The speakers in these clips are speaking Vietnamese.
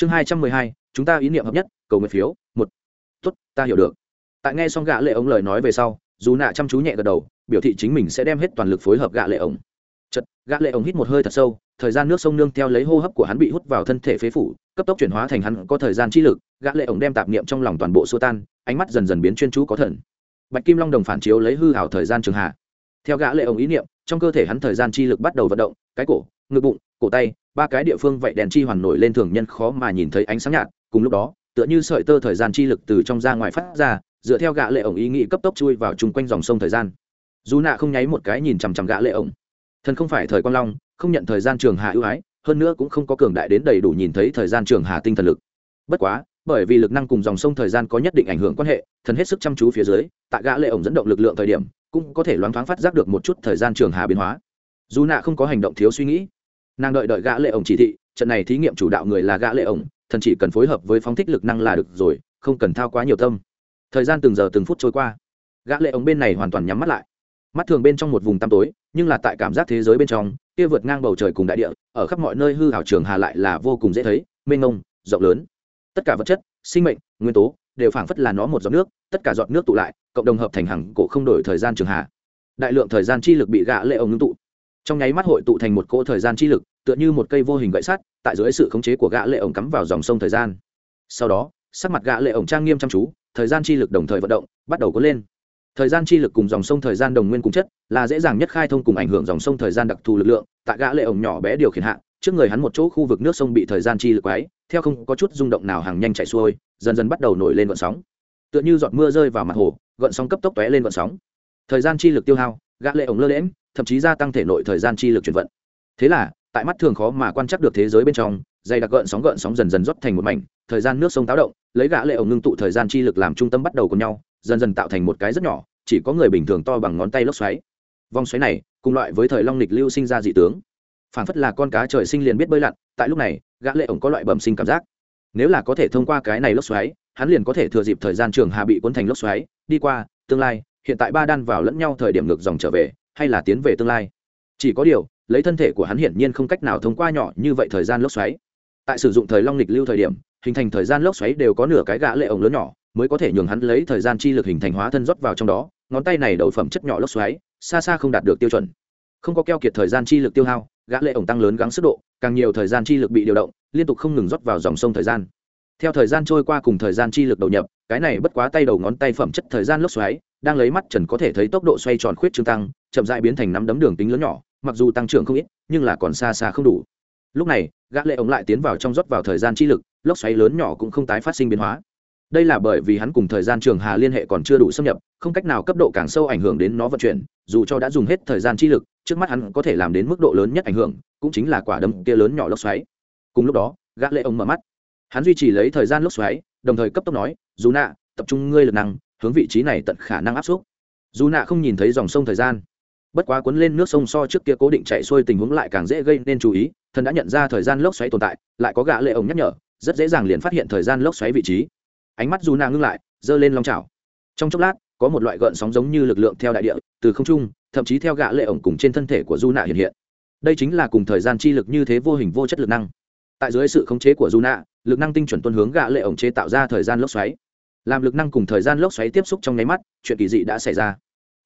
chương hai trăm mười hai, chúng ta ý niệm hợp nhất, cầu nguyện phiếu, một. Tốt, ta hiểu được. Tại nghe xong gạ lệ ống lời nói về sau, dù nạ chăm chú nhẹ gật đầu, biểu thị chính mình sẽ đem hết toàn lực phối hợp gạ lệ ống. Chật gạ lệ ống hít một hơi thật sâu, thời gian nước sông nương theo lấy hô hấp của hắn bị hút vào thân thể phế phủ, cấp tốc chuyển hóa thành hắn có thời gian chi lực, gã lệ ống đem tạp niệm trong lòng toàn bộ xua tan, ánh mắt dần dần biến chuyên chú có thần. Bạch kim long đồng phản chiếu lấy hư hảo thời gian trường hạ. Theo gã lệ ống ý niệm, trong cơ thể hắn thời gian chi lực bắt đầu vận động, cái cổ, ngực bụng, cổ tay ba cái địa phương vậy đèn chi hoàn nổi lên thường nhân khó mà nhìn thấy ánh sáng nhạt cùng lúc đó tựa như sợi tơ thời gian chi lực từ trong ra ngoài phát ra dựa theo gã lệ ổng ý nghĩ cấp tốc chui vào chung quanh dòng sông thời gian. Dù nạ không nháy một cái nhìn chằm chằm gã lệ ổng, thần không phải thời quan long không nhận thời gian trường hạ ưu ái hơn nữa cũng không có cường đại đến đầy đủ nhìn thấy thời gian trường hà tinh thần lực. Bất quá bởi vì lực năng cùng dòng sông thời gian có nhất định ảnh hưởng quan hệ thần hết sức chăm chú phía dưới tại gã lệ ổng dẫn động lực lượng thời điểm cũng có thể loáng thoáng phát giác được một chút thời gian trường hà biến hóa. Dù nạ không có hành động thiếu suy nghĩ nàng đợi đợi gã lệ ổng chỉ thị, trận này thí nghiệm chủ đạo người là gã lệ ổng, thần chỉ cần phối hợp với phóng thích lực năng là được rồi, không cần thao quá nhiều tâm. Thời gian từng giờ từng phút trôi qua, gã lệ ổng bên này hoàn toàn nhắm mắt lại. Mắt thường bên trong một vùng tăm tối, nhưng là tại cảm giác thế giới bên trong, kia vượt ngang bầu trời cùng đại địa, ở khắp mọi nơi hư hảo trường hà lại là vô cùng dễ thấy, mênh mông, rộng lớn. Tất cả vật chất, sinh mệnh, nguyên tố, đều phảng phất là nó một giọt nước, tất cả giọt nước tụ lại, cộng đồng hợp thành hàng cổ không đổi thời gian trường hà. Đại lượng thời gian chi lực bị gã lệ ổng ngưng tụ trong nháy mắt hội tụ thành một cỗ thời gian chi lực, tựa như một cây vô hình gậy sắt, tại dưới sự khống chế của gã lệ ổng cắm vào dòng sông thời gian. Sau đó, sắc mặt gã lệ ổng trang nghiêm chăm chú, thời gian chi lực đồng thời vận động, bắt đầu cuốn lên. Thời gian chi lực cùng dòng sông thời gian đồng nguyên cùng chất, là dễ dàng nhất khai thông cùng ảnh hưởng dòng sông thời gian đặc thù lực lượng, tại gã lệ ổng nhỏ bé điều khiển hạ, trước người hắn một chỗ khu vực nước sông bị thời gian chi lực quấy, theo không có chút rung động nào hàng nhanh chạy xuôi, dần dần bắt đầu nổi lên gợn sóng. Tựa như giọt mưa rơi vào mặt hồ gợn sóng cấp tốc tóe lên gợn sóng. Thời gian chi lực tiêu hao gã lệ ổng lơ lẽm thậm chí gia tăng thể nội thời gian chi lực chuyển vận. Thế là, tại mắt thường khó mà quan trắc được thế giới bên trong, dày đặc gợn sóng gợn sóng dần dần rót thành một mảnh, thời gian nước sông táo động, lấy gã lệ ổng ngưng tụ thời gian chi lực làm trung tâm bắt đầu cùng nhau, dần dần tạo thành một cái rất nhỏ, chỉ có người bình thường to bằng ngón tay lốc xoáy. Vòng xoáy này, cùng loại với thời long lịch lưu sinh ra dị tướng. Phản phất là con cá trời sinh liền biết bơi lặn, tại lúc này, gã lệ ổng có loại bẩm sinh cảm giác. Nếu là có thể thông qua cái này lốc xoáy, hắn liền có thể thừa dịp thời gian trường hà bị cuốn thành lốc xoáy, đi qua, tương lai hiện tại ba đan vào lẫn nhau thời điểm ngược dòng trở về, hay là tiến về tương lai? Chỉ có điều, lấy thân thể của hắn hiển nhiên không cách nào thông qua nhỏ như vậy thời gian lốc xoáy. Tại sử dụng thời long lịch lưu thời điểm, hình thành thời gian lốc xoáy đều có nửa cái gã lệ ổng lớn nhỏ, mới có thể nhường hắn lấy thời gian chi lực hình thành hóa thân rót vào trong đó, ngón tay này đầu phẩm chất nhỏ lốc xoáy, xa xa không đạt được tiêu chuẩn. Không có keo kiệt thời gian chi lực tiêu hao, gã lệ ổng tăng lớn gắng sức độ, càng nhiều thời gian chi lực bị điều động, liên tục không ngừng rót vào dòng sông thời gian. Theo thời gian trôi qua cùng thời gian chi lực đầu nhập, cái này bất quá tay đầu ngón tay phẩm chất thời gian lốc xoáy đang lấy mắt trần có thể thấy tốc độ xoay tròn khuyết trương tăng, chậm rãi biến thành nắm đấm đường tính lớn nhỏ, mặc dù tăng trưởng không ít, nhưng là còn xa xa không đủ. Lúc này, gã lệ ống lại tiến vào trong rót vào thời gian chi lực, lốc xoáy lớn nhỏ cũng không tái phát sinh biến hóa. Đây là bởi vì hắn cùng thời gian trường hà liên hệ còn chưa đủ xâm nhập, không cách nào cấp độ càng sâu ảnh hưởng đến nó vận chuyển, dù cho đã dùng hết thời gian chi lực, trước mắt hắn có thể làm đến mức độ lớn nhất ảnh hưởng, cũng chính là quả đấm kia lớn nhỏ lốc xoáy. Cùng lúc đó, gã lệ ống mở mắt. Hắn duy trì lấy thời gian lốc xoáy, đồng thời cấp tốc nói, dù nạ, tập trung ngươi lực năng hướng vị trí này tận khả năng áp xúc. Dù nạ không nhìn thấy dòng sông thời gian, bất quá cuốn lên nước sông so trước kia cố định chạy xuôi tình huống lại càng dễ gây nên chú ý, thần đã nhận ra thời gian lốc xoáy tồn tại, lại có gã lệ ông nhắc nhở, rất dễ dàng liền phát hiện thời gian lốc xoáy vị trí. Ánh mắt dù nạ ngưng lại, giơ lên long chảo. Trong chốc lát, có một loại gợn sóng giống như lực lượng theo đại địa, từ không trung, thậm chí theo gã lệ ổng cùng trên thân thể của du nạ hiện hiện. Đây chính là cùng thời gian chi lực như thế vô hình vô chất lực năng. Tại dưới sự khống chế của du nạ, lực năng tinh chuẩn tuân hướng gã lệ ổng chế tạo ra thời gian lốc xoáy làm lực năng cùng thời gian lốc xoáy tiếp xúc trong nháy mắt, chuyện kỳ dị đã xảy ra.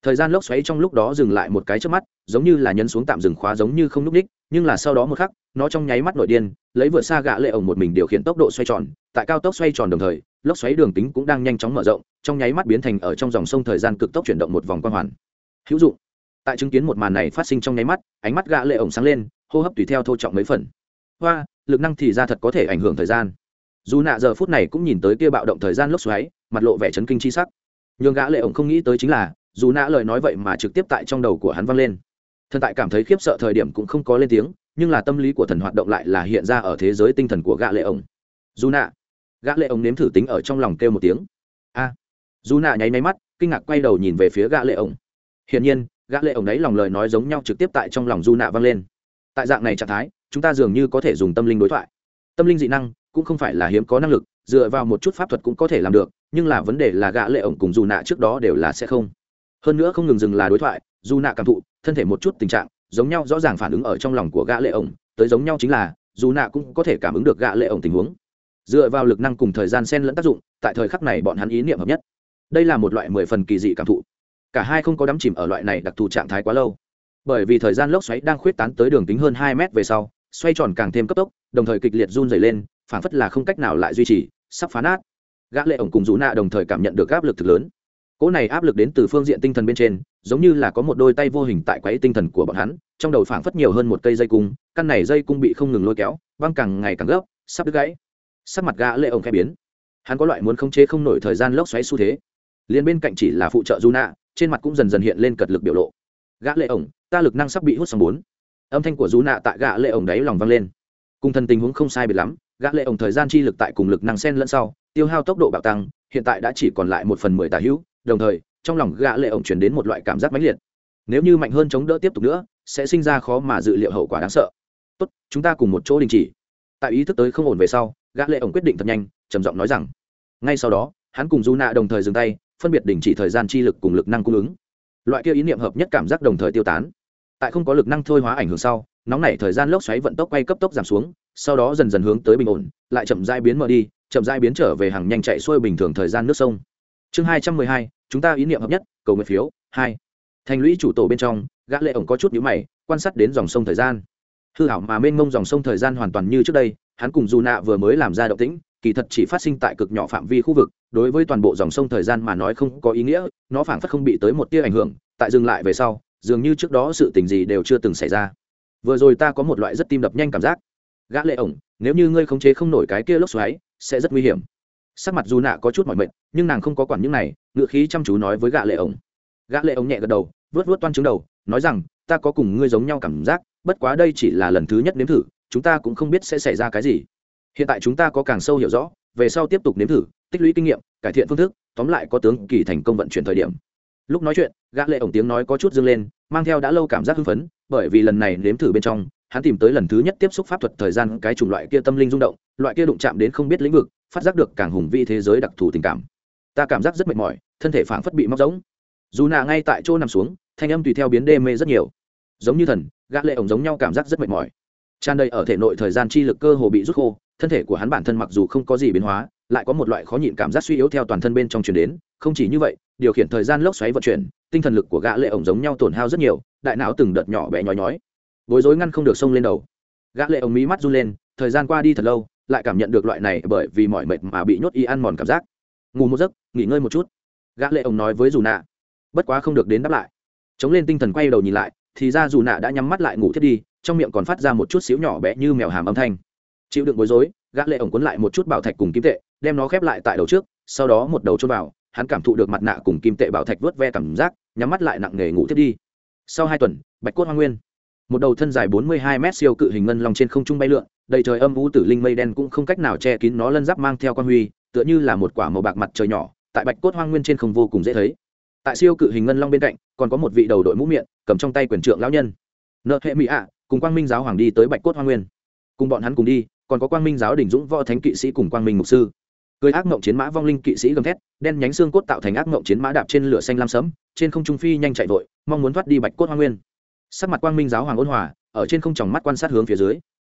Thời gian lốc xoáy trong lúc đó dừng lại một cái trước mắt, giống như là nhấn xuống tạm dừng khóa giống như không núp đích nhưng là sau đó một khắc, nó trong nháy mắt nội điên, lấy vượt xa gã lệ ổng một mình điều khiển tốc độ xoay tròn. Tại cao tốc xoay tròn đồng thời, lốc xoáy đường tính cũng đang nhanh chóng mở rộng, trong nháy mắt biến thành ở trong dòng sông thời gian cực tốc chuyển động một vòng quang hoàn. Hữu dụng. Tại chứng kiến một màn này phát sinh trong nháy mắt, ánh mắt gã lệ ổng sáng lên, hô hấp tùy theo thô trọng mấy phần. Hoa, lực năng thì ra thật có thể ảnh hưởng thời gian dù nạ giờ phút này cũng nhìn tới kia bạo động thời gian lốc xoáy, mặt lộ vẻ chấn kinh chi sắc. Nhưng gã lệ ổng không nghĩ tới chính là, dù nạ lời nói vậy mà trực tiếp tại trong đầu của hắn vang lên. Thần tại cảm thấy khiếp sợ thời điểm cũng không có lên tiếng, nhưng là tâm lý của thần hoạt động lại là hiện ra ở thế giới tinh thần của gã lệ ổng. Dù nạ. Gã lệ ổng nếm thử tính ở trong lòng kêu một tiếng. A. Dù nạ nháy máy mắt, kinh ngạc quay đầu nhìn về phía gã lệ ổng. Hiển nhiên, gã lệ ổng đấy lòng lời nói giống nhau trực tiếp tại trong lòng dù nạ vang lên. Tại dạng này trạng thái, chúng ta dường như có thể dùng tâm linh đối thoại. Tâm linh dị năng cũng không phải là hiếm có năng lực, dựa vào một chút pháp thuật cũng có thể làm được, nhưng là vấn đề là gã lệ ổng cùng dù nạ trước đó đều là sẽ không. Hơn nữa không ngừng dừng là đối thoại, dù nạ cảm thụ, thân thể một chút tình trạng, giống nhau rõ ràng phản ứng ở trong lòng của gã lệ ổng, tới giống nhau chính là, dù nạ cũng có thể cảm ứng được gã lệ ổng tình huống. Dựa vào lực năng cùng thời gian xen lẫn tác dụng, tại thời khắc này bọn hắn ý niệm hợp nhất. Đây là một loại mười phần kỳ dị cảm thụ. Cả hai không có đắm chìm ở loại này đặc thù trạng thái quá lâu. Bởi vì thời gian lốc xoáy đang khuyết tán tới đường kính hơn hai mét về sau, xoay tròn càng thêm cấp tốc, đồng thời kịch liệt run dày lên phản phất là không cách nào lại duy trì, sắp phá nát. Gã lệ ổng cùng rú nạ đồng thời cảm nhận được áp lực thực lớn. Cỗ này áp lực đến từ phương diện tinh thần bên trên, giống như là có một đôi tay vô hình tại quấy tinh thần của bọn hắn, trong đầu phảng phất nhiều hơn một cây dây cung, căn này dây cung bị không ngừng lôi kéo băng càng ngày càng gấp, sắp đứt gãy. Sắc mặt gã lệ ổng khẽ biến. Hắn có loại muốn không chế không nổi thời gian lốc xoáy xu thế. Liền bên cạnh chỉ là phụ trợ du nạ trên mặt cũng dần dần hiện lên cật lực biểu lộ. Gã lệ ổng, ta lực năng sắp bị hút xong bốn. Âm thanh của du nạ tại gã lệ ổng đáy lòng vang lên. Cùng thần tình huống không sai biệt lắm gã lệ ổng thời gian chi lực tại cùng lực năng xen lẫn sau, tiêu hao tốc độ bạo tăng, hiện tại đã chỉ còn lại một phần mười tà hữu, đồng thời, trong lòng gã lệ ổng chuyển đến một loại cảm giác mãnh liệt. Nếu như mạnh hơn chống đỡ tiếp tục nữa, sẽ sinh ra khó mà dự liệu hậu quả đáng sợ. Tốt, chúng ta cùng một chỗ đình chỉ. Tại ý thức tới không ổn về sau, gã lệ ổng quyết định thật nhanh, trầm giọng nói rằng, ngay sau đó, hắn cùng du nạ đồng thời dừng tay, phân biệt đình chỉ thời gian chi lực cùng lực năng cung ứng. Loại kia ý niệm hợp nhất cảm giác đồng thời tiêu tán. Tại không có lực năng thôi hóa ảnh hưởng sau, nóng nảy thời gian lốc xoáy vận tốc quay cấp tốc giảm xuống sau đó dần dần hướng tới bình ổn, lại chậm rãi biến mở đi, chậm rãi biến trở về hàng nhanh chạy xuôi bình thường thời gian nước sông. Chương hai trăm mười hai, chúng ta ý niệm hợp nhất, cầu nguyện phiếu, hai. Thành lũy chủ tổ bên trong, gã lệ ổng có chút nhíu mày, quan sát đến dòng sông thời gian. Hư hảo mà mênh mông dòng sông thời gian hoàn toàn như trước đây, hắn cùng dù nạ vừa mới làm ra động tĩnh, kỳ thật chỉ phát sinh tại cực nhỏ phạm vi khu vực, đối với toàn bộ dòng sông thời gian mà nói không có ý nghĩa, nó phảng phất không bị tới một tia ảnh hưởng, tại dừng lại về sau, dường như trước đó sự tình gì đều chưa từng xảy ra. Vừa rồi ta có một loại rất tim đập nhanh cảm giác gã lệ ổng, nếu như ngươi khống chế không nổi cái kia lốc xoáy, sẽ rất nguy hiểm. Sắc mặt dù nạ có chút mỏi mệt, nhưng nàng không có quản những này, ngựa khí chăm chú nói với gã lệ ổng. Gã lệ ổng nhẹ gật đầu vớt vớt toan trứng đầu, nói rằng, ta có cùng ngươi giống nhau cảm giác, bất quá đây chỉ là lần thứ nhất nếm thử, chúng ta cũng không biết sẽ xảy ra cái gì. Hiện tại chúng ta có càng sâu hiểu rõ, về sau tiếp tục nếm thử, tích lũy kinh nghiệm, cải thiện phương thức, tóm lại có tướng kỳ thành công vận chuyển thời điểm. Lúc nói chuyện, gã lệ ổng tiếng nói có chút dâng lên, mang theo đã lâu cảm giác hưng phấn, bởi vì lần này nếm thử bên trong hắn tìm tới lần thứ nhất tiếp xúc pháp thuật thời gian, cái chủng loại kia tâm linh rung động, loại kia đụng chạm đến không biết lĩnh vực, phát giác được càng hùng vi thế giới đặc thù tình cảm. Ta cảm giác rất mệt mỏi, thân thể phảng phất bị móc giống dù nạ ngay tại chỗ nằm xuống, thanh âm tùy theo biến đê mê rất nhiều. Giống như thần, gã lệ ổng giống nhau cảm giác rất mệt mỏi. Tràn đầy ở thể nội thời gian chi lực cơ hồ bị rút khô, thân thể của hắn bản thân mặc dù không có gì biến hóa, lại có một loại khó nhịn cảm giác suy yếu theo toàn thân bên trong truyền đến, không chỉ như vậy, điều khiển thời gian lốc xoáy vận chuyển, tinh thần lực của gã lệ ổng giống nhau tổn hao rất nhiều, đại não từng đợt nhỏ bé nhói nhói bối rối ngăn không được xông lên đầu. Gã lệ ông mí mắt run lên, thời gian qua đi thật lâu, lại cảm nhận được loại này bởi vì mỏi mệt mà bị nhốt y ăn mòn cảm giác. Ngủ một giấc, nghỉ ngơi một chút. Gã lệ ông nói với dù nạ. Bất quá không được đến đáp lại. Chống lên tinh thần quay đầu nhìn lại, thì ra dù nạ đã nhắm mắt lại ngủ thiết đi, trong miệng còn phát ra một chút xíu nhỏ bé như mèo hàm âm thanh. Chịu đựng bối rối, gã lệ ổng cuốn lại một chút bảo thạch cùng kim tệ, đem nó khép lại tại đầu trước, sau đó một đầu chôn vào, hắn cảm thụ được mặt nạ cùng kim tệ bảo thạch vớt ve cảm giác, nhắm mắt lại nặng nề ngủ thiết đi. Sau hai tuần, bạch cốt hoa nguyên một đầu thân dài 42 mét siêu cự hình ngân long trên không trung bay lượn, đầy trời âm u tử linh mây đen cũng không cách nào che kín nó lân giáp mang theo quan huy, tựa như là một quả màu bạc mặt trời nhỏ, tại bạch cốt hoang nguyên trên không vô cùng dễ thấy. Tại siêu cự hình ngân long bên cạnh, còn có một vị đầu đội mũ miệng, cầm trong tay quyền trượng lão nhân. Nợ hệ mỹ ạ, cùng quang minh giáo hoàng đi tới bạch cốt hoang nguyên. Cùng bọn hắn cùng đi, còn có quang minh giáo đỉnh dũng võ thánh kỵ sĩ cùng quang minh mục sư. Cười ác ngộng chiến mã vong linh kỵ sĩ gầm thét, đen nhánh xương cốt tạo thành ác ngộng chiến mã đạp trên lửa xanh lam sấm trên không trung phi nhanh chạy vội, mong muốn thoát đi bạch cốt hoang nguyên sắc mặt quang minh giáo hoàng ôn hòa, ở trên không tròng mắt quan sát hướng phía dưới.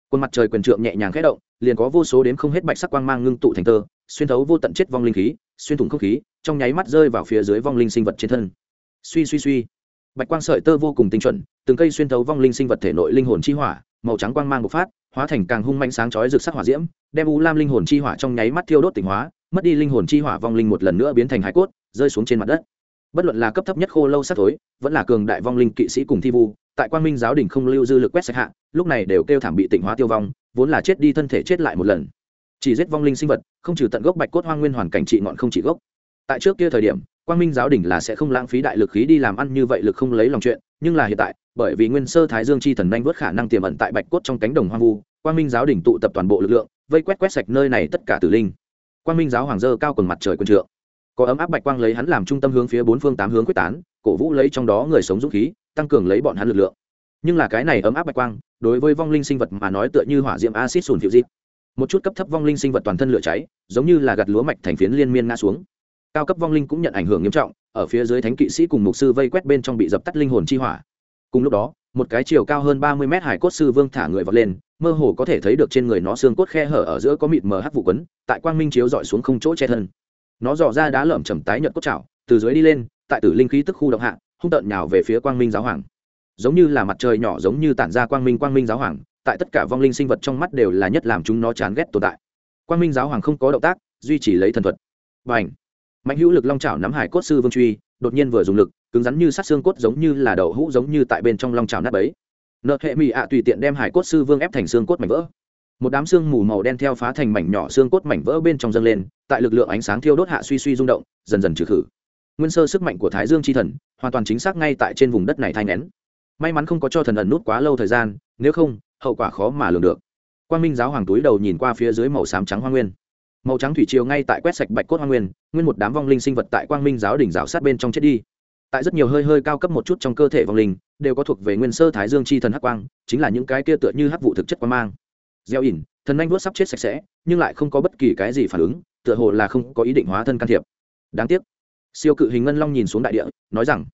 Quân mặt trời quyền trượng nhẹ nhàng khẽ động, liền có vô số đến không hết bạch sắc quang mang ngưng tụ thành tơ xuyên thấu vô tận chết vong linh khí, xuyên thủng không khí, trong nháy mắt rơi vào phía dưới vong linh sinh vật trên thân. Suy suy suy. Bạch quang sợi tơ vô cùng tinh chuẩn, từng cây xuyên thấu vong linh sinh vật thể nội linh hồn chi hỏa, màu trắng quang mang bộc phát, hóa thành càng hung mạnh sáng chói rực sắc hỏa diễm, đem u lam linh hồn chi hỏa trong nháy mắt thiêu đốt tỉnh hóa, mất đi linh hồn chi hỏa vong linh một lần nữa biến thành hải cốt, rơi xuống trên mặt đất bất luận là cấp thấp nhất khô lâu sát thối, vẫn là cường đại vong linh kỵ sĩ cùng thi vu, tại quang minh giáo đình không lưu dư lực quét sạch hạ, lúc này đều kêu thảm bị tịnh hóa tiêu vong, vốn là chết đi thân thể chết lại một lần. Chỉ giết vong linh sinh vật, không trừ tận gốc bạch cốt hoang nguyên hoàn cảnh trị ngọn không chỉ gốc. Tại trước kia thời điểm, quang minh giáo đình là sẽ không lãng phí đại lực khí đi làm ăn như vậy lực không lấy lòng chuyện, nhưng là hiện tại, bởi vì nguyên sơ thái dương chi thần nhanh vớt khả năng tiềm ẩn tại bạch cốt trong cánh đồng hoang vu, quang minh giáo đình tụ tập toàn bộ lực lượng, vây quét quét sạch nơi này tất cả tử linh. Quang minh giáo hoàng dơ cao quần mặt trời quân trượng có ấm áp bạch quang lấy hắn làm trung tâm hướng phía bốn phương tám hướng quyết tán, cổ vũ lấy trong đó người sống dũng khí, tăng cường lấy bọn hắn lực lượng. Nhưng là cái này ấm áp bạch quang, đối với vong linh sinh vật mà nói tựa như hỏa diệm acid sùn phiêu diệt một chút cấp thấp vong linh sinh vật toàn thân lửa cháy, giống như là gặt lúa mạch thành phiến liên miên ngã xuống. Cao cấp vong linh cũng nhận ảnh hưởng nghiêm trọng, ở phía dưới thánh kỵ sĩ cùng mục sư vây quét bên trong bị dập tắt linh hồn chi hỏa. Cùng lúc đó, một cái chiều cao hơn ba mươi mét hải cốt sư vương thả người vọt lên, mơ hồ có thể thấy được trên người nó xương cốt khe hở ở giữa có mịt mờ hắc vụ quấn, tại quang minh chiếu dọi xuống không chỗ che thân nó dò ra đá lởm chầm tái nhợt cốt chảo từ dưới đi lên, tại tử linh khí tức khu động hạ, hung tợn nhào về phía quang minh giáo hoàng. Giống như là mặt trời nhỏ giống như tản ra quang minh quang minh giáo hoàng, tại tất cả vong linh sinh vật trong mắt đều là nhất làm chúng nó chán ghét tồn tại. Quang minh giáo hoàng không có động tác, duy trì lấy thần thuật. Và ảnh mạnh hữu lực long chảo nắm hải cốt sư vương truy, đột nhiên vừa dùng lực, cứng rắn như sát xương cốt giống như là đậu hũ giống như tại bên trong long chảo nát bấy. Nợ hệ mỹ ạ tùy tiện đem hải cốt sư vương ép thành xương cốt mảnh vỡ một đám xương mù màu đen theo phá thành mảnh nhỏ xương cốt mảnh vỡ bên trong dâng lên, tại lực lượng ánh sáng thiêu đốt hạ suy suy rung động, dần dần trừ khử. Nguyên sơ sức mạnh của thái dương c h i thần, hoàn toàn chính xác ngay tại trên vùng đất này thay nén. May mắn không có cho thần ẩn nút quá lâu thời gian, nếu không, hậu quả khó mà lường được. Quan minh giáo hoàng túi đầu nhìn qua phía dưới màu xám trắng hoa nguyên. Màu trắng thủy triều ngay tại quét sạch bạch cốt hoa nguyên nguyên một đám vong linh sinh vật tại quang minh giáo đỉnh rào sát bên trong chết đi. Tại rất nhiều hơi hơi cao cấp một chút trong cơ thể vong linh, đều có thuộc về nguyên sơ thái dương chi thần hắc quang, chính là những cái kia tựa như hắc vụ thực chất quang mang gieo ỉn, thần anh vuốt sắp chết sạch sẽ, nhưng lại không có bất kỳ cái gì phản ứng, tựa hồ là không có ý định hóa thân can thiệp. Đáng tiếc. Siêu cự hình ngân long nhìn xuống đại địa, nói rằng,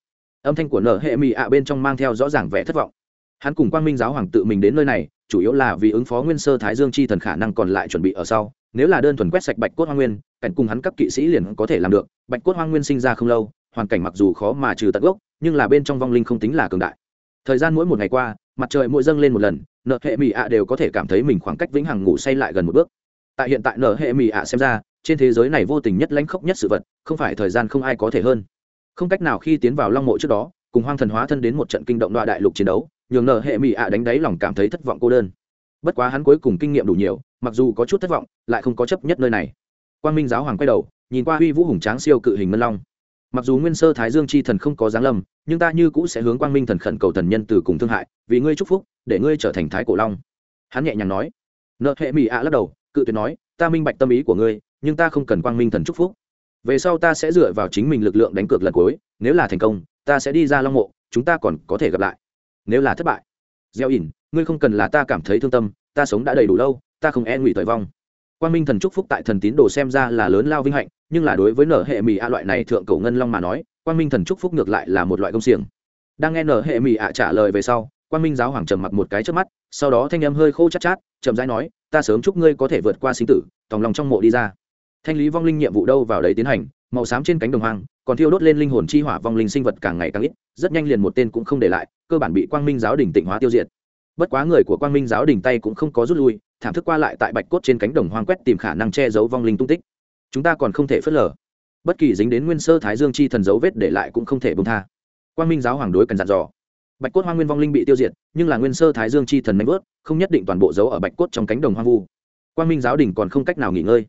âm thanh của nở hệ mị ạ bên trong mang theo rõ ràng vẻ thất vọng. Hắn cùng quang minh giáo hoàng tự mình đến nơi này, chủ yếu là vì ứng phó nguyên sơ thái dương chi thần khả năng còn lại chuẩn bị ở sau. Nếu là đơn thuần quét sạch bạch cốt hoa nguyên, cảnh cùng hắn các kỵ sĩ liền có thể làm được. Bạch cốt hoa nguyên sinh ra không lâu, hoàn cảnh mặc dù khó mà trừ tận gốc, nhưng là bên trong vong linh không tính là cường đại. Thời gian mỗi một ngày qua mặt trời mỗi dâng lên một lần, nợ hệ mỹ ạ đều có thể cảm thấy mình khoảng cách vĩnh hằng ngủ say lại gần một bước. Tại hiện tại nợ hệ mỹ ạ xem ra, trên thế giới này vô tình nhất lãnh khốc nhất sự vật, không phải thời gian không ai có thể hơn. Không cách nào khi tiến vào long mộ trước đó, cùng hoang thần hóa thân đến một trận kinh động đoạ đại lục chiến đấu, nhường nợ hệ mỹ ạ đánh đáy lòng cảm thấy thất vọng cô đơn. Bất quá hắn cuối cùng kinh nghiệm đủ nhiều, mặc dù có chút thất vọng, lại không có chấp nhất nơi này. Quang minh giáo hoàng quay đầu, nhìn qua huy vũ hùng tráng siêu cự hình ngân long mặc dù nguyên sơ thái dương chi thần không có giáng lâm, nhưng ta như cũ sẽ hướng quang minh thần khẩn cầu thần nhân từ cùng thương hại, vì ngươi chúc phúc, để ngươi trở thành thái cổ long. Hắn nhẹ nhàng nói. Nợ hệ mỹ ạ lắc đầu, cự tuyệt nói, ta minh bạch tâm ý của ngươi, nhưng ta không cần quang minh thần chúc phúc. Về sau ta sẽ dựa vào chính mình lực lượng đánh cược lần cuối, nếu là thành công, ta sẽ đi ra long mộ, chúng ta còn có thể gặp lại. Nếu là thất bại. Gieo ỉn, ngươi không cần là ta cảm thấy thương tâm, ta sống đã đầy đủ lâu, ta không e ngụy thời vong quan minh thần chúc phúc tại thần tín đồ xem ra là lớn lao vinh hạnh, nhưng là đối với nở hệ mỹ a loại này thượng cổ ngân long mà nói quan minh thần chúc phúc ngược lại là một loại công xiềng. Đang nghe nở hệ mỹ ạ trả lời về sau quan minh giáo hoàng trầm mặc một cái trước mắt, sau đó thanh âm hơi khô chát chát, chậm rãi nói, ta sớm chúc ngươi có thể vượt qua sinh tử, tòng lòng trong mộ đi ra. Thanh lý vong linh nhiệm vụ đâu vào đấy tiến hành, màu xám trên cánh đồng hoang, còn thiêu đốt lên linh hồn chi hỏa vong linh sinh vật càng ngày càng ít, rất nhanh liền một tên cũng không để lại, cơ bản bị quang minh giáo đình tịnh hóa tiêu diệt. Bất quá người của quang minh giáo đình tay cũng không có rút lui thảm thức qua lại tại bạch cốt trên cánh đồng hoang quét tìm khả năng che giấu vong linh tung tích. Chúng ta còn không thể phớt lờ. Bất kỳ dính đến nguyên sơ thái dương chi thần dấu vết để lại cũng không thể bông tha. Quang minh giáo hoàng đối cần dặn dò. Bạch cốt hoa nguyên vong linh bị tiêu diệt, nhưng là nguyên sơ thái dương chi thần nánh vớt không nhất định toàn bộ dấu ở bạch cốt trong cánh đồng hoang vu. Quang minh giáo đình còn không cách nào nghỉ ngơi.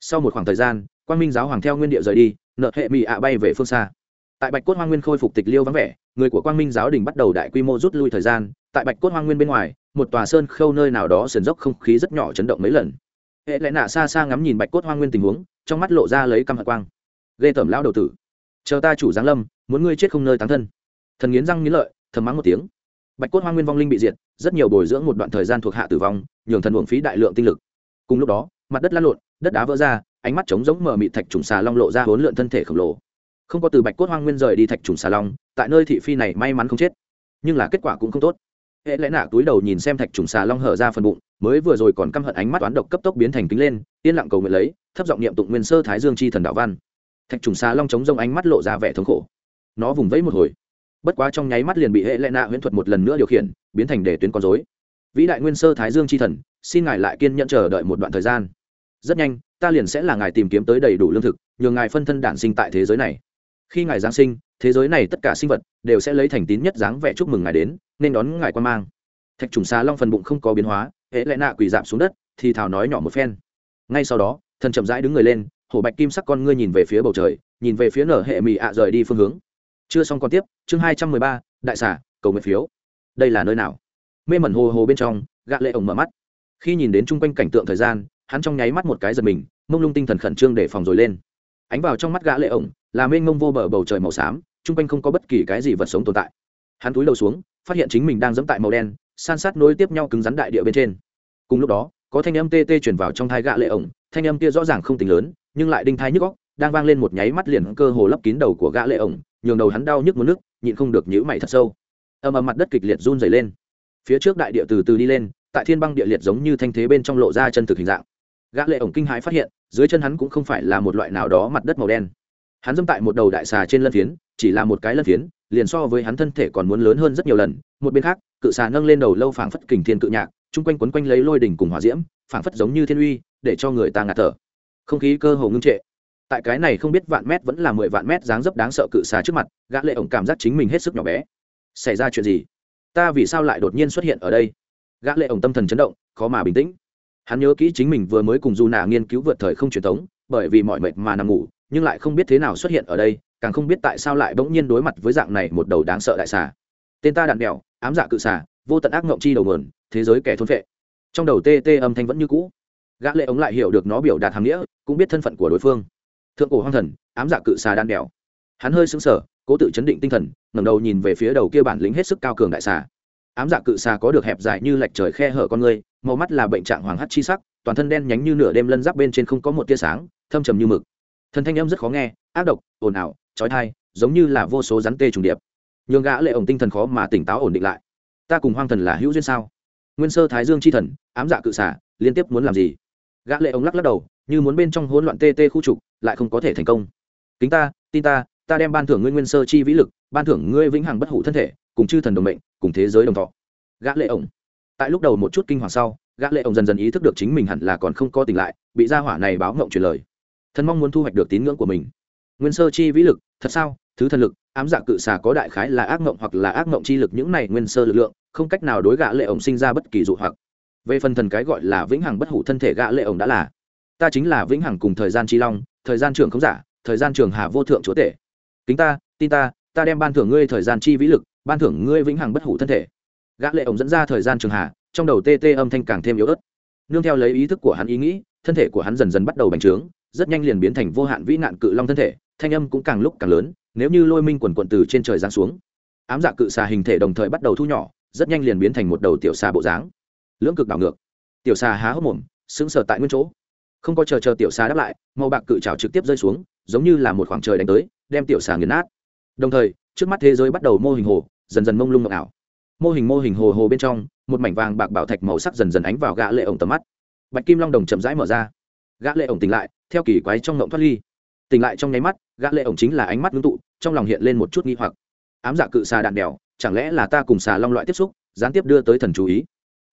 Sau một khoảng thời gian, quang minh giáo hoàng theo nguyên địa rời đi, nợ hệ mỹ ạ bay về phương xa. Tại bạch cốt hoa nguyên khôi phục tịch liêu vắng vẻ, người của quang minh giáo đình bắt đầu đại quy mô rút lui thời gian, tại bạch cốt hoa nguyên bên ngoài một tòa sơn khâu nơi nào đó sườn dốc không khí rất nhỏ chấn động mấy lần. Hệ lẽ nạ xa xa ngắm nhìn bạch cốt hoa nguyên tình huống, trong mắt lộ ra lấy căm hận quang. Ghê tởm lão đầu tử. Chờ ta chủ giáng lâm, muốn ngươi chết không nơi tán thân. Thần nghiến răng nghiến lợi, thầm mắng một tiếng. Bạch cốt hoa nguyên vong linh bị diệt, rất nhiều bồi dưỡng một đoạn thời gian thuộc hạ tử vong, nhường thần uổng phí đại lượng tinh lực. Cùng lúc đó, mặt đất lăn lộn, đất đá vỡ ra, ánh mắt trống giống mở mịt thạch trùng xà long lộ ra hỗn lượn thân thể khổng lồ. Không có từ bạch cốt hoang nguyên rời đi thạch trùng xà long, tại nơi thị phi này may mắn không chết. Nhưng là kết quả cũng không tốt hệ lẽ nạ túi đầu nhìn xem thạch trùng xà long hở ra phần bụng, mới vừa rồi còn căm hận ánh mắt toán độc cấp tốc biến thành kính lên, yên lặng cầu nguyện lấy, thấp giọng niệm tụng nguyên sơ thái dương chi thần đạo văn. Thạch trùng xà long chống rông ánh mắt lộ ra vẻ thống khổ. Nó vùng vẫy một hồi. Bất quá trong nháy mắt liền bị hệ lẽ nạ huyễn thuật một lần nữa điều khiển, biến thành để tuyến con dối vĩ đại nguyên sơ thái dương chi thần, xin ngài lại kiên nhẫn chờ đợi một đoạn thời gian. Rất nhanh, ta liền sẽ là ngài tìm kiếm tới đầy đủ lương thực, nhường ngài phân thân đản sinh tại thế giới này. Khi ngài giáng sinh, thế giới này tất cả sinh vật đều sẽ lấy thành tín nhất dáng vẻ chúc mừng ngài đến nên đón ngài quan mang. Thạch trùng xà long phần bụng không có biến hóa hễ lẽ nạ quỳ giảm xuống đất, thì thảo nói nhỏ một phen. Ngay sau đó, thần chậm rãi đứng người lên, hổ bạch kim sắc con ngươi nhìn về phía bầu trời, nhìn về phía nở hệ mị ạ rời đi phương hướng. Chưa xong còn tiếp, chương hai trăm mười ba, đại xả cầu nguyện phiếu. Đây là nơi nào? Mê mẩn hồ hồ bên trong gạ lệ ổng mở mắt. Khi nhìn đến chung quanh cảnh tượng thời gian, hắn trong nháy mắt một cái giật mình, mông lung tinh thần khẩn trương để phòng rồi lên. Ánh vào trong mắt gã lệ ổng, là mênh mông vô bờ bầu trời màu xám, chung quanh không có bất kỳ cái gì vật sống tồn tại. Hắn túi đầu xuống phát hiện chính mình đang dẫm tại màu đen, san sát nối tiếp nhau cứng rắn đại địa bên trên. Cùng lúc đó, có thanh âm tê tê chuyển vào trong thai gã lệ ổng, thanh âm kia rõ ràng không tính lớn, nhưng lại đinh thai nhức óc, đang vang lên một nháy mắt liền cơ hồ lấp kín đầu của gã lệ ổng, nhường đầu hắn đau nhức muốn nước, nhịn không được nhữ mày thật sâu. Ầm ầm mặt đất kịch liệt run dày lên. Phía trước đại địa từ từ đi lên, tại thiên băng địa liệt giống như thanh thế bên trong lộ ra chân thực hình dạng. Gã lệ ổng kinh hãi phát hiện, dưới chân hắn cũng không phải là một loại nào đó mặt đất màu đen. Hắn dâm tại một đầu đại xà trên lân phiến, chỉ là một cái lân phiến liền so với hắn thân thể còn muốn lớn hơn rất nhiều lần, một bên khác, cự xà nâng lên đầu lâu phảng phất kình thiên cự nhạc, chung quanh quấn quanh lấy lôi đỉnh cùng hỏa diễm, phảng phất giống như thiên uy, để cho người ta ngạt thở. Không khí cơ hồ ngưng trệ. Tại cái này không biết vạn mét vẫn là mười vạn mét dáng dấp đáng sợ cự xà trước mặt, gã lệ ổng cảm giác chính mình hết sức nhỏ bé. Xảy ra chuyện gì? Ta vì sao lại đột nhiên xuất hiện ở đây? Gã lệ ổng tâm thần chấn động, khó mà bình tĩnh. Hắn nhớ kỹ chính mình vừa mới cùng du nà nghiên cứu vượt thời không truyền thống, bởi vì mọi mệt mà nằm ngủ, nhưng lại không biết thế nào xuất hiện ở đây càng không biết tại sao lại bỗng nhiên đối mặt với dạng này một đầu đáng sợ đại xà. Tên ta đạn đèo ám dạ cự xà, vô tận ác ngộng chi đầu nguồn, thế giới kẻ thôn vệ trong đầu tê tê âm thanh vẫn như cũ. Gã lệ ống lại hiểu được nó biểu đạt hàm nghĩa, cũng biết thân phận của đối phương. Thượng cổ hoang thần, ám dạ cự xà đan đèo hắn hơi sững sờ, cố tự chấn định tinh thần, ngẩng đầu nhìn về phía đầu kia bản lĩnh hết sức cao cường đại xà. Ám dạ cự xà có được hẹp dài như lệch trời khe hở con người, màu mắt là bệnh trạng hoàng hắt chi sắc, toàn thân đen nhánh như nửa đêm lân giáp bên trên không có một tia sáng, thâm trầm như mực. Thần thanh âm rất khó nghe, ác độc, ồn ào trói thai, giống như là vô số rắn tê trùng điệp. Nhường gã lệ ổng tinh thần khó mà tỉnh táo ổn định lại. Ta cùng hoang thần là hữu duyên sao? Nguyên sơ thái dương chi thần ám dạ cự xả liên tiếp muốn làm gì? Gã lệ ổng lắc lắc đầu như muốn bên trong hỗn loạn tê tê khu trục lại không có thể thành công. Kính ta tin ta ta đem ban thưởng ngươi nguyên sơ chi vĩ lực ban thưởng ngươi vĩnh hằng bất hủ thân thể cùng chư thần đồng mệnh cùng thế giới đồng thọ. Gã lệ ổng. Tại lúc đầu một chút kinh hoàng sau gã lệ ổng dần dần ý thức được chính mình hẳn là còn không có tỉnh lại bị gia hỏa này báo ngọng truyền lời. Thần mong muốn thu hoạch được tín ngưỡng của mình nguyên sơ chi vĩ lực, thật sao? Thứ thần lực, ám dạ cự xà có đại khái là ác mộng hoặc là ác mộng chi lực, những này nguyên sơ lực lượng, không cách nào đối gã lệ ổng sinh ra bất kỳ dụ hoặc. Về phần thần cái gọi là vĩnh hằng bất hủ thân thể gã lệ ổng đã là, ta chính là vĩnh hằng cùng thời gian chi long, thời gian trường không giả, thời gian trường hà vô thượng chúa tể. Kính ta, tin ta ta đem ban thưởng ngươi thời gian chi vĩ lực, ban thưởng ngươi vĩnh hằng bất hủ thân thể. Gã lệ ổng dẫn ra thời gian trường hà, trong đầu tê tê âm thanh càng thêm yếu ớt. Nương theo lấy ý thức của hắn ý nghĩ, thân thể của hắn dần dần bắt đầu bành trướng, rất nhanh liền biến thành vô hạn vĩ nạn cự long thân thể thanh âm cũng càng lúc càng lớn, nếu như lôi minh quần quận từ trên trời giáng xuống, ám dạ cự xà hình thể đồng thời bắt đầu thu nhỏ, rất nhanh liền biến thành một đầu tiểu xà bộ dáng. Lưỡng cực đảo ngược. Tiểu xà há hốc mồm, sững sờ tại nguyên chỗ. Không có chờ chờ tiểu xà đáp lại, màu bạc cự trào trực tiếp rơi xuống, giống như là một khoảng trời đánh tới, đem tiểu xà nghiền nát. Đồng thời, trước mắt thế giới bắt đầu mô hình hồ, dần dần mông lung mộng ảo. Mô hình mô hình hồ hồ bên trong, một mảnh vàng bạc bảo thạch màu sắc dần dần ánh vào gã lệ ổng tầm mắt. Bạch kim long đồng chậm rãi mở ra. Gã lệ ổng tỉnh lại, theo kỳ quái trong ngộng thoát ly tỉnh lại trong nháy mắt, gã lệ ổng chính là ánh mắt ngưng tụ, trong lòng hiện lên một chút nghi hoặc. Ám dạ cự xà đạn đèo, chẳng lẽ là ta cùng xà long loại tiếp xúc, gián tiếp đưa tới thần chú ý?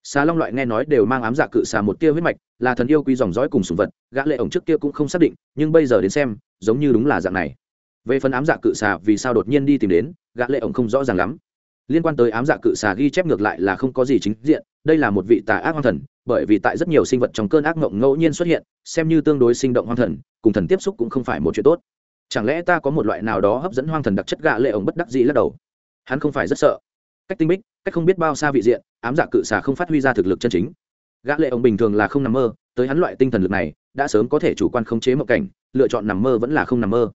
Xà long loại nghe nói đều mang ám dạ cự xà một tia huyết mạch, là thần yêu quý dòng dõi cùng sùng vật, gã lệ ổng trước kia cũng không xác định, nhưng bây giờ đến xem, giống như đúng là dạng này. Về phần ám dạ cự xà vì sao đột nhiên đi tìm đến, gã lệ ổng không rõ ràng lắm. Liên quan tới ám dạ cự xà ghi chép ngược lại là không có gì chính diện, đây là một vị tà ác hoang thần bởi vì tại rất nhiều sinh vật trong cơn ác mộng ngẫu nhiên xuất hiện, xem như tương đối sinh động hoang thần, cùng thần tiếp xúc cũng không phải một chuyện tốt. Chẳng lẽ ta có một loại nào đó hấp dẫn hoang thần đặc chất gạ lệ ổng bất đắc dĩ lắc đầu? Hắn không phải rất sợ. Cách tinh bích, cách không biết bao xa vị diện, ám dạ cự xà không phát huy ra thực lực chân chính. Gã lệ ổng bình thường là không nằm mơ, tới hắn loại tinh thần lực này, đã sớm có thể chủ quan khống chế mộng cảnh, lựa chọn nằm mơ vẫn là không nằm mơ.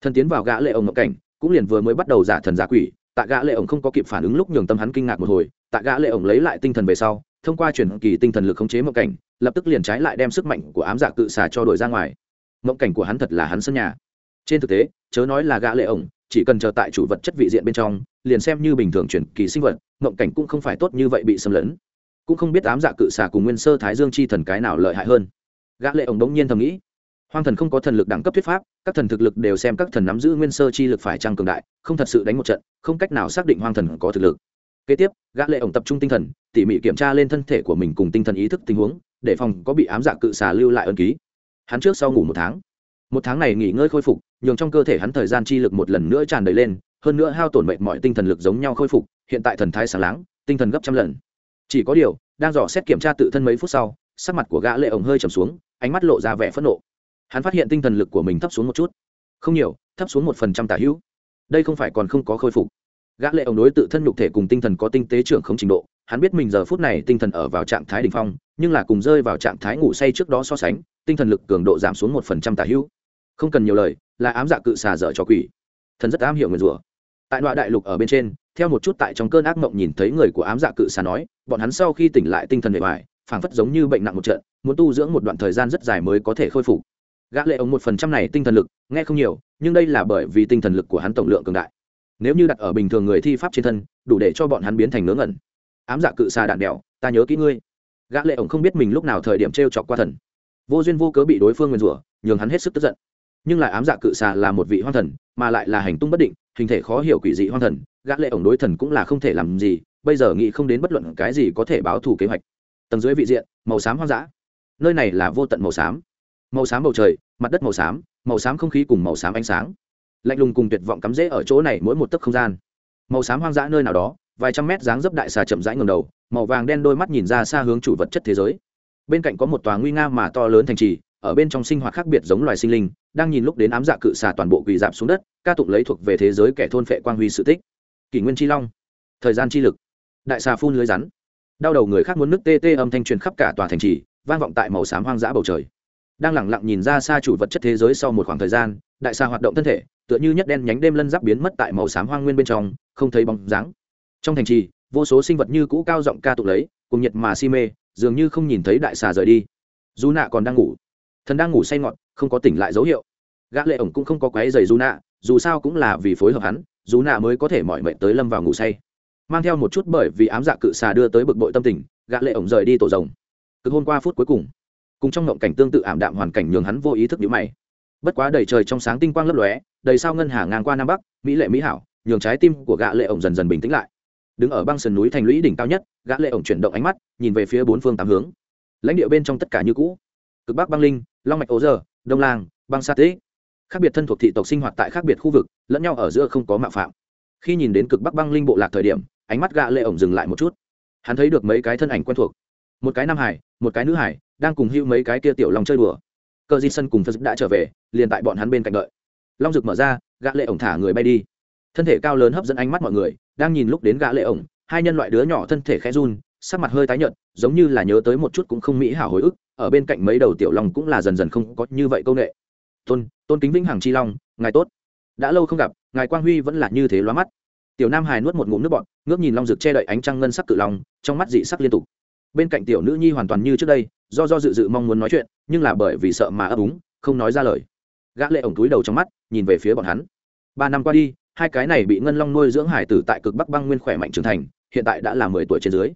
Thần tiến vào gã lệ ổng mộng cảnh, cũng liền vừa mới bắt đầu giả thần giả quỷ, tại gã lệ ổng không có kịp phản ứng lúc nhường tâm hắn kinh ngạc một hồi, tại gã lệ ổng lấy lại tinh thần về sau thông qua chuyển kỳ tinh thần lực khống chế mộng cảnh, lập tức liền trái lại đem sức mạnh của ám dạ cự xà cho đổi ra ngoài. Mộng cảnh của hắn thật là hắn sân nhà. Trên thực tế, chớ nói là gã lệ ổng, chỉ cần chờ tại chủ vật chất vị diện bên trong, liền xem như bình thường chuyển kỳ sinh vật, mộng cảnh cũng không phải tốt như vậy bị xâm lấn. Cũng không biết ám dạ cự xà cùng nguyên sơ thái dương chi thần cái nào lợi hại hơn. Gã lệ ổng đống nhiên thầm nghĩ. Hoang thần không có thần lực đẳng cấp thuyết pháp, các thần thực lực đều xem các thần nắm giữ nguyên sơ chi lực phải trăng cường đại, không thật sự đánh một trận, không cách nào xác định hoang thần có thực lực kế tiếp, gã lệ ổng tập trung tinh thần, tỉ mỉ kiểm tra lên thân thể của mình cùng tinh thần ý thức tình huống, để phòng có bị ám dạ cự xà lưu lại ân ký. Hắn trước sau ngủ một tháng. Một tháng này nghỉ ngơi khôi phục, nhường trong cơ thể hắn thời gian chi lực một lần nữa tràn đầy lên, hơn nữa hao tổn mệnh mọi tinh thần lực giống nhau khôi phục, hiện tại thần thái sáng láng, tinh thần gấp trăm lần. Chỉ có điều, đang dò xét kiểm tra tự thân mấy phút sau, sắc mặt của gã lệ ổng hơi trầm xuống, ánh mắt lộ ra vẻ phẫn nộ. Hắn phát hiện tinh thần lực của mình thấp xuống một chút. Không nhiều, thấp xuống một phần trăm tả hữu. Đây không phải còn không có khôi phục gã lệ ổng đối tự thân nhục thể cùng tinh thần có tinh tế trưởng không trình độ, hắn biết mình giờ phút này tinh thần ở vào trạng thái đỉnh phong, nhưng là cùng rơi vào trạng thái ngủ say trước đó so sánh, tinh thần lực cường độ giảm xuống một phần trăm tả hữu. Không cần nhiều lời, là ám dạ cự xà dở cho quỷ. Thần rất am hiểu người rủa. Tại đoạn đại lục ở bên trên, theo một chút tại trong cơn ác mộng nhìn thấy người của ám dạ cự xà nói, bọn hắn sau khi tỉnh lại tinh thần bề hoài phảng phất giống như bệnh nặng một trận, muốn tu dưỡng một đoạn thời gian rất dài mới có thể khôi phục. Gã lệ ống một phần trăm này tinh thần lực, nghe không nhiều, nhưng đây là bởi vì tinh thần lực của hắn tổng lượng cường đại nếu như đặt ở bình thường người thi pháp trên thân, đủ để cho bọn hắn biến thành ngớ ngẩn. Ám dạ cự xà đạn đèo, ta nhớ kỹ ngươi. Gã lệ ổng không biết mình lúc nào thời điểm treo chọc qua thần. Vô duyên vô cớ bị đối phương nguyền rủa, nhường hắn hết sức tức giận. Nhưng lại ám dạ cự xà là một vị hoang thần, mà lại là hành tung bất định, hình thể khó hiểu quỷ dị hoang thần, gã lệ ổng đối thần cũng là không thể làm gì, bây giờ nghĩ không đến bất luận cái gì có thể báo thù kế hoạch. Tầng dưới vị diện, màu xám hoang dã. Nơi này là vô tận màu xám. Màu xám bầu trời, mặt đất màu xám màu xám không khí cùng màu xám ánh sáng lạnh lùng cùng tuyệt vọng cắm rễ ở chỗ này mỗi một tấc không gian. Màu xám hoang dã nơi nào đó, vài trăm mét dáng dấp đại xà chậm rãi ngầm đầu, màu vàng đen đôi mắt nhìn ra xa hướng chủ vật chất thế giới. Bên cạnh có một tòa nguy nga mà to lớn thành trì, ở bên trong sinh hoạt khác biệt giống loài sinh linh, đang nhìn lúc đến ám dạ cự xà toàn bộ quỳ dạp xuống đất, ca tụng lấy thuộc về thế giới kẻ thôn phệ quang huy sự tích. Kỷ nguyên chi long, thời gian chi lực. Đại xà phun lưới rắn. Đau đầu người khác muốn nước tê tê âm thanh truyền khắp cả tòa thành trì, vang vọng tại màu xám hoang dã bầu trời. Đang lẳng lặng nhìn ra xa chủ vật chất thế giới sau một khoảng thời gian đại xà hoạt động thân thể, tựa như nhất đen nhánh đêm lân giáp biến mất tại màu xám hoang nguyên bên trong, không thấy bóng dáng. Trong thành trì, vô số sinh vật như cũ cao giọng ca tụ lấy, cùng nhiệt mà si mê, dường như không nhìn thấy đại xà rời đi. Dù nạ còn đang ngủ. Thần đang ngủ say ngọt, không có tỉnh lại dấu hiệu. Gã lệ ổng cũng không có quấy giày dù nạ, dù sao cũng là vì phối hợp hắn, dù nạ mới có thể mọi mệnh tới lâm vào ngủ say. Mang theo một chút bởi vì ám dạ cự xà đưa tới bực bội tâm tình, gã lệ ổng rời đi tổ rồng. Cực hôm qua phút cuối cùng cùng trong ngộng cảnh tương tự ảm đạm hoàn cảnh nhường hắn vô ý thức nhíu mày bất quá đầy trời trong sáng tinh quang lấp lóe, đầy sao ngân hà ngang qua nam bắc, mỹ lệ mỹ hảo, nhường trái tim của gã lệ ổng dần dần bình tĩnh lại. Đứng ở băng sườn núi thành lũy đỉnh cao nhất, gã lệ ổng chuyển động ánh mắt, nhìn về phía bốn phương tám hướng. Lãnh địa bên trong tất cả như cũ. Cực bắc băng linh, long mạch ố giờ đông lang, băng sa tế khác biệt thân thuộc thị tộc sinh hoạt tại khác biệt khu vực, lẫn nhau ở giữa không có mạo phạm. Khi nhìn đến cực bắc băng linh bộ lạc thời điểm, ánh mắt gã lệ ổng dừng lại một chút. Hắn thấy được mấy cái thân ảnh quen thuộc. Một cái nam hải, một cái nữ hải, đang cùng hưu mấy cái kia tiểu long chơi đùa cờ di sân cùng phật đã trở về, liền tại bọn hắn bên cạnh đợi. Long rực mở ra, gã lệ ổng thả người bay đi. Thân thể cao lớn hấp dẫn ánh mắt mọi người, đang nhìn lúc đến gã lệ ổng, hai nhân loại đứa nhỏ thân thể khẽ run, sắc mặt hơi tái nhợt, giống như là nhớ tới một chút cũng không mỹ hảo hồi ức, ở bên cạnh mấy đầu tiểu long cũng là dần dần không có như vậy câu nệ. Tôn tôn kính vĩnh hằng chi long, ngài tốt. Đã lâu không gặp, ngài quang huy vẫn là như thế lóa mắt. Tiểu nam hài nuốt một ngụm nước bọt, ngước nhìn long rực che đậy ánh trăng ngân sắc cự long, trong mắt dị sắc liên tục bên cạnh tiểu nữ nhi hoàn toàn như trước đây, do do dự dự mong muốn nói chuyện, nhưng là bởi vì sợ mà ấp úng, không nói ra lời. Gã lệ ổng túi đầu trong mắt, nhìn về phía bọn hắn. Ba năm qua đi, hai cái này bị ngân long nuôi dưỡng hải tử tại cực bắc băng nguyên khỏe mạnh trưởng thành, hiện tại đã là mười tuổi trên dưới.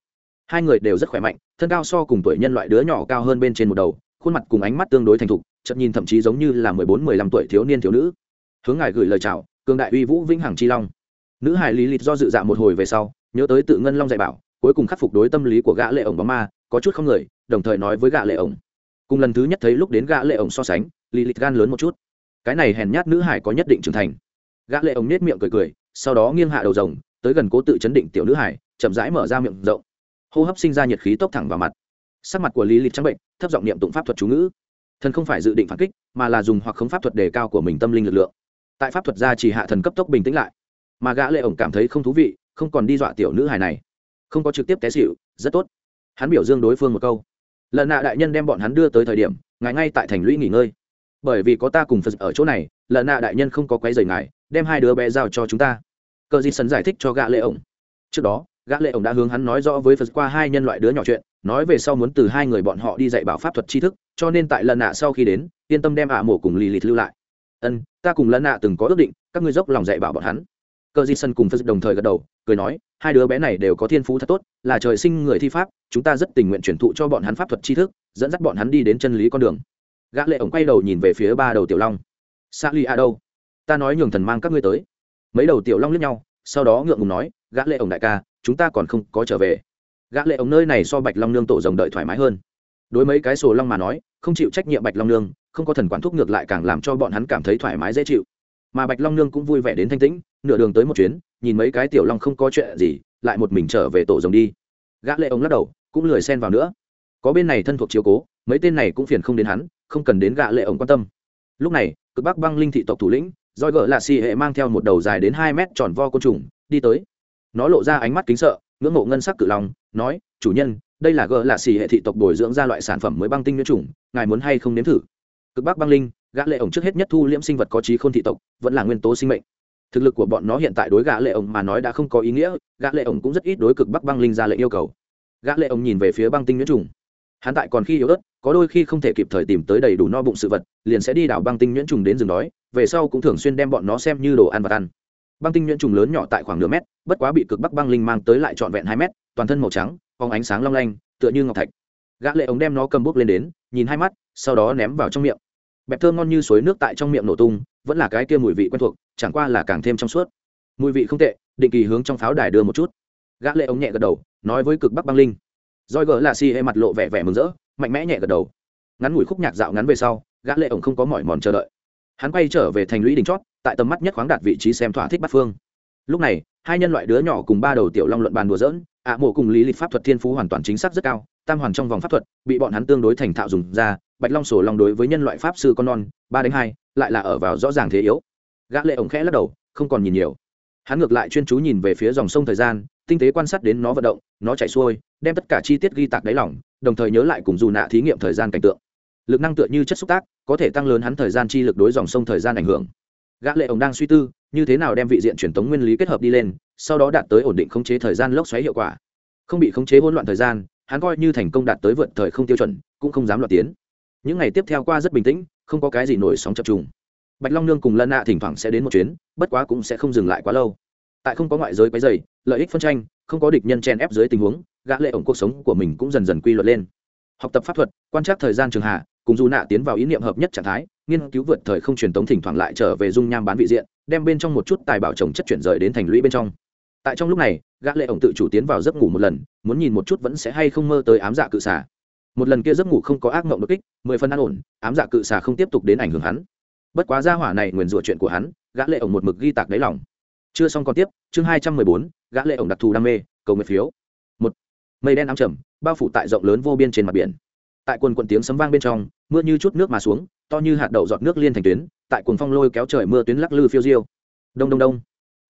Hai người đều rất khỏe mạnh, thân cao so cùng tuổi nhân loại đứa nhỏ cao hơn bên trên một đầu, khuôn mặt cùng ánh mắt tương đối thành thục chậm nhìn thậm chí giống như là mười bốn, mười lăm tuổi thiếu niên thiếu nữ. Hướng ngài gửi lời chào, cường đại uy vũ vĩnh hằng chi long. Nữ hải lý lịch do dự dạ một hồi về sau, nhớ tới tự ngân long dạy bảo cuối cùng khắc phục đối tâm lý của gã lệ ổng bóng ma, có chút không người, đồng thời nói với gã lệ ổng. Cùng lần thứ nhất thấy lúc đến gã lệ ổng so sánh lý lịch gan lớn một chút. Cái này hèn nhát nữ hải có nhất định trưởng thành. Gã lệ ổng nết miệng cười cười, sau đó nghiêng hạ đầu rồng, tới gần cố tự chấn định tiểu nữ hải, chậm rãi mở ra miệng rộng. Hô hấp sinh ra nhiệt khí tốc thẳng vào mặt. Sắc mặt của lý lịch trắng bệnh, thấp giọng niệm tụng pháp thuật chú ngữ. Thần không phải dự định phản kích, mà là dùng hoặc khống pháp thuật đề cao của mình tâm linh lực lượng. Tại pháp thuật gia chỉ hạ thần cấp tốc bình tĩnh lại. Mà gã lệ ổng cảm thấy không thú vị, không còn đi dọa tiểu nữ hài này không có trực tiếp té xịu rất tốt. Hắn biểu dương đối phương một câu. Lần nạ đại nhân đem bọn hắn đưa tới thời điểm, ngài ngay tại thành lũy nghỉ ngơi. Bởi vì có ta cùng phật ở chỗ này, lần nạ đại nhân không có quấy rầy ngài, đem hai đứa bé giao cho chúng ta. Cờ di sân giải thích cho gã lệ ổng. Trước đó, gã lệ ổng đã hướng hắn nói rõ với phật qua hai nhân loại đứa nhỏ chuyện, nói về sau muốn từ hai người bọn họ đi dạy bảo pháp thuật tri thức, cho nên tại lần nạ sau khi đến, yên tâm đem ạ mổ cùng lì lìt lưu lại. Ân, ta cùng lần nạ từng có ước định, các ngươi dốc lòng dạy bảo bọn hắn cơ di sân cùng phật đồng thời gật đầu, cười nói, hai đứa bé này đều có thiên phú thật tốt, là trời sinh người thi pháp, chúng ta rất tình nguyện truyền thụ cho bọn hắn pháp thuật tri thức, dẫn dắt bọn hắn đi đến chân lý con đường. Gã lệ ổng quay đầu nhìn về phía ba đầu tiểu long. Xa ly a đâu? Ta nói nhường thần mang các ngươi tới. Mấy đầu tiểu long liếc nhau, sau đó ngượng ngùng nói, gã lệ ổng đại ca, chúng ta còn không có trở về. Gã lệ ổng nơi này so bạch long nương tổ rồng đợi thoải mái hơn. Đối mấy cái sổ long mà nói, không chịu trách nhiệm bạch long nương, không có thần quản thúc ngược lại càng làm cho bọn hắn cảm thấy thoải mái dễ chịu mà bạch long nương cũng vui vẻ đến thanh tĩnh, nửa đường tới một chuyến, nhìn mấy cái tiểu long không có chuyện gì, lại một mình trở về tổ rồng đi. Gã lệ ông lắc đầu, cũng lười xen vào nữa. Có bên này thân thuộc chiếu cố, mấy tên này cũng phiền không đến hắn, không cần đến gã lệ ông quan tâm. Lúc này, cực bắc băng linh thị tộc thủ lĩnh roi gỡ là xì hệ mang theo một đầu dài đến hai mét tròn vo côn trùng, đi tới. Nó lộ ra ánh mắt kính sợ, ngưỡng mộ ngân sắc cự long, nói, chủ nhân, đây là gỡ là xì hệ thị tộc bồi dưỡng ra loại sản phẩm mới băng tinh nguyên trùng ngài muốn hay không nếm thử? Cực bắc băng linh gã lệ ổng trước hết nhất thu liễm sinh vật có trí khôn thị tộc, vẫn là nguyên tố sinh mệnh. Thực lực của bọn nó hiện tại đối gã lệ ổng mà nói đã không có ý nghĩa, gã lệ ổng cũng rất ít đối cực bắc băng linh ra lệnh yêu cầu. Gã lệ ổng nhìn về phía băng tinh nhuyễn trùng. Hắn tại còn khi yếu ớt, có đôi khi không thể kịp thời tìm tới đầy đủ no bụng sự vật, liền sẽ đi đảo băng tinh nhuyễn trùng đến rừng đói, về sau cũng thường xuyên đem bọn nó xem như đồ ăn và ăn. Băng tinh nhuyễn trùng lớn nhỏ tại khoảng nửa mét, bất quá bị cực bắc băng linh mang tới lại trọn vẹn hai mét, toàn thân màu trắng, phóng ánh sáng long lanh, tựa như ngọc thạch. Gã lệ ống đem nó cầm bút lên đến, nhìn hai mắt, sau đó ném vào trong miệng bẹp thơm ngon như suối nước tại trong miệng nổ tung, vẫn là cái kia mùi vị quen thuộc, chẳng qua là càng thêm trong suốt. Mùi vị không tệ, định kỳ hướng trong pháo đài đưa một chút. Gã lệ ống nhẹ gật đầu, nói với cực bắc băng linh. Roi gỡ là si hệ e mặt lộ vẻ vẻ mừng rỡ, mạnh mẽ nhẹ gật đầu. Ngắn ngủi khúc nhạc dạo ngắn về sau, gã lệ ống không có mỏi mòn chờ đợi. Hắn quay trở về thành lũy đỉnh chót, tại tầm mắt nhất khoáng đạt vị trí xem thỏa thích bắt phương. Lúc này, hai nhân loại đứa nhỏ cùng ba đầu tiểu long luận bàn đùa dỡn ạ mộ cùng lý lịch pháp thuật thiên phú hoàn toàn chính xác rất cao, tam hoàn trong vòng pháp thuật, bị bọn hắn tương đối thành thạo dùng ra bạch long sổ long đối với nhân loại pháp sư con non, ba đánh hai, lại là ở vào rõ ràng thế yếu. Gã lệ ổng khẽ lắc đầu, không còn nhìn nhiều. Hắn ngược lại chuyên chú nhìn về phía dòng sông thời gian, tinh tế quan sát đến nó vận động, nó chảy xuôi, đem tất cả chi tiết ghi tạc đáy lòng, đồng thời nhớ lại cùng dù nạ thí nghiệm thời gian cảnh tượng. Lực năng tựa như chất xúc tác, có thể tăng lớn hắn thời gian chi lực đối dòng sông thời gian ảnh hưởng. Gã lệ ổng đang suy tư, như thế nào đem vị diện truyền thống nguyên lý kết hợp đi lên, sau đó đạt tới ổn định khống chế thời gian lốc xoáy hiệu quả. Không bị khống chế hỗn loạn thời gian, hắn coi như thành công đạt tới vượt thời không tiêu chuẩn, cũng không dám loạn tiến những ngày tiếp theo qua rất bình tĩnh, không có cái gì nổi sóng chập trùng. Bạch long nương cùng lân nạ thỉnh thoảng sẽ đến một chuyến, bất quá cũng sẽ không dừng lại quá lâu. Tại không có ngoại giới quấy dày lợi ích phân tranh, không có địch nhân chen ép dưới tình huống, gã lệ ổng cuộc sống của mình cũng dần dần quy luật lên. Học tập pháp thuật, quan trắc thời gian trường hạ, cùng dù nạ tiến vào ý niệm hợp nhất trạng thái, nghiên cứu vượt thời không truyền tống thỉnh thoảng lại trở về dung nham bán vị diện, đem bên trong một chút tài bảo trồng chất chuyển rời đến thành lũy bên trong. Tại trong lúc này, gã lệ ổng tự chủ tiến vào giấc ngủ một lần, muốn nhìn một chút vẫn sẽ hay không mơ tới ám dạ cự xả một lần kia giấc ngủ không có ác mộng đột kích, mười phân an ổn, ám dạ cự xà không tiếp tục đến ảnh hưởng hắn. Bất quá gia hỏa này nguyền rủa chuyện của hắn, gã lệ ổng một mực ghi tạc đáy lòng. Chưa xong còn tiếp, chương hai trăm mười bốn, gã lệ ổng đặc thù đam mê, cầu nguyện phiếu. Một, mây đen ám trầm, bao phủ tại rộng lớn vô biên trên mặt biển. Tại quần quần tiếng sấm vang bên trong, mưa như chút nước mà xuống, to như hạt đậu giọt nước liên thành tuyến, tại cuồng phong lôi kéo trời mưa tuyến lắc lư phiêu diêu. Đông đông đông.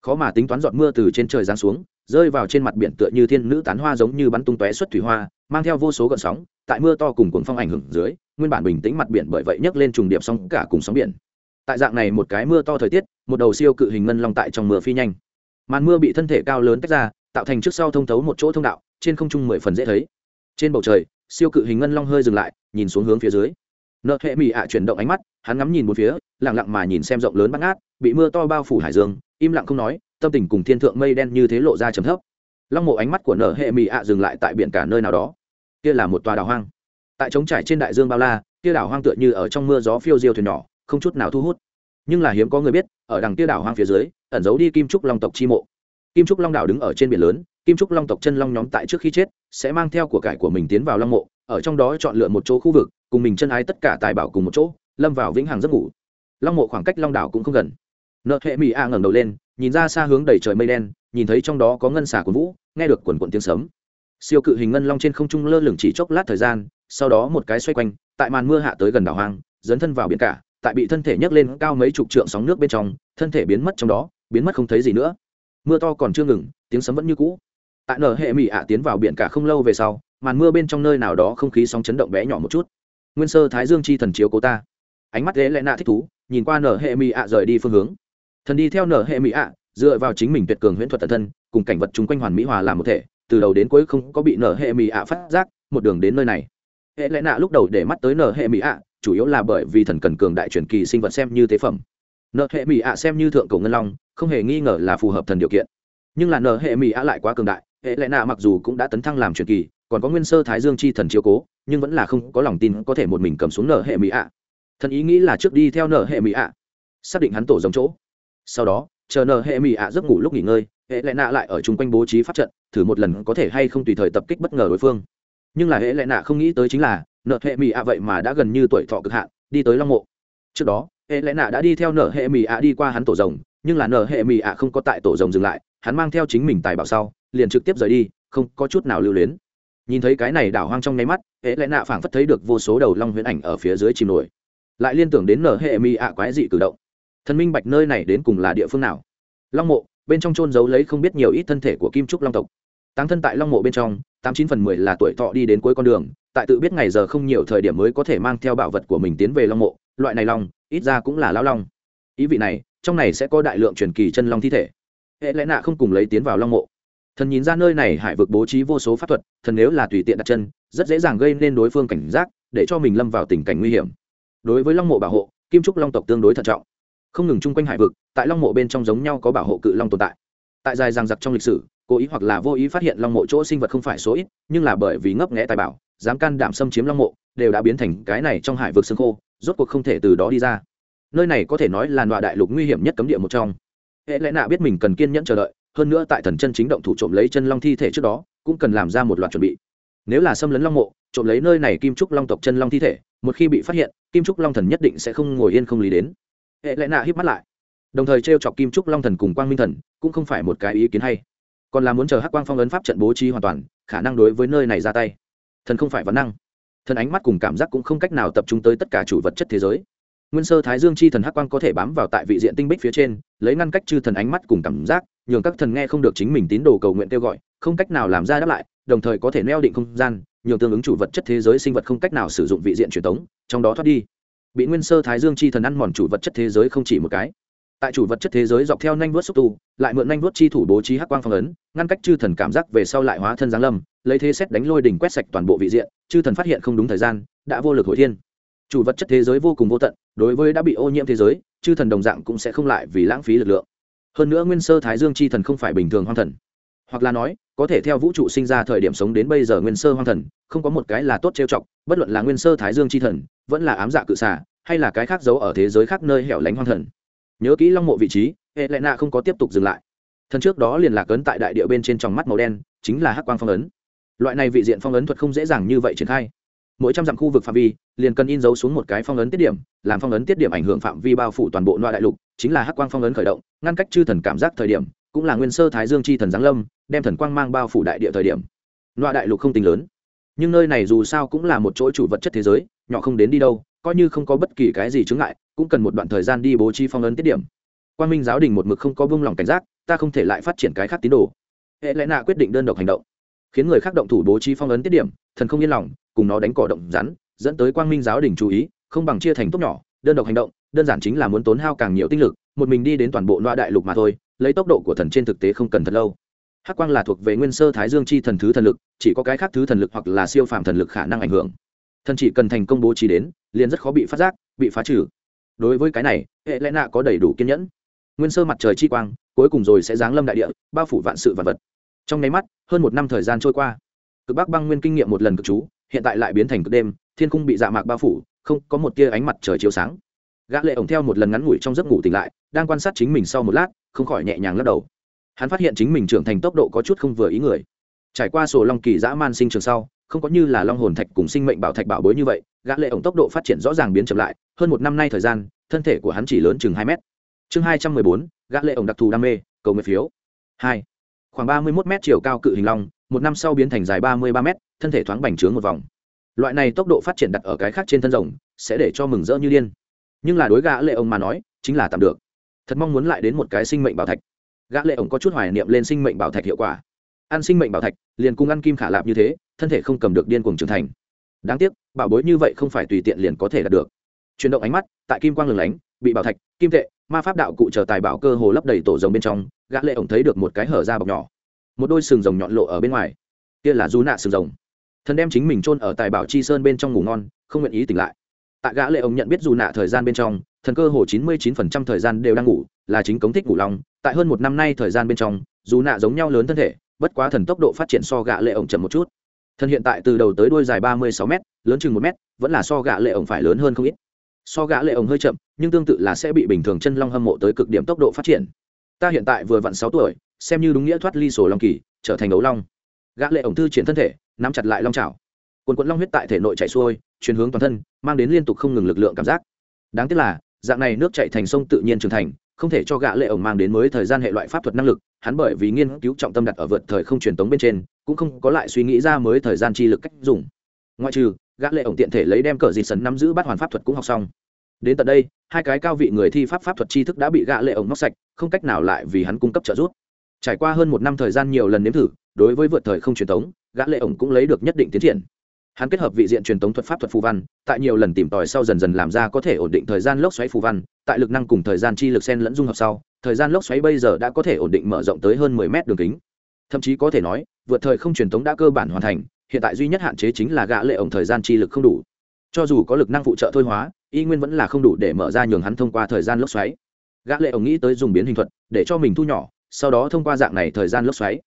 Khó mà tính toán giọt mưa từ trên trời giáng xuống rơi vào trên mặt biển tựa như thiên nữ tán hoa giống như bắn tung tóe xuất thủy hoa, mang theo vô số gợn sóng, tại mưa to cùng cuồng phong ảnh hưởng dưới, nguyên bản bình tĩnh mặt biển bởi vậy nhấc lên trùng điệp sóng cả cùng sóng biển. Tại dạng này một cái mưa to thời tiết, một đầu siêu cự hình ngân long tại trong mưa phi nhanh. Màn mưa bị thân thể cao lớn tách ra, tạo thành trước sau thông thấu một chỗ thông đạo, trên không trung mười phần dễ thấy. Trên bầu trời, siêu cự hình ngân long hơi dừng lại, nhìn xuống hướng phía dưới. Nợ hệ mỹ ạ chuyển động ánh mắt, hắn ngắm nhìn một phía, lặng lặng mà nhìn xem rộng lớn bắt ngát, bị mưa to bao phủ hải dương, im lặng không nói tâm tình cùng thiên thượng mây đen như thế lộ ra chấm thấp. Long mộ ánh mắt của nở hệ mị ạ dừng lại tại biển cả nơi nào đó. Kia là một tòa đảo hoang. Tại trống trải trên đại dương bao la, kia đảo hoang tựa như ở trong mưa gió phiêu diêu thuyền nhỏ, không chút nào thu hút. Nhưng là hiếm có người biết, ở đằng kia đảo hoang phía dưới, ẩn giấu đi kim trúc long tộc chi mộ. Kim trúc long đảo đứng ở trên biển lớn, kim trúc long tộc chân long nhóm tại trước khi chết, sẽ mang theo của cải của mình tiến vào long mộ, ở trong đó chọn lựa một chỗ khu vực, cùng mình chân ái tất cả tài bảo cùng một chỗ, lâm vào vĩnh hằng giấc ngủ. Long mộ khoảng cách long đảo cũng không gần nợ hệ mỹ a ngẩng đầu lên, nhìn ra xa hướng đầy trời mây đen, nhìn thấy trong đó có ngân xà của vũ, nghe được quần quận tiếng sấm. Siêu cự hình ngân long trên không trung lơ lửng chỉ chốc lát thời gian, sau đó một cái xoay quanh, tại màn mưa hạ tới gần đảo hoang, dấn thân vào biển cả, tại bị thân thể nhấc lên cao mấy chục trượng sóng nước bên trong, thân thể biến mất trong đó, biến mất không thấy gì nữa. Mưa to còn chưa ngừng, tiếng sấm vẫn như cũ. Tại nở hệ mỹ ạ tiến vào biển cả không lâu về sau, màn mưa bên trong nơi nào đó không khí sóng chấn động bé nhỏ một chút. Nguyên sơ thái dương chi thần chiếu cố ta. Ánh mắt ghế lẽ nạ thích thú, nhìn qua nở hệ mỹ ạ rời đi phương hướng thần đi theo nở hệ mỹ ạ, dựa vào chính mình tuyệt cường huyễn thuật tận thân, cùng cảnh vật chung quanh hoàn mỹ hòa làm một thể, từ đầu đến cuối không có bị nở hệ mỹ ạ phát giác, một đường đến nơi này. Hệ lẽ nạ lúc đầu để mắt tới nở hệ mỹ ạ, chủ yếu là bởi vì thần cần cường đại truyền kỳ sinh vật xem như tế phẩm. Nợ hệ mỹ ạ xem như thượng cổ ngân long, không hề nghi ngờ là phù hợp thần điều kiện. Nhưng là nợ hệ mỹ ạ lại quá cường đại, hệ lẽ nạ mặc dù cũng đã tấn thăng làm truyền kỳ, còn có nguyên sơ thái dương chi thần chiếu cố, nhưng vẫn là không có lòng tin có thể một mình cầm xuống nợ hệ mỹ ạ. Thần ý nghĩ là trước đi theo nợ hệ mỹ ạ. Xác định hắn tổ giống chỗ sau đó, chờ nờ hệ mỹ ạ giấc ngủ lúc nghỉ ngơi, hệ lẽ nạ lại ở chung quanh bố trí pháp trận, thử một lần có thể hay không tùy thời tập kích bất ngờ đối phương. Nhưng là hệ lẽ nạ không nghĩ tới chính là, nợ hệ mỹ ạ vậy mà đã gần như tuổi thọ cực hạn, đi tới long mộ. Trước đó, hệ lẽ nạ đã đi theo nợ hệ mỹ ạ đi qua hắn tổ rồng, nhưng là nợ hệ mỹ ạ không có tại tổ rồng dừng lại, hắn mang theo chính mình tài bảo sau, liền trực tiếp rời đi, không có chút nào lưu luyến. Nhìn thấy cái này đảo hoang trong nháy mắt, hệ lẽ nạ phảng phất thấy được vô số đầu long huyễn ảnh ở phía dưới chìm nổi. Lại liên tưởng đến nở hệ mỹ ạ quái dị cử động thần minh bạch nơi này đến cùng là địa phương nào? Long mộ, bên trong trôn giấu lấy không biết nhiều ít thân thể của kim trúc long tộc. Táng thân tại long mộ bên trong, tám chín phần mười là tuổi thọ đi đến cuối con đường, tại tự biết ngày giờ không nhiều thời điểm mới có thể mang theo bảo vật của mình tiến về long mộ, loại này long, ít ra cũng là lao long. Ý vị này, trong này sẽ có đại lượng truyền kỳ chân long thi thể. Hệ lẽ nạ không cùng lấy tiến vào long mộ. Thần nhìn ra nơi này hải vực bố trí vô số pháp thuật, thần nếu là tùy tiện đặt chân, rất dễ dàng gây nên đối phương cảnh giác, để cho mình lâm vào tình cảnh nguy hiểm. Đối với long mộ bảo hộ, kim trúc long tộc tương đối thận trọng không ngừng chung quanh hải vực, tại long mộ bên trong giống nhau có bảo hộ cự long tồn tại. Tại dài ràng giặc trong lịch sử, cố ý hoặc là vô ý phát hiện long mộ chỗ sinh vật không phải số ít, nhưng là bởi vì ngấp nghẽ tài bảo, dám can đảm xâm chiếm long mộ, đều đã biến thành cái này trong hải vực xương khô, rốt cuộc không thể từ đó đi ra. Nơi này có thể nói là loại đại lục nguy hiểm nhất cấm địa một trong. Hệ lẽ nạ biết mình cần kiên nhẫn chờ đợi, hơn nữa tại thần chân chính động thủ trộm lấy chân long thi thể trước đó, cũng cần làm ra một loạt chuẩn bị. Nếu là xâm lấn long mộ, trộm lấy nơi này kim trúc long tộc chân long thi thể, một khi bị phát hiện, kim trúc long thần nhất định sẽ không ngồi yên không lý đến hệ lẽ nạ hít mắt lại. Đồng thời t r e o chọc kim trúc long thần cùng quang minh thần cũng không phải một cái ý kiến hay. Còn là muốn chờ hắc quang phong ấn pháp trận bố trí hoàn toàn, khả năng đối với nơi này ra tay. Thần không phải vấn năng. Thần ánh mắt cùng cảm giác cũng không cách nào tập trung tới tất cả chủ vật chất thế giới. Nguyên sơ thái dương chi thần hắc quang có thể bám vào tại vị diện tinh bích phía trên, lấy ngăn cách chư thần ánh mắt cùng cảm giác, nhường các thần nghe không được chính mình tín đồ cầu nguyện kêu gọi, không cách nào làm ra đáp lại, đồng thời có thể neo định không gian, nhường tương ứng chủ vật chất thế giới sinh vật không cách nào sử dụng vị diện truyền thống trong đó thoát đi bị nguyên sơ thái dương chi thần ăn mòn chủ vật chất thế giới không chỉ một cái. Tại chủ vật chất thế giới dọc theo nhanh vuốt xúc tu, lại mượn nhanh vuốt chi thủ bố trí hắc quang phong ấn, ngăn cách chư thần cảm giác về sau lại hóa thân giáng lâm, lấy thế xét đánh lôi đỉnh quét sạch toàn bộ vị diện, chư thần phát hiện không đúng thời gian, đã vô lực hồi thiên. Chủ vật chất thế giới vô cùng vô tận, đối với đã bị ô nhiễm thế giới, chư thần đồng dạng cũng sẽ không lại vì lãng phí lực lượng. Hơn nữa nguyên sơ thái dương chi thần không phải bình thường hoang thần. Hoặc là nói có thể theo vũ trụ sinh ra thời điểm sống đến bây giờ nguyên sơ hoang thần, không có một cái là tốt trêu chọc, bất luận là nguyên sơ thái dương chi thần, vẫn là ám dạ cự xả hay là cái khác giấu ở thế giới khác nơi hẻo lánh hoang thần. Nhớ kỹ long mộ vị trí hệ lệ nạ không có tiếp tục dừng lại. Thần trước đó liền lạc ấn tại đại địa bên trên tròng mắt màu đen, chính là hắc quang phong ấn. Loại này vị diện phong ấn thuật không dễ dàng như vậy triển khai. Mỗi trăm dặm khu vực phạm vi, liền cần in dấu xuống một cái phong ấn tiết điểm, làm phong ấn tiết điểm ảnh hưởng phạm vi bao phủ toàn bộ loại đại lục, chính là hắc quang phong ấn khởi động, ngăn cách chư thần cảm giác thời điểm, cũng là nguyên sơ thái dương chi thần giáng lâm đem thần quang mang bao phủ đại địa thời điểm loa đại lục không tính lớn. Nhưng nơi này dù sao cũng là một chỗ chủ vật chất thế giới, nhỏ không đến đi đâu, coi như không có bất kỳ cái gì chướng ngại, cũng cần một đoạn thời gian đi bố trí phong ấn tiết điểm. Quan minh giáo đình một mực không có vương lòng cảnh giác, ta không thể lại phát triển cái khác tín đồ. Hệ lẽ nạ quyết định đơn độc hành động, khiến người khác động thủ bố trí phong ấn tiết điểm, thần không yên lòng, cùng nó đánh cỏ động rắn, dẫn tới quang minh giáo đình chú ý, không bằng chia thành tốt nhỏ, đơn độc hành động, đơn giản chính là muốn tốn hao càng nhiều tinh lực, một mình đi đến toàn bộ loa đại lục mà thôi, lấy tốc độ của thần trên thực tế không cần thật lâu hắc quang là thuộc về nguyên sơ thái dương chi thần thứ thần lực, chỉ có cái khác thứ thần lực hoặc là siêu phàm thần lực khả năng ảnh hưởng. Thần chỉ cần thành công bố trí đến, liền rất khó bị phát giác, bị phá trừ. Đối với cái này, hệ lẽ nạ có đầy đủ kiên nhẫn. Nguyên sơ mặt trời chi quang, cuối cùng rồi sẽ giáng lâm đại địa, bao phủ vạn sự vạn vật. Trong nháy mắt, hơn một năm thời gian trôi qua. Cực bắc băng nguyên kinh nghiệm một lần cực chú, hiện tại lại biến thành cực đêm, thiên cung bị dạ mạc bao phủ, không có một tia ánh mặt trời chiếu sáng. Gã lệ ổng theo một lần ngắn ngủi trong giấc ngủ tỉnh lại, đang quan sát chính mình sau một lát, không khỏi nhẹ nhàng lắc đầu hắn phát hiện chính mình trưởng thành tốc độ có chút không vừa ý người. Trải qua sổ long kỳ dã man sinh trường sau, không có như là long hồn thạch cùng sinh mệnh bảo thạch bảo bối như vậy, gã lệ ổng tốc độ phát triển rõ ràng biến chậm lại, hơn một năm nay thời gian, thân thể của hắn chỉ lớn chừng hai mét. Chương hai trăm mười bốn, gã lệ ổng đặc thù đam mê, cầu nguyện phiếu. Hai, khoảng ba mươi 31 mét chiều cao cự hình long, một năm sau biến thành dài ba mươi ba mét, thân thể thoáng bành trướng một vòng. Loại này tốc độ phát triển đặt ở cái khác trên thân rồng, sẽ để cho mừng rỡ như điên. Nhưng là đối gã lệ ổng mà nói, chính là tạm được. Thật mong muốn lại đến một cái sinh mệnh bảo thạch gã lệ ổng có chút hoài niệm lên sinh mệnh bảo thạch hiệu quả. Ăn sinh mệnh bảo thạch, liền cùng ăn kim khả lạp như thế, thân thể không cầm được điên cuồng trưởng thành. Đáng tiếc, bảo bối như vậy không phải tùy tiện liền có thể đạt được. Chuyển động ánh mắt, tại kim quang lừng lánh, bị bảo thạch, kim tệ, ma pháp đạo cụ chờ tài bảo cơ hồ lấp đầy tổ rồng bên trong, gã lệ ổng thấy được một cái hở ra bọc nhỏ. Một đôi sừng rồng nhọn lộ ở bên ngoài. Kia là du nạ sừng rồng. Thần đem chính mình chôn ở tài bảo chi sơn bên trong ngủ ngon, không nguyện ý tỉnh lại. Tại gã lệ ổng nhận biết du nạ thời gian bên trong, thần cơ hồ chín mươi chín phần trăm thời gian đều đang ngủ, là chính cống thích ngủ lòng tại hơn một năm nay thời gian bên trong, dù nạ giống nhau lớn thân thể, bất quá thần tốc độ phát triển so gã lệ ổng chậm một chút. Thần hiện tại từ đầu tới đuôi dài ba mươi sáu m lớn chừng một m vẫn là so gã lệ ổng phải lớn hơn không ít. So gã lệ ổng hơi chậm, nhưng tương tự là sẽ bị bình thường chân long hâm mộ tới cực điểm tốc độ phát triển. Ta hiện tại vừa vặn sáu tuổi, xem như đúng nghĩa thoát ly sổ long kỳ, trở thành đấu long. Gã lệ ổng thư triển thân thể, nắm chặt lại long chảo. Quần quận long huyết tại thể nội chảy xuôi chuyển hướng toàn thân, mang đến liên tục không ngừng lực lượng cảm giác. Đáng tiếc là, dạng này nước chạy thành sông tự nhiên trưởng thành không thể cho gã lệ ổng mang đến mới thời gian hệ loại pháp thuật năng lực, hắn bởi vì nghiên cứu trọng tâm đặt ở vượt thời không truyền tống bên trên, cũng không có lại suy nghĩ ra mới thời gian chi lực cách dùng. Ngoại trừ, gã lệ ổng tiện thể lấy đem cờ dịt sấn nắm giữ bắt hoàn pháp thuật cũng học xong. Đến tận đây, hai cái cao vị người thi pháp pháp thuật tri thức đã bị gã lệ ổng móc sạch, không cách nào lại vì hắn cung cấp trợ giúp. Trải qua hơn một năm thời gian nhiều lần nếm thử, đối với vượt thời không truyền tống, gã lệ ổng cũng lấy được nhất định tiến triển hắn kết hợp vị diện truyền thống thuật pháp thuật phù văn, tại nhiều lần tìm tòi sau dần dần làm ra có thể ổn định thời gian lốc xoáy phù văn, tại lực năng cùng thời gian chi lực sen lẫn dung hợp sau, thời gian lốc xoáy bây giờ đã có thể ổn định mở rộng tới hơn 10 mét đường kính. Thậm chí có thể nói, vượt thời không truyền thống đã cơ bản hoàn thành, hiện tại duy nhất hạn chế chính là gã lệ ổng thời gian chi lực không đủ. Cho dù có lực năng phụ trợ thôi hóa, y nguyên vẫn là không đủ để mở ra nhường hắn thông qua thời gian lốc xoáy. Gã lệ ổng nghĩ tới dùng biến hình thuật, để cho mình thu nhỏ, sau đó thông qua dạng này thời gian lốc xoáy.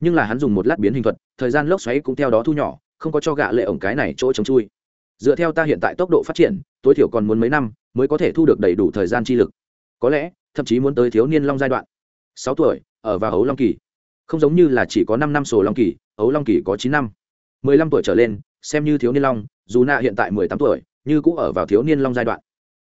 Nhưng là hắn dùng một lát biến hình thuật, thời gian lốc xoáy cũng theo đó thu nhỏ không có cho gã lệ ổng cái này chỗ chống chui. Dựa theo ta hiện tại tốc độ phát triển, tối thiểu còn muốn mấy năm mới có thể thu được đầy đủ thời gian chi lực. Có lẽ, thậm chí muốn tới thiếu niên long giai đoạn. Sáu tuổi, ở vào ấu long kỳ. Không giống như là chỉ có năm năm sổ long kỳ, ấu long kỳ có chín năm. Mười lăm tuổi trở lên, xem như thiếu niên long, dù nạ hiện tại mười tám tuổi, như cũng ở vào thiếu niên long giai đoạn.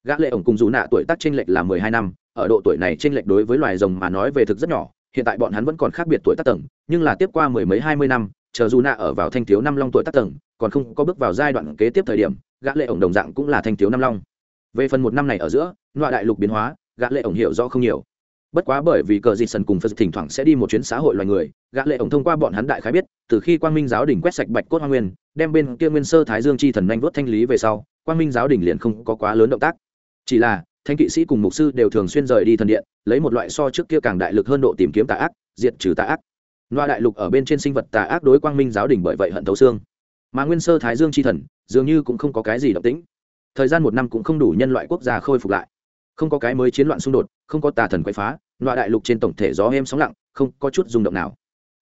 Gã lệ ổng cùng dù nạ tuổi tác chênh lệch là mười hai năm, ở độ tuổi này chênh lệch đối với loài rồng mà nói về thực rất nhỏ, hiện tại bọn hắn vẫn còn khác biệt tuổi tác tầng, nhưng là tiếp qua mười mấy hai mươi năm chờ dù nạ ở vào thanh thiếu năm long tuổi tác tầng, còn không có bước vào giai đoạn kế tiếp thời điểm, gã lệ ổng đồng dạng cũng là thanh thiếu năm long. Về phần một năm này ở giữa, loại đại lục biến hóa, gã lệ ổng hiểu rõ không nhiều. Bất quá bởi vì cờ dịt sần cùng phật thỉnh thoảng sẽ đi một chuyến xã hội loài người, gã lệ ổng thông qua bọn hắn đại khái biết, từ khi quang minh giáo đỉnh quét sạch bạch cốt hoa nguyên, đem bên kia nguyên sơ thái dương chi thần nhanh vớt thanh lý về sau, quang minh giáo đỉnh liền không có quá lớn động tác. Chỉ là thanh kỵ sĩ cùng mục sư đều thường xuyên rời đi thần điện, lấy một loại so trước kia càng đại lực hơn độ tìm kiếm tà ác, diệt trừ tà ác loa đại lục ở bên trên sinh vật tà ác đối quang minh giáo đình bởi vậy hận thấu xương. Mà nguyên sơ thái dương chi thần, dường như cũng không có cái gì động tĩnh. Thời gian một năm cũng không đủ nhân loại quốc gia khôi phục lại. Không có cái mới chiến loạn xung đột, không có tà thần quậy phá, loa đại lục trên tổng thể gió êm sóng lặng, không có chút rung động nào.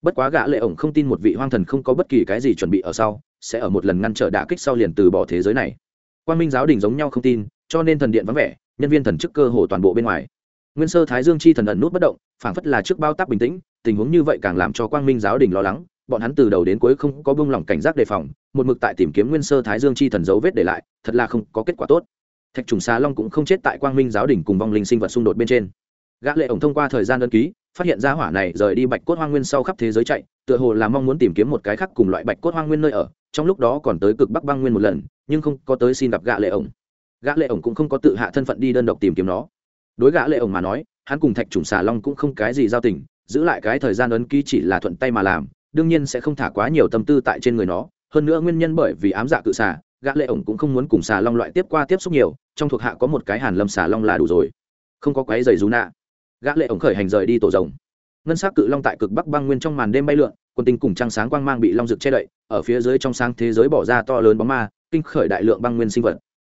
Bất quá gã lệ ổng không tin một vị hoang thần không có bất kỳ cái gì chuẩn bị ở sau, sẽ ở một lần ngăn trở đả kích sau liền từ bỏ thế giới này. Quang minh giáo đình giống nhau không tin, cho nên thần điện vắng vẻ, nhân viên thần chức cơ hồ toàn bộ bên ngoài. Nguyên sơ thái dương chi thần ẩn nút bất động, phảng phất là trước bao tác bình tĩnh tình huống như vậy càng làm cho quang minh giáo đình lo lắng, bọn hắn từ đầu đến cuối không có buông lỏng cảnh giác đề phòng, một mực tại tìm kiếm nguyên sơ thái dương chi thần dấu vết để lại, thật là không có kết quả tốt. Thạch trùng xà long cũng không chết tại quang minh giáo đình cùng vong linh sinh vật xung đột bên trên. Gã lệ ổng thông qua thời gian đơn ký, phát hiện ra hỏa này rời đi bạch cốt hoang nguyên sau khắp thế giới chạy, tựa hồ là mong muốn tìm kiếm một cái khác cùng loại bạch cốt hoang nguyên nơi ở, trong lúc đó còn tới cực bắc băng nguyên một lần, nhưng không có tới xin gặp gã lệ ổng. Gã lệ ổng cũng không có tự hạ thân phận đi đơn độc tìm kiếm nó. Đối gã lệ ổng mà nói, hắn cùng thạch trùng xà long cũng không cái gì giao tình giữ lại cái thời gian ấn ký chỉ là thuận tay mà làm, đương nhiên sẽ không thả quá nhiều tâm tư tại trên người nó. Hơn nữa nguyên nhân bởi vì ám dạ cự xà, gã lệ ổng cũng không muốn cùng xà long loại tiếp qua tiếp xúc nhiều, trong thuộc hạ có một cái hàn lâm xà long là đủ rồi. Không có quái giày rú nạ. Gã lệ ổng khởi hành rời đi tổ rồng. Ngân sắc cự long tại cực bắc băng nguyên trong màn đêm bay lượn quân tinh cùng trăng sáng quang mang bị long rực che đậy, ở phía dưới trong sáng thế giới bỏ ra to lớn bóng ma, kinh khởi đại lượng băng nguyên sinh vật.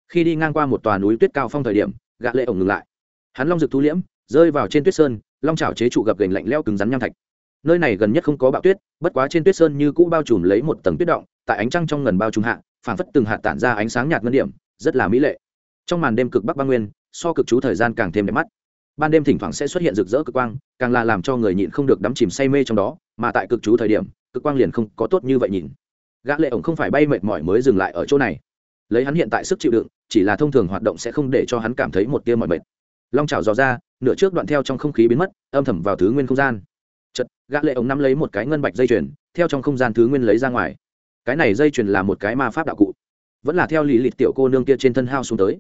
Khi đi ngang qua một tòa núi tuyết cao phong thời điểm, gã lệ ổng ngừng lại. Hắn long rực thu liễm rơi vào trên tuyết sơn, long chảo chế trụ gập gành lạnh lẽo cứng rắn nham thạch. Nơi này gần nhất không có bão tuyết, bất quá trên tuyết sơn như cũ bao trùm lấy một tầng tuyết động, tại ánh trăng trong ngần bao trùm hạ, phảng phất từng hạt tản ra ánh sáng nhạt ngân điểm, rất là mỹ lệ. Trong màn đêm cực bắc băng nguyên, so cực chú thời gian càng thêm đẹp mắt. Ban đêm thỉnh thoảng sẽ xuất hiện rực rỡ cực quang, càng là làm cho người nhịn không được đắm chìm say mê trong đó, mà tại cực chú thời điểm, cực quang liền không có tốt như vậy nhìn. Gã lệ ổng không phải bay mệt mỏi mới dừng lại ở chỗ này. Lấy hắn hiện tại sức chịu đựng, chỉ là thông thường hoạt động sẽ không để cho hắn cảm thấy một tia mỏi mệt. Long chảo dò ra nửa trước đoạn theo trong không khí biến mất, âm thầm vào thứ nguyên không gian. Chật gã lệ ống nắm lấy một cái ngân bạch dây chuyền, theo trong không gian thứ nguyên lấy ra ngoài. Cái này dây chuyền là một cái ma pháp đạo cụ. Vẫn là theo lý lịch tiểu cô nương kia trên thân hao xuống tới.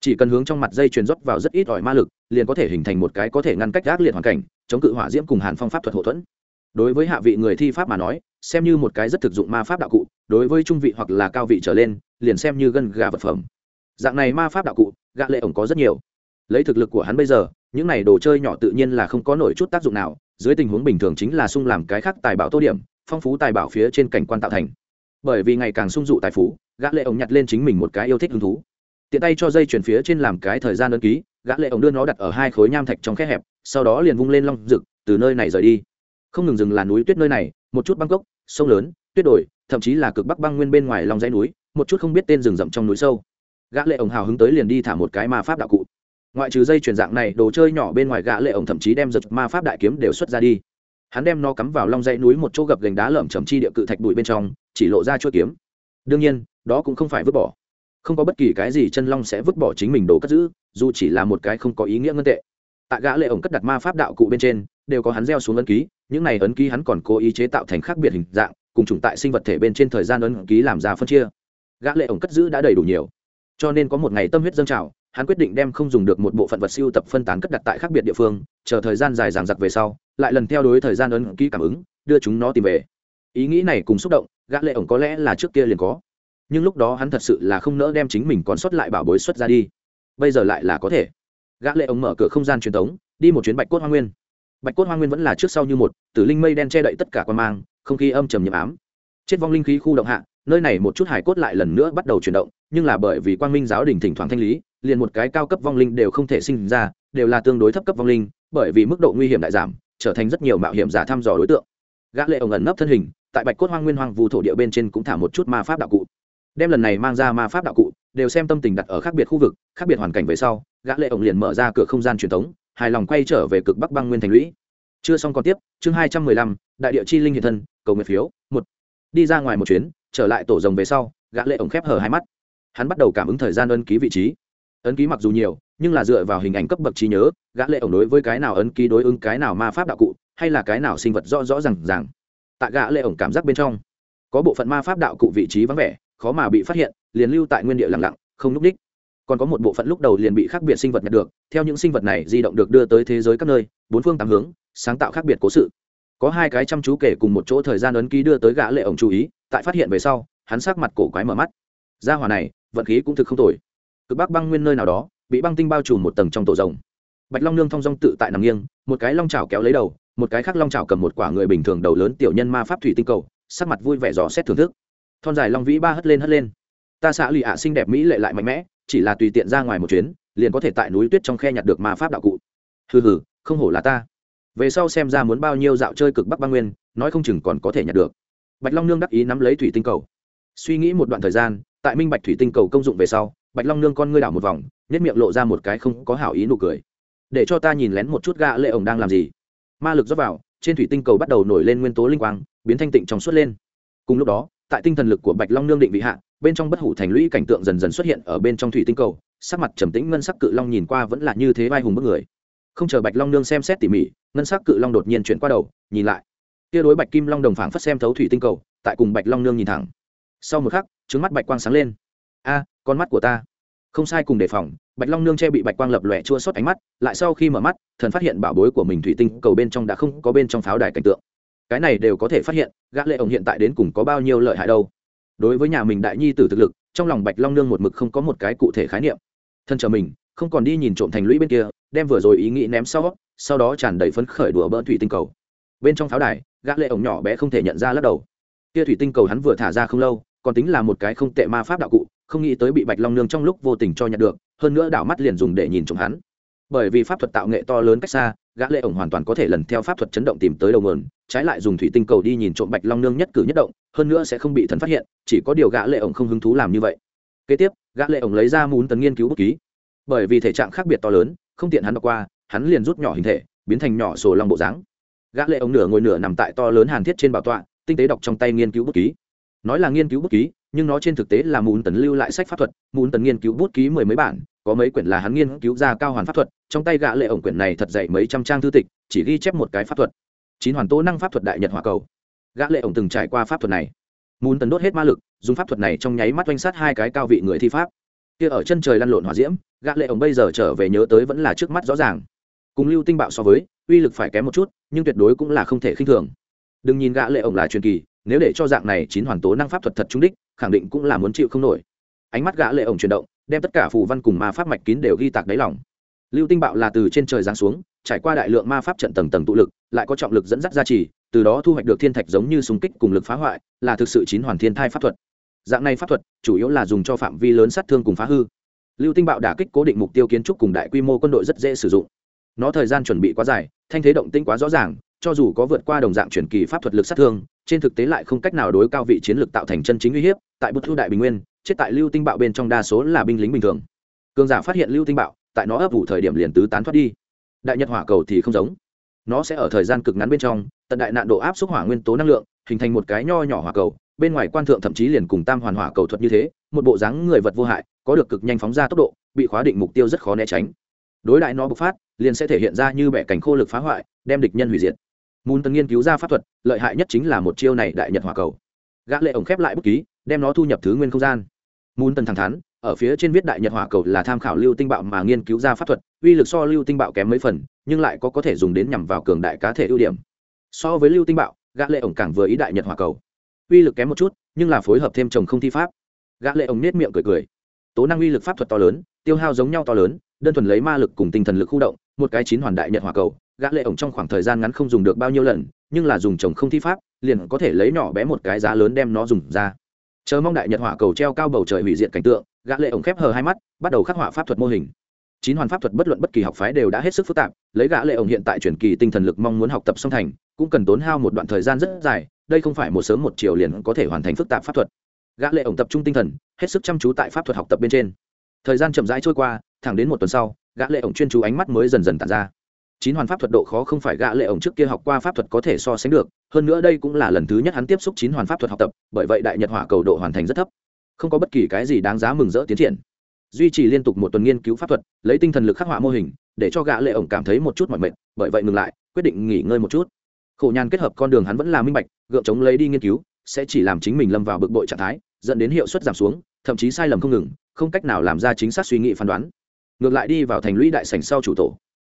Chỉ cần hướng trong mặt dây chuyền rót vào rất ít ỏi ma lực, liền có thể hình thành một cái có thể ngăn cách gác liệt hoàn cảnh, chống cự hỏa diễm cùng hàn phong pháp thuật hậu thuẫn. Đối với hạ vị người thi pháp mà nói, xem như một cái rất thực dụng ma pháp đạo cụ, đối với trung vị hoặc là cao vị trở lên, liền xem như gân gà vật phẩm. Dạng này ma pháp đạo cụ gạ lệ ổng có rất nhiều. Lấy thực lực của hắn bây giờ những này đồ chơi nhỏ tự nhiên là không có nổi chút tác dụng nào, dưới tình huống bình thường chính là sung làm cái khác tài bảo tô điểm, phong phú tài bảo phía trên cảnh quan tạo thành. Bởi vì ngày càng sung dụ tài phú, gã lệ ổng nhặt lên chính mình một cái yêu thích hứng thú. Tiện tay cho dây chuyển phía trên làm cái thời gian đơn ký, gã lệ ổng đưa nó đặt ở hai khối nham thạch trong khe hẹp, sau đó liền vung lên long rực, từ nơi này rời đi. Không ngừng dừng là núi tuyết nơi này, một chút băng cốc, sông lớn, tuyết đồi, thậm chí là cực bắc băng nguyên bên ngoài lòng dãy núi, một chút không biết tên rừng rậm trong núi sâu. Gã lệ ổng hào hứng tới liền đi thả một cái ma pháp đạo cụ ngoại trừ dây chuyển dạng này, đồ chơi nhỏ bên ngoài gã lệ ổng thậm chí đem giật ma pháp đại kiếm đều xuất ra đi. Hắn đem nó cắm vào long dãy núi một chỗ gập gành đá lởm chầm chi địa cự thạch bụi bên trong, chỉ lộ ra chuôi kiếm. Đương nhiên, đó cũng không phải vứt bỏ. Không có bất kỳ cái gì chân long sẽ vứt bỏ chính mình đồ cất giữ, dù chỉ là một cái không có ý nghĩa ngân tệ. Tại gã lệ ổng cất đặt ma pháp đạo cụ bên trên, đều có hắn gieo xuống ấn ký, những này ấn ký hắn còn cố ý chế tạo thành khác biệt hình dạng, cùng chủng tại sinh vật thể bên trên thời gian ấn ký làm ra phân chia. Gã lệ ổng cất giữ đã đầy đủ nhiều. Cho nên có một ngày tâm huyết dâng trào hắn quyết định đem không dùng được một bộ phận vật siêu tập phân tán cất đặt tại khác biệt địa phương, chờ thời gian dài dằng dặc về sau, lại lần theo đối thời gian ấn ký cảm ứng, đưa chúng nó tìm về. Ý nghĩ này cùng xúc động, gã lệ ổng có lẽ là trước kia liền có. Nhưng lúc đó hắn thật sự là không nỡ đem chính mình còn sót lại bảo bối xuất ra đi. Bây giờ lại là có thể. Gã lệ ổng mở cửa không gian truyền thống đi một chuyến bạch cốt hoa nguyên. Bạch cốt hoa nguyên vẫn là trước sau như một, tử linh mây đen che đậy tất cả quan mang, không khí âm trầm nhậm ám. Chết vong linh khí khu động hạ, nơi này một chút hải cốt lại lần nữa bắt đầu chuyển động, nhưng là bởi vì quang minh giáo đình thỉnh thoảng thanh lý liền một cái cao cấp vong linh đều không thể sinh ra, đều là tương đối thấp cấp vong linh, bởi vì mức độ nguy hiểm đại giảm, trở thành rất nhiều mạo hiểm giả thăm dò đối tượng. Gã lệ ổng ẩn nấp thân hình, tại bạch cốt hoang nguyên hoang vu thổ địa bên trên cũng thả một chút ma pháp đạo cụ. Đem lần này mang ra ma pháp đạo cụ, đều xem tâm tình đặt ở khác biệt khu vực, khác biệt hoàn cảnh về sau, gã lệ ổng liền mở ra cửa không gian truyền thống, hài lòng quay trở về cực bắc băng nguyên thành lũy. Chưa xong còn tiếp, chương hai trăm mười lăm, đại địa chi linh hiện thân, cầu nguyện phiếu, một. Đi ra ngoài một chuyến, trở lại tổ rồng về sau, gã lệ ổng khép hờ hai mắt. Hắn bắt đầu cảm ứng thời gian ấn ký vị trí ấn ký mặc dù nhiều, nhưng là dựa vào hình ảnh cấp bậc trí nhớ, gã lệ ổng đối với cái nào ấn ký đối ứng cái nào ma pháp đạo cụ, hay là cái nào sinh vật rõ rõ ràng ràng. Tại gã lệ ổng cảm giác bên trong, có bộ phận ma pháp đạo cụ vị trí vắng vẻ, khó mà bị phát hiện, liền lưu tại nguyên địa lặng lặng, không núp đích. Còn có một bộ phận lúc đầu liền bị khác biệt sinh vật nhận được, theo những sinh vật này di động được đưa tới thế giới các nơi, bốn phương tám hướng, sáng tạo khác biệt cố sự. Có hai cái chăm chú kể cùng một chỗ thời gian ấn ký đưa tới gã lệ ổng chú ý, tại phát hiện về sau, hắn sắc mặt cổ quái mở mắt. Gia hỏa này, vận khí cũng thực không tồi cực bắc băng nguyên nơi nào đó, bị băng tinh bao trùm một tầng trong tổ rồng. Bạch long nương thong dong tự tại nằm nghiêng, một cái long chảo kéo lấy đầu, một cái khác long chảo cầm một quả người bình thường đầu lớn tiểu nhân ma pháp thủy tinh cầu, sắc mặt vui vẻ dò xét thưởng thức. Thon dài long vĩ ba hất lên hất lên. Ta xạ lụy ạ xinh đẹp mỹ lệ lại mạnh mẽ, chỉ là tùy tiện ra ngoài một chuyến, liền có thể tại núi tuyết trong khe nhặt được ma pháp đạo cụ. Hừ hừ, không hổ là ta. Về sau xem ra muốn bao nhiêu dạo chơi cực bắc băng nguyên, nói không chừng còn có thể nhặt được. Bạch long nương đắc ý nắm lấy thủy tinh cầu. Suy nghĩ một đoạn thời gian, tại minh bạch thủy tinh cầu công dụng về sau bạch long nương con ngươi đảo một vòng nhất miệng lộ ra một cái không có hảo ý nụ cười. Để cho ta nhìn lén một chút gã lệ ổng đang làm gì. Ma lực rót vào, trên thủy tinh cầu bắt đầu nổi lên nguyên tố linh quang, biến thanh tịnh trong suốt lên. Cùng lúc đó, tại tinh thần lực của bạch long nương định vị hạ, bên trong bất hủ thành lũy cảnh tượng dần dần xuất hiện ở bên trong thủy tinh cầu, sắc mặt trầm tĩnh ngân sắc cự long nhìn qua vẫn là như thế vai hùng bức người. Không chờ bạch long nương xem xét tỉ mỉ, ngân sắc cự long đột nhiên chuyển qua đầu, nhìn lại. Tia đối bạch kim long đồng phảng phất xem thấu thủy tinh cầu, tại cùng bạch long nương nhìn thẳng. Sau một khắc trứng mắt bạch quang sáng lên a, con mắt của ta. Không sai cùng đề phòng, bạch long nương che bị bạch quang lập lòe chua xót ánh mắt, lại sau khi mở mắt, thần phát hiện bảo bối của mình thủy tinh cầu bên trong đã không có bên trong pháo đài cảnh tượng. Cái này đều có thể phát hiện, gã lệ ổng hiện tại đến cùng có bao nhiêu lợi hại đâu. Đối với nhà mình đại nhi tử thực lực, trong lòng bạch long nương một mực không có một cái cụ thể khái niệm. Thân chờ mình, không còn đi nhìn trộm thành lũy bên kia, đem vừa rồi ý nghĩ ném sau sau đó tràn đầy phấn khởi đùa bỡn thủy tinh cầu. Bên trong pháo đài, gã lệ ổng nhỏ bé không thể nhận ra lắc đầu. Kia thủy tinh cầu hắn vừa thả ra không lâu còn tính là một cái không tệ ma pháp đạo cụ, không nghĩ tới bị bạch long nương trong lúc vô tình cho nhận được, hơn nữa đảo mắt liền dùng để nhìn trộm hắn. Bởi vì pháp thuật tạo nghệ to lớn cách xa, gã lệ ổng hoàn toàn có thể lần theo pháp thuật chấn động tìm tới đầu nguồn, trái lại dùng thủy tinh cầu đi nhìn trộm bạch long nương nhất cử nhất động, hơn nữa sẽ không bị thần phát hiện, chỉ có điều gã lệ ổng không hứng thú làm như vậy. Kế tiếp, gã lệ ổng lấy ra muốn tấn nghiên cứu bút ký. Bởi vì thể trạng khác biệt to lớn, không tiện hắn đọc qua, hắn liền rút nhỏ hình thể, biến thành nhỏ sổ long bộ dáng. Gã lệ ổng nửa ngồi nửa nằm tại to lớn hàn thiết trên bảo tọa, tinh tế đọc trong tay nghiên cứu bút ký nói là nghiên cứu bút ký, nhưng nó trên thực tế là muốn tấn lưu lại sách pháp thuật. Muốn tấn nghiên cứu bút ký mười mấy bản, có mấy quyển là hắn nghiên cứu ra cao hoàn pháp thuật, trong tay gã lệ ổng quyển này thật dày mấy trăm trang thư tịch, chỉ ghi chép một cái pháp thuật. Chín hoàn tố năng pháp thuật đại nhật hỏa cầu. Gã lệ ổng từng trải qua pháp thuật này. Muốn tấn đốt hết ma lực, dùng pháp thuật này trong nháy mắt oanh sát hai cái cao vị người thi pháp. Kia ở chân trời lăn lộn hỏa diễm, gã lệ ổng bây giờ trở về nhớ tới vẫn là trước mắt rõ ràng. Cùng lưu tinh bạo so với, uy lực phải kém một chút, nhưng tuyệt đối cũng là không thể khinh thường. Đừng nhìn gã lệ ổng là truyền kỳ nếu để cho dạng này chín hoàn tố năng pháp thuật thật trung đích, khẳng định cũng là muốn chịu không nổi. Ánh mắt gã lệ ổng chuyển động, đem tất cả phù văn cùng ma pháp mạch kín đều ghi tạc đáy lòng. Lưu tinh bạo là từ trên trời giáng xuống, trải qua đại lượng ma pháp trận tầng tầng tụ lực, lại có trọng lực dẫn dắt gia trì, từ đó thu hoạch được thiên thạch giống như súng kích cùng lực phá hoại, là thực sự chín hoàn thiên thai pháp thuật. Dạng này pháp thuật, chủ yếu là dùng cho phạm vi lớn sát thương cùng phá hư. Lưu tinh bạo đả kích cố định mục tiêu kiến trúc cùng đại quy mô quân đội rất dễ sử dụng. Nó thời gian chuẩn bị quá dài, thanh thế động tinh quá rõ ràng, cho dù có vượt qua đồng dạng chuyển kỳ pháp thuật lực sát thương trên thực tế lại không cách nào đối cao vị chiến lược tạo thành chân chính uy hiếp, tại bút thu đại bình nguyên, chết tại lưu tinh bạo bên trong đa số là binh lính bình thường. Cường giả phát hiện lưu tinh bạo, tại nó ấp ủ thời điểm liền tứ tán thoát đi. Đại nhật hỏa cầu thì không giống. Nó sẽ ở thời gian cực ngắn bên trong, tận đại nạn độ áp xúc hỏa nguyên tố năng lượng, hình thành một cái nho nhỏ hỏa cầu, bên ngoài quan thượng thậm chí liền cùng tam hoàn hỏa cầu thuật như thế, một bộ dáng người vật vô hại, có được cực nhanh phóng ra tốc độ, bị khóa định mục tiêu rất khó né tránh. Đối đại nó bộc phát, liền sẽ thể hiện ra như bẻ cảnh khô lực phá hoại, đem địch nhân hủy diệt. Mun tần nghiên cứu ra pháp thuật, lợi hại nhất chính là một chiêu này đại nhật hỏa cầu. Gã lệ ổng khép lại bút ký, đem nó thu nhập thứ nguyên không gian. Mun tần thẳng thắn, ở phía trên viết đại nhật hỏa cầu là tham khảo lưu tinh bạo mà nghiên cứu ra pháp thuật, uy lực so lưu tinh bạo kém mấy phần, nhưng lại có có thể dùng đến nhằm vào cường đại cá thể ưu điểm. So với lưu tinh bạo, gã lệ ổng càng vừa ý đại nhật hỏa cầu. Uy lực kém một chút, nhưng là phối hợp thêm chồng không thi pháp. Gã lệ ổng nết miệng cười cười. Tố năng uy lực pháp thuật to lớn, tiêu hao giống nhau to lớn, đơn thuần lấy ma lực cùng tinh thần lực khu động một cái chín hoàn đại nhật hỏa cầu, gã lệ ổng trong khoảng thời gian ngắn không dùng được bao nhiêu lần, nhưng là dùng chồng không thi pháp, liền có thể lấy nhỏ bé một cái giá lớn đem nó dùng ra. Chờ mong đại nhật hỏa cầu treo cao bầu trời hủy diệt cảnh tượng, gã lệ ổng khép hờ hai mắt, bắt đầu khắc họa pháp thuật mô hình. Chín hoàn pháp thuật bất luận bất kỳ học phái đều đã hết sức phức tạp, lấy gã lệ ổng hiện tại truyền kỳ tinh thần lực mong muốn học tập song thành, cũng cần tốn hao một đoạn thời gian rất dài, đây không phải một sớm một chiều liền có thể hoàn thành phức tạp pháp thuật. Gã lệ ổng tập trung tinh thần, hết sức chăm chú tại pháp thuật học tập bên trên. Thời gian chậm rãi trôi qua, thẳng đến một tuần sau gã lệ ổng chuyên chú ánh mắt mới dần dần tản ra. Chín hoàn pháp thuật độ khó không phải gã lệ ổng trước kia học qua pháp thuật có thể so sánh được, hơn nữa đây cũng là lần thứ nhất hắn tiếp xúc chín hoàn pháp thuật học tập, bởi vậy đại nhật hỏa cầu độ hoàn thành rất thấp. Không có bất kỳ cái gì đáng giá mừng rỡ tiến triển. Duy trì liên tục một tuần nghiên cứu pháp thuật, lấy tinh thần lực khắc họa mô hình, để cho gã lệ ổng cảm thấy một chút mỏi mệt, bởi vậy ngừng lại, quyết định nghỉ ngơi một chút. Khổ nhàn kết hợp con đường hắn vẫn là minh bạch, gượng chống lấy đi nghiên cứu, sẽ chỉ làm chính mình lâm vào bực bội trạng thái, dẫn đến hiệu suất giảm xuống, thậm chí sai lầm không ngừng, không cách nào làm ra chính xác suy nghĩ phán đoán ngược lại đi vào thành lũy đại sảnh sau chủ tổ.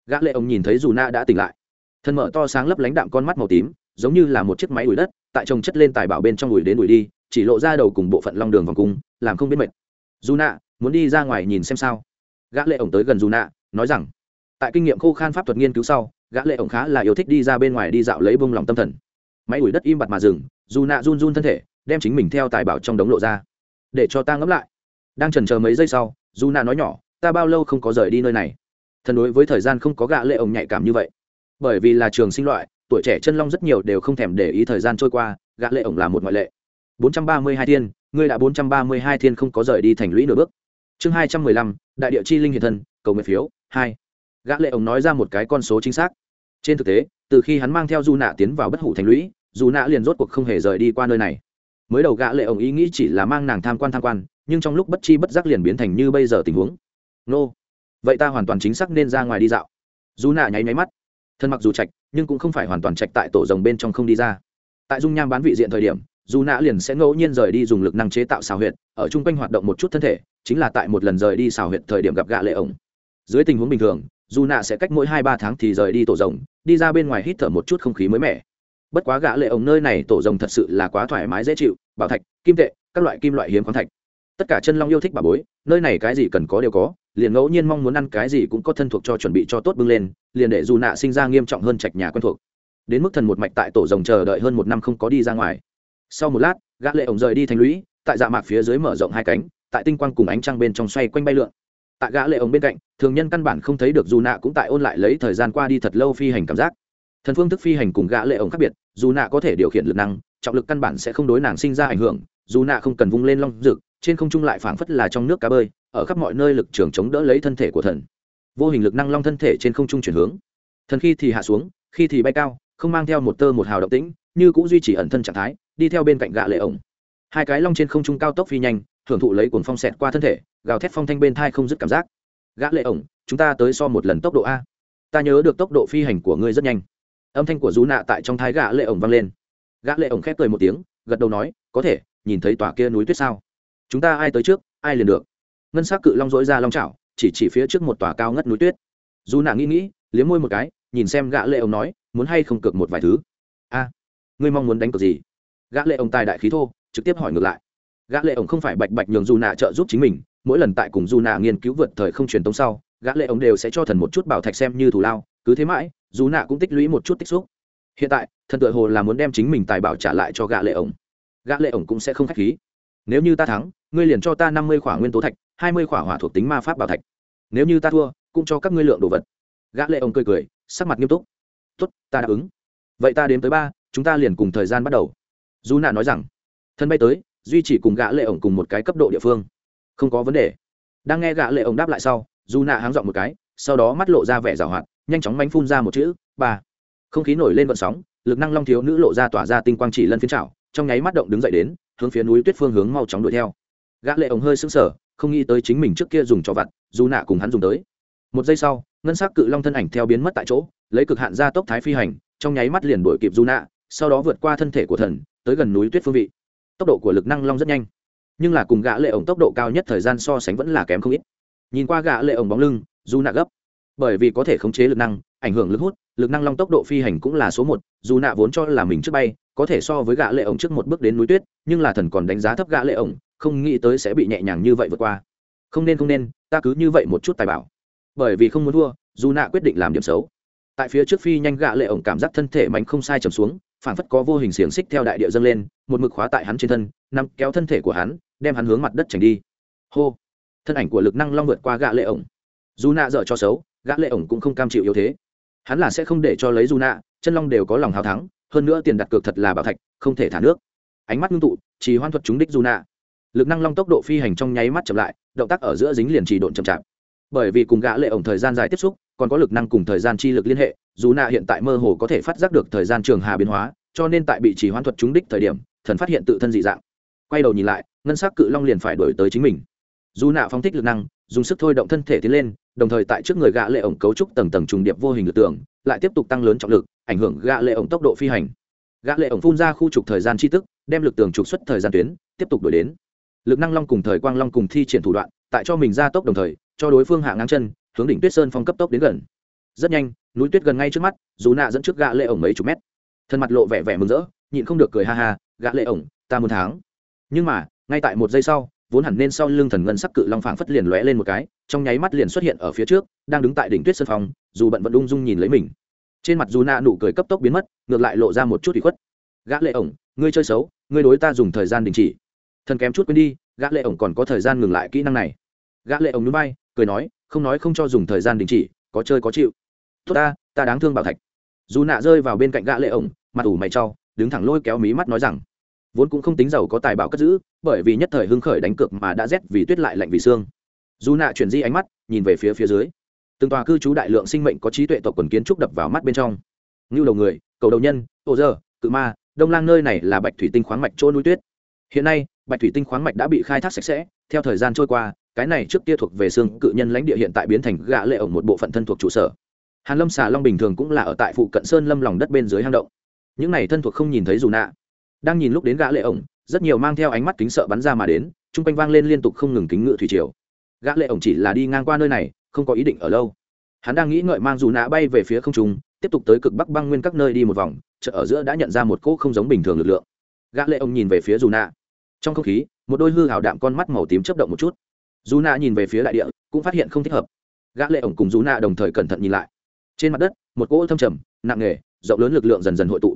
Gã lệ ông nhìn thấy dù na đã tỉnh lại. Thân mở to sáng lấp lánh đạm con mắt màu tím, giống như là một chiếc máy ủi đất, tại trồng chất lên tài bảo bên trong ủi đến ủi đi, chỉ lộ ra đầu cùng bộ phận long đường vòng cung, làm không biết mệt. Dù nạ muốn đi ra ngoài nhìn xem sao? Gã lệ ổng tới gần dù nạ nói rằng, tại kinh nghiệm khô khan pháp thuật nghiên cứu sau, gã lệ ổng khá là yêu thích đi ra bên ngoài đi dạo lấy bông lòng tâm thần. Máy ủi đất im bặt mà dừng, dù nạ run run thân thể, đem chính mình theo tài bảo trong đống lộ ra. Để cho ta ngẫm lại. Đang chần chờ mấy giây sau, dù nạ nói nhỏ ta bao lâu không có rời đi nơi này? Thần đối với thời gian không có gã lệ ổng nhạy cảm như vậy. Bởi vì là trường sinh loại tuổi trẻ chân long rất nhiều đều không thèm để ý thời gian trôi qua gã lệ ổng là một ngoại lệ. 432 thiên ngươi đã 432 thiên không có rời đi thành lũy nửa bước. Chương 215, đại địa chi linh hiện thân cầu nguyện phiếu hai. Gã lệ ổng nói ra một cái con số chính xác. Trên thực tế từ khi hắn mang theo du nạ tiến vào bất hủ thành lũy dù nạ liền rốt cuộc không hề rời đi qua nơi này. Mới đầu gã lệ ổng ý nghĩ chỉ là mang nàng tham quan tham quan nhưng trong lúc bất chi bất giác liền biến thành như bây giờ tình huống nô. Vậy ta hoàn toàn chính xác nên ra ngoài đi dạo. Dù nạ nháy máy mắt. Thân mặc dù trạch, nhưng cũng không phải hoàn toàn trạch tại tổ rồng bên trong không đi ra. Tại dung nham bán vị diện thời điểm, dù nạ liền sẽ ngẫu nhiên rời đi dùng lực năng chế tạo xào huyệt, ở chung quanh hoạt động một chút thân thể, chính là tại một lần rời đi xào huyệt thời điểm gặp gạ lệ ổng. Dưới tình huống bình thường, dù nạ sẽ cách mỗi hai ba tháng thì rời đi tổ rồng, đi ra bên ngoài hít thở một chút không khí mới mẻ. Bất quá gã lệ ổng nơi này tổ rồng thật sự là quá thoải mái dễ chịu, bảo thạch, kim tệ, các loại kim loại hiếm khoáng thạch. Tất cả chân long yêu thích bà bối, nơi này cái gì cần có đều có liền ngẫu nhiên mong muốn ăn cái gì cũng có thân thuộc cho chuẩn bị cho tốt bưng lên, liền để dù nạ sinh ra nghiêm trọng hơn trạch nhà quen thuộc. Đến mức thần một mạch tại tổ rồng chờ đợi hơn một năm không có đi ra ngoài. Sau một lát, gã lệ ổng rời đi thành lũy, tại dạ mạc phía dưới mở rộng hai cánh, tại tinh quang cùng ánh trăng bên trong xoay quanh bay lượn. Tại gã lệ ổng bên cạnh, thường nhân căn bản không thấy được dù nạ cũng tại ôn lại lấy thời gian qua đi thật lâu phi hành cảm giác. Thần phương thức phi hành cùng gã lệ ổng khác biệt, dù nạ có thể điều khiển lực năng, trọng lực căn bản sẽ không đối nàng sinh ra ảnh hưởng, dù nạ không cần vung lên long rực trên không trung lại phảng phất là trong nước cá bơi ở khắp mọi nơi lực trường chống đỡ lấy thân thể của thần. Vô hình lực năng long thân thể trên không trung chuyển hướng. Thần khi thì hạ xuống, khi thì bay cao, không mang theo một tơ một hào động tĩnh, như cũng duy trì ẩn thân trạng thái, đi theo bên cạnh gã lệ ổng. Hai cái long trên không trung cao tốc phi nhanh, thưởng thụ lấy cuồng phong xẹt qua thân thể, gào thét phong thanh bên thai không dứt cảm giác. Gã lệ ổng, chúng ta tới so một lần tốc độ a. Ta nhớ được tốc độ phi hành của ngươi rất nhanh. Âm thanh của rú nạ tại trong thái gã lệ ổng vang lên. Gã lệ ổng khép cười một tiếng, gật đầu nói, có thể, nhìn thấy tòa kia núi tuyết sao? Chúng ta ai tới trước, ai liền được ngân sắc cự long dỗi ra long chảo chỉ chỉ phía trước một tòa cao ngất núi tuyết. Dù nạ nghĩ nghĩ liếm môi một cái nhìn xem gã lệ ông nói muốn hay không cược một vài thứ. A ngươi mong muốn đánh cược gì? Gã lệ ông tài đại khí thô trực tiếp hỏi ngược lại. Gã lệ ông không phải bạch bạch nhường dù nạ trợ giúp chính mình mỗi lần tại cùng dù nạ nghiên cứu vượt thời không truyền tống sau gã lệ ông đều sẽ cho thần một chút bảo thạch xem như thù lao cứ thế mãi dù nạ cũng tích lũy một chút tích xúc. Hiện tại thần tựa hồ là muốn đem chính mình tài bảo trả lại cho gã lệ ông, gã lệ ông cũng sẽ không khách khí nếu như ta thắng, ngươi liền cho ta năm mươi khỏa nguyên tố thạch, hai mươi khỏa hỏa thuộc tính ma pháp bảo thạch. Nếu như ta thua, cũng cho các ngươi lượng đồ vật. Gã lệ ông cười cười, sắc mặt nghiêm túc. Tốt, ta đáp ứng. Vậy ta đếm tới ba, chúng ta liền cùng thời gian bắt đầu. Dù nạ nói rằng, thân bay tới, duy chỉ cùng gã lệ ổng cùng một cái cấp độ địa phương. Không có vấn đề. Đang nghe gã lệ ổng đáp lại sau, dù nạ háng dọn một cái, sau đó mắt lộ ra vẻ rào hoạt, nhanh chóng mánh phun ra một chữ, ba. Không khí nổi lên vận sóng, lực năng long thiếu nữ lộ ra tỏa ra tinh quang chỉ lân phiến trào trong nháy mắt động đứng dậy đến hướng phía núi tuyết phương hướng mau chóng đuổi theo. Gã lệ ổng hơi sững sờ, không nghĩ tới chính mình trước kia dùng cho vặt, dù nạ cùng hắn dùng tới. Một giây sau, ngân sắc cự long thân ảnh theo biến mất tại chỗ, lấy cực hạn ra tốc thái phi hành, trong nháy mắt liền đuổi kịp dù nạ sau đó vượt qua thân thể của thần, tới gần núi tuyết phương vị. Tốc độ của lực năng long rất nhanh, nhưng là cùng gã lệ ổng tốc độ cao nhất thời gian so sánh vẫn là kém không ít. Nhìn qua gã lệ ổng bóng lưng dù nạ gấp. Bởi vì có thể khống chế lực năng, ảnh hưởng lực hút lực năng long tốc độ phi hành cũng là số một, dù nạ vốn cho là mình trước bay, có thể so với gã lệ ổng trước một bước đến núi tuyết, nhưng là thần còn đánh giá thấp gã lệ ổng, không nghĩ tới sẽ bị nhẹ nhàng như vậy vượt qua. Không nên không nên, ta cứ như vậy một chút tài bảo. Bởi vì không muốn thua, dù nạ quyết định làm điểm xấu. Tại phía trước phi nhanh gã lệ ổng cảm giác thân thể mạnh không sai trầm xuống, phản phất có vô hình xiềng xích theo đại địa dâng lên, một mực khóa tại hắn trên thân nằm kéo thân thể của hắn, đem hắn hướng mặt đất tránh đi. Hô! Thân ảnh của lực năng long vượt qua gã lệ ổng. Dù nạ dở cho xấu, gã lệ ổng cũng không cam chịu yếu thế hắn là sẽ không để cho lấy dù nạ, chân long đều có lòng hào thắng, hơn nữa tiền đặt cược thật là bảo thạch, không thể thả nước. Ánh mắt ngưng tụ chỉ hoan thuật trúng đích dù nạ. Lực năng long tốc độ phi hành trong nháy mắt chậm lại, động tác ở giữa dính liền trì độn chậm chạp. Bởi vì cùng gã lệ ổng thời gian dài tiếp xúc, còn có lực năng cùng thời gian chi lực liên hệ, dù nạ hiện tại mơ hồ có thể phát giác được thời gian trường hà biến hóa, cho nên tại bị chỉ hoan thuật trúng đích thời điểm, thần phát hiện tự thân dị dạng. Quay đầu nhìn lại, ngân sắc cự long liền phải đổi tới chính mình. Dù nạ phóng thích lực năng dùng sức thôi động thân thể tiến lên, đồng thời tại trước người gã lệ ổng cấu trúc tầng tầng trùng điệp vô hình lực tưởng lại tiếp tục tăng lớn trọng lực, ảnh hưởng gã lệ ổng tốc độ phi hành. Gã lệ ổng phun ra khu trục thời gian chi tức, đem lực tường trục xuất thời gian tuyến, tiếp tục đổi đến. Lực năng long cùng thời quang long cùng thi triển thủ đoạn, tại cho mình ra tốc đồng thời, cho đối phương hạ ngang chân, hướng đỉnh tuyết sơn phong cấp tốc đến gần. Rất nhanh, núi tuyết gần ngay trước mắt, dù nạ dẫn trước gã lệ ổng mấy chục mét. Thân mặt lộ vẻ vẻ mừng rỡ, nhịn không được cười ha ha, gã lệ ổng, ta muốn thắng. Nhưng mà, ngay tại một giây sau vốn hẳn nên sau lưng thần ngân sắc cự long phảng phất liền lóe lên một cái, trong nháy mắt liền xuất hiện ở phía trước, đang đứng tại đỉnh tuyết sơn phong dù bận vẫn ung dung nhìn lấy mình. Trên mặt dù nạ nụ cười cấp tốc biến mất, ngược lại lộ ra một chút ủy khuất. Gã lệ ổng, ngươi chơi xấu, ngươi đối ta dùng thời gian đình chỉ. Thần kém chút quên đi, gã lệ ổng còn có thời gian ngừng lại kỹ năng này. Gã lệ ổng núi bay cười nói, không nói không cho dùng thời gian đình chỉ, có chơi có chịu. Tốt ta ta đáng thương bảo thạch. Dù nạ rơi vào bên cạnh gã lệ ổng, mặt ủ mày trao đứng thẳng lôi kéo mí mắt nói rằng vốn cũng không tính giàu có tài bảo cất giữ, bởi vì nhất thời hưng khởi đánh cược mà đã rét vì tuyết lại lạnh vì xương. Dù nạ chuyển di ánh mắt, nhìn về phía phía dưới. Từng tòa cư trú đại lượng sinh mệnh có trí tuệ tộc quần kiến trúc đập vào mắt bên trong. Ngưu đầu người, cầu đầu nhân, ô dơ, cự ma, đông lang nơi này là bạch thủy tinh khoáng mạch chỗ núi tuyết. Hiện nay, bạch thủy tinh khoáng mạch đã bị khai thác sạch sẽ, theo thời gian trôi qua, cái này trước kia thuộc về xương cự nhân lãnh địa hiện tại biến thành gã lệ ổng một bộ phận thân thuộc trụ sở. Hàn lâm xà long bình thường cũng là ở tại phụ cận sơn lâm lòng đất bên dưới hang động. Những này thân thuộc không nhìn thấy dù nạ đang nhìn lúc đến gã lệ ổng, rất nhiều mang theo ánh mắt kính sợ bắn ra mà đến trung quanh vang lên liên tục không ngừng kính ngự thủy triều. Gã lệ ổng chỉ là đi ngang qua nơi này, không có ý định ở lâu. Hắn đang nghĩ ngợi mang dù nạ bay về phía không trung, tiếp tục tới cực bắc băng nguyên các nơi đi một vòng, chợ ở giữa đã nhận ra một cỗ không giống bình thường lực lượng. Gã lệ ổng nhìn về phía dù nạ trong không khí, một đôi hư hào đạm con mắt màu tím chớp động một chút. Dù nạ nhìn về phía đại địa, cũng phát hiện không thích hợp. Gã lệ ổng cùng dù nạ đồng thời cẩn thận nhìn lại. Trên mặt đất, một cỗ thâm trầm, nặng nề, rộng lớn lực lượng dần dần hội tụ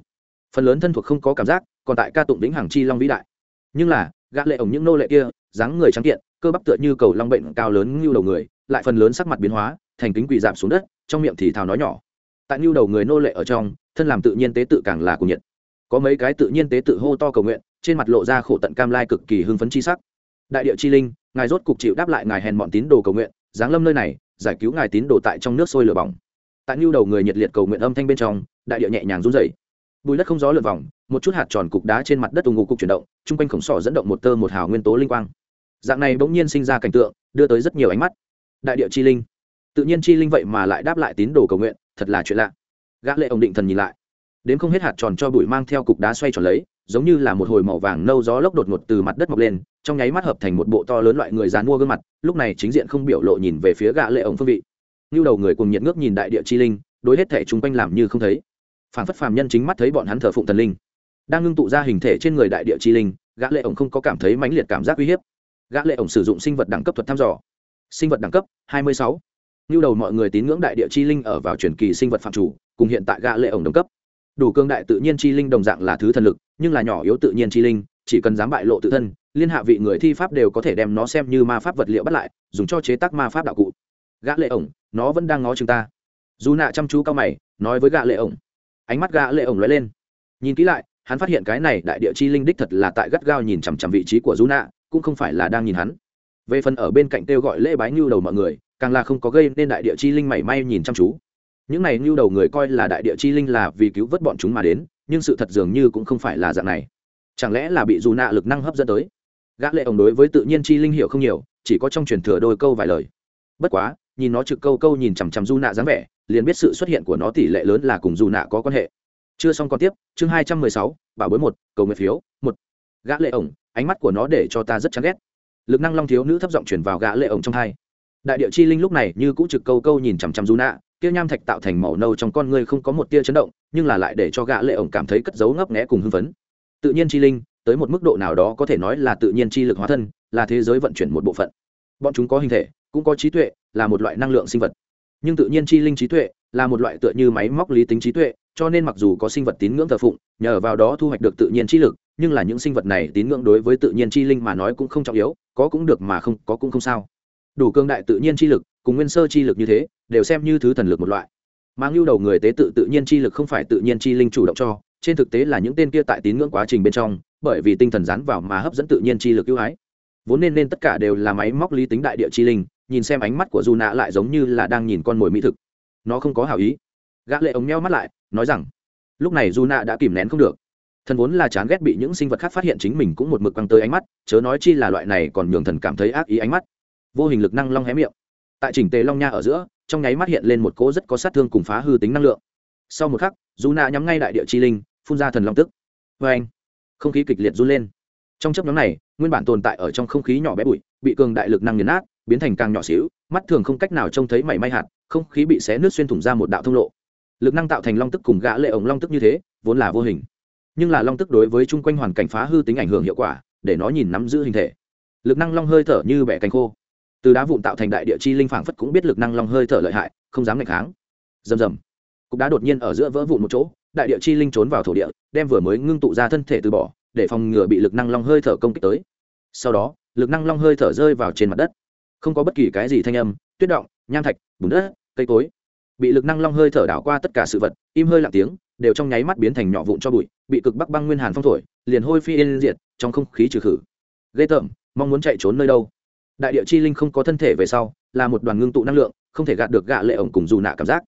phần lớn thân thuộc không có cảm giác, còn tại ca tụng vĩnh hằng chi long vĩ đại. Nhưng là, gã lệ ổng những nô lệ kia, dáng người trắng kiện, cơ bắp tựa như cầu long bệnh cao lớn như đầu người, lại phần lớn sắc mặt biến hóa, thành kính quỳ giảm xuống đất, trong miệng thì thào nói nhỏ. Tại như đầu người nô lệ ở trong, thân làm tự nhiên tế tự càng là cùng nhiệt. Có mấy cái tự nhiên tế tự hô to cầu nguyện, trên mặt lộ ra khổ tận cam lai cực kỳ hưng phấn chi sắc. Đại địa chi linh, ngài rốt cục chịu đáp lại ngài hèn bọn tín đồ cầu nguyện, giáng lâm nơi này, giải cứu ngài tín đồ tại trong nước sôi lửa bỏng. Tại như đầu người nhiệt liệt cầu nguyện âm thanh bên trong, đại địa nhẹ nhàng run rẩy bùi đất không gió lượn vòng, một chút hạt tròn cục đá trên mặt đất ủng ngụ cục chuyển động, chung quanh khổng sỏ dẫn động một tơ một hào nguyên tố linh quang. Dạng này bỗng nhiên sinh ra cảnh tượng, đưa tới rất nhiều ánh mắt. Đại địa chi linh. Tự nhiên chi linh vậy mà lại đáp lại tín đồ cầu nguyện, thật là chuyện lạ. Gã lệ ông định thần nhìn lại. Đến không hết hạt tròn cho bụi mang theo cục đá xoay tròn lấy, giống như là một hồi màu vàng nâu gió lốc đột ngột từ mặt đất mọc lên, trong nháy mắt hợp thành một bộ to lớn loại người dàn mua gương mặt, lúc này chính diện không biểu lộ nhìn về phía gã lệ ông phương vị. Như đầu người cùng nhiệt ngước nhìn đại địa chi linh, đối hết thể chúng quanh làm như không thấy phản phất phàm nhân chính mắt thấy bọn hắn thờ phụng thần linh. Đang ngưng tụ ra hình thể trên người đại địa chi linh, gã lệ ổng không có cảm thấy mãnh liệt cảm giác uy hiếp. Gã lệ ổng sử dụng sinh vật đẳng cấp thuật thăm dò. Sinh vật đẳng cấp 26. như đầu mọi người tín ngưỡng đại địa chi linh ở vào truyền kỳ sinh vật phạm chủ, cùng hiện tại gã lệ ổng đồng cấp. Đủ cương đại tự nhiên chi linh đồng dạng là thứ thần lực, nhưng là nhỏ yếu tự nhiên chi linh, chỉ cần dám bại lộ tự thân, liên hạ vị người thi pháp đều có thể đem nó xem như ma pháp vật liệu bắt lại, dùng cho chế tác ma pháp đạo cụ. Gã lệ ổng, nó vẫn đang ngó chúng ta. Dù nạ chăm chú cao mày, nói với gã lệ ổng ánh mắt gã lệ ổng lóe lên. Nhìn kỹ lại, hắn phát hiện cái này đại địa chi linh đích thật là tại gắt gao nhìn chằm chằm vị trí của du nạ cũng không phải là đang nhìn hắn. Về phần ở bên cạnh kêu gọi lễ bái nhu đầu mọi người, càng là không có gây nên đại địa chi linh mảy may nhìn chăm chú. Những này nhu đầu người coi là đại địa chi linh là vì cứu vớt bọn chúng mà đến, nhưng sự thật dường như cũng không phải là dạng này. Chẳng lẽ là bị dù nạ lực năng hấp dẫn tới? Gã lệ ổng đối với tự nhiên chi linh hiểu không nhiều, chỉ có trong truyền thừa đôi câu vài lời. Bất quá nhìn nó trực câu câu nhìn chằm chằm du nạ dáng vẻ, liền biết sự xuất hiện của nó tỷ lệ lớn là cùng du nạ có quan hệ. Chưa xong còn tiếp, chương hai trăm mười sáu, bảo bối một, cầu nguyện phiếu, một. Gã lệ ổng, ánh mắt của nó để cho ta rất chán ghét. Lực năng long thiếu nữ thấp giọng chuyển vào gã lệ ổng trong hai. Đại địa chi linh lúc này như cũ trực câu câu nhìn chằm chằm du nạ tiêu nham thạch tạo thành màu nâu trong con ngươi không có một tia chấn động, nhưng là lại để cho gã lệ ổng cảm thấy cất giấu ngấp nghé cùng hưng phấn. Tự nhiên chi linh, tới một mức độ nào đó có thể nói là tự nhiên chi lực hóa thân, là thế giới vận chuyển một bộ phận. Bọn chúng có hình thể cũng có trí tuệ, là một loại năng lượng sinh vật. Nhưng tự nhiên chi linh trí tuệ là một loại tựa như máy móc lý tính trí tuệ, cho nên mặc dù có sinh vật tín ngưỡng thờ phụng, nhờ vào đó thu hoạch được tự nhiên chi lực, nhưng là những sinh vật này tín ngưỡng đối với tự nhiên chi linh mà nói cũng không trọng yếu, có cũng được mà không, có cũng không sao. Đủ cương đại tự nhiên chi lực, cùng nguyên sơ chi lực như thế, đều xem như thứ thần lực một loại. Mang lưu đầu người tế tự tự nhiên chi lực không phải tự nhiên chi linh chủ động cho, trên thực tế là những tên kia tại tín ngưỡng quá trình bên trong, bởi vì tinh thần dán vào mà hấp dẫn tự nhiên chi lực ưu ái. Vốn nên nên tất cả đều là máy móc lý tính đại địa chi linh nhìn xem ánh mắt của dù nạ lại giống như là đang nhìn con mồi mỹ thực. Nó không có hảo ý. Gã lệ ống meo mắt lại, nói rằng, lúc này dù nạ đã kìm nén không được. Thần vốn là chán ghét bị những sinh vật khác phát hiện chính mình cũng một mực quăng tới ánh mắt, chớ nói chi là loại này còn nhường thần cảm thấy ác ý ánh mắt. Vô hình lực năng long hé miệng. Tại chỉnh tề long nha ở giữa, trong nháy mắt hiện lên một cỗ rất có sát thương cùng phá hư tính năng lượng. Sau một khắc dù nạ nhắm ngay đại địa chi linh, phun ra thần long tức. Vê anh, không khí kịch liệt run lên. Trong chấp nhóm này, nguyên bản tồn tại ở trong không khí nhỏ bé bụi, bị cường đại lực năng nghiền nát biến thành càng nhỏ xíu, mắt thường không cách nào trông thấy mảy may hạt, không khí bị xé nước xuyên thủng ra một đạo thông lộ. Lực năng tạo thành long tức cùng gã lệ ổng long tức như thế, vốn là vô hình. Nhưng là long tức đối với chung quanh hoàn cảnh phá hư tính ảnh hưởng hiệu quả, để nó nhìn nắm giữ hình thể. Lực năng long hơi thở như bẻ cánh khô. Từ đá vụn tạo thành đại địa chi linh phảng phất cũng biết lực năng long hơi thở lợi hại, không dám nghịch kháng. Rầm rầm. Cục đá đột nhiên ở giữa vỡ vụn một chỗ, đại địa chi linh trốn vào thổ địa, đem vừa mới ngưng tụ ra thân thể từ bỏ, để phòng ngừa bị lực năng long hơi thở công kích tới. Sau đó, lực năng long hơi thở rơi vào trên mặt đất không có bất kỳ cái gì thanh âm, tuyết động, nham thạch, bùn đất, cây cối. Bị lực năng long hơi thở đảo qua tất cả sự vật, im hơi lặng tiếng, đều trong nháy mắt biến thành nhỏ vụn cho bụi, bị cực bắc băng nguyên hàn phong thổi, liền hôi phi yên diệt, trong không khí trừ khử. Ghê tởm, mong muốn chạy trốn nơi đâu? Đại địa chi linh không có thân thể về sau, là một đoàn ngưng tụ năng lượng, không thể gạt được gạ lệ ổng cùng dù nạ cảm giác.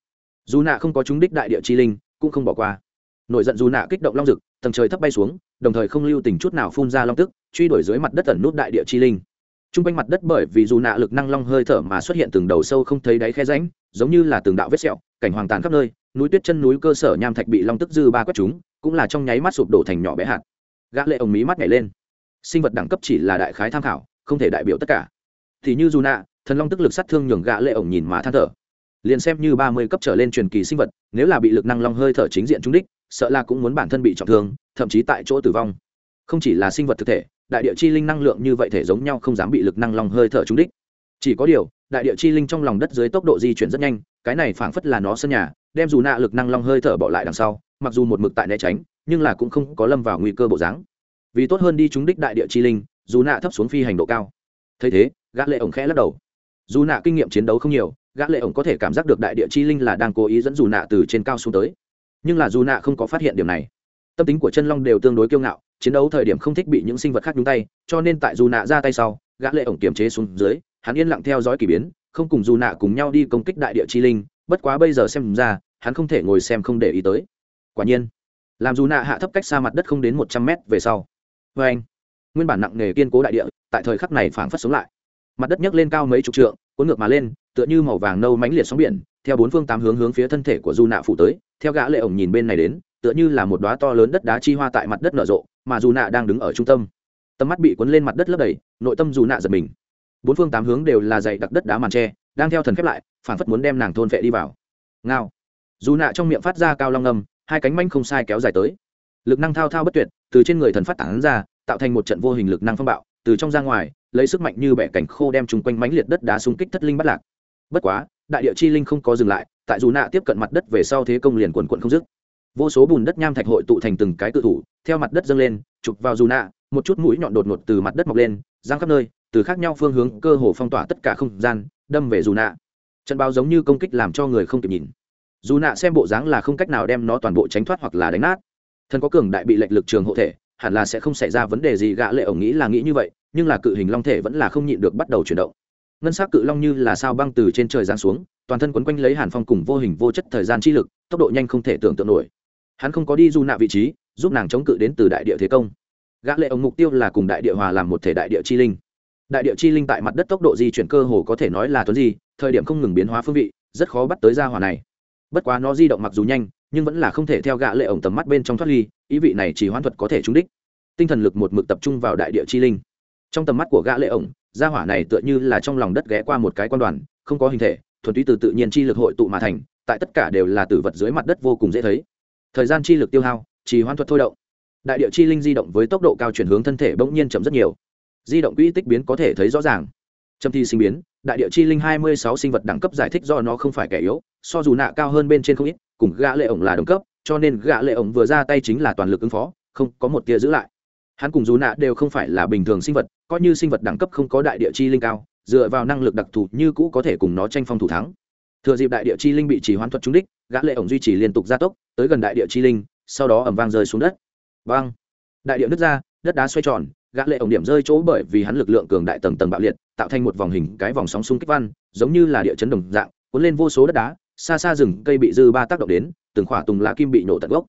Dù nạ không có trúng đích đại địa chi linh, cũng không bỏ qua. Nổi giận dù nạ kích động long rực tầng trời thấp bay xuống, đồng thời không lưu tình chút nào phun ra long tức, truy đuổi dưới mặt đất ẩn nút đại địa chi linh t r u n g quanh mặt đất bởi vì dù nạ lực năng long hơi thở mà xuất hiện từng đầu sâu không thấy đáy khe ránh giống như là từng đạo vết sẹo, cảnh hoàng tàn khắp nơi, núi tuyết chân núi cơ sở nham thạch bị long tức dư ba quét chúng, cũng là trong nháy mắt sụp đổ thành nhỏ bé hạt. Gã lệ ổng mí mắt nhảy lên. Sinh vật đẳng cấp chỉ là đại khái tham khảo, không thể đại biểu tất cả. Thì như dù nạ, thần long tức lực sát thương nhường gã lệ ổng nhìn mà than thở. Liền xem như ba mươi cấp trở lên truyền kỳ sinh vật, nếu là bị lực năng long hơi thở chính diện trúng đích, sợ là cũng muốn bản thân bị trọng thương, thậm chí tại chỗ tử vong không chỉ là sinh vật thực thể, đại địa chi linh năng lượng như vậy thể giống nhau không dám bị lực năng long hơi thở trúng đích. Chỉ có điều, đại địa chi linh trong lòng đất dưới tốc độ di chuyển rất nhanh, cái này phảng phất là nó sân nhà, đem dù nạ lực năng long hơi thở bỏ lại đằng sau, mặc dù một mực tại né tránh, nhưng là cũng không có lâm vào nguy cơ bộ dáng. Vì tốt hơn đi trúng đích đại địa chi linh, dù nạ thấp xuống phi hành độ cao. Thấy thế, gã lệ ổng khẽ lắc đầu. Dù nạ kinh nghiệm chiến đấu không nhiều, gã lệ ổng có thể cảm giác được đại địa chi linh là đang cố ý dẫn dù nạ từ trên cao xuống tới. Nhưng là dù nạ không có phát hiện điểm này. Tâm tính của chân long đều tương đối kiêu ngạo chiến đấu thời điểm không thích bị những sinh vật khác nhúng tay, cho nên tại dù nạ ra tay sau, gã lệ ổng kiềm chế xuống dưới, hắn yên lặng theo dõi kỳ biến, không cùng dù nạ cùng nhau đi công kích đại địa chi linh, bất quá bây giờ xem ra, hắn không thể ngồi xem không để ý tới. Quả nhiên, làm dù nạ hạ thấp cách xa mặt đất không đến một trăm mét về sau. Vê anh, nguyên bản nặng nề kiên cố đại địa, tại thời khắc này phảng phất sống lại. Mặt đất nhấc lên cao mấy chục trượng, cuốn ngược mà lên, tựa như màu vàng nâu mánh liệt sóng biển, theo bốn phương tám hướng hướng phía thân thể của du nạ phủ tới, theo gã lệ ổng nhìn bên này đến, tựa như là một đóa to lớn đất đá chi hoa tại mặt đất nở rộ mà dù nạ đang đứng ở trung tâm. Tầm mắt bị cuốn lên mặt đất lấp đầy, nội tâm dù nạ giật mình. Bốn phương tám hướng đều là dày đặc đất đá màn tre, đang theo thần khép lại, phản phất muốn đem nàng thôn vệ đi vào. Ngao. Dù nạ trong miệng phát ra cao long ngầm hai cánh manh không sai kéo dài tới. Lực năng thao thao bất tuyệt, từ trên người thần phát tản ra, tạo thành một trận vô hình lực năng phong bạo, từ trong ra ngoài, lấy sức mạnh như bẻ cảnh khô đem chung quanh mánh liệt đất đá xung kích thất linh bắt lạc. Bất quá, đại địa chi linh không có dừng lại, tại dù nạ tiếp cận mặt đất về sau thế công liền quần quận không dứt vô số bùn đất nham thạch hội tụ thành từng cái tự thủ, theo mặt đất dâng lên, chụp vào dù nạ, một chút mũi nhọn đột ngột từ mặt đất mọc lên, giang khắp nơi, từ khác nhau phương hướng cơ hồ phong tỏa tất cả không gian, đâm về dù nạ. Trận báo giống như công kích làm cho người không kịp nhìn. Dù nạ xem bộ dáng là không cách nào đem nó toàn bộ tránh thoát hoặc là đánh nát. Thân có cường đại bị lệch lực trường hộ thể, hẳn là sẽ không xảy ra vấn đề gì, gã lệ ổng nghĩ là nghĩ như vậy, nhưng là cự hình long thể vẫn là không nhịn được bắt đầu chuyển động. Ngân sắc cự long như là sao băng từ trên trời giáng xuống, toàn thân quấn quanh lấy hàn phong cùng vô hình vô chất thời gian chi lực, tốc độ nhanh không thể tưởng tượng nổi hắn không có đi du nạ vị trí, giúp nàng chống cự đến từ đại địa thế công. Gã lệ ông mục tiêu là cùng đại địa hòa làm một thể đại địa chi linh. Đại địa chi linh tại mặt đất tốc độ di chuyển cơ hồ có thể nói là tuấn di, thời điểm không ngừng biến hóa phương vị, rất khó bắt tới ra hỏa này. Bất quá nó di động mặc dù nhanh, nhưng vẫn là không thể theo gã lệ ổng tầm mắt bên trong thoát ly, ý vị này chỉ hoán thuật có thể trúng đích. Tinh thần lực một mực tập trung vào đại địa chi linh. Trong tầm mắt của gã lệ ổng gia hỏa này tựa như là trong lòng đất ghé qua một cái quan đoàn, không có hình thể, thuần túy từ tự nhiên chi lực hội tụ mà thành, tại tất cả đều là tử vật dưới mặt đất vô cùng dễ thấy thời gian chi lực tiêu hao chỉ hoan thuật thôi động. Đại địa chi linh di động với tốc độ cao chuyển hướng thân thể bỗng nhiên chậm rất nhiều. Di động quỹ tích biến có thể thấy rõ ràng. Trầm thi sinh biến, đại địa chi linh hai mươi sáu sinh vật đẳng cấp giải thích do nó không phải kẻ yếu, so dù nạ cao hơn bên trên không ít, cùng gã lệ ổng là đồng cấp, cho nên gã lệ ổng vừa ra tay chính là toàn lực ứng phó, không có một tia giữ lại. Hắn cùng dù nạ đều không phải là bình thường sinh vật, coi như sinh vật đẳng cấp không có đại địa chi linh cao, dựa vào năng lực đặc thù như cũ có thể cùng nó tranh phong thủ thắng. Thừa dịp đại địa chi linh bị chỉ hoán thuật trúng đích, gã lệ ổng duy trì liên tục gia tốc tới gần đại địa chi linh, sau đó ẩm vang rơi xuống đất. Vang đại địa nứt ra, đất đá xoay tròn, gã lệ ổng điểm rơi chỗ bởi vì hắn lực lượng cường đại tầng tầng bạo liệt, tạo thành một vòng hình, cái vòng sóng xung kích văn, giống như là địa chấn đồng dạng, cuốn lên vô số đất đá, xa xa rừng cây bị dư ba tác động đến, từng khỏa tùng lá kim bị nổ tận gốc.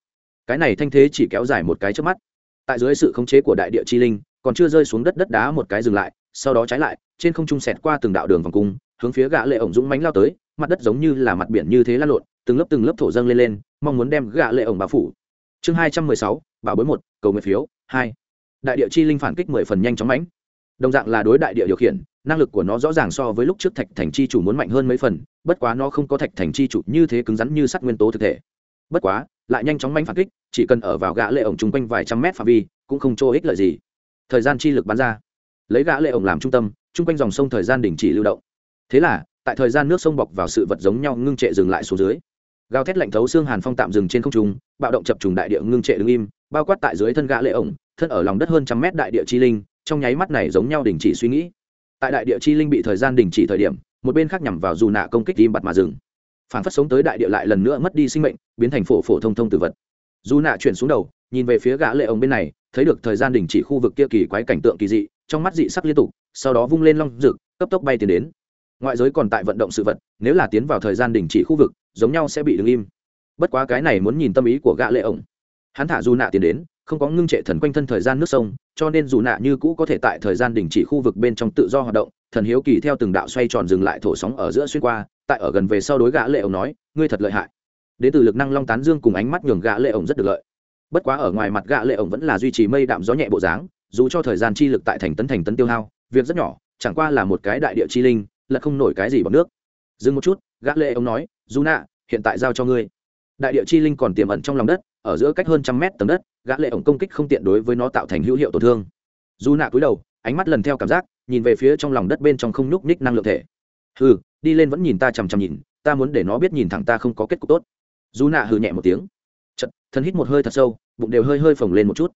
Cái này thanh thế chỉ kéo dài một cái trước mắt. Tại dưới sự khống chế của đại địa chi linh, còn chưa rơi xuống đất đất đá một cái dừng lại, sau đó trái lại, trên không trung sệt qua từng đạo đường vòng cung, hướng phía gã lệ ổng dũng mãnh lao tới, mặt đất giống như là mặt biển như thế lan lộn từng lớp từng lớp thổ dâng lên lên, mong muốn đem gã lệ ổng bà phủ. Chương hai trăm mười sáu bà bối một, cầu nguyện phiếu, hai. Đại địa chi linh phản kích mười phần nhanh chóng mãnh. Đồng dạng là đối đại địa điều khiển, năng lực của nó rõ ràng so với lúc trước thạch thành chi chủ muốn mạnh hơn mấy phần, bất quá nó không có thạch thành chi chủ như thế cứng rắn như sắt nguyên tố thực thể. Bất quá, lại nhanh chóng manh phản kích, chỉ cần ở vào gã lệ ổng chung quanh vài trăm mét phạm vi, cũng không chỗ ích lợi gì. Thời gian chi lực bắn ra. Lấy gã lệ ổng làm trung tâm, chung quanh dòng sông thời gian đình chỉ lưu động. Thế là, tại thời gian nước sông bọc vào sự vật giống nhau ngưng trệ dừng lại xuống dưới gào thét lạnh thấu xương hàn phong tạm dừng trên không trung, bạo động chập trùng đại địa ngưng trệ đứng im, bao quát tại dưới thân gã lệ ổng, thân ở lòng đất hơn trăm mét đại địa chi linh, trong nháy mắt này giống nhau đình chỉ suy nghĩ. Tại đại địa chi linh bị thời gian đình chỉ thời điểm, một bên khác nhằm vào dù nạ công kích tim bặt mà dừng. Phản phất sống tới đại địa lại lần nữa mất đi sinh mệnh, biến thành phổ phổ thông thông tử vật. Dù nạ chuyển xuống đầu, nhìn về phía gã lệ ổng bên này, thấy được thời gian đình chỉ khu vực kia kỳ quái cảnh tượng kỳ dị, trong mắt dị sắc liên tục, sau đó vung lên long rực, cấp tốc bay tiến đến ngoại giới còn tại vận động sự vật, nếu là tiến vào thời gian đình chỉ khu vực, giống nhau sẽ bị đứng im. Bất quá cái này muốn nhìn tâm ý của gã lệ ổng. Hắn thả dù nạ tiến đến, không có ngưng trệ thần quanh thân thời gian nước sông, cho nên dù nạ như cũ có thể tại thời gian đình chỉ khu vực bên trong tự do hoạt động, thần hiếu kỳ theo từng đạo xoay tròn dừng lại thổ sóng ở giữa xuyên qua, tại ở gần về sau đối gã lệ ổng nói, ngươi thật lợi hại. Đến từ lực năng long tán dương cùng ánh mắt nhường gã lệ ổng rất được lợi. Bất quá ở ngoài mặt gã lệ ổng vẫn là duy trì mây đạm gió nhẹ bộ dáng, dù cho thời gian chi lực tại thành tấn thành tấn tiêu hao, việc rất nhỏ, chẳng qua là một cái đại địa chi linh là không nổi cái gì bằng nước. Dừng một chút, gã lệ ông nói, du nạ hiện tại giao cho ngươi. Đại địa chi linh còn tiềm ẩn trong lòng đất, ở giữa cách hơn trăm mét tầng đất, gã lệ ổng công kích không tiện đối với nó tạo thành hữu hiệu tổn thương. Dù nạ cúi đầu, ánh mắt lần theo cảm giác, nhìn về phía trong lòng đất bên trong không nhúc nhích năng lượng thể. Hừ, đi lên vẫn nhìn ta chằm chằm nhìn, ta muốn để nó biết nhìn thẳng ta không có kết cục tốt. Dù nạ hừ nhẹ một tiếng. Chật thân hít một hơi thật sâu, bụng đều hơi hơi phồng lên một chút.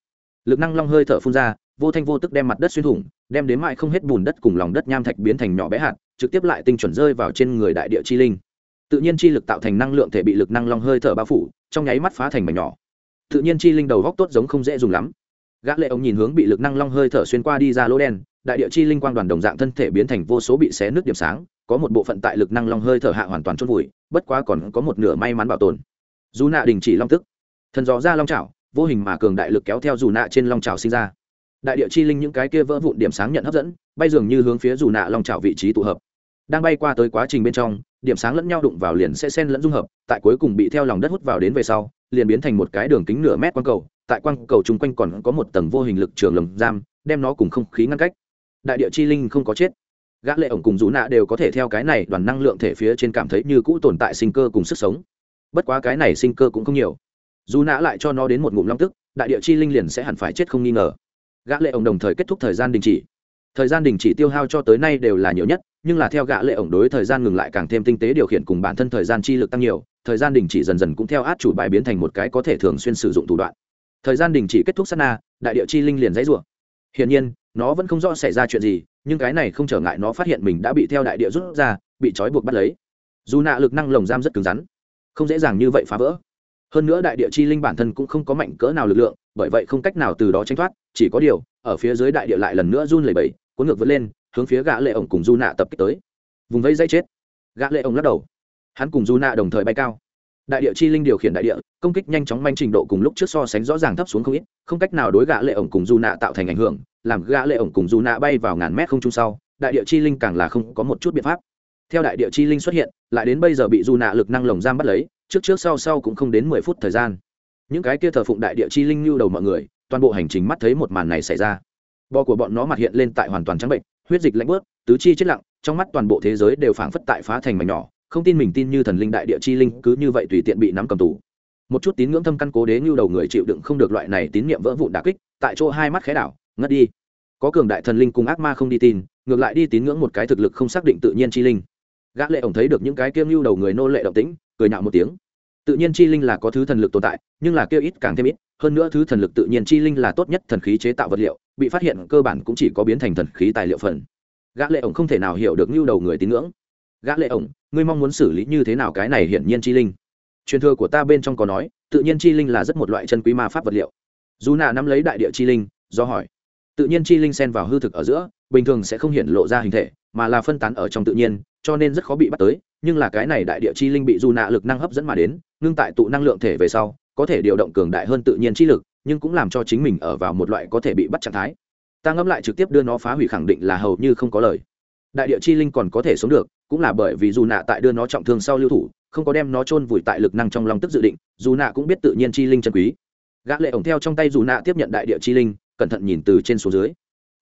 Lực năng long hơi thở phun ra, vô thanh vô tức đem mặt đất xuyên thủng, đem đến mại không hết bùn đất cùng lòng đất nham thạch biến thành nhỏ bé hạt trực tiếp lại tinh chuẩn rơi vào trên người đại địa chi linh. Tự nhiên chi lực tạo thành năng lượng thể bị lực năng long hơi thở bao phủ, trong nháy mắt phá thành mảnh nhỏ. Tự nhiên chi linh đầu góc tốt giống không dễ dùng lắm. Gã lệ ông nhìn hướng bị lực năng long hơi thở xuyên qua đi ra lỗ đen, đại địa chi linh quang đoàn đồng dạng thân thể biến thành vô số bị xé nước điểm sáng, có một bộ phận tại lực năng long hơi thở hạ hoàn toàn chôn vùi, bất quá còn có một nửa may mắn bảo tồn. Dù nạ đình chỉ long tức. Thần gió ra long chảo, vô hình mà cường đại lực kéo theo dù nạ trên long chảo sinh ra. Đại địa chi linh những cái kia vỡ vụn điểm sáng nhận hấp dẫn, bay dường như hướng phía dù nạ long chảo vị trí tụ hợp đang bay qua tới quá trình bên trong, điểm sáng lẫn nhau đụng vào liền sẽ xen lẫn dung hợp, tại cuối cùng bị theo lòng đất hút vào đến về sau, liền biến thành một cái đường kính nửa mét quang cầu, tại quang cầu chung quanh còn có một tầng vô hình lực trường lồng giam, đem nó cùng không khí ngăn cách. Đại địa chi linh không có chết. Gã lệ ổng cùng dù nạ đều có thể theo cái này đoàn năng lượng thể phía trên cảm thấy như cũ tồn tại sinh cơ cùng sức sống. Bất quá cái này sinh cơ cũng không nhiều. Dù nạ lại cho nó đến một ngụm long tức, đại địa chi linh liền sẽ hẳn phải chết không nghi ngờ. Gã lệ ổng đồng thời kết thúc thời gian đình chỉ. Thời gian đình chỉ tiêu hao cho tới nay đều là nhiều nhất nhưng là theo gã lệ ổng đối thời gian ngừng lại càng thêm tinh tế điều khiển cùng bản thân thời gian chi lực tăng nhiều, thời gian đình chỉ dần dần cũng theo át chủ bài biến thành một cái có thể thường xuyên sử dụng thủ đoạn. Thời gian đình chỉ kết thúc sát na, đại địa chi linh liền dãy rủa. Hiển nhiên, nó vẫn không rõ xảy ra chuyện gì, nhưng cái này không trở ngại nó phát hiện mình đã bị theo đại địa rút ra, bị trói buộc bắt lấy. Dù nạ lực năng lồng giam rất cứng rắn, không dễ dàng như vậy phá vỡ. Hơn nữa đại địa chi linh bản thân cũng không có mạnh cỡ nào lực lượng, bởi vậy không cách nào từ đó tránh thoát, chỉ có điều, ở phía dưới đại địa lại lần nữa run lẩy bẩy, cuốn ngược vượt lên hướng phía gã lệ ổng cùng du nạ tập kích tới. Vùng vây dây chết. Gã lệ ổng lắc đầu. Hắn cùng du nạ đồng thời bay cao. Đại địa chi linh điều khiển đại địa, công kích nhanh chóng manh trình độ cùng lúc trước so sánh rõ ràng thấp xuống không ít, không cách nào đối gã lệ ổng cùng du nạ tạo thành ảnh hưởng, làm gã lệ ổng cùng du nạ bay vào ngàn mét không trung sau, đại địa chi linh càng là không có một chút biện pháp. Theo đại địa chi linh xuất hiện, lại đến bây giờ bị du nạ lực năng lồng giam bắt lấy, trước trước sau sau cũng không đến mười phút thời gian. Những cái kia thờ phụng đại địa chi linh lưu đầu mọi người, toàn bộ hành trình mắt thấy một màn này xảy ra. Bò của bọn nó mặt hiện lên tại hoàn toàn trắng bệnh huyết dịch lạnh bớt, tứ chi chết lặng, trong mắt toàn bộ thế giới đều phảng phất tại phá thành mảnh nhỏ. Không tin mình tin như thần linh đại địa chi linh, cứ như vậy tùy tiện bị nắm cầm tù. Một chút tín ngưỡng thâm căn cố đế như đầu người chịu đựng không được loại này tín niệm vỡ vụn đà kích, tại chỗ hai mắt khé đảo, ngất đi. Có cường đại thần linh cùng ác ma không đi tin, ngược lại đi tín ngưỡng một cái thực lực không xác định tự nhiên chi linh. Gã lệ ổng thấy được những cái kiêm lưu đầu người nô lệ động tĩnh, cười nhạo một tiếng tự nhiên chi linh là có thứ thần lực tồn tại, nhưng là kêu ít càng thêm ít, hơn nữa thứ thần lực tự nhiên chi linh là tốt nhất thần khí chế tạo vật liệu, bị phát hiện cơ bản cũng chỉ có biến thành thần khí tài liệu phần. Gã lệ ổng không thể nào hiểu được nhu đầu người tín ngưỡng. Gã lệ ổng, ngươi mong muốn xử lý như thế nào cái này hiển nhiên chi linh? Truyền thừa của ta bên trong có nói, tự nhiên chi linh là rất một loại chân quý ma pháp vật liệu. Dù nạ nắm lấy đại địa chi linh, do hỏi tự nhiên chi linh xen vào hư thực ở giữa, bình thường sẽ không hiện lộ ra hình thể, mà là phân tán ở trong tự nhiên, cho nên rất khó bị bắt tới, nhưng là cái này đại địa chi linh bị dù nạ lực năng hấp dẫn mà đến, ngưng tại tụ năng lượng thể về sau, có thể điều động cường đại hơn tự nhiên chi lực, nhưng cũng làm cho chính mình ở vào một loại có thể bị bắt trạng thái. Ta ngẫm lại trực tiếp đưa nó phá hủy khẳng định là hầu như không có lời. Đại địa chi linh còn có thể sống được, cũng là bởi vì dù nạ tại đưa nó trọng thương sau lưu thủ, không có đem nó chôn vùi tại lực năng trong lòng tức dự định, dù nạ cũng biết tự nhiên chi linh chân quý. Gã lệ ổng theo trong tay dù nạ tiếp nhận đại địa chi linh cẩn thận nhìn từ trên xuống dưới.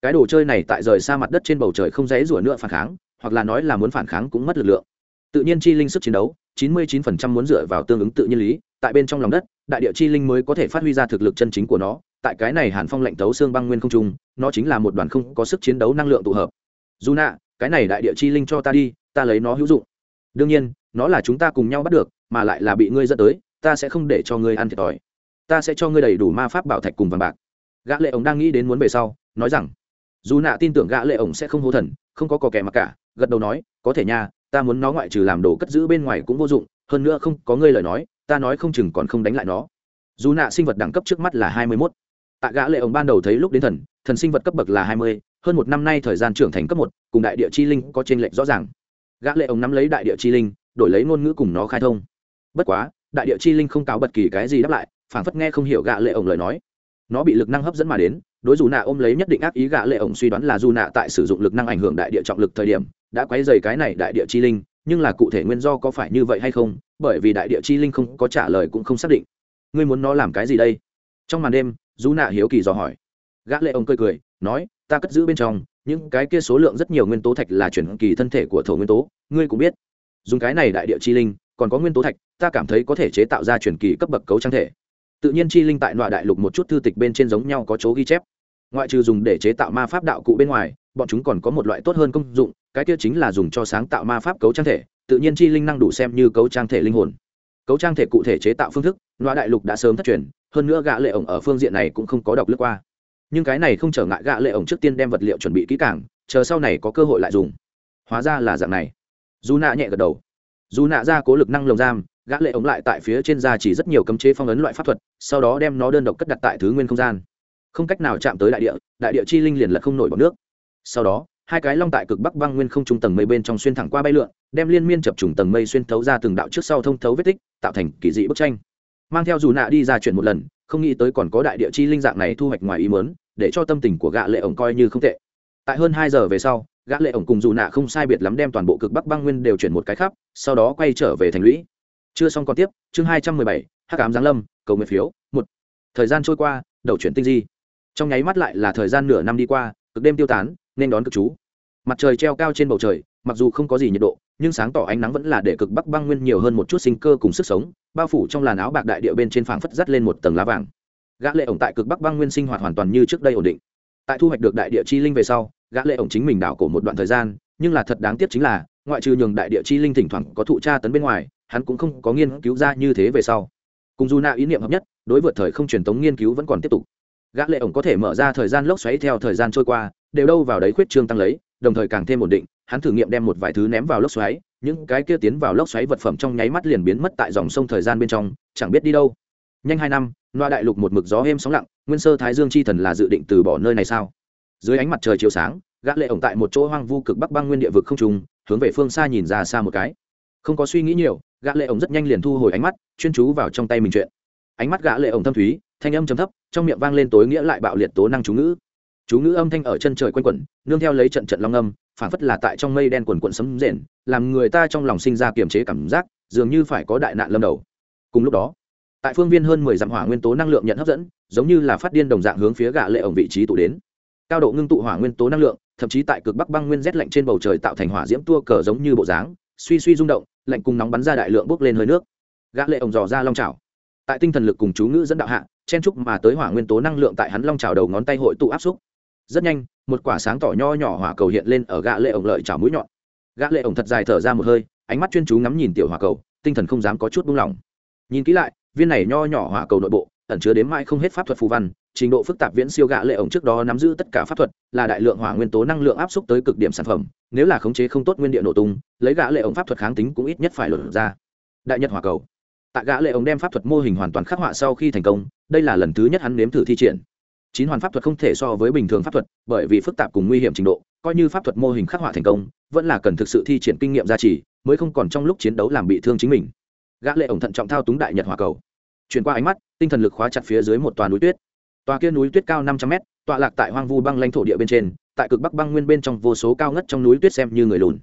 Cái đồ chơi này tại rời xa mặt đất trên bầu trời không dễ rủa nữa phản kháng, hoặc là nói là muốn phản kháng cũng mất lực lượng. Tự nhiên chi linh sức chiến đấu 99% muốn dựa vào tương ứng tự nhiên lý, tại bên trong lòng đất, đại địa chi linh mới có thể phát huy ra thực lực chân chính của nó, tại cái này hàn phong lạnh tấu xương băng nguyên không trung, nó chính là một đoàn không có sức chiến đấu năng lượng tụ hợp. Dù nạ cái này đại địa chi linh cho ta đi, ta lấy nó hữu dụng. Đương nhiên, nó là chúng ta cùng nhau bắt được, mà lại là bị ngươi dẫn tới, ta sẽ không để cho ngươi ăn thiệt thòi. Ta sẽ cho ngươi đầy đủ ma pháp bảo thạch cùng vàng bạc gã lệ ổng đang nghĩ đến muốn về sau, nói rằng, dù nạ tin tưởng gã lệ ổng sẽ không hô thần, không có cò kẻ mà cả, gật đầu nói, có thể nha, ta muốn nó ngoại trừ làm đồ cất giữ bên ngoài cũng vô dụng, hơn nữa không có ngươi lời nói, ta nói không chừng còn không đánh lại nó. Dù nạ sinh vật đẳng cấp trước mắt là hai mươi mốt. Tại gã lệ ổng ban đầu thấy lúc đến thần thần sinh vật cấp bậc là hai mươi, hơn một năm nay thời gian trưởng thành cấp một, cùng đại địa chi linh có trên lệnh rõ ràng. Gã lệ ổng nắm lấy đại địa chi linh, đổi lấy ngôn ngữ cùng nó khai thông. Bất quá, đại địa chi linh không cáo bất kỳ cái gì đáp lại, phảng phất nghe không hiểu gã lệ ổng lời nói nó bị lực năng hấp dẫn mà đến, đối dù nạ ôm lấy nhất định ác ý gã lệ ổng suy đoán là dù nạ tại sử dụng lực năng ảnh hưởng đại địa trọng lực thời điểm, đã quấy rầy cái này đại địa chi linh, nhưng là cụ thể nguyên do có phải như vậy hay không, bởi vì đại địa chi linh không có trả lời cũng không xác định. Ngươi muốn nó làm cái gì đây? Trong màn đêm, dù nạ hiếu kỳ dò hỏi. Gã lệ ông cười cười, nói, ta cất giữ bên trong, những cái kia số lượng rất nhiều nguyên tố thạch là chuyển kỳ thân thể của thổ nguyên tố, ngươi cũng biết. Dùng cái này đại địa chi linh, còn có nguyên tố thạch, ta cảm thấy có thể chế tạo ra chuyển kỳ cấp bậc cấu trang thể tự nhiên chi linh tại nội đại lục một chút thư tịch bên trên giống nhau có chỗ ghi chép. Ngoại trừ dùng để chế tạo ma pháp đạo cụ bên ngoài, bọn chúng còn có một loại tốt hơn công dụng, cái kia chính là dùng cho sáng tạo ma pháp cấu trang thể, tự nhiên chi linh năng đủ xem như cấu trang thể linh hồn. Cấu trang thể cụ thể chế tạo phương thức loại đại lục đã sớm thất truyền, hơn nữa gã lệ ổng ở phương diện này cũng không có độc lướt qua. Nhưng cái này không trở ngại gã lệ ổng trước tiên đem vật liệu chuẩn bị kỹ càng, chờ sau này có cơ hội lại dùng. Hóa ra là dạng này. Dù nạ nhẹ gật đầu. Dù nạ ra cố lực năng lồng giam gã lệ ống lại tại phía trên da chỉ rất nhiều cấm chế phong ấn loại pháp thuật, sau đó đem nó đơn độc cất đặt tại thứ nguyên không gian. Không cách nào chạm tới đại địa đại địa chi linh liền là không nổi bọt nước. Sau đó, hai cái long tại cực bắc băng nguyên không trung tầng mây bên trong xuyên thẳng qua bay lượn, đem liên miên chập trùng tầng mây xuyên thấu ra từng đạo trước sau thông thấu vết tích, tạo thành kỳ dị bức tranh. Mang theo dù nạ đi ra chuyển một lần, không nghĩ tới còn có đại địa chi linh dạng này thu hoạch ngoài ý mớn để cho tâm tình của gã lệ ổng coi như không tệ. Tại hơn hai giờ về sau, gã lệ ổng cùng dù nạ không sai biệt lắm đem toàn bộ cực bắc băng nguyên đều chuyển một cái khắp, sau đó quay trở về thành lũy chưa xong còn tiếp, chương hai trăm mười bảy, hắc ám giáng lâm, cầu nguyện phiếu, một. Thời gian trôi qua, đầu chuyển tinh di. Trong nháy mắt lại là thời gian nửa năm đi qua, cực đêm tiêu tán, nên đón cực chú. Mặt trời treo cao trên bầu trời, mặc dù không có gì nhiệt độ, nhưng sáng tỏ ánh nắng vẫn là để cực bắc băng nguyên nhiều hơn một chút sinh cơ cùng sức sống, bao phủ trong làn áo bạc đại địa bên trên phảng phất dắt lên một tầng lá vàng. Gã lệ ổng tại cực bắc băng nguyên sinh hoạt hoàn toàn như trước đây ổn định. Tại thu hoạch được đại địa chi linh về sau, gã lệ ổng chính mình đảo cổ một đoạn thời gian, nhưng là thật đáng tiếc chính là, ngoại trừ nhường đại địa chi linh thỉnh thoảng có thụ tra tấn bên ngoài hắn cũng không có nghiên cứu ra như thế về sau. Cùng dù nạ ý niệm hợp nhất, đối vượt thời không truyền thống nghiên cứu vẫn còn tiếp tục. Gã lệ ổng có thể mở ra thời gian lốc xoáy theo thời gian trôi qua, đều đâu vào đấy khuyết trương tăng lấy, đồng thời càng thêm ổn định, hắn thử nghiệm đem một vài thứ ném vào lốc xoáy, những cái kia tiến vào lốc xoáy vật phẩm trong nháy mắt liền biến mất tại dòng sông thời gian bên trong, chẳng biết đi đâu. Nhanh hai năm, loa đại lục một mực gió êm sóng lặng, nguyên sơ thái dương chi thần là dự định từ bỏ nơi này sao? Dưới ánh mặt trời chiều sáng, gã lệ ổng tại một chỗ hoang vu cực bắc băng nguyên địa vực không trùng hướng về phương xa nhìn ra xa một cái không có suy nghĩ nhiều, gã lệ ổng rất nhanh liền thu hồi ánh mắt, chuyên chú vào trong tay mình chuyện. Ánh mắt gã lệ ổng thâm thúy, thanh âm trầm thấp, trong miệng vang lên tối nghĩa lại bạo liệt tố năng chú ngữ. Chú ngữ âm thanh ở chân trời quanh quẩn, nương theo lấy trận trận long âm, phảng phất là tại trong mây đen quần cuộn sấm rền, làm người ta trong lòng sinh ra kiềm chế cảm giác, dường như phải có đại nạn lâm đầu. Cùng lúc đó, tại phương viên hơn mười dặm hỏa nguyên tố năng lượng nhận hấp dẫn, giống như là phát điên đồng dạng hướng phía gã lệ ổng vị trí tụ đến. Cao độ ngưng tụ hỏa nguyên tố năng lượng, thậm chí tại cực bắc băng nguyên rét lạnh trên bầu trời tạo thành hỏa diễm tua cờ giống như bộ dáng, suy suy rung động lạnh cùng nóng bắn ra đại lượng bốc lên hơi nước. Gã lệ ổng dò ra long chảo. Tại tinh thần lực cùng chú ngữ dẫn đạo hạ, chen trúc mà tới hỏa nguyên tố năng lượng tại hắn long chảo đầu ngón tay hội tụ áp xúc. Rất nhanh, một quả sáng tỏ nho nhỏ hỏa cầu hiện lên ở gã lệ ổng lợi chảo mũi nhọn. Gã lệ ổng thật dài thở ra một hơi, ánh mắt chuyên chú ngắm nhìn tiểu hỏa cầu, tinh thần không dám có chút buông lỏng. Nhìn kỹ lại, viên này nho nhỏ hỏa cầu nội bộ, ẩn chứa đến mãi không hết pháp thuật phù văn trình độ phức tạp viễn siêu gã lệ ổng trước đó nắm giữ tất cả pháp thuật, là đại lượng hỏa nguyên tố năng lượng áp xúc tới cực điểm sản phẩm, nếu là khống chế không tốt nguyên địa nổ tung, lấy gã lệ ổng pháp thuật kháng tính cũng ít nhất phải lột ra. Đại nhật hỏa cầu. Tại gã lệ ổng đem pháp thuật mô hình hoàn toàn khắc họa sau khi thành công, đây là lần thứ nhất hắn nếm thử thi triển. Chín hoàn pháp thuật không thể so với bình thường pháp thuật, bởi vì phức tạp cùng nguy hiểm trình độ, coi như pháp thuật mô hình khắc họa thành công, vẫn là cần thực sự thi triển kinh nghiệm gia trì, mới không còn trong lúc chiến đấu làm bị thương chính mình. Gã lệ ổng thận trọng thao túng đại nhật hỏa cầu. Chuyển qua ánh mắt, tinh thần lực khóa chặt phía dưới một toàn núi tuyết tòa kia núi tuyết cao năm trăm mét, tọa lạc tại hoang vu băng lãnh thổ địa bên trên, tại cực bắc băng nguyên bên trong vô số cao ngất trong núi tuyết xem như người lùn.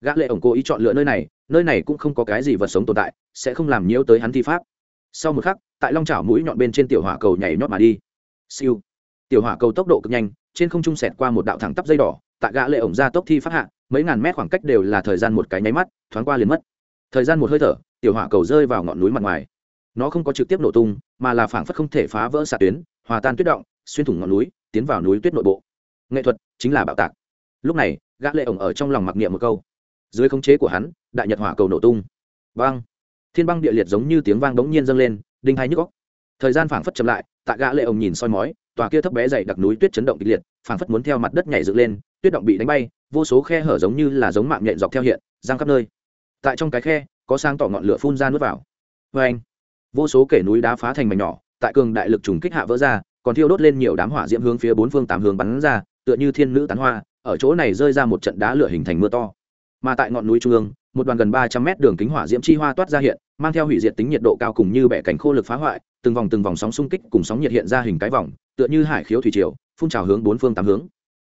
Gã lệ ổng cố ý chọn lựa nơi này nơi này cũng không có cái gì vật sống tồn tại, sẽ không làm nhiễu tới hắn thi pháp. Sau một khắc, tại long chảo mũi nhọn bên trên tiểu hỏa cầu nhảy nhót mà đi. Siêu. Tiểu hỏa cầu tốc độ cực nhanh, trên không trung xẹt qua một đạo thẳng tắp dây đỏ, tại gã lệ ổng ra tốc thi pháp hạ, mấy ngàn mét khoảng cách đều là thời gian một cái nháy mắt, thoáng qua liền mất. Thời gian một hơi thở, tiểu hỏa cầu rơi vào ngọn núi mặt ngoài. Nó không có trực tiếp nổ tung, mà là phảng phất không thể phá vỡ xạ tuyến hòa tan tuyết động, xuyên thủng ngọn núi, tiến vào núi tuyết nội bộ. Nghệ thuật chính là bạo tạc. Lúc này, gã lệ ổng ở trong lòng mặc niệm một câu. Dưới khống chế của hắn, đại nhật hỏa cầu nổ tung. Băng thiên băng địa liệt giống như tiếng vang đống nhiên dâng lên, đinh hai nhức óc. Thời gian phảng phất chậm lại tạ gã lệ ổng nhìn soi mói, tòa kia thấp bé dày đặc núi tuyết chấn động kịch liệt, phảng phất muốn theo mặt đất nhảy dựng lên, tuyết động bị đánh bay, vô số khe hở giống như là giống mạng nhện dọc theo hiện giang khắp nơi. Tại trong cái khe, có sang tỏ ngọn lửa phun ra nuốt vào. Vê anh vô số kể núi đá phá thành mảnh nhỏ tại cường đại lực trùng kích hạ vỡ ra, còn thiêu đốt lên nhiều đám hỏa diễm hướng phía bốn phương tám hướng bắn ra, tựa như thiên nữ tán hoa, ở chỗ này rơi ra một trận đá lửa hình thành mưa to. Mà tại ngọn núi trung ương, một đoàn gần ba trăm mét đường kính hỏa diễm chi hoa toát ra hiện, mang theo hủy diệt tính nhiệt độ cao cùng như bẻ cảnh khô lực phá hoại, từng vòng từng vòng sóng xung kích cùng sóng nhiệt hiện ra hình cái vòng, tựa như hải khiếu thủy triều, phun trào hướng bốn phương tám hướng.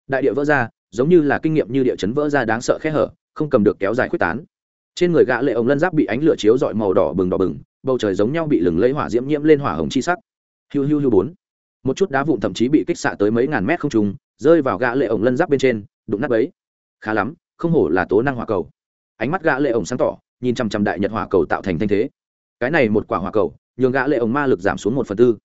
Đại địa vỡ ra, giống như là kinh nghiệm như địa chấn vỡ ra đáng sợ khe hở, không cầm được kéo dài quyết tán. Trên người gã lệ ống lân giáp bị ánh lửa chiếu dọi màu đỏ bừng đỏ bừng bầu trời giống nhau bị lừng lấy hỏa diễm nhiễm lên hỏa hồng chi sắc. Hiu hiu hiu bốn. Một chút đá vụn thậm chí bị kích xạ tới mấy ngàn mét không trùng rơi vào gã lệ ổng lân giáp bên trên, đụng nát bấy. Khá lắm, không hổ là tố năng hỏa cầu. Ánh mắt gã lệ ổng sáng tỏ, nhìn chăm chăm đại nhật hỏa cầu tạo thành thanh thế. Cái này một quả hỏa cầu, nhường gã lệ ổng ma lực giảm xuống một phần tư.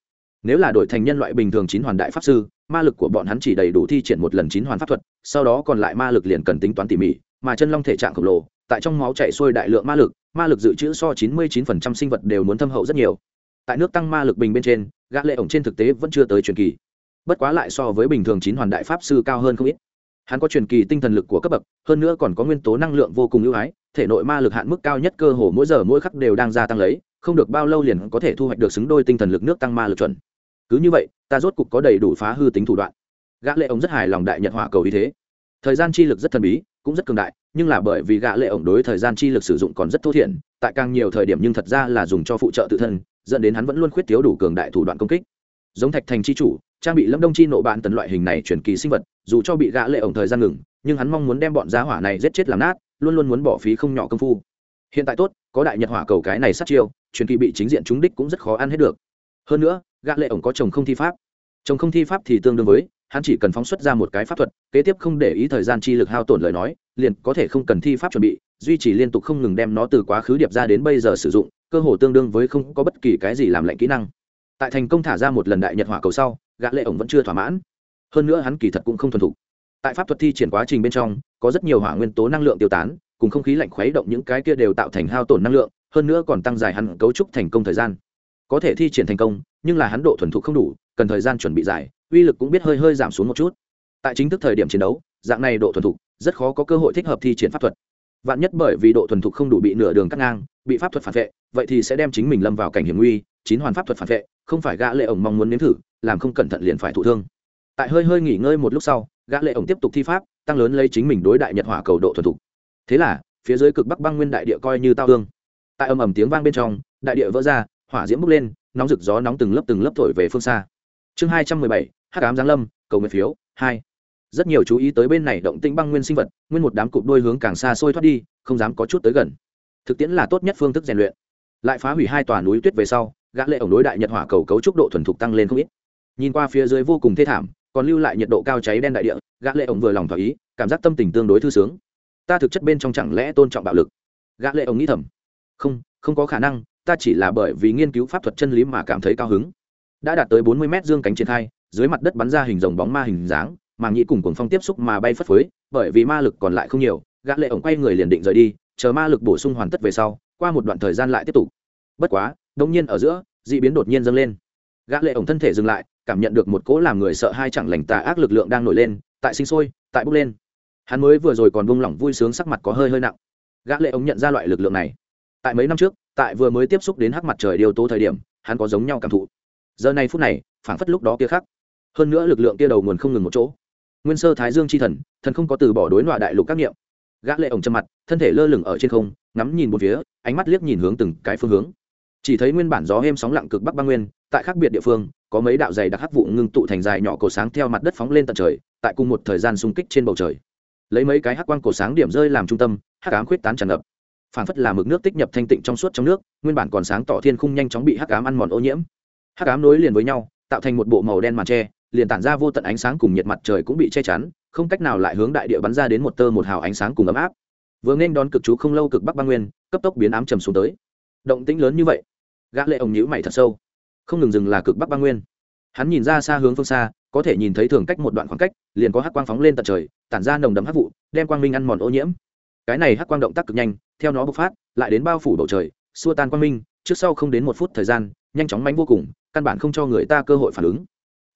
Nếu là đổi thành nhân loại bình thường chín hoàn đại pháp sư, ma lực của bọn hắn chỉ đầy đủ thi triển một lần chín hoàn pháp thuật, sau đó còn lại ma lực liền cần tính toán tỉ mỉ, mà chân long thể trạng khổng lồ, tại trong máu chạy xuôi đại lượng ma lực ma lực dự trữ so 99% sinh vật đều muốn thâm hậu rất nhiều. Tại nước tăng ma lực bình bên trên, gã lệ ổng trên thực tế vẫn chưa tới truyền kỳ. Bất quá lại so với bình thường chín hoàn đại pháp sư cao hơn không ít. Hắn có truyền kỳ tinh thần lực của cấp bậc, hơn nữa còn có nguyên tố năng lượng vô cùng ưu ái, thể nội ma lực hạn mức cao nhất cơ hồ mỗi giờ mỗi khắc đều đang gia tăng lấy, không được bao lâu liền có thể thu hoạch được xứng đôi tinh thần lực nước tăng ma lực chuẩn. Cứ như vậy, ta rốt cục có đầy đủ phá hư tính thủ đoạn. Gã lệ ổng rất hài lòng đại nhật hỏa cầu ý thế. Thời gian chi lực rất thần bí, cũng rất cường đại nhưng là bởi vì gã lệ ổng đối thời gian chi lực sử dụng còn rất thô thiển, tại càng nhiều thời điểm nhưng thật ra là dùng cho phụ trợ tự thân, dẫn đến hắn vẫn luôn khuyết thiếu đủ cường đại thủ đoạn công kích. Giống thạch thành chi chủ, trang bị lâm đông chi nộ bạn tần loại hình này chuyển kỳ sinh vật, dù cho bị gã lệ ổng thời gian ngừng, nhưng hắn mong muốn đem bọn giá hỏa này giết chết làm nát, luôn luôn muốn bỏ phí không nhỏ công phu. Hiện tại tốt, có đại nhật hỏa cầu cái này sát chiêu, truyền kỳ bị chính diện trúng đích cũng rất khó ăn hết được. Hơn nữa gã lệ ổng có chồng không thi pháp. Chồng không thi pháp thì tương đương với hắn chỉ cần phóng xuất ra một cái pháp thuật, kế tiếp không để ý thời gian chi lực hao tổn lời nói, liền có thể không cần thi pháp chuẩn bị, duy trì liên tục không ngừng đem nó từ quá khứ điệp ra đến bây giờ sử dụng, cơ hồ tương đương với không có bất kỳ cái gì làm lệnh kỹ năng. Tại thành công thả ra một lần đại nhật hỏa cầu sau, gã lệ ổng vẫn chưa thỏa mãn. Hơn nữa hắn kỳ thật cũng không thuần thục. Tại pháp thuật thi triển quá trình bên trong, có rất nhiều hỏa nguyên tố năng lượng tiêu tán, cùng không khí lạnh khuấy động những cái kia đều tạo thành hao tổn năng lượng, hơn nữa còn tăng dài hắn cấu trúc thành công thời gian. Có thể thi triển thành công, nhưng là hắn độ thuần thục không đủ, cần thời gian chuẩn bị dài uy lực cũng biết hơi hơi giảm xuống một chút. Tại chính thức thời điểm chiến đấu, dạng này độ thuần thục rất khó có cơ hội thích hợp thi triển pháp thuật. Vạn nhất bởi vì độ thuần thục không đủ bị nửa đường cắt ngang, bị pháp thuật phản vệ, vậy thì sẽ đem chính mình lâm vào cảnh hiểm nguy, chín hoàn pháp thuật phản vệ, không phải gã lệ ổng mong muốn nếm thử, làm không cẩn thận liền phải thụ thương. Tại hơi hơi nghỉ ngơi một lúc sau, gã lệ ổng tiếp tục thi pháp, tăng lớn lấy chính mình đối đại nhật hỏa cầu độ thuần thục. Thế là, phía dưới cực bắc băng nguyên đại địa coi như tao hương tại âm ầm tiếng vang bên trong, đại địa vỡ ra, hỏa diễm bốc lên, nóng rực gió nóng từng lớp từng lớp thổi về phương xa. Chương hai trăm mười bảy hắc ám giáng lâm, cầu nguyện phiếu, hai. Rất nhiều chú ý tới bên này động tĩnh băng nguyên sinh vật, nguyên một đám cụp đôi hướng càng xa xôi thoát đi, không dám có chút tới gần. Thực tiễn là tốt nhất phương thức rèn luyện. Lại phá hủy hai tòa núi tuyết về sau, gã lệ ổng đối đại nhật hỏa cầu cấu trúc độ thuần thục tăng lên không ít. Nhìn qua phía dưới vô cùng thê thảm, còn lưu lại nhiệt độ cao cháy đen đại địa, gã lệ ổng vừa lòng thỏa ý, cảm giác tâm tình tương đối thư sướng. Ta thực chất bên trong chẳng lẽ tôn trọng bạo lực? Gã lệ ổng nghĩ thầm. Không không có khả năng, ta chỉ là bởi vì nghiên cứu pháp thuật chân lý mà cảm thấy cao hứng. Đã đạt tới bốn mươi mét dương cánh triển khai dưới mặt đất bắn ra hình rồng bóng ma hình dáng màng nhĩ cùng cuồng phong tiếp xúc mà bay phất phới, bởi vì ma lực còn lại không nhiều, gã lệ ổng quay người liền định rời đi, chờ ma lực bổ sung hoàn tất về sau, qua một đoạn thời gian lại tiếp tục. Bất quá đông nhiên ở giữa, dị biến đột nhiên dâng lên. Gã lệ ổng thân thể dừng lại, cảm nhận được một cỗ làm người sợ hai chẳng lành tà ác lực lượng đang nổi lên, tại sinh sôi, tại bốc lên. Hắn mới vừa rồi còn buông lỏng vui sướng sắc mặt có hơi hơi nặng. Gã lệ ổng nhận ra loại lực lượng này. Tại mấy năm trước, tại vừa mới tiếp xúc đến hắc mặt trời điều tố thời điểm, hắn có giống nhau cảm thụ. Giờ này phút này, phảng phất lúc đó kia khác hơn nữa lực lượng kia đầu nguồn không ngừng một chỗ. Nguyên sơ thái dương c h i thần thần không có từ bỏ đối loại đại lục các nghiệm. Gã lệ ổng châm mặt, thân thể lơ lửng ở trên không, ngắm nhìn một phía, ánh mắt liếc nhìn hướng từng cái phương hướng. Chỉ thấy nguyên bản gió êm sóng lặng cực bắc băng nguyên, tại khác biệt địa phương, có mấy đạo dày đặc hắc vụ ngưng tụ thành dài nhỏ cổ sáng theo mặt đất phóng lên tận trời, tại cùng một thời gian xung kích trên bầu trời. Lấy mấy cái hắc quang cổ sáng điểm rơi làm trung tâm, hắc ám khuyết tán tràn ngập. Phản phất là mực nước tích nhập thanh tịnh trong suốt trong nước, nguyên bản còn sáng tỏ thiên khung nhanh chóng bị hắc ám ăn mòn ô nhiễm. Hắc ám nối liền với nhau, tạo thành một bộ màu đen màn tre liền tản ra vô tận ánh sáng cùng nhiệt mặt trời cũng bị che chắn, không cách nào lại hướng đại địa bắn ra đến một tơ một hào ánh sáng cùng ấm áp. Vừa nên đón cực chú không lâu cực bắc băng nguyên, cấp tốc biến ám trầm xuống tới. Động tĩnh lớn như vậy, gã lệ ổng nhíu mày thật sâu. Không ngừng dừng là cực bắc băng nguyên. Hắn nhìn ra xa hướng phương xa, có thể nhìn thấy thường cách một đoạn khoảng cách, liền có hắc quang phóng lên tận trời, tản ra nồng đậm hắc vụ, đem quang minh ăn mòn ô nhiễm. Cái này hắc quang động tác cực nhanh, theo nó bộc phát, lại đến bao phủ bầu trời, xua tan quang minh, trước sau không đến một phút thời gian, nhanh chóng mánh vô cùng, căn bản không cho người ta cơ hội phản ứng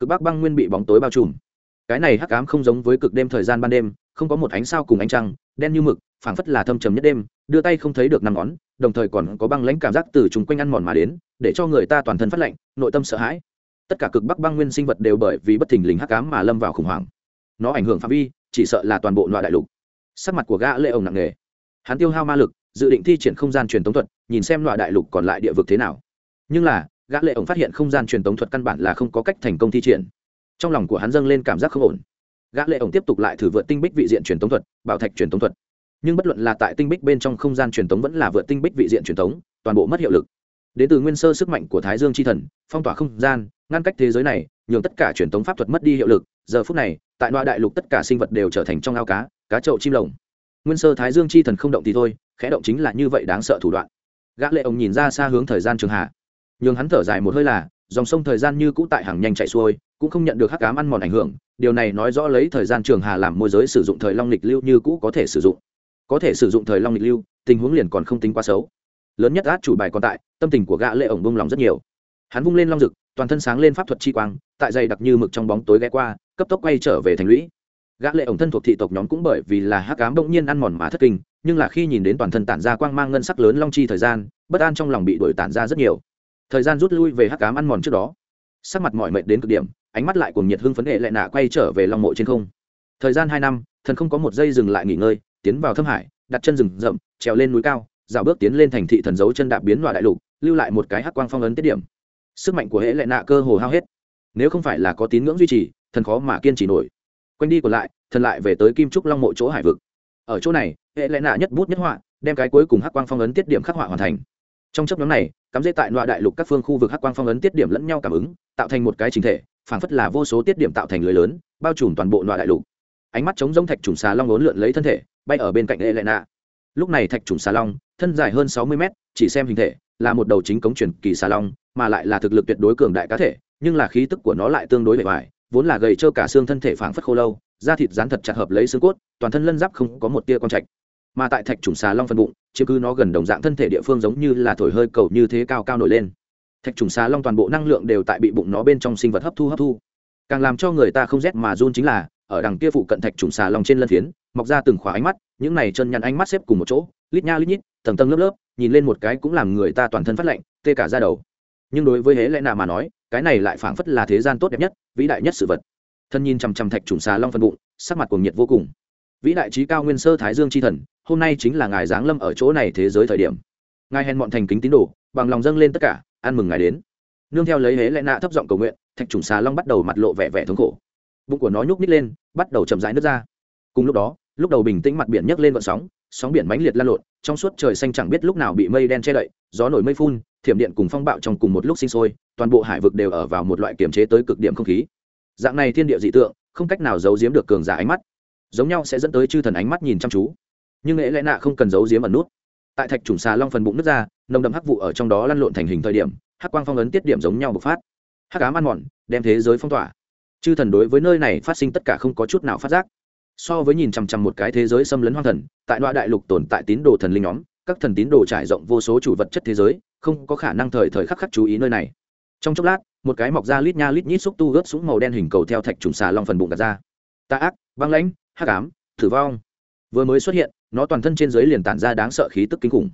cực bắc băng nguyên bị bóng tối bao trùm. Cái này hắc ám không giống với cực đêm thời gian ban đêm, không có một ánh sao cùng ánh trăng, đen như mực, phảng phất là thâm trầm nhất đêm, đưa tay không thấy được năm ngón, đồng thời còn có băng lãnh cảm giác từ chung quanh ăn mòn mà đến, để cho người ta toàn thân phát lạnh, nội tâm sợ hãi. Tất cả cực bắc băng nguyên sinh vật đều bởi vì bất thình lình hắc ám mà lâm vào khủng hoảng. Nó ảnh hưởng phạm vi, chỉ sợ là toàn bộ loại đại lục. Sắc mặt của gã lệ ổng nặng nề. Hắn tiêu hao ma lực, dự định thi triển không gian truyền tống thuật, nhìn xem loại đại lục còn lại địa vực thế nào. Nhưng là gã lệ ổng phát hiện không gian truyền tống thuật căn bản là không có cách thành công thi triển. Trong lòng của hắn dâng lên cảm giác không ổn. Gã lệ ổng tiếp tục lại thử vượt tinh bích vị diện truyền tống thuật, bảo thạch truyền tống thuật. Nhưng bất luận là tại tinh bích bên trong không gian truyền tống vẫn là vượt tinh bích vị diện truyền tống, toàn bộ mất hiệu lực. Đến từ nguyên sơ sức mạnh của thái dương chi thần, phong tỏa không gian, ngăn cách thế giới này, nhường tất cả truyền tống pháp thuật mất đi hiệu lực. Giờ phút này, tại loại đại lục tất cả sinh vật đều trở thành trong ao cá cá trậu chim lồng. Nguyên sơ thái dương chi thần không động thì thôi, khẽ động chính là như vậy đáng sợ thủ đoạn. Gã lệ ổng nhìn ra xa hướng thời gian trường hạ nhường hắn thở dài một hơi là, dòng sông thời gian như cũ tại hàng nhanh chạy xuôi, cũng không nhận được hắc cám ăn mòn ảnh hưởng, điều này nói rõ lấy thời gian trường hà làm môi giới sử dụng thời long lịch lưu như cũ có thể sử dụng. Có thể sử dụng thời long lịch lưu, tình huống liền còn không tính quá xấu. Lớn nhất át chủ bài còn tại, tâm tình của gã lệ ổng bông lòng rất nhiều. Hắn vung lên long rực toàn thân sáng lên pháp thuật chi quang, tại dày đặc như mực trong bóng tối ghé qua, cấp tốc quay trở về thành lũy. Gã lệ ổng thân thuộc thị tộc nhóm cũng bởi vì là hắc ám động nhiên ăn mòn mà thất kinh, nhưng là khi nhìn đến toàn thân tản ra quang mang ngân sắc lớn long chi thời gian, bất an trong lòng bị đuổi tản ra rất nhiều thời gian rút lui về hắc ám ăn mòn trước đó. Sắc mặt mỏi mệt đến cực điểm, ánh mắt lại cùng nhiệt hưng phấn hệ lại nạ quay trở về long mộ trên không. Thời gian hai năm, thần không có một giây dừng lại nghỉ ngơi, tiến vào thâm hải, đặt chân rừng rậm, trèo lên núi cao, dạo bước tiến lên thành thị thần dấu chân đạp biến loại đại lục, lưu lại một cái hắc quang phong ấn tiết điểm. Sức mạnh của hệ lệ nạ cơ hồ hao hết. Nếu không phải là có tín ngưỡng duy trì, thần khó mà kiên trì nổi. Quanh đi còn lại, thần lại về tới kim trúc long mộ chỗ hải vực. Ở chỗ này, hệ lệ nạ nhất bút nhất họa, đem cái cuối cùng hắc quang phong ấn tiết điểm khắc họa hoàn thành trong chấp nhóm này, cắm dễ tại loại đại lục các phương khu vực hắc quang phong ấn tiết điểm lẫn nhau cảm ứng, tạo thành một cái chính thể, phảng phất là vô số tiết điểm tạo thành lưới lớn, bao trùm toàn bộ loại đại lục. Ánh mắt chống giống thạch trùng xà long lốn lượn lấy thân thể, bay ở bên cạnh lệ lệ nạ lúc này thạch trùng xà long, thân dài hơn sáu mươi mét, chỉ xem hình thể, là một đầu chính cống truyền kỳ xà long, mà lại là thực lực tuyệt đối cường đại cá thể, nhưng là khí tức của nó lại tương đối bề ngoài, vốn là gầy trơ cả xương thân thể phảng phất khô lâu, da thịt rán thật chặt hợp lấy xương cốt, toàn thân lân giáp không có một tia con trạch mà tại thạch trùng xà long phân bụng chứ cứ nó gần đồng dạng thân thể địa phương giống như là thổi hơi cầu như thế cao cao nổi lên. Thạch trùng xà long toàn bộ năng lượng đều tại bị bụng nó bên trong sinh vật hấp thu hấp thu. Càng làm cho người ta không rét mà run chính là, ở đằng kia phụ cận thạch trùng xà long trên lân phiến, mọc ra từng khóa ánh mắt, những này chân nhăn ánh mắt xếp cùng một chỗ, lít nha lít nhít, tầng tầng lớp lớp, nhìn lên một cái cũng làm người ta toàn thân phát lạnh, tê cả ra đầu. Nhưng đối với hễ lẽ nào mà nói, cái này lại phảng phất là thế gian tốt đẹp nhất, vĩ đại nhất sự vật. Thân nhìn chằm chằm thạch trùng xà long phân bụng, sắc mặt cuồng nhiệt vô cùng vĩ đại trí cao nguyên sơ thái dương c h i thần, hôm nay chính là ngài giáng lâm ở chỗ này thế giới thời điểm. Ngài hèn bọn thành kính tín đồ, bằng lòng dâng lên tất cả, ăn mừng ngài đến. Nương theo lấy hế lẽ nạ thấp giọng cầu nguyện, thạch trùng xà long bắt đầu mặt lộ vẻ vẻ thống khổ. Bụng của nó nhúc nít lên, bắt đầu chậm rãi nước ra. Cùng lúc đó, lúc đầu bình tĩnh mặt biển nhấc lên vận sóng sóng biển mãnh liệt lan lộn, trong suốt trời xanh chẳng biết lúc nào bị mây đen che đậy, gió nổi mây phun, thiểm điện cùng phong bạo trong cùng một lúc sinh sôi, toàn bộ hải vực đều ở vào một loại kiềm chế tới cực điểm không khí. Dạng này thiên địa dị tượng, không cách nào giấu giếm được cường giả ánh mắt giống nhau sẽ dẫn tới chư thần ánh mắt nhìn chăm chú. Nhưng nghệ lẽ nạ không cần giấu giếm ẩn nút. Tại thạch trùng xà long phần bụng nước ra, nồng đậm hắc vụ ở trong đó lăn lộn thành hình thời điểm, hắc quang phong ấn tiết điểm giống nhau bộc phát. Hắc ám ăn mòn, đem thế giới phong tỏa. Chư thần đối với nơi này phát sinh tất cả không có chút nào phát giác. So với nhìn chằm chằm một cái thế giới xâm lấn hoang thần, tại loại đại lục tồn tại tín đồ thần linh nhóm, các thần tín đồ trải rộng vô số chủ vật chất thế giới, không có khả năng thời thời khắc khắc chú ý nơi này. Trong chốc lát, một cái mọc ra lít nha lít nhít xúc tu gớt súng màu đen hình cầu theo thạch trùng xà long phần bụng đặt ra. Tạ ác, băng lãnh hắc ám thử vong. Vừa mới xuất hiện, nó toàn thân trên dưới liền tản ra đáng sợ khí tức kinh khủng.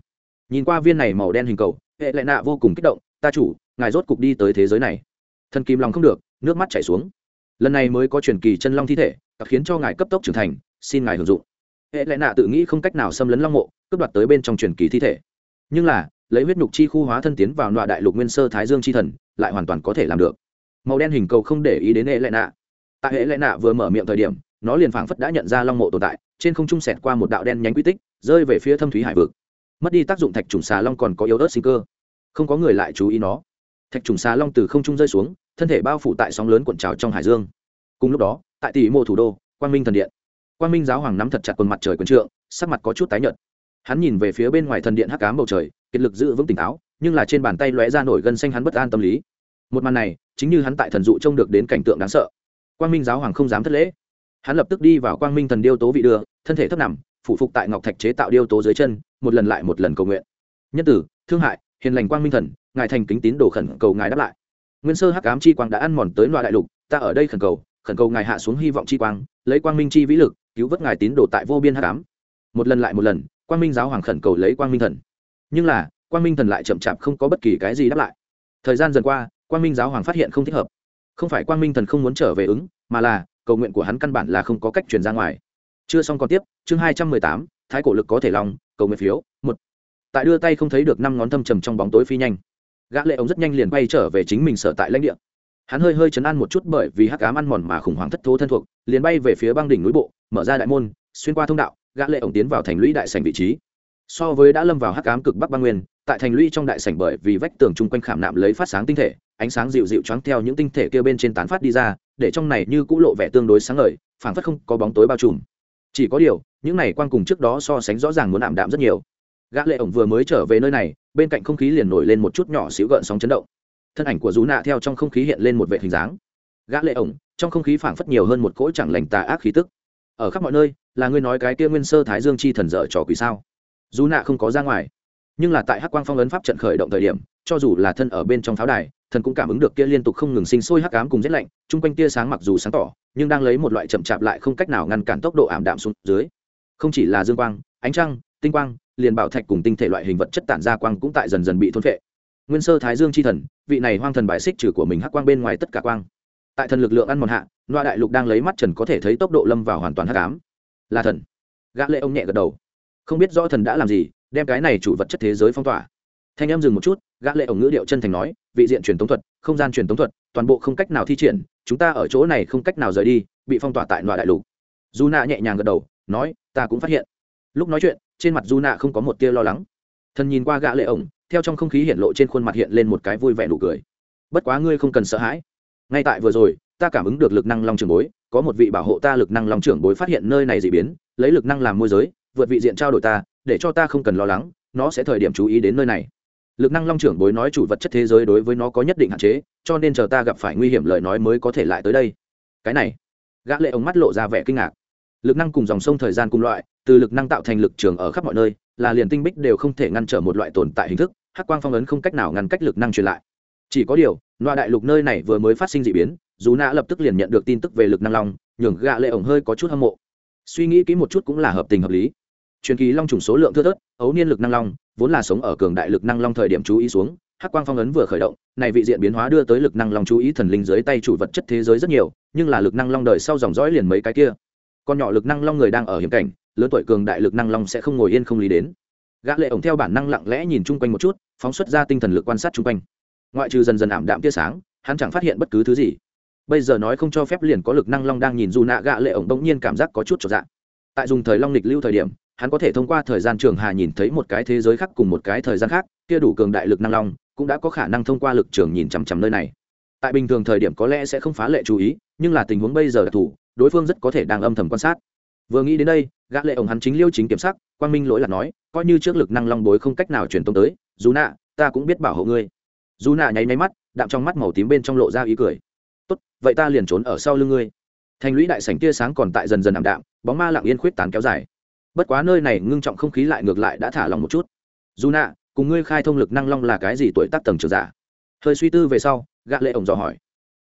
Nhìn qua viên này màu đen hình cầu, hệ lệ nạ vô cùng kích động, ta chủ, ngài rốt cục đi tới thế giới này. Thần kim lòng không được, nước mắt chảy xuống. Lần này mới có truyền kỳ chân long thi thể khiến cho ngài cấp tốc trưởng thành, xin ngài hưởng dụng. Hệ lệ nạ tự nghĩ không cách nào xâm lấn long mộ, cướp đoạt tới bên trong truyền kỳ thi thể. Nhưng là, lấy huyết nhục chi khu hóa thân tiến vào nọa đại lục nguyên sơ thái dương chi thần, lại hoàn toàn có thể làm được. Màu đen hình cầu không để ý đến hệ lệ nạ. Tại hệ lệ nạ vừa mở miệng thời điểm nó liền phảng phất đã nhận ra long mộ tồn tại, trên không trung sẹt qua một đạo đen nhánh quy tích, rơi về phía thâm thúy hải vực. Mất đi tác dụng thạch trùng xà long còn có yếu ớt sinh cơ. Không có người lại chú ý nó. Thạch trùng xà long từ không trung rơi xuống, thân thể bao phủ tại sóng lớn cuộn trào trong hải dương. Cùng lúc đó, tại tỷ mộ thủ đô, quang minh thần điện. Quang minh giáo hoàng nắm thật chặt quần mặt trời quần trượng, sắc mặt có chút tái nhợt. Hắn nhìn về phía bên ngoài thần điện hắc cám bầu trời, kiệt lực giữ vững tỉnh táo, nhưng là trên bàn tay lóe ra nổi gân xanh hắn bất an tâm lý. Một màn này, chính như hắn tại thần dụ trông được đến cảnh tượng đáng sợ. Quang minh giáo hoàng không dám thất lễ hắn lập tức đi vào quang minh thần điêu tố vị đưa, thân thể thấp nằm phụ phục tại ngọc thạch chế tạo điêu tố dưới chân, một lần lại một lần cầu nguyện. Nhân tử, thương hại, hiền lành quang minh thần, ngài thành kính tín đồ khẩn cầu ngài đáp lại. Nguyên sơ hắc ám chi quang đã ăn mòn tới loại đại lục, ta ở đây khẩn cầu khẩn cầu ngài hạ xuống hy vọng chi quang, lấy quang minh chi vĩ lực, cứu vớt ngài tín đồ tại vô biên hắc ám. Một lần lại một lần, quang minh giáo hoàng khẩn cầu lấy quang minh thần. Nhưng là, quang minh thần lại chậm chạp không có bất kỳ cái gì đáp lại. Thời gian dần qua, quang minh giáo hoàng phát hiện không thích hợp. Không phải quang minh thần không muốn trở về ứng, mà là cầu nguyện của hắn căn bản là không có cách truyền ra ngoài. Chưa xong còn tiếp, chương hai trăm mười tám, thái cổ lực có thể lòng, cầu nguyện phiếu, một. Tại đưa tay không thấy được năm ngón thâm trầm trong bóng tối phi nhanh. Gã lệ ống rất nhanh liền bay trở về chính mình sở tại lãnh địa. Hắn hơi hơi chấn an một chút bởi vì hắc ám ăn mòn mà khủng hoảng thất thố thân thuộc, liền bay về phía băng đỉnh núi bộ, mở ra đại môn, xuyên qua thông đạo, gã lệ ông tiến vào thành lũy đại sảnh vị trí. So với đã lâm vào hắc ám cực bắc băng nguyên, tại thành lũy trong đại sảnh bởi vì vách tường chung quanh khảm nạm lấy phát sáng tinh thể, ánh sáng dịu dịu choáng theo những tinh thể kia bên trên tán phát đi ra để trong này như cũ lộ vẻ tương đối sáng ngời, phảng phất không có bóng tối bao trùm. Chỉ có điều, những này quan cùng trước đó so sánh rõ ràng muốn ảm đạm rất nhiều. Gã lệ ổng vừa mới trở về nơi này, bên cạnh không khí liền nổi lên một chút nhỏ xíu gợn sóng chấn động. Thân ảnh của rú nạ theo trong không khí hiện lên một vệ hình dáng. Gã lệ ổng, trong không khí phảng phất nhiều hơn một cỗ chẳng lành tà ác khí tức. Ở khắp mọi nơi, là ngươi nói cái kia nguyên sơ thái dương chi thần dở trò quỷ sao? Rú nạ không có ra ngoài. Nhưng là tại hắc quang phong ấn pháp trận khởi động thời điểm, cho dù là thân ở bên trong pháo đài thần cũng cảm ứng được kia liên tục không ngừng sinh sôi hắc ám cùng rét lạnh, chung quanh tia sáng mặc dù sáng tỏ, nhưng đang lấy một loại chậm chạp lại không cách nào ngăn cản tốc độ ảm đạm xuống dưới. Không chỉ là dương quang, ánh trăng, tinh quang, liền bảo thạch cùng tinh thể loại hình vật chất tản ra quang cũng tại dần dần bị thôn phệ. Nguyên sơ thái dương chi thần, vị này hoang thần bài xích trừ của mình hắc quang bên ngoài tất cả quang. Tại thần lực lượng ăn mòn hạ, loa đại lục đang lấy mắt trần có thể thấy tốc độ lâm vào hoàn toàn hắc ám. Là thần. Gã lệ ông nhẹ gật đầu. Không biết rõ thần đã làm gì, đem cái này chủ vật chất thế giới phong tỏa. Thanh em dừng một chút, gã lệ ổng ngữ điệu chân thành nói vị diện truyền tống thuật, không gian truyền tống thuật, toàn bộ không cách nào thi triển, chúng ta ở chỗ này không cách nào rời đi, bị phong tỏa tại loại đại lục. Du nạ nhẹ nhàng gật đầu, nói, ta cũng phát hiện. Lúc nói chuyện, trên mặt du nạ không có một tia lo lắng. Thần nhìn qua gã lệ ổng, theo trong không khí hiện lộ trên khuôn mặt hiện lên một cái vui vẻ nụ cười. Bất quá ngươi không cần sợ hãi. Ngay tại vừa rồi, ta cảm ứng được lực năng long trưởng bối, có một vị bảo hộ ta lực năng long trưởng bối phát hiện nơi này dị biến, lấy lực năng làm môi giới, vượt vị diện trao đổi ta, để cho ta không cần lo lắng, nó sẽ thời điểm chú ý đến nơi này lực năng long trưởng bối nói chủ vật chất thế giới đối với nó có nhất định hạn chế, cho nên chờ ta gặp phải nguy hiểm lời nói mới có thể lại tới đây. Cái này, gã lệ ống mắt lộ ra vẻ kinh ngạc. Lực năng cùng dòng sông thời gian cùng loại, từ lực năng tạo thành lực trường ở khắp mọi nơi, là liền tinh bích đều không thể ngăn trở một loại tồn tại hình thức, hắc quang phong ấn không cách nào ngăn cách lực năng truyền lại. Chỉ có điều, loa đại lục nơi này vừa mới phát sinh dị biến, dù nã lập tức liền nhận được tin tức về lực năng long, nhường gã lệ ổng hơi có chút hâm mộ. Suy nghĩ kỹ một chút cũng là hợp tình hợp lý. Truyền kỳ long trùng số lượng thưa thớt, ấu niên lực năng long vốn là sống ở cường đại lực năng long thời điểm chú ý xuống, hắc quang phong ấn vừa khởi động, này vị diện biến hóa đưa tới lực năng long chú ý thần linh dưới tay chủ vật chất thế giới rất nhiều, nhưng là lực năng long đời sau dòng dõi liền mấy cái kia. Con nhỏ lực năng long người đang ở hiểm cảnh, lớn tuổi cường đại lực năng long sẽ không ngồi yên không lý đến. Gã lệ ổng theo bản năng lặng lẽ nhìn chung quanh một chút, phóng xuất ra tinh thần lực quan sát chung quanh. Ngoại trừ dần dần ảm đạm tia sáng, hắn chẳng phát hiện bất cứ thứ gì. Bây giờ nói không cho phép liền có lực năng long đang nhìn dù nạ gã lệ ổng bỗng nhiên cảm giác có chút trở dạng tại dùng thời long lịch lưu thời điểm hắn có thể thông qua thời gian trường hà nhìn thấy một cái thế giới khác cùng một cái thời gian khác, kia đủ cường đại lực năng long, cũng đã có khả năng thông qua lực trường nhìn chằm chằm nơi này. Tại bình thường thời điểm có lẽ sẽ không phá lệ chú ý, nhưng là tình huống bây giờ đặc thù đối phương rất có thể đang âm thầm quan sát. Vừa nghĩ đến đây, gã lệ ổng hắn chính liêu chính kiểm sắc quang minh lỗi là nói, coi như trước lực năng long bối không cách nào truyền tông tới, dù nạ, ta cũng biết bảo hộ ngươi. Dù nạ nháy nháy mắt, đạm trong mắt màu tím bên trong lộ ra ý cười. Tốt, vậy ta liền trốn ở sau lưng ngươi. Thành lũy đại sảnh tia sáng còn tại dần dần ảm đạm, bóng ma lặng yên khuyết tán kéo dài bất quá nơi này ngưng trọng không khí lại ngược lại đã thả lòng một chút. Dù nạ, cùng ngươi khai thông lực năng long là cái gì tuổi tác tầng trường giả? Hơi suy tư về sau gạ lệ ổng dò hỏi.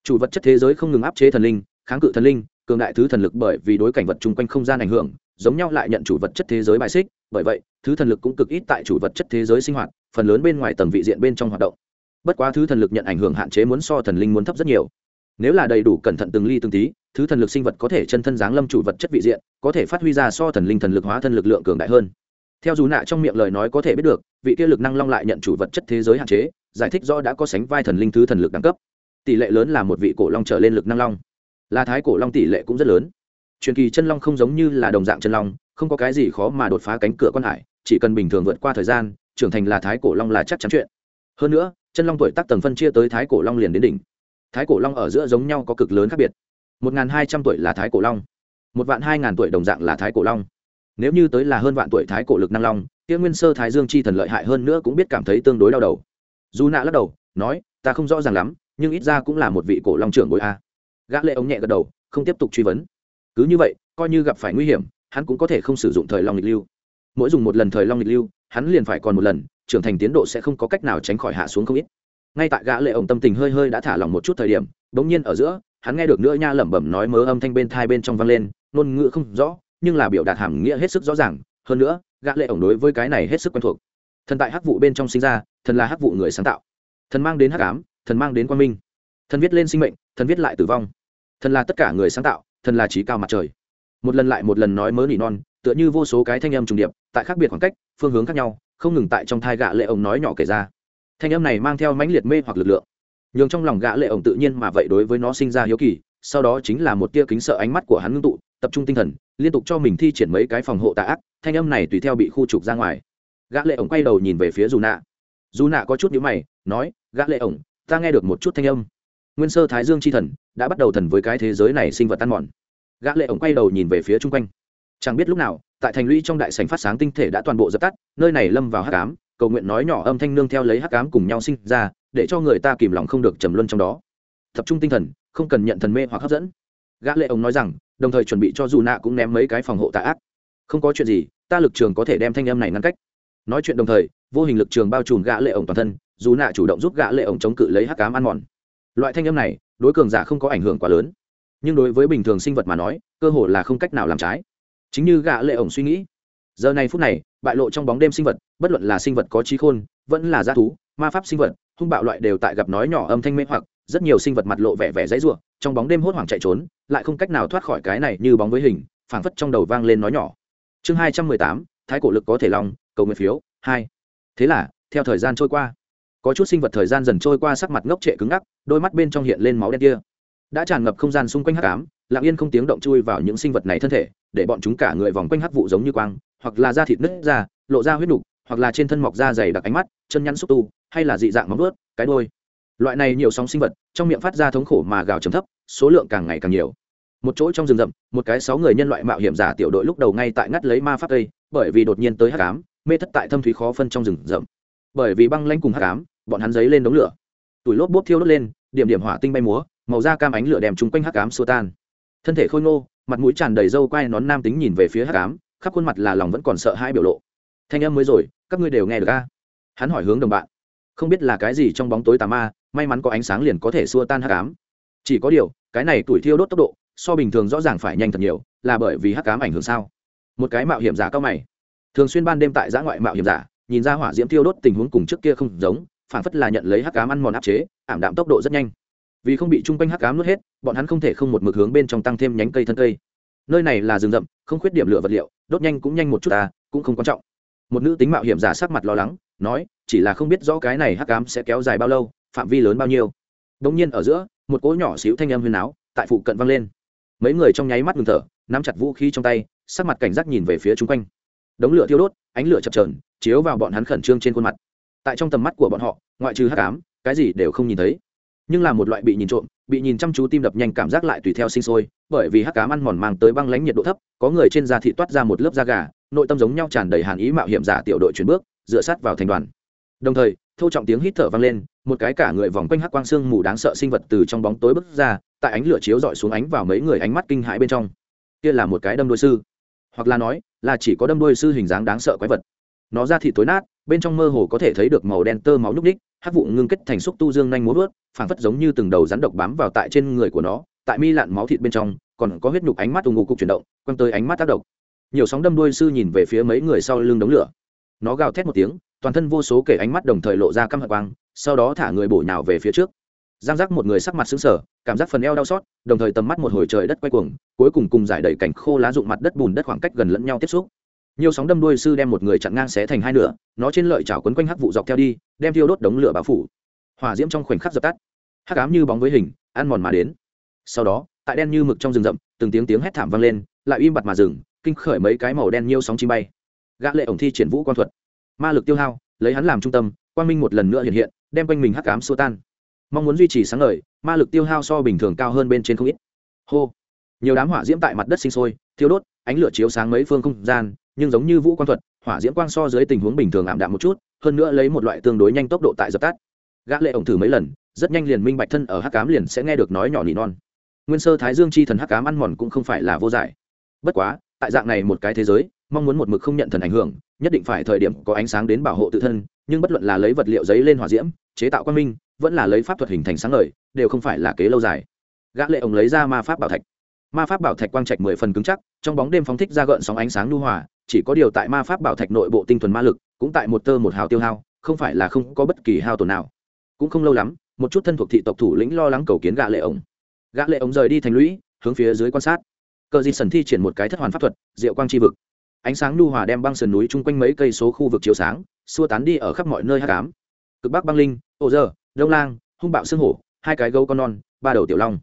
Chủ vật chất thế giới không ngừng áp chế thần linh, kháng cự thần linh, cường đại thứ thần lực bởi vì đối cảnh vật chung quanh không gian ảnh hưởng, giống nhau lại nhận chủ vật chất thế giới bài xích, bởi vậy, thứ thần lực cũng cực ít tại chủ vật chất thế giới sinh hoạt, phần lớn bên ngoài tầng vị diện bên trong hoạt động. Bất quá thứ thần lực nhận ảnh hưởng hạn chế muốn so thần linh muốn thấp rất nhiều nếu là đầy đủ cẩn thận từng ly từng tí, thứ thần lực sinh vật có thể chân thân giáng lâm chủ vật chất vị diện, có thể phát huy ra so thần linh thần lực hóa thân lực lượng cường đại hơn. Theo dù nạ trong miệng lời nói có thể biết được, vị kia lực năng long lại nhận chủ vật chất thế giới hạn chế, giải thích rõ đã có sánh vai thần linh thứ thần lực đẳng cấp. Tỷ lệ lớn là một vị cổ long trở lên lực năng long. Là thái cổ long tỷ lệ cũng rất lớn. Truyền kỳ chân long không giống như là đồng dạng chân long, không có cái gì khó mà đột phá cánh cửa quan hải, chỉ cần bình thường vượt qua thời gian, trưởng thành là thái cổ long là chắc chắn chuyện. Hơn nữa, chân long tuổi tác tầng phân chia tới thái cổ long liền đến đỉnh thái cổ long ở giữa giống nhau có cực lớn khác biệt. Một n g h n hai trăm tuổi là thái cổ long, một vạn hai ngàn tuổi đồng dạng là thái cổ long. Nếu như tới là hơn vạn tuổi thái cổ lực năng long, kia nguyên sơ thái dương chi thần lợi hại hơn nữa cũng biết cảm thấy tương đối đau đầu. Dù nạ lắc đầu, nói, ta không rõ ràng lắm, nhưng ít ra cũng là một vị cổ long trưởng bội a. Gã lệ ống nhẹ gật đầu, không tiếp tục truy vấn. Cứ như vậy, coi như gặp phải nguy hiểm, hắn cũng có thể không sử dụng thời long lịch lưu. Mỗi dùng một lần thời long lịch lưu, hắn liền phải còn một lần, trưởng thành tiến độ sẽ không có cách nào tránh khỏi hạ xuống không ít ngay tại gã lệ ổng tâm tình hơi hơi đã thả lỏng một chút thời điểm, bỗng nhiên ở giữa, hắn nghe được nữa nha lẩm bẩm nói mớ âm thanh bên thai bên trong vang lên, ngôn ngữ không rõ, nhưng là biểu đạt hàm nghĩa hết sức rõ ràng. Hơn nữa, gã lệ ổng đối với cái này hết sức quen thuộc. Thần tại hắc vụ bên trong sinh ra, thần là hắc vụ người sáng tạo. Thần mang đến hắc ám, thần mang đến quang minh. Thần viết lên sinh mệnh, thần viết lại tử vong. Thần là tất cả người sáng tạo, thần là trí cao mặt trời. Một lần lại một lần nói mớ nỉ non, tựa như vô số cái thanh âm trùng điệp, tại khác biệt khoảng cách, phương hướng khác nhau, không ngừng tại trong thai gã lệ ổng nói nhỏ kể ra thanh âm này mang theo mãnh liệt mê hoặc lực lượng. Nhường trong lòng gã lệ ổng tự nhiên mà vậy đối với nó sinh ra hiếu kỳ, sau đó chính là một tia kính sợ ánh mắt của hắn ngưng tụ, tập trung tinh thần, liên tục cho mình thi triển mấy cái phòng hộ tà ác, thanh âm này tùy theo bị khu trục ra ngoài. Gã lệ ổng quay đầu nhìn về phía dù nạ dù nạ có chút nhíu mày, nói, gã lệ ổng, ta nghe được một chút thanh âm. Nguyên sơ thái dương chi thần đã bắt đầu thần với cái thế giới này sinh vật tan mòn. Gã lệ ổng quay đầu nhìn về phía chung quanh. Chẳng biết lúc nào, tại thành lũy trong đại sảnh phát sáng tinh thể đã toàn bộ dập tắt, nơi này lâm vào hắc ám cầu nguyện nói nhỏ âm thanh nương theo lấy hắc ám cùng nhau sinh ra, để cho người ta kìm lòng không được trầm luân trong đó. Tập trung tinh thần, không cần nhận thần mê hoặc hấp dẫn. Gã lệ ông nói rằng, đồng thời chuẩn bị cho dù nạ cũng ném mấy cái phòng hộ tà ác. Không có chuyện gì, ta lực trường có thể đem thanh âm này ngăn cách. Nói chuyện đồng thời, vô hình lực trường bao trùm gã lệ ổng toàn thân, dù nạ chủ động giúp gã lệ ổng chống cự lấy hắc ám ăn mòn. Loại thanh âm này, đối cường giả không có ảnh hưởng quá lớn. Nhưng đối với bình thường sinh vật mà nói, cơ hồ là không cách nào làm trái. Chính như gã lệ ổng suy nghĩ giờ này phút này, bại lộ trong bóng đêm sinh vật, bất luận là sinh vật có trí khôn, vẫn là g thú, ma pháp sinh vật, hung bạo loại đều tại gặp nói nhỏ âm thanh mê hoặc, rất nhiều sinh vật mặt lộ vẻ vẻ dãy ruộng trong bóng đêm hốt hoảng chạy trốn, lại không cách nào thoát khỏi cái này như bóng với hình, phảng phất trong đầu vang lên nói nhỏ. Chương hai trăm mười tám, thái cổ lực có thể lòng, cầu nguyện phiếu, hai. Thế là, theo thời gian trôi qua, có chút sinh vật thời gian dần trôi qua sắc mặt ngốc trệ cứng ngắc, đôi mắt bên trong hiện lên máu đen kia. Đã tràn ngập không gian xung quanh hắc ám, lặng yên không tiếng động chui vào những sinh vật này thân thể, để bọn chúng cả người vòng quanh hắc vụ giống như quang hoặc là da thịt nứt ra, lộ ra huyết đục hoặc là trên thân mọc da dày đặc ánh mắt, chân nhăn xúc tu, hay là dị dạng móng ướt cái đôi loại này nhiều sóng sinh vật, trong miệng phát ra thống khổ mà gào chấm thấp, số lượng càng ngày càng nhiều. Một chỗ trong rừng rậm, một cái sáu người nhân loại mạo hiểm giả tiểu đội lúc đầu ngay tại ngắt lấy ma pháp cây bởi vì đột nhiên tới hắc ám, mê thất tại thâm thúy khó phân trong rừng rậm. Bởi vì băng lanh cùng hắc ám, bọn hắn giấy lên đống lửa. Tủi lốp bốp thiêu đốt lên, điểm điểm hỏa tinh bay múa, màu da cam ánh lửa đèm chung quanh hắc ám xua tan. Thân thể khôi ngô, mặt mũi tràn đầy râu quai nón nam tính nhìn về phía hắc ám khắp khuôn mặt là lòng vẫn còn sợ hai biểu lộ. Thanh âm mới rồi, các ngươi đều nghe được a? Hắn hỏi hướng đồng bạn. Không biết là cái gì trong bóng tối tà ma, may mắn có ánh sáng liền có thể xua tan hắc ám. Chỉ có điều, cái này tuổi thiêu đốt tốc độ, so bình thường rõ ràng phải nhanh thật nhiều, là bởi vì hắc ám ảnh hưởng sao? Một cái mạo hiểm giả cao mày. Thường xuyên ban đêm tại giã ngoại mạo hiểm giả, nhìn ra hỏa diễm thiêu đốt tình huống cùng trước kia không giống phản phất là nhận lấy hắc ám ăn mòn áp chế, ảm đạm tốc độ rất nhanh. Vì không bị chung quanh hắc ám nuốt hết, bọn hắn không thể không một mực hướng bên trong tăng thêm nhánh cây thân cây nơi này là rừng rậm, không khuyết điểm lửa vật liệu, đốt nhanh cũng nhanh một chút ta, cũng không quan trọng. Một nữ tính mạo hiểm giả sắc mặt lo lắng, nói, chỉ là không biết rõ cái này hắc ám sẽ kéo dài bao lâu, phạm vi lớn bao nhiêu. Đống nhiên ở giữa, một cỗ nhỏ xíu thanh âm huyền áo, tại phụ cận vang lên. Mấy người trong nháy mắt ngừng thở, nắm chặt vũ khí trong tay, sắc mặt cảnh giác nhìn về phía chung quanh. Đống lửa thiêu đốt, ánh lửa chập trờn chiếu vào bọn hắn khẩn trương trên khuôn mặt. Tại trong tầm mắt của bọn họ, ngoại trừ hắc ám, cái gì đều không nhìn thấy nhưng là một loại bị nhìn trộm, bị nhìn chăm chú tim đập nhanh cảm giác lại tùy theo sinh sôi, bởi vì hắc cám ăn mòn mang tới băng lãnh nhiệt độ thấp, có người trên da thị toát ra một lớp da gà, nội tâm giống nhau tràn đầy hàn ý mạo hiểm giả tiểu đội chuyển bước, dựa sát vào thành đoàn. Đồng thời thâu trọng tiếng hít thở vang lên, một cái cả người vòng quanh hắc quang xương mù đáng sợ sinh vật từ trong bóng tối bước ra, tại ánh lửa chiếu dọi xuống ánh vào mấy người ánh mắt kinh hãi bên trong. Kia là một cái đâm đôi sư, hoặc là nói, là chỉ có đâm đôi sư hình dáng đáng sợ quái vật. Nó ra thị tối nát, bên trong mơ hồ có thể thấy được màu đen tơ máu nhúc ních hát vụ ngưng kết thành xúc tu dương nhanh múa vớt phảng phất giống như từng đầu rắn độc bám vào tại trên người của nó, tại mi lạn máu thịt bên trong, còn có huyết nhục ánh mắt ù ngụ cục chuyển động, quăng tới ánh mắt tác động nhiều sóng đâm đuôi sư nhìn về phía mấy người sau lưng đống lửa. Nó gào thét một tiếng, toàn thân vô số kể ánh mắt đồng thời lộ ra căm hận quang, sau đó thả người bổ nhào về phía trước. Giang giác một người sắc mặt xứng sở cảm giác phần eo đau xót, đồng thời tầm mắt một hồi trời đất quay cuồng, cuối cùng cùng giải đầy cảnh khô lá rụng mặt đất bùn đất khoảng cách gần lẫn nhau tiếp xúc nhiều sóng đâm đuôi sư đem một người chặn ngang xé thành hai nửa, nó trên lợi chảo quấn quanh hắc vụ dọc theo đi, đem thiêu đốt đống lửa báo phủ. Hỏa diễm trong khoảnh khắc dập tắt. Hắc ám như bóng với hình, ăn mòn mà đến. Sau đó, tại đen như mực trong rừng rậm, từng tiếng tiếng hét thảm vang lên, lại im bặt mà rừng kinh khởi mấy cái màu đen nhiêu sóng chim bay. Gã lệ ổng thi triển vũ quan thuật. Ma lực tiêu hao, lấy hắn làm trung tâm, quang minh một lần nữa hiện hiện, đem quanh mình hắc ám xua tan. Mong muốn duy trì sáng ngời, ma lực tiêu hao so bình thường cao hơn bên trên không ít. Hô. Nhiều đám hỏa diễm tại mặt đất sinh sôi, thiêu đốt, ánh lửa chiếu sáng mấy phương không gian nhưng giống như vũ quang thuật hỏa diễm quang so dưới tình huống bình thường ảm đạm một chút hơn nữa lấy một loại tương đối nhanh tốc độ tại dập tắt. Gã lệ ổng thử mấy lần rất nhanh liền minh bạch thân ở hắc ám liền sẽ nghe được nói nhỏ nỉ non. Nguyên sơ thái dương chi thần hắc ám ăn mòn cũng không phải là vô giải. Bất quá tại dạng này một cái thế giới mong muốn một mực không nhận thần ảnh hưởng nhất định phải thời điểm có ánh sáng đến bảo hộ tự thân nhưng bất luận là lấy vật liệu giấy lên hỏa diễm chế tạo quang minh vẫn là lấy pháp thuật hình thành sáng lợi, đều không phải là kế lâu dài. Gã lệ ổng lấy ra ma pháp bảo thạch. Ma pháp bảo thạch quang trạch mười phần cứng chắc trong bóng đêm phóng thích ra gợn sóng ánh sáng nhu hòa chỉ có điều tại ma pháp bảo thạch nội bộ tinh thuần ma lực, cũng tại một tơ một hào tiêu hao, không phải là không có bất kỳ hao tổn nào. Cũng không lâu lắm, một chút thân thuộc thị tộc thủ lĩnh lo lắng cầu kiến gã lệ ổng. Gã lệ ống rời đi thành lũy, hướng phía dưới quan sát. Cờ di sần thi triển một cái thất hoàn pháp thuật, diệu quang chi vực. Ánh sáng lưu hòa đem băng sườn núi chung quanh mấy cây số khu vực chiếu sáng, xua tán đi ở khắp mọi nơi hắc ám. Cực bắc băng linh, ô dơ, đông lang, hung bạo xương hổ, hai cái gấu con non, ba đầu tiểu long.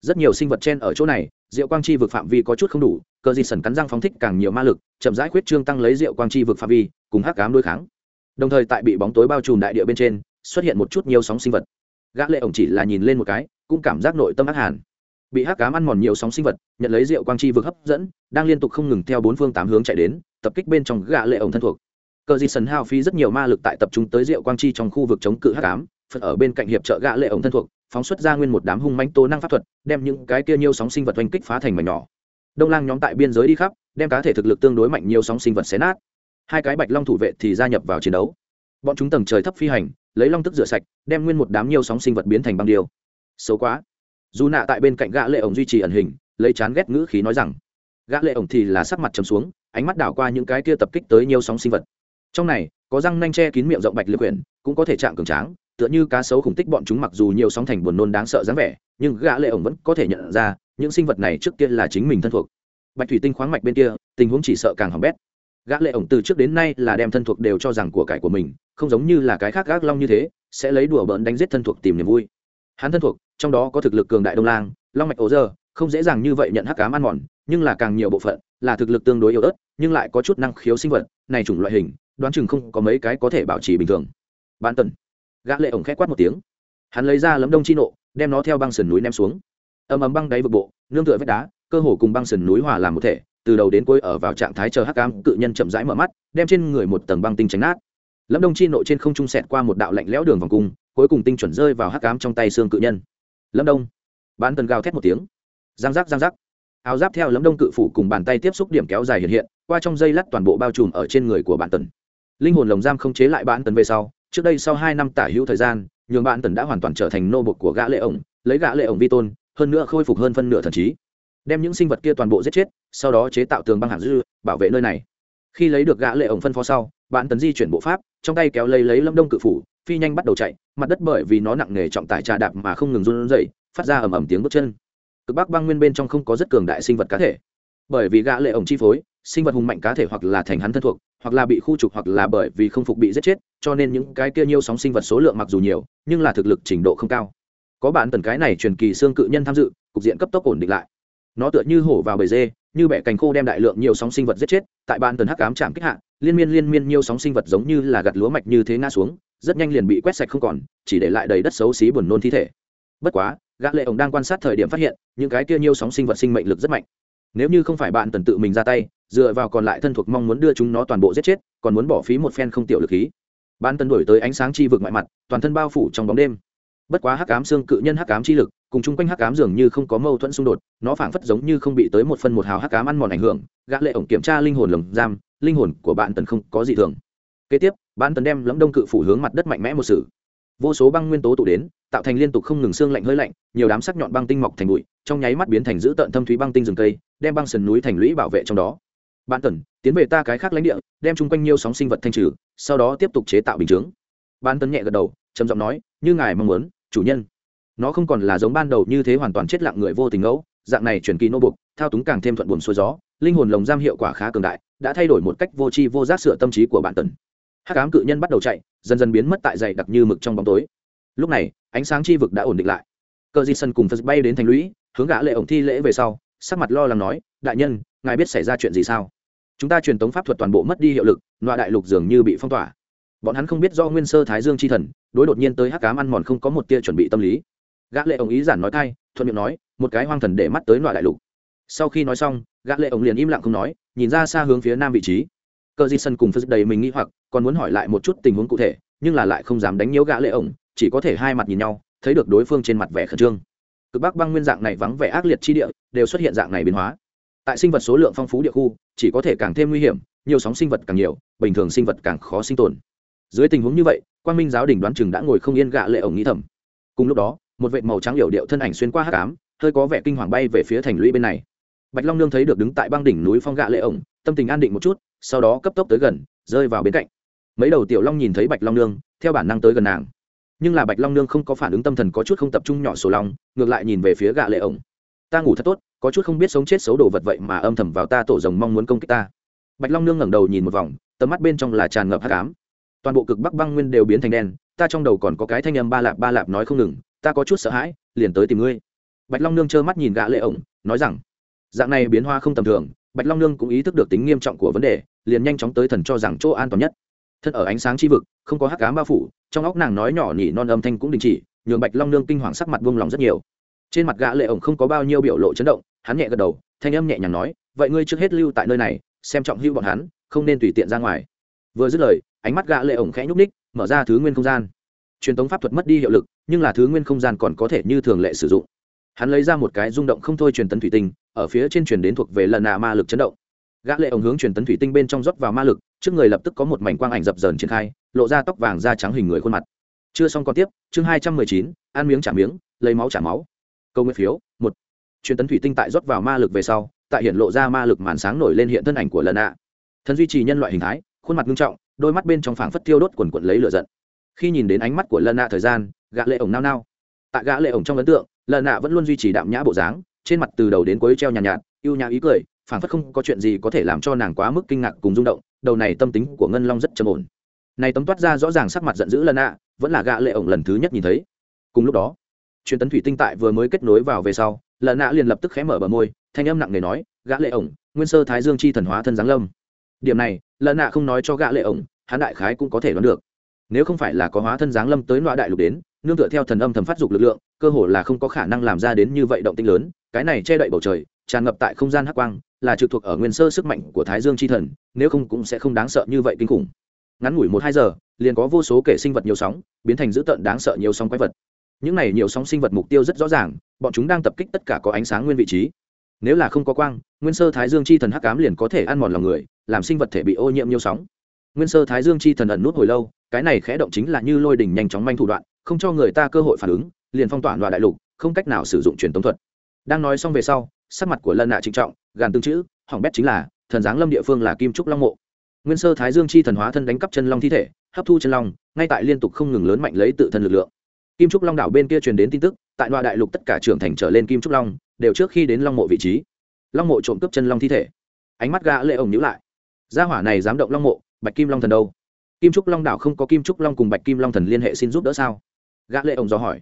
Rất nhiều sinh vật trên ở chỗ này, diệu quang chi vực phạm vi có chút không đủ cờ di sần cắn răng phóng thích càng nhiều ma lực, chậm rãi khuyết trương tăng lấy diệu quang chi vực phạm vi, cùng hắc ám đối kháng. Đồng thời tại bị bóng tối bao trùm đại địa bên trên, xuất hiện một chút nhiều sóng sinh vật. Gã lệ ổng chỉ là nhìn lên một cái, cũng cảm giác nội tâm ác hàn. Bị hắc ám ăn mòn nhiều sóng sinh vật, nhận lấy rượu quang chi vực hấp dẫn, đang liên tục không ngừng theo bốn phương tám hướng chạy đến, tập kích bên trong gã lệ ổng thân thuộc. Cờ di sần hao phí rất nhiều ma lực tại tập trung tới rượu quang chi trong khu vực chống cự hắc ám, phật ở bên cạnh hiệp trợ gã lệ ổng thân thuộc, phóng xuất ra nguyên một đám hung mãnh tố năng pháp thuật, đem những cái kia nhiều sóng sinh vật oanh kích phá thành mảnh nhỏ đông lang nhóm tại biên giới đi khắp, đem cá thể thực lực tương đối mạnh nhiều sóng sinh vật xé nát. Hai cái bạch long thủ vệ thì gia nhập vào chiến đấu. Bọn chúng tầng trời thấp phi hành, lấy long tức rửa sạch, đem nguyên một đám nhiều sóng sinh vật biến thành băng điêu. Xấu quá. Dù nạ tại bên cạnh gã lệ ổng duy trì ẩn hình, lấy chán ghét ngữ khí nói rằng, gã lệ ổng thì là sắc mặt trầm xuống, ánh mắt đảo qua những cái kia tập kích tới nhiều sóng sinh vật. Trong này, có răng nanh che kín miệng rộng bạch liệt quyển, cũng có thể trạng cường tráng, tựa như cá sấu khủng tích bọn chúng mặc dù nhiều sóng thành buồn nôn đáng sợ dáng vẻ, nhưng gã lệ ổng vẫn có thể nhận ra những sinh vật này trước kia là chính mình thân thuộc. Bạch thủy tinh khoáng mạch bên kia, tình huống chỉ sợ càng hỏng bét. Gã lệ ổng từ trước đến nay là đem thân thuộc đều cho rằng của cải của mình, không giống như là cái khác gác long như thế, sẽ lấy đùa bỡn đánh giết thân thuộc tìm niềm vui. Hắn thân thuộc, trong đó có thực lực cường đại đông lang, long mạch ố dơ, không dễ dàng như vậy nhận hắc cám ăn mòn, nhưng là càng nhiều bộ phận là thực lực tương đối yếu ớt, nhưng lại có chút năng khiếu sinh vật, này chủng loại hình, đoán chừng không có mấy cái có thể bảo trì bình thường. Bán tần gã lệ ổng khẽ quát một tiếng. Hắn lấy ra lấm đông chi nộ, đem nó theo băng sườn núi ném xuống ầm ầm băng đáy vực bộ nương tựa vách đá cơ hồ cùng băng sườn núi hòa làm một thể từ đầu đến cuối ở vào trạng thái chờ hắc ám, cự nhân chậm rãi mở mắt đem trên người một tầng băng tinh tránh nát. Lâm đông chi nội trên không trung sẹt qua một đạo lạnh lẽo đường vòng cung cuối cùng tinh chuẩn rơi vào hắc cám trong tay xương cự nhân. Lâm đông. Bán tần gào thét một tiếng. Giang giác giang giác. Áo giáp theo lâm đông cự phủ cùng bàn tay tiếp xúc điểm kéo dài hiện hiện qua trong dây lắt toàn bộ bao trùm ở trên người của bạn tần. Linh hồn lồng giam không chế lại bạn tần về sau trước đây sau hai năm tả hữu thời gian nhường bạn tần đã hoàn toàn trở thành nô bộc của gã lệ ổng lấy gã lệ ổng vi tôn hơn nữa khôi phục hơn phân nửa thần trí. Đem những sinh vật kia toàn bộ giết chết, sau đó chế tạo tường băng hạng dư, bảo vệ nơi này. Khi lấy được gã lệ ổng phân phó sau, bạn tấn di chuyển bộ pháp, trong tay kéo lấy lấy lâm đông cự phủ, phi nhanh bắt đầu chạy, mặt đất bởi vì nó nặng nề trọng tải trà đạp mà không ngừng run rẩy, phát ra ầm ầm tiếng bước chân. Cực bắc băng nguyên bên trong không có rất cường đại sinh vật cá thể. Bởi vì gã lệ ổng chi phối, sinh vật hùng mạnh cá thể hoặc là thành hắn thân thuộc, hoặc là bị khu trục hoặc là bởi vì không phục bị giết chết, cho nên những cái kia nhiêu sóng sinh vật số lượng mặc dù nhiều, nhưng là thực lực trình độ không cao có bản tần cái này truyền kỳ xương cự nhân tham dự, cục diện cấp tốc ổn định lại. Nó tựa như hổ vào bầy dê, như bẻ cành khô đem đại lượng nhiều sóng sinh vật giết chết, tại bạn tần hắc cám chạm kích hạ, liên miên liên miên nhiều sóng sinh vật giống như là gặt lúa mạch như thế ngã xuống, rất nhanh liền bị quét sạch không còn, chỉ để lại đầy đất xấu xí buồn nôn thi thể. Bất quá, gã lệ ổng đang quan sát thời điểm phát hiện, những cái kia nhiều sóng sinh vật sinh mệnh lực rất mạnh. Nếu như không phải bạn tần tự mình ra tay, dựa vào còn lại thân thuộc mong muốn đưa chúng nó toàn bộ giết chết, còn muốn bỏ phí một phen không tiểu lực khí. Ban tần đổi tới ánh sáng chi vực ngoại mặt, toàn thân bao phủ trong bóng đêm bất quá hắc ám xương cự nhân hắc ám chi lực, cùng chung quanh hắc ám dường như không có mâu thuẫn xung đột, nó phảng phất giống như không bị tới một phân một hào hắc ám ăn mòn ảnh hưởng, gã lệ ổng kiểm tra linh hồn lồng giam, linh hồn của bạn tần không có gì thường. Kế tiếp, bạn tần đem lẫm đông cự phủ hướng mặt đất mạnh mẽ một sự. Vô số băng nguyên tố tụ đến, tạo thành liên tục không ngừng xương lạnh hơi lạnh, nhiều đám sắc nhọn băng tinh mọc thành bụi, trong nháy mắt biến thành dữ tợn thâm thúy băng tinh rừng cây, đem băng sườn núi thành lũy bảo vệ trong đó. Bạn tần, tiến về ta cái khác lãnh địa, đem chung quanh nhiều sóng sinh vật thanh trừ, sau đó tiếp tục chế tạo bình chứa. bạn tần nhẹ gật đầu, trầm giọng nói như ngài mong muốn, chủ nhân. Nó không còn là giống ban đầu như thế hoàn toàn chết lặng người vô tình ngẫu, dạng này chuyển kỳ nô bục, thao túng càng thêm thuận buồn xuôi gió, linh hồn lồng giam hiệu quả khá cường đại, đã thay đổi một cách vô tri vô giác sửa tâm trí của bạn tần. Hắc ám cự nhân bắt đầu chạy, dần dần biến mất tại dày đặc như mực trong bóng tối. Lúc này, ánh sáng chi vực đã ổn định lại. Cờ di sân cùng phật bay đến thành lũy, hướng gã lệ ổng thi lễ về sau, sắc mặt lo lắng nói, đại nhân, ngài biết xảy ra chuyện gì sao? Chúng ta truyền tống pháp thuật toàn bộ mất đi hiệu lực loại đại lục dường như bị phong tỏa bọn hắn không biết do nguyên sơ thái dương chi thần, đối đột nhiên tới hắc cám ăn mòn không có một tia chuẩn bị tâm lý. Gã lệ ổng ý giản nói thay thuận miệng nói, một cái hoang thần để mắt tới loại đại lục. Sau khi nói xong, gã lệ ổng liền im lặng không nói, nhìn ra xa hướng phía nam vị trí. Cơ di sân cùng phật đầy mình nghĩ hoặc, còn muốn hỏi lại một chút tình huống cụ thể, nhưng là lại không dám đánh nhiễu gã lệ ổng chỉ có thể hai mặt nhìn nhau, thấy được đối phương trên mặt vẻ khẩn trương. Cực bắc băng nguyên dạng này vắng vẻ ác liệt chi địa, đều xuất hiện dạng này biến hóa. Tại sinh vật số lượng phong phú địa khu, chỉ có thể càng thêm nguy hiểm, nhiều sóng sinh vật càng nhiều, bình thường sinh vật càng khó sinh tồn dưới tình huống như vậy quan minh giáo đình đoán chừng đã ngồi không yên gạ lệ ổng nghĩ thầm. Cùng lúc đó, một vệ màu trắng hiểu điệu thân ảnh xuyên qua hát cám hơi có vẻ kinh hoàng bay về phía thành lũy bên này. Bạch long nương thấy được đứng tại băng đỉnh núi phong gạ lệ ổng, tâm tình an định một chút, sau đó cấp tốc tới gần, rơi vào bên cạnh. Mấy đầu tiểu long nhìn thấy bạch long nương, theo bản năng tới gần nàng. Nhưng là bạch long nương không có phản ứng tâm thần, có chút không tập trung nhỏ sổ long ngược lại nhìn về phía gạ lệ ổng. Ta ngủ thật tốt, có chút không biết sống chết xấu đồ vật vậy mà âm thầm vào ta tổ rồng mong muốn công kích ta. Bạch long nương ngẩng đầu nhìn một vòng, tầm mắt bên trong là tràn ngập hát cám toàn bộ cực bắc băng nguyên đều biến thành đen, ta trong đầu còn có cái thanh âm ba lạp ba lạp nói không ngừng, ta có chút sợ hãi, liền tới tìm ngươi. Bạch long nương trơ mắt nhìn gã lệ ổng, nói rằng, dạng này biến hoa không tầm thường, bạch long nương cũng ý thức được tính nghiêm trọng của vấn đề, liền nhanh chóng tới thần cho rằng chỗ an toàn nhất. Thân ở ánh sáng chi vực, không có hắc ám bao phủ, trong óc nàng nói nhỏ nhỉ non âm thanh cũng đình chỉ, nhường bạch long nương kinh hoàng sắc mặt buông lòng rất nhiều. Trên mặt gã lệ ổng không có bao nhiêu biểu lộ chấn động, hắn nhẹ gật đầu, thanh âm nhẹ nhàng nói, vậy ngươi trước hết lưu tại nơi này, xem trọng hữu bọn hắn, không nên tùy tiện ra ngoài vừa dứt lời, ánh mắt gã lệ ổng khẽ nhúc ních mở ra thứ nguyên không gian. Truyền tống pháp thuật mất đi hiệu lực, nhưng là thứ nguyên không gian còn có thể như thường lệ sử dụng. Hắn lấy ra một cái rung động không thôi truyền tấn thủy tinh, ở phía trên truyền đến thuộc về lần nạ ma lực chấn động. Gã lệ ổng hướng truyền tấn thủy tinh bên trong rót vào ma lực, trước người lập tức có một mảnh quang ảnh dập dờn triển khai, lộ ra tóc vàng da trắng hình người khuôn mặt. Chưa xong còn tiếp, chương hai trăm mười chín, ăn miếng trả miếng, lấy máu trả máu. Câu nguyên phiếu, một. Truyền tấn thủy tinh tại rót vào ma lực về sau, tại hiện lộ ra ma lực màn sáng nổi lên hiện thân ảnh của lần nạ. Thân duy trì nhân loại hình thái khuôn mặt nghiêm trọng đôi mắt bên trong phảng phất tiêu đốt quần quần lấy lửa giận. Khi nhìn đến ánh mắt của lần nạ thời gian gã lệ ổng nao nao. Tại gã lệ ổng trong ấn tượng lần nạ vẫn luôn duy trì đạm nhã bộ dáng trên mặt từ đầu đến cuối treo nhàn nhạt, nhạt yêu nhã ý cười phảng phất không có chuyện gì có thể làm cho nàng quá mức kinh ngạc cùng rung động đầu này tâm tính của ngân long rất trầm ổn. Này tấm toát ra rõ ràng sắc mặt giận dữ lần nạ vẫn là gã lệ ổng lần thứ nhất nhìn thấy. Cùng lúc đó truyền tấn thủy tinh tại vừa mới kết nối vào về sau lần nạ liền lập tức khẽ mở bờ môi thanh âm nặng nề nói gã lệ ổng nguyên sơ thái dương chi thần hóa thân giáng lâm. Điểm này lợn nạ không nói cho gã lệ ổng, hắn đại khái cũng có thể đoán được. Nếu không phải là có hóa thân giáng lâm tới loại đại lục đến, nương tựa theo thần âm thầm phát dục lực lượng, cơ hồ là không có khả năng làm ra đến như vậy động tinh lớn, cái này che đậy bầu trời, tràn ngập tại không gian hắc quang, là trực thuộc ở nguyên sơ sức mạnh của thái dương chi thần, nếu không cũng sẽ không đáng sợ như vậy kinh khủng. Ngắn ngủi một hai giờ, liền có vô số kể sinh vật nhiều sóng, biến thành dữ tợn đáng sợ nhiều sóng quái vật. Những này nhiều sóng sinh vật mục tiêu rất rõ ràng, bọn chúng đang tập kích tất cả có ánh sáng nguyên vị trí nếu là không có quang, nguyên sơ thái dương chi thần hắc ám liền có thể ăn mòn lòng người, làm sinh vật thể bị ô nhiễm nhiều sóng. Nguyên sơ thái dương chi thần ẩn nút hồi lâu, cái này khẽ động chính là như lôi đình nhanh chóng manh thủ đoạn, không cho người ta cơ hội phản ứng, liền phong tỏa loại đại lục, không cách nào sử dụng truyền tống thuật. Đang nói xong về sau, sắc mặt của lân nạ trịnh trọng, gàn tương chữ, hỏng bét chính là, thần giáng lâm địa phương là kim trúc long mộ. Nguyên sơ thái dương chi thần hóa thân đánh cắp chân long thi thể, hấp thu chân long, ngay tại liên tục không ngừng lớn mạnh lấy tự thân lực lượng kim trúc long đảo bên kia truyền đến tin tức, tại loa đại lục tất cả trưởng thành trở lên kim trúc long, đều trước khi đến long mộ vị trí. Long mộ trộm cướp chân long thi thể. Ánh mắt gã lệ ổng nhíu lại. Gia hỏa này dám động long mộ, bạch kim long thần đâu? Kim trúc long đảo không có kim trúc long cùng bạch kim long thần liên hệ xin giúp đỡ sao? Gã lệ ổng do hỏi.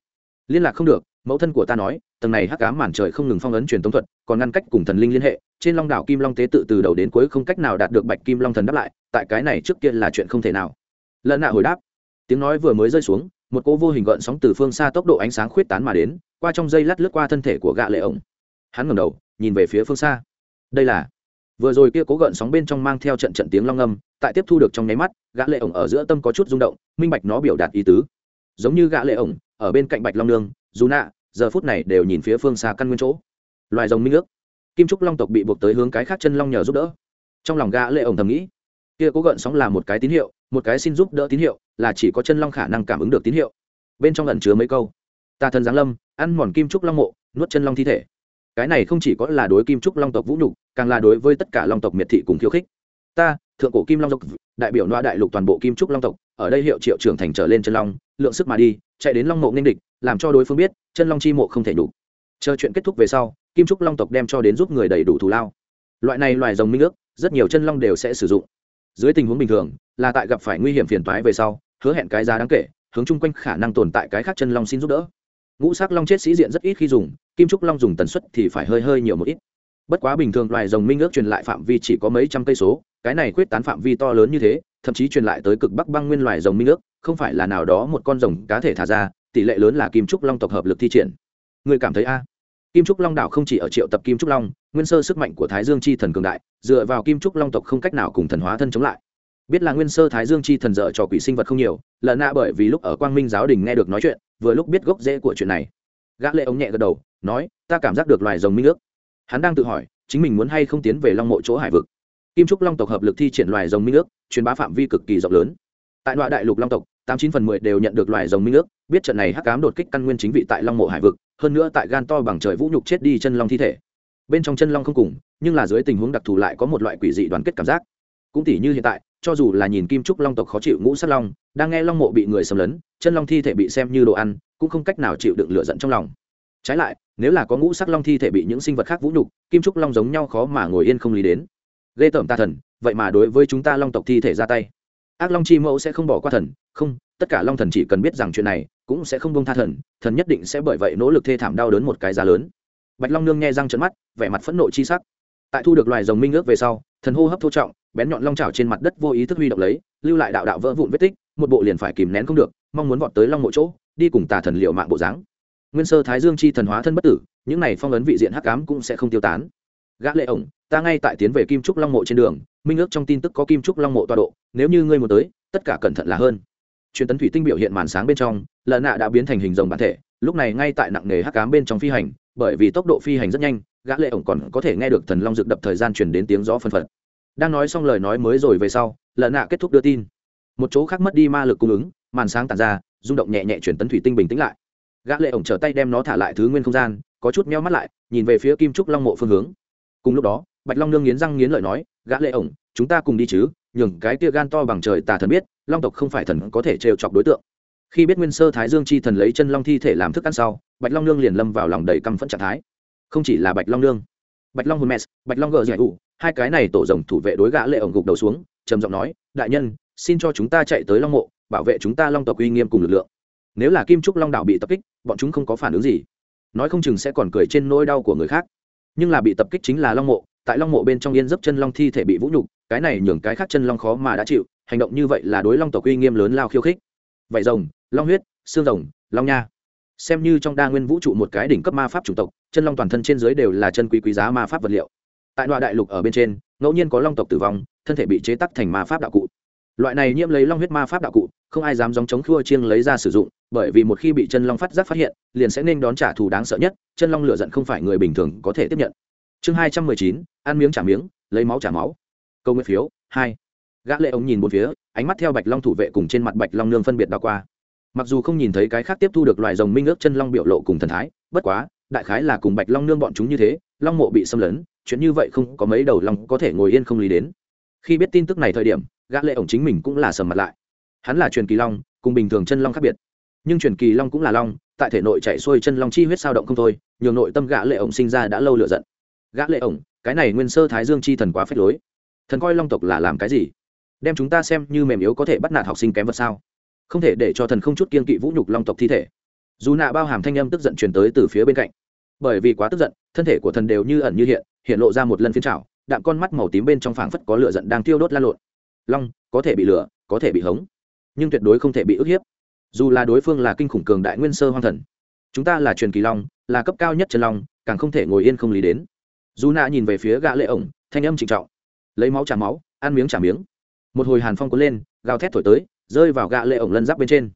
Liên lạc không được, mẫu thân của ta nói, tầng này hắc ám màn trời không ngừng phong ấn truyền tống thuật, còn ngăn cách cùng thần linh liên hệ, trên long đảo kim long tế tự từ đầu đến cuối không cách nào đạt được bạch kim long thần đáp lại, tại cái này trước kia là chuyện không thể nào. Lợn nạ hồi đáp. Tiếng nói vừa mới rơi xuống một cỗ vô hình gợn sóng từ phương xa tốc độ ánh sáng khuyết tán mà đến, qua trong dây lát lướt qua thân thể của gã lệ ổng. Hắn ngẩng đầu, nhìn về phía phương xa. Đây là vừa rồi kia cố gợn sóng bên trong mang theo trận trận tiếng long âm, tại tiếp thu được trong nháy mắt, gã lệ ổng ở giữa tâm có chút rung động, minh bạch nó biểu đạt ý tứ. Giống như gã lệ ổng, ở bên cạnh bạch long nương, dù nạ giờ phút này đều nhìn phía phương xa căn nguyên chỗ. Loài rồng minh ước. Kim trúc long tộc bị buộc tới hướng cái khác chân long nhờ giúp đỡ. Trong lòng gã lệ ổng thầm nghĩ, kia cố gợn sóng là một cái tín hiệu một cái xin giúp đỡ tín hiệu là chỉ có chân long khả năng cảm ứng được tín hiệu. Bên trong ẩn chứa mấy câu, ta thần giáng lâm, ăn mòn kim trúc long mộ, nuốt chân long thi thể. Cái này không chỉ có là đối kim trúc long tộc vũ nhục, càng là đối với tất cả long tộc miệt thị cùng khiêu khích. Ta, thượng cổ kim long tộc, đại biểu loa đại lục toàn bộ kim trúc long tộc, ở đây hiệu triệu trưởng thành trở lên chân long, lượng sức mà đi, chạy đến long mộ ninh địch, làm cho đối phương biết, chân long chi mộ không thể đủ. Chờ chuyện kết thúc về sau, kim trúc long tộc đem cho đến giúp người đầy đủ thù lao. Loại này loài rồng minh ước, rất nhiều chân long đều sẽ sử dụng dưới tình huống bình thường, là tại gặp phải nguy hiểm phiền toái về sau, hứa hẹn cái giá đáng kể, hướng chung quanh khả năng tồn tại cái khác chân long xin giúp đỡ. Ngũ sắc long chết sĩ diện rất ít khi dùng, kim trúc long dùng tần suất thì phải hơi hơi nhiều một ít. Bất quá bình thường loài rồng minh ước truyền lại phạm vi chỉ có mấy trăm cây số, cái này quyết tán phạm vi to lớn như thế, thậm chí truyền lại tới cực bắc băng nguyên loài rồng minh ước, không phải là nào đó một con rồng cá thể thả ra, tỷ lệ lớn là kim trúc long tộc hợp lực thi triển. Người cảm thấy a? Kim trúc long đảo không chỉ ở triệu tập kim trúc long, nguyên sơ sức mạnh của thái dương chi thần cường đại, dựa vào kim trúc long tộc không cách nào cùng thần hóa thân chống lại. Biết là nguyên sơ thái dương chi thần dợ cho quỷ sinh vật không nhiều lợn nạ bởi vì lúc ở quang minh giáo đình nghe được nói chuyện, vừa lúc biết gốc rễ của chuyện này. Gã lệ ống nhẹ gật đầu, nói, ta cảm giác được loài rồng minh ước. Hắn đang tự hỏi, chính mình muốn hay không tiến về long mộ chỗ hải vực. Kim trúc long tộc hợp lực thi triển loài rồng minh ước, truyền bá phạm vi cực kỳ rộng lớn. Tại đoạn đại lục long tộc tám chín phần mười đều nhận được loài rồng minh ước. Biết trận này hắc cám đột kích căn nguyên chính vị tại long mộ hải vực, hơn nữa tại gan to bằng trời vũ nhục chết đi chân long thi thể. Bên trong chân long không cùng, nhưng là dưới tình huống đặc thù lại có một loại quỷ dị đoàn kết cảm giác. Cũng tỉ như hiện tại, cho dù là nhìn kim trúc long tộc khó chịu ngũ sát long, đang nghe long mộ bị người xâm lấn, chân long thi thể bị xem như đồ ăn, cũng không cách nào chịu đựng lửa giận trong lòng. Trái lại, nếu là có ngũ sắc long thi thể bị những sinh vật khác vũ nhục, kim trúc long giống nhau khó mà ngồi yên không lý đến. Ghê tởm ta thần, vậy mà đối với chúng ta long tộc thi thể ra tay ác long chi mẫu sẽ không bỏ qua thần. Không, tất cả long thần chỉ cần biết rằng chuyện này, cũng sẽ không bông tha thần. Thần nhất định sẽ bởi vậy nỗ lực thê thảm đau đớn một cái giá lớn. Bạch long nương nghe răng trận mắt, vẻ mặt phẫn nộ chi sắc. Tại thu được loài rồng minh ước về sau, thần hô hấp thô trọng, bén nhọn long trào trên mặt đất vô ý thức huy động lấy, lưu lại đạo đạo vỡ vụn vết tích, một bộ liền phải kìm nén không được, mong muốn vọt tới long mộ chỗ, đi cùng tà thần liệu mạng bộ dáng. Nguyên sơ thái dương chi thần hóa thân bất tử, những này phong ấn vị diện hắc cám cũng sẽ không tiêu tán. Gã lệ ổng, ta ngay tại tiến về kim trúc long mộ trên đường minh ước trong tin tức có kim trúc long mộ tọa độ, nếu như ngươi muốn tới, tất cả cẩn thận là hơn. Truyền tấn thủy tinh biểu hiện màn sáng bên trong, lợn nạ đã biến thành hình rồng bản thể, lúc này ngay tại nặng nề hắc cám bên trong phi hành, bởi vì tốc độ phi hành rất nhanh, gã lệ ổng còn có thể nghe được thần long dược đập thời gian truyền đến tiếng gió phân phật. Đang nói xong lời nói mới rồi về sau, lợn nạ kết thúc đưa tin. Một chỗ khác mất đi ma lực cung ứng, màn sáng tàn ra, rung động nhẹ nhẹ truyền tấn thủy tinh bình tĩnh lại. Gã lệ ổng trở tay đem nó thả lại thứ nguyên không gian, có chút meo mắt lại, nhìn về phía kim trúc long mộ phương hướng. Cùng lúc đó, bạch long nương nghiến răng nghiến lợi nói gã lệ ổng, chúng ta cùng đi chứ, nhường cái tia gan to bằng trời tà thần biết, long tộc không phải thần có thể trêu chọc đối tượng. Khi biết nguyên sơ thái dương chi thần lấy chân long thi thể làm thức ăn sau, bạch long nương liền lâm vào lòng đầy căm phẫn trạng thái. Không chỉ là bạch long nương, bạch long hermes bạch long gờ giải ủ hai cái này tổ rồng thủ vệ đối gã lệ ổng gục đầu xuống, trầm giọng nói, đại nhân, xin cho chúng ta chạy tới long mộ, bảo vệ chúng ta long tộc uy nghiêm cùng lực lượng. Nếu là kim trúc long đảo bị tập kích, bọn chúng không có phản ứng gì. Nói không chừng sẽ còn cười trên nỗi đau của người khác. Nhưng là bị tập kích chính là long mộ tại long mộ bên trong yên dấp chân long thi thể bị vũ nhục, cái này nhường cái khác chân long khó mà đã chịu, hành động như vậy là đối long tộc uy nghiêm lớn lao khiêu khích. Vậy rồng, long huyết, xương rồng, long nha. Xem như trong đa nguyên vũ trụ một cái đỉnh cấp ma pháp chủng tộc, chân long toàn thân trên dưới đều là chân quý quý giá ma pháp vật liệu. Tại đoạn đại lục ở bên trên, ngẫu nhiên có long tộc tử vong, thân thể bị chế tắc thành ma pháp đạo cụ. Loại này nhiễm lấy long huyết ma pháp đạo cụ, không ai dám dòng chống khua chiêng lấy ra sử dụng, bởi vì một khi bị chân long phát giác phát hiện, liền sẽ nên đón trả thù đáng sợ nhất, chân long lựa giận không phải người bình thường có thể tiếp nhận chương hai trăm mười chín, ăn miếng trả miếng, lấy máu trả máu. Câu nguyên phiếu, hai. Gã lệ ống nhìn một phía, ánh mắt theo bạch long thủ vệ cùng trên mặt bạch long nương phân biệt đ qua. Mặc dù không nhìn thấy cái khác tiếp thu được loài rồng minh ước chân long biểu lộ cùng thần thái, bất quá, đại khái là cùng bạch long nương bọn chúng như thế, long mộ bị xâm lấn, chuyện như vậy không có mấy đầu long có thể ngồi yên không lý đến. Khi biết tin tức này thời điểm, gã lệ ổng chính mình cũng là sầm mặt lại. Hắn là truyền kỳ long, cùng bình thường chân long khác biệt. Nhưng truyền kỳ long cũng là long, tại thể nội chạy xuôi chân long chi huyết sao động không thôi nhiều nội tâm gã lệ ổng sinh ra đã lâu lựa giận gã lệ ổng, cái này nguyên sơ thái dương chi thần quá phế lối. Thần coi long tộc là làm cái gì? Đem chúng ta xem như mềm yếu có thể bắt nạt học sinh kém vật sao? Không thể để cho thần không chút kiên kỵ vũ nhục long tộc thi thể. Dù nạ bao hàm thanh âm tức giận truyền tới từ phía bên cạnh. Bởi vì quá tức giận, thân thể của thần đều như ẩn như hiện hiện lộ ra một lần phiến trào đạm con mắt màu tím bên trong phảng phất có lửa giận đang tiêu đốt lan lộn. Long, có thể bị lửa, có thể bị hống, nhưng tuyệt đối không thể bị ức hiếp. Dù là đối phương là kinh khủng cường đại nguyên sơ hoang thần, chúng ta là truyền kỳ long, là cấp cao nhất chân long, càng không thể ngồi yên không lý đến dù nạ nhìn về phía gã lệ ổng, thanh âm trịnh trọng. Lấy máu trả máu, ăn miếng trả miếng. Một hồi hàn phong cuốn lên, gào thét thổi tới, rơi vào gã lệ ổng lân giáp bên trên.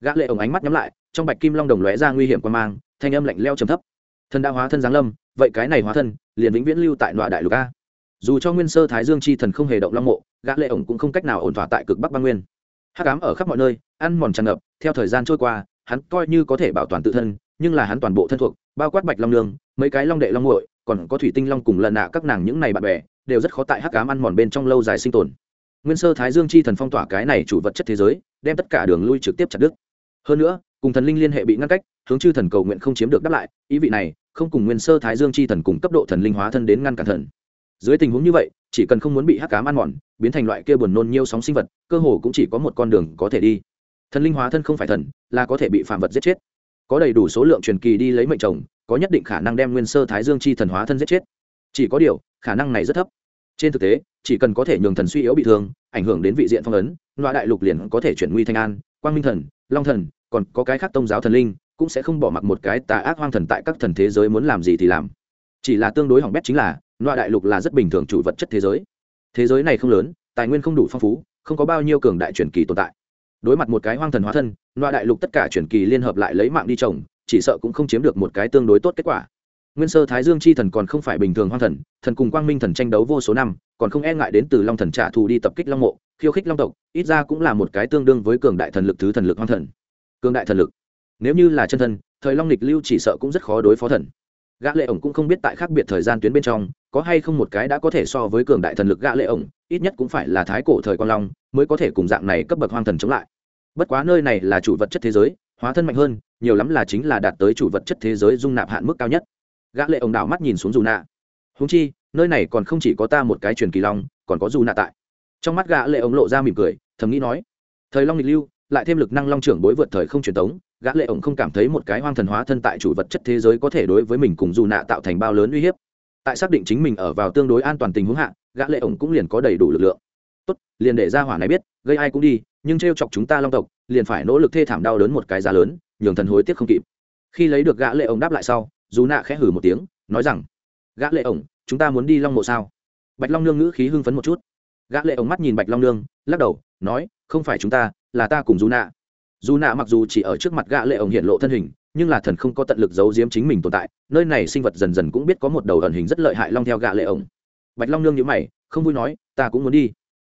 Gã lệ ổng ánh mắt nhắm lại, trong bạch kim long đồng lóe ra nguy hiểm quan mang, thanh âm lạnh leo trầm thấp. Thần đã hóa thân giáng lâm, vậy cái này hóa thân, liền vĩnh viễn lưu tại nọa đại lục a. Dù cho nguyên sơ thái dương chi thần không hề động long mộ, gã lệ ổng cũng không cách nào ổn thỏa tại cực bắc băng nguyên. Hắc ám ở khắp mọi nơi, ăn mòn tràn ngập, theo thời gian trôi qua, hắn coi như có thể bảo toàn tự thân, nhưng là hắn toàn bộ thân thuộc, bao quát bạch long nương, mấy cái long đệ long muội còn có thủy tinh long cùng lần nạ các nàng những này bạn bè, đều rất khó tại hắc cám ăn mòn bên trong lâu dài sinh tồn. Nguyên sơ thái dương chi thần phong tỏa cái này chủ vật chất thế giới, đem tất cả đường lui trực tiếp chặt đứt. Hơn nữa, cùng thần linh liên hệ bị ngăn cách, hướng chư thần cầu nguyện không chiếm được đáp lại, ý vị này, không cùng nguyên sơ thái dương chi thần cùng cấp độ thần linh hóa thân đến ngăn cản thần. Dưới tình huống như vậy, chỉ cần không muốn bị hắc cám ăn mòn, biến thành loại kia buồn nôn nhiêu sóng sinh vật, cơ hồ cũng chỉ có một con đường có thể đi. Thần linh hóa thân không phải thần, là có thể bị phạm vật giết chết. Có đầy đủ số lượng truyền kỳ đi lấy mệnh chồng có nhất định khả năng đem nguyên sơ thái dương chi thần hóa thân giết chết. Chỉ có điều, khả năng này rất thấp. Trên thực tế, chỉ cần có thể nhường thần suy yếu bị thương, ảnh hưởng đến vị diện phong ấn, loại đại lục liền có thể chuyển nguy thanh an, quang minh thần, long thần, còn có cái khác tôn giáo thần linh, cũng sẽ không bỏ mặc một cái tà ác hoang thần tại các thần thế giới muốn làm gì thì làm. Chỉ là tương đối hỏng bét chính là, loại đại lục là rất bình thường chủ vật chất thế giới. Thế giới này không lớn, tài nguyên không đủ phong phú, không có bao nhiêu cường đại truyền kỳ tồn tại. Đối mặt một cái hoang thần hóa thân, loại đại lục tất cả truyền kỳ liên hợp lại lấy mạng đi trồng chỉ sợ cũng không chiếm được một cái tương đối tốt kết quả. Nguyên sơ thái dương chi thần còn không phải bình thường hoang thần thần cùng quang minh thần tranh đấu vô số năm, còn không e ngại đến từ long thần trả thù đi tập kích long mộ, khiêu khích long tộc, ít ra cũng là một cái tương đương với cường đại thần lực thứ thần lực hoang thần. Cường đại thần lực. Nếu như là chân thần, thời long lịch lưu chỉ sợ cũng rất khó đối phó thần. Gã lệ ổng cũng không biết tại khác biệt thời gian tuyến bên trong, có hay không một cái đã có thể so với cường đại thần lực gã lệ ổng, ít nhất cũng phải là thái cổ thời quan long, mới có thể cùng dạng này cấp bậc hoang thần chống lại. Bất quá nơi này là chủ vật chất thế giới hóa thân mạnh hơn, nhiều lắm là chính là đạt tới chủ vật chất thế giới dung nạp hạn mức cao nhất. Gã lệ ông đảo mắt nhìn xuống dù nạ. Húng chi, nơi này còn không chỉ có ta một cái truyền kỳ long, còn có dù nạ tại. Trong mắt gã lệ ông lộ ra mỉm cười, thầm nghĩ nói, thời long lịch lưu, lại thêm lực năng long trưởng bối vượt thời không truyền tống, gã lệ ông không cảm thấy một cái hoang thần hóa thân tại chủ vật chất thế giới có thể đối với mình cùng dù nạ tạo thành bao lớn uy hiếp. Tại xác định chính mình ở vào tương đối an toàn tình huống hạ, gã lệ ổng cũng liền có đầy đủ lực lượng. Tốt, liền để ra hỏa này biết, gây ai cũng đi, nhưng treo chọc chúng ta long tộc liền phải nỗ lực thê thảm đau đớn một cái giá lớn, nhường thần hối tiếc không kịp. Khi lấy được gã lệ ổng đáp lại sau, dù nạ khẽ hử một tiếng, nói rằng, gã lệ ổng, chúng ta muốn đi long mộ sao? Bạch long nương ngữ khí hưng phấn một chút. Gã lệ ổng mắt nhìn bạch long nương, lắc đầu, nói, không phải chúng ta, là ta cùng dù nạ. Dù nạ mặc dù chỉ ở trước mặt gã lệ ổng hiện lộ thân hình, nhưng là thần không có tận lực giấu giếm chính mình tồn tại, nơi này sinh vật dần dần cũng biết có một đầu ẩn hình rất lợi hại long theo gã lệ ổng. Bạch long nương nhíu mày, không vui nói, ta cũng muốn đi.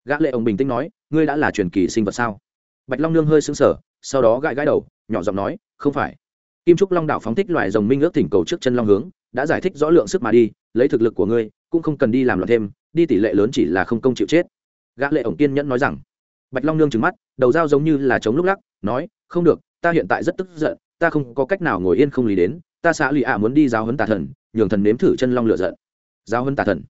Gã lệ ổng bình tĩnh nói, ngươi đã là truyền kỳ sinh vật sao? Bạch long nương hơi sững sờ, sau đó gãi gãi đầu, nhỏ giọng nói, không phải. Kim trúc long đạo phóng thích loại rồng minh ước thỉnh cầu trước chân long hướng, đã giải thích rõ lượng sức mà đi, lấy thực lực của ngươi, cũng không cần đi làm loạn thêm, đi tỷ lệ lớn chỉ là không công chịu chết. Gã lệ ổng kiên nhẫn nói rằng. Bạch long nương trừng mắt, đầu dao giống như là chống lúc lắc, nói, không được, ta hiện tại rất tức giận, ta không có cách nào ngồi yên không lý đến, ta xã lì ạ muốn đi giáo huấn tà thần, nhường thần nếm thử chân long lựa giận. Giáo huấn tà thần?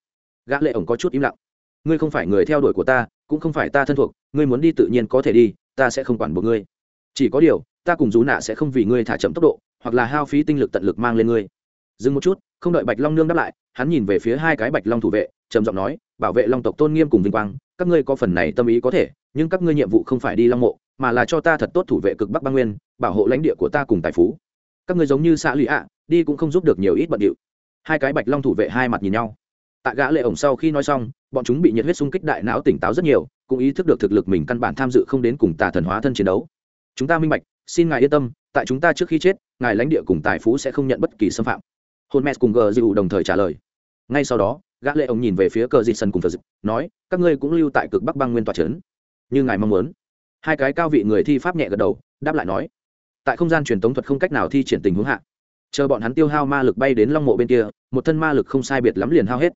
Gã lệ ổng có chút im lặng. Ngươi không phải người theo đuổi của ta, cũng không phải ta thân thuộc ngươi muốn đi tự nhiên có thể đi, ta sẽ không quản buộc ngươi. Chỉ có điều, ta cùng rú nạ sẽ không vì ngươi thả chậm tốc độ, hoặc là hao phí tinh lực tận lực mang lên ngươi. Dừng một chút, không đợi bạch long nương đáp lại, hắn nhìn về phía hai cái bạch long thủ vệ, trầm giọng nói, bảo vệ long tộc tôn nghiêm cùng vinh quang, các ngươi có phần này tâm ý có thể, nhưng các ngươi nhiệm vụ không phải đi long mộ, mà là cho ta thật tốt thủ vệ cực bắc băng nguyên, bảo hộ lãnh địa của ta cùng tài phú. Các ngươi giống như xã lụy ạ, đi cũng không giúp được nhiều ít bận điệu. Hai cái bạch long thủ vệ hai mặt nhìn nhau. Tại gã lệ ổng sau khi nói xong, bọn chúng bị nhiệt huyết xung kích đại não tỉnh táo rất nhiều cũng ý thức được thực lực mình căn bản tham dự không đến cùng tà thần hóa thân chiến đấu. Chúng ta minh bạch, xin ngài yên tâm, tại chúng ta trước khi chết, ngài lãnh địa cùng tài phú sẽ không nhận bất kỳ xâm phạm. Hôn mẹ cùng gờ dịu đồng thời trả lời. Ngay sau đó, gã lệ ông nhìn về phía cờ dịt sân cùng phật dịp nói, các ngươi cũng lưu tại cực bắc băng nguyên tòa trấn. Như ngài mong muốn. Hai cái cao vị người thi pháp nhẹ gật đầu, đáp lại nói. Tại không gian truyền tống thuật không cách nào thi triển tình huống hạ, chờ bọn hắn tiêu hao ma lực bay đến long mộ bên kia, một thân ma lực không sai biệt lắm liền hao hết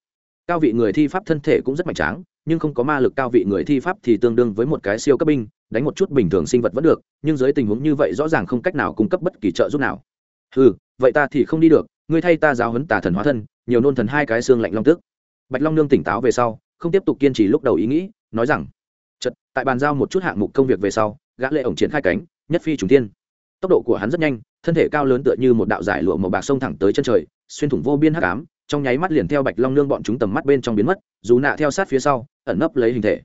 cao vị người thi pháp thân thể cũng rất mạnh tráng, nhưng không có ma lực cao vị người thi pháp thì tương đương với một cái siêu cấp binh, đánh một chút bình thường sinh vật vẫn được, nhưng dưới tình huống như vậy rõ ràng không cách nào cung cấp bất kỳ trợ giúp nào. Ừ vậy ta thì không đi được, ngươi thay ta giáo huấn tà thần hóa thân, nhiều nôn thần hai cái xương lạnh long tức. Bạch long nương tỉnh táo về sau, không tiếp tục kiên trì lúc đầu ý nghĩ, nói rằng chật tại bàn giao một chút hạng mục công việc về sau, gã lệ ổng triển khai cánh, nhất phi trùng tiên tốc độ của hắn rất nhanh, thân thể cao lớn tựa như một đạo giải lụa màu bạc sông thẳng tới chân trời, xuyên thủng vô biên hắc ám trong nháy mắt liền theo bạch long nương bọn chúng tầm mắt bên trong biến mất, dù nạ theo sát phía sau, ẩn nấp lấy hình thể.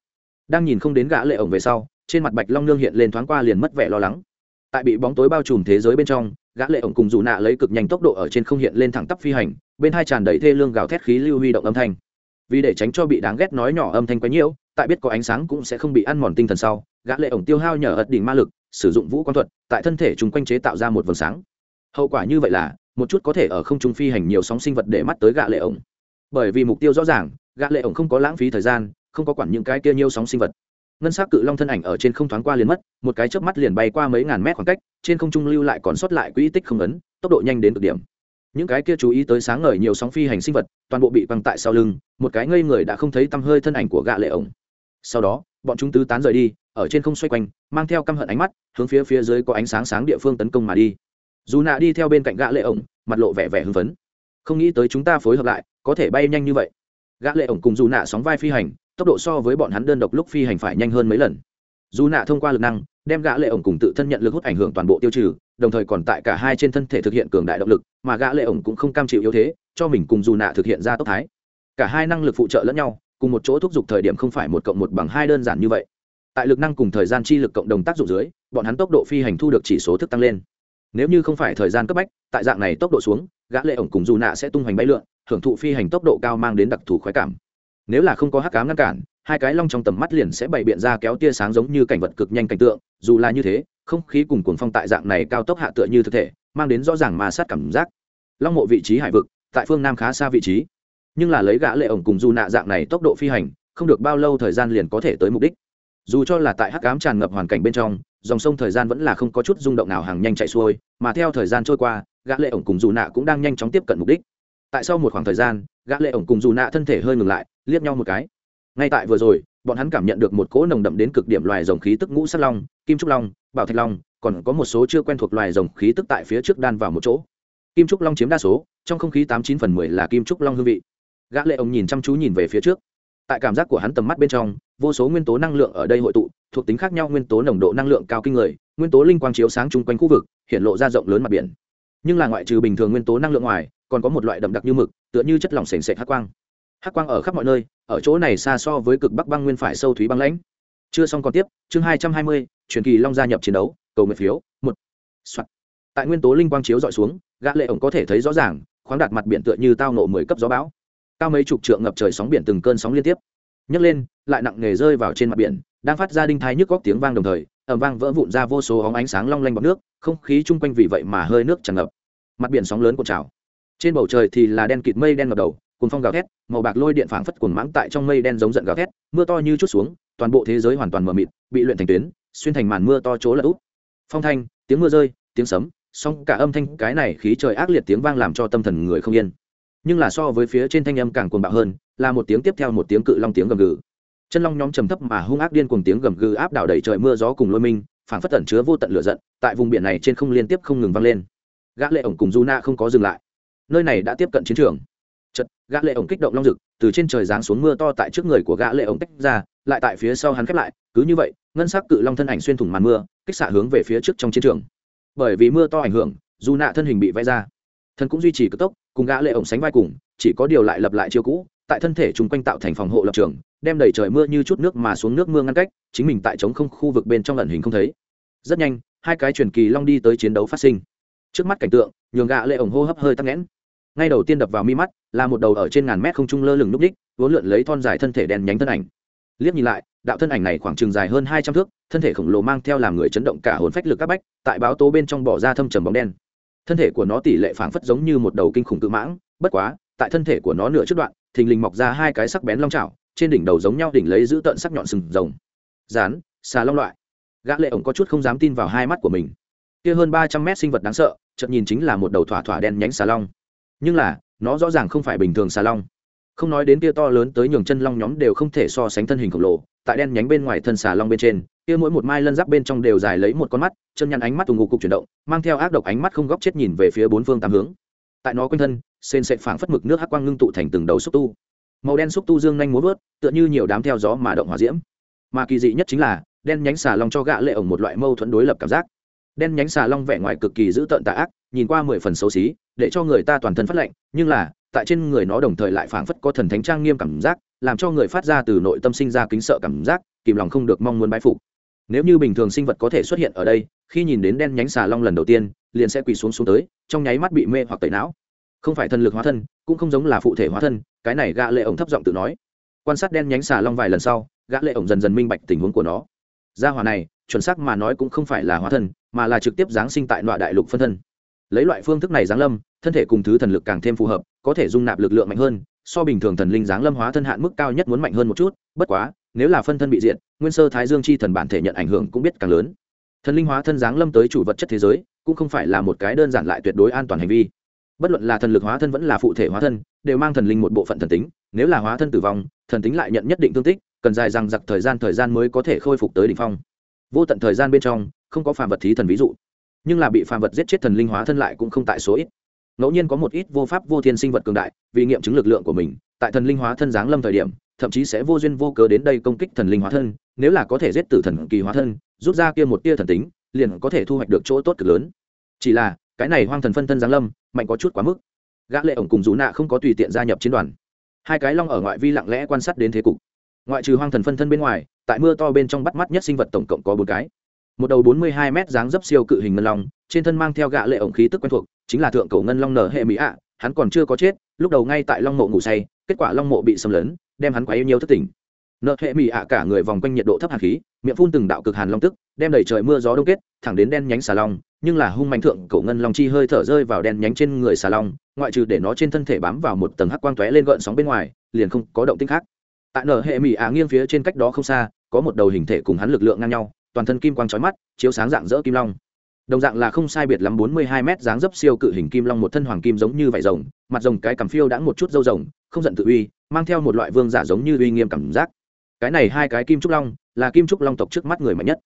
Đang nhìn không đến gã lệ ổng về sau, trên mặt bạch long nương hiện lên thoáng qua liền mất vẻ lo lắng. Tại bị bóng tối bao trùm thế giới bên trong, gã lệ ổng cùng dù nạ lấy cực nhanh tốc độ ở trên không hiện lên thẳng tắp phi hành, bên hai tràn đầy thê lương gào thét khí lưu huy động âm thanh. Vì để tránh cho bị đáng ghét nói nhỏ âm thanh quá nhiều, tại biết có ánh sáng cũng sẽ không bị ăn mòn tinh thần sau, gã lệ ổng tiêu hao nhờ ật đỉnh ma lực, sử dụng vũ quan thuật, tại thân thể chúng quanh chế tạo ra một vầng sáng. Hậu quả như vậy là một chút có thể ở không trung phi hành nhiều sóng sinh vật để mắt tới gã lệ ổng. Bởi vì mục tiêu rõ ràng gã lệ ổng không có lãng phí thời gian, không có quản những cái kia nhiều sóng sinh vật. Ngân sắc cự long thân ảnh ở trên không thoáng qua liền mất, một cái chớp mắt liền bay qua mấy ngàn mét khoảng cách, trên không trung lưu lại còn sót lại quỹ tích không ấn, tốc độ nhanh đến cực điểm. Những cái kia chú ý tới sáng ngời nhiều sóng phi hành sinh vật, toàn bộ bị băng tại sau lưng, một cái ngây người đã không thấy tăm hơi thân ảnh của gạ lệ ổng. Sau đó, bọn chúng tứ tán rời đi, ở trên không xoay quanh, mang theo căm hận ánh mắt, hướng phía phía dưới có ánh sáng sáng địa phương tấn công mà đi dù nạ đi theo bên cạnh gã lệ ổng, mặt lộ vẻ vẻ hưng phấn. Không nghĩ tới chúng ta phối hợp lại, có thể bay nhanh như vậy. Gã lệ ổng cùng dù nạ sóng vai phi hành, tốc độ so với bọn hắn đơn độc lúc phi hành phải nhanh hơn mấy lần. Dù nạ thông qua lực năng, đem gã lệ ổng cùng tự thân nhận lực hút ảnh hưởng toàn bộ tiêu trừ, đồng thời còn tại cả hai trên thân thể thực hiện cường đại động lực, mà gã lệ ổng cũng không cam chịu yếu thế, cho mình cùng dù nạ thực hiện ra tốc thái. Cả hai năng lực phụ trợ lẫn nhau, cùng một chỗ thúc giục thời điểm không phải một cộng một bằng hai đơn giản như vậy. Tại lực năng cùng thời gian chi lực cộng đồng tác dụng dưới, bọn hắn tốc độ phi hành thu được chỉ số thức tăng lên nếu như không phải thời gian cấp bách, tại dạng này tốc độ xuống, gã lệ ổng cùng dù nạ sẽ tung hoành bay lượn, hưởng thụ phi hành tốc độ cao mang đến đặc thù khoái cảm. Nếu là không có hắc cám ngăn cản, hai cái long trong tầm mắt liền sẽ bày biện ra kéo tia sáng giống như cảnh vật cực nhanh cảnh tượng, dù là như thế, không khí cùng cuồng phong tại dạng này cao tốc hạ tựa như thực thể, mang đến rõ ràng mà sát cảm giác. Long mộ vị trí hải vực, tại phương nam khá xa vị trí. Nhưng là lấy gã lệ ổng cùng dù nạ dạng này tốc độ phi hành, không được bao lâu thời gian liền có thể tới mục đích. Dù cho là tại hắc ám tràn ngập hoàn cảnh bên trong dòng sông thời gian vẫn là không có chút rung động nào hàng nhanh chạy xuôi, mà theo thời gian trôi qua, gã lệ ổng cùng dù nạ cũng đang nhanh chóng tiếp cận mục đích. Tại sau một khoảng thời gian, gã lệ ổng cùng dù nạ thân thể hơi ngừng lại, liếc nhau một cái. Ngay tại vừa rồi, bọn hắn cảm nhận được một cỗ nồng đậm đến cực điểm loài rồng khí tức ngũ sát long, kim trúc long, bảo thạch long, còn có một số chưa quen thuộc loài rồng khí tức tại phía trước đan vào một chỗ. Kim trúc long chiếm đa số, trong không khí tám chín phần mười là kim trúc long hương vị. Gã lệ ổng nhìn chăm chú nhìn về phía trước. Tại cảm giác của hắn tầm mắt bên trong, vô số nguyên tố năng lượng ở đây hội tụ thuộc tính khác nhau nguyên tố nồng độ năng lượng cao kinh người, nguyên tố linh quang chiếu sáng chung quanh khu vực, hiện lộ ra rộng lớn mặt biển. Nhưng là ngoại trừ bình thường nguyên tố năng lượng ngoài, còn có một loại đậm đặc như mực, tựa như chất lỏng sền sệt hắc quang. Hắc quang ở khắp mọi nơi, ở chỗ này xa so với cực bắc băng nguyên phải sâu thúy băng lãnh. Chưa xong còn tiếp, chương hai trăm hai mươi, truyền kỳ long gia nhập chiến đấu, cầu nguyện phiếu, một. Soạn. tại nguyên tố linh quang chiếu dọi xuống, gã lệ ổng có thể thấy rõ ràng, khoáng đạt mặt biển tựa như tao nổ mười cấp gió bão. Cao mấy chục trượng ngập trời sóng biển từng cơn sóng liên tiếp. Nhấc lên, lại nặng nề rơi vào trên mặt biển đang phát ra đinh thái nhức góc tiếng vang đồng thời ẩm vang vỡ vụn ra vô số óng ánh sáng long lanh bọc nước, không khí chung quanh vì vậy mà hơi nước tràn ngập. Mặt biển sóng lớn cuộn trào. Trên bầu trời thì là đen kịt mây đen ngập đầu cùng phong gào thét, màu bạc lôi điện phảng phất cuồng mãng tại trong mây đen giống giận gào thét, mưa to như chút xuống, toàn bộ thế giới hoàn toàn mờ mịt, bị luyện thành tuyến, xuyên thành màn mưa to chỗ lật úp. Phong thanh, tiếng mưa rơi, tiếng sấm, song cả âm thanh cái này khí trời ác liệt tiếng vang làm cho tâm thần người không yên. Nhưng là so với phía trên thanh âm càng cuồng bạo hơn, là một tiếng tiếp theo một tiếng cự long tiếng gầm gừ chân long nhóm trầm thấp mà hung ác điên cùng tiếng gầm gừ áp đảo đầy trời mưa gió cùng lôi minh phản phất tẩn chứa vô tận lửa giận, tại vùng biển này trên không liên tiếp không ngừng vang lên. Gã lệ ổng cùng Juna không có dừng lại. Nơi này đã tiếp cận chiến trường. Chật gã lệ ổng kích động long rực, từ trên trời giáng xuống mưa to tại trước người của gã lệ ổng tách ra, lại tại phía sau hắn khép lại, cứ như vậy, ngân sắc cự long thân ảnh xuyên thủng màn mưa, kích xạ hướng về phía trước trong chiến trường. Bởi vì mưa to ảnh hưởng, du nạ thân hình bị vẽ ra. Thân cũng duy trì cực tốc, cùng gã lệ ổng sánh vai cùng, chỉ có điều lại lập lại chiêu cũ, tại thân thể chúng quanh tạo thành phòng hộ lập trường đem đầy trời mưa như chút nước mà xuống nước mưa ngăn cách, chính mình tại chống không khu vực bên trong ẩn hình không thấy. Rất nhanh, hai cái truyền kỳ long đi tới chiến đấu phát sinh. Trước mắt cảnh tượng, nhường gã lệ ổng hô hấp hơi tắc nghẽn. Ngay đầu tiên đập vào mi mắt, là một đầu ở trên ngàn mét không trung lơ lửng núp đích, vốn lượn lấy thon dài thân thể đen nhánh thân ảnh. Liếc nhìn lại, đạo thân ảnh này khoảng chừng dài hơn hai trăm thước, thân thể khổng lồ mang theo làm người chấn động cả hồn phách lực các bách, tại báo tố bên trong bỏ ra thâm trầm bóng đen. Thân thể của nó tỷ lệ phảng phất giống như một đầu kinh khủng tự mãng, bất quá, tại thân thể của nó nửa trước đoạn, thình lình mọc ra hai cái sắc bén long trào trên đỉnh đầu giống nhau đỉnh lấy giữ tợn sắc nhọn sừng rồng. Rán, xà long loại. Gã lệ ổng có chút không dám tin vào hai mắt của mình. Kia hơn ba trăm mét sinh vật đáng sợ, chợt nhìn chính là một đầu thỏa thỏa đen nhánh xà long. Nhưng là, nó rõ ràng không phải bình thường xà long. Không nói đến kia to lớn tới nhường chân long nhóm đều không thể so sánh thân hình khổng lồ, tại đen nhánh bên ngoài thân xà long bên trên, kia mỗi một mai lân giáp bên trong đều dài lấy một con mắt, chân nhăn ánh mắt tù ngục cục chuyển động, mang theo ác độc ánh mắt không góc chết nhìn về phía bốn phương tám hướng. Tại nó quanh thân sên sệ phảng phất mực nước hắc quang ngưng tụ thành từng đầu xúc tu màu đen xúc tu dương nhanh muốn vớt, tựa như nhiều đám theo gió mà động hỏa diễm. Mà kỳ dị nhất chính là, đen nhánh xà long cho gã lệ ổng một loại mâu thuẫn đối lập cảm giác. Đen nhánh xà long vẻ ngoài cực kỳ dữ tợn tà ác, nhìn qua mười phần xấu xí, để cho người ta toàn thân phát lạnh, nhưng là, tại trên người nó đồng thời lại phảng phất có thần thánh trang nghiêm cảm giác, làm cho người phát ra từ nội tâm sinh ra kính sợ cảm giác, kìm lòng không được mong muốn bái phục. Nếu như bình thường sinh vật có thể xuất hiện ở đây, khi nhìn đến đen nhánh xà long lần đầu tiên, liền sẽ quỳ xuống xuống tới, trong nháy mắt bị mê hoặc tẩy não. Không phải thần lực hóa thân, cũng không giống là phụ thể hóa thân cái này gã lệ ổng thấp giọng tự nói. Quan sát đen nhánh xà long vài lần sau, gã lệ ổng dần dần minh bạch tình huống của nó. Gia hỏa này, chuẩn xác mà nói cũng không phải là hóa thân, mà là trực tiếp giáng sinh tại loại đại lục phân thân. Lấy loại phương thức này giáng lâm, thân thể cùng thứ thần lực càng thêm phù hợp, có thể dung nạp lực lượng mạnh hơn, so bình thường thần linh giáng lâm hóa thân hạn mức cao nhất muốn mạnh hơn một chút, bất quá, nếu là phân thân bị diện nguyên sơ thái dương chi thần bản thể nhận ảnh hưởng cũng biết càng lớn. Thần linh hóa thân giáng lâm tới chủ vật chất thế giới, cũng không phải là một cái đơn giản lại tuyệt đối an toàn hành vi bất luận là thần lực hóa thân vẫn là phụ thể hóa thân, đều mang thần linh một bộ phận thần tính, nếu là hóa thân tử vong, thần tính lại nhận nhất định thương tích, cần dài rằng giặc thời gian thời gian mới có thể khôi phục tới đ ỉ n h phong. Vô tận thời gian bên trong, không có phàm vật thí thần ví dụ. Nhưng là bị phàm vật giết chết thần linh hóa thân lại cũng không tại số ít. Ngẫu nhiên có một ít vô pháp vô thiên sinh vật cường đại, vì nghiệm chứng lực lượng của mình, tại thần linh hóa thân giáng lâm thời điểm, thậm chí sẽ vô duyên vô cớ đến đây công kích thần linh hóa thân, nếu là có thể giết tử thần kỳ hóa thân, rút ra kia một tia thần tính, liền có thể thu hoạch được chỗ tốt cực lớn. Chỉ là cái này hoang thần phân thân giáng lâm, mạnh có chút quá mức. Gã lệ ổng cùng dù nạ không có tùy tiện gia nhập chiến đoàn. Hai cái long ở ngoại vi lặng lẽ quan sát đến thế cục. Ngoại trừ hoang thần phân thân bên ngoài, tại mưa to bên trong bắt mắt nhất sinh vật tổng cộng có bốn cái. Một đầu bốn mươi hai mét dáng dấp siêu cự hình ngân long, trên thân mang theo gạ lệ ổng khí tức quen thuộc, chính là thượng cổ ngân long nở hệ mỹ ạ, hắn còn chưa có chết, lúc đầu ngay tại long mộ ngủ say, kết quả long mộ bị xâm lấn, đem hắn quá yêu nhiều thất tỉnh. Nợ hệ mỹ ạ cả người vòng quanh nhiệt độ thấp hàn khí, miệng phun từng đạo cực hàn long tức, đem đầy trời mưa gió đông kết, thẳng đến đen nhánh xà long nhưng là hung mạnh thượng cổ ngân long chi hơi thở rơi vào đen nhánh trên người xà long, ngoại trừ để nó trên thân thể bám vào một tầng hắc quang tóe lên gợn sóng bên ngoài, liền không có động tĩnh khác. Tại nở hệ mỹ ạ nghiêng phía trên cách đó không xa, có một đầu hình thể cùng hắn lực lượng ngang nhau, toàn thân kim quang chói mắt, chiếu sáng dạng dỡ kim long. Đồng dạng là không sai biệt lắm bốn mươi hai mét dáng dấp siêu cự hình kim long một thân hoàng kim giống như vải rồng, mặt rồng cái cằm phiêu đã một chút dâu rồng, không giận tự uy, mang theo một loại vương giả giống như uy nghiêm cảm giác. Cái này hai cái kim trúc long, là kim trúc long tộc trước mắt người mạnh nhất.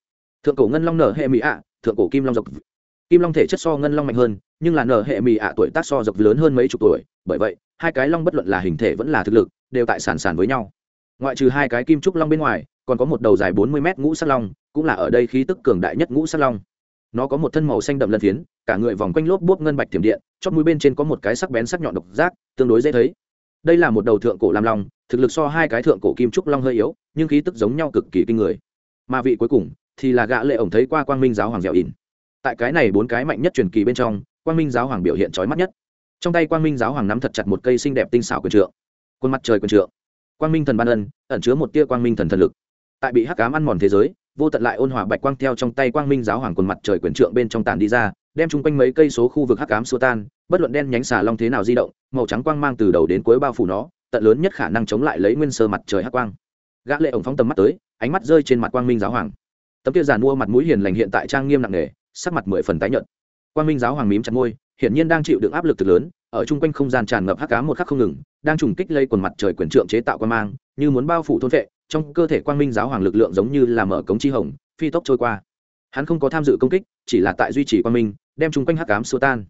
Thượng cổ ngân long nở hệ mỹ ạ, thượng cổ kim long dọc kim long thể chất so ngân long mạnh hơn, nhưng là nở hệ mì ạ tuổi tác so dọc lớn hơn mấy chục tuổi, bởi vậy, hai cái long bất luận là hình thể vẫn là thực lực, đều tại sản sản với nhau. Ngoại trừ hai cái kim trúc long bên ngoài, còn có một đầu dài bốn mươi mét ngũ sắc long, cũng là ở đây khí tức cường đại nhất ngũ sắc long. Nó có một thân màu xanh đậm lân phiến, cả người vòng quanh lốp bốp ngân bạch tiềm điện chót mũi bên trên có một cái sắc bén sắc nhọn độc giác, tương đối dễ thấy. Đây là một đầu thượng cổ lam long, thực lực so hai cái thượng cổ kim trúc long hơi yếu, nhưng khí tức giống nhau cực kỳ kinh người. Mà vị cuối cùng thì là gã lệ ổng thấy qua quang minh giáo hoàng dẻo ỉn tại cái này bốn cái mạnh nhất truyền kỳ bên trong, quang minh giáo hoàng biểu hiện chói mắt nhất. Trong tay quang minh giáo hoàng nắm thật chặt một cây xinh đẹp tinh xảo quyền trượng. Quân mặt trời quyền trượng. Quang minh thần ban ân, ẩn chứa một tia quang minh thần thần lực. Tại bị hắc cám ăn mòn thế giới, vô tận lại ôn hòa bạch quang theo trong tay quang minh giáo hoàng quần mặt trời quyền trượng bên trong tàn đi ra, đem chung quanh mấy cây số khu vực hắc cám xua tan, bất luận đen nhánh xà long thế nào di động, màu trắng quang mang từ đầu đến cuối bao phủ nó, tận lớn nhất khả năng chống lại lấy nguyên sơ mặt trời hắc quang. Gã lệ ổng phóng tầm mắt tới, ánh mắt rơi trên mặt quang minh giáo hoàng. Tấm kia giàn mua mặt mũi hiền lành hiện tại trang nghiêm nặng nề sắc mặt mười phần tái nhợt. Quang minh giáo hoàng mím chặt môi, hiển nhiên đang chịu đựng áp lực thực lớn, ở chung quanh không gian tràn ngập hắc ám một khắc không ngừng, đang trùng kích lây quần mặt trời quyền trượng chế tạo quan mang, như muốn bao phủ thôn vệ, trong cơ thể quang minh giáo hoàng lực lượng giống như là mở cống chi hồng, phi tốc trôi qua. Hắn không có tham dự công kích, chỉ là tại duy trì quang minh, đem chung quanh hắc ám xua tan.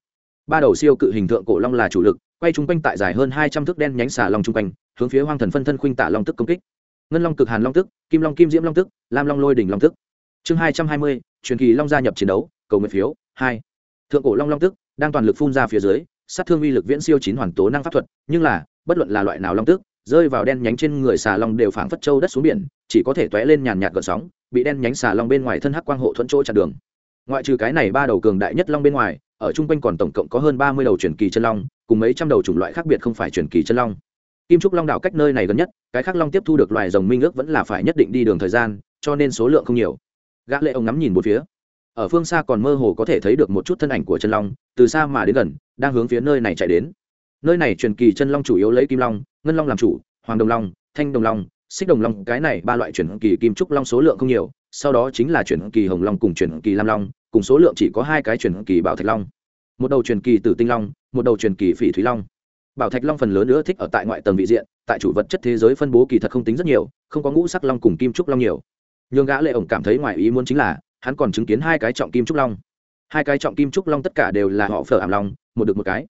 Ba đầu siêu cự hình tượng cổ long là chủ lực, quay chung quanh tại dài hơn hai trăm thước đen nhánh xà long chung quanh, hướng phía hoang thần phân thân khuynh tả long tức công kích. Ngân long cực hàn long tức, kim long kim diễm long tức, lam long lôi đỉnh long tức. Chương hai trăm hai mươi, truyền kỳ long gia nhập chiến đấu cầu nguyện phiếu, hai, thượng cổ long long tức, đang toàn lực phun ra phía dưới, sát thương uy lực viễn siêu chín hoàn tố năng pháp thuật, nhưng là, bất luận là loại nào long tức, rơi vào đen nhánh trên người xà long đều phảng phất châu đất xuống biển, chỉ có thể tóe lên nhàn nhạt gợn sóng, bị đen nhánh xà long bên ngoài thân hắc quang hộ thuẫn chỗ chặn đường. Ngoại trừ cái này ba đầu cường đại nhất long bên ngoài, ở chung quanh còn tổng cộng có hơn ba mươi đầu truyền kỳ chân long, cùng mấy trăm đầu chủng loại khác biệt không phải truyền kỳ chân long. Kim trúc long đảo cách nơi này gần nhất, cái khác long tiếp thu được loài rồng minh ước vẫn là phải nhất định đi đường thời gian, cho nên số lượng không nhiều. Gã lệ ông ngắm nhìn một phía ở phương xa còn mơ hồ có thể thấy được một chút thân ảnh của chân long, từ xa mà đến gần, đang hướng phía nơi này chạy đến. Nơi này truyền kỳ chân long chủ yếu lấy kim long, ngân long làm chủ, hoàng đồng long, thanh đồng long, xích đồng long, cái này ba loại truyền kỳ kim trúc long số lượng không nhiều, sau đó chính là truyền kỳ hồng long cùng truyền kỳ lam long, cùng số lượng chỉ có hai cái truyền kỳ bảo thạch long. Một đầu truyền kỳ tử tinh long, một đầu truyền kỳ phỉ thúy long. Bảo thạch long phần lớn nữa thích ở tại ngoại tầng vị diện, tại chủ vật chất thế giới phân bố kỳ thật không tính rất nhiều, không có ngũ sắc long cùng kim trúc long nhiều. Nhưng gã lệ ổng cảm thấy ngoài ý muốn chính là hắn còn chứng kiến hai cái trọng kim trúc long. Hai cái trọng kim trúc long tất cả đều là họ phở ảm long, một được một cái.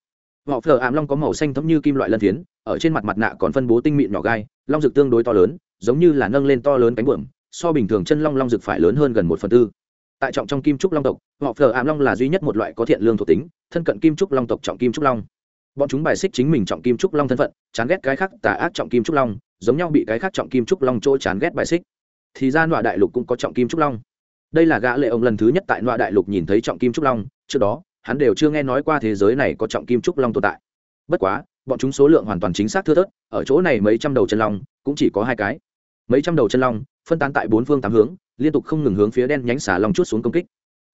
Họ phở ảm long có màu xanh thấm như kim loại lân phiến, ở trên mặt mặt nạ còn phân bố tinh mịn nhỏ gai, long rực tương đối to lớn, giống như là nâng lên to lớn cánh buồm, so bình thường chân long long rực phải lớn hơn gần một phần tư. Tại trọng trong kim trúc long tộc, họ phở ảm long là duy nhất một loại có thiện lương thuộc tính, thân cận kim trúc long tộc trọng kim trúc long. Bọn chúng bài xích chính mình trọng kim trúc long thân phận, chán ghét cái khác tà ác trọng kim trúc long, giống nhau bị cái khác trọng kim trúc long chỗ chán ghét bài xích. Thì ra nọa đại lục cũng có trọng kim trúc long đây là gã lệ ông lần thứ nhất tại nọa đại lục nhìn thấy trọng kim trúc long. Trước đó, hắn đều chưa nghe nói qua thế giới này có trọng kim trúc long tồn tại. Bất quá, bọn chúng số lượng hoàn toàn chính xác thưa thớt, ở chỗ này mấy trăm đầu chân long, cũng chỉ có hai cái. Mấy trăm đầu chân long, phân tán tại bốn phương tám hướng, liên tục không ngừng hướng phía đen nhánh xà long chút xuống công kích.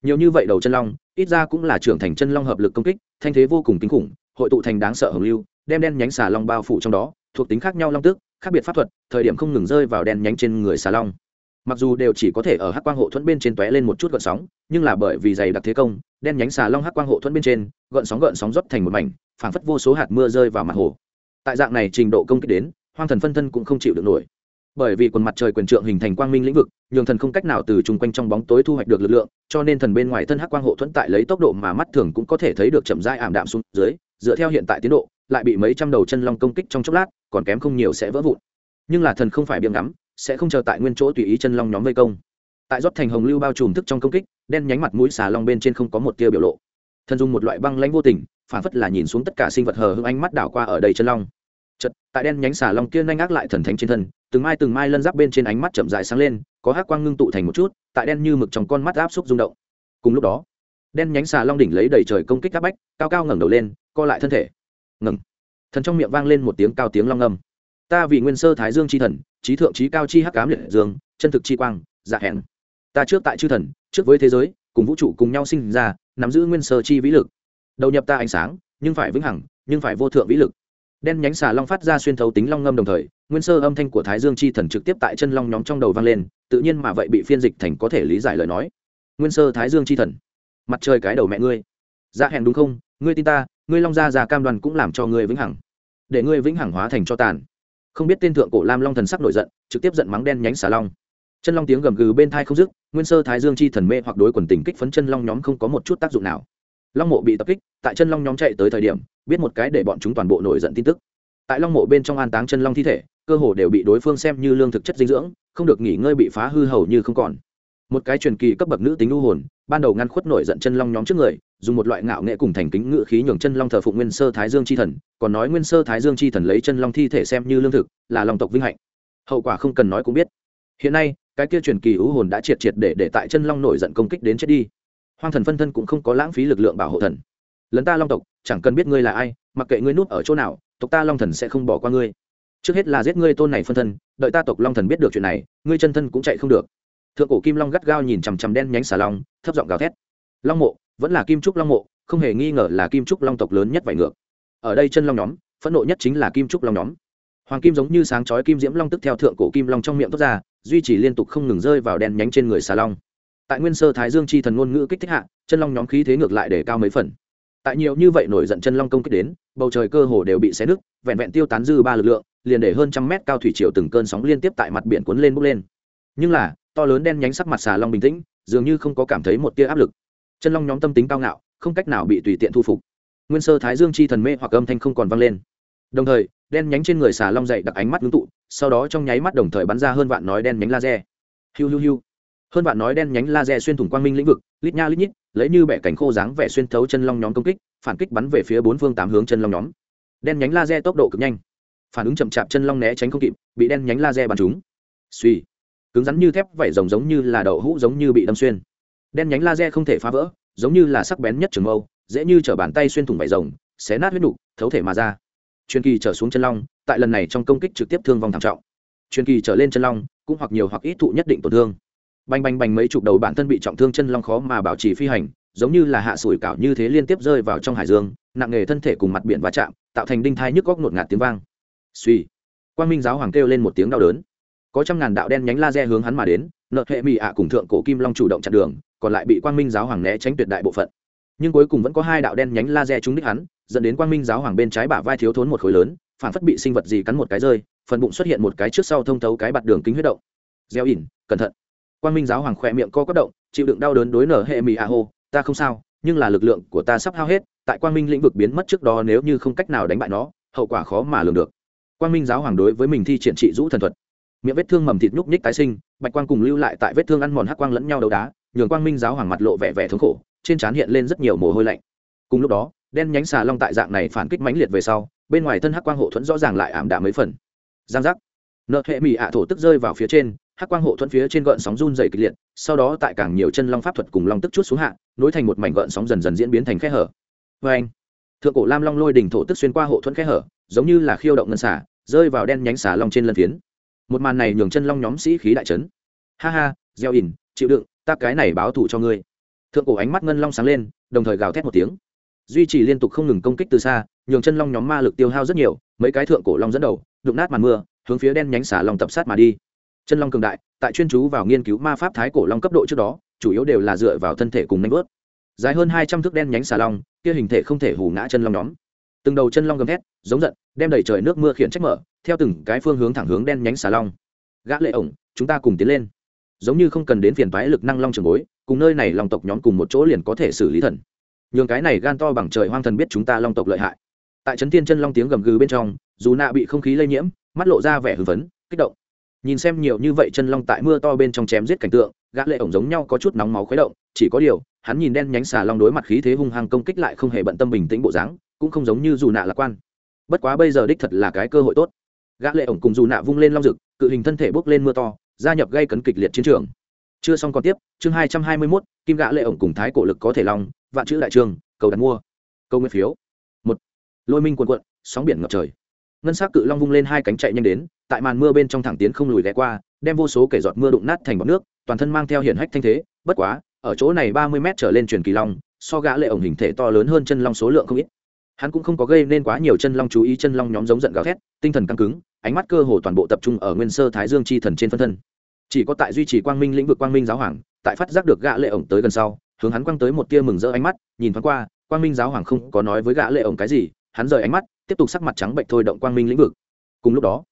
Nhiều như vậy đầu chân long, ít ra cũng là trưởng thành chân long hợp lực công kích, thanh thế vô cùng kinh khủng, hội tụ thành đáng sợ hồng lưu, đem đen nhánh xà long bao phủ trong đó, thuộc tính khác nhau long tức, khác biệt pháp thuật, thời điểm không ngừng rơi vào đen nhánh trên người xà long mặc dù đều chỉ có thể ở hắc quang hộ thuẫn bên trên tóe lên một chút gợn sóng, nhưng là bởi vì dày đặc thế công, đen nhánh xà long hắc quang hộ thuẫn bên trên gợn sóng gợn sóng rót thành một mảnh, phảng phất vô số hạt mưa rơi vào mặt hồ. Tại dạng này trình độ công kích đến, hoang thần phân thân cũng không chịu được nổi. Bởi vì quần mặt trời quyền trượng hình thành quang minh lĩnh vực, nhường thần không cách nào từ chung quanh trong bóng tối thu hoạch được lực lượng, cho nên thần bên ngoài thân hắc quang hộ thuẫn tại lấy tốc độ mà mắt thường cũng có thể thấy được chậm rãi ảm đạm xuống dưới, dựa theo hiện tại tiến độ, lại bị mấy trăm đầu chân long công kích trong chốc lát, còn kém không nhiều sẽ vỡ vụn. Nhưng là thần không phải biếng ngắm sẽ không chờ tại nguyên chỗ tùy ý chân long nhóm vây công. Tại rót thành hồng lưu bao trùm thức trong công kích, đen nhánh mặt mũi xà long bên trên không có một tia biểu lộ. Thân dùng một loại băng lãnh vô tình, phản phất là nhìn xuống tất cả sinh vật hờ hững ánh mắt đảo qua ở đây chân long. Chật tại đen nhánh xà long kia nhanh ác lại thần thánh trên thân, từng mai từng mai lân giáp bên trên ánh mắt chậm dài sáng lên, có hắc quang ngưng tụ thành một chút, tại đen như mực trong con mắt áp xúc rung động. Cùng lúc đó, đen nhánh xà long đỉnh lấy đầy trời công kích áp bách, cao cao ngẩng đầu lên, co lại thân thể. Ngẩng thần trong miệng vang lên một tiếng cao tiếng long ngâm ta vì nguyên sơ thái dương chi thần, trí thượng trí cao chi hắc cám liệt dương, chân thực chi quang dạ hẹn. Ta trước tại chư thần, trước với thế giới, cùng vũ trụ cùng nhau sinh ra, nắm giữ nguyên sơ chi vĩ lực. Đầu nhập ta ánh sáng, nhưng phải vững hẳn nhưng phải vô thượng vĩ lực. Đen nhánh xà long phát ra xuyên thấu tính long ngâm đồng thời, nguyên sơ âm thanh của thái dương chi thần trực tiếp tại chân long nhóm trong đầu vang lên, tự nhiên mà vậy bị phiên dịch thành có thể lý giải lời nói. Nguyên sơ thái dương chi thần. Mặt trời cái đầu mẹ ngươi. Dạ hẹn đúng không? Ngươi tin ta, ngươi long gia già cam đoàn cũng làm cho ngươi vĩnh hằng. Để ngươi vĩnh hằng hóa thành cho tàn không biết tên thượng cổ lam long thần sắc nổi giận, trực tiếp giận mắng đen nhánh xà long. Chân long tiếng gầm gừ bên thai không dứt, nguyên sơ thái dương chi thần mê hoặc đối quần tình kích phấn chân long nhóm không có một chút tác dụng nào. Long mộ bị tập kích, tại chân long nhóm chạy tới thời điểm, biết một cái để bọn chúng toàn bộ nổi giận tin tức. Tại long mộ bên trong an táng chân long thi thể, cơ hồ đều bị đối phương xem như lương thực chất dinh dưỡng, không được nghỉ ngơi bị phá hư hầu như không còn. Một cái truyền kỳ cấp bậc nữ tính u hồn, ban đầu ngăn khuất nổi giận chân long nhóm trước người dùng một loại ngạo nghệ cùng thành kính ngự khí nhường chân long thờ phụng nguyên sơ thái dương chi thần, còn nói nguyên sơ thái dương chi thần lấy chân long thi thể xem như lương thực, là lòng tộc vinh hạnh. Hậu quả không cần nói cũng biết. Hiện nay, cái kia truyền kỳ u hồn đã triệt triệt để để tại chân long nổi giận công kích đến chết đi. Hoang thần phân thân cũng không có lãng phí lực lượng bảo hộ thần. Lấn ta long tộc, chẳng cần biết ngươi là ai, mặc kệ ngươi núp ở chỗ nào, tộc ta long thần sẽ không bỏ qua ngươi. Trước hết là giết ngươi tôn này phân thân, đợi ta tộc long thần biết được chuyện này, ngươi chân thân cũng chạy không được. Thượng cổ kim long gắt gao nhìn chằm chằm đen nhánh xà long, thấp giọng gào thét. Long mộ vẫn là kim trúc long mộ, không hề nghi ngờ là kim trúc long tộc lớn nhất vải ngược. Ở đây chân long nhóm, phẫn nộ nhất chính là kim trúc long nhóm. Hoàng kim giống như sáng chói kim diễm long tức theo thượng cổ kim long trong miệng tốt ra, duy trì liên tục không ngừng rơi vào đen nhánh trên người xà long. Tại nguyên sơ thái dương chi thần ngôn ngữ kích thích hạ, chân long nhóm khí thế ngược lại để cao mấy phần. Tại nhiều như vậy nổi giận chân long công kích đến, bầu trời cơ hồ đều bị xé nứt, vẹn vẹn tiêu tán dư ba lực lượng, liền để hơn trăm mét cao thủy triều từng cơn sóng liên tiếp tại mặt biển cuốn lên bốc lên. Nhưng là, to lớn đen nhánh sắc mặt xà long bình tĩnh, dường như không có cảm thấy một tia áp lực chân long nhóm tâm tính cao ngạo, không cách nào bị tùy tiện thu phục. Nguyên sơ thái dương chi thần mê hoặc âm thanh không còn vang lên. Đồng thời, đen nhánh trên người xà long dậy đặc ánh mắt ngưng tụ, sau đó trong nháy mắt đồng thời bắn ra hơn vạn nói đen nhánh laser. Hiu hiu hiu. Hơn vạn nói đen nhánh laser xuyên thủng quang minh lĩnh vực, lít nha lít nhít, lấy như bẻ cánh khô dáng vẻ xuyên thấu chân long nhóm công kích, phản kích bắn về phía bốn phương tám hướng chân long nhóm. Đen nhánh laser tốc độ cực nhanh. Phản ứng chậm chạp chân long né tránh không kịp, bị đen nhánh laser bắn trúng. Suy cứng rắn như thép vảy rồng giống như là đậu hũ giống như bị đâm xuyên đen nhánh laser không thể phá vỡ, giống như là sắc bén nhất trường mâu, dễ như chở bàn tay xuyên thủng vảy rồng, xé nát huyết nục, thấu thể mà ra. Truyền kỳ trở xuống chân long, tại lần này trong công kích trực tiếp thương vong thảm trọng. Truyền kỳ trở lên chân long, cũng hoặc nhiều hoặc ít thụ nhất định tổn thương. Bành bành bành mấy chục đầu bản thân bị trọng thương chân long khó mà bảo trì phi hành, giống như là hạ sủi cảo như thế liên tiếp rơi vào trong hải dương, nặng nghề thân thể cùng mặt biển va chạm, tạo thành đinh thai nhức góc ngột ngạt tiếng vang. Suy quang minh giáo hoàng kêu lên một tiếng đau đớn. Có trăm ngàn đạo đen nhánh laser hướng hắn mà đến, nợ hệ mỹ ạ cùng thượng cổ kim long chủ động chặn đường còn lại bị quang minh giáo hoàng né tránh tuyệt đại bộ phận. Nhưng cuối cùng vẫn có hai đạo đen nhánh laser trúng đích hắn, dẫn đến quang minh giáo hoàng bên trái bả vai thiếu thốn một khối lớn phản phất bị sinh vật gì cắn một cái rơi, phần bụng xuất hiện một cái trước sau thông thấu cái bạt đường kính huyết động. Gieo ỉn, cẩn thận. Quang minh giáo hoàng khỏe miệng co quất động, chịu đựng đau đớn đối nở hệ mì a hô, ta không sao, nhưng là lực lượng của ta sắp hao hết, tại quang minh lĩnh vực biến mất trước đó nếu như không cách nào đánh bại nó, hậu quả khó mà lường được. Quang minh giáo hoàng đối với mình thi triển trị rũ thần thuật. Miệng vết thương mầm thịt nhúc nhích tái sinh, bạch quang cùng lưu lại tại vết thương ăn mòn hắc quang lẫn nhau đấu đá nhường quang minh giáo hoàng mặt lộ vẻ vẻ thống khổ, trên trán hiện lên rất nhiều mồ hôi lạnh. Cùng lúc đó, đen nhánh xà long tại dạng này phản kích mãnh liệt về sau, bên ngoài thân hắc quang hộ thuẫn rõ ràng lại ảm đạm mấy phần. Giang giác. Nợ hệ mỹ ạ thổ tức rơi vào phía trên, hắc quang hộ thuẫn phía trên gợn sóng run dày kịch liệt, sau đó tại càng nhiều chân long pháp thuật cùng long tức chút xuống hạ, nối thành một mảnh gợn sóng dần dần diễn biến thành khe hở. Vê anh, thượng cổ lam long lôi đỉnh thổ tức xuyên qua hộ thuẫn khe hở, giống như là khiêu động ngân xả rơi vào đen nhánh xà long trên lân phiến. Một màn này nhường chân long nhóm sĩ khí đại trấn ha ha, gieo ỉn, chịu đựng ta cái này báo thù cho ngươi. Thượng cổ ánh mắt ngân long sáng lên, đồng thời gào thét một tiếng. Duy trì liên tục không ngừng công kích từ xa, nhường chân long nhóm ma lực tiêu hao rất nhiều, mấy cái thượng cổ long dẫn đầu, đụng nát màn mưa, hướng phía đen nhánh xả long tập sát mà đi. Chân long cường đại, tại chuyên chú vào nghiên cứu ma pháp thái cổ long cấp độ trước đó, chủ yếu đều là dựa vào thân thể cùng nanh vớt dài hơn hai trăm thước đen nhánh xà long, kia hình thể không thể hù ngã chân long nhóm. Từng đầu chân long gầm thét, giống giận, đem đầy trời nước mưa khiển trách mở, theo từng cái phương hướng thẳng hướng đen nhánh xà long. Gã lệ ổng, chúng ta cùng tiến lên giống như không cần đến phiền toái lực năng long trường bối, cùng nơi này long tộc nhóm cùng một chỗ liền có thể xử lý thần. Nhường cái này gan to bằng trời hoang thần biết chúng ta long tộc lợi hại. Tại trấn thiên chân long tiếng gầm gừ bên trong, dù nạ bị không khí lây nhiễm, mắt lộ ra vẻ hưng phấn, kích động. Nhìn xem nhiều như vậy chân long tại mưa to bên trong chém giết cảnh tượng, gã lệ ổng giống nhau có chút nóng máu khuấy động, chỉ có điều, hắn nhìn đen nhánh xà long đối mặt khí thế hung hăng công kích lại không hề bận tâm bình tĩnh bộ dáng, cũng không giống như dù nạ lạc quan. Bất quá bây giờ đích thật là cái cơ hội tốt. Gã lệ ổng cùng dù nạ vung lên long rực cự hình thân thể bốc lên mưa to gia nhập gây cấn kịch liệt chiến trường. Chưa xong còn tiếp chương hai trăm hai mươi 221, kim gã lệ ổng cùng thái cổ lực có thể long vạn chữ đại trường cầu đặt mua. Câu nguyên phiếu. Một. Lôi minh cuộn cuộn sóng biển ngập trời. Ngân sắc cự long vung lên hai cánh chạy nhanh đến tại màn mưa bên trong thẳng tiến không lùi ghé qua đem vô số kể giọt mưa đụng nát thành bọt nước toàn thân mang theo hiển hách thanh thế bất quá ở chỗ này ba mươi mét trở lên truyền kỳ long so gã lệ ổng hình thể to lớn hơn chân long số lượng không ít. Hắn cũng không có gây nên quá nhiều chân long chú ý chân long nhóm giống giận gào thét tinh thần căng cứng ánh mắt cơ hồ toàn bộ tập trung ở nguyên sơ thái dương chi thần trên phân thân chỉ có tại duy trì quang minh lĩnh vực quang minh giáo hoàng, tại phát giác được gã lệ ổng tới gần sau, hướng hắn quăng tới một tia mừng rỡ ánh mắt, nhìn thoáng qua, quang minh giáo hoàng không có nói với gã lệ ổng cái gì, hắn rời ánh mắt, tiếp tục sắc mặt trắng bệnh thôi động quang minh lĩnh vực. Cùng lúc đó,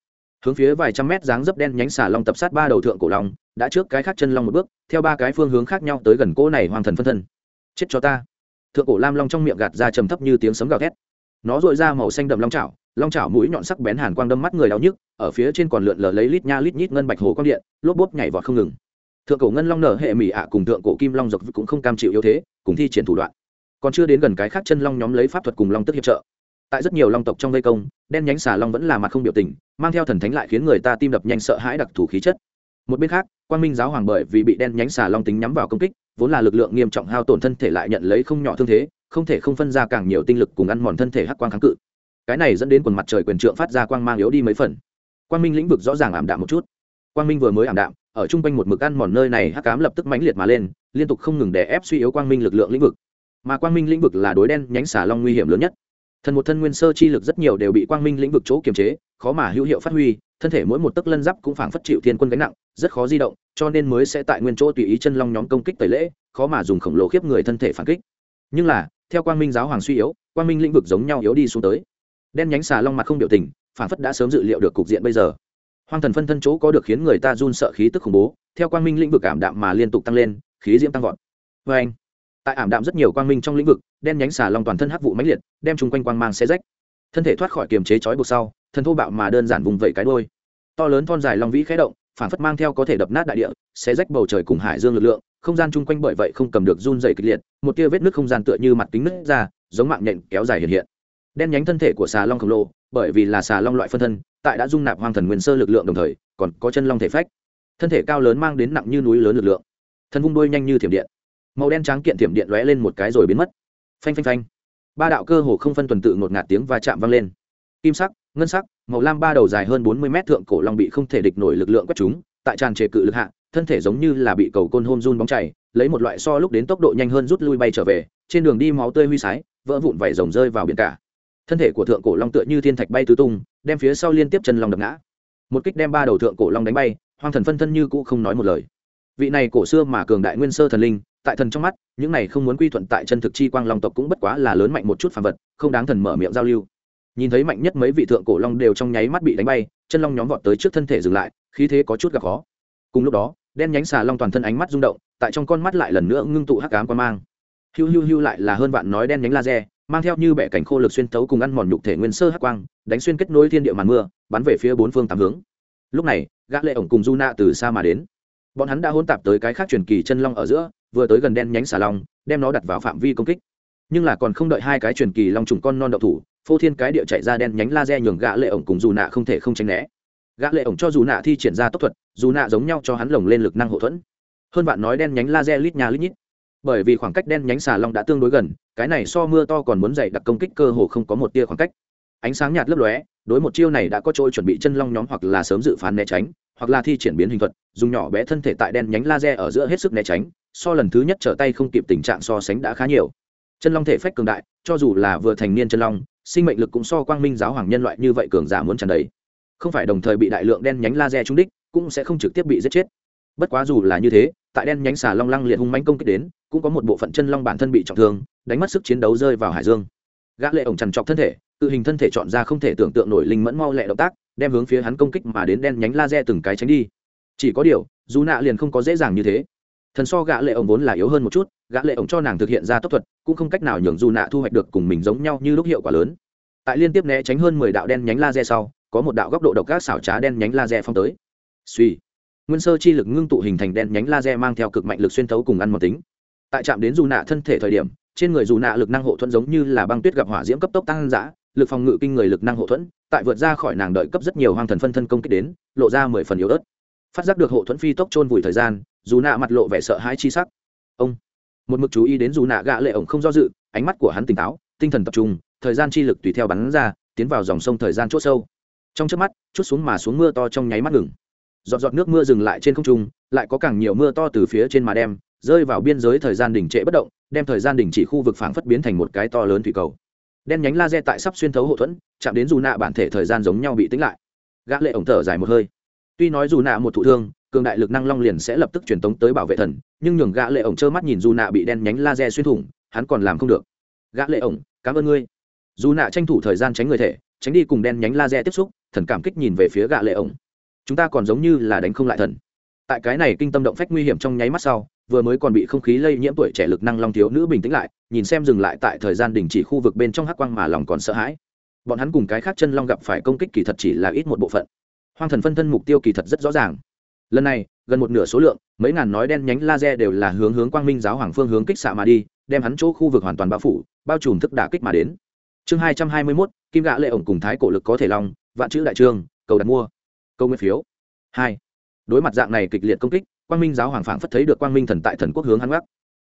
hướng phía vài trăm mét dáng dấp đen nhánh xà long tập sát ba đầu thượng cổ long, đã trước cái khác chân long một bước, theo ba cái phương hướng khác nhau tới gần cỗ này hoàng thần phân thân. Chết cho ta. Thượng cổ lam long trong miệng gạt ra trầm thấp như tiếng sấm gào thét. Nó dội ra màu xanh đậm long chảo long chảo mũi nhọn sắc bén hàn quang đâm mắt người đau nhức ở phía trên còn lượn lờ lấy lít nha lít nhít ngân bạch hồ quang điện, lốp bốp nhảy vọt không ngừng. Thượng cổ ngân long nở hệ mỹ ạ cùng thượng cổ kim long dọc cũng không cam chịu yếu thế, cùng thi triển thủ đoạn. Còn chưa đến gần cái khác chân long nhóm lấy pháp thuật cùng long tức hiệp trợ. Tại rất nhiều long tộc trong vây công, đen nhánh xà long vẫn là mặt không biểu tình, mang theo thần thánh lại khiến người ta tim đập nhanh sợ hãi đặc thù khí chất. Một bên khác quan minh giáo hoàng bởi vì bị đen nhánh xà long tính nhắm vào công kích, vốn là lực lượng nghiêm trọng hao tổn thân thể lại nhận lấy không nhỏ thương thế, không thể không phân ra càng nhiều tinh lực cùng ăn mòn thân thể hắc quang kháng cự. Cái này dẫn đến quần mặt trời quyền trượng phát ra quang mang yếu đi mấy phần quang minh lĩnh vực rõ ràng ảm đạm một chút. Quang minh vừa mới ảm đạm, ở chung quanh một mực ăn mòn nơi này hắc cám lập tức mãnh liệt mà lên, liên tục không ngừng để ép suy yếu quang minh lực lượng lĩnh vực. Mà quang minh lĩnh vực là đối đen nhánh xà long nguy hiểm lớn nhất. Thần một thân nguyên sơ chi lực rất nhiều đều bị quang minh lĩnh vực chỗ kiềm chế, khó mà hữu hiệu phát huy, thân thể mỗi một tấc lân giáp cũng phảng phất chịu thiên quân gánh nặng, rất khó di động, cho nên mới sẽ tại nguyên chỗ tùy ý chân long nhóm công kích tẩy lễ, khó mà dùng khổng lồ khiếp người thân thể phản kích. Nhưng là, theo quang minh giáo hoàng suy yếu, quang minh lĩnh vực giống nhau yếu đi xuống tới. Đen nhánh xà long mặt không biểu tình phảng phất đã sớm dự liệu được cục diện bây giờ. Hoang thần phân thân chỗ có được khiến người ta run sợ khí tức khủng bố, theo quang minh lĩnh vực ảm đạm mà liên tục tăng lên, khí diễm tăng vọt. Vê anh, tại ảm đạm rất nhiều quang minh trong lĩnh vực, đen nhánh xà long toàn thân hắc vụ mãnh liệt, đem chung quanh quang mang xe rách. Thân thể thoát khỏi kiềm chế chói buộc sau thân thô bạo mà đơn giản vùng vẫy cái đôi to lớn thon dài long vĩ khé động phản phất mang theo có thể đập nát đại địa, xé rách bầu trời cùng hải dương lực lượng, không gian chung quanh bởi vậy không cầm được run dày kịch liệt, một tia vết nước không gian tựa như mặt kính nứt ra, giống mạng nhện kéo dài hiện hiện đen nhánh thân thể của xà long khổng lồ, bởi vì là xà long loại phân thân, tại đã dung nạp hoang thần nguyên sơ lực lượng đồng thời, còn có chân long thể phách. Thân thể cao lớn mang đến nặng như núi lớn lực lượng. Thân vung đôi nhanh như thiểm điện. Màu đen trắng kiện thiểm điện lóe lên một cái rồi biến mất. Phanh phanh phanh. Ba đạo cơ hồ không phân tuần tự ngột ngạt tiếng và chạm vang lên. Kim sắc, ngân sắc, màu lam ba đầu dài hơn bốn mươi mét thượng cổ long bị không thể địch nổi lực lượng quét chúng, tại tràn trề cự lực hạ, thân thể giống như là bị cầu côn hôn run bóng chảy, lấy một loại so lúc đến tốc độ nhanh hơn rút lui bay trở về, trên đường đi máu tươi huy sái, vỡ vụn vảy rồng rơi vào biển cả thân thể của thượng cổ long tựa như thiên thạch bay tứ tung, đem phía sau liên tiếp chân long đập ngã. Một kích đem ba đầu thượng cổ long đánh bay, hoang thần phân thân như cũ không nói một lời. Vị này cổ xưa mà cường đại nguyên sơ thần linh, tại thần trong mắt, những này không muốn quy thuận tại chân thực chi quang long tộc cũng bất quá là lớn mạnh một chút phàm vật, không đáng thần mở miệng giao lưu. Nhìn thấy mạnh nhất mấy vị thượng cổ long đều trong nháy mắt bị đánh bay, chân long nhóm vọt tới trước thân thể dừng lại, khí thế có chút gặp khó. Cùng lúc đó, đen nhánh xà long toàn thân ánh mắt rung động, tại trong con mắt lại lần nữa ngưng tụ hắc ám quan mang. Hiu hiu hiu lại là hơn vạn nói đen nhánh laser mang theo như bẻ cảnh khô lực xuyên tấu cùng ăn mòn nhục thể nguyên sơ hắc quang, đánh xuyên kết nối thiên địa màn mưa, bắn về phía bốn phương tám hướng. Lúc này, gã lệ ổng cùng du na từ xa mà đến. Bọn hắn đã hôn tạp tới cái khác truyền kỳ chân long ở giữa, vừa tới gần đen nhánh xà long, đem nó đặt vào phạm vi công kích. Nhưng là còn không đợi hai cái truyền kỳ long trùng con non đậu thủ, phô thiên cái địa chạy ra đen nhánh laser nhường gã lệ ổng cùng dù nạ không thể không tránh né. Gã lệ ổng cho dù nạ thi triển ra tốc thuật dù nạ giống nhau cho hắn lồng lên lực năng hộ thuẫn. Hơn bạn nói đen nhánh laser lít nhà lít nhít bởi vì khoảng cách đen nhánh xà long đã tương đối gần, cái này so mưa to còn muốn dày đặc công kích cơ hồ không có một tia khoảng cách. Ánh sáng nhạt lấp lóe, đối một chiêu này đã có trôi chuẩn bị chân long nhóm hoặc là sớm dự phán né tránh, hoặc là thi triển biến hình thuật, dùng nhỏ bé thân thể tại đen nhánh laser ở giữa hết sức né tránh, so lần thứ nhất trở tay không kịp tình trạng so sánh đã khá nhiều. Chân long thể phách cường đại, cho dù là vừa thành niên chân long, sinh mệnh lực cũng so quang minh giáo hoàng nhân loại như vậy cường giả muốn tràn đầy. Không phải đồng thời bị đại lượng đen nhánh laser trúng đích, cũng sẽ không trực tiếp bị giết chết bất quá dù là như thế, tại đen nhánh xà long lăng liệt hung manh công kích đến, cũng có một bộ phận chân long bản thân bị trọng thương, đánh mất sức chiến đấu rơi vào hải dương. Gã lệ ổng chằn trọc thân thể, tự hình thân thể chọn ra không thể tưởng tượng nổi linh mẫn mau lẹ động tác, đem hướng phía hắn công kích mà đến đen nhánh laser từng cái tránh đi. Chỉ có điều, dù nạ liền không có dễ dàng như thế. Thần so gã lệ ổng vốn là yếu hơn một chút, gã lệ ổng cho nàng thực hiện ra tốc thuật, cũng không cách nào nhường dù nạ thu hoạch được cùng mình giống nhau như lúc hiệu quả lớn. Tại liên tiếp né tránh hơn mười đạo đen nhánh laser sau, có một đạo góc độ độc ác xảo trá đen nhánh laser phong tới. Suy nguyên sơ chi lực ngưng tụ hình thành đen nhánh laser mang theo cực mạnh lực xuyên thấu cùng ăn một tính. Tại chạm đến dù nạ thân thể thời điểm, trên người dù nạ lực năng hộ thuẫn giống như là băng tuyết gặp hỏa diễm cấp tốc tăng dã, lực phòng ngự kinh người lực năng hộ thuẫn, tại vượt ra khỏi nàng đợi cấp rất nhiều hoang thần phân thân công kích đến, lộ ra mười phần yếu ớt. Phát giác được hộ thuẫn phi tốc trôn vùi thời gian, dù nạ mặt lộ vẻ sợ hãi chi sắc. Ông, một mực chú ý đến dù nạ gạ lệ ổng không do dự, ánh mắt của hắn tỉnh táo, tinh thần tập trung, thời gian chi lực tùy theo bắn ra, tiến vào dòng sông thời gian c h ỗ sâu. Trong trước mắt, chút xuống mà xuống mưa to trong nháy mắt ngừng giọt giọt nước mưa dừng lại trên không trung, lại có càng nhiều mưa to từ phía trên mà đem, rơi vào biên giới thời gian đỉnh trệ bất động, đem thời gian đỉnh chỉ khu vực phảng phất biến thành một cái to lớn thủy cầu. Đen nhánh laser tại sắp xuyên thấu hậu thuẫn, chạm đến dù nạ bản thể thời gian giống nhau bị tính lại. Gã lệ ổng thở dài một hơi. Tuy nói dù nạ một thụ thương, cường đại lực năng long liền sẽ lập tức truyền tống tới bảo vệ thần, nhưng nhường gã lệ ổng trơ mắt nhìn dù nạ bị đen nhánh laser xuyên thủng, hắn còn làm không được. Gã lệ ổng, cảm ơn ngươi. Dù nạ tranh thủ thời gian tránh người thể, tránh đi cùng đen nhánh laser tiếp xúc, thần cảm kích nhìn về phía gã lệ ổng chúng ta còn giống như là đánh không lại thần. Tại cái này kinh tâm động phách nguy hiểm trong nháy mắt sau, vừa mới còn bị không khí lây nhiễm tuổi trẻ lực năng long thiếu nữ bình tĩnh lại, nhìn xem dừng lại tại thời gian đình chỉ khu vực bên trong hắc quang mà lòng còn sợ hãi. Bọn hắn cùng cái khác chân long gặp phải công kích kỳ thật chỉ là ít một bộ phận. Hoang thần phân thân mục tiêu kỳ thật rất rõ ràng. Lần này, gần một nửa số lượng, mấy ngàn nói đen nhánh laser đều là hướng hướng quang minh giáo hoàng phương hướng kích xạ mà đi, đem hắn chỗ khu vực hoàn toàn bao phủ, bao trùm thức đả kích mà đến. Chương hai trăm hai mươi mốt, kim gã lệ ổng cùng thái cổ lực có thể long, vạn chữ đại trương, cầu đặt mua câu nguyên phiếu. Hai, đối mặt dạng này kịch liệt công kích, quang minh giáo hoàng phảng phất thấy được quang minh thần tại thần quốc hướng hắn gác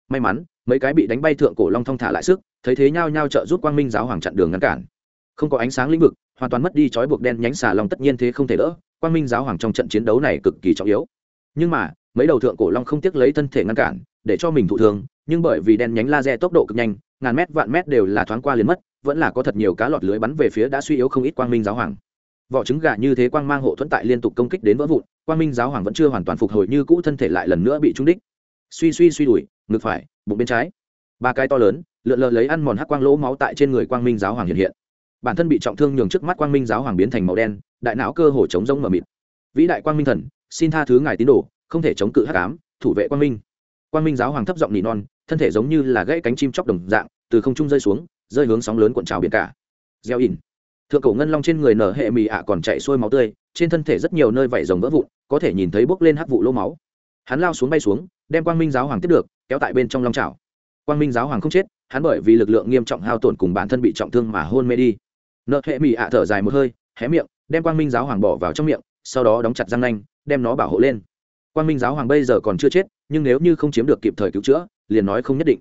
may mắn, mấy cái bị đánh bay thượng cổ long thong thả lại sức, thấy thế nhau nhau trợ giúp quang minh giáo hoàng chặn đường ngăn cản. Không có ánh sáng lĩnh vực, hoàn toàn mất đi trói buộc đen nhánh xà long tất nhiên thế không thể đỡ, quang minh giáo hoàng trong trận chiến đấu này cực kỳ trọng yếu. Nhưng mà, mấy đầu thượng cổ long không tiếc lấy thân thể ngăn cản, để cho mình thụ thương, nhưng bởi vì đen nhánh laser tốc độ cực nhanh, ngàn mét vạn mét đều là thoáng qua liền mất, vẫn là có thật nhiều cá lọt lưới bắn về phía đã suy yếu không ít quang minh giáo hoàng vỏ trứng gà như thế quang mang hộ thuẫn tại liên tục công kích đến vỡ vụn, quang minh giáo hoàng vẫn chưa hoàn toàn phục hồi như cũ thân thể lại lần nữa bị trúng đích. Suy suy suy đuổi, ngực phải, bụng bên trái. Ba cái to lớn, lượn lờ lấy ăn mòn hắc quang lỗ máu tại trên người quang minh giáo hoàng hiện hiện. Bản thân bị trọng thương nhường trước mắt quang minh giáo hoàng biến thành màu đen, đại não cơ hồ chống rông mờ mịt. Vĩ đại quang minh thần, xin tha thứ ngài tín đồ, không thể chống cự hắc ám, thủ vệ quang minh. Quang minh giáo hoàng thấp giọng nỉ non, thân thể giống như là gãy cánh chim chóc đồng dạng, từ không trung rơi xuống, rơi hướng sóng lớn cuộn trào biển cả. Gieo ỉn thượng cổ ngân long trên người nở hệ mì ạ còn chạy xuôi máu tươi, trên thân thể rất nhiều nơi vảy rồng vỡ vụn, có thể nhìn thấy bốc lên hắc vụ lỗ máu. Hắn lao xuống bay xuống, đem quang minh giáo hoàng tiếp được, kéo tại bên trong long trào quang minh giáo hoàng không chết, hắn bởi vì lực lượng nghiêm trọng hao tổn cùng bản thân bị trọng thương mà hôn mê đi. Nợ hệ mì ạ thở dài một hơi, hé miệng, đem quang minh giáo hoàng bỏ vào trong miệng, sau đó đóng chặt răng nanh, đem nó bảo hộ lên. Quang minh giáo hoàng bây giờ còn chưa chết, nhưng nếu như không chiếm được kịp thời cứu chữa, liền nói không nhất định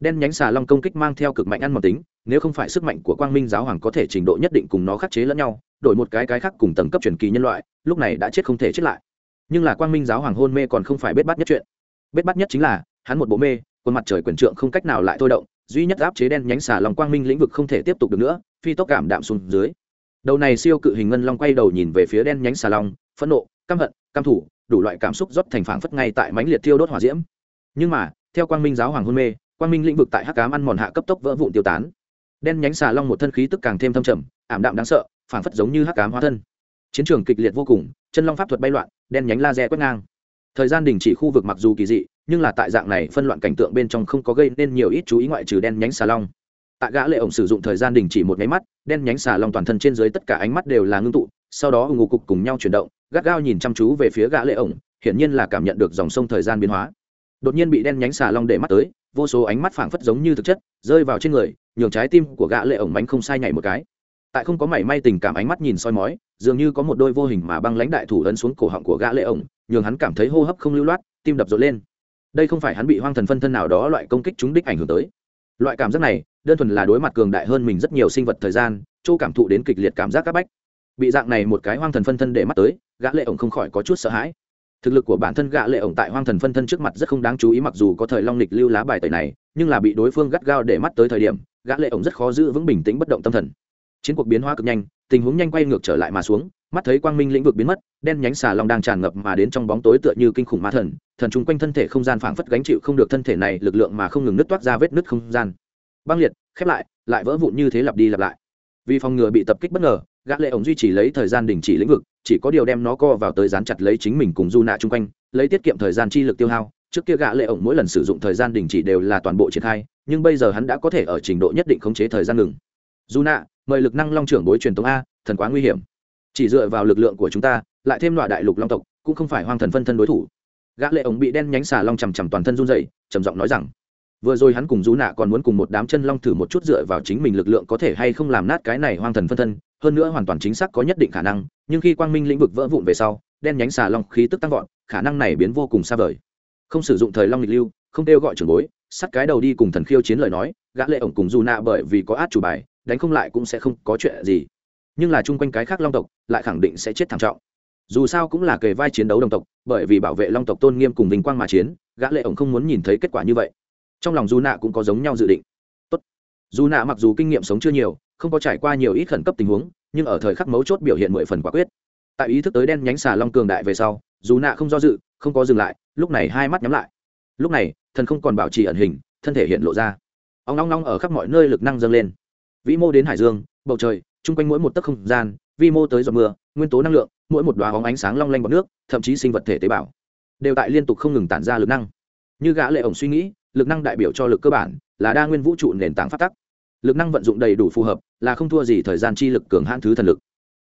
đen nhánh xà long công kích mang theo cực mạnh ăn mòn tính, nếu không phải sức mạnh của quang minh giáo hoàng có thể trình độ nhất định cùng nó khắc chế lẫn nhau, đổi một cái cái khác cùng tầng cấp truyền kỳ nhân loại, lúc này đã chết không thể chết lại. Nhưng là quang minh giáo hoàng hôn mê còn không phải bết bắt nhất chuyện. Bết bắt nhất chính là, hắn một bộ mê, khuôn mặt trời quyền trượng không cách nào lại thôi động, duy nhất áp chế đen nhánh xà lòng quang minh lĩnh vực không thể tiếp tục được nữa, phi tốc cảm đạm xuống dưới. Đầu này siêu cự hình ngân long quay đầu nhìn về phía đen nhánh xà long, phẫn nộ, căm hận, căm thủ đủ loại cảm xúc rót thành phảng phất ngay tại mãnh liệt thiêu đốt hỏa diễm. Nhưng mà, theo quang minh giáo hoàng hôn mê quang minh lĩnh vực tại hắc cám ăn mòn hạ cấp tốc vỡ vụn tiêu tán. Đen nhánh xà long một thân khí tức càng thêm thâm trầm, ảm đạm đáng sợ, phảng phất giống như hắc cám hóa thân. Chiến trường kịch liệt vô cùng, chân long pháp thuật bay loạn, đen nhánh laser quét ngang. Thời gian đình chỉ khu vực mặc dù kỳ dị, nhưng là tại dạng này phân loạn cảnh tượng bên trong không có gây nên nhiều ít chú ý ngoại trừ đen nhánh xà long. Tại gã lệ ổng sử dụng thời gian đình chỉ một máy mắt, đen nhánh xà long toàn thân trên dưới tất cả ánh mắt đều là ngưng tụ, sau đó ngủ cục cùng nhau chuyển động, gắt gao nhìn chăm chú về phía gã lệ ổng, hiển nhiên là cảm nhận được dòng sông thời gian biến hóa. Đột nhiên bị đen nhánh xà long để mắt tới vô số ánh mắt phảng phất giống như thực chất, rơi vào trên người, nhường trái tim của gã lệ ổng bánh không sai nhảy một cái. Tại không có mảy may tình cảm ánh mắt nhìn soi mói, dường như có một đôi vô hình mà băng lãnh đại thủ ấn xuống cổ họng của gã lệ ổng, nhường hắn cảm thấy hô hấp không lưu loát, tim đập rộn lên. Đây không phải hắn bị hoang thần phân thân nào đó loại công kích trúng đích ảnh hưởng tới. Loại cảm giác này, đơn thuần là đối mặt cường đại hơn mình rất nhiều sinh vật thời gian châu cảm thụ đến kịch liệt cảm giác các bách. Bị dạng này một cái hoang thần phân thân để mắt tới, gã lệ ổng không khỏi có chút sợ hãi thực lực của bản thân gã lệ ổng tại hoang thần phân thân trước mặt rất không đáng chú ý mặc dù có thời long lịch lưu lá bài tẩy này, nhưng là bị đối phương gắt gao để mắt tới thời điểm, gã lệ ổng rất khó giữ vững bình tĩnh bất động tâm thần. Chiến cuộc biến hóa cực nhanh, tình huống nhanh quay ngược trở lại mà xuống, mắt thấy quang minh lĩnh vực biến mất, đen nhánh xà long đang tràn ngập mà đến trong bóng tối tựa như kinh khủng ma thần thần chung quanh thân thể không gian phảng phất gánh chịu không được thân thể này, lực lượng mà không ngừng nứt toát ra vết nứt không gian. Băng liệt, khép lại lại vỡ vụn như thế lặp đi lặp lại. Vì phòng ngừa bị tập kích bất ngờ gã lệ ổng duy trì lấy thời gian đình chỉ lĩnh vực, chỉ có điều đem nó co vào tới dán chặt lấy chính mình cùng du nạ chung quanh, lấy tiết kiệm thời gian chi lực tiêu hao. Trước kia gã lệ ổng mỗi lần sử dụng thời gian đình chỉ đều là toàn bộ triển khai, nhưng bây giờ hắn đã có thể ở trình độ nhất định khống chế thời gian ngừng. Du nạ mời lực năng long trưởng bối truyền tống a, thần quá nguy hiểm. Chỉ dựa vào lực lượng của chúng ta, lại thêm loại đại lục long tộc, cũng không phải hoang thần phân thân đối thủ. Gã lệ ổng bị đen nhánh xà long chầm chầm toàn thân run rẩy, trầm giọng nói rằng, vừa rồi hắn cùng du nạ còn muốn cùng một đám chân long thử một chút dựa vào chính mình lực lượng có thể hay không làm nát cái này hoang thần phân thân hơn nữa hoàn toàn chính xác có nhất định khả năng, nhưng khi quang minh lĩnh vực vỡ vụn về sau, đen nhánh xà long khí tức tăng vọt, khả năng này biến vô cùng xa vời. Không sử dụng thời long lịch lưu, không kêu gọi trưởng bối, sắt cái đầu đi cùng thần khiêu chiến lời nói, gã lệ ổng cùng dù nạ bởi vì có át chủ bài, đánh không lại cũng sẽ không có chuyện gì. Nhưng là chung quanh cái khác long tộc, lại khẳng định sẽ chết thảm trọng. Dù sao cũng là kề vai chiến đấu đồng tộc, bởi vì bảo vệ long tộc tôn nghiêm cùng vinh quang mà chiến, gã lệ ổng không muốn nhìn thấy kết quả như vậy. Trong lòng dù nạ cũng có giống nhau dự định. Tốt. Dù nạ mặc dù kinh nghiệm sống chưa nhiều không có trải qua nhiều ít khẩn cấp tình huống, nhưng ở thời khắc mấu chốt biểu hiện mười phần quả quyết. Tại ý thức tới đen nhánh xà long cường đại về sau, dù nạ không do dự, không có dừng lại, lúc này hai mắt nhắm lại. Lúc này, thần không còn bảo trì ẩn hình, thân thể hiện lộ ra. Ông long long ở khắp mọi nơi lực năng dâng lên. Vĩ mô đến hải dương, bầu trời, chung quanh mỗi một tấc không gian vi mô tới giọt mưa, nguyên tố năng lượng, mỗi một đoá hóng ánh sáng long lanh bọc nước, thậm chí sinh vật thể tế bào, đều tại liên tục không ngừng tản ra lực năng. Như gã lệ ổng suy nghĩ, lực năng đại biểu cho lực cơ bản, là đa nguyên vũ trụ nền tảng phát tắc lực năng vận dụng đầy đủ phù hợp, là không thua gì thời gian chi lực cường hãn thứ thần lực.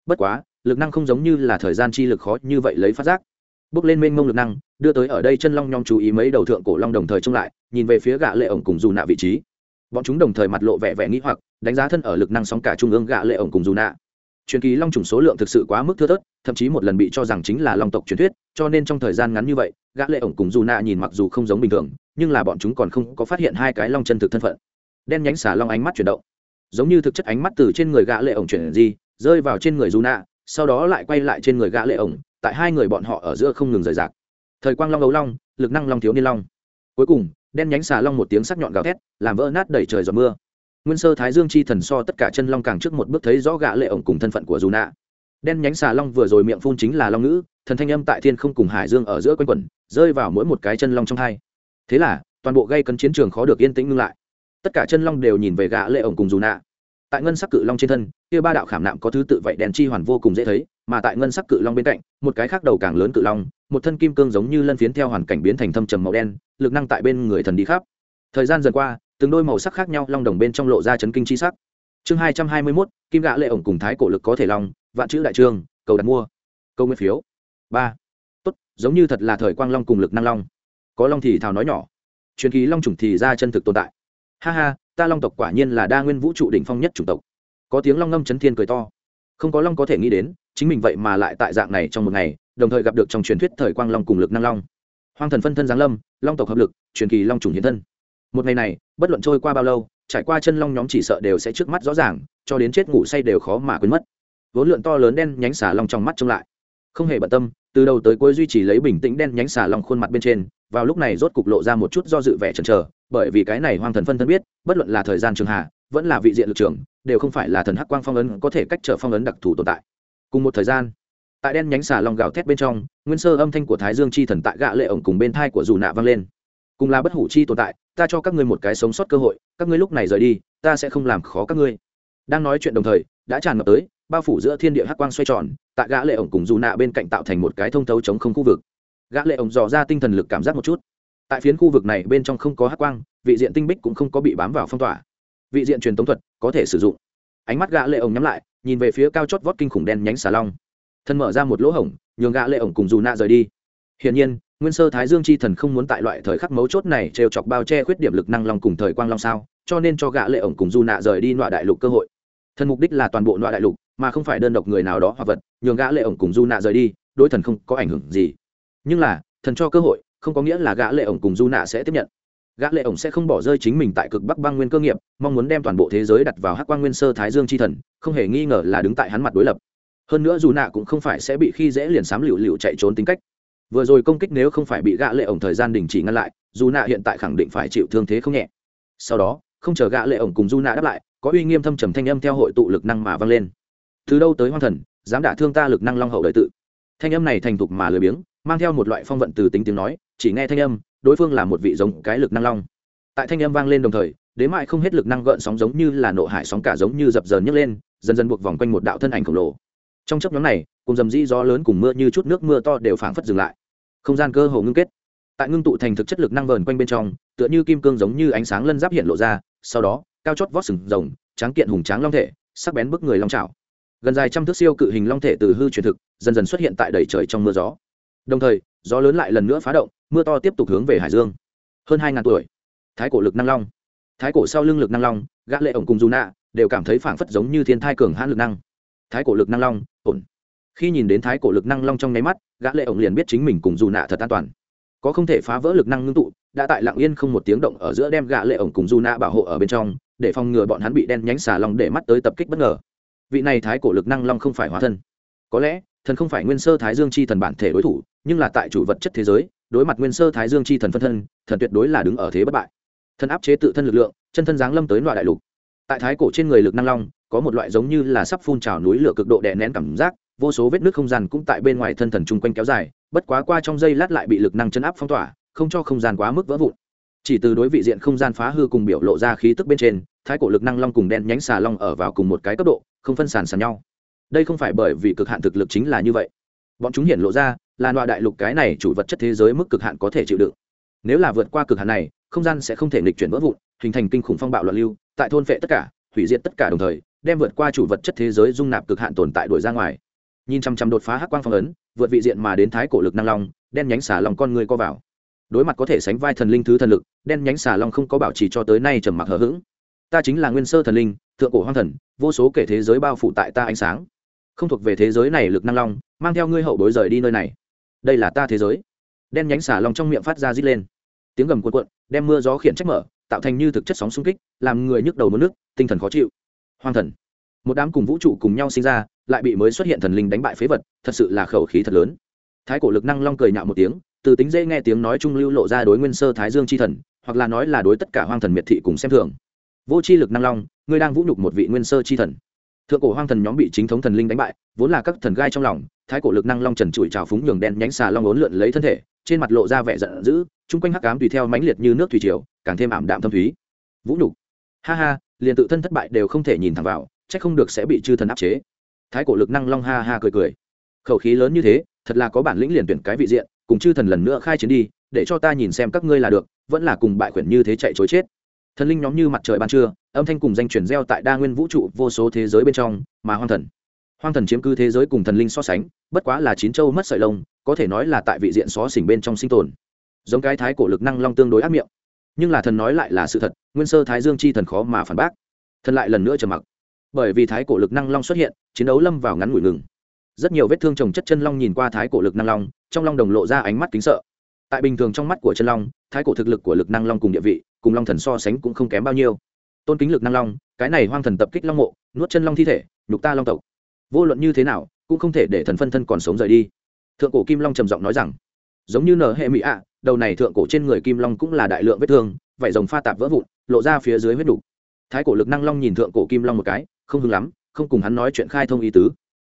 Bất quá, lực năng không giống như là thời gian chi lực khó như vậy lấy phát giác. Bước lên mênh mông lực năng, đưa tới ở đây chân long nhong chú ý mấy đầu thượng cổ long đồng thời trông lại, nhìn về phía gã lệ ổng cùng dù nạ vị trí. Bọn chúng đồng thời mặt lộ vẻ vẻ nghĩ hoặc, đánh giá thân ở lực năng sóng cả trung ương gã lệ ổng cùng dù nạ. Truyền kỳ long trùng số lượng thực sự quá mức thưa thớt, thậm chí một lần bị cho rằng chính là long tộc truyền thuyết, cho nên trong thời gian ngắn như vậy, gã lệ ổng cùng dù nạ nhìn mặc dù không giống bình thường, nhưng là bọn chúng còn không có phát hiện hai cái long chân thực thân phận đen nhánh xà long ánh mắt chuyển động. Giống như thực chất ánh mắt từ trên người gã lệ ổng chuyển gì rơi vào trên người dù nạ sau đó lại quay lại trên người gã lệ ổng, tại hai người bọn họ ở giữa không ngừng rời rạc. Thời quang long ấu long, lực năng long thiếu niên long. Cuối cùng, đen nhánh xà long một tiếng sắc nhọn gào thét, làm vỡ nát đầy trời giọt mưa. Nguyên sơ thái dương chi thần so tất cả chân long càng trước một bước thấy rõ gã lệ ổng cùng thân phận của dù nạ đen nhánh xà long vừa rồi miệng phun chính là long ngữ, thần thanh âm tại thiên không cùng hải dương ở giữa quanh quẩn, rơi vào mỗi một cái chân long trong hai. Thế là, toàn bộ gây cấn chiến trường khó được yên tĩnh ngưng lại tất cả chân long đều nhìn về gã lệ ổng cùng dù nạ. Tại ngân sắc cự long trên thân, kia ba đạo khảm nạm có thứ tự vậy đèn chi hoàn vô cùng dễ thấy, mà tại ngân sắc cự long bên cạnh, một cái khác đầu càng lớn cự long, một thân kim cương giống như lân phiến theo hoàn cảnh biến thành thâm trầm màu đen, lực năng tại bên người thần đi khắp. Thời gian dần qua, từng đôi màu sắc khác nhau long đồng bên trong lộ ra chấn kinh chi sắc. Chương hai trăm hai mươi mốt, kim gã lệ ổng cùng thái cổ lực có thể long, vạn chữ đại trương, cầu đặt mua. Câu nguyên phiếu. Ba. Tốt, giống như thật là thời quang long cùng lực năng long. Có long thì thào nói nhỏ. Truyền kỳ long trùng thì ra chân thực tồn tại ha ha, ta long tộc quả nhiên là đa nguyên vũ trụ đỉnh phong nhất chủng tộc. Có tiếng long ngâm chấn thiên cười to. Không có long có thể nghĩ đến, chính mình vậy mà lại tại dạng này trong một ngày, đồng thời gặp được trong truyền thuyết thời quang long cùng lực năng long. Hoang thần phân thân giáng lâm, long tộc hợp lực, truyền kỳ long trùng hiến thân. Một ngày này, bất luận trôi qua bao lâu, trải qua chân long nhóm chỉ sợ đều sẽ trước mắt rõ ràng, cho đến chết ngủ say đều khó mà quên mất. Vốn lượn to lớn đen nhánh xả long trong mắt trông lại. Không hề bận tâm, từ đầu tới cuối duy trì lấy bình tĩnh đen nhánh xả long khuôn mặt bên trên, vào lúc này rốt cục lộ ra một chút do dự vẻ chần chờ bởi vì cái này hoang thần phân thân biết, bất luận là thời gian trường hạ, vẫn là vị diện lực trường, đều không phải là thần hắc quang phong ấn có thể cách trở phong ấn đặc thù tồn tại. Cùng một thời gian, tại đen nhánh xà long gào thét bên trong, nguyên sơ âm thanh của thái dương chi thần tại gạ lệ ổng cùng bên thai của dù nạ vang lên. Cùng là bất hủ chi tồn tại, ta cho các ngươi một cái sống sót cơ hội, các ngươi lúc này rời đi, ta sẽ không làm khó các ngươi. Đang nói chuyện đồng thời, đã tràn ngập tới, bao phủ giữa thiên địa hắc quang xoay tròn, tại gã lệ ổng cùng dù nạ bên cạnh tạo thành một cái thông thấu chống không khu vực. Gã lệ ổng dò ra tinh thần lực cảm giác một chút tại phiến khu vực này bên trong không có hắc quang, vị diện tinh bích cũng không có bị bám vào phong tỏa. Vị diện truyền tống thuật có thể sử dụng. Ánh mắt gã lệ ổng nhắm lại, nhìn về phía cao chót vót kinh khủng đen nhánh xà long. Thân mở ra một lỗ hổng, nhường gã lệ ổng cùng dù nạ rời đi. Hiển nhiên, nguyên sơ thái dương chi thần không muốn tại loại thời khắc mấu chốt này trêu chọc bao che khuyết điểm lực năng long cùng thời quang long sao, cho nên cho gã lệ ổng cùng dù nạ rời đi nọa đại lục cơ hội. Thần mục đích là toàn bộ nọa đại lục, mà không phải đơn độc người nào đó hoặc vật, nhường gã lệ ổng cùng du nạ rời đi, đối thần không có ảnh hưởng gì. Nhưng là, thần cho cơ hội không có nghĩa là gã lệ ổng cùng du nạ sẽ tiếp nhận. Gã lệ ổng sẽ không bỏ rơi chính mình tại cực bắc băng nguyên cơ nghiệp, mong muốn đem toàn bộ thế giới đặt vào hắc quang nguyên sơ thái dương chi thần, không hề nghi ngờ là đứng tại hắn mặt đối lập. Hơn nữa dù nạ cũng không phải sẽ bị khi dễ liền sám liều liều chạy trốn tính cách. Vừa rồi công kích nếu không phải bị gã lệ ổng thời gian đình chỉ ngăn lại dù nạ hiện tại khẳng định phải chịu thương thế không nhẹ. Sau đó, không chờ gã lệ ổng cùng du nạ đáp lại, có uy nghiêm thâm trầm thanh âm theo hội tụ lực năng mà vang lên. Từ đâu tới hoang thần, dám đả thương ta lực năng long hậu đời tự. Thanh âm này thành thục mà lười biếng, mang theo một loại phong vận từ tính tiếng nói chỉ nghe thanh âm, đối phương là một vị giống cái lực năng long. Tại thanh âm vang lên đồng thời, đế mại không hết lực năng gợn sóng giống như là nộ hải sóng cả giống như dập dờn nhấc lên, dần dần buộc vòng quanh một đạo thân ảnh khổng lồ. Trong chấp nhóm này, cùng dầm dĩ gió lớn cùng mưa như chút nước mưa to đều phảng phất dừng lại. Không gian cơ hồ ngưng kết. Tại ngưng tụ thành thực chất lực năng vờn quanh bên trong, tựa như kim cương giống như ánh sáng lân giáp hiện lộ ra, sau đó, cao chót vót sừng rồng, tráng kiện hùng tráng long thể, sắc bén bức người long trào gần dài trăm thước siêu cự hình long thể từ hư truyền thực, dần dần xuất hiện tại đầy trời trong mưa gió. Đồng thời, gió lớn lại lần nữa phá động mưa to tiếp tục hướng về hải dương. Hơn hai ngàn tuổi. Thái cổ lực năng long. Thái cổ sau lưng lực năng long, gã lệ ổng cùng dù nạ đều cảm thấy phảng phất giống như thiên thai cường hãn lực năng. Thái cổ lực năng long, ổn. Khi nhìn đến thái cổ lực năng long trong nháy mắt, gã lệ ổng liền biết chính mình cùng dù nạ thật an toàn. Có không thể phá vỡ lực năng ngưng tụ, đã tại lặng yên không một tiếng động ở giữa đem gã lệ ổng cùng dù nạ bảo hộ ở bên trong, để phòng ngừa bọn hắn bị đen nhánh xà long để mắt tới tập kích bất ngờ. Vị này thái cổ lực năng long không phải hóa thân. Có lẽ, thần không phải nguyên sơ thái dương chi thần bản thể đối thủ, nhưng là tại chủ vật chất thế giới đối mặt nguyên sơ thái dương chi thần phân thân, thần tuyệt đối là đứng ở thế bất bại. Thần áp chế tự thân lực lượng, chân thân giáng lâm tới loại đại lục. Tại thái cổ trên người lực năng long, có một loại giống như là sắp phun trào núi lửa cực độ đè nén cảm giác, vô số vết nước không gian cũng tại bên ngoài thân thần chung quanh kéo dài, bất quá qua trong giây lát lại bị lực năng chân áp phong tỏa, không cho không gian quá mức vỡ vụn. Chỉ từ đối vị diện không gian phá hư cùng biểu lộ ra khí tức bên trên, thái cổ lực năng long cùng đen nhánh xà long ở vào cùng một cái cấp độ, không phân sản sàn nhau. Đây không phải bởi vì cực hạn thực lực chính là như vậy bọn chúng hiện lộ ra là loại đại lục cái này chủ vật chất thế giới mức cực hạn có thể chịu đựng. Nếu là vượt qua cực hạn này, không gian sẽ không thể nghịch chuyển vỡ vụn, hình thành kinh khủng phong bạo loạn lưu, tại thôn phệ tất cả, hủy diệt tất cả đồng thời, đem vượt qua chủ vật chất thế giới dung nạp cực hạn tồn tại đuổi ra ngoài. Nhìn chăm chăm đột phá hắc quang phong ấn, vượt vị diện mà đến thái cổ lực năng long, đen nhánh xà lòng con người co vào. Đối mặt có thể sánh vai thần linh thứ thần lực, đen nhánh xà long không có bảo trì cho tới nay trầm mặc hờ hững. Ta chính là nguyên sơ thần linh, thượng cổ hoang thần, vô số kể thế giới bao phủ tại ta ánh sáng không thuộc về thế giới này lực năng long, mang theo ngươi hậu bối rời đi nơi này. Đây là ta thế giới. Đen nhánh xả long trong miệng phát ra rít lên. Tiếng gầm cuộn cuộn, đem mưa gió khiển trách mở, tạo thành như thực chất sóng xung kích, làm người nhức đầu mất nước, tinh thần khó chịu. Hoang thần. Một đám cùng vũ trụ cùng nhau sinh ra, lại bị mới xuất hiện thần linh đánh bại phế vật, thật sự là khẩu khí thật lớn. Thái cổ lực năng long cười nhạo một tiếng, từ tính dễ nghe tiếng nói trung lưu lộ ra đối nguyên sơ thái dương c h i thần, hoặc là nói là đối tất cả hoang thần miệt thị cùng xem thường. Vô c h i lực năng long, ngươi đang vũ nhục một vị nguyên sơ c h i thần thượng cổ hoang thần nhóm bị chính thống thần linh đánh bại, vốn là các thần gai trong lòng, thái cổ lực năng long trần trụi trào phúng nhường đen nhánh xà long ốn lượn lấy thân thể, trên mặt lộ ra vẻ giận dữ, chung quanh hắc cám tùy theo mãnh liệt như nước thủy triều, càng thêm ảm đạm thâm thúy. Vũ nhục. Ha ha, liền tự thân thất bại đều không thể nhìn thẳng vào c h ắ c không được sẽ bị chư thần áp chế. Thái cổ lực năng long ha ha cười cười. Khẩu khí lớn như thế, thật là có bản lĩnh liền tuyển cái vị diện, cùng chư thần lần nữa khai chiến đi, để cho ta nhìn xem các ngươi là được, vẫn là cùng bại khuyển như thế chạy chối chết. Thần linh nhóm như mặt trời ban trưa âm thanh cùng danh truyền gieo tại đa nguyên vũ trụ vô số thế giới bên trong, mà hoang thần. Hoang thần chiếm cứ thế giới cùng thần linh so sánh, bất quá là chín châu mất sợi lông, có thể nói là tại vị diện xó xỉnh bên trong sinh tồn. Giống cái thái cổ lực năng long tương đối ác miệng. Nhưng là thần nói lại là sự thật, nguyên sơ thái dương chi thần khó mà phản bác. Thần lại lần nữa trầm mặc. Bởi vì thái cổ lực năng long xuất hiện, chiến đấu lâm vào ngắn ngủi ngừng. Rất nhiều vết thương trồng chất chân long nhìn qua thái cổ lực năng long, trong long đồng lộ ra ánh mắt kính sợ. Tại bình thường trong mắt của chân long, thái cổ thực lực của lực năng long cùng địa vị, cùng long thần so sánh cũng không kém bao nhiêu tôn kính lực năng long, cái này hoang thần tập kích long mộ, nuốt chân long thi thể, nhục ta long tộc. Vô luận như thế nào, cũng không thể để thần phân thân còn sống rời đi. Thượng cổ kim long trầm giọng nói rằng, giống như nở hệ mỹ ạ, đầu này thượng cổ trên người kim long cũng là đại lượng vết thương, vảy rồng pha tạp vỡ vụn, lộ ra phía dưới huyết đủ. thái cổ lực năng long nhìn thượng cổ kim long một cái, không hứng lắm, không cùng hắn nói chuyện khai thông ý tứ.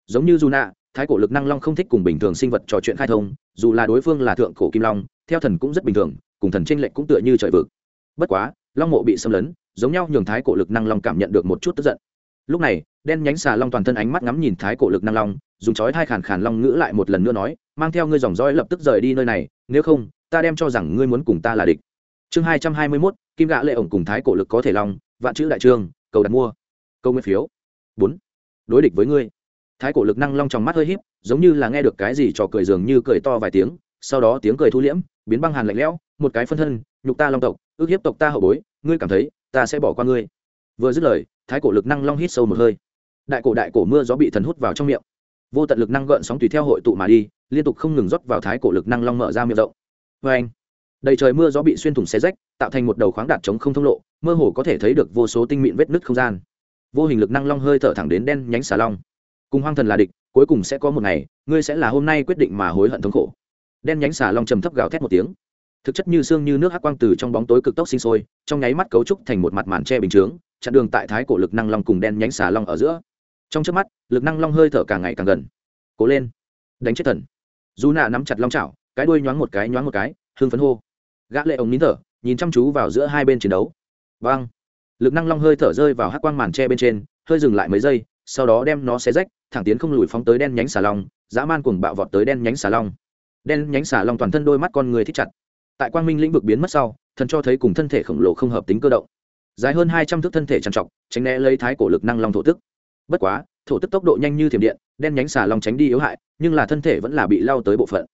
Giống như dù nạ, thái cổ lực năng long không thích cùng bình thường sinh vật trò chuyện khai thông, dù là đối phương là thượng cổ kim long, theo thần cũng rất bình thường, cùng thần tranh lệch cũng tựa như trời vực. Bất quá, long mộ bị xâm lấn giống nhau nhường thái cổ lực năng long cảm nhận được một chút tức giận. Lúc này, đen nhánh xà long toàn thân ánh mắt ngắm nhìn thái cổ lực năng long, dùng chói thai khàn khàn long ngữ lại một lần nữa nói, mang theo ngươi dòng dõi lập tức rời đi nơi này, nếu không, ta đem cho rằng ngươi muốn cùng ta là địch. Chương hai trăm hai mươi mốt, kim gã lệ ổng cùng thái cổ lực có thể long, vạn chữ đại trương, cầu đặt mua. Câu nguyên phiếu. Bốn. Đối địch với ngươi. Thái cổ lực năng long trong mắt hơi híp, giống như là nghe được cái gì trò cười dường như cười to vài tiếng, sau đó tiếng cười thu liễm, biến băng hàn lạnh lẽo, một cái phân thân, nhục ta long tộc, ước hiếp tộc ta hậu bối, ngươi cảm thấy ta sẽ bỏ qua ngươi. Vừa dứt lời, thái cổ lực năng long hít sâu một hơi. Đại cổ đại cổ mưa gió bị thần hút vào trong miệng. Vô tận lực năng gợn sóng tùy theo hội tụ mà đi, liên tục không ngừng rót vào thái cổ lực năng long mở ra miệng rộng. Vê anh, đầy trời mưa gió bị xuyên thủng xe rách, tạo thành một đầu khoáng đạt chống không thông lộ, mơ hồ có thể thấy được vô số tinh mịn vết nứt không gian. Vô hình lực năng long hơi thở thẳng đến đen nhánh xà long. Cùng hoang thần là địch, cuối cùng sẽ có một ngày, ngươi sẽ là hôm nay quyết định mà hối hận thống khổ. Đen nhánh xà long trầm thấp gào thét một tiếng thực chất như xương như nước hắc quang từ trong bóng tối cực tốc sinh sôi, trong nháy mắt cấu trúc thành một mặt màn tre bình chướng, chặn đường tại thái cổ lực năng long cùng đen nhánh xà long ở giữa. Trong trước mắt, lực năng long hơi thở càng ngày càng gần. Cố lên. Đánh chết thần. Dù nạ nắm chặt long chảo, cái đuôi nhoáng một cái nhoáng một cái hương phấn hô. Gã lệ ống nín thở, nhìn chăm chú vào giữa hai bên chiến đấu. Vang lực năng long hơi thở rơi vào hắc quang màn tre bên trên, hơi dừng lại mấy giây, sau đó đem nó xé rách, thẳng tiến không lùi phóng tới đen nhánh xà long, dã man cuồng bạo vọt tới đen nhánh xà long. Đen nhánh xà long toàn thân đôi mắt con người thích chặt tại quang minh lĩnh vực biến mất sau, thần cho thấy cùng thân thể khổng lồ không hợp tính cơ động. Dài hơn hai trăm thước thân thể trằn trọc, tránh né lấy thái cổ lực năng long thổ tức. Bất quá, thổ tức tốc độ nhanh như thiểm điện, đen nhánh xà long tránh đi yếu hại, nhưng là thân thể vẫn là bị lao tới bộ phận.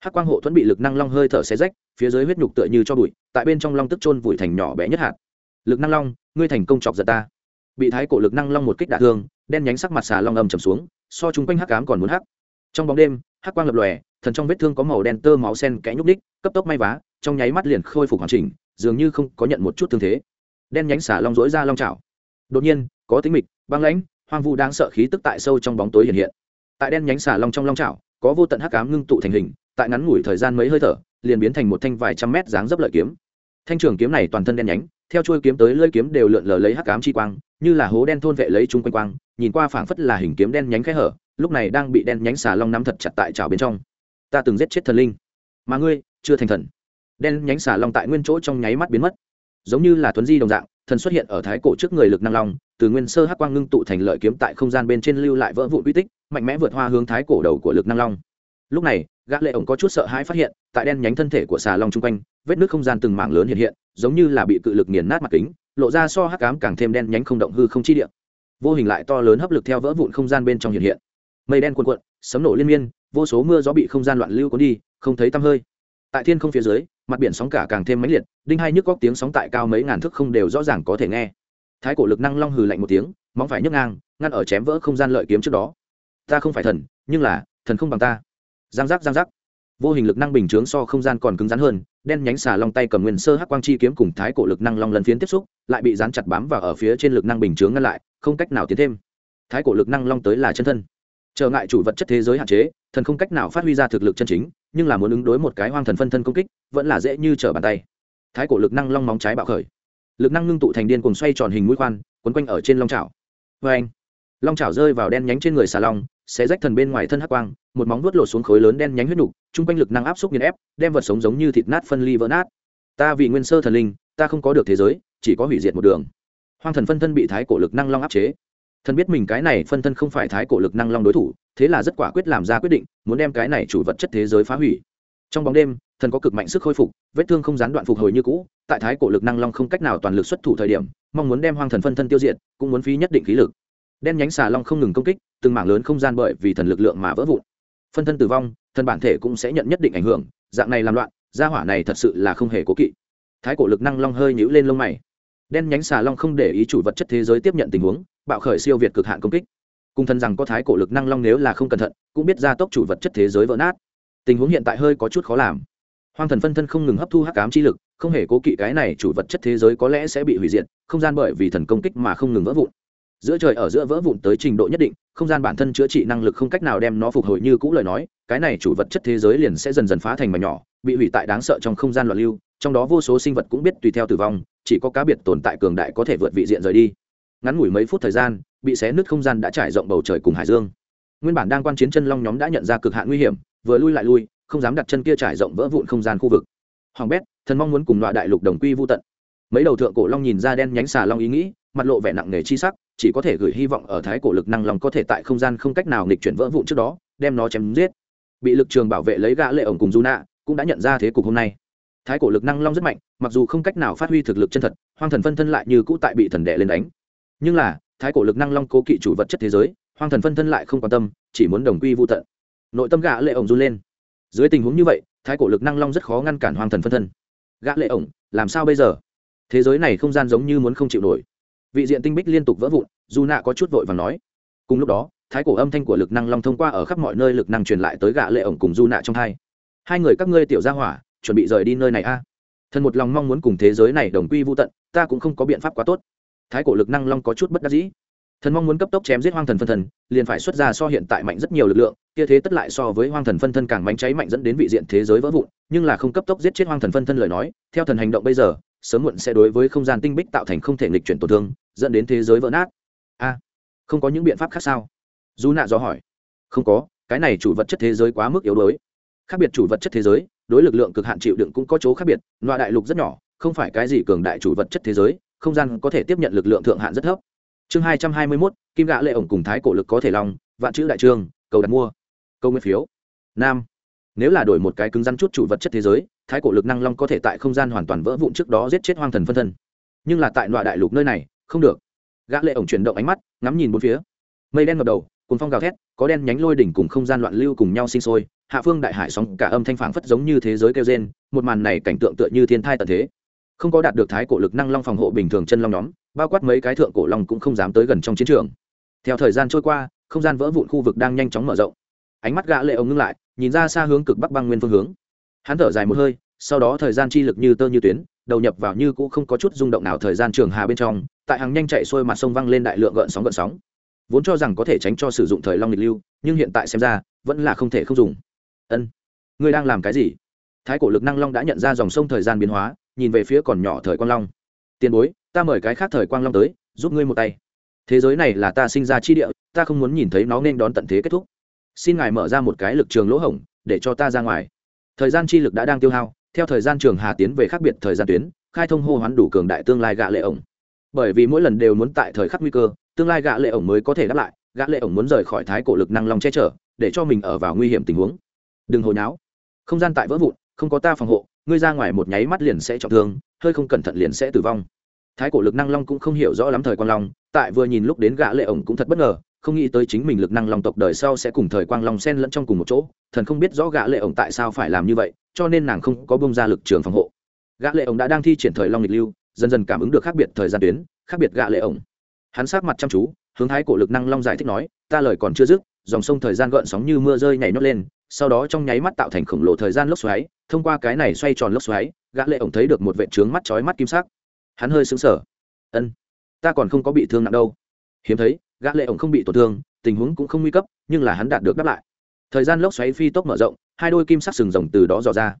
Hắc quang hộ thuẫn bị lực năng long hơi thở xé rách, phía dưới huyết nhục tựa như cho bụi, tại bên trong long tức chôn vùi thành nhỏ bé nhất hạt. Lực năng long, ngươi thành công chọc giật ta. Bị thái cổ lực năng long một kích đả thương, đen nhánh sắc mặt xà long âm trầm xuống, so chung quanh hắc cám còn muốn hắc. Trong bóng đêm, hắc quang lập lòe, thần trong vết thương có màu đen tơ máu sen kẽ nhúc ních cấp tốc may vá trong nháy mắt liền khôi phục hoàn chỉnh, dường như không có nhận một chút thương thế. Đen nhánh xà long rỗi ra long trào đột nhiên, có tính mịch, băng lãnh, hoang vu đang sợ khí tức tại sâu trong bóng tối hiện hiện. Tại đen nhánh xà long trong long trào có vô tận hắc ám ngưng tụ thành hình, tại ngắn ngủi thời gian mấy hơi thở, liền biến thành một thanh vài trăm mét dáng dấp lợi kiếm. Thanh trường kiếm này toàn thân đen nhánh, theo chuôi kiếm tới lưỡi kiếm đều lượn lờ lấy hắc ám chi quang, như là hố đen thôn vệ lấy chúng quanh quang, nhìn qua phảng phất là hình kiếm đen nhánh khẽ hở, lúc này đang bị đen nhánh xà long nắm thật chặt tại chảo bên trong. Ta từng giết chết thần linh, mà ngươi chưa thành thần đen nhánh xà long tại nguyên chỗ trong nháy mắt biến mất. Giống như là thuấn di đồng dạng, thần xuất hiện ở thái cổ trước người lực năng long, từ nguyên sơ hắc quang ngưng tụ thành lợi kiếm tại không gian bên trên lưu lại vỡ vụ uy tích, mạnh mẽ vượt hoa hướng thái cổ đầu của lực năng long. Lúc này, gã lệ ổng có chút sợ hãi phát hiện, tại đen nhánh thân thể của xà long trung quanh, vết nước không gian từng mảng lớn hiện hiện, giống như là bị cự lực nghiền nát mặt kính, lộ ra so hắc ám càng thêm đen nhánh không động hư không chi địa. Vô hình lại to lớn hấp lực theo vỡ vụn không gian bên trong hiện hiện. Mây đen cuồn cuộn, sấm nổ liên miên, vô số mưa gió bị không gian loạn lưu cuốn đi, không thấy tăm hơi tại thiên không phía dưới, mặt biển sóng cả càng thêm mãnh liệt, đinh hai nhức góc tiếng sóng tại cao mấy ngàn thước không đều rõ ràng có thể nghe. Thái cổ lực năng long hừ lạnh một tiếng, móng phải nhấc ngang, ngăn ở chém vỡ không gian lợi kiếm trước đó. Ta không phải thần, nhưng là, thần không bằng ta. Giang giác giang giác. Vô hình lực năng bình chướng so không gian còn cứng rắn hơn, đen nhánh xà long tay cầm nguyên sơ hắc quang chi kiếm cùng thái cổ lực năng long lần phiến tiếp xúc, lại bị dán chặt bám vào ở phía trên lực năng bình chướng ngăn lại, không cách nào tiến thêm. Thái cổ lực năng long tới là chân thân. Trở ngại chủ vật chất thế giới hạn chế, thần không cách nào phát huy ra thực lực chân chính nhưng là muốn ứng đối một cái hoang thần phân thân công kích, vẫn là dễ như trở bàn tay. Thái cổ lực năng long móng trái bạo khởi. Lực năng ngưng tụ thành điên cùng xoay tròn hình mũi khoan, quấn quanh ở trên long trào vê anh long trào rơi vào đen nhánh trên người xà long sẽ rách thần bên ngoài thân hắc quang, một móng vuốt lột xuống khối lớn đen nhánh huyết nục, chung quanh lực năng áp xúc nghiền ép, đem vật sống giống như thịt nát phân ly vỡ nát. Ta vì nguyên sơ thần linh, ta không có được thế giới, chỉ có hủy diệt một đường. Hoang thần phân thân bị thái cổ lực năng long áp chế thần biết mình cái này phân thân không phải thái cổ lực năng long đối thủ, thế là rất quả quyết làm ra quyết định, muốn đem cái này chủ vật chất thế giới phá hủy. Trong bóng đêm, thần có cực mạnh sức khôi phục, vết thương không gián đoạn phục hồi như cũ, tại thái cổ lực năng long không cách nào toàn lực xuất thủ thời điểm, mong muốn đem hoang thần phân thân tiêu diệt, cũng muốn phí nhất định khí lực. Đen nhánh xà long không ngừng công kích, từng mảng lớn không gian bởi vì thần lực lượng mà vỡ vụn. Phân thân tử vong, thần bản thể cũng sẽ nhận nhất định ảnh hưởng, dạng này làm loạn, gia hỏa này thật sự là không hề cố kỵ. Thái cổ lực năng long hơi nhũ lên lông mày. Đen nhánh xà long không để ý chủ vật chất thế giới tiếp nhận tình huống bạo khởi siêu việt cực hạn công kích. Cùng thân rằng có thái cổ lực năng long nếu là không cẩn thận, cũng biết ra tốc chủ vật chất thế giới vỡ nát. Tình huống hiện tại hơi có chút khó làm. Hoang thần phân thân không ngừng hấp thu hắc ám chi lực, không hề cố kỵ cái này chủ vật chất thế giới có lẽ sẽ bị hủy diệt, không gian bởi vì thần công kích mà không ngừng vỡ vụn. Giữa trời ở giữa vỡ vụn tới trình độ nhất định, không gian bản thân chữa trị năng lực không cách nào đem nó phục hồi như cũ lời nói, cái này chủ vật chất thế giới liền sẽ dần dần phá thành mà nhỏ, bị hủy tại đáng sợ trong không gian loạn lưu, trong đó vô số sinh vật cũng biết tùy theo tử vong, chỉ có cá biệt tồn tại cường đại có thể vượt vị diện rời đi ngắn ngủi mấy phút thời gian, bị xé nứt không gian đã trải rộng bầu trời cùng hải dương. Nguyên bản đang quan chiến chân long nhóm đã nhận ra cực hạn nguy hiểm, vừa lui lại lui, không dám đặt chân kia trải rộng vỡ vụn không gian khu vực. Hoàng bét, thần mong muốn cùng loại đại lục đồng quy vô tận. Mấy đầu thượng cổ long nhìn ra đen nhánh xà long ý nghĩ, mặt lộ vẻ nặng nề chi sắc, chỉ có thể gửi hy vọng ở thái cổ lực năng long có thể tại không gian không cách nào nghịch chuyển vỡ vụn trước đó, đem nó chém giết. Bị lực trường bảo vệ lấy gã lệ ổng cùng du nạ cũng đã nhận ra thế cục hôm nay. Thái cổ lực năng long rất mạnh, mặc dù không cách nào phát huy thực lực chân thật, hoang thần phân thân lại như cũ tại bị thần đệ lên đánh nhưng là, thái cổ lực năng long cố kỵ chủ vật chất thế giới, hoang thần phân thân lại không quan tâm, chỉ muốn đồng quy vô tận. Nội tâm gã lệ ổng run lên. Dưới tình huống như vậy, thái cổ lực năng long rất khó ngăn cản hoang thần phân thân. Gã lệ ổng, làm sao bây giờ? Thế giới này không gian giống như muốn không chịu nổi. Vị diện tinh bích liên tục vỡ vụn, dù nạ có chút vội và nói. Cùng lúc đó, thái cổ âm thanh của lực năng long thông qua ở khắp mọi nơi lực năng truyền lại tới gã lệ ổng cùng du nạ trong hai. Hai người các ngươi tiểu gia hỏa, chuẩn bị rời đi nơi này a. Thần một lòng mong muốn cùng thế giới này đồng quy vô tận, ta cũng không có biện pháp quá tốt thái cổ lực năng long có chút bất đắc dĩ. Thần mong muốn cấp tốc chém giết hoang thần phân thần, liền phải xuất ra so hiện tại mạnh rất nhiều lực lượng kia thế tất lại so với hoang thần phân thân càng bánh cháy mạnh dẫn đến vị diện thế giới vỡ vụn nhưng là không cấp tốc giết chết hoang thần phân thân lời nói theo thần hành động bây giờ sớm muộn sẽ đối với không gian tinh bích tạo thành không thể nghịch chuyển tổn thương dẫn đến thế giới vỡ nát. A không có những biện pháp khác sao? Dù nạ do hỏi. Không có cái này chủ vật chất thế giới quá mức yếu đuối. Khác biệt chủ vật chất thế giới đối lực lượng cực hạn chịu đựng cũng có chỗ khác biệt loại đại lục rất nhỏ không phải cái gì cường đại chủ vật chất thế giới không gian có thể tiếp nhận lực lượng thượng hạn rất thấp. Chương hai trăm hai mươi mốt, kim gã lệ ổng cùng thái cổ lực có thể long vạn chữ đại trương, cầu đặt mua. Câu nguyên phiếu. Nam. Nếu là đổi một cái cứng rắn chút chủ vật chất thế giới, thái cổ lực năng long có thể tại không gian hoàn toàn vỡ vụn trước đó giết chết hoang thần phân thân. Nhưng là tại loại đại lục nơi này, không được. Gã lệ ổng chuyển động ánh mắt, ngắm nhìn bốn phía. Mây đen ngập đầu cùng phong gào thét, có đen nhánh lôi đỉnh cùng không gian loạn lưu cùng nhau sinh sôi, hạ phương đại hải sóng, cả âm thanh phảng phất giống như thế giới kêu gen một màn này cảnh tượng tựa như thiên thai tận thế không có đạt được thái cổ lực năng long phòng hộ bình thường chân long nhóm, bao quát mấy cái thượng cổ long cũng không dám tới gần trong chiến trường. Theo thời gian trôi qua, không gian vỡ vụn khu vực đang nhanh chóng mở rộng. Ánh mắt gã lệ ông ngưng lại, nhìn ra xa hướng cực bắc băng nguyên phương hướng. Hắn thở dài một hơi, sau đó thời gian chi lực như tơ như tuyến, đầu nhập vào như cũ không có chút rung động nào thời gian trường hà bên trong, tại hàng nhanh chạy xuôi mặt sông văng lên đại lượng gợn sóng gợn sóng. Vốn cho rằng có thể tránh cho sử dụng thời long nghịch lưu, nhưng hiện tại xem ra, vẫn là không thể không dùng. Ân, ngươi đang làm cái gì? Thái cổ lực năng long đã nhận ra dòng sông thời gian biến hóa nhìn về phía còn nhỏ thời quang long. Tiền bối, ta mời cái khác thời quang long tới, giúp ngươi một tay. Thế giới này là ta sinh ra chi địa, ta không muốn nhìn thấy nó nên đón tận thế kết thúc. Xin ngài mở ra một cái lực trường lỗ hổng, để cho ta ra ngoài. Thời gian chi lực đã đang tiêu hao, theo thời gian trường hà tiến về khác biệt thời gian tuyến, khai thông hô hoán đủ cường đại tương lai gạ lệ ổng. Bởi vì mỗi lần đều muốn tại thời khắc nguy cơ, tương lai gạ lệ ổng mới có thể đáp lại, gạ lệ ổng muốn rời khỏi thái cổ lực năng long che chở, để cho mình ở vào nguy hiểm tình huống. Đừng hồi náo. Không gian tại vỡ vụn, không có ta phòng hộ ngươi ra ngoài một nháy mắt liền sẽ trọng thương, hơi không cẩn thận liền sẽ tử vong. Thái cổ lực năng long cũng không hiểu rõ lắm thời quang long, tại vừa nhìn lúc đến gã lệ ổng cũng thật bất ngờ, không nghĩ tới chính mình lực năng long tộc đời sau sẽ cùng thời quang long xen lẫn trong cùng một chỗ, thần không biết rõ gã lệ ổng tại sao phải làm như vậy, cho nên nàng không có bông ra lực trường phòng hộ. Gã lệ ổng đã đang thi triển thời long lịch lưu, dần dần cảm ứng được khác biệt thời gian tuyến, khác biệt gã lệ ổng. Hắn sát mặt chăm chú, hướng thái cổ lực năng long giải thích nói, ta lời còn chưa dứt, dòng sông thời gian gợn sóng như mưa rơi nhảy nhót lên, sau đó trong nháy mắt tạo thành khổng lồ thời gian lốc xoáy thông qua cái này xoay tròn lốc xoáy, gã lệ ổng thấy được một vệt trướng mắt chói mắt kim sắc. Hắn hơi sững sờ. Ân, ta còn không có bị thương nặng đâu. Hiếm thấy, gã lệ ổng không bị tổn thương, tình huống cũng không nguy cấp, nhưng là hắn đạt được đáp lại. Thời gian lốc xoáy phi tốc mở rộng, hai đôi kim sắc sừng rồng từ đó dò ra.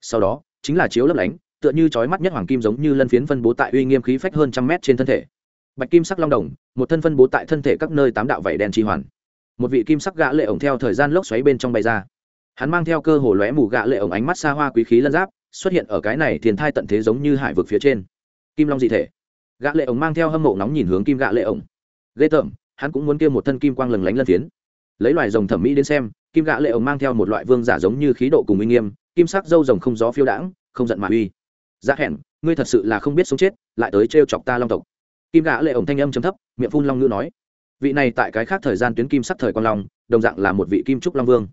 Sau đó, chính là chiếu lấp lánh, tựa như chói mắt nhất hoàng kim giống như lân phiến phân bố tại uy nghiêm khí phách hơn trăm mét trên thân thể. Bạch kim sắc long đồng, một thân phân bố tại thân thể các nơi tám đạo vảy đen chi hoàn. Một vị kim sắc gã lệ ổng theo thời gian lốc xoáy bên trong bay ra hắn mang theo cơ hồ lóe mù gạ lệ ổng ánh mắt xa hoa quý khí lân giáp, xuất hiện ở cái này thiên thai tận thế giống như hải vực phía trên. Kim long dị thể. Gạ lệ ổng mang theo hâm mộ nóng nhìn hướng kim gạ lệ ổng. Ghê tởm, hắn cũng muốn kia một thân kim quang lừng lánh lân tiến. Lấy loài rồng thẩm mỹ đến xem, kim gạ lệ ổng mang theo một loại vương giả giống như khí độ cùng uy nghiêm, kim sắc dâu rồng không gió phiêu đãng, không giận mà uy. Dạ hẹn, ngươi thật sự là không biết sống chết, lại tới trêu chọc ta long tộc. Kim gã lệ ổng thanh âm trầm thấp, miệng phun long ngữ nói. Vị này tại cái khác thời gian tuyến kim sắc thời quan long, đồng dạng là một vị kim trúc long vương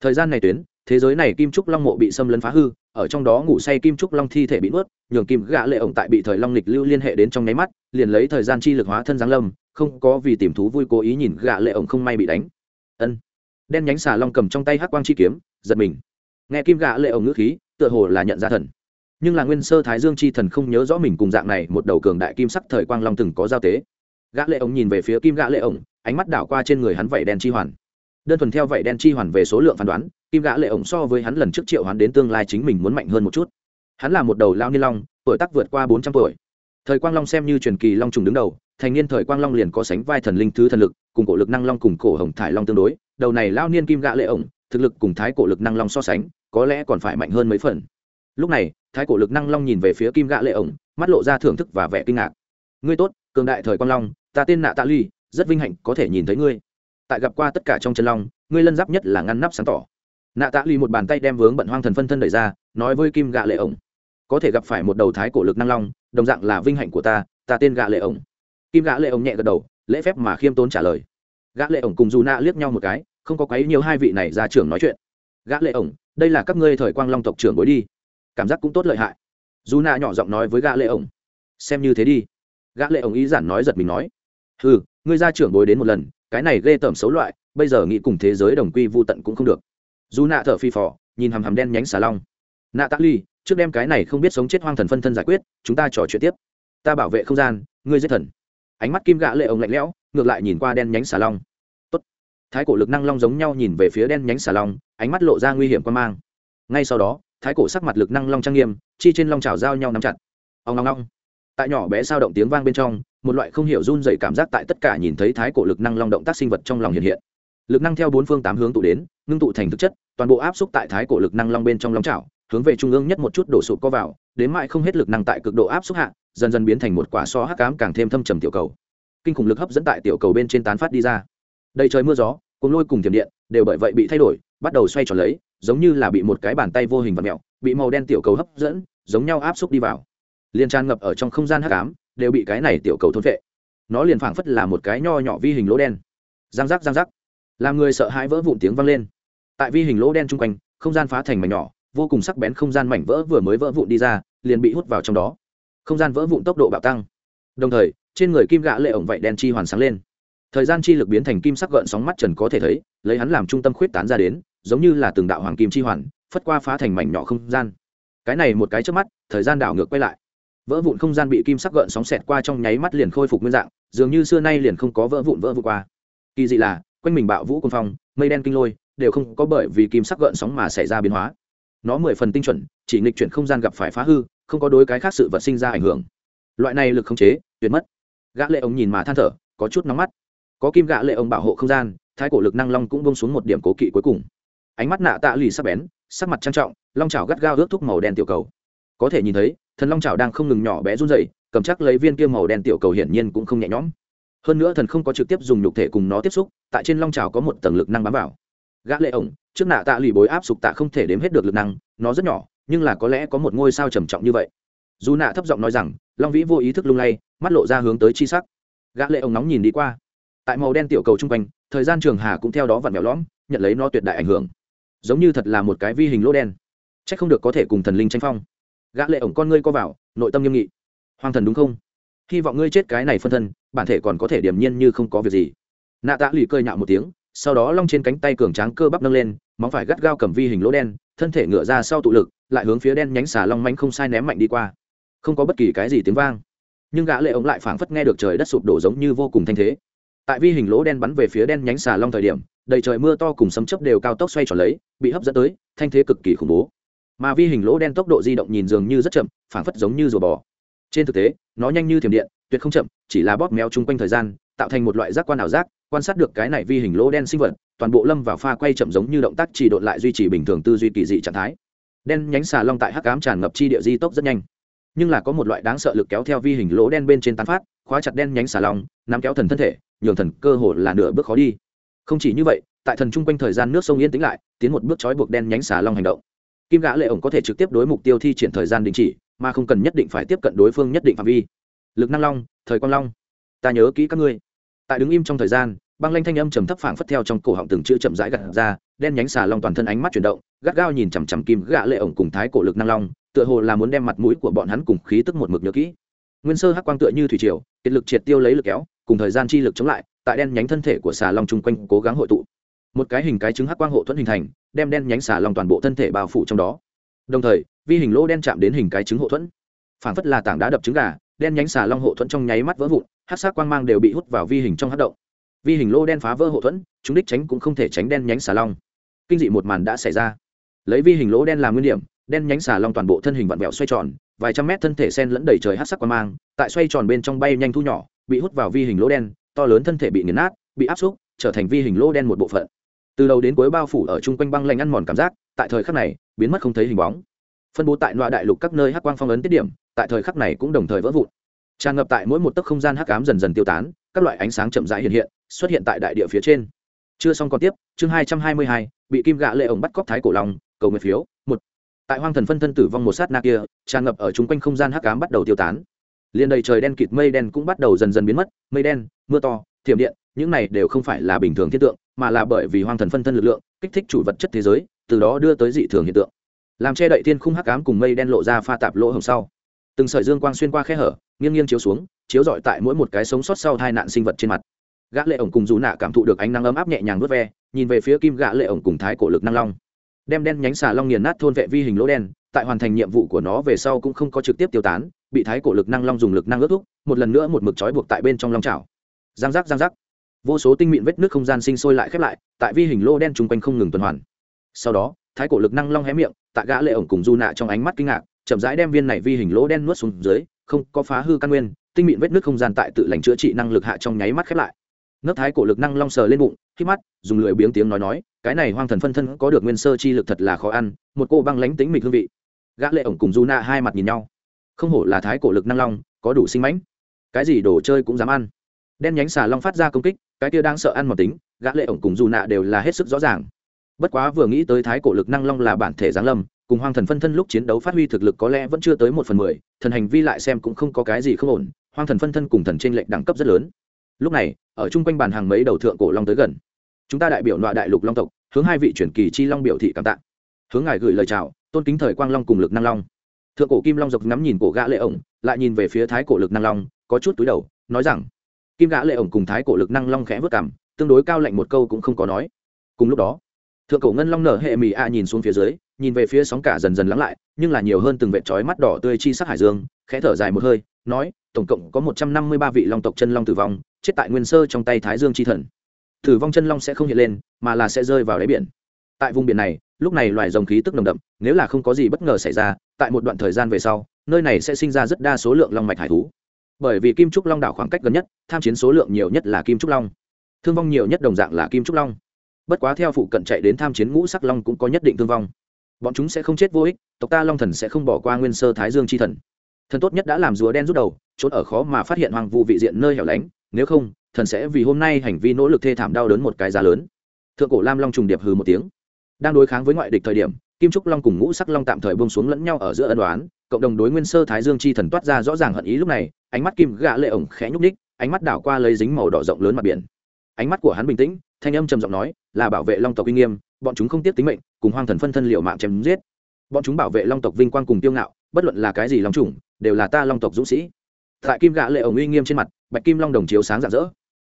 thời gian này tuyến, thế giới này kim trúc long mộ bị xâm lấn phá hư, ở trong đó ngủ say kim trúc long thi thể bị nuốt, nhường kim gã lệ ổng tại bị thời long lịch lưu liên hệ đến trong nháy mắt, liền lấy thời gian chi lực hóa thân giáng lâm, không có vì tìm thú vui cố ý nhìn gã lệ ổng không may bị đánh. Ân. Đen nhánh xà long cầm trong tay hắc quang chi kiếm, giật mình. Nghe kim gã lệ ổng ngữ khí, tựa hồ là nhận ra thần. Nhưng là nguyên sơ thái dương chi thần không nhớ rõ mình cùng dạng này một đầu cường đại kim sắc thời quang long từng có giao tế. Gã lệ ổng nhìn về phía kim gã lệ ổng, ánh mắt đảo qua trên người hắn vảy đen chi hoàn đơn thuần theo vậy đen chi hoàn về số lượng phán đoán, kim gã lệ ổng so với hắn lần trước triệu hoán đến tương lai chính mình muốn mạnh hơn một chút. Hắn là một đầu lao niên long, tuổi tác vượt qua bốn trăm tuổi. Thời quang long xem như truyền kỳ long trùng đứng đầu, thành niên thời quang long liền có sánh vai thần linh thứ thần lực, cùng cổ lực năng long cùng cổ hồng thải long tương đối, đầu này lao niên kim gã lệ ổng, thực lực cùng thái cổ lực năng long so sánh, có lẽ còn phải mạnh hơn mấy phần. Lúc này, thái cổ lực năng long nhìn về phía kim gã lệ ổng, mắt lộ ra thưởng thức và vẻ kinh ngạc. Ngươi tốt, cường đại thời quang long, ta tên nạ tạ ly rất vinh hạnh có thể nhìn thấy ngươi tại gặp qua tất cả trong chân long, ngươi lân giáp nhất là ngăn nắp sáng tỏ. Nạ tạ ly một bàn tay đem vướng bận hoang thần phân thân đẩy ra, nói với kim gạ lệ ổng, có thể gặp phải một đầu thái cổ lực năng long, đồng dạng là vinh hạnh của ta ta tên gạ lệ ổng. Kim gạ lệ ổng nhẹ gật đầu, lễ phép mà khiêm tốn trả lời. Gã lệ ổng cùng dù nạ liếc nhau một cái, không có quấy nhiều hai vị này ra trưởng nói chuyện. Gã lệ ổng, đây là các ngươi thời quang long tộc trưởng bối đi. Cảm giác cũng tốt lợi hại. Dù nạ nhỏ giọng nói với gã lệ ổng, xem như thế đi. Gã lệ ổng ý giản nói giật mình nói ừ ngươi ra trưởng bối đến một lần cái này ghê tởm xấu loại, bây giờ nghĩ cùng thế giới đồng quy vô tận cũng không được. Dù nạ thở phi phò, nhìn hằm hằm đen nhánh xà long. Nạ tắc ly, trước đem cái này không biết sống chết hoang thần phân thân giải quyết, chúng ta trò chuyện tiếp. Ta bảo vệ không gian, ngươi giết thần. Ánh mắt kim gã lệ ông lạnh lẽo, ngược lại nhìn qua đen nhánh xà long. Tốt. thái cổ lực năng long giống nhau nhìn về phía đen nhánh xà long, ánh mắt lộ ra nguy hiểm quan mang. Ngay sau đó, thái cổ sắc mặt lực năng long trang nghiêm, chi trên long trào giao nhau nắm chặt. Ông long long tại nhỏ bé sao động tiếng vang bên trong một loại không hiểu run dày cảm giác tại tất cả nhìn thấy thái cổ lực năng long động tác sinh vật trong lòng hiện hiện. Lực năng theo bốn phương tám hướng tụ đến, ngưng tụ thành thực chất, toàn bộ áp xúc tại thái cổ lực năng long bên trong long trào hướng về trung ương nhất một chút đổ sụp co vào, đến mãi không hết lực năng tại cực độ áp xúc hạ, dần dần biến thành một quả so hắc cám càng thêm thâm trầm tiểu cầu. Kinh khủng lực hấp dẫn tại tiểu cầu bên trên tán phát đi ra. Đầy trời mưa gió cùng lôi cùng thiểm điện, đều bởi vậy bị thay đổi, bắt đầu xoay tròn lấy, giống như là bị một cái bàn tay vô hình và mẹo bị màu đen tiểu cầu hấp dẫn, giống nhau áp xúc đi vào. Liền tràn ngập ở trong không gian hắc ám đều bị cái này tiểu cầu thôn vệ. Nó liền phảng phất là một cái nho nhỏ vi hình lỗ đen. Giang giác giang giác. Làm người sợ hãi vỡ vụn tiếng vang lên. Tại vi hình lỗ đen chung quanh, không gian phá thành mảnh nhỏ, vô cùng sắc bén không gian mảnh vỡ vừa mới vỡ vụn đi ra, liền bị hút vào trong đó. Không gian vỡ vụn tốc độ bạo tăng. Đồng thời, trên người kim gã lệ ổng vậy đen chi hoàn sáng lên. Thời gian chi lực biến thành kim sắc gợn sóng mắt trần có thể thấy, lấy hắn làm trung tâm khuyết tán ra đến, giống như là từng đạo hoàng kim chi hoàn, phất qua phá thành mảnh nhỏ không gian. Cái này một cái trước mắt, thời gian đảo ngược quay lại vỡ vụn không gian bị kim sắc gợn sóng xẹt qua trong nháy mắt liền khôi phục nguyên dạng, dường như xưa nay liền không có vỡ vụn vỡ vụn qua. Kỳ dị là, quanh mình bạo vũ quân phong, mây đen kinh lôi, đều không có bởi vì kim sắc gợn sóng mà xảy ra biến hóa. Nó mười phần tinh chuẩn, chỉ nghịch chuyển không gian gặp phải phá hư, không có đối cái khác sự vật sinh ra ảnh hưởng. Loại này lực khống chế, tuyệt mất. Gã lệ ông nhìn mà than thở, có chút nóng mắt. Có kim gã lệ ông bảo hộ không gian, thái cổ lực năng long cũng bông xuống một điểm cố kỵ cuối cùng. Ánh mắt nạ tạ lì sắc bén, sắc mặt trang trọng, long chảo gắt gao ướt thúc màu đen tiểu cầu có thể nhìn thấy, thần long chảo đang không ngừng nhỏ bé run rẩy, cầm chắc lấy viên kia màu đen tiểu cầu hiển nhiên cũng không nhẹ nhõm. Hơn nữa thần không có trực tiếp dùng nhục thể cùng nó tiếp xúc, tại trên long chảo có một tầng lực năng bám vào. Gã lệ ổng, trước nạ tạ lì bối áp sục tạ không thể đếm hết được lực năng, nó rất nhỏ, nhưng là có lẽ có một ngôi sao trầm trọng như vậy. Dù nạ thấp giọng nói rằng, long vĩ vô ý thức lung lay, mắt lộ ra hướng tới chi sắc. Gã lệ ổng nóng nhìn đi qua. Tại màu đen tiểu cầu trung quanh, thời gian trường hà cũng theo đó vặn vẹo lõm, nhận lấy nó tuyệt đại ảnh hưởng. Giống như thật là một cái vi hình lỗ đen. Chắc không được có thể cùng thần linh tranh phong gã lệ ổng con ngươi co vào, nội tâm nghiêm nghị. Hoàng thần đúng không? Hy vọng ngươi chết cái này phân thân, bản thể còn có thể điềm nhiên như không có việc gì. Nạ tạ lì cười nhạo một tiếng, sau đó long trên cánh tay cường tráng cơ bắp nâng lên, móng phải gắt gao cầm vi hình lỗ đen, thân thể ngựa ra sau tụ lực, lại hướng phía đen nhánh xà long mánh không sai ném mạnh đi qua. Không có bất kỳ cái gì tiếng vang. Nhưng gã lệ ổng lại phảng phất nghe được trời đất sụp đổ giống như vô cùng thanh thế. Tại vi hình lỗ đen bắn về phía đen nhánh xà long thời điểm, đầy trời mưa to cùng sấm chớp đều cao tốc xoay tròn lấy, bị hấp dẫn tới, thanh thế cực kỳ khủng bố mà vi hình lỗ đen tốc độ di động nhìn dường như rất chậm, phảng phất giống như rùa bò. Trên thực tế, nó nhanh như thiểm điện, tuyệt không chậm, chỉ là bóp méo chung quanh thời gian, tạo thành một loại giác quan ảo giác, quan sát được cái này vi hình lỗ đen sinh vật, toàn bộ lâm vào pha quay chậm giống như động tác chỉ độn lại duy trì bình thường tư duy kỳ dị trạng thái. Đen nhánh xà long tại hắc ám tràn ngập chi địa di tốc rất nhanh. Nhưng là có một loại đáng sợ lực kéo theo vi hình lỗ đen bên trên tán phát, khóa chặt đen nhánh xà long, nắm kéo thần thân thể, nhường thần cơ hồ là nửa bước khó đi. Không chỉ như vậy, tại thần chung quanh thời gian nước sông yên tĩnh lại, tiến một bước trói buộc đen nhánh xà long hành động kim gã lệ ổng có thể trực tiếp đối mục tiêu thi triển thời gian đình chỉ, mà không cần nhất định phải tiếp cận đối phương nhất định phạm vi. Lực năng long, thời quang long. Ta nhớ kỹ các ngươi. Tại đứng im trong thời gian, băng lanh thanh âm trầm thấp phảng phất theo trong cổ họng từng chữ chậm rãi gạt ra, đen nhánh xà long toàn thân ánh mắt chuyển động, gắt gao nhìn chằm chằm kim gã lệ ổng cùng thái cổ lực năng long, tựa hồ là muốn đem mặt mũi của bọn hắn cùng khí tức một mực nhớ kỹ. Nguyên sơ hắc quang tựa như thủy triều, kiệt lực triệt tiêu lấy lực kéo, cùng thời gian chi lực chống lại, tại đen nhánh thân thể của xà long chung quanh cố gắng hội tụ một cái hình cái trứng hắc quang hộ thuẫn hình thành, đem đen nhánh xà long toàn bộ thân thể bao phủ trong đó. Đồng thời, vi hình lỗ đen chạm đến hình cái trứng hộ thuẫn. Phảng phất là tảng đá đập trứng gà, đen nhánh xà long hộ thuẫn trong nháy mắt vỡ vụn hát sắc quang mang đều bị hút vào vi hình trong hát động. Vi hình lô đen phá vỡ hộ thuẫn, chúng đích tránh cũng không thể tránh đen nhánh xà long. Kinh dị một màn đã xảy ra. Lấy vi hình lỗ đen làm nguyên điểm, đen nhánh xà long toàn bộ thân hình vặn vẹo xoay tròn, vài trăm mét thân thể sen lẫn đầy trời hát sắc quang mang, tại xoay tròn bên trong bay nhanh thu nhỏ, bị hút vào vi hình lỗ đen, to lớn thân thể bị nghiền nát, bị áp xúc, trở thành vi hình lỗ đen một bộ phận từ đầu đến cuối bao phủ ở chung quanh băng lạnh ăn mòn cảm giác, tại thời khắc này, biến mất không thấy hình bóng. Phân bố tại loại đại lục các nơi hắc quang phong ấn tiết điểm, tại thời khắc này cũng đồng thời vỡ vụn. Tràn ngập tại mỗi một tấc không gian hắc ám dần dần tiêu tán, các loại ánh sáng chậm rãi hiện hiện, xuất hiện tại đại địa phía trên. Chưa xong còn tiếp, chương hai trăm hai mươi hai, bị kim gạ lệ ổng bắt cóc thái cổ long, cầu nguyện phiếu, một. Tại hoang thần phân thân tử vong một sát na kia, tràn ngập ở chung quanh không gian hắc ám bắt đầu tiêu tán. Liền đầy trời đen kịt mây đen cũng bắt đầu dần dần biến mất, mây đen, mưa to, thiểm điện, những này đều không phải là bình thường thiên tượng mà là bởi vì hoang thần phân thân lực lượng, kích thích chủ vật chất thế giới, từ đó đưa tới dị thường hiện tượng. Làm che đậy thiên khung hắc ám cùng mây đen lộ ra pha tạp lỗ hồng sau. Từng sợi dương quang xuyên qua khe hở, nghiêng nghiêng chiếu xuống, chiếu rọi tại mỗi một cái sống sót sau hai nạn sinh vật trên mặt. Gã lệ ổng cùng dù nạ cảm thụ được ánh nắng ấm áp nhẹ nhàng vớt ve, nhìn về phía kim gã lệ ổng cùng thái cổ lực năng long. Đem đen nhánh xà long nghiền nát thôn vệ vi hình lỗ đen, tại hoàn thành nhiệm vụ của nó về sau cũng không có trực tiếp tiêu tán, bị thái cổ lực năng long dùng lực năng ước thúc một lần nữa một mực trói buộc tại bên trong long chảo. Giang giác giang giác vô số tinh mịn vết nước không gian sinh sôi lại khép lại, tại vi hình lỗ đen chung quanh không ngừng tuần hoàn. Sau đó, thái cổ lực năng long hé miệng tại gã lệ ổng cùng du nạ trong ánh mắt kinh ngạc, chậm rãi đem viên này vi hình lỗ đen nuốt xuống dưới, không có phá hư căn nguyên, tinh mịn vết nước không gian tại tự lành chữa trị năng lực hạ trong nháy mắt khép lại. Nấc thái cổ lực năng long sờ lên bụng, khi mắt, dùng lưỡi biếng tiếng nói nói, cái này hoang thần phân thân có được nguyên sơ chi lực thật là khó ăn, một cô băng lánh tính mịch hương vị. Gã lệ ổng cùng du na hai mặt nhìn nhau. Không hổ là thái cổ lực năng long, có đủ sinh mãnh. Cái gì đồ chơi cũng dám ăn đen nhánh xà long phát ra công kích, cái kia đang sợ ăn mòn tính, gã lệ ổng cùng dù nạ đều là hết sức rõ ràng. Bất quá vừa nghĩ tới thái cổ lực năng long là bản thể giáng lâm, cùng hoang thần phân thân lúc chiến đấu phát huy thực lực có lẽ vẫn chưa tới một phần mười, thần hành vi lại xem cũng không có cái gì không ổn, hoang thần phân thân cùng thần trên lệnh đẳng cấp rất lớn. Lúc này, ở chung quanh bàn hàng mấy đầu thượng cổ long tới gần. Chúng ta đại biểu loại đại lục long tộc, hướng hai vị truyền kỳ chi long biểu thị cảm tạ. Hướng ngài gửi lời chào, tôn kính thời quang long cùng lực năng long. Thượng cổ kim long dọc ngắm nhìn cổ gã lệ ổng, lại nhìn về phía thái cổ lực năng long, có chút túi đầu, nói rằng kim gã lệ ổng cùng thái cổ lực năng long khẽ vớt cằm, tương đối cao lạnh một câu cũng không có nói. Cùng lúc đó, thượng cổ ngân long nở hệ mì a nhìn xuống phía dưới, nhìn về phía sóng cả dần dần lắng lại, nhưng là nhiều hơn từng vệt chói mắt đỏ tươi chi sắc hải dương, khẽ thở dài một hơi, nói, tổng cộng có một trăm năm mươi ba vị long tộc chân long tử vong, chết tại nguyên sơ trong tay thái dương chi thần. Tử vong chân long sẽ không hiện lên, mà là sẽ rơi vào đáy biển. Tại vùng biển này, lúc này loài dòng khí tức nồng đậm, nếu là không có gì bất ngờ xảy ra, tại một đoạn thời gian về sau, nơi này sẽ sinh ra rất đa số lượng long mạch hải thú bởi vì kim trúc long đảo khoảng cách gần nhất, tham chiến số lượng nhiều nhất là kim trúc long. Thương vong nhiều nhất đồng dạng là kim trúc long. Bất quá theo phụ cận chạy đến tham chiến ngũ sắc long cũng có nhất định thương vong. Bọn chúng sẽ không chết vô ích, tộc ta long thần sẽ không bỏ qua nguyên sơ thái dương c h i thần. Thần tốt nhất đã làm rùa đen rút đầu, trốn ở khó mà phát hiện hoàng vụ vị diện nơi hẻo lánh, nếu không, thần sẽ vì hôm nay hành vi nỗ lực thê thảm đau đớn một cái giá lớn. Thượng cổ lam long trùng điệp hừ một tiếng. Đang đối kháng với ngoại địch thời điểm, kim trúc long cùng ngũ sắc long tạm thời bông xuống lẫn nhau ở giữa ân đoán cộng đồng đối nguyên sơ thái dương chi thần toát ra rõ ràng hận ý lúc này ánh mắt kim gạ lệ ổng khẽ nhúc ních ánh mắt đảo qua lấy dính màu đỏ rộng lớn mặt biển. Ánh mắt của hắn bình tĩnh, thanh âm trầm giọng nói, là bảo vệ long tộc uy nghiêm, bọn chúng không tiếc tính mệnh, cùng hoang thần phân thân liệu mạng chém giết. Bọn chúng bảo vệ long tộc vinh quang cùng tiêu ngạo, bất luận là cái gì long chủng, đều là ta long tộc dũng sĩ. Tại kim gạ lệ ổng uy nghiêm trên mặt, bạch kim long đồng chiếu sáng rạng rỡ.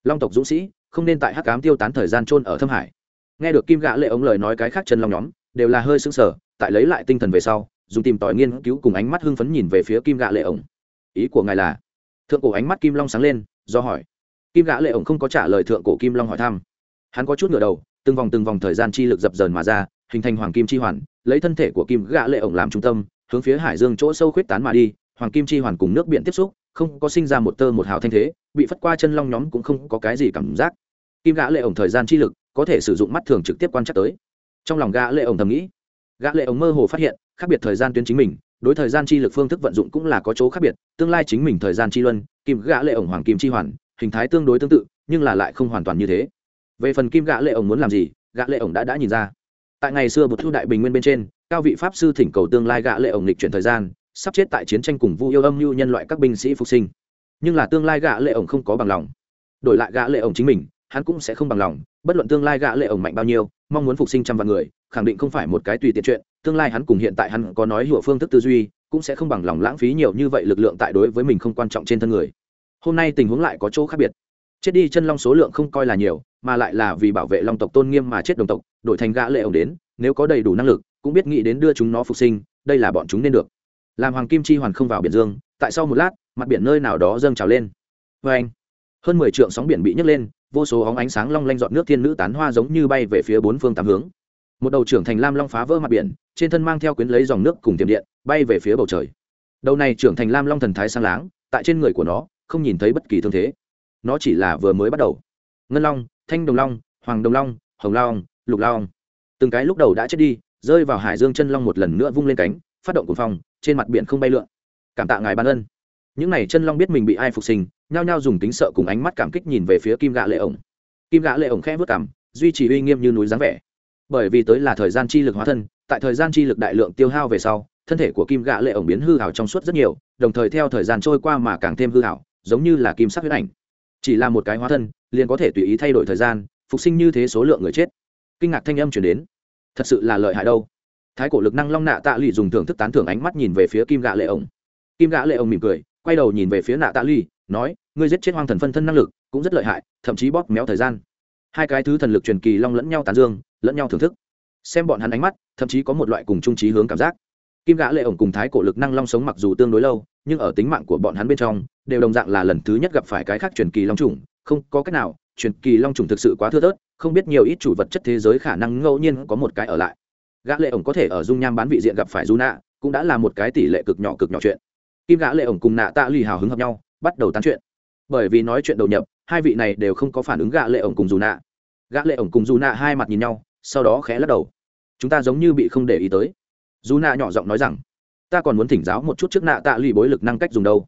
Long tộc dũng sĩ, không nên tại hắc cám tiêu tán thời gian trôn ở thâm hải. Nghe được kim gạ lệ ổng lời nói cái khác chân long nhóm, đều là hơi sững sờ, tại lấy lại tinh thần về sau, dùng tìm tòi nghiên cứu cùng ánh mắt hưng phấn nhìn về phía kim gạ lệ ổng ý của ngài là? Thượng cổ ánh mắt kim long sáng lên, do hỏi. Kim gã lệ ổng không có trả lời thượng cổ kim long hỏi thăm. Hắn có chút ngửa đầu, từng vòng từng vòng thời gian chi lực dập dờn mà ra, hình thành hoàng kim chi hoàn, lấy thân thể của kim gã lệ ổng làm trung tâm, hướng phía hải dương chỗ sâu khuyết tán mà đi. Hoàng kim chi hoàn cùng nước biển tiếp xúc, không có sinh ra một tơ một hào thanh thế, bị phất qua chân long nhóm cũng không có cái gì cảm giác. Kim gã lệ ổng thời gian chi lực, có thể sử dụng mắt thường trực tiếp quan trắc tới. Trong lòng gã lệ ổng thầm nghĩ, gã lệ ổng mơ hồ phát hiện, khác biệt thời gian tuyến chính mình đối thời gian chi lực phương thức vận dụng cũng là có chỗ khác biệt, tương lai chính mình thời gian chi luân, kim gã lệ ổng hoàng kim chi hoàn, hình thái tương đối tương tự, nhưng là lại không hoàn toàn như thế. Về phần kim gã lệ ổng muốn làm gì, gã lệ ổng đã đã nhìn ra. Tại ngày xưa bột thu đại bình nguyên bên trên, cao vị pháp sư thỉnh cầu tương lai gã lệ ổng lịch chuyển thời gian, sắp chết tại chiến tranh cùng vu yêu âm mưu nhân loại các binh sĩ phục sinh. Nhưng là tương lai gã lệ ổng không có bằng lòng. Đổi lại gã lệ ổng chính mình, hắn cũng sẽ không bằng lòng, bất luận tương lai gã lệ ổng mạnh bao nhiêu, mong muốn phục sinh trăm vạn người, khẳng định không phải một cái tùy tiện chuyện tương lai hắn cùng hiện tại hắn có nói hiểu phương thức tư duy, cũng sẽ không bằng lòng lãng phí nhiều như vậy lực lượng tại đối với mình không quan trọng trên thân người. Hôm nay tình huống lại có chỗ khác biệt. Chết đi chân long số lượng không coi là nhiều, mà lại là vì bảo vệ long tộc tôn nghiêm mà chết đồng tộc, đổi thành gã lệ ổng đến, nếu có đầy đủ năng lực, cũng biết nghĩ đến đưa chúng nó phục sinh, đây là bọn chúng nên được. Làm hoàng kim chi hoàn không vào biển dương, tại sau một lát, mặt biển nơi nào đó dâng trào lên. Vê anh, hơn mười trượng sóng biển bị nhấc lên, vô số óng ánh sáng long lanh dọn nước thiên nữ tán hoa giống như bay về phía bốn phương tám hướng một đầu trưởng thành lam long phá vỡ mặt biển, trên thân mang theo quyến lấy dòng nước cùng tiềm điện, bay về phía bầu trời. Đầu này trưởng thành lam long thần thái sang láng, tại trên người của nó, không nhìn thấy bất kỳ thương thế. Nó chỉ là vừa mới bắt đầu. Ngân long, thanh đồng long, hoàng đồng long, hồng long, lục long. Từng cái lúc đầu đã chết đi, rơi vào hải dương chân long một lần nữa vung lên cánh, phát động cuồng phong, trên mặt biển không bay lượn. Cảm tạ ngài ban ân. Những n à y chân long biết mình bị ai phục sinh, nhao nhao dùng tính sợ cùng ánh mắt cảm kích nhìn về phía kim gạ lệ ổng. Kim gạ lệ ổng khẽ vớt cảm duy trì uy nghiêm như núi dáng vẻ bởi vì tới là thời gian chi lực hóa thân, tại thời gian chi lực đại lượng tiêu hao về sau, thân thể của kim gạ lệ ổng biến hư hảo trong suốt rất nhiều, đồng thời theo thời gian trôi qua mà càng thêm hư hảo, giống như là kim sắc huyết ảnh. Chỉ là một cái hóa thân, liền có thể tùy ý thay đổi thời gian, phục sinh như thế số lượng người chết. Kinh ngạc thanh âm chuyển đến. Thật sự là lợi hại đâu. Thái cổ lực năng long nạ tạ lụy dùng thưởng thức tán thưởng ánh mắt nhìn về phía kim gạ lệ ổng. Kim gạ lệ ổng mỉm cười, quay đầu nhìn về phía nạ tạ lụy, nói, ngươi giết chết hoang thần phân thân năng lực cũng rất lợi hại, thậm chí bóp méo thời gian. Hai cái thứ thần lực truyền kỳ long lẫn nhau tán dương lẫn nhau thưởng thức. Xem bọn hắn ánh mắt, thậm chí có một loại cùng trung trí hướng cảm giác. Kim gã lệ ổng cùng thái cổ lực năng long sống mặc dù tương đối lâu, nhưng ở tính mạng của bọn hắn bên trong, đều đồng dạng là lần thứ nhất gặp phải cái khác truyền kỳ long trùng không có cách nào, truyền kỳ long trùng thực sự quá thưa thớt, không biết nhiều ít chủ vật chất thế giới khả năng ngẫu nhiên có một cái ở lại. Gã lệ ổng có thể ở dung nham bán vị diện gặp phải du nạ cũng đã là một cái tỷ lệ cực nhỏ cực nhỏ chuyện. Kim gã lệ ổng cùng nạ tạ lì hào hứng hợp nhau, bắt đầu tán chuyện. Bởi vì nói chuyện đầu nhập, hai vị này đều không có phản ứng gã lệ ổng cùng dù nạ gã lệ ổng cùng dù nạ hai mặt nhìn nhau sau đó khẽ lắc đầu. Chúng ta giống như bị không để ý tới. Dù nạ nhỏ giọng nói rằng, ta còn muốn thỉnh giáo một chút trước nạ tạ lụy bối lực năng cách dùng đâu.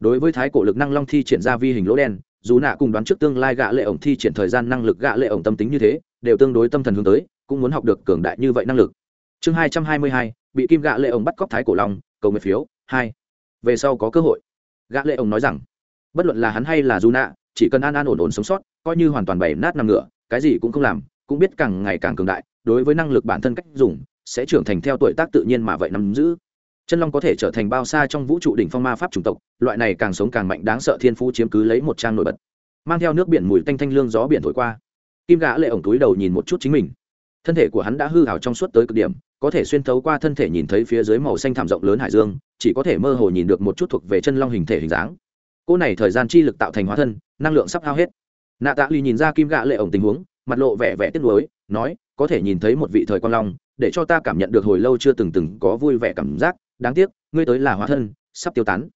Đối với thái cổ lực năng long thi triển ra vi hình lỗ đen, dù nạ cùng đoán trước tương lai gạ lệ ổng thi triển thời gian năng lực gạ lệ ổng tâm tính như thế, đều tương đối tâm thần hướng tới, cũng muốn học được cường đại như vậy năng lực. Chương hai trăm hai mươi hai, bị kim gạ lệ ổng bắt cóc thái cổ long, cầu nguyện phiếu, hai. Về sau có cơ hội. Gã lệ ổng nói rằng, bất luận là hắn hay là dù nạ chỉ cần an an ổn ổn sống sót, coi như hoàn toàn bày nát nằm ngựa, cái gì cũng không làm cũng biết càng ngày càng cường đại, đối với năng lực bản thân cách dùng, sẽ trưởng thành theo tuổi tác tự nhiên mà vậy nắm giữ. Chân long có thể trở thành bao xa trong vũ trụ đỉnh phong ma pháp chủng tộc, loại này càng sống càng mạnh đáng sợ thiên phú chiếm cứ lấy một trang nổi bật. Mang theo nước biển mùi tanh thanh lương gió biển thổi qua. Kim gã lệ ổng túi đầu nhìn một chút chính mình. Thân thể của hắn đã hư hào trong suốt tới cực điểm, có thể xuyên thấu qua thân thể nhìn thấy phía dưới màu xanh thảm rộng lớn hải dương, chỉ có thể mơ hồ nhìn được một chút thuộc về chân long hình thể hình dáng. Cô này thời gian chi lực tạo thành hóa thân, năng lượng sắp hao hết. Nạ tạ lì nhìn ra kim gã lệ ổng tình huống mặt lộ vẻ vẻ tiếc nuối, nói, có thể nhìn thấy một vị thời quan long, để cho ta cảm nhận được hồi lâu chưa từng từng có vui vẻ cảm giác. Đáng tiếc, ngươi tới là hóa thân, sắp tiêu tán.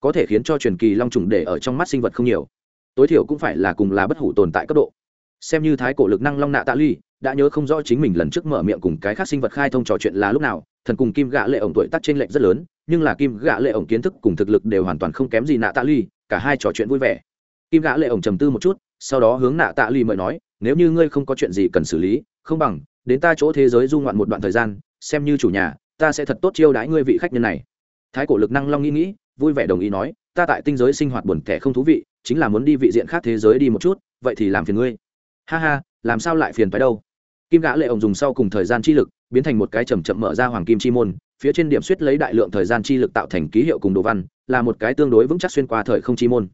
Có thể khiến cho truyền kỳ long trùng để ở trong mắt sinh vật không nhiều. Tối thiểu cũng phải là cùng là bất hủ tồn tại cấp độ. Xem như thái cổ lực năng long nạ tạ ly, đã nhớ không rõ chính mình lần trước mở miệng cùng cái khác sinh vật khai thông trò chuyện là lúc nào, thần cùng kim gạ lệ ổng tuổi tác trên lệch rất lớn, nhưng là kim gạ lệ ổng kiến thức cùng thực lực đều hoàn toàn không kém gì nạ tạ ly, cả hai trò chuyện vui vẻ. Kim gã lệ ổng trầm tư một chút, sau đó hướng nạ tạ ly mời nói nếu như ngươi không có chuyện gì cần xử lý, không bằng, đến ta chỗ thế giới du ngoạn một đoạn thời gian, xem như chủ nhà, ta sẽ thật tốt chiêu đãi ngươi vị khách nhân này. Thái cổ lực năng long nghĩ nghĩ, vui vẻ đồng ý nói, ta tại tinh giới sinh hoạt buồn tẻ không thú vị, chính là muốn đi vị diện khác thế giới đi một chút, vậy thì làm phiền ngươi. Ha ha, làm sao lại phiền phải đâu? Kim gã lệ ổng dùng sau cùng thời gian chi lực, biến thành một cái chậm chậm mở ra hoàng kim chi môn, phía trên điểm suýt lấy đại lượng thời gian chi lực tạo thành ký hiệu cùng đồ văn, là một cái tương đối vững chắc xuyên qua thời không chi môn.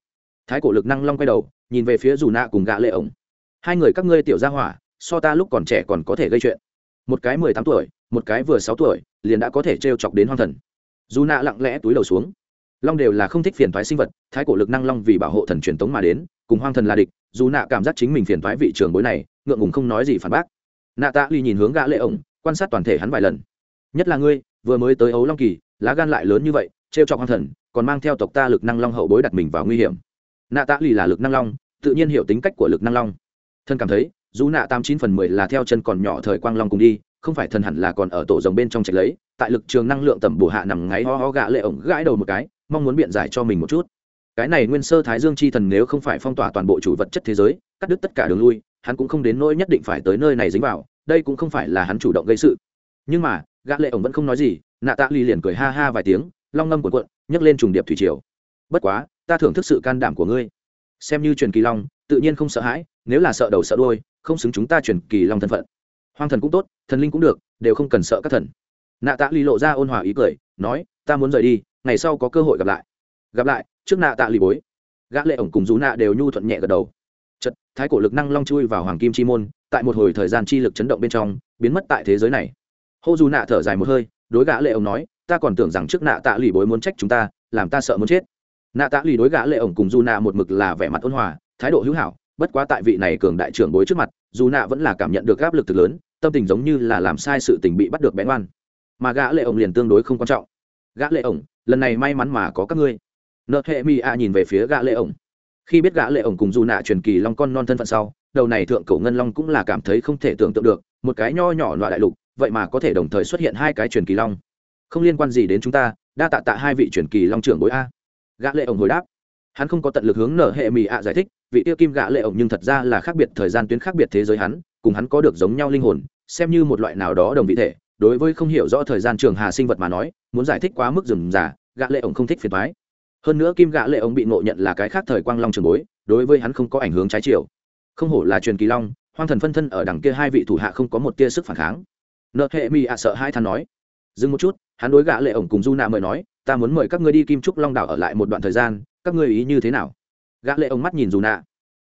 Thái cổ lực năng long quay đầu, nhìn về phía dù nạ cùng gã lệ ổng hai người các ngươi tiểu gia hỏa, so ta lúc còn trẻ còn có thể gây chuyện. Một cái mười tám tuổi, một cái vừa sáu tuổi, liền đã có thể t chọc đến hoang thần. Dù nạ lặng lẽ túi đầu xuống. Long đều là không thích phiền thoái sinh vật, thái cổ lực năng long vì bảo hộ thần truyền tống mà đến, cùng hoang thần là địch, dù nạ cảm giác chính mình phiền thoái vị trường bối này, ngượng ngùng không nói gì phản bác. Nạ tạ ly nhìn hướng gã lệ ổng, quan sát toàn thể hắn vài lần. Nhất là ngươi, vừa mới tới ấu long kỳ, lá gan lại lớn như vậy, trêu chọc hoang thần, còn mang theo tộc ta lực năng long hậu bối đặt mình vào nguy hiểm. Nạ tạ ly là lực năng long, tự nhiên hiểu tính cách của lực năng long thân cảm thấy, dù nạ tám chín phần mười là theo chân còn nhỏ thời quang long cùng đi, không phải thần hẳn là còn ở tổ rồng bên trong chạy lấy, tại lực trường năng lượng tầm bổ hạ nằm ngáy ho ho gã lệ ổng gãi đầu một cái, mong muốn biện giải cho mình một chút. Cái này nguyên sơ thái dương chi thần nếu không phải phong tỏa toàn bộ chủ vật chất thế giới, cắt đứt tất cả đường lui, hắn cũng không đến nỗi nhất định phải tới nơi này dính vào, đây cũng không phải là hắn chủ động gây sự. Nhưng mà, gã lệ ổng vẫn không nói gì, nạ tạ ly liền cười ha ha vài tiếng, long ngâm cuộn cuộn, nhấc lên trùng điệp thủy triều. Bất quá, ta thưởng thức sự can đảm của ngươi. Xem như truyền kỳ long, tự nhiên không sợ hãi nếu là sợ đầu sợ đuôi, không xứng chúng ta truyền kỳ long thân phận. Hoang thần cũng tốt, thần linh cũng được, đều không cần sợ các thần. Nạ tạ ly lộ ra ôn hòa ý cười, nói, ta muốn rời đi, ngày sau có cơ hội gặp lại. Gặp lại? Trước nạ tạ ly bối. Gã lệ ổng cùng rú nạ đều nhu thuận nhẹ gật đầu. Chật thái cổ lực năng long chui vào hoàng kim chi môn, tại một hồi thời gian chi lực chấn động bên trong, biến mất tại thế giới này. Hô dù nạ thở dài một hơi, đối gã lệ ổng nói, ta còn tưởng rằng trước nạ tạ lì bối muốn trách chúng ta, làm ta sợ muốn chết. Nạ tạ lì đối gã lệ ổng cùng dù nạ một mực là vẻ mặt ôn hòa, thái độ hữu hảo bất quá tại vị này cường đại trưởng bối trước mặt, dù nạ vẫn là cảm nhận được áp lực thực lớn, tâm tình giống như là làm sai sự tình bị bắt được bén oan mà gã lệ ổng liền tương đối không quan trọng. Gã lệ ổng, lần này may mắn mà có các ngươi. Nợ hệ mi a nhìn về phía gã lệ ổng. Khi biết gã lệ ổng cùng dù nạ truyền kỳ long con non thân phận sau, đầu này thượng cổ ngân long cũng là cảm thấy không thể tưởng tượng được, một cái nho nhỏ loại đại lục, vậy mà có thể đồng thời xuất hiện hai cái truyền kỳ long. Không liên quan gì đến chúng ta, đa tạ tạ hai vị truyền kỳ long trưởng bối a. Gã lệ ổng hồi đáp hắn không có tận lực hướng nở hệ mì ạ giải thích vị tiêu kim gã lệ ổng nhưng thật ra là khác biệt thời gian tuyến khác biệt thế giới hắn cùng hắn có được giống nhau linh hồn xem như một loại nào đó đồng vị thể. Đối với không hiểu rõ thời gian trường hà sinh vật mà nói muốn giải thích quá mức rườm giả, gã lệ ổng không thích phiền toái. Hơn nữa kim gã lệ ổng bị ngộ nhận là cái khác thời quang long trường bối đối với hắn không có ảnh hưởng trái chiều. Không hổ là truyền kỳ long hoang thần phân thân ở đằng kia hai vị thủ hạ không có một tia sức phản kháng. Nợ hệ mỹ ạ sợ hai thằng nói. Dừng một chút hắn đối gã lệ ổng cùng du nạ mời nói ta muốn mời các ngươi đi kim trúc long đảo ở lại một đoạn thời gian các ngươi ý như thế nào? Gã lệ ông mắt nhìn dù nạ.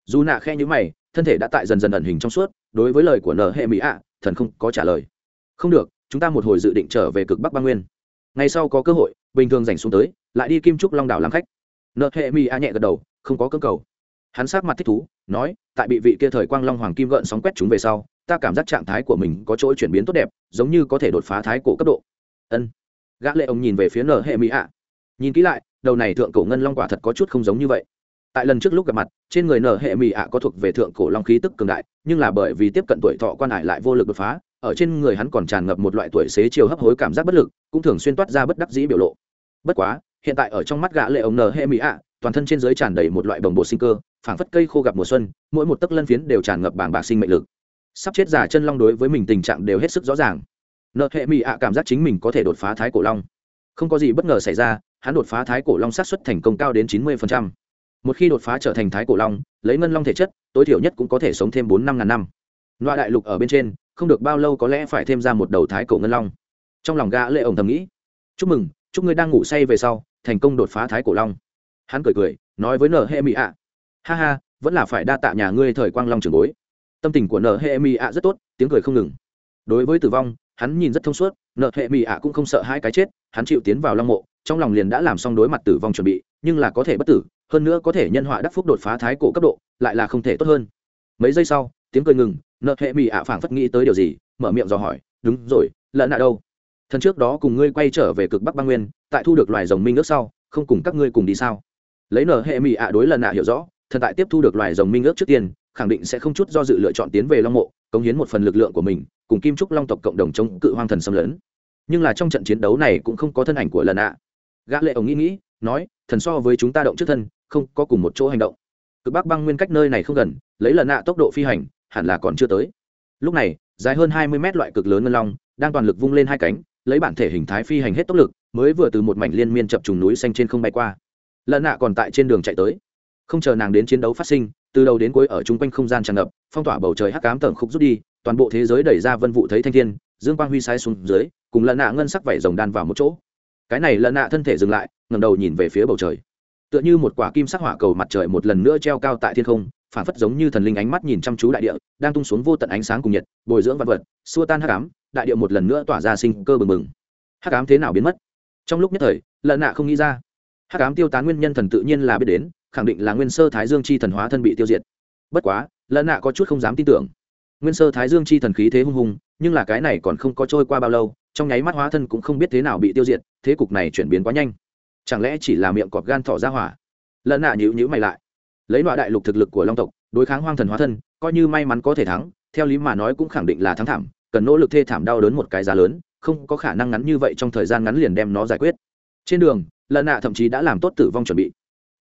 Dù nạ khe nhíu mày, thân thể đã tại dần dần ẩn hình trong suốt, đối với lời của nở hệ mỹ ạ, thần không có trả lời. Không được, chúng ta một hồi dự định trở về cực bắc băng nguyên. Ngày sau có cơ hội, bình thường rảnh xuống tới, lại đi kim trúc long đảo làm khách. Nợ hệ mỹ ạ nhẹ gật đầu, không có cơ cầu. Hắn sát mặt thích thú, nói, tại bị vị kia thời quang long hoàng kim gợn sóng quét chúng về sau, ta cảm giác trạng thái của mình có chỗ chuyển biến tốt đẹp, giống như có thể đột phá thái cổ cấp độ. Ân. Gã lệ ông nhìn về phía nở hệ mỹ ạ nhìn kỹ lại, đầu này thượng cổ ngân long quả thật có chút không giống như vậy. Tại lần trước lúc gặp mặt, trên người nở hệ mỹ ạ có thuộc về thượng cổ long khí tức cường đại, nhưng là bởi vì tiếp cận tuổi thọ quan hải lại vô lực đột phá, ở trên người hắn còn tràn ngập một loại tuổi xế chiều hấp hối cảm giác bất lực, cũng thường xuyên toát ra bất đắc dĩ biểu lộ. Bất quá, hiện tại ở trong mắt gã lệ ông nở hệ mỹ ạ, toàn thân trên dưới tràn đầy một loại bồng bộ sinh cơ, phảng phất cây khô gặp mùa xuân, mỗi một tấc lân phiến đều tràn ngập bảng bạc sinh mệnh lực. Sắp chết giả chân long đối với mình tình trạng đều hết sức rõ ràng. Nợ hệ mỹ ạ cảm giác chính mình có thể đột phá thái cổ long. Không có gì bất ngờ xảy ra hắn đột phá thái cổ long sát xuất thành công cao đến chín mươi một khi đột phá trở thành thái cổ long, lấy ngân long thể chất, tối thiểu nhất cũng có thể sống thêm bốn năm ngàn năm. Loại đại lục ở bên trên, không được bao lâu có lẽ phải thêm ra một đầu thái cổ ngân long. Trong lòng gã lệ ổng thầm nghĩ, chúc mừng, chúc ngươi đang ngủ say về sau, thành công đột phá thái cổ long. Hắn cười cười, nói với nở hệ mỹ ạ ha ha, vẫn là phải đa tạ nhà ngươi thời quang long trường bối. Tâm tình của nở hệ mỹ ạ rất tốt, tiếng cười không ngừng. Đối với tử vong, hắn nhìn rất thông suốt nở hệ mỹ ạ cũng không sợ hai cái chết, hắn chịu tiến vào long mộ trong lòng liền đã làm xong đối mặt tử vong chuẩn bị, nhưng là có thể bất tử, hơn nữa có thể nhân họa đắc phúc đột phá thái cổ cấp độ, lại là không thể tốt hơn. Mấy giây sau, tiếng cười ngừng, nợ hệ mỹ ạ phảng phất nghĩ tới điều gì, mở miệng dò hỏi, đúng rồi, lợn nạ đâu? Thần trước đó cùng ngươi quay trở về cực bắc băng nguyên, tại thu được loài rồng minh ước sau, không cùng các ngươi cùng đi sao? Lấy nợ hệ mỹ ạ đối lần nạ hiểu rõ, thần tại tiếp thu được loài rồng minh ước trước tiên, khẳng định sẽ không chút do dự lựa chọn tiến về long mộ, cống hiến một phần lực lượng của mình, cùng kim trúc long tộc cộng đồng chống cự hoang thần xâm lấn. Nhưng là trong trận chiến đấu này cũng không có thân ảnh của lần ạ gã lệ ổng nghĩ nghĩ, nói, thần so với chúng ta động trước thân, không có cùng một chỗ hành động. Cực bắc băng nguyên cách nơi này không gần, lấy lần nạ tốc độ phi hành, hẳn là còn chưa tới. Lúc này, dài hơn hai mươi mét loại cực lớn ngân long, đang toàn lực vung lên hai cánh, lấy bản thể hình thái phi hành hết tốc lực, mới vừa từ một mảnh liên miên chập trùng núi xanh trên không bay qua. Lần nạ còn tại trên đường chạy tới. Không chờ nàng đến chiến đấu phát sinh, từ đầu đến cuối ở chung quanh không gian tràn ngập, phong tỏa bầu trời hắc cám tầng khúc rút đi, toàn bộ thế giới đẩy ra vân vụ thấy thanh thiên, dương quang huy sai xuống dưới, cùng lần nạ ngân sắc vảy rồng đan vào một chỗ cái này lần nạ thân thể dừng lại ngầm đầu nhìn về phía bầu trời. Tựa như một quả kim sắc hỏa cầu mặt trời một lần nữa treo cao tại thiên không, phản phất giống như thần linh ánh mắt nhìn chăm chú đại địa, đang tung xuống vô tận ánh sáng cùng nhiệt, bồi dưỡng vật vật, xua tan hắc ám, đại địa một lần nữa tỏa ra sinh cơ bừng bừng. Hắc ám thế nào biến mất? Trong lúc nhất thời lần nạ không nghĩ ra. Hắc ám tiêu tán nguyên nhân thần tự nhiên là biết đến, khẳng định là nguyên sơ thái dương chi thần hóa thân bị tiêu diệt. Bất quá lần nạ có chút không dám tin tưởng. Nguyên sơ thái dương chi thần khí thế hung hùng, nhưng là cái này còn không có trôi qua bao lâu trong nháy mắt hóa thân cũng không biết thế nào bị tiêu diệt, thế cục này chuyển biến quá nhanh. Chẳng lẽ chỉ là miệng cọp gan thỏ ra hỏa? Lần nạ nhữ nhữ mày lại. Lấy loại đại lục thực lực của long tộc, đối kháng hoang thần hóa thân, coi như may mắn có thể thắng, theo lý mà nói cũng khẳng định là thắng thảm, cần nỗ lực thê thảm đau đớn một cái giá lớn, không có khả năng ngắn như vậy trong thời gian ngắn liền đem nó giải quyết. Trên đường, lần nạ thậm chí đã làm tốt tử vong chuẩn bị.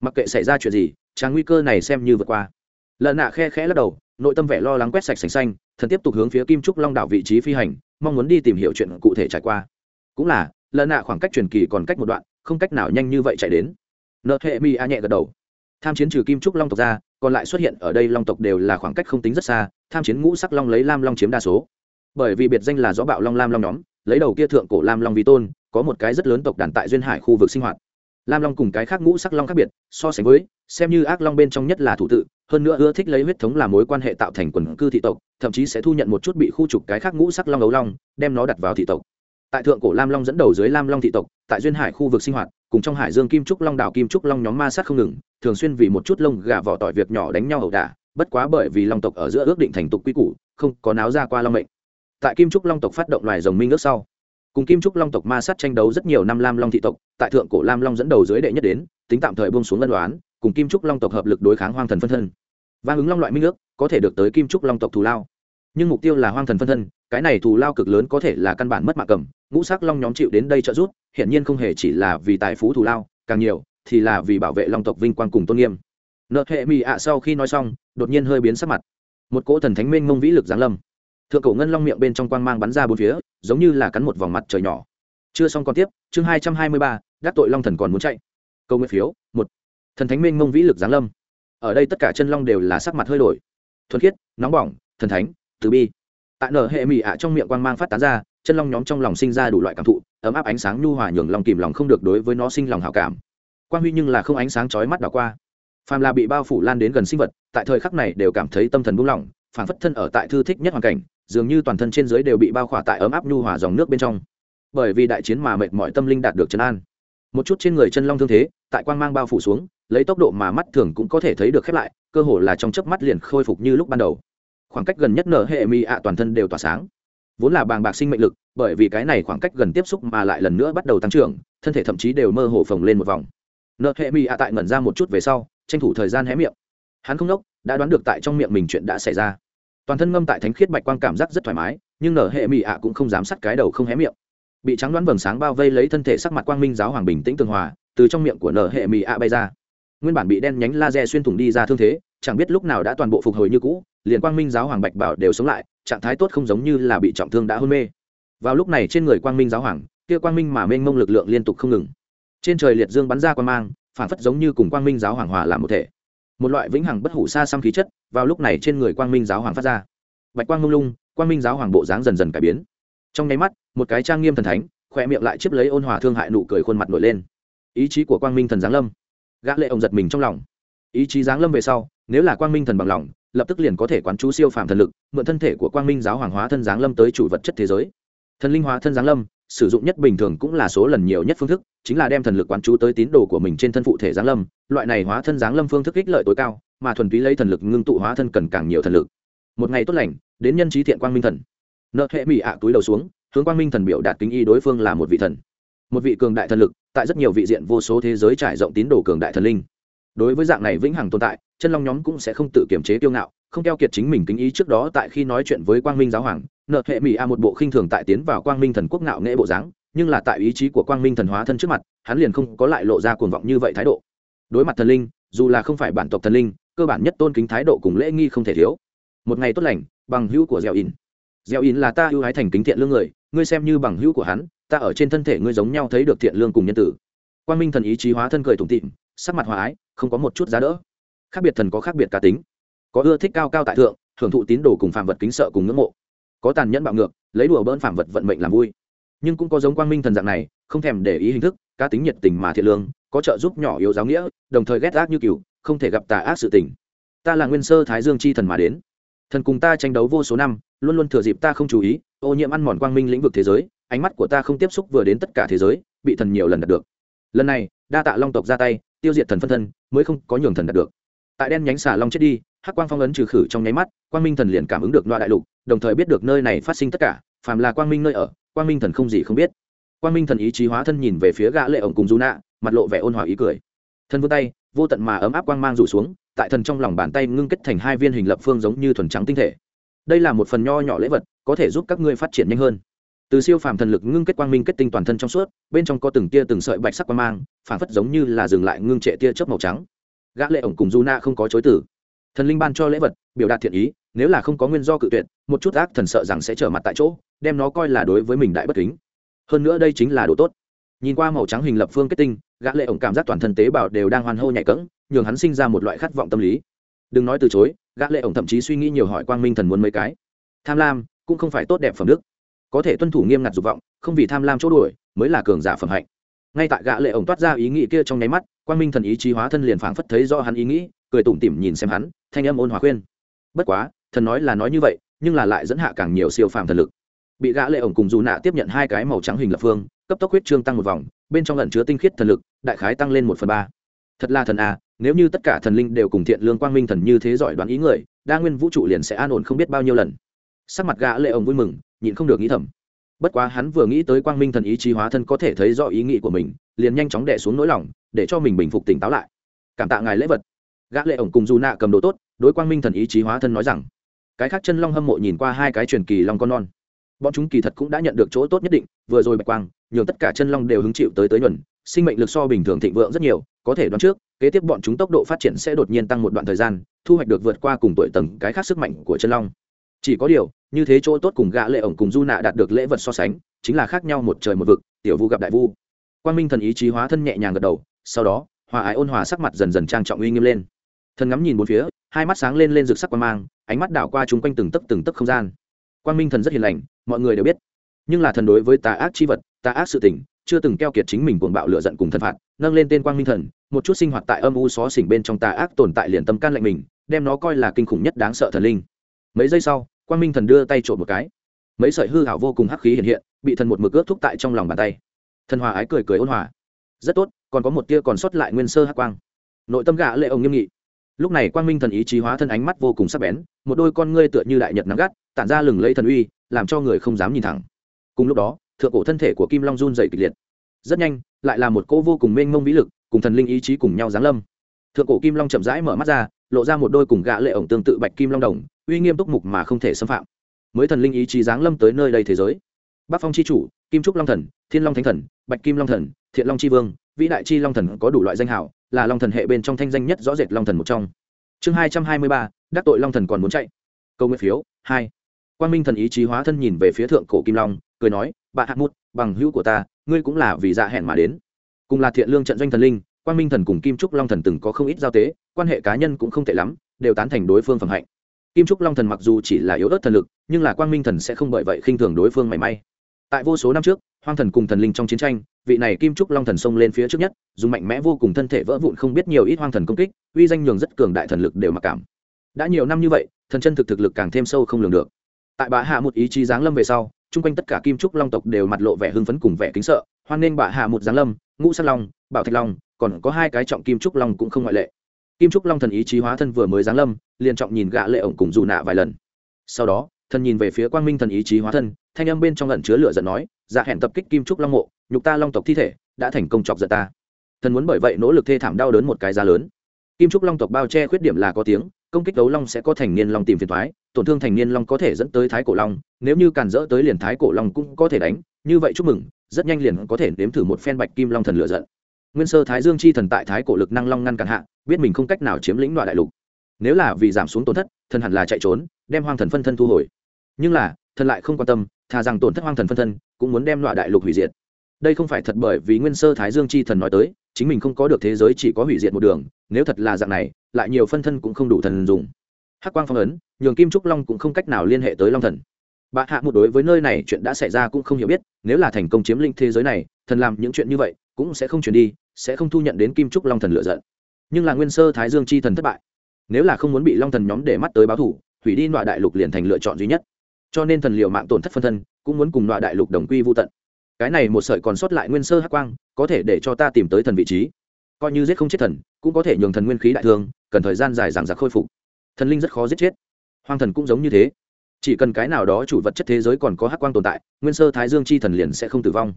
Mặc kệ xảy ra chuyện gì, tráng nguy cơ này xem như vượt qua. Lần nạ khe khẽ lắc đầu, nội tâm vẻ lo lắng quét sạch sành xanh, thần tiếp tục hướng phía kim trúc long đảo vị trí phi hành mong muốn đi tìm hiểu chuyện cụ thể trải qua. Cũng là, lần nạ khoảng cách truyền kỳ còn cách một đoạn, không cách nào nhanh như vậy chạy đến. Nợ hệ mi a nhẹ gật đầu. Tham chiến trừ kim trúc long tộc ra, còn lại xuất hiện ở đây long tộc đều là khoảng cách không tính rất xa, tham chiến ngũ sắc long lấy lam long chiếm đa số. Bởi vì biệt danh là gió bạo long lam long nhóm, lấy đầu kia thượng cổ lam long vi tôn, có một cái rất lớn tộc đàn tại duyên hải khu vực sinh hoạt lam long cùng cái khác ngũ sắc long khác biệt, so sánh với, xem như ác long bên trong nhất là thủ tự, hơn nữa ưa thích lấy huyết thống làm mối quan hệ tạo thành quần cư thị tộc, thậm chí sẽ thu nhận một chút bị khu trục cái khác ngũ sắc long ấu long, đem nó đặt vào thị tộc. Tại thượng cổ lam long dẫn đầu dưới lam long thị tộc, tại duyên hải khu vực sinh hoạt, cùng trong hải dương kim trúc long đảo kim trúc long nhóm ma sát không ngừng, thường xuyên vì một chút lông gà vỏ tỏi việc nhỏ đánh nhau ẩu đả, bất quá bởi vì long tộc ở giữa ước định thành tục quy củ, không có náo ra qua long mệnh. Tại kim trúc long tộc phát động loài rồng minh ước sau cùng kim trúc long tộc ma sát tranh đấu rất nhiều năm lam long thị tộc, tại thượng cổ lam long dẫn đầu dưới đệ nhất đến, tính tạm thời buông xuống lân đoán cùng kim trúc long tộc hợp lực đối kháng hoang thần phân thân. Và ứng long loại minh ước, có thể được tới kim trúc long tộc thù lao. Nhưng mục tiêu là hoang thần phân thân, cái này thù lao cực lớn có thể là căn bản mất mạng cầm, ngũ sắc long nhóm chịu đến đây trợ giúp, hiển nhiên không hề chỉ là vì tài phú thù lao, càng nhiều thì là vì bảo vệ long tộc vinh quang cùng tôn nghiêm. Nợ hệ mỹ ạ sau khi nói xong, đột nhiên hơi biến sắc mặt. Một cỗ thần thánh minh mông vĩ lực giáng lâm. Thượng cổ ngân long miệng bên trong quang mang bắn ra bốn phía giống như là cắn một vòng mặt trời nhỏ. Chưa xong còn tiếp, chương hai trăm hai mươi ba gác tội long thần còn muốn chạy. Câu nguyện phiếu, một. Thần thánh minh mông vĩ lực giáng lâm. Ở đây tất cả chân long đều là sắc mặt hơi đổi. Thuần khiết, nóng bỏng, thần thánh, từ bi. Tại nở hệ mị ạ à trong miệng quang mang phát tán ra, chân long nhóm trong lòng sinh ra đủ loại cảm thụ, ấm áp ánh sáng nhu hòa nhường lòng kìm lòng không được đối với nó sinh lòng hảo cảm. Quang huy nhưng là không ánh sáng chói mắt đảo qua. Phàm là bị bao phủ lan đến gần sinh vật, tại thời khắc này đều cảm thấy tâm thần buông lỏng phản phất thân ở tại thư thích nhất hoàn cảnh dường như toàn thân trên dưới đều bị bao khỏa tại ấm áp nhu hòa dòng nước bên trong. Bởi vì đại chiến mà mệt mỏi tâm linh đạt được trấn an. Một chút trên người chân long thương thế, tại quang mang bao phủ xuống, lấy tốc độ mà mắt thường cũng có thể thấy được khép lại, cơ hồ là trong chớp mắt liền khôi phục như lúc ban đầu. Khoảng cách gần nhất nở hệ mi ạ toàn thân đều tỏa sáng. Vốn là bàng bạc sinh mệnh lực, bởi vì cái này khoảng cách gần tiếp xúc mà lại lần nữa bắt đầu tăng trưởng, thân thể thậm chí đều mơ hồ phồng lên một vòng. Nợ hệ mi ạ tại ngẩn ra một chút về sau, tranh thủ thời gian hé miệng. Hắn không đốc đã đoán được tại trong miệng mình chuyện đã xảy ra toàn thân ngâm tại thánh khiết bạch quang cảm giác rất thoải mái, nhưng nở hệ mị ạ cũng không dám sắt cái đầu không hé miệng. Bị trắng đoán vầng sáng bao vây lấy thân thể sắc mặt quang minh giáo hoàng bình tĩnh tường hòa, từ trong miệng của nở hệ mị ạ bay ra. Nguyên bản bị đen nhánh laser xuyên thủng đi ra thương thế, chẳng biết lúc nào đã toàn bộ phục hồi như cũ, liền quang minh giáo hoàng bạch bảo đều sống lại, trạng thái tốt không giống như là bị trọng thương đã hôn mê. Vào lúc này trên người quang minh giáo hoàng, kia quang minh mà mênh mông lực lượng liên tục không ngừng. Trên trời liệt dương bắn ra quang mang, phản phất giống như cùng quang minh giáo hoàng hòa làm một thể một loại vĩnh hằng bất hủ xa xăm khí chất vào lúc này trên người quang minh giáo hoàng phát ra. Bạch quang mông lung, quang minh giáo hoàng bộ dáng dần dần cải biến. Trong nháy mắt, một cái trang nghiêm thần thánh khoe miệng lại chiếp lấy ôn hòa thương hại nụ cười khuôn mặt nổi lên. Ý chí của quang minh thần giáng lâm. Gã lệ ông giật mình trong lòng. Ý chí giáng lâm về sau, nếu là quang minh thần bằng lòng, lập tức liền có thể quán chú siêu phàm thần lực, mượn thân thể của quang minh giáo hoàng hóa thân giáng lâm tới chủ vật chất thế giới. Thần linh hóa thân giáng lâm sử dụng nhất bình thường cũng là số lần nhiều nhất phương thức, chính là đem thần lực quán chú tới tín đồ của mình trên thân phụ thể giáng lâm. Loại này hóa thân giáng lâm phương thức ích lợi tối cao, mà thuần túy lấy thần lực ngưng tụ hóa thân cần càng nhiều thần lực. Một ngày tốt lành, đến nhân trí thiện quang minh thần. Nợ hệ mỹ ạ túi đầu xuống, hướng quang minh thần biểu đạt kính y đối phương là một vị thần. Một vị cường đại thần lực, tại rất nhiều vị diện vô số thế giới trải rộng tín đồ cường đại thần linh đối với dạng này vĩnh hằng tồn tại, chân long nhóm cũng sẽ không tự kiểm chế kiêu ngạo, không keo kiệt chính mình kính ý trước đó tại khi nói chuyện với quang minh giáo hoàng, nợ hệ mỹ a một bộ khinh thường tại tiến vào quang minh thần quốc ngạo nghệ bộ dáng, nhưng là tại ý chí của quang minh thần hóa thân trước mặt, hắn liền không có lại lộ ra cuồng vọng như vậy thái độ. Đối mặt thần linh, dù là không phải bản tộc thần linh, cơ bản nhất tôn kính thái độ cùng lễ nghi không thể thiếu. Một ngày tốt lành, bằng hữu của gieo in. Gieo in là ta ưu ái thành kính thiện lương người, ngươi xem như bằng hữu của hắn, ta ở trên thân thể ngươi giống nhau thấy được thiện lương cùng nhân tử. Quang minh thần ý chí hóa thân cười tủm tịm sắc mặt hòa ái, không có một chút giá đỡ. Khác biệt thần có khác biệt cá tính. Có ưa thích cao cao tại thượng, hưởng thụ tín đồ cùng phạm vật kính sợ cùng ngưỡng mộ. Có tàn nhẫn bạo ngược, lấy đùa bỡn phạm vật vận mệnh làm vui. Nhưng cũng có giống quang minh thần dạng này, không thèm để ý hình thức, cá tính nhiệt tình mà thiện lương, có trợ giúp nhỏ yếu giáo nghĩa, đồng thời ghét ác như cừu, không thể gặp tà ác sự tình. Ta là nguyên sơ thái dương chi thần mà đến. Thần cùng ta tranh đấu vô số năm, luôn luôn thừa dịp ta không chú ý, ô nhiễm ăn mòn quang minh lĩnh vực thế giới, ánh mắt của ta không tiếp xúc vừa đến tất cả thế giới, bị thần nhiều lần đạt được. Lần này, đa tạ long tộc ra tay tiêu diệt thần phân thân, mới không có nhường thần đạt được. Tại đen nhánh xà long chết đi, hắc quang phong ấn trừ khử trong nháy mắt, quang minh thần liền cảm ứng được loa đại lục, đồng thời biết được nơi này phát sinh tất cả, phàm là quang minh nơi ở, quang minh thần không gì không biết. Quang minh thần ý chí hóa thân nhìn về phía gã lệ ổng cùng du nạ mặt lộ vẻ ôn hòa ý cười. Thân vươn tay, vô tận mà ấm áp quang mang rủ xuống, tại thần trong lòng bàn tay ngưng kết thành hai viên hình lập phương giống như thuần trắng tinh thể. Đây là một phần nho nhỏ lễ vật, có thể giúp các ngươi phát triển nhanh hơn từ siêu phàm thần lực ngưng kết quang minh kết tinh toàn thân trong suốt, bên trong có từng tia từng sợi bạch sắc quang mang phản phất giống như là dừng lại ngưng trệ tia chớp màu trắng. Gã lệ ổng cùng du na không có chối từ. Thần linh ban cho lễ vật, biểu đạt thiện ý, nếu là không có nguyên do cự tuyệt, một chút ác thần sợ rằng sẽ trở mặt tại chỗ, đem nó coi là đối với mình đại bất kính. Hơn nữa đây chính là đồ tốt. Nhìn qua màu trắng hình lập phương kết tinh, gã lệ ổng cảm giác toàn thân tế bào đều đang hoàn hô nhạy cẫng, nhường hắn sinh ra một loại khát vọng tâm lý. Đừng nói từ chối, gã lệ ổng thậm chí suy nghĩ nhiều hỏi quang minh thần muốn mấy cái. Tham lam cũng không phải tốt đẹp phẩm đức có thể tuân thủ nghiêm ngặt dục vọng, không vì tham lam chỗ đuổi, mới là cường giả phẩm hạnh. Ngay tại gã lệ ổng toát ra ý nghĩ kia trong nháy mắt, quang minh thần ý chí hóa thân liền phảng phất thấy do hắn ý nghĩ, cười tủm tỉm nhìn xem hắn, thanh âm ôn hòa khuyên. Bất quá, thần nói là nói như vậy, nhưng là lại dẫn hạ càng nhiều siêu phàm thần lực. Bị gã lệ ổng cùng dù nạ tiếp nhận hai cái màu trắng hình lập phương, cấp tốc huyết trương tăng một vòng, bên trong ẩn chứa tinh khiết thần lực, đại khái tăng lên một phần ba. Thật là thần à nếu như tất cả thần linh đều cùng thiện lương quang minh thần như thế giỏi đoán ý người, đa nguyên vũ trụ liền sẽ an ổn không biết bao nhiêu lần sắc mặt gã lệ ổng vui mừng, nhịn không được nghĩ thầm. Bất quá hắn vừa nghĩ tới quang minh thần ý chí hóa thân có thể thấy rõ ý nghĩ của mình, liền nhanh chóng đè xuống nỗi lòng, để cho mình bình phục tỉnh táo lại. Cảm tạ ngài lễ vật. Gã lệ ổng cùng dù nạ cầm đồ tốt, đối quang minh thần ý chí hóa thân nói rằng, cái khác chân long hâm mộ nhìn qua hai cái truyền kỳ long con non. Bọn chúng kỳ thật cũng đã nhận được chỗ tốt nhất định, vừa rồi bạch quang, nhường tất cả chân long đều hứng chịu tới tới nhuần, sinh mệnh lực so bình thường thịnh vượng rất nhiều, có thể đoán trước, kế tiếp bọn chúng tốc độ phát triển sẽ đột nhiên tăng một đoạn thời gian, thu hoạch được vượt qua cùng tuổi tầng cái khác sức mạnh của chân long chỉ có điều, như thế chỗ tốt cùng gã lệ ổng cùng du nạ đạt được lễ vật so sánh, chính là khác nhau một trời một vực, tiểu vu gặp đại vu. Quang minh thần ý chí hóa thân nhẹ nhàng gật đầu, sau đó, hòa ái ôn hòa sắc mặt dần dần trang trọng uy nghiêm lên. Thần ngắm nhìn bốn phía, hai mắt sáng lên lên rực sắc quang mang, ánh mắt đảo qua chúng quanh từng tấc từng tấc không gian. Quang minh thần rất hiền lành, mọi người đều biết. Nhưng là thần đối với tà ác chi vật, tà ác sự tình, chưa từng keo kiệt chính mình cuồng bạo lựa giận cùng thần phạt, nâng lên tên quang minh thần, một chút sinh hoạt tại âm u xó xỉnh bên trong tà ác tồn tại liền tâm can lạnh mình, đem nó coi là kinh khủng nhất đáng sợ thần linh. Mấy giây sau quang minh thần đưa tay trộm một cái. Mấy sợi hư hảo vô cùng hắc khí hiện hiện, bị thần một mực ướt thúc tại trong lòng bàn tay. Thần hòa ái cười cười ôn hòa. Rất tốt, còn có một tia còn sót lại nguyên sơ hắc quang. Nội tâm gã lệ ông nghiêm nghị. Lúc này quang minh thần ý chí hóa thân ánh mắt vô cùng sắc bén, một đôi con ngươi tựa như đại nhật nắng gắt, tản ra lừng lấy thần uy, làm cho người không dám nhìn thẳng. Cùng lúc đó, thượng cổ thân thể của kim long run dày kịch liệt. Rất nhanh, lại là một cỗ vô cùng mênh mông vĩ lực, cùng thần linh ý chí cùng nhau giáng lâm. Thượng cổ kim long chậm rãi mở mắt ra, lộ ra một đôi cùng gã lệ ổng tương tự bạch kim long đồng uy nghiêm túc mục mà không thể xâm phạm. Mới thần linh ý chí giáng lâm tới nơi đây thế giới. Bắc phong chi chủ, kim trúc long thần, thiên long thánh thần, bạch kim long thần, thiện long chi vương, vĩ đại chi long thần có đủ loại danh hảo là long thần hệ bên trong thanh danh nhất rõ rệt long thần một trong. Chương hai trăm hai mươi ba, đắc tội long thần còn muốn chạy. Câu nguyện phiếu, hai. Quan minh thần ý chí hóa thân nhìn về phía thượng cổ kim long, cười nói bạn hạ mút bằng hữu của ta, ngươi cũng là vì dạ hẹn mà đến. Cùng là thiện lương trận doanh thần linh quan minh thần cùng kim trúc long thần từng có không ít giao tế, quan hệ cá nhân cũng không tệ lắm, đều tán thành đối phương phẩm hạnh kim trúc long thần mặc dù chỉ là yếu ớt thần lực, nhưng là quang minh thần sẽ không bởi vậy khinh thường đối phương mảy may. Tại vô số năm trước, hoang thần cùng thần linh trong chiến tranh, vị này kim trúc long thần xông lên phía trước nhất, dùng mạnh mẽ vô cùng thân thể vỡ vụn không biết nhiều ít hoang thần công kích, uy danh nhường rất cường đại thần lực đều mặc cảm. Đã nhiều năm như vậy, thần chân thực thực lực càng thêm sâu không lường được. Tại bạ hạ một ý chí giáng lâm về sau, chung quanh tất cả kim trúc long tộc đều mặt lộ vẻ hưng phấn cùng vẻ kính sợ. Hoan nghênh bạ hạ một giáng lâm, ngũ sắc long, bảo thạch long, còn có hai cái trọng kim trúc long cũng không ngoại lệ kim trúc long thần ý chí hóa thân vừa mới giáng lâm, liền trọng nhìn gạ lệ ổng cùng dù nạ vài lần. Sau đó, thần nhìn về phía quang minh thần ý chí hóa thân, thanh âm bên trong lần chứa lửa giận nói dạ hẹn tập kích kim trúc long mộ, nhục ta long tộc thi thể, đã thành công chọc giận ta. Thần muốn bởi vậy nỗ lực thê thảm đau đớn một cái giá lớn. Kim trúc long tộc bao che khuyết điểm là có tiếng, công kích đấu long sẽ có thành niên long tìm phiền thoái tổn thương thành niên long có thể dẫn tới thái cổ long, nếu như càn rỡ tới liền thái cổ long cũng có thể đánh, như vậy chúc mừng, rất nhanh liền có thể nếm thử một phen bạch kim long thần lửa giận. Nguyên sơ thái dương chi thần tại thái cổ lực năng long ngăn cản hạ biết mình không cách nào chiếm lĩnh đoạn đại lục. Nếu là vì giảm xuống tổn thất, thần hẳn là chạy trốn, đem hoang thần phân thân thu hồi. Nhưng là, thần lại không quan tâm, thà rằng tổn thất hoang thần phân thân, cũng muốn đem đoạn đại lục hủy diệt. Đây không phải thật bởi vì nguyên sơ thái dương chi thần nói tới, chính mình không có được thế giới chỉ có hủy diệt một đường, nếu thật là dạng này, lại nhiều phân thân cũng không đủ thần dùng. Hắc quang phong ấn, nhường kim trúc long cũng không cách nào liên hệ tới long thần. Bà hạ một đối với nơi này chuyện đã xảy ra cũng không hiểu biết, nếu là thành công chiếm lĩnh thế giới này, thần làm những chuyện như vậy, cũng sẽ không chuyển đi, sẽ không thu nhận đến kim trúc long thần lựa giận nhưng là nguyên sơ thái dương chi thần thất bại. Nếu là không muốn bị long thần nhóm để mắt tới báo thủ, hủy đi nọa đại lục liền thành lựa chọn duy nhất. Cho nên thần liệu mạng tổn thất phân thân, cũng muốn cùng nọa đại lục đồng quy vô tận. Cái này một sợi còn sót lại nguyên sơ hắc quang, có thể để cho ta tìm tới thần vị trí. Coi như giết không chết thần, cũng có thể nhường thần nguyên khí đại thương, cần thời gian dài dằng dặc khôi phục. Thần linh rất khó giết chết. Hoang thần cũng giống như thế. Chỉ cần cái nào đó chủ vật chất thế giới còn có hắc quang tồn tại, nguyên sơ thái dương chi thần liền sẽ không tử vong.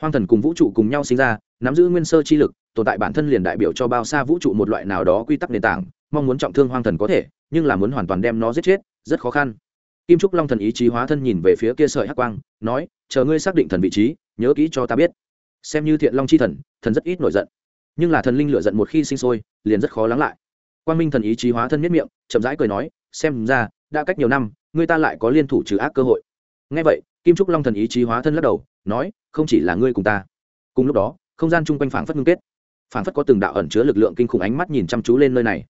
Hoang thần cùng vũ trụ cùng nhau sinh ra nắm giữ nguyên sơ chi lực, tồn tại bản thân liền đại biểu cho bao xa vũ trụ một loại nào đó quy tắc nền tảng, mong muốn trọng thương hoang thần có thể, nhưng là muốn hoàn toàn đem nó giết chết, rất khó khăn. Kim trúc long thần ý chí hóa thân nhìn về phía kia sợi hắc quang, nói, chờ ngươi xác định thần vị trí, nhớ kỹ cho ta biết. Xem như thiện long chi thần thần rất ít nổi giận. Nhưng là thần linh lựa giận một khi sinh sôi, liền rất khó lắng lại. Quan minh thần ý chí hóa thân nhất miệng, chậm rãi cười nói, xem ra, đã cách nhiều năm, ngươi ta lại có liên thủ trừ ác cơ hội. Ngay vậy, kim trúc long thần ý chí hóa thân lắc đầu, nói, không chỉ là ngươi cùng ta. Cùng lúc đó không gian chung quanh phảng phất ngưng kết. Phảng phất có từng đạo ẩn chứa lực lượng kinh khủng ánh mắt nhìn chăm chú lên nơi này.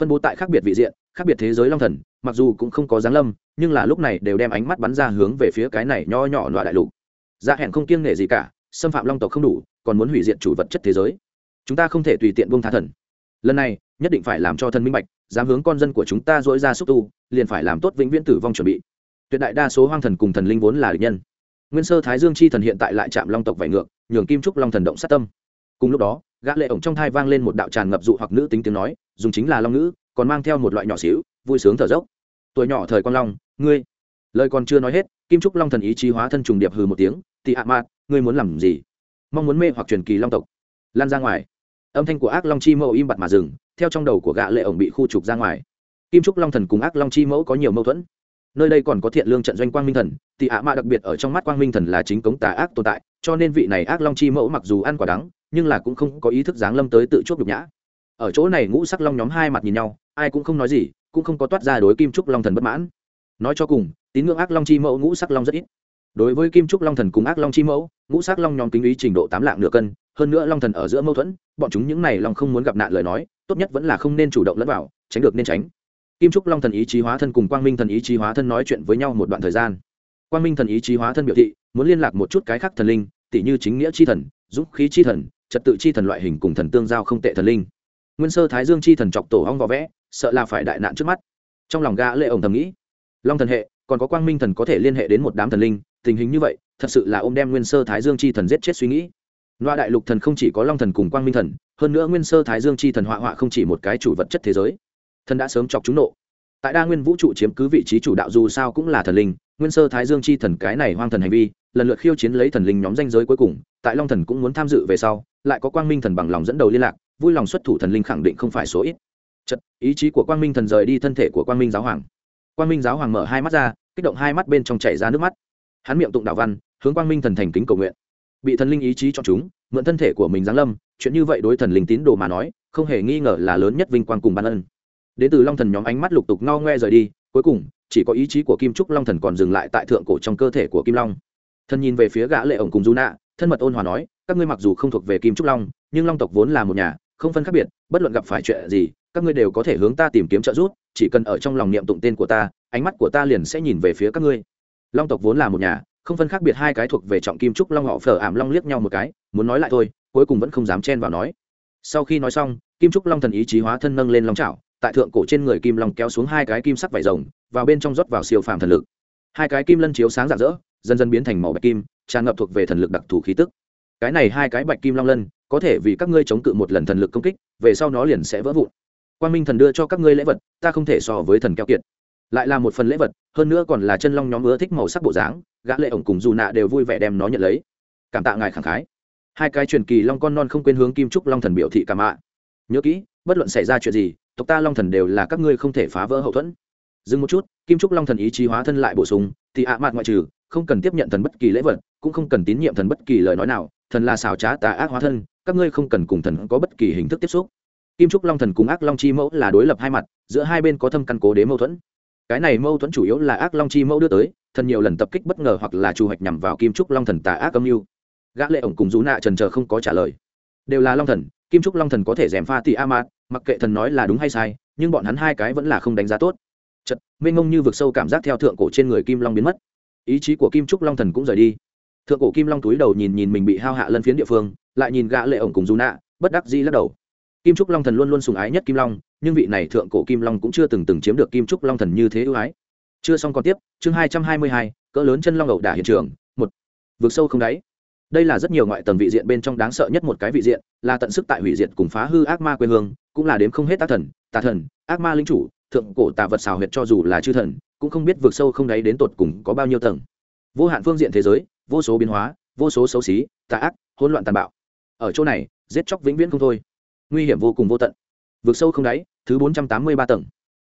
Phân bố tại khác biệt vị diện, khác biệt thế giới long thần, mặc dù cũng không có giáng lâm, nhưng là lúc này đều đem ánh mắt bắn ra hướng về phía cái này nho nhỏ loại đại lục. Dạ hẹn không kiêng nể gì cả, xâm phạm long tộc không đủ, còn muốn hủy diệt chủ vật chất thế giới. Chúng ta không thể tùy tiện buông tha thần. Lần này, nhất định phải làm cho thần minh bạch, dám hướng con dân của chúng ta dỗi ra xúc tu, liền phải làm tốt vĩnh viễn tử vong chuẩn bị. Tuyệt đại đa số hoang thần cùng thần linh vốn là địch nhân nguyên sơ thái dương chi thần hiện tại lại chạm long tộc vải ngược, nhường kim trúc long thần động sát tâm. Cùng lúc đó, gã lệ ổng trong thai vang lên một đạo tràn ngập dụ hoặc nữ tính tiếng nói, dùng chính là long nữ còn mang theo một loại nhỏ xíu, vui sướng thở dốc. Tuổi nhỏ thời quan long, ngươi. Lời còn chưa nói hết, kim trúc long thần ý chí hóa thân trùng điệp hừ một tiếng, tị ạ mạt, ngươi muốn làm gì? Mong muốn mê hoặc truyền kỳ long tộc. Lan ra ngoài. Âm thanh của ác long chi mẫu im bặt mà dừng, theo trong đầu của gã lệ ổng bị khu trục ra ngoài. Kim trúc long thần cùng ác long chi mẫu có nhiều mâu thuẫn nơi đây còn có thiện lương trận doanh quang minh thần thì ạ mạ đặc biệt ở trong mắt quang minh thần là chính cống tà ác tồn tại, cho nên vị này ác long chi mẫu mặc dù ăn quả đắng, nhưng là cũng không có ý thức giáng lâm tới tự chuốc nhục nhã. Ở chỗ này ngũ sắc long nhóm hai mặt nhìn nhau, ai cũng không nói gì, cũng không có toát ra đối kim trúc long thần bất mãn. Nói cho cùng, tín ngưỡng ác long chi mẫu ngũ sắc long rất ít. Đối với kim trúc long thần cùng ác long chi mẫu, ngũ sắc long nhóm kính ý trình độ tám lạng nửa cân, hơn nữa long thần ở giữa mâu thuẫn, bọn chúng những này long không muốn gặp nạn lời nói, tốt nhất vẫn là không nên chủ động lẫn vào, tránh được nên tránh kim trúc long thần ý chí hóa thân cùng quang minh thần ý chí hóa thân nói chuyện với nhau một đoạn thời gian. Quang minh thần ý chí hóa thân biểu thị, muốn liên lạc một chút cái khác thần linh tỷ như chính nghĩa chi thần, dũng khí chi thần, trật tự chi thần loại hình cùng thần tương giao không tệ thần linh. Nguyên sơ thái dương chi thần chọc tổ hong vò vẽ, sợ là phải đại nạn trước mắt. Trong lòng gã lệ ổng thầm nghĩ, long thần hệ, còn có quang minh thần có thể liên hệ đến một đám thần linh, tình hình như vậy, thật sự là ôm đem nguyên sơ thái dương chi thần giết chết suy nghĩ. Loa đại lục thần không chỉ có long thần cùng quang minh thần, hơn nữa nguyên sơ thái dương chi thần họa họa không chỉ một cái chủ vật chất thế giới thần đã sớm chọc chúng nộ. Tại đa nguyên vũ trụ chiếm cứ vị trí chủ đạo dù sao cũng là thần linh nguyên sơ thái dương chi thần cái này hoang thần hành vi lần lượt khiêu chiến lấy thần linh nhóm danh giới cuối cùng tại long thần cũng muốn tham dự về sau lại có quang minh thần bằng lòng dẫn đầu liên lạc vui lòng xuất thủ thần linh khẳng định không phải số ít. Chật, ý chí của quang minh thần rời đi thân thể của quang minh giáo hoàng. Quang minh giáo hoàng mở hai mắt ra kích động hai mắt bên trong chảy ra nước mắt. Hắn miệng tụng đạo văn hướng quang minh thần thành kính cầu nguyện. Bị thần linh ý chí cho chúng mượn thân thể của mình giáng lâm chuyện như vậy đối thần linh tín đồ mà nói không hề nghi ngờ là lớn nhất vinh quang cùng ban ân đến từ long thần nhóm ánh mắt lục tục ngao ngoe rời đi, cuối cùng, chỉ có ý chí của kim trúc long thần còn dừng lại tại thượng cổ trong cơ thể của kim long thần nhìn về phía gã lệ ổng cùng du nạ thân mật ôn hòa nói, các ngươi mặc dù không thuộc về kim trúc long, nhưng long tộc vốn là một nhà, không phân khác biệt, bất luận gặp phải chuyện gì, các ngươi đều có thể hướng ta tìm kiếm trợ giúp, chỉ cần ở trong lòng niệm tụng tên của ta, ánh mắt của ta liền sẽ nhìn về phía các ngươi long tộc vốn là một nhà, không phân khác biệt hai cái thuộc về trọng kim trúc long họ phở ảm long liếc nhau một cái, muốn nói lại thôi, cuối cùng vẫn không dám chen vào nói sau khi nói xong, kim trúc long thần ý chí hóa thân nâng lên long Chảo tại thượng cổ trên người kim long kéo xuống hai cái kim sắc vải rồng, vào bên trong rót vào siêu phàm thần lực. Hai cái kim lân chiếu sáng rạng rỡ, dần dần biến thành màu bạch kim, tràn ngập thuộc về thần lực đặc thù khí tức. Cái này hai cái bạch kim long lân, có thể vì các ngươi chống cự một lần thần lực công kích, về sau nó liền sẽ vỡ vụn. Quan minh thần đưa cho các ngươi lễ vật, ta không thể so với thần keo kiệt. Lại là một phần lễ vật, hơn nữa còn là chân long nhóm ưa thích màu sắc bộ dáng, gã lệ ổng cùng dù nạ đều vui vẻ đem nó nhận lấy. Cảm tạ ngài khẳng khái. Hai cái truyền kỳ long con non không quên hướng kim trúc long thần biểu thị cảm ạ. Nhớ kỹ, bất luận xảy ra chuyện gì tộc ta long thần đều là các ngươi không thể phá vỡ hậu thuẫn. Dừng một chút, kim trúc long thần ý chí hóa thân lại bổ sung, thì ạ mạt ngoại trừ, không cần tiếp nhận thần bất kỳ lễ vật, cũng không cần tín nhiệm thần bất kỳ lời nói nào, thần là xảo trá tà ác hóa thân, các ngươi không cần cùng thần có bất kỳ hình thức tiếp xúc. Kim trúc long thần cùng ác long chi mẫu là đối lập hai mặt, giữa hai bên có thâm căn cố đế mâu thuẫn. Cái này mâu thuẫn chủ yếu là ác long chi mẫu đưa tới, thần nhiều lần tập kích bất ngờ hoặc là trù hoạch nhằm vào kim trúc long thần tà ác âm mưu. Gã lệ ổng cùng rú nạ trần chờ không có trả lời. Đều là long thần, kim trúc long thần có thể dèm pha thì a mạt mặc kệ thần nói là đúng hay sai, nhưng bọn hắn hai cái vẫn là không đánh giá tốt. Chật mênh mông như vực sâu cảm giác theo thượng cổ trên người kim long biến mất. Ý chí của kim trúc long thần cũng rời đi. Thượng cổ kim long túi đầu nhìn nhìn mình bị hao hạ lân phiến địa phương, lại nhìn gã lệ ổng cùng dù nạ bất đắc dĩ lắc đầu. Kim trúc long thần luôn luôn sùng ái nhất kim long, nhưng vị này thượng cổ kim long cũng chưa từng từng chiếm được kim trúc long thần như thế ưu ái. Chưa xong còn tiếp, chương hai trăm hai mươi hai, cỡ lớn chân long ẩu đả hiện trường, một. Vực sâu không đáy. Đây là rất nhiều ngoại tầng vị diện bên trong đáng sợ nhất một cái vị diện, là tận sức tại hủy diệt cùng phá hư ác ma quê hương cũng là đếm không hết tác thần, tà thần, ác ma linh chủ, thượng cổ tà vật xào huyệt cho dù là chư thần, cũng không biết vượt sâu không đáy đến tột cùng có bao nhiêu tầng. Vô hạn phương diện thế giới, vô số biến hóa, vô số xấu xí, tà ác, hỗn loạn tàn bạo. Ở chỗ này, giết chóc vĩnh viễn không thôi. Nguy hiểm vô cùng vô tận. Vượt sâu không đáy, thứ bốn trăm tám mươi ba tầng.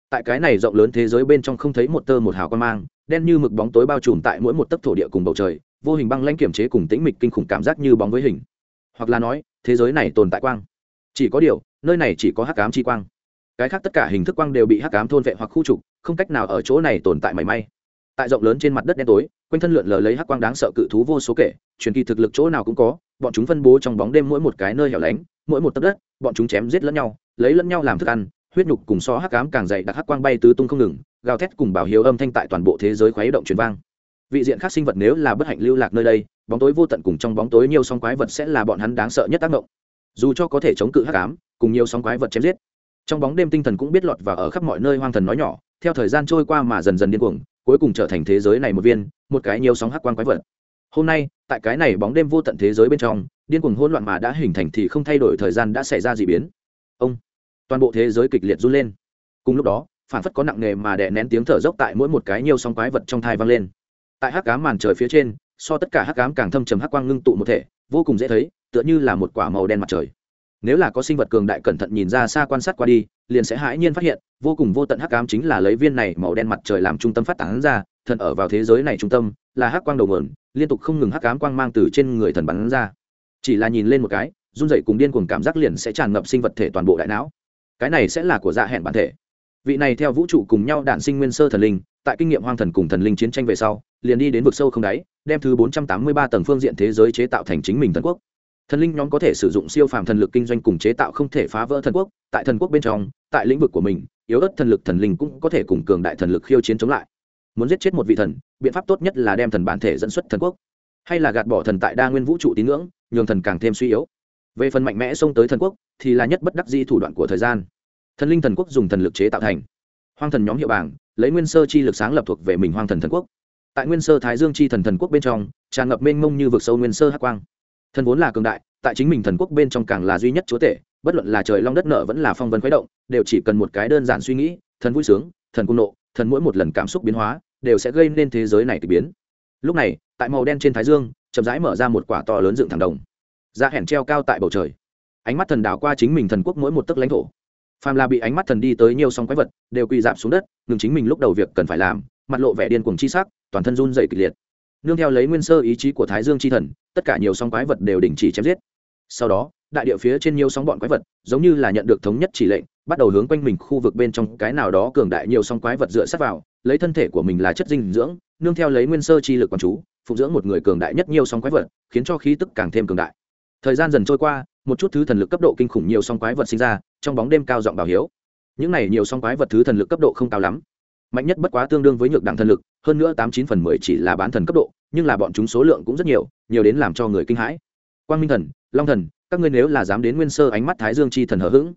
Tại cái này rộng lớn thế giới bên trong không thấy một tơ một hào quan mang, đen như mực bóng tối bao trùm tại mỗi một tấc thổ địa cùng bầu trời, vô hình băng lãnh kiểm chế cùng tĩnh mịch kinh khủng cảm giác như bóng với hình. Hoặc là nói, thế giới này tồn tại quang. Chỉ có điều nơi này chỉ có hắc ám chi quang. Cái khác tất cả hình thức quang đều bị hắc ám thôn vệ hoặc khu trục, không cách nào ở chỗ này tồn tại mảy may. Tại rộng lớn trên mặt đất đen tối, quanh thân lượn lờ lấy hắc quang đáng sợ cự thú vô số kể, truyền kỳ thực lực chỗ nào cũng có, bọn chúng phân bố trong bóng đêm mỗi một cái nơi hẻo lánh, mỗi một tấc đất, bọn chúng chém giết lẫn nhau, lấy lẫn nhau làm thức ăn, huyết nhục cùng so hắc ám càng dày đặc hắc quang bay tứ tung không ngừng, gào thét cùng bảo hiếu âm thanh tại toàn bộ thế giới khuấy động truyền vang. Vị diện khác sinh vật nếu là bất hạnh lưu lạc nơi đây, bóng tối vô tận cùng trong bóng tối nhiều song quái vật sẽ là bọn hắn đáng sợ nhất tác động dù cho có thể chống cự hắc ám, cùng nhiều sóng quái vật chém giết. Trong bóng đêm tinh thần cũng biết lọt và ở khắp mọi nơi hoang thần nói nhỏ, theo thời gian trôi qua mà dần dần điên cuồng, cuối cùng trở thành thế giới này một viên, một cái nhiều sóng hắc quang quái vật. Hôm nay, tại cái này bóng đêm vô tận thế giới bên trong, điên cuồng hỗn loạn mà đã hình thành thì không thay đổi thời gian đã xảy ra d ị biến. Ông, toàn bộ thế giới kịch liệt run lên. Cùng lúc đó, phản phất có nặng nề mà đè nén tiếng thở dốc tại mỗi một cái nhiều sóng quái vật trong thai vang lên. Tại hắc cám màn trời phía trên, so tất cả hắc cám càng thâm trầm hắc quang ngưng tụ một thể, vô cùng dễ thấy tựa như là một quả màu đen mặt trời. Nếu là có sinh vật cường đại cẩn thận nhìn ra xa quan sát qua đi liền sẽ hãi nhiên phát hiện vô cùng vô tận hắc ám chính là lấy viên này màu đen mặt trời làm trung tâm phát tán ra thần ở vào thế giới này trung tâm là hắc quang đầu nguồn, liên tục không ngừng hắc ám quang mang từ trên người thần bắn ra. Chỉ là nhìn lên một cái run dậy cùng điên cuồng cảm giác liền sẽ tràn ngập sinh vật thể toàn bộ đại não. Cái này sẽ là của dạ hẹn bản thể. Vị này theo vũ trụ cùng nhau đản sinh nguyên sơ thần linh tại kinh nghiệm hoang thần cùng thần linh chiến tranh về sau liền đi đến vực sâu không đáy đem thứ bốn trăm tám mươi ba tầng phương diện thế giới chế tạo thành chính mình thần quốc thần linh nhóm có thể sử dụng siêu phàm thần lực kinh doanh cùng chế tạo không thể phá vỡ thần quốc, tại thần quốc bên trong, tại lĩnh vực của mình, yếu ớt thần lực thần linh cũng có thể cùng cường đại thần lực khiêu chiến chống lại. Muốn giết chết một vị thần, biện pháp tốt nhất là đem thần bản thể dẫn xuất thần quốc. Hay là gạt bỏ thần tại đa nguyên vũ trụ tín ngưỡng, nhường thần càng thêm suy yếu. Về phần mạnh mẽ xông tới thần quốc, thì là nhất bất đắc di thủ đoạn của thời gian. Thần linh thần quốc dùng thần lực chế tạo thành. Hoang thần nhóm hiệu bảng, lấy nguyên sơ chi lực sáng lập thuộc về mình hoang thần thần quốc. Tại nguyên sơ thái dương chi thần thần quốc bên trong, tràn ngập mênh mông như vực sâu nguyên sơ hắc quang thần vốn là cường đại, tại chính mình thần quốc bên trong càng là duy nhất chúa tể, bất luận là trời long đất nợ vẫn là phong vân khuấy động, đều chỉ cần một cái đơn giản suy nghĩ, thần vui sướng, thần cung nộ, thần mỗi một lần cảm xúc biến hóa, đều sẽ gây nên thế giới này kịch biến. Lúc này, tại màu đen trên thái dương, chậm rãi mở ra một quả to lớn dựng thẳng đồng. Da hẻn treo cao tại bầu trời. Ánh mắt thần đảo qua chính mình thần quốc mỗi một tấc lãnh thổ. Phàm là bị ánh mắt thần đi tới nhiều song quái vật, đều quỳ dạp xuống đất, ngừng chính mình lúc đầu việc cần phải làm, mặt lộ vẻ điên cuồng chi sắc, toàn thân run dày kịch liệt nương theo lấy nguyên sơ ý chí của thái dương chi thần, tất cả nhiều sóng quái vật đều đình chỉ chém giết. Sau đó, đại địa phía trên nhiều sóng bọn quái vật, giống như là nhận được thống nhất chỉ lệnh, bắt đầu hướng quanh mình khu vực bên trong cái nào đó cường đại nhiều sóng quái vật dựa sát vào, lấy thân thể của mình là chất dinh dưỡng, nương theo lấy nguyên sơ chi lực quán chú phụng dưỡng một người cường đại nhất nhiều sóng quái vật, khiến cho khí tức càng thêm cường đại. Thời gian dần trôi qua, một chút thứ thần lực cấp độ kinh khủng nhiều sóng quái vật sinh ra, trong bóng đêm cao giọng bảo hiếu. Những này nhiều sóng quái vật thứ thần lực cấp độ không cao lắm. Mạnh nhất bất quá tương đương với nhược đẳng thần lực, hơn nữa tám chín phần mười chỉ là bán thần cấp độ nhưng là bọn chúng số lượng cũng rất nhiều nhiều đến làm cho người kinh hãi. Quang minh thần, long thần, các ngươi nếu là dám đến nguyên sơ ánh mắt thái dương chi thần hờ hững,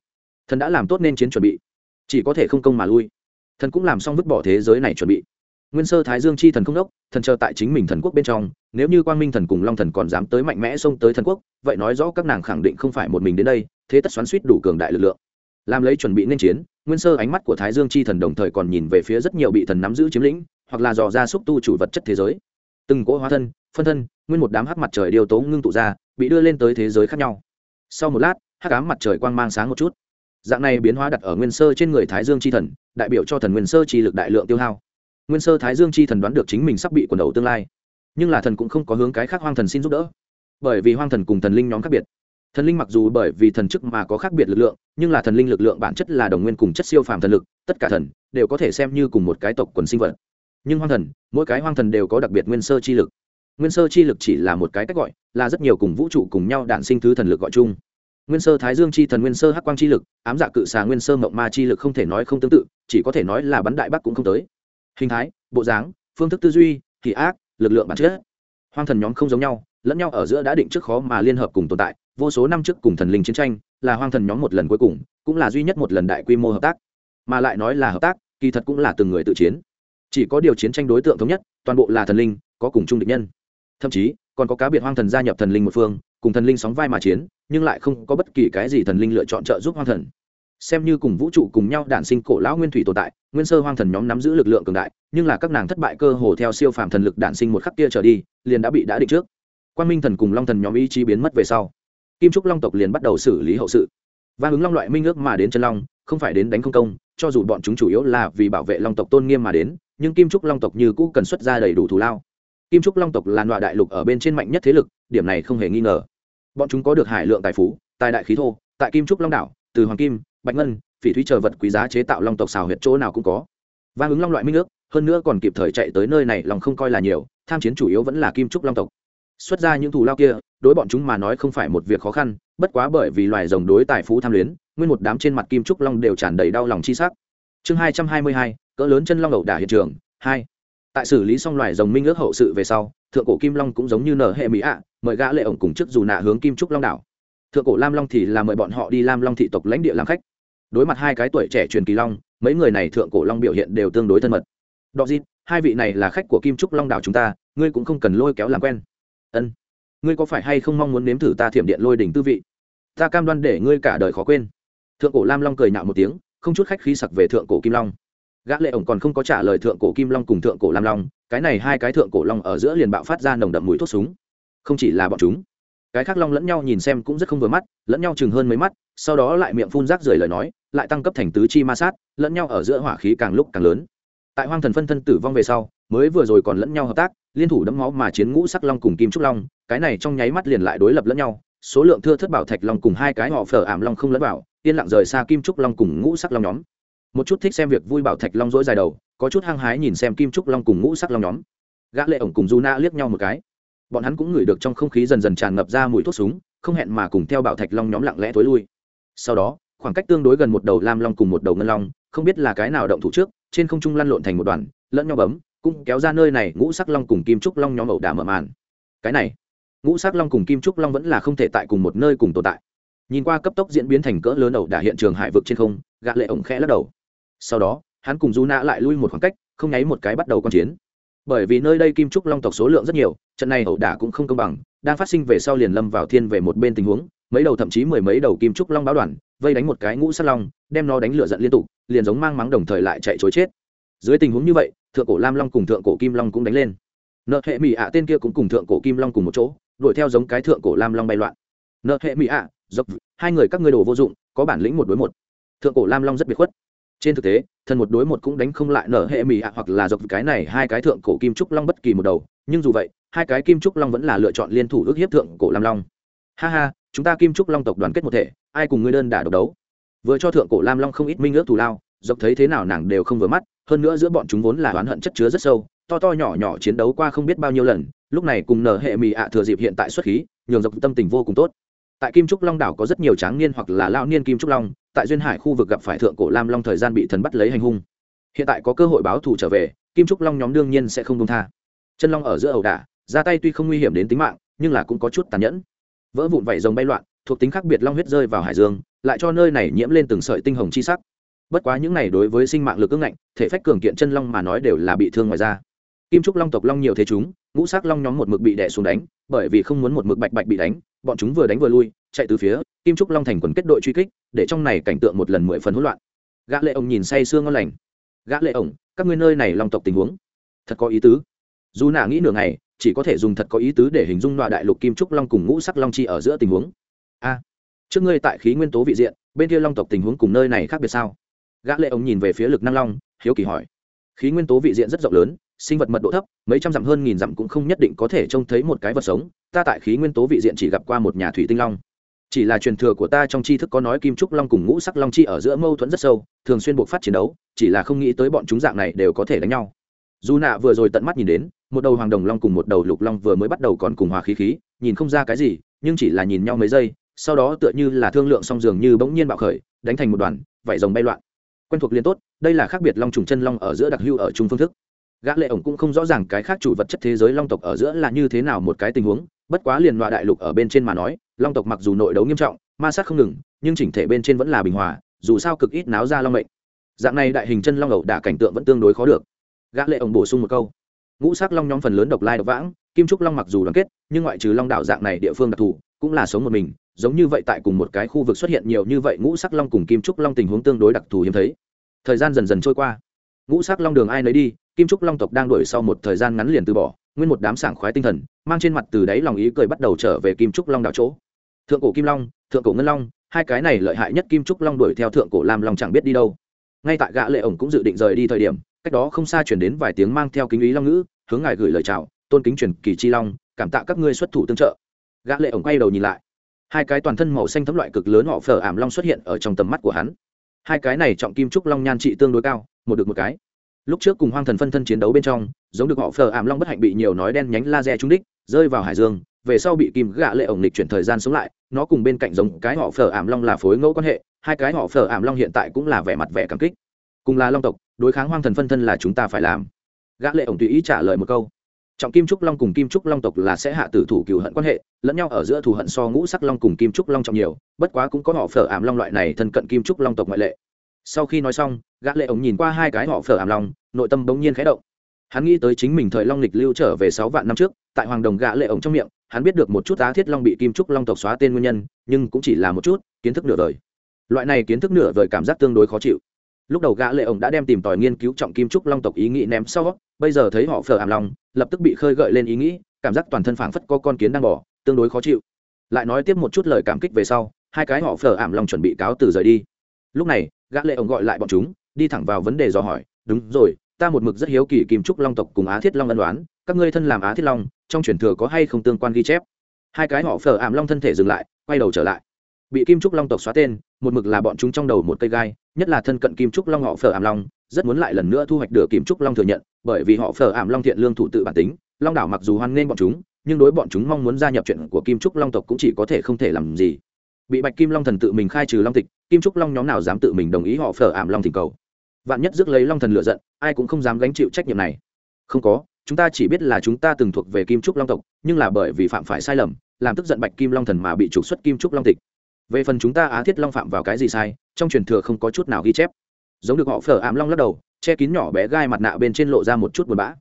thần đã làm tốt nên chiến chuẩn bị, chỉ có thể không công mà lui. Thần cũng làm xong vứt bỏ thế giới này chuẩn bị. Nguyên sơ thái dương chi thần không đốc, thần chờ tại chính mình thần quốc bên trong, nếu như quang minh thần cùng long thần còn dám tới mạnh mẽ xông tới thần quốc, vậy nói rõ các nàng khẳng định không phải một mình đến đây, thế tất xoắn suýt đủ cường đại lực lượng. Làm lấy chuẩn bị nên chiến, nguyên sơ ánh mắt của thái dương chi thần đồng thời còn nhìn về phía rất nhiều bị thần nắm giữ chiếm lĩnh, hoặc là dò ra xúc tu chủ vật chất thế giới từng cỗ hóa thân, phân thân, nguyên một đám hắc mặt trời điều tố ngưng tụ ra, bị đưa lên tới thế giới khác nhau. Sau một lát, hắc ám mặt trời quang mang sáng một chút. Dạng này biến hóa đặt ở nguyên sơ trên người thái dương chi thần, đại biểu cho thần nguyên sơ chi lực đại lượng tiêu hao. Nguyên sơ thái dương chi thần đoán được chính mình sắp bị quần đầu tương lai. Nhưng là thần cũng không có hướng cái khác hoang thần xin giúp đỡ. Bởi vì hoang thần cùng thần linh nhóm khác biệt. Thần linh mặc dù bởi vì thần chức mà có khác biệt lực lượng, nhưng là thần linh lực lượng bản chất là đồng nguyên cùng chất siêu phàm thần lực, tất cả thần đều có thể xem như cùng một cái tộc quần sinh vật nhưng hoang thần, mỗi cái hoang thần đều có đặc biệt nguyên sơ chi lực. Nguyên sơ chi lực chỉ là một cái cách gọi, là rất nhiều cùng vũ trụ cùng nhau đản sinh thứ thần lực gọi chung. Nguyên sơ thái dương chi thần, nguyên sơ hắc quang chi lực, ám dạ cự xà, nguyên sơ mộng ma chi lực không thể nói không tương tự, chỉ có thể nói là bắn đại bắc cũng không tới. Hình thái, bộ dáng, phương thức tư duy thị ác, lực lượng bản chất. Hoang thần nhóm không giống nhau, lẫn nhau ở giữa đã định trước khó mà liên hợp cùng tồn tại, vô số năm trước cùng thần linh chiến tranh, là hoang thần nhóm một lần cuối cùng, cũng là duy nhất một lần đại quy mô hợp tác. Mà lại nói là hợp tác, kỳ thật cũng là từng người tự chiến chỉ có điều chiến tranh đối tượng thống nhất, toàn bộ là thần linh, có cùng chung địch nhân. Thậm chí, còn có cá biệt hoang thần gia nhập thần linh một phương, cùng thần linh sóng vai mà chiến, nhưng lại không có bất kỳ cái gì thần linh lựa chọn trợ giúp hoang thần. Xem như cùng vũ trụ cùng nhau đản sinh cổ lão nguyên thủy tồn tại, nguyên sơ hoang thần nhóm nắm giữ lực lượng cường đại, nhưng là các nàng thất bại cơ hồ theo siêu phàm thần lực đản sinh một khắc kia trở đi, liền đã bị đã định trước. Quan minh thần cùng long thần nhóm ý chí biến mất về sau, kim trúc long tộc liền bắt đầu xử lý hậu sự. Và ứng long loại minh ước mà đến chân long, không phải đến đánh không công, cho dù bọn chúng chủ yếu là vì bảo vệ long tộc tôn nghiêm mà đến nhưng kim trúc long tộc như cũ cần xuất ra đầy đủ thù lao. Kim trúc long tộc là loại đại lục ở bên trên mạnh nhất thế lực điểm này không hề nghi ngờ. Bọn chúng có được hải lượng tài phú tài đại khí thô tại kim trúc long đảo từ hoàng kim bạch ngân phỉ thúy chờ vật quý giá chế tạo long tộc xào huyệt chỗ nào cũng có. Và ứng long loại minh nước, hơn nữa còn kịp thời chạy tới nơi này lòng không coi là nhiều tham chiến chủ yếu vẫn là kim trúc long tộc. Xuất ra những thù lao kia đối bọn chúng mà nói không phải một việc khó khăn bất quá bởi vì loài rồng đối tài phú tham luyến nguyên một đám trên mặt kim trúc long đều tràn đầy đau lòng chi sắc. Chương hai trăm hai mươi hai cỡ lớn chân long ẩu đả hiện trường. Hai, tại xử lý xong loài rồng minh ước hậu sự về sau, thượng cổ kim long cũng giống như nở hệ mỹ ạ, mời gã lệ ổng cùng chức dù nạ hướng kim trúc long đảo. Thượng cổ lam long thì là mời bọn họ đi lam long thị tộc lãnh địa làm khách. Đối mặt hai cái tuổi trẻ truyền kỳ long, mấy người này thượng cổ long biểu hiện đều tương đối thân mật. Đọ dịp hai vị này là khách của kim trúc long đảo chúng ta, ngươi cũng không cần lôi kéo làm quen. Ân, ngươi có phải hay không mong muốn nếm thử ta thiểm điện lôi đỉnh tư vị? Ta cam đoan để ngươi cả đời khó quên. Thượng cổ lam long cười nhạo một tiếng, không chút khách khí sặc về thượng cổ kim long gã lệ ổng còn không có trả lời thượng cổ kim long cùng thượng cổ lam long, cái này hai cái thượng cổ long ở giữa liền bạo phát ra nồng đậm mùi thuốc súng. Không chỉ là bọn chúng, cái khác long lẫn nhau nhìn xem cũng rất không vừa mắt, lẫn nhau chừng hơn mấy mắt, sau đó lại miệng phun rác rời lời nói, lại tăng cấp thành tứ chi ma sát, lẫn nhau ở giữa hỏa khí càng lúc càng lớn. Tại hoang thần phân thân tử vong về sau, mới vừa rồi còn lẫn nhau hợp tác, liên thủ đấm máu mà chiến ngũ sắc long cùng kim trúc long, cái này trong nháy mắt liền lại đối lập lẫn nhau, số lượng thưa thất bảo thạch long cùng hai cái họ phở ảm long không lẫn vào, yên lặng rời xa kim trúc long cùng ngũ sắc long nhóm một chút thích xem việc vui bảo thạch long dỗi dài đầu, có chút hăng hái nhìn xem kim trúc long cùng ngũ sắc long nhóm. Gã lệ ổng cùng du na liếc nhau một cái. Bọn hắn cũng ngửi được trong không khí dần dần tràn ngập ra mùi thuốc súng, không hẹn mà cùng theo bảo thạch long nhóm lặng lẽ tối lui. Sau đó, khoảng cách tương đối gần một đầu lam long cùng một đầu ngân long, không biết là cái nào động thủ trước, trên không trung lăn lộn thành một đoàn, lẫn nhau bấm, cũng kéo ra nơi này ngũ sắc long cùng kim trúc long nhóm ẩu đả mở màn. Cái này, ngũ sắc long cùng kim trúc long vẫn là không thể tại cùng một nơi cùng tồn tại. Nhìn qua cấp tốc diễn biến thành cỡ lớn ẩu đả hiện trường hải vực trên không, gã lệ ổng khẽ lắc đầu sau đó, hắn cùng du nạ lại lui một khoảng cách, không nháy một cái bắt đầu q chiến. Bởi vì nơi đây kim trúc long tộc số lượng rất nhiều, trận này ẩu đả cũng không công bằng, đang phát sinh về sau liền lâm vào thiên về một bên tình huống, mấy đầu thậm chí mười mấy đầu kim trúc long báo đoàn, vây đánh một cái ngũ sắt long, đem nó đánh lửa giận liên tục, liền giống mang mắng đồng thời lại chạy chối chết. Dưới tình huống như vậy, thượng cổ lam long cùng thượng cổ kim long cũng đánh lên. Nợ hệ mỹ ạ tên kia cũng cùng thượng cổ kim long cùng một chỗ, đuổi theo giống cái thượng cổ lam long bay loạn. Nợ hệ mỹ ạ, dốc, hai người các ngươi đồ vô dụng, có bản lĩnh một đối một. Thượng cổ lam long rất biệt khuất trên thực tế, thần một đối một cũng đánh không lại nở hệ mỹ ạ hoặc là dọc cái này hai cái thượng cổ kim trúc long bất kỳ một đầu. Nhưng dù vậy, hai cái kim trúc long vẫn là lựa chọn liên thủ ước hiếp thượng cổ lam long. Ha ha, chúng ta kim trúc long tộc đoàn kết một thể, ai cùng ngươi đơn đả độc đấu? Vừa cho thượng cổ lam long không ít minh ước thù lao, dọc thấy thế nào nàng đều không vừa mắt, hơn nữa giữa bọn chúng vốn là oán hận chất chứa rất sâu, to to nhỏ nhỏ chiến đấu qua không biết bao nhiêu lần, lúc này cùng nở hệ mì ạ thừa dịp hiện tại xuất khí, nhường dọc tâm tình vô cùng tốt. Tại kim trúc long đảo có rất nhiều tráng niên hoặc là lao niên kim trúc long tại duyên hải khu vực gặp phải thượng cổ lam long thời gian bị thần bắt lấy hành hung. Hiện tại có cơ hội báo thù trở về, kim trúc long nhóm đương nhiên sẽ không công tha. Chân long ở giữa ẩu đả, ra tay tuy không nguy hiểm đến tính mạng, nhưng là cũng có chút tàn nhẫn. Vỡ vụn vảy rồng bay loạn, thuộc tính khác biệt long huyết rơi vào hải dương, lại cho nơi này nhiễm lên từng sợi tinh hồng chi sắc. Bất quá những này đối với sinh mạng lực ưng ngạnh, thể phách cường kiện chân long mà nói đều là bị thương ngoài ra kim trúc long tộc long nhiều thế chúng ngũ sắc long nhóm một mực bị đè xuống đánh, bởi vì không muốn một mực bạch bạch bị đánh, bọn chúng vừa đánh vừa lui, chạy từ phía kim trúc long thành quần kết đội truy kích, để trong này cảnh tượng một lần mười phần hỗn loạn. Gã lệ ông nhìn say sương ngon lành. Gã lệ ổng, các ngươi nơi này long tộc tình huống, thật có ý tứ. Dù nạ nghĩ nửa ngày, chỉ có thể dùng thật có ý tứ để hình dung loại đại lục kim trúc long cùng ngũ sắc long chi ở giữa tình huống. A, trước ngươi tại khí nguyên tố vị diện, bên kia long tộc tình huống cùng nơi này khác biệt sao? Gã lệ ổng nhìn về phía lực năng long, hiếu kỳ hỏi. Khí nguyên tố vị diện rất rộng lớn sinh vật mật độ thấp, mấy trăm dặm hơn nghìn dặm cũng không nhất định có thể trông thấy một cái vật sống, ta tại khí nguyên tố vị diện chỉ gặp qua một nhà thủy tinh long. Chỉ là truyền thừa của ta trong tri thức có nói kim trúc long cùng ngũ sắc long chi ở giữa mâu thuẫn rất sâu, thường xuyên buộc phát chiến đấu, chỉ là không nghĩ tới bọn chúng dạng này đều có thể đánh nhau. Dù nạ vừa rồi tận mắt nhìn đến, một đầu hoàng đồng long cùng một đầu lục long vừa mới bắt đầu còn cùng hòa khí khí, nhìn không ra cái gì, nhưng chỉ là nhìn nhau mấy giây, sau đó tựa như là thương lượng song dường như bỗng nhiên bạo khởi, đánh thành một đoàn, vảy rồng bay loạn. Quen thuộc liên tốt, đây là khác biệt long trùng chân long ở giữa đặc hưu ở chung phương thức gã lệ ổng cũng không rõ ràng cái khác chủ vật chất thế giới long tộc ở giữa là như thế nào một cái tình huống, bất quá liền loại đại lục ở bên trên mà nói, long tộc mặc dù nội đấu nghiêm trọng, ma sát không ngừng, nhưng chỉnh thể bên trên vẫn là bình hòa, dù sao cực ít náo ra long mệnh. Dạng này đại hình chân long ẩu đả cảnh tượng vẫn tương đối khó được. Gã lệ ổng bổ sung một câu. Ngũ sắc long nhóm phần lớn độc lai độc vãng, kim trúc long mặc dù đoàn kết, nhưng ngoại trừ long đảo dạng này địa phương đặc thù, cũng là sống một mình, giống như vậy tại cùng một cái khu vực xuất hiện nhiều như vậy ngũ sắc long cùng kim trúc long tình huống tương đối đặc thù hiếm thấy. Thời gian dần dần trôi qua. Ngũ sắc long đường ai nấy đi kim trúc long tộc đang đuổi sau một thời gian ngắn liền từ bỏ, nguyên một đám sảng khoái tinh thần, mang trên mặt từ đáy lòng ý cười bắt đầu trở về kim trúc long đảo chỗ. Thượng cổ kim long, thượng cổ ngân long, hai cái này lợi hại nhất kim trúc long đuổi theo thượng cổ lam long chẳng biết đi đâu. Ngay tại gã lệ ổng cũng dự định rời đi thời điểm, cách đó không xa chuyển đến vài tiếng mang theo kính ý long ngữ, hướng ngài gửi lời chào, tôn kính truyền kỳ chi long, cảm tạ các ngươi xuất thủ tương trợ. Gã lệ ổng quay đầu nhìn lại. Hai cái toàn thân màu xanh thấm loại cực lớn họ phở ảm long xuất hiện ở trong tầm mắt của hắn. Hai cái này trọng kim trúc long nhan trị tương đối cao, một được một cái lúc trước cùng hoang thần phân thân chiến đấu bên trong, giống được họ phở ảm long bất hạnh bị nhiều nói đen nhánh laser trúng đích, rơi vào hải dương, về sau bị kim gạ lệ ổng lịch chuyển thời gian sống lại, nó cùng bên cạnh giống cái họ phở ảm long là phối ngẫu quan hệ, hai cái họ phở ảm long hiện tại cũng là vẻ mặt vẻ cảm kích. Cùng là long tộc, đối kháng hoang thần phân thân là chúng ta phải làm. Gã lệ ổng tùy ý trả lời một câu. Trọng kim trúc long cùng kim trúc long tộc là sẽ hạ tử thủ cựu hận quan hệ, lẫn nhau ở giữa thù hận so ngũ sắc long cùng kim trúc long trọng nhiều, bất quá cũng có họ phở ảm long loại này thân cận kim trúc long tộc ngoại lệ sau khi nói xong gã lệ ổng nhìn qua hai cái họ phở ảm lòng, nội tâm bỗng nhiên khẽ động. Hắn nghĩ tới chính mình thời long lịch lưu trở về sáu vạn năm trước tại hoàng đồng gã lệ ổng trong miệng hắn biết được một chút á thiết long bị kim trúc long tộc xóa tên nguyên nhân nhưng cũng chỉ là một chút kiến thức nửa đời. Loại này kiến thức nửa vời cảm giác tương đối khó chịu. Lúc đầu gã lệ ổng đã đem tìm tòi nghiên cứu trọng kim trúc long tộc ý nghĩ ném sau bây giờ thấy họ phở ảm lòng, lập tức bị khơi gợi lên ý nghĩ cảm giác toàn thân phảng phất có con kiến đang bỏ tương đối khó chịu. Lại nói tiếp một chút lời cảm kích về sau hai cái họ phở ảm lòng chuẩn bị cáo từ rời đi lúc này, gã lệ ổng gọi lại bọn chúng, đi thẳng vào vấn đề dò hỏi. Đúng rồi, ta một mực rất hiếu kỳ kim trúc long tộc cùng á thiết long ân đoán các ngươi thân làm á thiết long, trong truyền thừa có hay không tương quan ghi chép? Hai cái họ phở ảm long thân thể dừng lại, quay đầu trở lại. Bị kim trúc long tộc xóa tên, một mực là bọn chúng trong đầu một cây gai, nhất là thân cận kim trúc long họ phở ảm long, rất muốn lại lần nữa thu hoạch được kim trúc long thừa nhận, bởi vì họ phở ảm long thiện lương thủ tự bản tính, long đảo mặc dù hoan nghênh bọn chúng, nhưng đối bọn chúng mong muốn gia nhập chuyện của kim trúc long tộc cũng chỉ có thể không thể làm gì bị bạch kim long thần tự mình khai trừ long tịch, kim trúc long nhóm nào dám tự mình đồng ý họ phở ảm long thỉnh cầu? Vạn nhất rước lấy long thần lựa giận, ai cũng không dám gánh chịu trách nhiệm này. Không có, chúng ta chỉ biết là chúng ta từng thuộc về kim trúc long tộc, nhưng là bởi vì phạm phải sai lầm, làm tức giận bạch kim long thần mà bị trục xuất kim trúc long tịch. Về phần chúng ta á thiết long phạm vào cái gì sai, trong truyền thừa không có chút nào ghi chép. Giống được họ phở ảm long lắc đầu, che kín nhỏ bé gai mặt nạ bên trên lộ ra một chút buồn bã.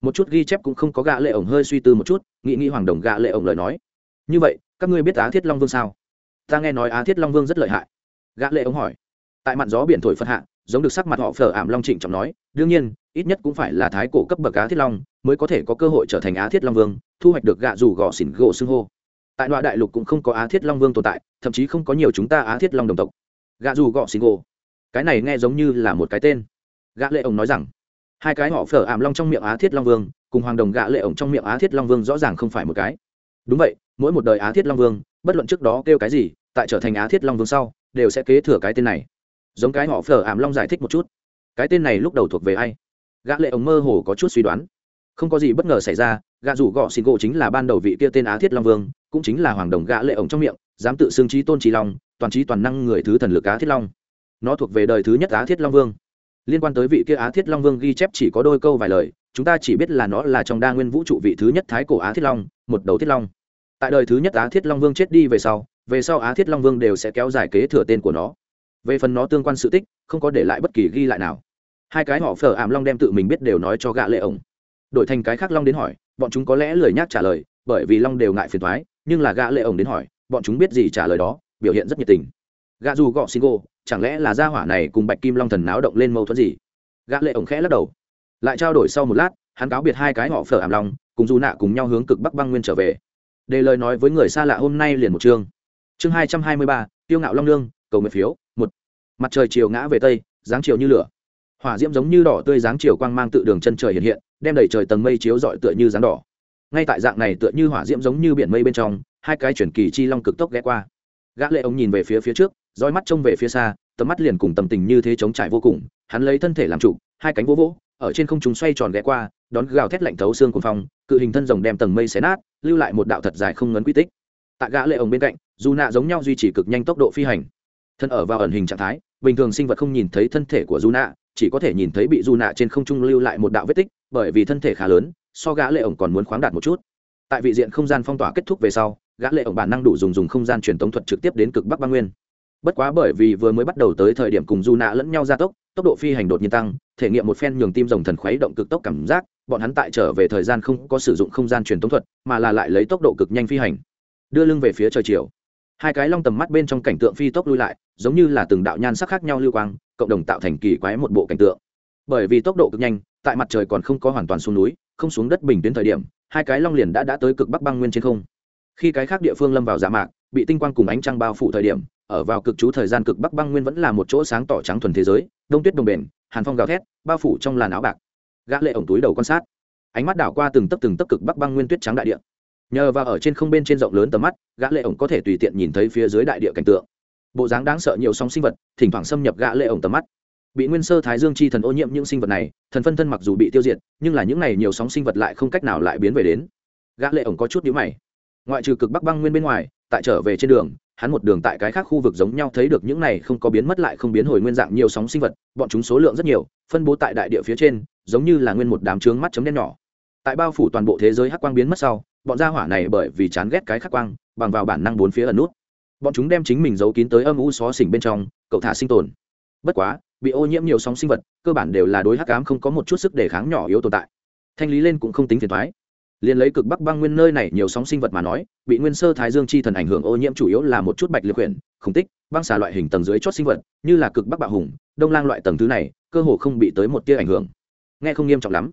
Một chút ghi chép cũng không có gạ lệ ổng hơi suy tư một chút, nghĩ nghĩ hoàng đồng gạ lệ ổng lời nói. Như vậy, các ngươi biết á thiết long vương sao? Ta nghe nói á thiết long vương rất lợi hại gã lệ ông hỏi tại mạn gió biển thổi phật hạ giống được sắc mặt họ phở ảm long trịnh trọng nói đương nhiên ít nhất cũng phải là thái cổ cấp bậc á thiết long mới có thể có cơ hội trở thành á thiết long vương thu hoạch được gạ dù gò xỉn gỗ xưng hô tại đoạn đại lục cũng không có á thiết long vương tồn tại thậm chí không có nhiều chúng ta á thiết long đồng tộc gạ dù gò xỉn gỗ cái này nghe giống như là một cái tên gã lệ ông nói rằng hai cái họ phở ảm long trong miệng á thiết long vương cùng hoàng đồng gạ lệ ổng trong miệng á thiết long vương rõ ràng không phải một cái đúng vậy mỗi một đời á thiết long vương bất luận trước đó kêu cái gì, tại trở thành á thiết long vương sau, đều sẽ kế thừa cái tên này. Giống cái họ phở ảm long giải thích một chút. Cái tên này lúc đầu thuộc về ai? Gã lệ ống mơ hồ có chút suy đoán. Không có gì bất ngờ xảy ra, gã rủ gọ xin gỗ chính là ban đầu vị kia tên á thiết long vương, cũng chính là hoàng đồng gã lệ ống trong miệng, dám tự xưng trí tôn trí long, toàn trí toàn năng người thứ thần lực á thiết long. Nó thuộc về đời thứ nhất á thiết long vương. Liên quan tới vị kia á thiết long vương ghi chép chỉ có đôi câu vài lời, chúng ta chỉ biết là nó là trong đa nguyên vũ trụ vị thứ nhất thái cổ á thiết long, một đầu thiết long tại đời thứ nhất á thiết long vương chết đi về sau về sau á thiết long vương đều sẽ kéo dài kế thừa tên của nó. Về phần nó tương quan sự tích, không có để lại bất kỳ ghi lại nào. Hai cái họ phở ảm long đem tự mình biết đều nói cho gạ lệ ổng. Đổi thành cái khác long đến hỏi, bọn chúng có lẽ lười nhác trả lời, bởi vì long đều ngại phiền thoái nhưng là gạ lệ ổng đến hỏi, bọn chúng biết gì trả lời đó, biểu hiện rất nhiệt tình. Gạ dù gọ xin gô, chẳng lẽ là gia hỏa này cùng bạch kim long thần náo động lên mâu thuẫn gì? Gã lệ ổng khẽ lắc đầu. Lại trao đổi sau một lát, hắn cáo biệt hai cái họ phở ảm long, cùng dù nạ cùng nhau hướng cực bắc băng nguyên trở về để lời nói với người xa lạ hôm nay liền một chương. Chương hai trăm hai mươi ba, tiêu ngạo long lương cầu nguyện phiếu, một. Mặt trời chiều ngã về tây, dáng chiều như lửa. Hỏa diễm giống như đỏ tươi dáng chiều quang mang tự đường chân trời hiện hiện, đem đầy trời tầng mây chiếu rọi tựa như dáng đỏ. Ngay tại dạng này tựa như hỏa diễm giống như biển mây bên trong, hai cái chuyển kỳ chi long cực tốc ghé qua. Gã lệ ông nhìn về phía phía trước, dõi mắt trông về phía xa, tầm mắt liền cùng tầm tình như thế chống trải vô cùng. Hắn lấy thân thể làm trụ hai cánh vỗ vỗ ở trên không trung xoay tròn ghé qua, đón gào thét lạnh thấu xương cuồng phong, cự hình thân rồng đem tầng mây xé nát, lưu lại một đạo thật dài không ngấn quy tích. Tạ gã lệ ổng bên cạnh, dù nạ giống nhau duy trì cực nhanh tốc độ phi hành. Thân ở vào ẩn hình trạng thái, bình thường sinh vật không nhìn thấy thân thể của dù nạ, chỉ có thể nhìn thấy bị dù nạ trên không trung lưu lại một đạo vết tích, bởi vì thân thể khá lớn, so gã lệ ổng còn muốn khoáng đạt một chút. Tại vị diện không gian phong tỏa kết thúc về sau, gã lệ ổng bản năng đủ dùng dùng không gian truyền tống thuật trực tiếp đến cực bắc băng nguyên bất quá bởi vì vừa mới bắt đầu tới thời điểm cùng du nạ lẫn nhau gia tốc tốc độ phi hành đột nhiên tăng, thể nghiệm một phen nhường tim rồng thần khuấy động cực tốc cảm giác, bọn hắn tại trở về thời gian không có sử dụng không gian truyền tống thuật, mà là lại lấy tốc độ cực nhanh phi hành. Đưa lưng về phía trời chiều. Hai cái long tầm mắt bên trong cảnh tượng phi tốc lui lại, giống như là từng đạo nhan sắc khác nhau lưu quang, cộng đồng tạo thành kỳ quái một bộ cảnh tượng. Bởi vì tốc độ cực nhanh, tại mặt trời còn không có hoàn toàn xuống núi, không xuống đất bình tuyến thời điểm, hai cái long liền đã đã tới cực bắc băng nguyên trên không. Khi cái khác địa phương lâm vào giả mạc, bị tinh quang cùng ánh trăng bao phủ thời điểm ở vào cực chú thời gian cực bắc băng nguyên vẫn là một chỗ sáng tỏ trắng thuần thế giới, đông tuyết đồng bền, hàn phong gào thét, bao phủ trong làn áo bạc. Gã lệ ổng túi đầu quan sát. Ánh mắt đảo qua từng tấc từng tấc cực bắc băng nguyên tuyết trắng đại địa. Nhờ vào ở trên không bên trên rộng lớn tầm mắt, gã lệ ổng có thể tùy tiện nhìn thấy phía dưới đại địa cảnh tượng. Bộ dáng đáng sợ nhiều sóng sinh vật, thỉnh thoảng xâm nhập gã lệ ổng tầm mắt. Bị nguyên sơ thái dương chi thần ô nhiễm những sinh vật này, thần phân thân mặc dù bị tiêu diệt, nhưng là những này nhiều sóng sinh vật lại không cách nào lại biến về đến. Gã lệ ổng có chút nhíu mày. Ngoại trừ cực bắc băng nguyên bên ngoài, tại trở về trên đường hắn một đường tại cái khác khu vực giống nhau thấy được những này không có biến mất lại không biến hồi nguyên dạng nhiều sóng sinh vật, bọn chúng số lượng rất nhiều, phân bố tại đại địa phía trên, giống như là nguyên một đám trướng mắt chấm đen nhỏ. Tại bao phủ toàn bộ thế giới hắc quang biến mất sau, bọn gia hỏa này bởi vì chán ghét cái khắc quang, bằng vào bản năng bốn phía ẩn nút. Bọn chúng đem chính mình giấu kín tới âm u xó xỉnh bên trong, cậu thả sinh tồn. Bất quá, bị ô nhiễm nhiều sóng sinh vật, cơ bản đều là đối hắc ám không có một chút sức đề kháng nhỏ yếu tồn tại. Thanh lý lên cũng không tính phiền thoái liền lấy cực bắc băng nguyên nơi này nhiều sóng sinh vật mà nói, bị nguyên sơ thái dương chi thần ảnh hưởng ô nhiễm chủ yếu là một chút bạch liệt quyển khủng tích, băng xà loại hình tầng dưới chót sinh vật, như là cực bắc bạo hùng, đông lang loại tầng thứ này, cơ hồ không bị tới một tia ảnh hưởng. Nghe không nghiêm trọng lắm.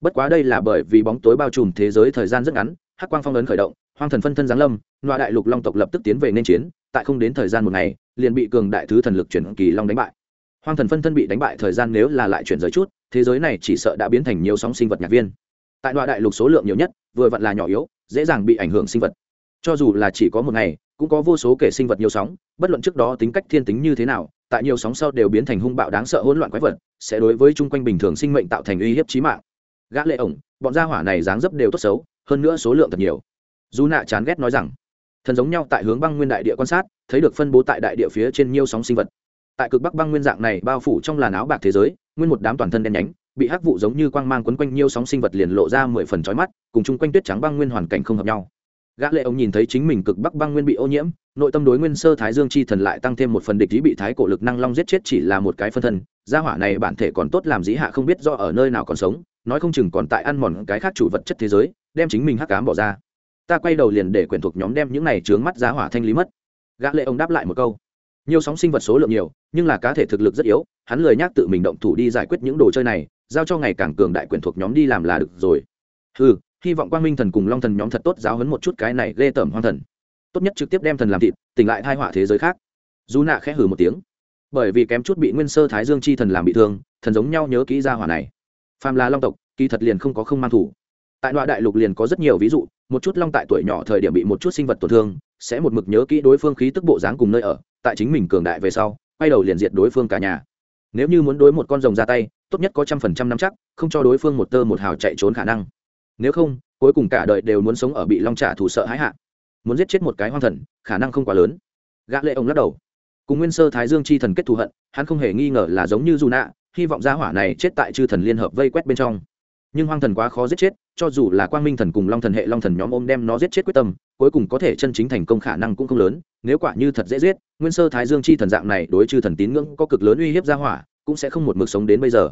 Bất quá đây là bởi vì bóng tối bao trùm thế giới thời gian rất ngắn, hắc quang phong ấn khởi động, hoang thần phân thân giáng lâm loại đại lục long tộc lập tức tiến về nên chiến, tại không đến thời gian một ngày, liền bị cường đại thứ thần lực chuyển kỳ long đánh bại. Hoang thần phân thân bị đánh bại thời gian nếu là lại chuyển giới chút, thế giới này chỉ sợ đã biến thành nhiều sóng sinh vật nhạc viên tại đoạn đại lục số lượng nhiều nhất, vừa vặn là nhỏ yếu, dễ dàng bị ảnh hưởng sinh vật. Cho dù là chỉ có một ngày, cũng có vô số kể sinh vật nhiều sóng, bất luận trước đó tính cách thiên tính như thế nào, tại nhiều sóng sau đều biến thành hung bạo đáng sợ hỗn loạn quái vật, sẽ đối với chung quanh bình thường sinh mệnh tạo thành uy hiếp chí mạng. Gã lệ ổng, bọn gia hỏa này dáng dấp đều tốt xấu, hơn nữa số lượng thật nhiều. Dù nạ chán ghét nói rằng, thần giống nhau tại hướng băng nguyên đại địa quan sát, thấy được phân bố tại đại địa phía trên nhiều sóng sinh vật. Tại cực bắc băng nguyên dạng này bao phủ trong làn áo bạc thế giới, nguyên một đám toàn thân đen nhánh bị hắc vụ giống như quang mang quấn quanh nhiều sóng sinh vật liền lộ ra mười phần chói mắt, cùng chung quanh tuyết trắng băng nguyên hoàn cảnh không hợp nhau. Gã lệ ông nhìn thấy chính mình cực bắc băng nguyên bị ô nhiễm, nội tâm đối nguyên sơ thái dương chi thần lại tăng thêm một phần địch ý bị thái cổ lực năng long giết chết chỉ là một cái phân thân, gia hỏa này bản thể còn tốt làm dĩ hạ không biết do ở nơi nào còn sống, nói không chừng còn tại ăn mòn cái khác chủ vật chất thế giới, đem chính mình hắc ám bỏ ra. Ta quay đầu liền để quyển thuộc nhóm đem những này trướng mắt giá hỏa thanh lý mất. Gã lệ ông đáp lại một câu. Nhiều sóng sinh vật số lượng nhiều, nhưng là cá thể thực lực rất yếu, hắn lười nhác tự mình động thủ đi giải quyết những đồ chơi này giao cho ngày càng cường đại quyền thuộc nhóm đi làm là được rồi. Ừ hy vọng quang minh thần cùng long thần nhóm thật tốt giáo hấn một chút cái này ghê tởm hoang thần. Tốt nhất trực tiếp đem thần làm thịt, tỉnh lại thai họa thế giới khác. Dù nạ khẽ hừ một tiếng. Bởi vì kém chút bị nguyên sơ thái dương chi thần làm bị thương, thần giống nhau nhớ kỹ ra hỏa này. Phàm là long tộc, kỳ thật liền không có không mang thủ. Tại đoạn đại lục liền có rất nhiều ví dụ, một chút long tại tuổi nhỏ thời điểm bị một chút sinh vật tổn thương, sẽ một mực nhớ kỹ đối phương khí tức bộ dáng cùng nơi ở, tại chính mình cường đại về sau, quay đầu liền diệt đối phương cả nhà nếu như muốn đối một con rồng ra tay, tốt nhất có trăm phần trăm năm chắc, không cho đối phương một tơ một hào chạy trốn khả năng. Nếu không, cuối cùng cả đời đều muốn sống ở bị long trả thù sợ hãi hạ. Muốn giết chết một cái hoang thần, khả năng không quá lớn. Gã lệ ông lắc đầu. Cùng nguyên sơ thái dương chi thần kết thù hận, hắn không hề nghi ngờ là giống như dù nạ hy vọng gia hỏa này chết tại chư thần liên hợp vây quét bên trong nhưng hoang thần quá khó giết chết, cho dù là quang minh thần cùng long thần hệ long thần nhóm ôm đem nó giết chết quyết tâm, cuối cùng có thể chân chính thành công khả năng cũng không lớn, nếu quả như thật dễ giết, nguyên sơ thái dương chi thần dạng này đối chư thần tín ngưỡng có cực lớn uy hiếp gia hỏa, cũng sẽ không một mực sống đến bây giờ.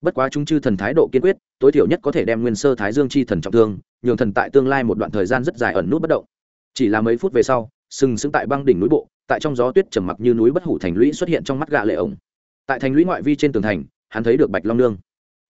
Bất quá chúng chư thần thái độ kiên quyết, tối thiểu nhất có thể đem nguyên sơ thái dương chi thần trọng thương, nhường thần tại tương lai một đoạn thời gian rất dài ẩn nút bất động. Chỉ là mấy phút về sau, sừng sững tại băng đỉnh núi bộ, tại trong gió tuyết trầm mặc như núi bất hủ thành lũy xuất hiện trong mắt gạ lệ ổng. Tại thành lũy ngoại vi trên tường thành, hắn thấy được bạch long nương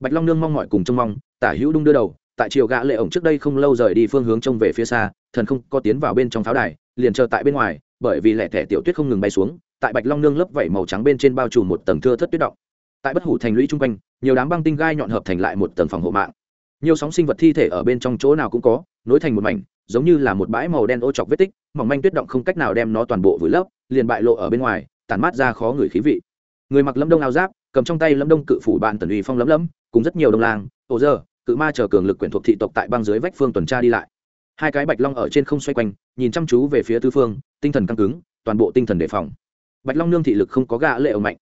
bạch long nương mong mọi cùng trông mong, tả hữu đung đưa đầu, tại chiều gã lệ ổng trước đây không lâu rời đi phương hướng trông về phía xa, thần không có tiến vào bên trong pháo đài, liền chờ tại bên ngoài, bởi vì lẻ thẻ tiểu tuyết không ngừng bay xuống, tại bạch long nương lớp vảy màu trắng bên trên bao trùm một tầng thưa thất tuyết động. Tại bất hủ thành lũy trung quanh, nhiều đám băng tinh gai nhọn hợp thành lại một tầng phòng hộ mạng. Nhiều sóng sinh vật thi thể ở bên trong chỗ nào cũng có, nối thành một mảnh, giống như là một bãi màu đen ô chọc vết tích, mỏng manh tuyết động không cách nào đem nó toàn bộ vùi lấp, liền bại lộ ở bên ngoài, tản mát ra khó người khí vị. Người mặc lâm đông áo giáp cầm trong tay lâm đông cự phủ bạn tần uy phong lấm lấm cùng rất nhiều đồng làng ồ giờ cự ma chờ cường lực quyển thuộc thị tộc tại băng dưới vách phương tuần tra đi lại. Hai cái bạch long ở trên không xoay quanh, nhìn chăm chú về phía tư phương, tinh thần căng cứng, toàn bộ tinh thần đề phòng. Bạch long nương thị lực không có gã lệ ổng mạnh,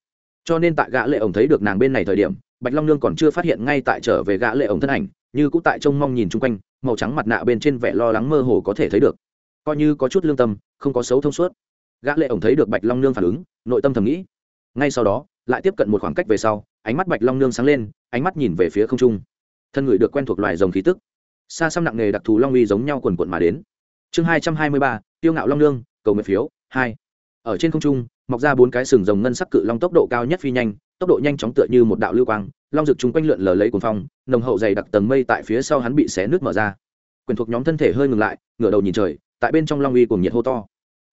cho nên tại gã lệ ổng thấy được nàng bên này thời điểm, bạch long nương còn chưa phát hiện ngay tại trở về gã lệ ổng thân ảnh, như cũng tại trông mong nhìn chung quanh, màu trắng mặt nạ bên trên vẻ lo lắng mơ hồ có thể thấy được. Coi như có chút lương tâm, không có xấu thông suốt. Gã lệ ổng thấy được bạch long nương phản ứng, nội tâm thầm nghĩ ngay sau đó, lại tiếp cận một khoảng cách về sau, ánh mắt bạch long nương sáng lên, ánh mắt nhìn về phía không trung. Thân người được quen thuộc loài rồng khí tức. Xa xăm nặng nghề đặc thù long uy giống nhau quần quận mà đến. Chương hai trăm hai mươi ba, tiêu ngạo long nương, cầu nguyện phiếu, hai. Ở trên không trung, mọc ra bốn cái sừng rồng ngân sắc cự long tốc độ cao nhất phi nhanh, tốc độ nhanh chóng tựa như một đạo lưu quang, long rực chung quanh lượn lờ lấy cuồng phong, nồng hậu dày đặc tầng mây tại phía sau hắn bị xé nước mở ra. Quyền thuộc nhóm thân thể hơi ngừng lại, ngửa đầu nhìn trời, tại bên trong long uy cùng nhiệt hô to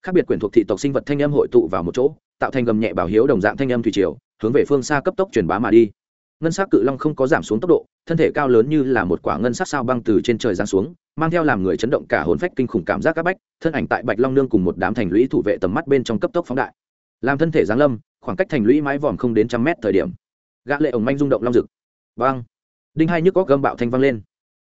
khác biệt quyền thuộc thị tộc sinh vật thanh âm hội tụ vào một chỗ, tạo thành gầm nhẹ bảo hiếu đồng dạng thanh âm thủy triều, hướng về phương xa cấp tốc truyền bá mà đi. Ngân sắc cự long không có giảm xuống tốc độ, thân thể cao lớn như là một quả ngân sắc sao băng từ trên trời giáng xuống, mang theo làm người chấn động cả hồn phách kinh khủng cảm giác các bách, thân ảnh tại bạch long nương cùng một đám thành lũy thủ vệ tầm mắt bên trong cấp tốc phóng đại. Làm thân thể giáng lâm, khoảng cách thành lũy mái vòm không đến trăm mét thời điểm, gã lệ ổng manh rung động long rực. Vang! Đinh hai nhức có gầm bạo thanh vang lên.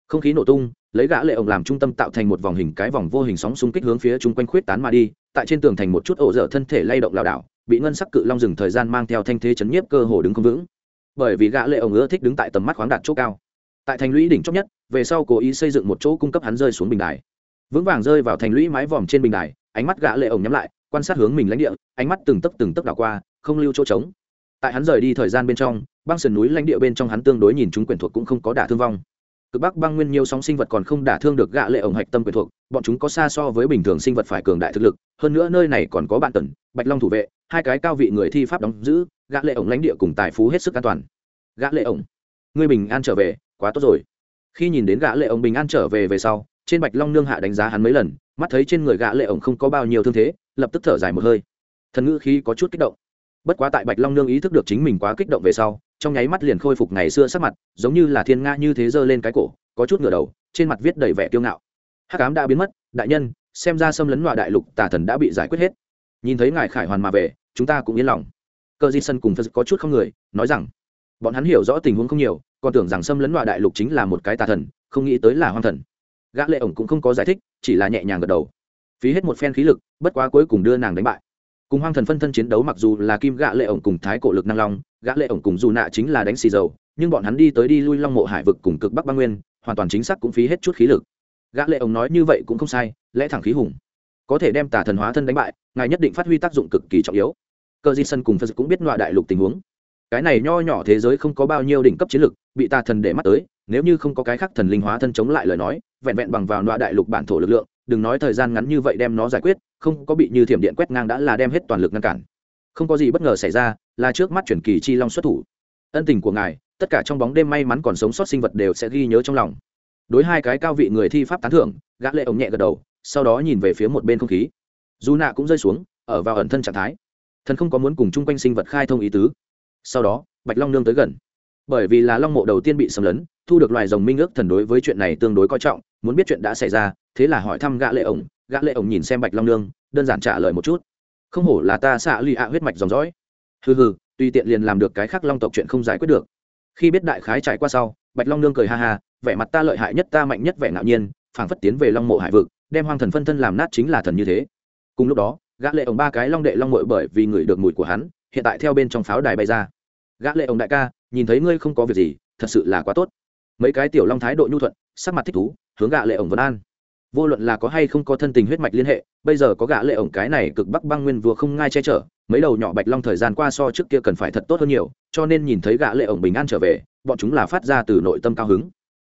Không khí nổ tung, lấy gã lệ ổng làm trung tâm tạo thành một vòng hình cái vòng vô hình sóng xung kích hướng phía chung quanh khuyết tán mà đi tại trên tường thành một chút ổ dở thân thể lay động lảo đảo, bị ngân sắc cự long dừng thời gian mang theo thanh thế chấn nhiếp cơ hồ đứng không vững. Bởi vì gã lệ ổng ưa thích đứng tại tầm mắt khoáng đạt chỗ cao. Tại thành lũy đỉnh chót nhất, về sau cố ý xây dựng một chỗ cung cấp hắn rơi xuống bình đài. Vững vàng rơi vào thành lũy mái vòm trên bình đài, ánh mắt gã lệ ổng nhắm lại, quan sát hướng mình lãnh địa, ánh mắt từng tấc từng tấc đảo qua, không lưu chỗ trống. Tại hắn rời đi thời gian bên trong, băng sườn núi lãnh địa bên trong hắn tương đối nhìn chúng quyền thuộc cũng không có đả thương vong cực bắc băng nguyên nhiều sóng sinh vật còn không đả thương được gã lệ ổng hạch tâm quyền thuộc, bọn chúng có xa so với bình thường sinh vật phải cường đại thực lực, hơn nữa nơi này còn có bạn tần, bạch long thủ vệ, hai cái cao vị người thi pháp đóng giữ, gã lệ ổng lãnh địa cùng tài phú hết sức an toàn. Gã lệ ổng, ngươi bình an trở về, quá tốt rồi. Khi nhìn đến gã lệ ổng bình an trở về về sau, trên bạch long nương hạ đánh giá hắn mấy lần, mắt thấy trên người gã lệ ổng không có bao nhiêu thương thế, lập tức thở dài một hơi. Thần ngữ khí có chút kích động. Bất quá tại bạch long nương ý thức được chính mình quá kích động về sau trong nháy mắt liền khôi phục ngày xưa sắc mặt, giống như là thiên nga như thế giơ lên cái cổ, có chút ngửa đầu, trên mặt viết đầy vẻ kiêu ngạo. Hắc ám đã biến mất, đại nhân, xem ra xâm lấn loại đại lục tà thần đã bị giải quyết hết. Nhìn thấy ngài khải hoàn mà về, chúng ta cũng yên lòng. Cơ di sân cùng phật có chút không người, nói rằng, bọn hắn hiểu rõ tình huống không nhiều, còn tưởng rằng xâm lấn loại đại lục chính là một cái tà thần, không nghĩ tới là hoang thần. Gã lệ ổng cũng không có giải thích, chỉ là nhẹ nhàng gật đầu. Phí hết một phen khí lực, bất quá cuối cùng đưa nàng đánh bại. Cùng hoang thần phân thân chiến đấu mặc dù là kim gã lệ ổng cùng thái cổ lực năng long gã lệ ổng cùng dù nạ chính là đánh xì dầu, nhưng bọn hắn đi tới đi lui long mộ hải vực cùng cực bắc băng nguyên, hoàn toàn chính xác cũng phí hết chút khí lực. Gã lệ ổng nói như vậy cũng không sai, lẽ thẳng khí hùng. Có thể đem tà thần hóa thân đánh bại, ngài nhất định phát huy tác dụng cực kỳ trọng yếu. Cơ di sân cùng phật cũng biết loại đại lục tình huống. Cái này nho nhỏ thế giới không có bao nhiêu đỉnh cấp chiến lực, bị tà thần để mắt tới, nếu như không có cái khác thần linh hóa thân chống lại lời nói, vẹn vẹn bằng vào loại đại lục bản thổ lực lượng, đừng nói thời gian ngắn như vậy đem nó giải quyết, không có bị như thiểm điện quét ngang đã là đem hết toàn lực ngăn cản không có gì bất ngờ xảy ra, là trước mắt chuyển kỳ chi long xuất thủ. Ân tình của ngài, tất cả trong bóng đêm may mắn còn sống sót sinh vật đều sẽ ghi nhớ trong lòng. Đối hai cái cao vị người thi pháp tán thưởng, gã lệ ổng nhẹ gật đầu, sau đó nhìn về phía một bên không khí. Dù nạ cũng rơi xuống, ở vào ẩn thân trạng thái. Thần không có muốn cùng chung quanh sinh vật khai thông ý tứ. Sau đó, bạch long nương tới gần. Bởi vì là long mộ đầu tiên bị xâm lấn, thu được loài rồng minh ước thần đối với chuyện này tương đối coi trọng, muốn biết chuyện đã xảy ra, thế là hỏi thăm gã lệ ổng gã lệ ổng nhìn xem bạch long nương, đơn giản trả lời một chút không hổ là ta xạ lì ạ huyết mạch dòng dõi. Hừ hừ, tùy tiện liền làm được cái khác long tộc chuyện không giải quyết được. Khi biết đại khái trải qua sau, bạch long nương cười ha ha, vẻ mặt ta lợi hại nhất, ta mạnh nhất vẻ ngạo nhiên, phảng phất tiến về long mộ hải vực, đem hoang thần phân thân làm nát chính là thần như thế. Cùng lúc đó, gã lệ ổng ba cái long đệ long mội bởi vì người được mùi của hắn, hiện tại theo bên trong pháo đài bay ra. Gã lệ ổng đại ca, nhìn thấy ngươi không có việc gì, thật sự là quá tốt. Mấy cái tiểu long thái độ nhu thuận, sắc mặt thích thú, hướng gã lệ ổng vân an vô luận là có hay không có thân tình huyết mạch liên hệ, bây giờ có gã lệ ổng cái này cực bắc băng nguyên vừa không ngai che chở, mấy đầu nhỏ bạch long thời gian qua so trước kia cần phải thật tốt hơn nhiều, cho nên nhìn thấy gã lệ ổng bình an trở về, bọn chúng là phát ra từ nội tâm cao hứng.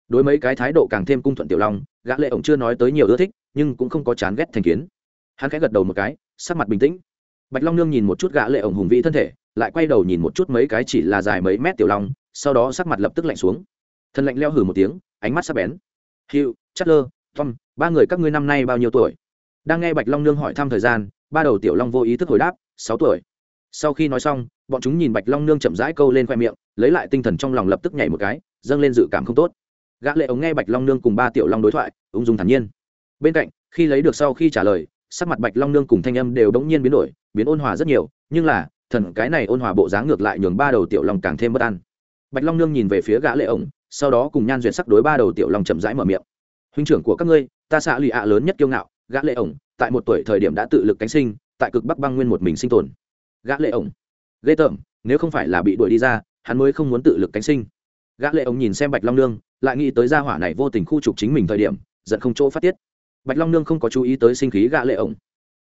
Đối mấy cái thái độ càng thêm cung thuận tiểu long, gã lệ ổng chưa nói tới nhiều ưa thích, nhưng cũng không có chán ghét thành kiến. Hắn khẽ gật đầu một cái, sắc mặt bình tĩnh. Bạch long nương nhìn một chút gã lệ ổng hùng vĩ thân thể, lại quay đầu nhìn một chút mấy cái chỉ là dài mấy mét tiểu long, sau đó sắc mặt lập tức lạnh xuống. Thân lạnh leo hừ một tiếng, ánh mắt sắc bén. Hiệu chất lơ, tom ba người các ngươi năm nay bao nhiêu tuổi? Đang nghe bạch long nương hỏi thăm thời gian, ba đầu tiểu long vô ý thức hồi đáp, sáu tuổi. Sau khi nói xong, bọn chúng nhìn bạch long nương chậm rãi câu lên khoe miệng, lấy lại tinh thần trong lòng lập tức nhảy một cái, dâng lên dự cảm không tốt. Gã lệ ống nghe bạch long nương cùng ba tiểu long đối thoại, ung dung thản nhiên. Bên cạnh, khi lấy được sau khi trả lời, sắc mặt bạch long nương cùng thanh âm đều đống nhiên biến đổi, biến ôn hòa rất nhiều, nhưng là, thần cái này ôn hòa bộ dáng ngược lại nhường ba đầu tiểu long càng thêm bất an. Bạch long nương nhìn về phía gã lệ ổng sau đó cùng nhan duyệt sắc đối ba đầu tiểu long chậm rãi mở miệng. Huynh trưởng của các ngươi ta xạ lì ạ lớn nhất kiêu ngạo, gã lệ ổng, tại một tuổi thời điểm đã tự lực cánh sinh, tại cực bắc băng nguyên một mình sinh tồn. Gã lệ ổng. Ghê tởm, nếu không phải là bị đuổi đi ra, hắn mới không muốn tự lực cánh sinh. Gã lệ ổng nhìn xem bạch long nương, lại nghĩ tới gia hỏa này vô tình khu trục chính mình thời điểm, giận không chỗ phát tiết. Bạch long nương không có chú ý tới sinh khí gã lệ ổng.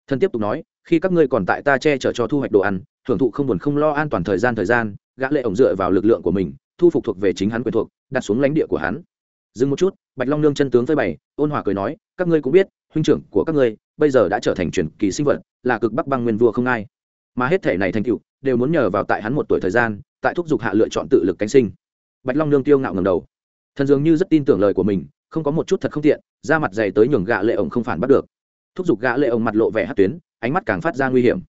Thân tiếp tục nói, khi các ngươi còn tại ta che chở cho thu hoạch đồ ăn hưởng thụ không buồn không lo an toàn thời gian thời gian, gã lệ ổng dựa vào lực lượng của mình, thu phục thuộc về chính hắn quyền thuộc, đặt xuống lãnh địa của hắn dừng một chút, bạch long nương chân tướng phơi bày, ôn hòa cười nói, các ngươi cũng biết, huynh trưởng của các ngươi, bây giờ đã trở thành truyền kỳ sinh vật, là cực bắc băng nguyên vua không ai. Mà hết thể này thành cựu đều muốn nhờ vào tại hắn một tuổi thời gian, tại thúc giục hạ lựa chọn tự lực cánh sinh. Bạch long nương tiêu ngạo ngầm đầu. Thần dường như rất tin tưởng lời của mình, không có một chút thật không tiện ra mặt dày tới nhường gã lệ ổng không phản bắt được. Thúc giục gã lệ ổng mặt lộ vẻ hát tuyến, ánh mắt càng phát ra nguy hiểm.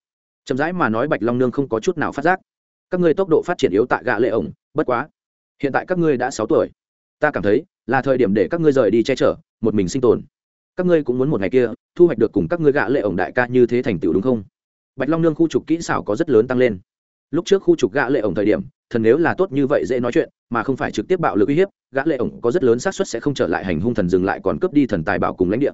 Chậm rãi mà nói bạch long nương không có chút nào phát giác. Các ngươi tốc độ phát triển yếu tại gã lệ ổng, bất quá, hiện tại các ngươi đã sáu tuổi. Ta cảm thấy là thời điểm để các ngươi rời đi che chở, một mình sinh tồn. Các ngươi cũng muốn một ngày kia, thu hoạch được cùng các ngươi gạ lệ ổng đại ca như thế thành tựu đúng không? Bạch long nương khu trục kỹ xảo có rất lớn tăng lên. Lúc trước khu trục gã lệ ổng thời điểm, thần nếu là tốt như vậy dễ nói chuyện, mà không phải trực tiếp bạo lực uy hiếp gã lệ ổng có rất lớn xác suất sẽ không trở lại hành hung thần dừng lại còn cướp đi thần tài bảo cùng lãnh địa.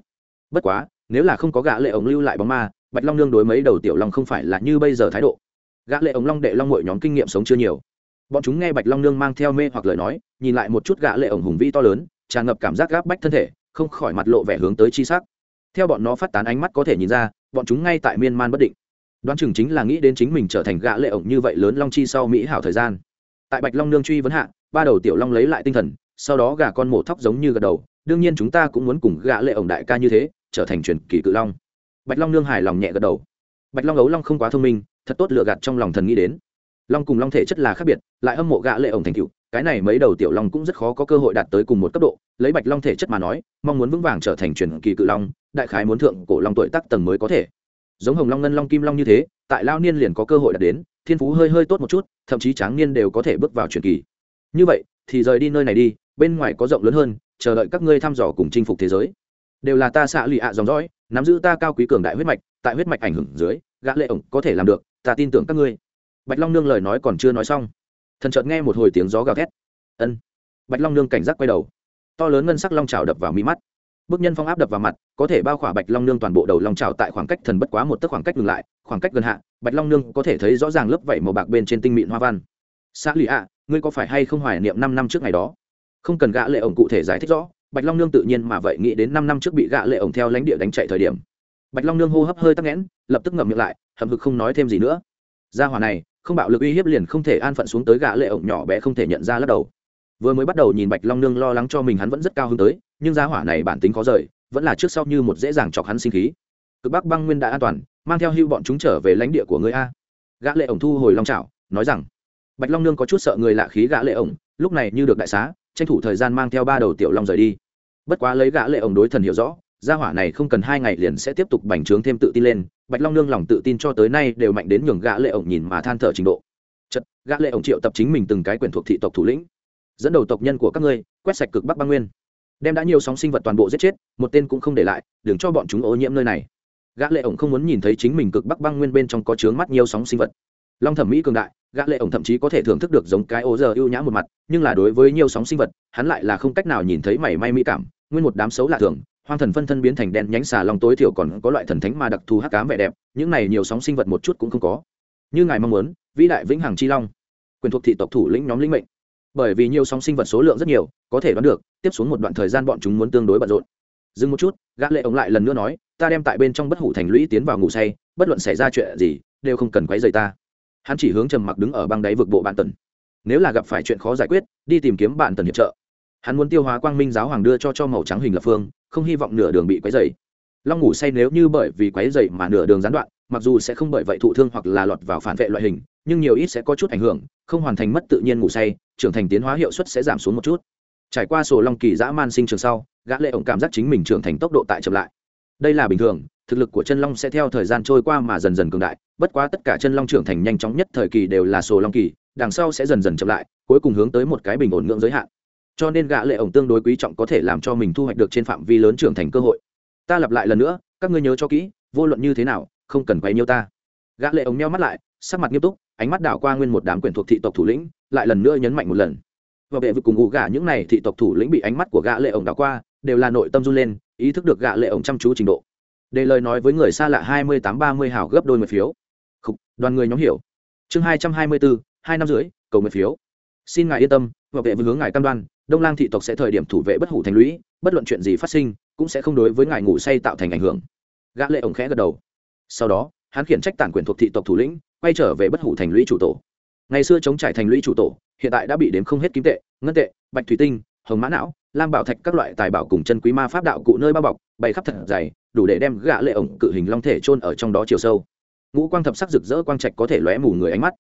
Bất quá, nếu là không có gã lệ ổng lưu lại bóng ma, bạch long nương đối mấy đầu tiểu long không phải là như bây giờ thái độ. Gã lệ ổng long đệ long muội nhóm kinh nghiệm sống chưa nhiều bọn chúng nghe bạch long nương mang theo mê hoặc lời nói, nhìn lại một chút gã lệ ổng hùng vĩ to lớn, tràn ngập cảm giác gáp bách thân thể, không khỏi mặt lộ vẻ hướng tới chi sắc. Theo bọn nó phát tán ánh mắt có thể nhìn ra, bọn chúng ngay tại miên man bất định. Đoán chừng chính là nghĩ đến chính mình trở thành gã lệ ổng như vậy lớn long chi sau mỹ hảo thời gian. Tại bạch long nương truy vấn hạ, ba đầu tiểu long lấy lại tinh thần, sau đó gà con mổ thóc giống như gật đầu, đương nhiên chúng ta cũng muốn cùng gã lệ ổng đại ca như thế, trở thành truyền kỳ cự long. Bạch long nương hài lòng nhẹ gật đầu. Bạch long ấu long không quá thông minh, thật tốt lựa gạt trong lòng thần nghĩ đến long cùng long thể chất là khác biệt, lại hâm mộ gã lệ ổng thành cựu cái này mấy đầu tiểu long cũng rất khó có cơ hội đạt tới cùng một cấp độ. Lấy bạch long thể chất mà nói, mong muốn vững vàng trở thành truyền kỳ cự long, đại khái muốn thượng cổ long tuổi tác tầng mới có thể. Giống hồng long, ngân long, kim long như thế, tại lao niên liền có cơ hội đạt đến, thiên phú hơi hơi tốt một chút, thậm chí tráng niên đều có thể bước vào truyền kỳ. Như vậy, thì rời đi nơi này đi, bên ngoài có rộng lớn hơn, chờ đợi các ngươi thăm dò cùng chinh phục thế giới. Đều là ta xạ lụy ạ dòng dõi, nắm giữ ta cao quý cường đại huyết mạch, tại huyết mạch ảnh hưởng dưới, gã lệ ổng có thể làm được, ta tin tưởng các ngươi bạch long nương lời nói còn chưa nói xong, thần chợt nghe một hồi tiếng gió gào thét. Ân. Bạch long nương cảnh giác quay đầu, to lớn ngân sắc long trào đập vào mi mắt. Bức nhân phong áp đập vào mặt, có thể bao khỏa bạch long nương toàn bộ đầu long trào tại khoảng cách thần bất quá một tấc khoảng cách ngừng lại, khoảng cách gần hạ, bạch long nương có thể thấy rõ ràng lớp vảy màu bạc bên trên tinh mịn hoa văn. Xã lì ạ, ngươi có phải hay không hoài niệm năm năm trước ngày đó? Không cần gã lệ ổng cụ thể giải thích rõ, bạch long nương tự nhiên mà vậy nghĩ đến năm năm trước bị gã lệ ổng theo lãnh địa đánh chạy thời điểm. Bạch long nương hô hấp hơi tắc nghẽn, lập tức ngậm miệng lại, hậm hực không nói thêm gì nữa. Gia hỏa này không bạo lực uy hiếp liền không thể an phận xuống tới gã lệ ổng nhỏ bé không thể nhận ra lắc đầu. Vừa mới bắt đầu nhìn bạch long nương lo lắng cho mình hắn vẫn rất cao hứng tới, nhưng gia hỏa này bản tính khó rời, vẫn là trước sau như một dễ dàng chọc hắn sinh khí. Cực bắc băng nguyên đã an toàn, mang theo hưu bọn chúng trở về lãnh địa của người a. Gã lệ ổng thu hồi long trảo nói rằng, bạch long nương có chút sợ người lạ khí gã lệ ổng, lúc này như được đại xá, tranh thủ thời gian mang theo ba đầu tiểu long rời đi. Bất quá lấy gã lệ ổng đối thần hiểu rõ gia hỏa này không cần hai ngày liền sẽ tiếp tục bành trướng thêm tự tin lên, bạch long nương lòng tự tin cho tới nay đều mạnh đến nhường gã lệ ổng nhìn mà than thở trình độ. Chật, gã lệ ổng triệu tập chính mình từng cái quyền thuộc thị tộc thủ lĩnh, dẫn đầu tộc nhân của các ngươi, quét sạch cực bắc băng nguyên. Đem đã nhiều sóng sinh vật toàn bộ giết chết, một tên cũng không để lại, đừng cho bọn chúng ô nhiễm nơi này. Gã lệ ổng không muốn nhìn thấy chính mình cực bắc băng nguyên bên trong có chướng mắt nhiều sóng sinh vật. Long thẩm mỹ cường đại, gã lệ ổng thậm chí có thể thưởng thức được giống cái ô giờ ưu nhã một mặt, nhưng là đối với nhiều sóng sinh vật, hắn lại là không cách nào nhìn thấy mảy may mỹ cảm, nguyên một đám xấu lạ thường hoang thần phân thân biến thành đen nhánh xà long tối thiểu còn có loại thần thánh mà đặc thù hắc ám vẻ đẹp, những này nhiều sóng sinh vật một chút cũng không có. Như ngài mong muốn, vĩ đại vĩnh hằng chi long, quyền thuộc thị tộc thủ lĩnh nhóm lĩnh mệnh. Bởi vì nhiều sóng sinh vật số lượng rất nhiều, có thể đoán được, tiếp xuống một đoạn thời gian bọn chúng muốn tương đối bận rộn. Dừng một chút, gã lệ ống lại lần nữa nói, ta đem tại bên trong bất hủ thành lũy tiến vào ngủ say, bất luận xảy ra chuyện gì, đều không cần quấy rầy ta. Hắn chỉ hướng trầm mặc đứng ở băng đáy vực bộ bạn tần. Nếu là gặp phải chuyện khó giải quyết, đi tìm kiếm bạn tần hiệp trợ. Hắn muốn tiêu hóa quang minh giáo hoàng đưa cho cho màu trắng hình lập phương không hy vọng nửa đường bị quấy dày long ngủ say nếu như bởi vì quấy dày mà nửa đường gián đoạn, mặc dù sẽ không bởi vậy thụ thương hoặc là lọt vào phản vệ loại hình, nhưng nhiều ít sẽ có chút ảnh hưởng, không hoàn thành mất tự nhiên ngủ say, trưởng thành tiến hóa hiệu suất sẽ giảm xuống một chút. Trải qua sổ long kỳ dã man sinh trường sau, gã lệ ổng cảm giác chính mình trưởng thành tốc độ tại chậm lại. Đây là bình thường, thực lực của chân long sẽ theo thời gian trôi qua mà dần dần cường đại, bất quá tất cả chân long trưởng thành nhanh chóng nhất thời kỳ đều là sổ long kỳ, đằng sau sẽ dần dần chậm lại, cuối cùng hướng tới một cái bình ổn ngưỡng giới hạn cho nên gã lệ ổng tương đối quý trọng có thể làm cho mình thu hoạch được trên phạm vi lớn trưởng thành cơ hội. Ta lặp lại lần nữa các ngươi nhớ cho kỹ vô luận như thế nào không cần quấy nhiêu ta. Gã lệ ổng nheo mắt lại sắc mặt nghiêm túc ánh mắt đảo qua nguyên một đám quyền thuộc thị tộc thủ lĩnh lại lần nữa nhấn mạnh một lần. Và vệ vực cùng ngủ gã những này thị tộc thủ lĩnh bị ánh mắt của gã lệ ổng đảo qua đều là nội tâm run lên ý thức được gã lệ ổng chăm chú trình độ. Để lời nói với người xa lạ hai mươi tám ba mươi hảo gấp đôi một phiếu. Khục, đoàn người nhóm hiểu. Chương hai trăm hai mươi bốn hai năm rưỡi cầu một phiếu. Xin ngài yên tâm và vệ với hướng ngài cam đoan đông lang thị tộc sẽ thời điểm thủ vệ bất hủ thành lũy, bất luận chuyện gì phát sinh, cũng sẽ không đối với ngài ngủ say tạo thành ảnh hưởng. Gã lệ ổng khẽ gật đầu. Sau đó, hắn khiển trách tản quyền thuộc thị tộc thủ lĩnh, quay trở về bất hủ thành lũy chủ tổ. Ngày xưa chống trải thành lũy chủ tổ, hiện tại đã bị đếm không hết kim tệ, ngân tệ, bạch thủy tinh, hồng mã não, lam bảo thạch các loại tài bảo cùng chân quý ma pháp đạo cụ nơi bao bọc, bày khắp thật dày, đủ để đem gã lệ ổng cự hình long thể chôn ở trong đó chiều sâu. Ngũ quang thập sắc rực rỡ quang trạch có thể lóe mù người ánh mắt.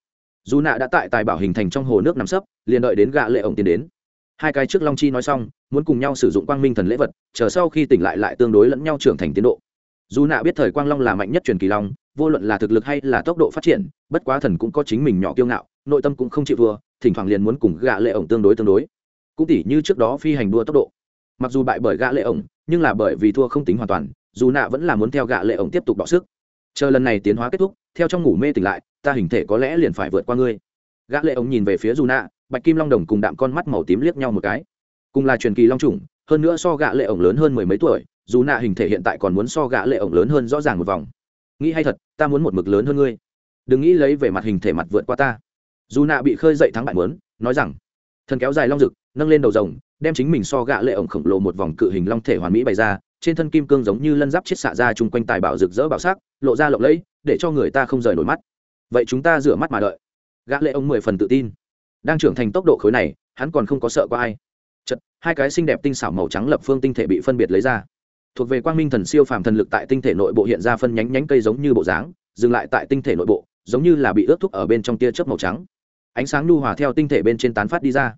Dù nạ đã tại tài bảo hình thành trong hồ nước nằm sấp, liền đợi đến gã lệ ổng tiến đến hai cái trước long chi nói xong, muốn cùng nhau sử dụng quang minh thần lễ vật, chờ sau khi tỉnh lại lại tương đối lẫn nhau trưởng thành tiến độ. Dù nạ biết thời quang long là mạnh nhất truyền kỳ long, vô luận là thực lực hay là tốc độ phát triển, bất quá thần cũng có chính mình nhỏ kiêu ngạo, nội tâm cũng không chịu thua, thỉnh thoảng liền muốn cùng gã lệ ổng tương đối tương đối. Cũng tỉ như trước đó phi hành đua tốc độ. Mặc dù bại bởi gã lệ ổng, nhưng là bởi vì thua không tính hoàn toàn, dù nạ vẫn là muốn theo gã lệ ổng tiếp tục đọ sức. Chờ lần này tiến hóa kết thúc, theo trong ngủ mê tỉnh lại, ta hình thể có lẽ liền phải vượt qua ngươi. Gã lệ ổng nhìn về phía dù nạ bạch kim long đồng cùng đạm con mắt màu tím liếc nhau một cái. Cùng là truyền kỳ long trùng hơn nữa so gã lệ ổng lớn hơn mười mấy tuổi, dù nạ hình thể hiện tại còn muốn so gã lệ ổng lớn hơn rõ ràng một vòng. Nghĩ hay thật, ta muốn một mực lớn hơn ngươi. Đừng nghĩ lấy về mặt hình thể mặt vượt qua ta. Dù nạ bị khơi dậy thắng bại muốn, nói rằng, thần kéo dài long rực nâng lên đầu rồng, đem chính mình so gã lệ ổng khổng lồ một vòng cự hình long thể hoàn mỹ bày ra, trên thân kim cương giống như lân giáp chiết xạ ra chung quanh tài bảo rực rỡ bảo sắc, lộ ra lộng lẫy, để cho người ta không rời nổi mắt. Vậy chúng ta rửa mắt mà đợi. Gã lệ ông mười phần tự tin đang trưởng thành tốc độ khối này, hắn còn không có sợ qua ai. Chật hai cái xinh đẹp tinh xảo màu trắng lập phương tinh thể bị phân biệt lấy ra. Thuộc về quang minh thần siêu phàm thần lực tại tinh thể nội bộ hiện ra phân nhánh nhánh cây giống như bộ dáng, dừng lại tại tinh thể nội bộ, giống như là bị ướt thúc ở bên trong tia chớp màu trắng. Ánh sáng nhu hòa theo tinh thể bên trên tán phát đi ra.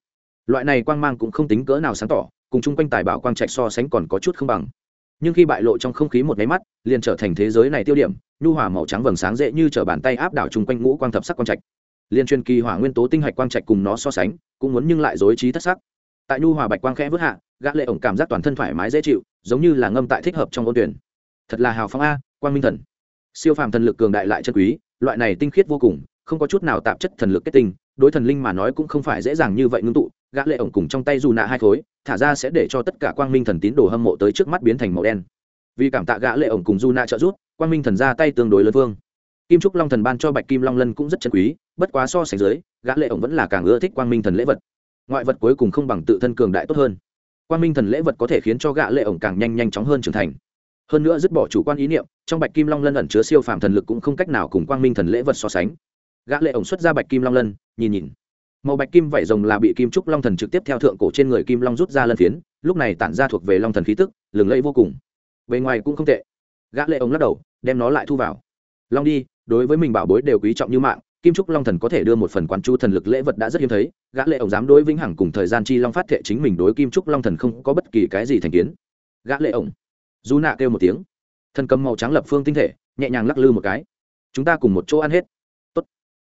Loại này quang mang cũng không tính cỡ nào sáng tỏ, cùng chung quanh tài bảo quang trạch so sánh còn có chút không bằng. Nhưng khi bại lộ trong không khí một máy mắt, liền trở thành thế giới này tiêu điểm nhu hòa màu trắng vầng sáng dễ như t bàn tay áp đảo chung quanh ngũ quang thập sắc quang trạch liên truyền kỳ hỏa nguyên tố tinh hạch quang trạch cùng nó so sánh, cũng muốn nhưng lại dối trí thất sắc. Tại nhu hòa bạch quang khẽ vớt hạ, gã lệ ổng cảm giác toàn thân thoải mái dễ chịu, giống như là ngâm tại thích hợp trong ôn tuyển. Thật là hào phóng a, quang minh thần. Siêu phàm thần lực cường đại lại chân quý, loại này tinh khiết vô cùng, không có chút nào tạp chất thần lực kết tinh, đối thần linh mà nói cũng không phải dễ dàng như vậy ngưng tụ. Gã lệ ổng cùng trong tay dù nạ hai khối, thả ra sẽ để cho tất cả quang minh thần tín đồ hâm mộ tới trước mắt biến thành màu đen. Vì cảm tạ gã lệ ổng cùng dù nạ trợ giúp, quang minh thần ra tay tương đối lớn vương kim trúc long thần ban cho bạch kim long lân cũng rất chân quý, bất quá so sánh dưới, gã lệ ổng vẫn là càng ưa thích quang minh thần lễ vật. Ngoại vật cuối cùng không bằng tự thân cường đại tốt hơn. Quang minh thần lễ vật có thể khiến cho gã lệ ổng càng nhanh nhanh chóng hơn trưởng thành. Hơn nữa dứt bỏ chủ quan ý niệm, trong bạch kim long lân ẩn chứa siêu phàm thần lực cũng không cách nào cùng quang minh thần lễ vật so sánh. Gã lệ ổng xuất ra bạch kim long lân, nhìn nhìn. Màu bạch kim vảy rồng là bị kim trúc long thần trực tiếp theo thượng cổ trên người kim long rút ra lân phiến, lúc này tản ra thuộc về long thần khí tức, lừng lẫy vô cùng. Bề ngoài cũng không tệ. Gã lệ ổng lắc đầu, đem nó lại thu vào. Long đi đối với mình bảo bối đều quý trọng như mạng, kim trúc long thần có thể đưa một phần quán chu thần lực lễ vật đã rất hiếm thấy, gã lệ ổng dám đối vĩnh hằng cùng thời gian chi long phát thệ chính mình đối kim trúc long thần không có bất kỳ cái gì thành kiến. Gã lệ ổng du nạ kêu một tiếng. Thần cầm màu trắng lập phương tinh thể, nhẹ nhàng lắc lư một cái. Chúng ta cùng một chỗ ăn hết. Tốt.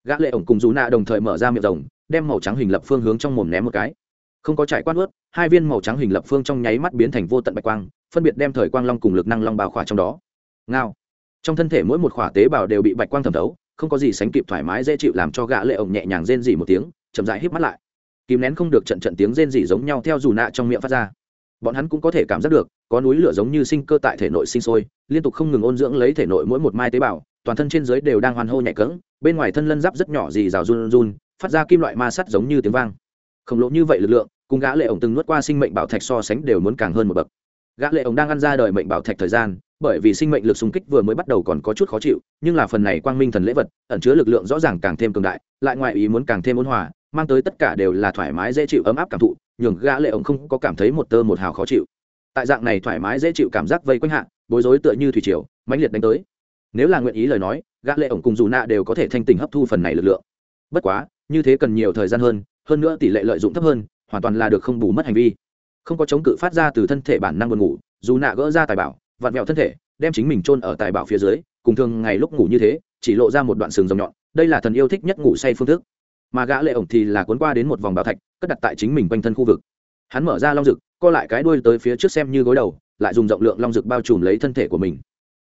Gã lệ ổng cùng du nạ đồng thời mở ra miệng rồng, đem màu trắng hình lập phương hướng trong mồm ném một cái. Không có trải quan ướt hai viên màu trắng hình lập phương trong nháy mắt biến thành vô tận bạch quang, phân biệt đem thời quang long cùng lực năng long bao khỏa trong đó. Ngao trong thân thể mỗi một khỏa tế bào đều bị bạch quang thẩm thấu, không có gì sánh kịp thoải mái dễ chịu làm cho gã lệ ổng nhẹ nhàng rên rỉ một tiếng, chậm rãi híp mắt lại. Kìm nén không được trận trận tiếng rên rỉ giống nhau theo dù nạ trong miệng phát ra. Bọn hắn cũng có thể cảm giác được, có núi lửa giống như sinh cơ tại thể nội sinh sôi, liên tục không ngừng ôn dưỡng lấy thể nội mỗi một mai tế bào, toàn thân trên dưới đều đang hoan hô nhẹ cẫng, bên ngoài thân lân giáp rất nhỏ gì rào run run, phát ra kim loại ma sắt giống như tiếng vang. Khổng lồ như vậy lực lượng, cùng gã lệ ổng từng nuốt qua sinh mệnh bảo thạch so sánh đều muốn càng hơn một bậc. Gã lệ ổng đang ăn ra đời mệnh bảo thạch thời gian bởi vì sinh mệnh lực xung kích vừa mới bắt đầu còn có chút khó chịu, nhưng là phần này quang minh thần lễ vật, ẩn chứa lực lượng rõ ràng càng thêm cường đại, lại ngoại ý muốn càng thêm ôn hòa, mang tới tất cả đều là thoải mái dễ chịu ấm áp cảm thụ, nhường gã lệ ổng không có cảm thấy một tơ một hào khó chịu. Tại dạng này thoải mái dễ chịu cảm giác vây quanh hạ, bối rối tựa như thủy triều, mãnh liệt đánh tới. Nếu là nguyện ý lời nói, gã lệ ổng cùng dù nạ đều có thể thanh tỉnh hấp thu phần này lực lượng. Bất quá, như thế cần nhiều thời gian hơn hơn nữa tỷ lệ lợi dụng thấp hơn, hoàn toàn là được không bù mất hành vi. Không có chống cự phát ra từ thân thể bản năng buồn ngủ, dù nạ gỡ ra tài bảo vặn vẹo thân thể, đem chính mình chôn ở tài bảo phía dưới, cùng thường ngày lúc ngủ như thế, chỉ lộ ra một đoạn sừng rồng nhọn, đây là thần yêu thích nhất ngủ say phương thức. Mà gã lệ ổng thì là cuốn qua đến một vòng bảo thạch, cất đặt tại chính mình quanh thân khu vực. Hắn mở ra long rực co lại cái đuôi tới phía trước xem như gối đầu, lại dùng rộng lượng long rực bao trùm lấy thân thể của mình.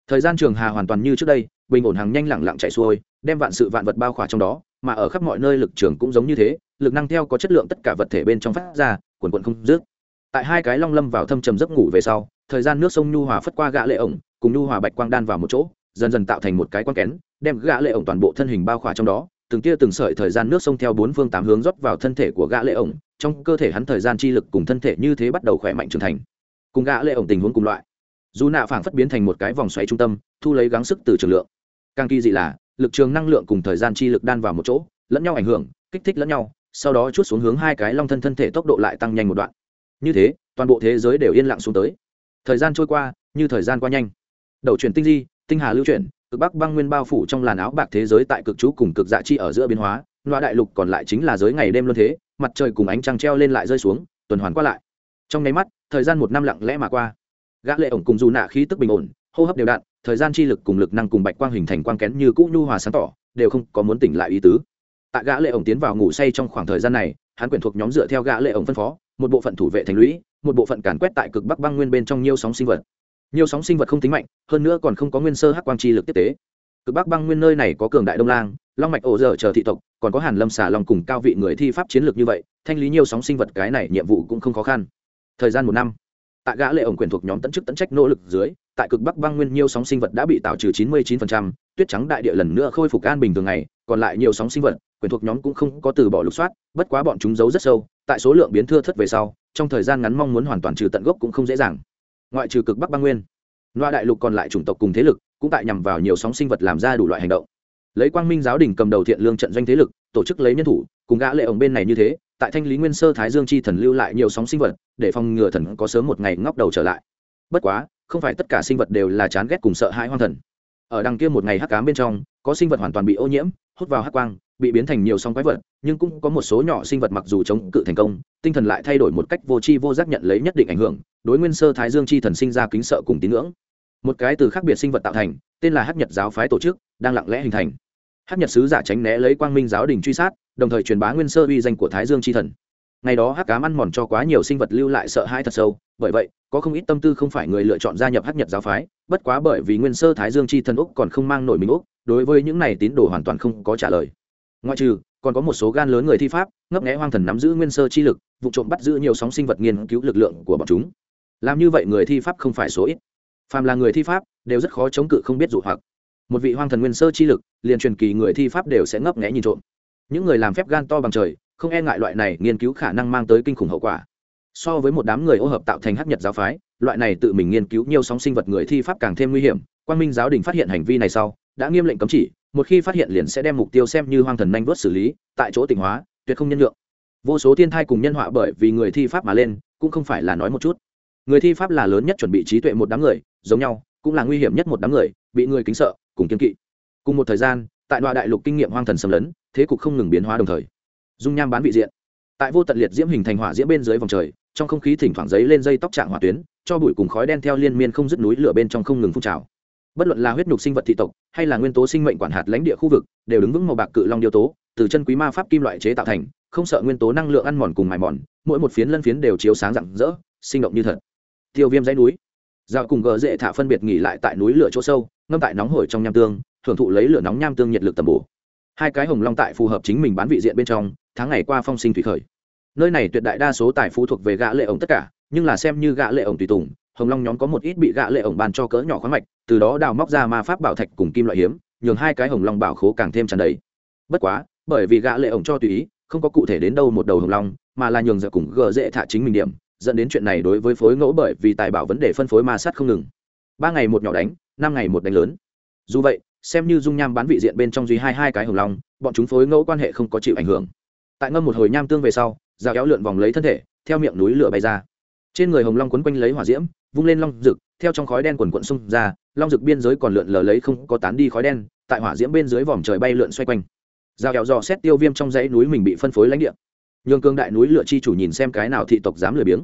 Thời gian trường hà hoàn toàn như trước đây, bình ổn hàng nhanh lẳng lặng chạy xuôi, đem vạn sự vạn vật bao khỏa trong đó, mà ở khắp mọi nơi lực trường cũng giống như thế, lực năng theo có chất lượng tất cả vật thể bên trong phát ra, quần quần không dứt. Tại hai cái long lâm vào thâm trầm giấc ngủ về sau thời gian nước sông nhu hòa phất qua gã lệ ổng, cùng nhu hòa bạch quang đan vào một chỗ, dần dần tạo thành một cái quang kén, đem gã lệ ổng toàn bộ thân hình bao khỏa trong đó, từng tia từng sợi thời gian nước sông theo bốn phương tám hướng rót vào thân thể của gã lệ ổng, trong cơ thể hắn thời gian chi lực cùng thân thể như thế bắt đầu khỏe mạnh trưởng thành. Cùng gã lệ ổng tình huống cùng loại, dù nạ phảng phất biến thành một cái vòng xoáy trung tâm, thu lấy gắng sức từ trường lượng. Càng kỳ dị là, lực trường năng lượng cùng thời gian chi lực đan vào một chỗ, lẫn nhau ảnh hưởng, kích thích lẫn nhau, sau đó chút xuống hướng hai cái long thân thân thể tốc độ lại tăng nhanh một đoạn. Như thế, toàn bộ thế giới đều yên lặng xuống tới thời gian trôi qua, như thời gian qua nhanh. Đầu chuyển tinh di, tinh hà lưu chuyển, cực bắc băng nguyên bao phủ trong làn áo bạc thế giới tại cực chú cùng cực dạ chi ở giữa biến hóa, loa đại lục còn lại chính là giới ngày đêm luôn thế, mặt trời cùng ánh trăng treo lên lại rơi xuống, tuần hoàn qua lại. Trong nháy mắt, thời gian một năm lặng lẽ mà qua. Gã lệ ổng cùng dù nạ khí tức bình ổn, hô hấp đều đặn, thời gian chi lực cùng lực năng cùng bạch quang hình thành quang kén như cũ nhu hòa sáng tỏ, đều không có muốn tỉnh lại ý tứ. Tại gã lệ ổng tiến vào ngủ say trong khoảng thời gian này, hắn quyển thuộc nhóm dựa theo gã lệ ổng phân phó, một bộ phận thủ vệ thành lũy một bộ phận càn quét tại cực bắc băng nguyên bên trong nhiều sóng sinh vật. Nhiều sóng sinh vật không tính mạnh hơn nữa còn không có nguyên sơ hắc quang chi lực tiếp tế. Cực bắc băng nguyên nơi này có cường đại đông lang long mạch ổ dở chờ thị tộc còn có hàn lâm xà long cùng cao vị người thi pháp chiến lược như vậy thanh lý nhiều sóng sinh vật cái này nhiệm vụ cũng không khó khăn. Thời gian một năm tại gã lệ ổng quyền thuộc nhóm tận chức tận trách nỗ lực dưới tại cực bắc băng nguyên nhiều sóng sinh vật đã bị tạo trừ 99%, tuyết trắng đại địa lần nữa khôi phục an bình thường ngày còn lại nhiều sóng sinh vật quyền thuộc nhóm cũng không có từ bỏ lục soát bất quá bọn chúng giấu rất sâu tại số lượng biến thưa thất về sau trong thời gian ngắn mong muốn hoàn toàn trừ tận gốc cũng không dễ dàng. Ngoại trừ cực bắc băng nguyên, loa đại lục còn lại chủng tộc cùng thế lực cũng tại nhằm vào nhiều sóng sinh vật làm ra đủ loại hành động. Lấy quang minh giáo đình cầm đầu thiện lương trận doanh thế lực, tổ chức lấy nhân thủ, cùng gã lệ ổng bên này như thế, tại thanh lý nguyên sơ thái dương chi thần lưu lại nhiều sóng sinh vật, để phòng ngừa thần có sớm một ngày ngóc đầu trở lại. Bất quá, không phải tất cả sinh vật đều là chán ghét cùng sợ hãi hoang thần ở đằng kia một ngày hắc cám bên trong, có sinh vật hoàn toàn bị ô nhiễm, hút vào hắc quang, bị biến thành nhiều song quái vật, nhưng cũng có một số nhỏ sinh vật mặc dù chống cự thành công, tinh thần lại thay đổi một cách vô tri vô giác nhận lấy nhất định ảnh hưởng, đối nguyên sơ thái dương chi thần sinh ra kính sợ cùng tín ngưỡng. Một cái từ khác biệt sinh vật tạo thành, tên là hắc nhật giáo phái tổ chức, đang lặng lẽ hình thành. Hắc nhật sứ giả tránh né lấy quang minh giáo đình truy sát, đồng thời truyền bá nguyên sơ uy danh của thái dương chi thần ngày đó hắc cám ăn mòn cho quá nhiều sinh vật lưu lại sợ hãi thật sâu, bởi vậy, có không ít tâm tư không phải người lựa chọn gia nhập hắc nhật giáo phái, bất quá bởi vì nguyên sơ thái dương chi thần úc còn không mang nổi mình úc, đối với những này tín đồ hoàn toàn không có trả lời. Ngoại trừ, còn có một số gan lớn người thi pháp, ngấp nghẽ hoang thần nắm giữ nguyên sơ chi lực, vụ trộm bắt giữ nhiều sóng sinh vật nghiên cứu lực lượng của bọn chúng. Làm như vậy người thi pháp không phải số ít. Phàm là người thi pháp, đều rất khó chống cự không biết dụ hoặc. Một vị hoang thần nguyên sơ chi lực, liền truyền kỳ người thi pháp đều sẽ ngấp nghẽ nhìn trộm. Những người làm phép gan to bằng trời không e ngại loại này nghiên cứu khả năng mang tới kinh khủng hậu quả. So với một đám người ô hợp tạo thành hắc nhật giáo phái, loại này tự mình nghiên cứu nhiều sóng sinh vật người thi pháp càng thêm nguy hiểm. Quan minh giáo đình phát hiện hành vi này sau, đã nghiêm lệnh cấm chỉ, một khi phát hiện liền sẽ đem mục tiêu xem như hoang thần nhanh vớt xử lý, tại chỗ tỉnh hóa, tuyệt không nhân lượng vô số thiên thai cùng nhân họa bởi vì người thi pháp mà lên, cũng không phải là nói một chút. Người thi pháp là lớn nhất chuẩn bị trí tuệ một đám người, giống nhau, cũng là nguy hiểm nhất một đám người, bị người kính sợ, cùng kiên kỵ. Cùng một thời gian, tại đoạn đại lục kinh nghiệm hoang thần xâm lấn, thế cục không ngừng biến hóa đồng thời dung nham bán vị diện. Tại vô tận liệt diễm hình thành hỏa diễm bên dưới vòng trời, trong không khí thỉnh thoảng giấy lên dây tóc trạng hỏa tuyến, cho bụi cùng khói đen theo liên miên không dứt núi lửa bên trong không ngừng phun trào. Bất luận là huyết nhục sinh vật thị tộc, hay là nguyên tố sinh mệnh quản hạt lãnh địa khu vực, đều đứng vững màu bạc cự long điêu tố, từ chân quý ma pháp kim loại chế tạo thành, không sợ nguyên tố năng lượng ăn mòn cùng mài mòn, mỗi một phiến lân phiến đều chiếu sáng rạng rỡ, sinh động như thật. Tiêu viêm dãy núi. Dạo cùng gờ dễ thả phân biệt nghỉ lại tại núi lửa chỗ sâu, ngâm tại nóng hổi trong nham tương, thưởng thụ lấy lửa nóng nham tương nhiệt lực tầm bổ. Hai cái hồng long tại phù hợp chính mình bán vị diện bên trong tháng ngày qua phong sinh thủy khởi. Nơi này tuyệt đại đa số tài phú thuộc về gã lệ ổng tất cả, nhưng là xem như gã lệ ổng tùy tùng, hồng long nhóm có một ít bị gã lệ ổng ban cho cỡ nhỏ khoáng mạch, từ đó đào móc ra ma pháp bảo thạch cùng kim loại hiếm, nhường hai cái hồng long bảo khố càng thêm tràn đầy. Bất quá, bởi vì gã lệ ổng cho tùy ý, không có cụ thể đến đâu một đầu hồng long, mà là nhường giờ cùng gờ dễ thả chính mình điểm, dẫn đến chuyện này đối với phối ngẫu bởi vì tài bảo vấn đề phân phối ma sát không ngừng. Ba ngày một nhỏ đánh, năm ngày một đánh lớn. Dù vậy, xem như dung nham bán vị diện bên trong duy hai hai cái hồng long, bọn chúng phối ngẫu quan hệ không có chịu ảnh hưởng tại ngâm một hồi nham tương về sau dao kéo lượn vòng lấy thân thể, theo miệng núi lửa bay ra. Trên người hồng long quấn quanh lấy hỏa diễm, vung lên long rực, theo trong khói đen quần quận xung ra, long rực biên giới còn lượn lờ lấy không có tán đi khói đen, tại hỏa diễm bên dưới vòm trời bay lượn xoay quanh. Dao kéo dò xét tiêu viêm trong dãy núi mình bị phân phối lãnh địa. Nhường cương đại núi lửa chi chủ nhìn xem cái nào thị tộc dám lười biếng.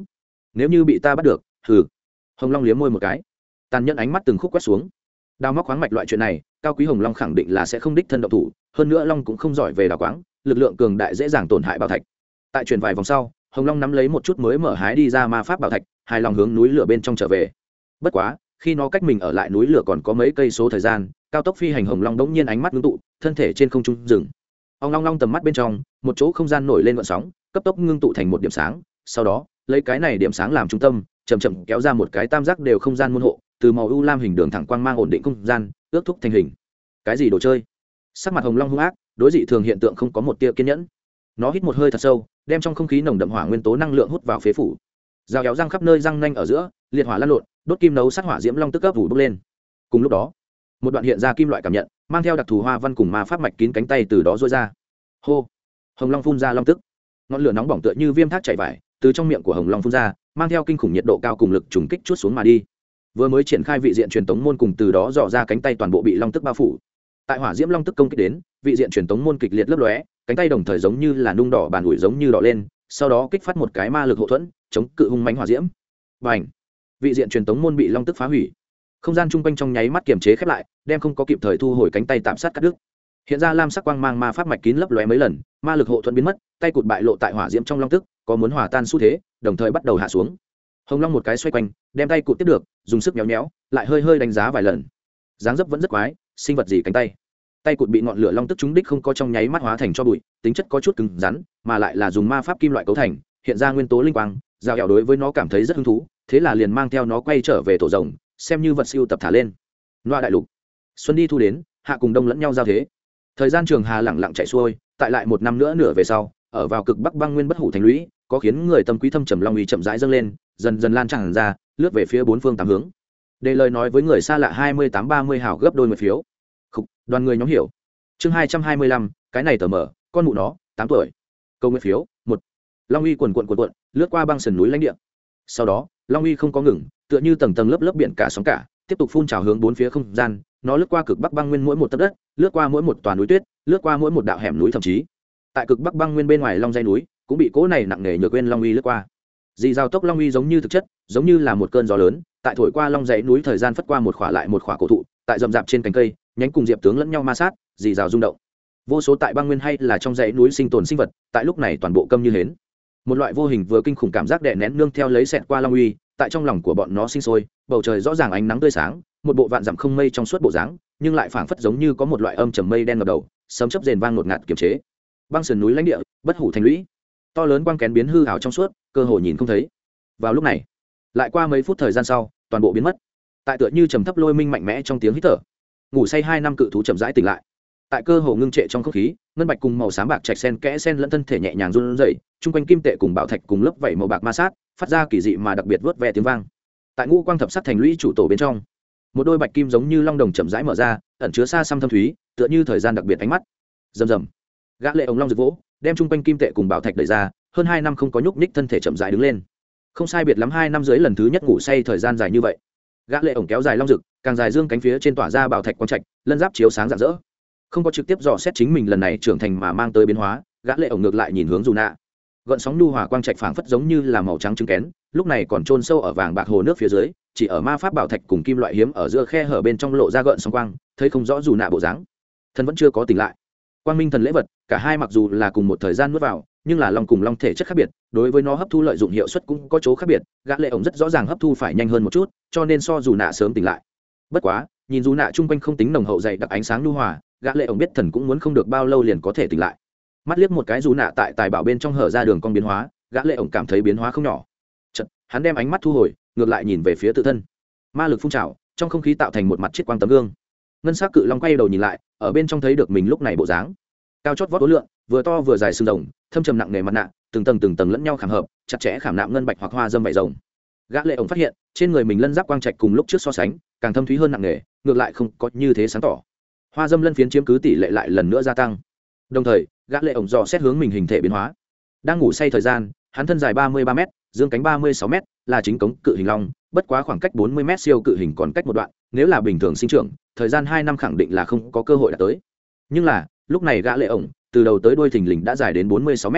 Nếu như bị ta bắt được, hừ. Hồng long liếm môi một cái. Tàn nhẫn ánh mắt từng khúc quét xuống. Đào móc khoáng mạch loại chuyện này, cao quý hồng long khẳng định là sẽ không đích thân động thủ, hơn nữa long cũng không giỏi về đào quáng lực lượng cường đại dễ dàng tổn hại bảo thạch. Tại chuyển vài vòng sau, hồng long nắm lấy một chút mới mở hái đi ra ma pháp bảo thạch, hài lòng hướng núi lửa bên trong trở về. Bất quá, khi nó cách mình ở lại núi lửa còn có mấy cây số thời gian, cao tốc phi hành hồng long đống nhiên ánh mắt ngưng tụ, thân thể trên không trung rừng ông long long tầm mắt bên trong, một chỗ không gian nổi lên vận sóng, cấp tốc ngưng tụ thành một điểm sáng, sau đó, lấy cái này điểm sáng làm trung tâm chầm chậm kéo ra một cái tam giác đều không gian môn hộ, từ màu u lam hình đường thẳng quang mang ổn định không gian, ước thúc thành hình. Cái gì đồ chơi? Sắc mặt hồng long hung ác đối dị thường hiện tượng không có một tia kiên nhẫn. Nó hít một hơi thật sâu, đem trong không khí nồng đậm hỏa nguyên tố năng lượng hút vào phế phủ. Dao kéo răng khắp nơi răng nanh ở giữa, liệt hỏa lăn lộn, đốt kim nấu sát hỏa diễm long tức cấp vụ bốc lên. Cùng lúc đó, một đoạn hiện ra kim loại cảm nhận, mang theo đặc thù hoa văn cùng ma pháp mạch kín cánh tay từ đó rối ra. Hô! Hồng long phun ra long tức. Ngọn lửa nóng bỏng tựa như viêm thác chảy vải, từ trong miệng của hồng long phun ra, mang theo kinh khủng nhiệt độ cao cùng lực trùng kích chút xuống mà đi. Vừa mới triển khai vị diện truyền tống môn cùng từ đó dò ra cánh tay toàn bộ bị long tức bao phủ tại hỏa diễm long tức công kích đến, vị diện truyền tống môn kịch liệt lấp lóe, cánh tay đồng thời giống như là nung đỏ bàn ủi giống như đỏ lên, sau đó kích phát một cái ma lực hậu thuẫn, chống cự hung mánh hỏa diễm. Và ảnh vị diện truyền tống môn bị long tức phá hủy. Không gian chung quanh trong nháy mắt kiềm chế khép lại, đem không có kịp thời thu hồi cánh tay tạm sát cắt đứt. Hiện ra lam sắc quang mang ma pháp mạch kín lấp lóe mấy lần, ma lực hộ thuẫn biến mất, tay cụt bại lộ tại hỏa diễm trong long tức, có muốn hòa tan xu thế, đồng thời bắt đầu hạ xuống. Hồng long một cái xoay quanh, đem tay cụt tiếp được, dùng sức nhéo nhéo, lại hơi hơi đánh giá vài lần. Dáng dấp vẫn rất quái, sinh vật gì cánh tay? Tay cụt bị ngọn lửa long tức trúng đích không có trong nháy mắt hóa thành cho bụi, tính chất có chút cứng rắn, mà lại là dùng ma pháp kim loại cấu thành, hiện ra nguyên tố linh quang, giao hẹo đối với nó cảm thấy rất hứng thú, thế là liền mang theo nó quay trở về tổ rồng, xem như vật siêu tập thả lên. Loa đại lục. Xuân đi thu đến, hạ cùng đông lẫn nhau giao thế. Thời gian trường hà lẳng lặng chạy xuôi, tại lại một năm nữa nửa về sau, ở vào cực bắc băng nguyên bất hủ thành lũy, có khiến người tâm quý thâm trầm long uy chậm rãi dâng lên, dần dần lan tràn ra, lướt về phía bốn phương tám hướng. Để lời nói với người xa lạ hai mươi tám ba mươi hào gấp đôi một phiếu đoàn người nhóm hiểu. Chương hai trăm hai mươi lăm, cái này tờ mở con mụ nó, tám tuổi. Câu nguyện phiếu, một. Long uy quần quận quần quận, lướt qua băng sườn núi lãnh địa. Sau đó, long uy không có ngừng, tựa như tầng tầng lớp lớp biển cả sóng cả, tiếp tục phun trào hướng bốn phía không gian. Nó lướt qua cực bắc băng nguyên mỗi một tấc đất, lướt qua mỗi một toàn núi tuyết, lướt qua mỗi một đạo hẻm núi thậm chí. Tại cực bắc băng nguyên bên ngoài long dây núi, cũng bị cỗ này nặng nề nhược quên long uy lướt qua. Dì giao tốc long uy giống như thực chất, giống như là một cơn gió lớn, tại thổi qua long dãy núi thời gian phất qua một khỏa lại một khỏa cổ thụ, tại rậm rạp trên cành cây nhánh cùng diệp tướng lẫn nhau ma sát, dì rào rung động. Vô số tại băng nguyên hay là trong dãy núi sinh tồn sinh vật, tại lúc này toàn bộ câm như hến. Một loại vô hình vừa kinh khủng cảm giác đè nén nương theo lấy sẹt qua long uy, tại trong lòng của bọn nó sinh sôi, bầu trời rõ ràng ánh nắng tươi sáng, một bộ vạn dặm không mây trong suốt bộ dáng, nhưng lại phảng phất giống như có một loại âm trầm mây đen ngập đầu, sấm chấp rền vang ngột ngạt kiềm chế. Băng sườn núi lãnh địa, bất hủ thành lũy. To lớn quang kén biến hư hào trong suốt, cơ hồ nhìn không thấy. Vào lúc này, lại qua mấy phút thời gian sau, toàn bộ biến mất. Tại tựa như trầm thấp lôi minh mạnh mẽ trong tiếng hít thở ngủ say hai năm cự thú chậm rãi tỉnh lại. Tại cơ hồ ngưng trệ trong không khí, ngân bạch cùng màu xám bạc chạch sen kẽ sen lẫn thân thể nhẹ nhàng run rẩy, chung quanh kim tệ cùng bảo thạch cùng lớp vẩy màu bạc ma sát, phát ra kỳ dị mà đặc biệt vớt ve tiếng vang. Tại ngũ quang thập sắc thành lũy chủ tổ bên trong, một đôi bạch kim giống như long đồng chậm rãi mở ra, ẩn chứa xa xăm thâm thúy, tựa như thời gian đặc biệt ánh mắt. Rầm rầm. Gã lệ ống long rực vỗ, đem chung quanh kim tệ cùng bảo thạch đẩy ra, hơn hai năm không có nhúc nhích thân thể chậm rãi đứng lên. Không sai biệt lắm hai năm dưới lần thứ nhất ngủ say thời gian dài như vậy gã lệ ổng kéo dài long rực, càng dài dương cánh phía trên tỏa ra bảo thạch quang trạch, lân giáp chiếu sáng rạng rỡ. Không có trực tiếp dò xét chính mình lần này trưởng thành mà mang tới biến hóa, gã lệ ổng ngược lại nhìn hướng dù nạ. Gợn sóng nu hòa quang trạch phảng phất giống như là màu trắng trứng kén, lúc này còn trôn sâu ở vàng bạc hồ nước phía dưới, chỉ ở ma pháp bảo thạch cùng kim loại hiếm ở giữa khe hở bên trong lộ ra gợn sóng quang, thấy không rõ dù nạ bộ dáng. Thân vẫn chưa có tỉnh lại. Quang minh thần lễ vật, cả hai mặc dù là cùng một thời gian nuốt vào nhưng là long cùng long thể chất khác biệt đối với nó hấp thu lợi dụng hiệu suất cũng có chỗ khác biệt gã lệ ổng rất rõ ràng hấp thu phải nhanh hơn một chút cho nên so dù nạ sớm tỉnh lại. Bất quá nhìn dù nạ chung quanh không tính nồng hậu dày đặc ánh sáng lưu hòa gã lệ ổng biết thần cũng muốn không được bao lâu liền có thể tỉnh lại. Mắt liếc một cái dù nạ tại tài bảo bên trong hở ra đường con biến hóa gã lệ ổng cảm thấy biến hóa không nhỏ. Chật, hắn đem ánh mắt thu hồi ngược lại nhìn về phía tự thân. Ma lực phun trào trong không khí tạo thành một mặt chiếc quang tấm gương. Ngân sắc cự long quay đầu nhìn lại ở bên trong thấy được mình lúc này bộ dáng. Cao chót vót ố lượng vừa to vừa dài xương rồng thâm trầm nặng nề mặt nạ, từng tầng từng tầng lẫn nhau khảm hợp, chặt chẽ khảm nạm ngân bạch hoặc hoa dâm vải rồng. Gã lệ ổng phát hiện, trên người mình lân giáp quang trạch cùng lúc trước so sánh, càng thâm thúy hơn nặng nề, ngược lại không có như thế sáng tỏ. Hoa dâm lân phiến chiếm cứ tỷ lệ lại lần nữa gia tăng. Đồng thời, gã lệ ổng dò xét hướng mình hình thể biến hóa. Đang ngủ say thời gian, hắn thân dài ba mươi ba dương cánh ba mươi sáu là chính cống cự hình long, bất quá khoảng cách bốn mươi siêu cự hình còn cách một đoạn, nếu là bình thường sinh trưởng, thời gian hai năm khẳng định là không có cơ hội đạt tới. Nhưng là, lúc này gã lệ ổng từ đầu tới đuôi thình lình đã dài đến bốn mươi sáu m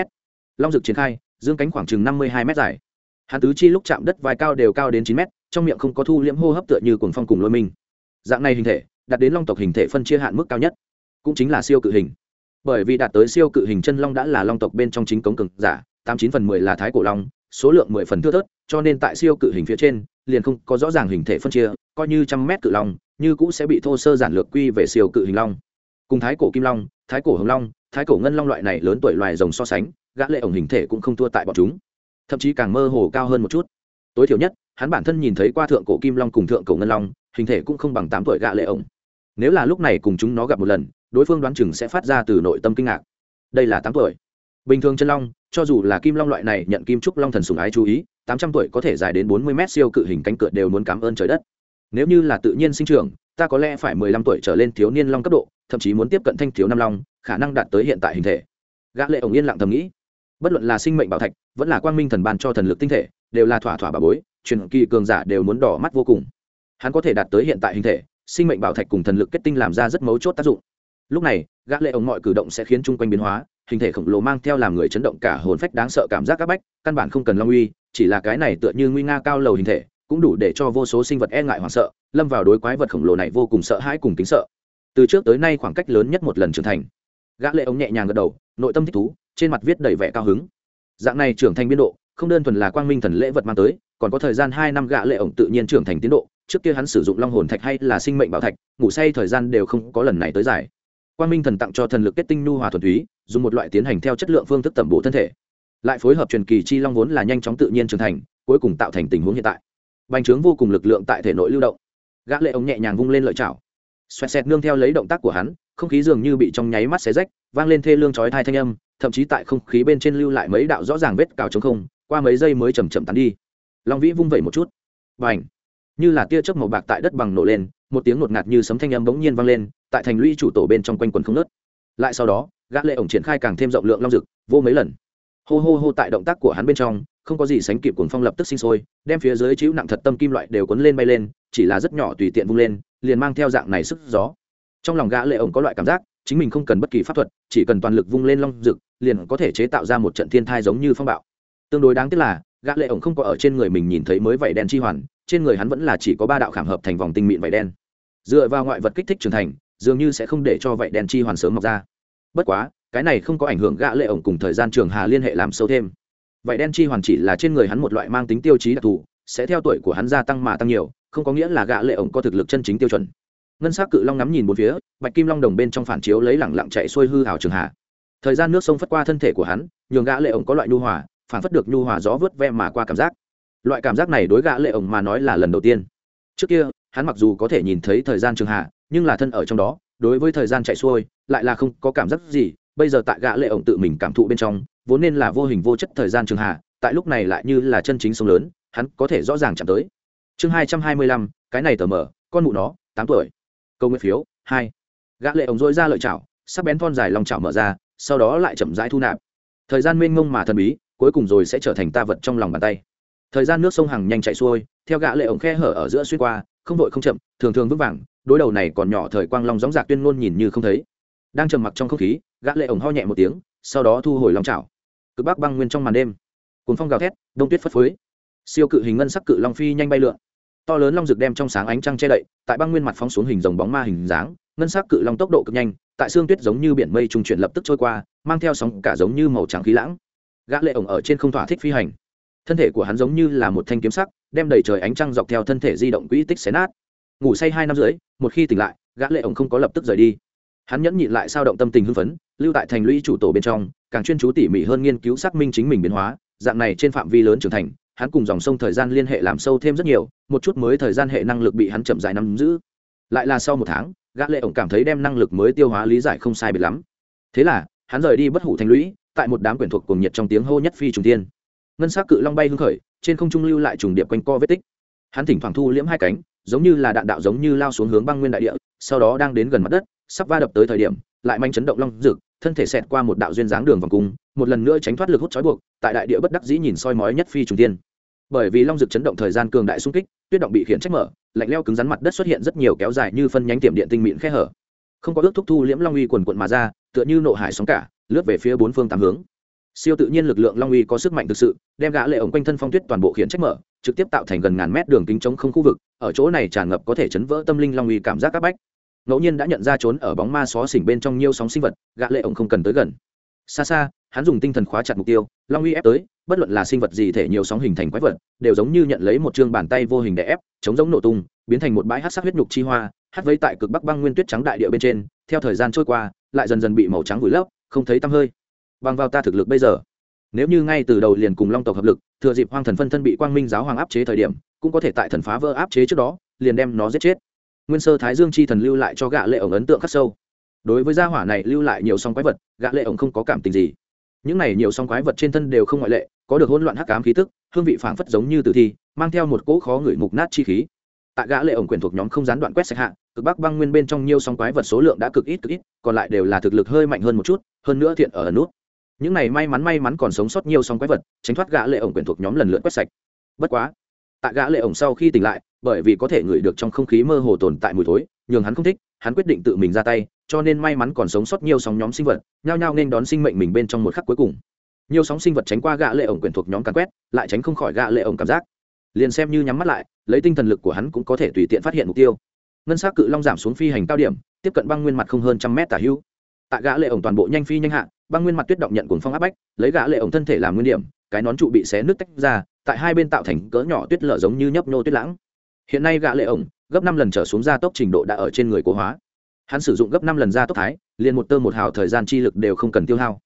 long rực triển khai, dương cánh khoảng chừng năm mươi hai m dài. Hắn tứ chi lúc chạm đất vai cao đều cao đến chín m trong miệng không có thu liễm hô hấp tựa như cuồng phong cùng lôi minh. Dạng này hình thể, đạt đến long tộc hình thể phân chia hạn mức cao nhất, cũng chính là siêu cự hình. Bởi vì đạt tới siêu cự hình chân long đã là long tộc bên trong chính cống cực giả, tám chín phần mười là thái cổ long, số lượng mười phần thưa thớt, cho nên tại siêu cự hình phía trên, liền không có rõ ràng hình thể phân chia, coi như trăm mét cự long, như cũ sẽ bị thô sơ giản lược quy về siêu cự hình long. Cùng thái cổ kim long, thái cổ hồng long thái cổ ngân long loại này lớn tuổi loài rồng so sánh, gã lệ ổng hình thể cũng không thua tại bọn chúng. Thậm chí càng mơ hồ cao hơn một chút. Tối thiểu nhất, hắn bản thân nhìn thấy qua thượng cổ kim long cùng thượng cổ ngân long, hình thể cũng không bằng tám tuổi gã lệ ổng. Nếu là lúc này cùng chúng nó gặp một lần, đối phương đoán chừng sẽ phát ra từ nội tâm kinh ngạc. Đây là tám tuổi. Bình thường chân long, cho dù là kim long loại này nhận kim trúc long thần sùng ái chú ý, tám trăm tuổi có thể dài đến bốn mươi mét siêu cự hình cánh cửa đều muốn cảm ơn trời đất. Nếu như là tự nhiên sinh trưởng, ta có lẽ phải mười lăm tuổi trở lên thiếu niên long cấp độ thậm chí muốn tiếp cận thanh thiếu nam long, khả năng đạt tới hiện tại hình thể. Gã lệ ổng yên lặng thầm nghĩ. Bất luận là sinh mệnh bảo thạch, vẫn là quang minh thần ban cho thần lực tinh thể, đều là thỏa thỏa bà bối, truyền kỳ cường giả đều muốn đỏ mắt vô cùng. Hắn có thể đạt tới hiện tại hình thể, sinh mệnh bảo thạch cùng thần lực kết tinh làm ra rất mấu chốt tác dụng. Lúc này, gã lệ ổng mọi cử động sẽ khiến chung quanh biến hóa, hình thể khổng lồ mang theo làm người chấn động cả hồn phách đáng sợ cảm giác các bách, căn bản không cần long uy chỉ là cái này tựa như nguy nga cao lầu hình thể, cũng đủ để cho vô số sinh vật e ngại hoảng sợ, lâm vào đối quái vật khổng lồ này vô cùng sợ hãi cùng kính sợ từ trước tới nay khoảng cách lớn nhất một lần trưởng thành. Gã lệ ống nhẹ nhàng gật đầu, nội tâm thích thú, trên mặt viết đầy vẻ cao hứng. Dạng này trưởng thành biên độ, không đơn thuần là quang minh thần lễ vật mang tới, còn có thời gian hai năm gã lệ ống tự nhiên trưởng thành tiến độ, trước kia hắn sử dụng long hồn thạch hay là sinh mệnh bảo thạch, ngủ say thời gian đều không có lần này tới giải quang minh thần tặng cho thần lực kết tinh nu hòa thuần túy, dùng một loại tiến hành theo chất lượng phương thức tẩm bổ thân thể. Lại phối hợp truyền kỳ chi long vốn là nhanh chóng tự nhiên trưởng thành, cuối cùng tạo thành tình huống hiện tại. Bành trướng vô cùng lực lượng tại thể nội lưu động. Gã lệ ống nhẹ nhàng vung lên lợi chảo xoẹt xẹt nương theo lấy động tác của hắn, không khí dường như bị trong nháy mắt xé rách, vang lên thê lương chói thai thanh âm, thậm chí tại không khí bên trên lưu lại mấy đạo rõ ràng vết cào trống không, qua mấy giây mới chầm chậm tắn đi. Long vĩ vung vẩy một chút. Và ảnh như là tia chớp màu bạc tại đất bằng nổ lên, một tiếng ngột ngạt như sấm thanh âm bỗng nhiên vang lên, tại thành lũy chủ tổ bên trong quanh quần không nớt lại sau đó, gã lệ ổng triển khai càng thêm rộng lượng long dực, vô mấy lần. Hô hô hô tại động tác của hắn bên trong, không có gì sánh kịp cuồng phong lập tức sinh sôi, đem phía dưới chịu nặng thật tâm kim loại đều cuốn lên bay lên, chỉ là rất nhỏ tùy tiện vung lên liền mang theo dạng này sức gió. Trong lòng gã lệ ổng có loại cảm giác, chính mình không cần bất kỳ pháp thuật, chỉ cần toàn lực vung lên long dực, liền có thể chế tạo ra một trận thiên thai giống như phong bạo. Tương đối đáng tiếc là, gã lệ ổng không có ở trên người mình nhìn thấy mới vảy đen chi hoàn, trên người hắn vẫn là chỉ có ba đạo khảm hợp thành vòng tinh mịn vảy đen. Dựa vào ngoại vật kích thích trưởng thành, dường như sẽ không để cho vảy đen chi hoàn sớm mọc ra. Bất quá, cái này không có ảnh hưởng gã lệ ổng cùng thời gian trường hà liên hệ làm sâu thêm. Vảy đen chi hoàn chỉ là trên người hắn một loại mang tính tiêu chí đặc thù, sẽ theo tuổi của hắn gia tăng mà tăng nhiều không có nghĩa là gã lệ ổng có thực lực chân chính tiêu chuẩn. Ngân sắc cự long ngắm nhìn bốn phía, bạch kim long đồng bên trong phản chiếu lấy lẳng lặng chạy xuôi hư hào trường hạ. Thời gian nước sông phất qua thân thể của hắn, nhường gã lệ ổng có loại nhu hòa, phản phất được nhu hòa gió vớt ve mà qua cảm giác. Loại cảm giác này đối gã lệ ổng mà nói là lần đầu tiên. Trước kia, hắn mặc dù có thể nhìn thấy thời gian trường hạ, nhưng là thân ở trong đó, đối với thời gian chạy xuôi, lại là không có cảm giác gì. Bây giờ tại gã lệ ổng tự mình cảm thụ bên trong, vốn nên là vô hình vô chất thời gian trường hạ, tại lúc này lại như là chân chính sông lớn, hắn có thể rõ ràng chạm tới chương hai trăm hai mươi lăm, cái này tờ mở con mụ nó, tám tuổi. Câu nguyện phiếu, hai. Gã lệ ống dối ra lợi chảo, sắc bén thon dài lòng chảo mở ra, sau đó lại chậm rãi thu nạp. Thời gian mênh mông mà thần bí, cuối cùng rồi sẽ trở thành ta vật trong lòng bàn tay. Thời gian nước sông hằng nhanh chạy xuôi, theo gã lệ ổng khe hở ở giữa xuyên qua, không vội không chậm, thường thường vững vàng, đối đầu này còn nhỏ thời quang long gióng giạc tuyên ngôn nhìn như không thấy. Đang trầm mặc trong không khí, gã lệ ổng ho nhẹ một tiếng, sau đó thu hồi lòng chảo. Cực bắc băng nguyên trong màn đêm. Cuốn phong gào thét, đông tuyết phất phới siêu cự hình ngân sắc cự long phi nhanh bay lượn. To lớn long rực đem trong sáng ánh trăng che đậy, tại băng nguyên mặt phóng xuống hình dòng bóng ma hình dáng, ngân sắc cự long tốc độ cực nhanh, tại xương tuyết giống như biển mây trung chuyển lập tức trôi qua, mang theo sóng cả giống như màu trắng khí lãng. Gã lệ ổng ở trên không thỏa thích phi hành. Thân thể của hắn giống như là một thanh kiếm sắc, đem đầy trời ánh trăng dọc theo thân thể di động quỹ tích xé nát. Ngủ say hai năm rưỡi, một khi tỉnh lại, gã lệ ổng không có lập tức rời đi. Hắn nhẫn nhịn lại sao động tâm tình hưng phấn, lưu tại thành lũy chủ tổ bên trong, càng chuyên chú tỉ mỉ hơn nghiên cứu xác minh chính mình biến hóa, dạng này trên phạm vi lớn trưởng thành hắn cùng dòng sông thời gian liên hệ làm sâu thêm rất nhiều, một chút mới thời gian hệ năng lực bị hắn chậm dài nắm giữ. Lại là sau một tháng, gã lệ ổng cảm thấy đem năng lực mới tiêu hóa lý giải không sai biệt lắm. Thế là, hắn rời đi bất hủ thành lũy, tại một đám quyển thuộc cùng nhiệt trong tiếng hô nhất phi trùng tiên ngân sắc cự long bay hưng khởi, trên không trung lưu lại trùng điệp quanh co vết tích. Hắn thỉnh thoảng thu liễm hai cánh, giống như là đạn đạo giống như lao xuống hướng băng nguyên đại địa, sau đó đang đến gần mặt đất, sắp va đập tới thời điểm, lại manh chấn động long rực thân thể xẹt qua một đạo duyên dáng đường vòng cung, một lần nữa tránh thoát lực hút trói buộc, tại đại địa bất đắc dĩ nhìn soi mói nhất phi trùng tiên bởi vì long dực chấn động thời gian cường đại xung kích, tuyết động bị khiển trách mở, lạnh leo cứng rắn mặt đất xuất hiện rất nhiều kéo dài như phân nhánh tiệm điện tinh mịn khe hở. Không có ước thúc thu liễm long uy quần quận mà ra, tựa như nộ hải sóng cả, lướt về phía bốn phương tám hướng. Siêu tự nhiên lực lượng long uy có sức mạnh thực sự, đem gã lệ ổng quanh thân phong tuyết toàn bộ khiển trách mở, trực tiếp tạo thành gần ngàn mét đường kính chống không khu vực, ở chỗ này tràn ngập có thể chấn vỡ tâm linh long uy cảm giác các bách ngẫu nhiên đã nhận ra trốn ở bóng ma xó xỉnh bên trong nhiều sóng sinh vật, gã lệ ổng không cần tới gần. Xa xa, hắn dùng tinh thần khóa chặt mục tiêu, long uy ép tới, bất luận là sinh vật gì thể nhiều sóng hình thành quái vật, đều giống như nhận lấy một chương bàn tay vô hình để ép, chống giống nổ tung, biến thành một bãi hát sắc huyết nhục chi hoa, hát vây tại cực bắc băng nguyên tuyết trắng đại địa bên trên, theo thời gian trôi qua, lại dần dần bị màu trắng vùi lấp, không thấy tăm hơi. Bằng vào ta thực lực bây giờ, nếu như ngay từ đầu liền cùng long tộc hợp lực, thừa dịp hoang thần phân thân bị quang minh giáo hoàng áp chế thời điểm, cũng có thể tại thần phá vỡ áp chế trước đó, liền đem nó giết chết nguyên sơ thái dương chi thần lưu lại cho gạ lệ ổng ấn tượng khắc sâu. Đối với gia hỏa này lưu lại nhiều song quái vật gạ lệ ổng không có cảm tình gì. Những này nhiều song quái vật trên thân đều không ngoại lệ, có được hỗn loạn hắc ám khí tức, hương vị phảng phất giống như tử thi, mang theo một cỗ khó ngửi mục nát chi khí. Tại gã lệ ổng quyền thuộc nhóm không gián đoạn quét sạch hạ, cực bắc băng nguyên bên trong nhiều song quái vật số lượng đã cực ít cực ít, còn lại đều là thực lực hơi mạnh hơn một chút, hơn nữa thiện ở nút. Những này may mắn may mắn còn sống sót nhiều song quái vật, tránh thoát gã lệ ổng quyền thuộc nhóm lần lượt quét sạch. Bất quá, tại gã lệ ổng sau khi tỉnh lại bởi vì có thể ngửi được trong không khí mơ hồ tồn tại mùi thối nhường hắn không thích hắn quyết định tự mình ra tay cho nên may mắn còn sống sót nhiều sóng nhóm sinh vật nhao nhao nên đón sinh mệnh mình bên trong một khắc cuối cùng. Nhiều sóng sinh vật tránh qua gã lệ ổng quyền thuộc nhóm càn quét lại tránh không khỏi gã lệ ổng cảm giác. Liền xem như nhắm mắt lại lấy tinh thần lực của hắn cũng có thể tùy tiện phát hiện mục tiêu. Ngân sắc cự long giảm xuống phi hành cao điểm tiếp cận băng nguyên mặt không hơn trăm mét tả hưu, tại gã lệ ổng toàn bộ nhanh phi nhanh hạ băng nguyên mặt tuyết động nhận cuồng phong áp bách lấy gã lệ ổng thân thể làm nguyên điểm cái nón trụ bị xé nứt tách ra tại hai bên tạo thành cỡ nhỏ tuyết lở giống như nhấp nhô tuyết lãng hiện nay gã lệ ổng, gấp năm lần trở xuống gia tốc trình độ đã ở trên người cố hóa. Hắn sử dụng gấp năm lần gia tốc thái, liền một tơ một hào thời gian chi lực đều không cần tiêu hao.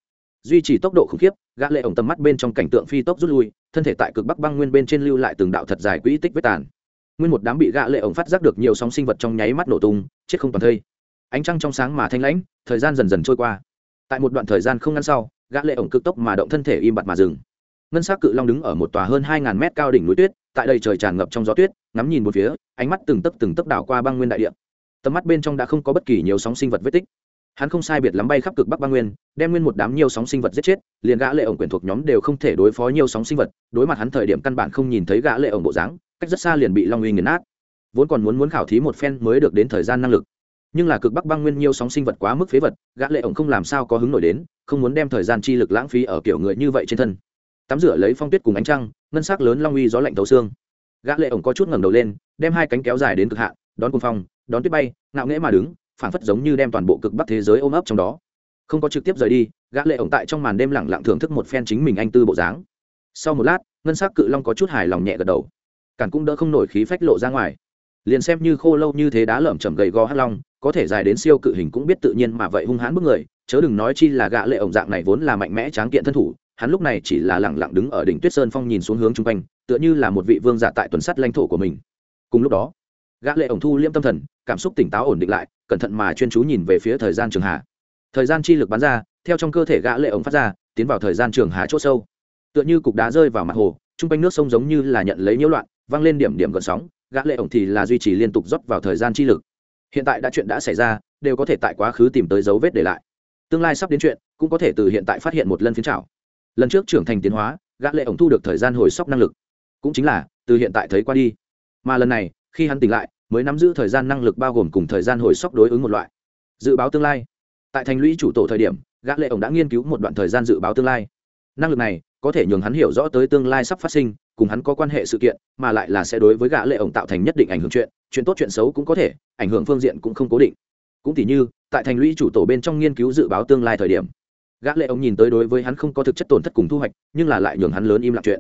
Duy trì tốc độ khủng khiếp, gã lệ ổng tầm mắt bên trong cảnh tượng phi tốc rút lui, thân thể tại cực bắc băng nguyên bên trên lưu lại từng đạo thật dài quỹ tích vết tàn. Nguyên một đám bị gã lệ ổng phát giác được nhiều sóng sinh vật trong nháy mắt nổ tung, chết không toàn thây. Ánh trăng trong sáng mà thanh lãnh, thời gian dần dần trôi qua. Tại một đoạn thời gian không ngắn sau, gã lệ ổng cực tốc mà động thân thể im bặt mà dừng. Ngân sắc cự long đứng ở một tòa hơn hai ngàn mét cao đỉnh núi tuyết, tại đây trời tràn ngập trong gió tuyết ngắm nhìn một phía, ánh mắt từng tấc từng tấc đảo qua băng nguyên đại địa. Tầm mắt bên trong đã không có bất kỳ nhiều sóng sinh vật vết tích. Hắn không sai biệt lắm bay khắp cực bắc băng nguyên, đem nguyên một đám nhiều sóng sinh vật giết chết, liền gã lệ ổng quyền thuộc nhóm đều không thể đối phó nhiều sóng sinh vật, đối mặt hắn thời điểm căn bản không nhìn thấy gã lệ ổng bộ dáng, cách rất xa liền bị long uy nghiền nát. Vốn còn muốn muốn khảo thí một phen mới được đến thời gian năng lực. Nhưng là cực bắc băng nguyên nhiều sóng sinh vật quá mức phế vật, gã lệ ổng không làm sao có hứng nổi đến, không muốn đem thời gian chi lực lãng phí ở kiểu người như vậy trên thân. Tắm rửa lấy phong tuyết cùng ánh trăng, ngân sắc lớn long uy gió lạnh thấu xương gã lệ ổng có chút ngẩng đầu lên, đem hai cánh kéo dài đến cực hạn, đón cuồng phong, đón tuyết bay, ngạo nghễ mà đứng, phảng phất giống như đem toàn bộ cực bắc thế giới ôm ấp trong đó. Không có trực tiếp rời đi, gã lệ ổng tại trong màn đêm lặng lặng thưởng thức một phen chính mình anh tư bộ dáng. Sau một lát, ngân sắc cự long có chút hài lòng nhẹ gật đầu. Cản cũng đỡ không nổi khí phách lộ ra ngoài. Liền xem như khô lâu như thế đá lởm chầm gầy gò hắc long, có thể dài đến siêu cự hình cũng biết tự nhiên mà vậy hung hãn bức người, chớ đừng nói chi là gã lệ ổng dạng này vốn là mạnh mẽ tráng kiện thân thủ hắn lúc này chỉ là lẳng lặng đứng ở đỉnh tuyết sơn phong nhìn xuống hướng chung quanh, tựa như là một vị vương giả tại tuần sắt lãnh thổ của mình. Cùng lúc đó, gã lệ ổng thu liêm tâm thần, cảm xúc tỉnh táo ổn định lại, cẩn thận mà chuyên chú nhìn về phía thời gian trường hạ. Thời gian chi lực bắn ra, theo trong cơ thể gã lệ ổng phát ra, tiến vào thời gian trường hạ chỗ sâu. Tựa như cục đá rơi vào mặt hồ trung quanh nước sông giống như là nhận lấy nhiễu loạn văng lên điểm điểm gợn sóng, gã lệ ổng thì là duy trì liên tục rót vào thời gian chi lực. Hiện tại đã chuyện đã xảy ra, đều có thể tại quá khứ tìm tới dấu vết để lại. Tương lai sắp đến chuyện, cũng có thể từ hiện tại phát hiện một lần phiến trào lần trước trưởng thành tiến hóa, gã lệ ổng thu được thời gian hồi sóc năng lực. Cũng chính là, từ hiện tại thấy qua đi. Mà lần này, khi hắn tỉnh lại, mới nắm giữ thời gian năng lực bao gồm cùng thời gian hồi sóc đối ứng một loại. Dự báo tương lai. Tại thành lũy chủ tổ thời điểm, gã lệ ổng đã nghiên cứu một đoạn thời gian dự báo tương lai. Năng lực này, có thể nhường hắn hiểu rõ tới tương lai sắp phát sinh, cùng hắn có quan hệ sự kiện, mà lại là sẽ đối với gã lệ ổng tạo thành nhất định ảnh hưởng chuyện chuyện tốt chuyện xấu cũng có thể, ảnh hưởng phương diện cũng không cố định. Cũng tỉ như, tại thành lũy chủ tổ bên trong nghiên cứu dự báo tương lai thời điểm gã lệ ông nhìn tới đối với hắn không có thực chất tổn thất cùng thu hoạch, nhưng là lại nhường hắn lớn im lặng chuyện.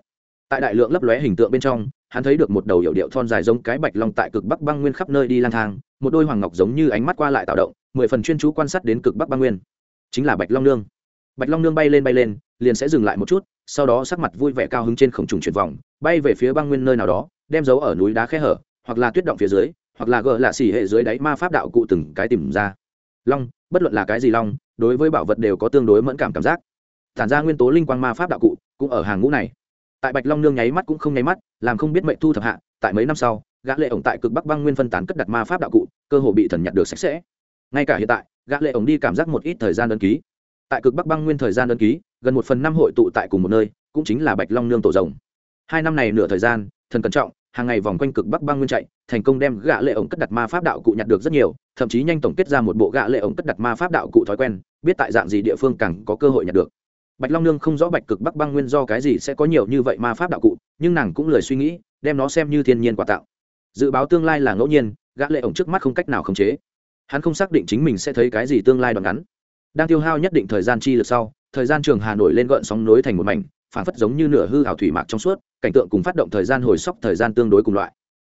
Tại đại lượng lấp lóe hình tượng bên trong, hắn thấy được một đầu hiệu điệu thon dài giống cái bạch long tại cực bắc băng nguyên khắp nơi đi lang thang, một đôi hoàng ngọc giống như ánh mắt qua lại tạo động, mười phần chuyên chú quan sát đến cực bắc băng nguyên. Chính là bạch long nương. Bạch long nương bay lên bay lên, liền sẽ dừng lại một chút, sau đó sắc mặt vui vẻ cao hứng trên khổng trùng chuyển vòng, bay về phía băng nguyên nơi nào đó, đem dấu ở núi đá khe hở, hoặc là tuyết động phía dưới, hoặc là gờ lạ xỉ hệ dưới đáy ma pháp đạo cụ từng cái tìm ra. Long, bất luận là cái gì long đối với bảo vật đều có tương đối mẫn cảm cảm giác. Tản ra nguyên tố linh quang ma pháp đạo cụ cũng ở hàng ngũ này. Tại bạch long nương nháy mắt cũng không nháy mắt, làm không biết mệnh thu thập hạ, tại mấy năm sau, gã lệ ổng tại cực bắc băng nguyên phân tán cất đặt ma pháp đạo cụ, cơ hồ bị thần nhặt được sạch sẽ. Ngay cả hiện tại, gã lệ ổng đi cảm giác một ít thời gian đơn ký. Tại cực bắc băng nguyên thời gian đơn ký, gần một phần năm hội tụ tại cùng một nơi, cũng chính là bạch long nương tổ rồng. Hai năm này nửa thời gian, thần cẩn trọng hàng ngày vòng quanh cực bắc băng nguyên chạy, thành công đem gã lệ ổng cất đặt ma pháp đạo cụ nhặt được rất nhiều, thậm chí nhanh tổng kết ra một bộ gã lệ ổng cất đặt ma pháp đạo cụ thói quen, biết tại dạng gì địa phương càng có cơ hội nhặt được. Bạch long nương không rõ bạch cực bắc băng nguyên do cái gì sẽ có nhiều như vậy ma pháp đạo cụ, nhưng nàng cũng lời suy nghĩ, đem nó xem như thiên nhiên quả tạo dự báo tương lai là ngẫu nhiên, gã lệ ổng trước mắt không cách nào khống chế. Hắn không xác định chính mình sẽ thấy cái gì tương lai đoạn ngắn. Đang tiêu hao nhất định thời gian chi lực sau, thời gian trường hà nổi lên gợn sóng nối thành một mảnh phản phất giống như nửa hư hào thủy mạc trong suốt, cảnh tượng cùng phát động thời gian hồi sóc thời gian tương đối cùng loại.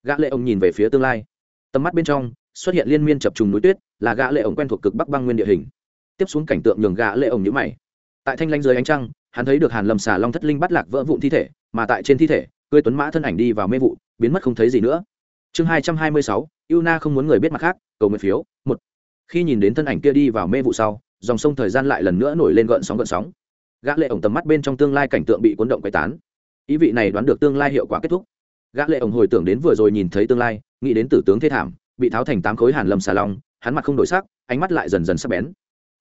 Gã lệ ông nhìn về phía tương lai. Tầm mắt bên trong, xuất hiện liên miên chập trùng núi tuyết, là gã lệ ổng quen thuộc cực bắc băng nguyên địa hình. Tiếp xuống cảnh tượng nhường gã lệ ổng nhíu mày. Tại thanh lãnh dưới ánh trăng, hắn thấy được hàn lâm xà long thất linh bắt lạc vỡ vụn thi thể, mà tại trên thi thể cưỡi tuấn mã thân ảnh đi vào mê vụ, biến mất không thấy gì nữa. Chương hai trăm hai mươi sáu Yuna không muốn người biết mặt khác, cầu nguyện phiếu, một. Khi nhìn đến thân ảnh kia đi vào mê vụ sau, dòng sông thời gian lại lần nữa nổi lên gợn sóng gợn sóng gã lệ ổng tầm mắt bên trong tương lai cảnh tượng bị cuốn động quay tán. Ý vị này đoán được tương lai hiệu quả kết thúc. Gã lệ ổng hồi tưởng đến vừa rồi nhìn thấy tương lai, nghĩ đến tử tướng thế thảm, bị tháo thành tám khối hàn lâm xà long, hắn mặt không đổi sắc, ánh mắt lại dần dần sắc bén.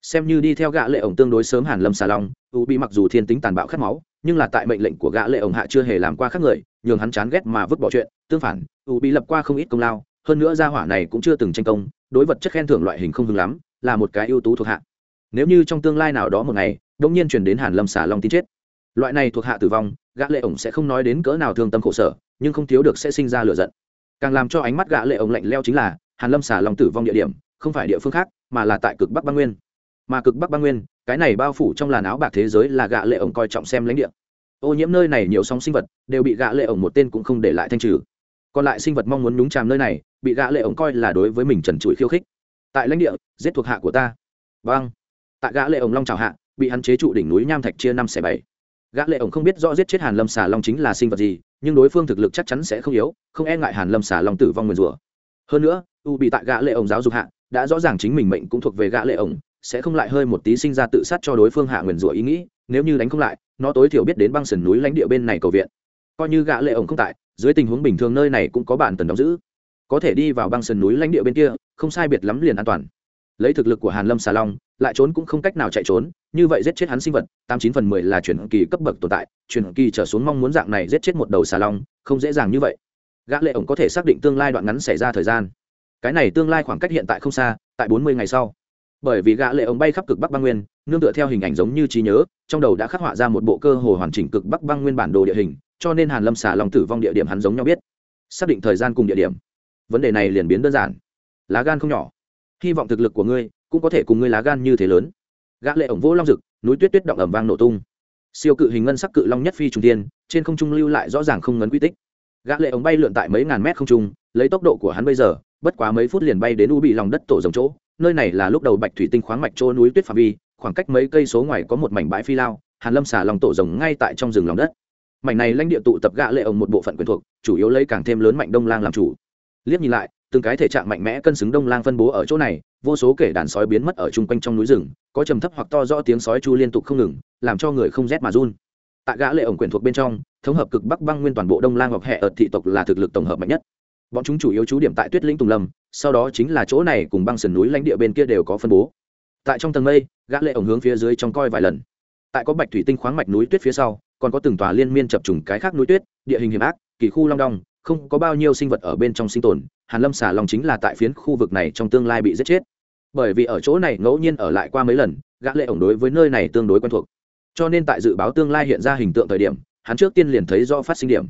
Xem như đi theo gã lệ ổng tương đối sớm hàn lâm xà long, u bị mặc dù thiên tính tàn bạo khát máu, nhưng là tại mệnh lệnh của gã lệ ổng hạ chưa hề làm qua khác người, nhường hắn chán ghét mà vứt bỏ chuyện, tương phản, u bị lập qua không ít công lao, hơn nữa gia hỏa này cũng chưa từng tranh công, đối vật chất khen thưởng loại hình không hứng lắm, là một cái ưu tú thuộc hạ. Nếu như trong tương lai nào đó một ngày đột nhiên truyền đến hàn lâm xả long tin chết. Loại này thuộc hạ tử vong, gã lệ ổng sẽ không nói đến cỡ nào thương tâm khổ sở, nhưng không thiếu được sẽ sinh ra lửa giận. Càng làm cho ánh mắt gã lệ ổng lạnh leo chính là, hàn lâm xả long tử vong địa điểm, không phải địa phương khác, mà là tại cực bắc băng nguyên. Mà cực bắc băng nguyên, cái này bao phủ trong làn áo bạc thế giới là gã lệ ổng coi trọng xem lãnh địa. Ô nhiễm nơi này nhiều sóng sinh vật, đều bị gã lệ ổng một tên cũng không để lại thanh trừ. Còn lại sinh vật mong muốn nhúng chàm nơi này, bị gã lệ ổng coi là đối với mình trần trụi khiêu khích. Tại lãnh địa, giết thuộc hạ của ta. Vâng. Tại gã lệ ổng long chào hạ bị hắn chế trụ đỉnh núi nham thạch chia năm xẻ bảy. Gã lệ ổng không biết rõ giết chết hàn lâm xà long chính là sinh vật gì, nhưng đối phương thực lực chắc chắn sẽ không yếu, không e ngại hàn lâm xà long tử vong nguyền rủa. Hơn nữa, u bị tại gã lệ ổng giáo dục hạ, đã rõ ràng chính mình mệnh cũng thuộc về gã lệ ổng, sẽ không lại hơi một tí sinh ra tự sát cho đối phương hạ nguyền rủa ý nghĩ, nếu như đánh không lại, nó tối thiểu biết đến băng sườn núi lãnh địa bên này cầu viện. Coi như gã lệ ổng không tại, dưới tình huống bình thường nơi này cũng có bản tần đóng giữ. Có thể đi vào băng sườn núi lãnh địa bên kia, không sai biệt lắm liền an toàn lấy thực lực của hàn lâm xà long, lại trốn cũng không cách nào chạy trốn, như vậy giết chết hắn sinh vật, tám chín phần mười là chuyển kỳ cấp bậc tồn tại, chuyển kỳ trở xuống mong muốn dạng này giết chết một đầu xà long, không dễ dàng như vậy. Gã lệ ổng có thể xác định tương lai đoạn ngắn xảy ra thời gian. Cái này tương lai khoảng cách hiện tại không xa, tại bốn mươi ngày sau. Bởi vì gã lệ ổng bay khắp cực bắc băng nguyên, nương tựa theo hình ảnh giống như trí nhớ, trong đầu đã khắc họa ra một bộ cơ hồ hoàn chỉnh cực bắc băng nguyên bản đồ địa hình, cho nên hàn lâm xà long tử vong địa điểm hắn giống nhau biết. Xác định thời gian cùng địa điểm. Vấn đề này liền biến đơn giản. Lá gan không nhỏ hy vọng thực lực của ngươi cũng có thể cùng ngươi lá gan như thế lớn. Gã lệ ổng vỗ long rực núi tuyết tuyết động ẩm vang nổ tung. Siêu cự hình ngân sắc cự long nhất phi trùng tiên trên không trung lưu lại rõ ràng không ngấn quy tích. Gã lệ ổng bay lượn tại mấy ngàn mét không trung, lấy tốc độ của hắn bây giờ, bất quá mấy phút liền bay đến u bị lòng đất tổ rồng chỗ. Nơi này là lúc đầu bạch thủy tinh khoáng mạch chỗ núi tuyết phạm vi, khoảng cách mấy cây số ngoài có một mảnh bãi phi lao, hàn lâm xả lòng tổ rồng ngay tại trong rừng lòng đất. Mảnh này lãnh địa tụ tập gã lệ ổng một bộ phận quyền thuộc, chủ yếu lấy càng thêm lớn mạnh đông lang làm chủ. Liếc nhìn lại từng cái thể trạng mạnh mẽ cân xứng đông lang phân bố ở chỗ này, vô số kể đàn sói biến mất ở chung quanh trong núi rừng, có trầm thấp hoặc to rõ tiếng sói chu liên tục không ngừng, làm cho người không rét mà run. Tại gã lệ ổng quyền thuộc bên trong, thống hợp cực bắc băng nguyên toàn bộ đông lang ngọc hệ ở thị tộc là thực lực tổng hợp mạnh nhất. Bọn chúng chủ yếu trú điểm tại tuyết lĩnh tùng lâm, sau đó chính là chỗ này cùng băng sườn núi lãnh địa bên kia đều có phân bố. Tại trong tầng mây, gã lệ ổng hướng phía dưới trong coi vài lần. Tại có bạch thủy tinh khoáng mạch núi tuyết phía sau, còn có từng tòa liên miên chập trùng cái khác núi tuyết, địa hình hiểm ác, kỳ khu long đong không có bao nhiêu sinh vật ở bên trong sinh tồn, hàn lâm xả long chính là tại phiến khu vực này trong tương lai bị giết chết. Bởi vì ở chỗ này ngẫu nhiên ở lại qua mấy lần, gã lệ ổng đối với nơi này tương đối quen thuộc. Cho nên tại dự báo tương lai hiện ra hình tượng thời điểm, hắn trước tiên liền thấy do phát sinh điểm.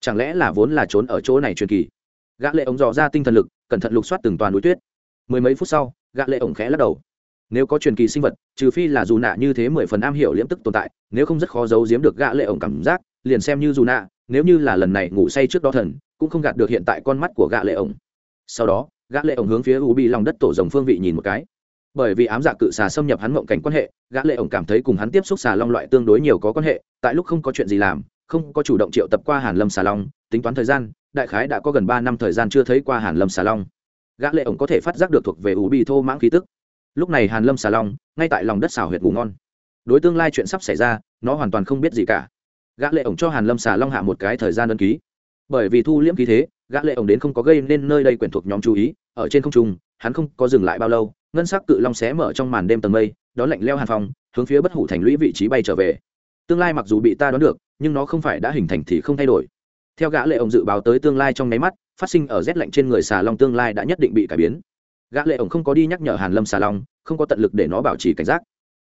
Chẳng lẽ là vốn là trốn ở chỗ này truyền kỳ? Gã lệ ổng dò ra tinh thần lực, cẩn thận lục soát từng toàn núi tuyết. Mười mấy phút sau, gã lệ ổng khẽ lắc đầu. Nếu có truyền kỳ sinh vật, trừ phi là dù nạ như thế mười phần am hiểu liễm tức tồn tại, nếu không rất khó giấu giếm được gã lệ ổng cảm giác, liền xem như dù nạ nếu như là lần này ngủ say trước đó thần, cũng không gạt được hiện tại con mắt của gã lệ ổng. Sau đó, gã lệ ổng hướng phía u bị lòng đất tổ rồng phương vị nhìn một cái. Bởi vì ám dạ cự xà xâm nhập hắn mộng cảnh quan hệ, gã lệ ổng cảm thấy cùng hắn tiếp xúc xà long loại tương đối nhiều có quan hệ, tại lúc không có chuyện gì làm, không có chủ động triệu tập qua hàn lâm xà long, tính toán thời gian, đại khái đã có gần ba năm thời gian chưa thấy qua hàn lâm xà long. Gã lệ ổng có thể phát giác được thuộc về u bị thô mãng khí tức. Lúc này hàn lâm xà long, ngay tại lòng đất xào huyệt ngủ ngon. Đối tương lai chuyện sắp xảy ra, nó hoàn toàn không biết gì cả gã lệ ổng cho hàn lâm xà long hạ một cái thời gian đơn ký. Bởi vì thu liễm khí thế, gã lệ ổng đến không có gây nên nơi đây quyển thuộc nhóm chú ý, ở trên không trung, hắn không có dừng lại bao lâu, ngân sắc cự long xé mở trong màn đêm tầng mây đó lạnh leo hàn phong, hướng phía bất hủ thành lũy vị trí bay trở về. Tương lai mặc dù bị ta đoán được, nhưng nó không phải đã hình thành thì không thay đổi. Theo gã lệ ổng dự báo tới tương lai trong nháy mắt, phát sinh ở rét lạnh trên người xà long tương lai đã nhất định bị cải biến. Gã lệ ổng không có đi nhắc nhở hàn lâm xà long, không có tận lực để nó bảo trì cảnh giác.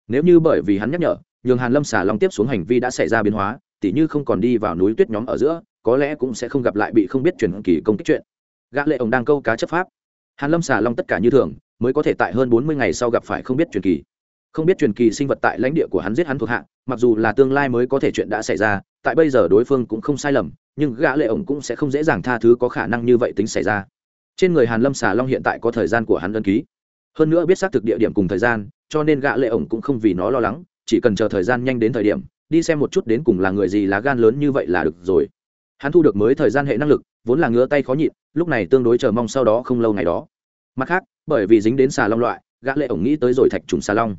Nếu như bởi vì hắn nhắc nhở, nhường hàn lâm xà long tiếp xuống hành vi đã xảy ra biến hóa tỉ như không còn đi vào núi tuyết nhóm ở giữa, có lẽ cũng sẽ không gặp lại bị không biết truyền kỳ công kích chuyện. Gã lệ ổng đang câu cá chấp pháp. Hàn lâm xà long tất cả như thường, mới có thể tại hơn bốn mươi ngày sau gặp phải không biết truyền kỳ. Không biết truyền kỳ sinh vật tại lãnh địa của hắn giết hắn thuộc hạ, mặc dù là tương lai mới có thể chuyện đã xảy ra, tại bây giờ đối phương cũng không sai lầm, nhưng gã lệ ổng cũng sẽ không dễ dàng tha thứ có khả năng như vậy tính xảy ra. Trên người hàn lâm xà long hiện tại có thời gian của hắn đơn ký. Hơn nữa biết xác thực địa điểm cùng thời gian, cho nên gã lệ ổng cũng không vì nó lo lắng, chỉ cần chờ thời gian nhanh đến thời điểm đi xem một chút đến cùng là người gì lá gan lớn như vậy là được rồi. Hắn thu được mới thời gian hệ năng lực, vốn là ngứa tay khó nhịn, lúc này tương đối chờ mong sau đó không lâu ngày đó. Mặt khác, bởi vì dính đến xà long loại, gã lệ ổng nghĩ tới rồi thạch trùng xà long.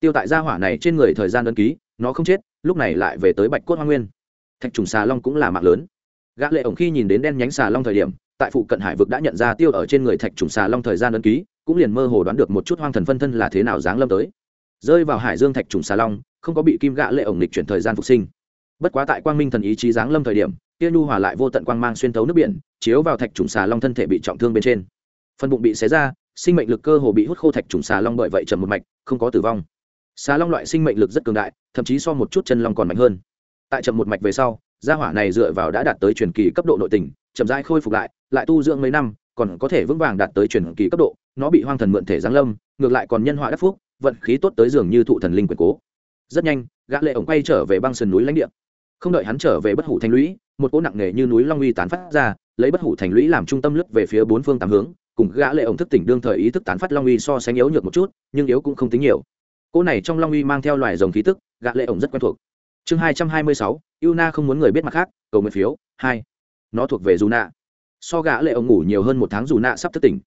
Tiêu tại gia hỏa này trên người thời gian đơn ký, nó không chết, lúc này lại về tới bạch cốt hoa nguyên. Thạch trùng xà long cũng là mạng lớn. Gã lệ ổng khi nhìn đến đen nhánh xà long thời điểm, tại phụ cận hải vực đã nhận ra tiêu ở trên người thạch trùng xà long thời gian đơn ký, cũng liền mơ hồ đoán được một chút hoang thần phân thân là thế nào dáng lâm tới. Rơi vào hải dương thạch trùng xà long không có bị kim gạ lệ ổng lịch chuyển thời gian phục sinh. Bất quá tại quang minh thần ý chí giáng lâm thời điểm, kia nhu hòa lại vô tận quang mang xuyên thấu nước biển, chiếu vào thạch trùng xà long thân thể bị trọng thương bên trên. Phần bụng bị xé ra, sinh mệnh lực cơ hồ bị hút khô thạch trùng xà long bởi vậy trầm một mạch, không có tử vong. Xà long loại sinh mệnh lực rất cường đại, thậm chí so một chút chân long còn mạnh hơn. Tại trầm một mạch về sau, gia hỏa này dựa vào đã đạt tới truyền kỳ cấp độ nội tình, chậm rãi khôi phục lại lại tu dưỡng mấy năm, còn có thể vững vàng đạt tới truyền kỳ cấp độ, nó bị hoang thần mượn thể giáng lâm, ngược lại còn nhân họa đắc phúc, vận khí tốt tới dường như thụ thần linh quyền cố rất nhanh, gã lệ ổng quay trở về băng sườn núi lãnh địa. Không đợi hắn trở về bất hủ thành lũy, một cỗ nặng nề như núi long uy tán phát ra, lấy bất hủ thành lũy làm trung tâm lướt về phía bốn phương tám hướng, cùng gã lệ ổng thức tỉnh đương thời ý thức tán phát long uy so sánh yếu nhược một chút, nhưng yếu cũng không tính nhiều. Cỗ này trong long uy mang theo loài rồng khí tức, gã lệ ổng rất quen thuộc. Chương hai trăm hai mươi sáu, Yuna không muốn người biết mặt khác, cầu nguyện phiếu, hai. Nó thuộc về yuna. so gã lệ ổng ngủ nhiều hơn một tháng yuna sắp thức tỉnh.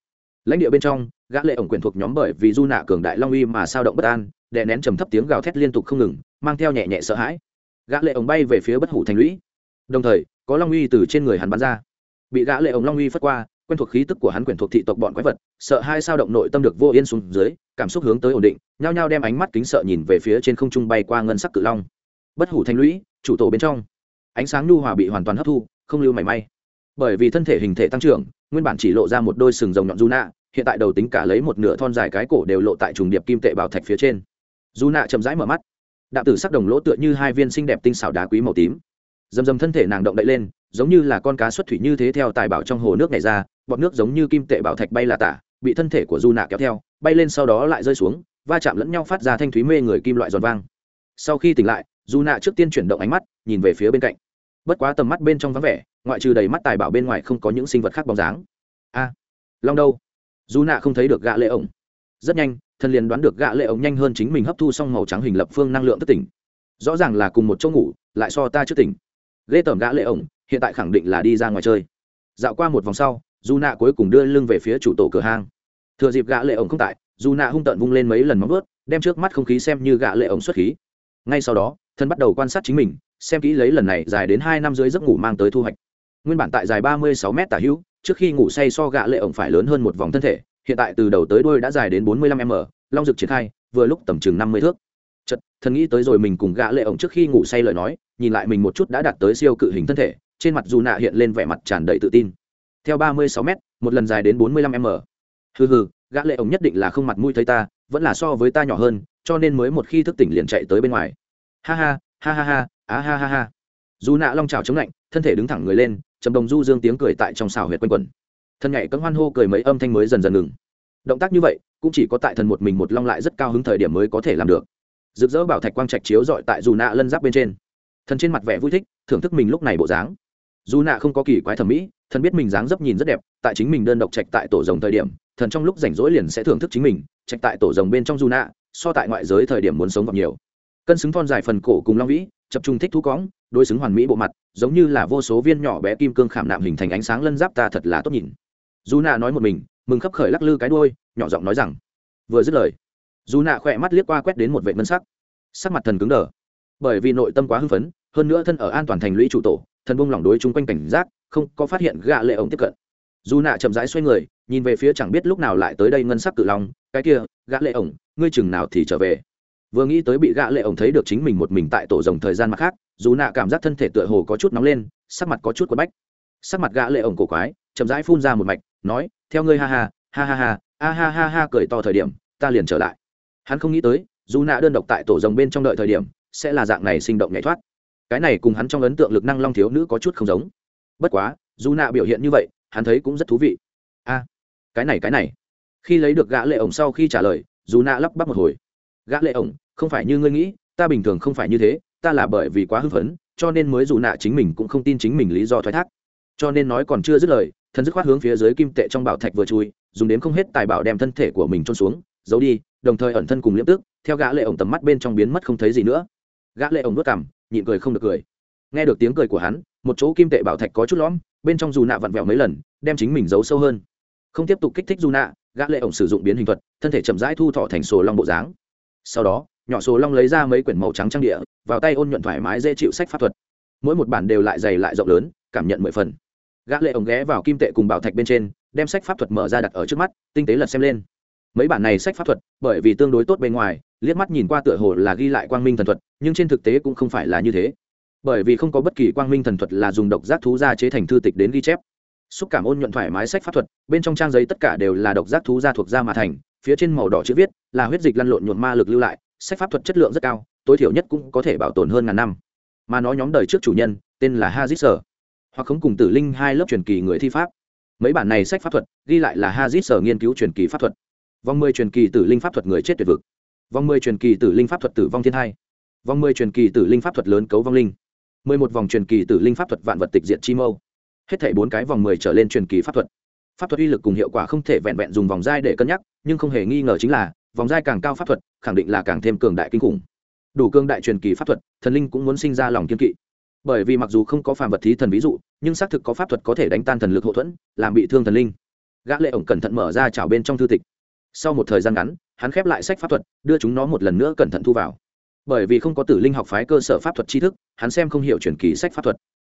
Lãnh địa bên trong, gã lệ ổng quyền thuộc nhóm bởi vì yuna cường đại long uy mà sao động bất an đè nén trầm thấp tiếng gào thét liên tục không ngừng, mang theo nhẹ nhẹ sợ hãi. Gã lệ ổng bay về phía bất hủ thành lũy. Đồng thời, có long uy từ trên người hắn bắn ra. Bị gã lệ ổng long uy phất qua, quen thuộc khí tức của hắn quyển thuộc thị tộc bọn quái vật, sợ hai sao động nội tâm được vô yên xuống dưới, cảm xúc hướng tới ổn định, nhao nhao đem ánh mắt kính sợ nhìn về phía trên không trung bay qua ngân sắc cự long. Bất hủ thành lũy, chủ tổ bên trong. Ánh sáng nhu hòa bị hoàn toàn hấp thu, không lưu mảy may. Bởi vì thân thể hình thể tăng trưởng, nguyên bản chỉ lộ ra một đôi sừng rồng nhọn du nạ, hiện tại đầu tính cả lấy một nửa thon dài cái cổ đều lộ tại trùng điệp kim tệ bảo thạch phía trên dù nạ chậm rãi mở mắt, đạm tử sắc đồng lỗ tựa như hai viên xinh đẹp tinh xảo đá quý màu tím. Dầm dầm thân thể nàng động đậy lên, giống như là con cá xuất thủy như thế theo tài bảo trong hồ nước này ra, bọt nước giống như kim tệ bảo thạch bay là tả, bị thân thể của du nạ kéo theo, bay lên sau đó lại rơi xuống, va chạm lẫn nhau phát ra thanh thúy mê người kim loại giòn vang. Sau khi tỉnh lại du nạ trước tiên chuyển động ánh mắt, nhìn về phía bên cạnh. Bất quá tầm mắt bên trong vắng vẻ, ngoại trừ đầy mắt tài bảo bên ngoài không có những sinh vật khác bóng dáng. A, long đâu? Dù nạ không thấy được gã lệ ổng rất nhanh, thần liền đoán được gã lệ ống nhanh hơn chính mình hấp thu xong màu trắng hình lập phương năng lượng thức tỉnh. Rõ ràng là cùng một chỗ ngủ, lại so ta trước tỉnh. Ghê tởm gã lệ ổng, hiện tại khẳng định là đi ra ngoài chơi. Dạo qua một vòng sau du nạ cuối cùng đưa lưng về phía chủ tổ cửa hang. Thừa dịp gã lệ ổng không tại du nạ hung tợn vung lên mấy lần móng vuốt, đem trước mắt không khí xem như gã lệ ổng xuất khí. Ngay sau đó thân bắt đầu quan sát chính mình, xem kỹ lấy lần này dài đến hai năm dưới giấc ngủ mang tới thu hoạch. Nguyên bản tại dài ba mươi sáu mét tả hữu, trước khi ngủ say so gã lệ ổng phải lớn hơn một vòng thân thể hiện tại từ đầu tới đuôi đã dài đến bốn mươi lăm m long dực triển khai, vừa lúc tầm chừng năm mươi thước. Chật thần nghĩ tới rồi mình cùng gã lệ ổng trước khi ngủ say lời nói, nhìn lại mình một chút đã đạt tới siêu cự hình thân thể, trên mặt dù nạ hiện lên vẻ mặt tràn đầy tự tin. Theo ba mươi sáu m một lần dài đến bốn mươi lăm m hừ hừ, gã lệ ổng nhất định là không mặt mũi thấy ta, vẫn là so với ta nhỏ hơn, cho nên mới một khi thức tỉnh liền chạy tới bên ngoài. Ha ha ha ha ha, á ha ha ha. Dù nạ long trào chống lạnh, thân thể đứng thẳng người lên, trầm đồng du dương tiếng cười tại trong xào huyệt quanh quẩn thần nhảy cấm hoan hô cười mấy âm thanh mới dần dần ngừng. Động tác như vậy, cũng chỉ có tại thần một mình một long lại rất cao hứng thời điểm mới có thể làm được. Rực rỡ bảo thạch quang trạch chiếu dọi tại dù nạ lân giáp bên trên. Thần trên mặt vẻ vui thích, thưởng thức mình lúc này bộ dáng. Dù nạ không có kỳ quái thẩm mỹ, thần biết mình dáng dấp nhìn rất đẹp, tại chính mình đơn độc trạch tại tổ rồng thời điểm, thần trong lúc rảnh rỗi liền sẽ thưởng thức chính mình, trạch tại tổ rồng bên trong dù nạ, so tại ngoại giới thời điểm muốn sống gặp nhiều. Cân xứng thon dài phần cổ cùng long vĩ, chập trung thích thú cóng đối xứng hoàn mỹ bộ mặt, giống như là vô số viên nhỏ bé kim cương khảm nạm hình thành ánh sáng lân giáp ta thật là tốt nhìn dù nạ nói một mình, mừng khấp khởi lắc lư cái đôi nhỏ giọng nói rằng, vừa dứt lời, dù nạ khỏe mắt liếc qua quét đến một vệ ngân sắc. Sắc mặt thần cứng đờ. Bởi vì nội tâm quá hưng phấn, hơn nữa thân ở an toàn thành lũy chủ tổ, thần bông lỏng đối chung quanh cảnh giác, không có phát hiện gạ lệ ổng tiếp cận. Dù nạ chậm rãi xoay người, nhìn về phía chẳng biết lúc nào lại tới đây ngân sắc cự long, cái kia gã lệ ổng, ngươi chừng nào thì trở về? Vừa nghĩ tới bị gã lệ ổng thấy được chính mình một mình tại tổ rồng thời gian mặt khác, dù nạ cảm giác thân thể tựa hồ có chút nóng lên, sắc mặt có chút quất bách. Sắc mặt gã lệ ổng cổ quái, chậm rãi phun ra một mạch nói, theo ngươi ha ha ha ha ha, a ha ha ha cười to thời điểm, ta liền trở lại. Hắn không nghĩ tới, dù nạ đơn độc tại tổ rồng bên trong đợi thời điểm, sẽ là dạng này sinh động nhảy thoát. Cái này cùng hắn trong ấn tượng lực năng long thiếu nữ có chút không giống. Bất quá, dù nạ biểu hiện như vậy, hắn thấy cũng rất thú vị. A, cái này cái này. Khi lấy được gã lệ ổng sau khi trả lời, dù nạ lắp bắp một hồi. Gã lệ ổng, không phải như ngươi nghĩ, ta bình thường không phải như thế, ta là bởi vì quá hưng phấn, cho nên mới dù nạ chính mình cũng không tin chính mình lý do thoái thác. Cho nên nói còn chưa dứt lời thần dứt khoát hướng phía dưới kim tệ trong bảo thạch vừa chui, dùng đến không hết tài bảo đem thân thể của mình trôn xuống, giấu đi, đồng thời ẩn thân cùng liễm tức, theo gã lệ ổng tầm mắt bên trong biến mất không thấy gì nữa. Gã lệ ổng nuốt cằm, nhịn cười không được cười. Nghe được tiếng cười của hắn, một chỗ kim tệ bảo thạch có chút lõm, bên trong dù nạ vặn vẹo mấy lần, đem chính mình giấu sâu hơn. Không tiếp tục kích thích dù nạ, gã lệ ổng sử dụng biến hình thuật, thân thể chậm rãi thu thọ thành sổ long bộ dáng. Sau đó, nhỏ sổ long lấy ra mấy quyển màu trắng trang địa, vào tay ôn nhuận thoải mái dễ chịu sách pháp thuật. Mỗi một bản đều lại dày lại rộng lớn, cảm nhận mười phần gã lệ ổng ghé vào kim tệ cùng bảo thạch bên trên, đem sách pháp thuật mở ra đặt ở trước mắt, tinh tế lật xem lên. Mấy bản này sách pháp thuật, bởi vì tương đối tốt bên ngoài, liếc mắt nhìn qua tựa hồ là ghi lại quang minh thần thuật, nhưng trên thực tế cũng không phải là như thế. Bởi vì không có bất kỳ quang minh thần thuật là dùng độc giác thú ra chế thành thư tịch đến ghi chép. Xúc cảm ôn nhuận thoải mái sách pháp thuật, bên trong trang giấy tất cả đều là độc giác thú gia thuộc da mà thành, phía trên màu đỏ chữ viết là huyết dịch lăn lộn nhuộn ma lực lưu lại, sách pháp thuật chất lượng rất cao, tối thiểu nhất cũng có thể bảo tồn hơn ngàn năm. Mà nó nhóm đời trước chủ nhân, tên là hazit sở hoặc không cùng tử linh hai lớp truyền kỳ người thi pháp. Mấy bản này sách pháp thuật, ghi lại là hazit sở nghiên cứu truyền kỳ pháp thuật. Vòng mười truyền kỳ tử linh pháp thuật người chết tuyệt vực. Vòng mười truyền kỳ tử linh pháp thuật tử vong thiên hai vòng mười truyền kỳ tử linh pháp thuật lớn cấu vong linh. Mười một vòng truyền kỳ tử linh pháp thuật vạn vật tịch diện chi mâu. Hết thảy bốn cái vòng mười trở lên truyền kỳ pháp thuật. Pháp thuật uy lực cùng hiệu quả không thể vẹn vẹn dùng vòng dai để cân nhắc, nhưng không hề nghi ngờ chính là, vòng dai càng cao pháp thuật, khẳng định là càng thêm cường đại kinh khủng. Đủ cương đại truyền kỳ pháp thuật, thần linh cũng muốn sinh ra lòng kiên kỵ bởi vì mặc dù không có phàm vật thí thần ví dụ, nhưng xác thực có pháp thuật có thể đánh tan thần lực hậu thuẫn, làm bị thương thần linh. Gã lệ ổng cẩn thận mở ra chảo bên trong thư tịch. Sau một thời gian ngắn, hắn khép lại sách pháp thuật, đưa chúng nó một lần nữa cẩn thận thu vào. Bởi vì không có tử linh học phái cơ sở pháp thuật tri thức, hắn xem không hiểu truyền kỳ sách pháp thuật.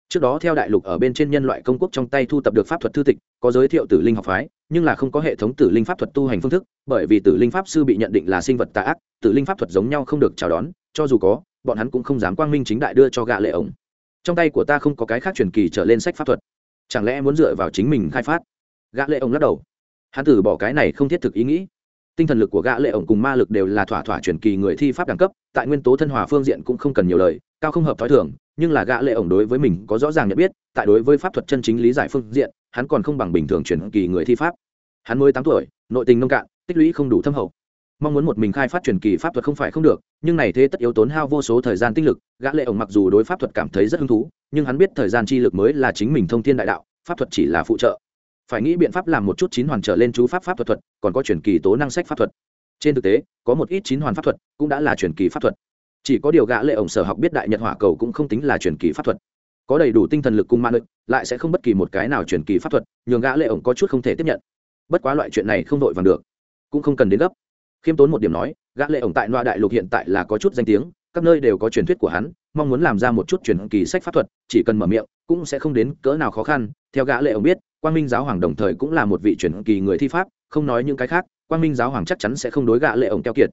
Trước đó theo đại lục ở bên trên nhân loại công quốc trong tay thu tập được pháp thuật thư tịch, có giới thiệu tử linh học phái, nhưng là không có hệ thống tử linh pháp thuật tu hành phương thức, bởi vì tử linh pháp sư bị nhận định là sinh vật tà ác, tử linh pháp thuật giống nhau không được chào đón, cho dù có, bọn hắn cũng không dám quang minh chính đại đưa cho gã lệ ổng trong tay của ta không có cái khác truyền kỳ trở lên sách pháp thuật. Chẳng lẽ muốn dựa vào chính mình khai phát? Gã lệ ổng lắc đầu. Hắn từ bỏ cái này không thiết thực ý nghĩ. Tinh thần lực của gã lệ ổng cùng ma lực đều là thỏa thỏa truyền kỳ người thi pháp đẳng cấp, tại nguyên tố thân hòa phương diện cũng không cần nhiều lời, cao không hợp thói thường, nhưng là gã lệ ổng đối với mình có rõ ràng nhận biết, tại đối với pháp thuật chân chính lý giải phương diện, hắn còn không bằng bình thường truyền kỳ người thi pháp. Hắn mới tám tuổi, nội tình nông cạn, tích lũy không đủ thâm hậu mong muốn một mình khai phát truyền kỳ pháp thuật không phải không được, nhưng này thế tất yếu tốn hao vô số thời gian tinh lực, gã lệ ổng mặc dù đối pháp thuật cảm thấy rất hứng thú, nhưng hắn biết thời gian chi lực mới là chính mình thông thiên đại đạo, pháp thuật chỉ là phụ trợ. Phải nghĩ biện pháp làm một chút chín hoàn trở lên chú pháp pháp thuật thuật, còn có truyền kỳ tố năng sách pháp thuật. Trên thực tế, có một ít chín hoàn pháp thuật cũng đã là truyền kỳ pháp thuật. Chỉ có điều gã lệ ổng sở học biết đại nhật hỏa cầu cũng không tính là truyền kỳ pháp thuật. Có đầy đủ tinh thần lực cung ma lực, lại sẽ không bất kỳ một cái nào truyền kỳ pháp thuật, nhường gã lệ ổng có chút không thể tiếp nhận. Bất quá loại chuyện này không đội vàng được, cũng không cần đến gấp khiêm tốn một điểm nói, gã lệ ổng tại loa đại lục hiện tại là có chút danh tiếng, các nơi đều có truyền thuyết của hắn, mong muốn làm ra một chút truyền kỳ sách pháp thuật, chỉ cần mở miệng, cũng sẽ không đến cỡ nào khó khăn. Theo gã lệ ổng biết, quang minh giáo hoàng đồng thời cũng là một vị truyền kỳ người thi pháp, không nói những cái khác, quang minh giáo hoàng chắc chắn sẽ không đối gã lệ ổng keo kiệt.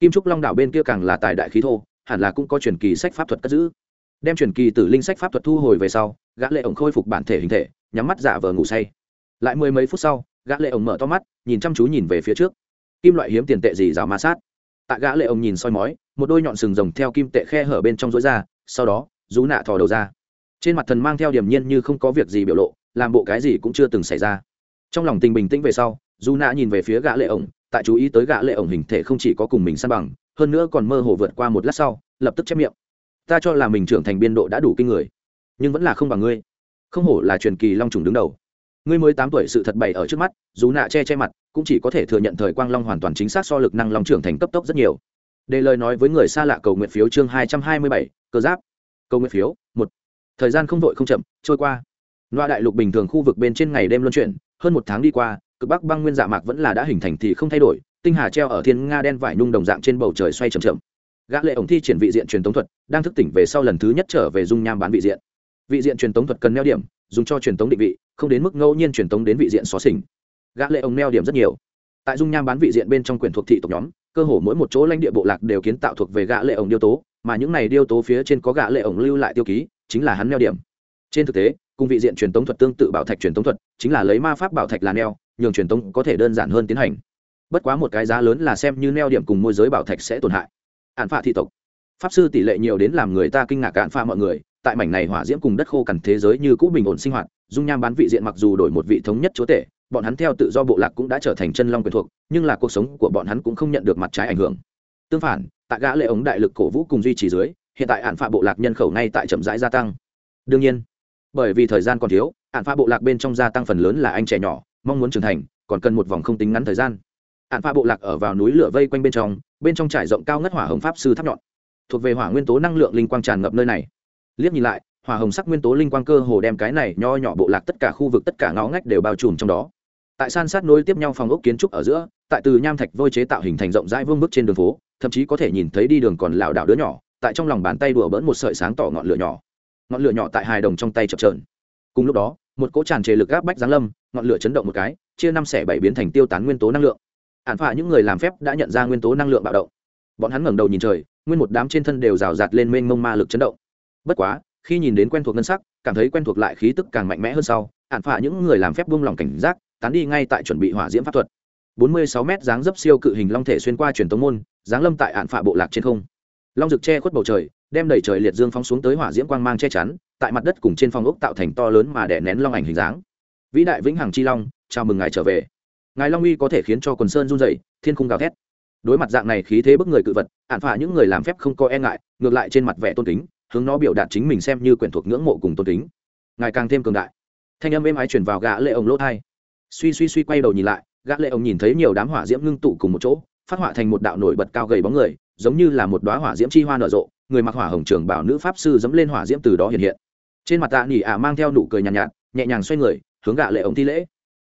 Kim trúc long đảo bên kia càng là tài đại khí thô, hẳn là cũng có truyền kỳ sách pháp thuật cất giữ. Đem truyền kỳ tử linh sách pháp thuật thu hồi về sau, gã lệ ổng khôi phục bản thể hình thể, nhắm mắt giả vờ ngủ say. Lại mười mấy phút sau, gã lệ ổng mở to mắt, nhìn chăm chú nhìn về phía trước kim loại hiếm tiền tệ gì rào ma sát. Tại gã lệ ông nhìn soi mói, một đôi nhọn sừng rồng theo kim tệ khe hở bên trong rối ra, sau đó, rú nạ thò đầu ra. Trên mặt thần mang theo điểm nhiên như không có việc gì biểu lộ, làm bộ cái gì cũng chưa từng xảy ra. Trong lòng tình bình tĩnh về sau dù nạ nhìn về phía gã lệ ổng tại chú ý tới gã lệ ổng hình thể không chỉ có cùng mình san bằng, hơn nữa còn mơ hồ vượt qua một lát sau, lập tức chép miệng. Ta cho là mình trưởng thành biên độ đã đủ kinh người, nhưng vẫn là không bằng ngươi. Không hổ là truyền kỳ long trùng đứng đầu ngươi mới tám tuổi sự thật bày ở trước mắt, dù nạ che che mặt, cũng chỉ có thể thừa nhận thời quang long hoàn toàn chính xác so lực năng long trưởng thành cấp tốc rất nhiều. Để lời nói với người xa lạ cầu nguyện phiếu chương hai trăm hai mươi bảy, cơ giáp. Cầu nguyện phiếu, một. Thời gian không vội không chậm, trôi qua. Loa đại lục bình thường khu vực bên trên ngày đêm luân chuyển, hơn một tháng đi qua, cực bắc băng nguyên dạ mạc vẫn là đã hình thành thì không thay đổi, tinh hà treo ở thiên nga đen vải nung đồng dạng trên bầu trời xoay chậm chậm. Gã lệ ổng thi triển vị diện truyền tống thuật, đang thức tỉnh về sau lần thứ nhất trở về dung nham bán vị diện. Vị diện truyền tống thuật cần neo điểm, dùng cho truyền tống định vị không đến mức ngẫu nhiên truyền tống đến vị diện xóa xỉnh. Gã lệ ông neo điểm rất nhiều. Tại dung nham bán vị diện bên trong quyền thuộc thị tộc nhóm, cơ hồ mỗi một chỗ lãnh địa bộ lạc đều kiến tạo thuộc về gã lệ ổng điêu tố, mà những này điêu tố phía trên có gã lệ ổng lưu lại tiêu ký, chính là hắn neo điểm. Trên thực tế, cùng vị diện truyền tống thuật tương tự bảo thạch truyền tống thuật, chính là lấy ma pháp bảo thạch là neo, nhường truyền tống có thể đơn giản hơn tiến hành. Bất quá một cái giá lớn là xem như neo điểm cùng môi giới bảo thạch sẽ tổn hại. Ạn phạ thị tộc. Pháp sư tỷ lệ nhiều đến làm người ta kinh ngạc ạn phạ mọi người tại mảnh này hỏa diễm cùng đất khô cằn thế giới như cũ bình ổn sinh hoạt, dung nham bán vị diện mặc dù đổi một vị thống nhất chúa tể, bọn hắn theo tự do bộ lạc cũng đã trở thành chân long quyền thuộc, nhưng là cuộc sống của bọn hắn cũng không nhận được mặt trái ảnh hưởng. Tương phản, tại gã lệ ống đại lực cổ vũ cùng duy trì dưới, hiện tại ản phạ bộ lạc nhân khẩu ngay tại chậm rãi gia tăng. Đương nhiên, bởi vì thời gian còn thiếu, ản phạ bộ lạc bên trong gia tăng phần lớn là anh trẻ nhỏ, mong muốn trưởng thành, còn cần một vòng không tính ngắn thời gian. Ản phạ bộ lạc ở vào núi lửa vây quanh bên trong bên trong trải rộng cao ngất hỏa hồng pháp sư tháp nhọn. Thuộc về hỏa nguyên tố năng lượng linh quang tràn ngập nơi này liếc nhìn lại, hỏa hồng sắc nguyên tố linh quang cơ hồ đem cái này nho nhỏ bộ lạc tất cả khu vực tất cả ngõ ngách đều bao trùm trong đó. Tại san sát nối tiếp nhau phòng ốc kiến trúc ở giữa, tại từ nham thạch vôi chế tạo hình thành rộng rãi vương bức trên đường phố, thậm chí có thể nhìn thấy đi đường còn lảo đảo đứa nhỏ, tại trong lòng bàn tay đùa bỡn một sợi sáng tỏ ngọn lửa nhỏ. Ngọn lửa nhỏ tại hài đồng trong tay chập trờn cùng lúc đó, một cỗ tràn trề lực gáp bách giáng lâm, ngọn lửa chấn động một cái, chia năm xẻ bảy biến thành tiêu tán nguyên tố năng lượng. Ạn phạ những người làm phép đã nhận ra nguyên tố năng lượng bạo động. Bọn hắn ngẩng đầu nhìn trời, nguyên một đám trên thân đều rào rạt lên mênh mông ma lực chấn động bất quá, khi nhìn đến quen thuộc ngân sắc, cảm thấy quen thuộc lại khí tức càng mạnh mẽ hơn sau ạn phả những người làm phép buông lỏng cảnh giác, tán đi ngay tại chuẩn bị hỏa diễm pháp thuật. 46 mét dáng dấp siêu cự hình long thể xuyên qua truyền tống môn, dáng lâm tại ạn phả bộ lạc trên không. Long rực che khuất bầu trời, đem đầy trời liệt dương phóng xuống tới hỏa diễm quang mang che chắn, tại mặt đất cùng trên phong ốc tạo thành to lớn mà đè nén long ảnh hình dáng. Vĩ đại vĩnh hằng chi long, chào mừng ngài trở về. Ngài long uy có thể khiến cho quần sơn run dậy thiên khung gào thét. Đối mặt dạng này khí thế bức người cự vật ạn phả những người làm phép không có e ngại, ngược lại trên mặt vẻ tôn kính hướng nó biểu đạt chính mình xem như quyền thuộc ngưỡng mộ cùng tôn kính. Ngài càng thêm cường đại. Thanh âm êm ái chuyển vào gã lệ ông lỗ thai. Suy suy suy quay đầu nhìn lại gã lệ ông nhìn thấy nhiều đám hỏa diễm ngưng tụ cùng một chỗ phát họa thành một đạo nổi bật cao gầy bóng người giống như là một đóa hỏa diễm chi hoa nở rộ người mặc hỏa hồng trường bảo nữ pháp sư dẫm lên hỏa diễm từ đó hiện hiện. Trên mặt tạ nỉ ả mang theo nụ cười nhàn nhạt, nhạt nhẹ nhàng xoay người hướng gã lệ ông thi lễ.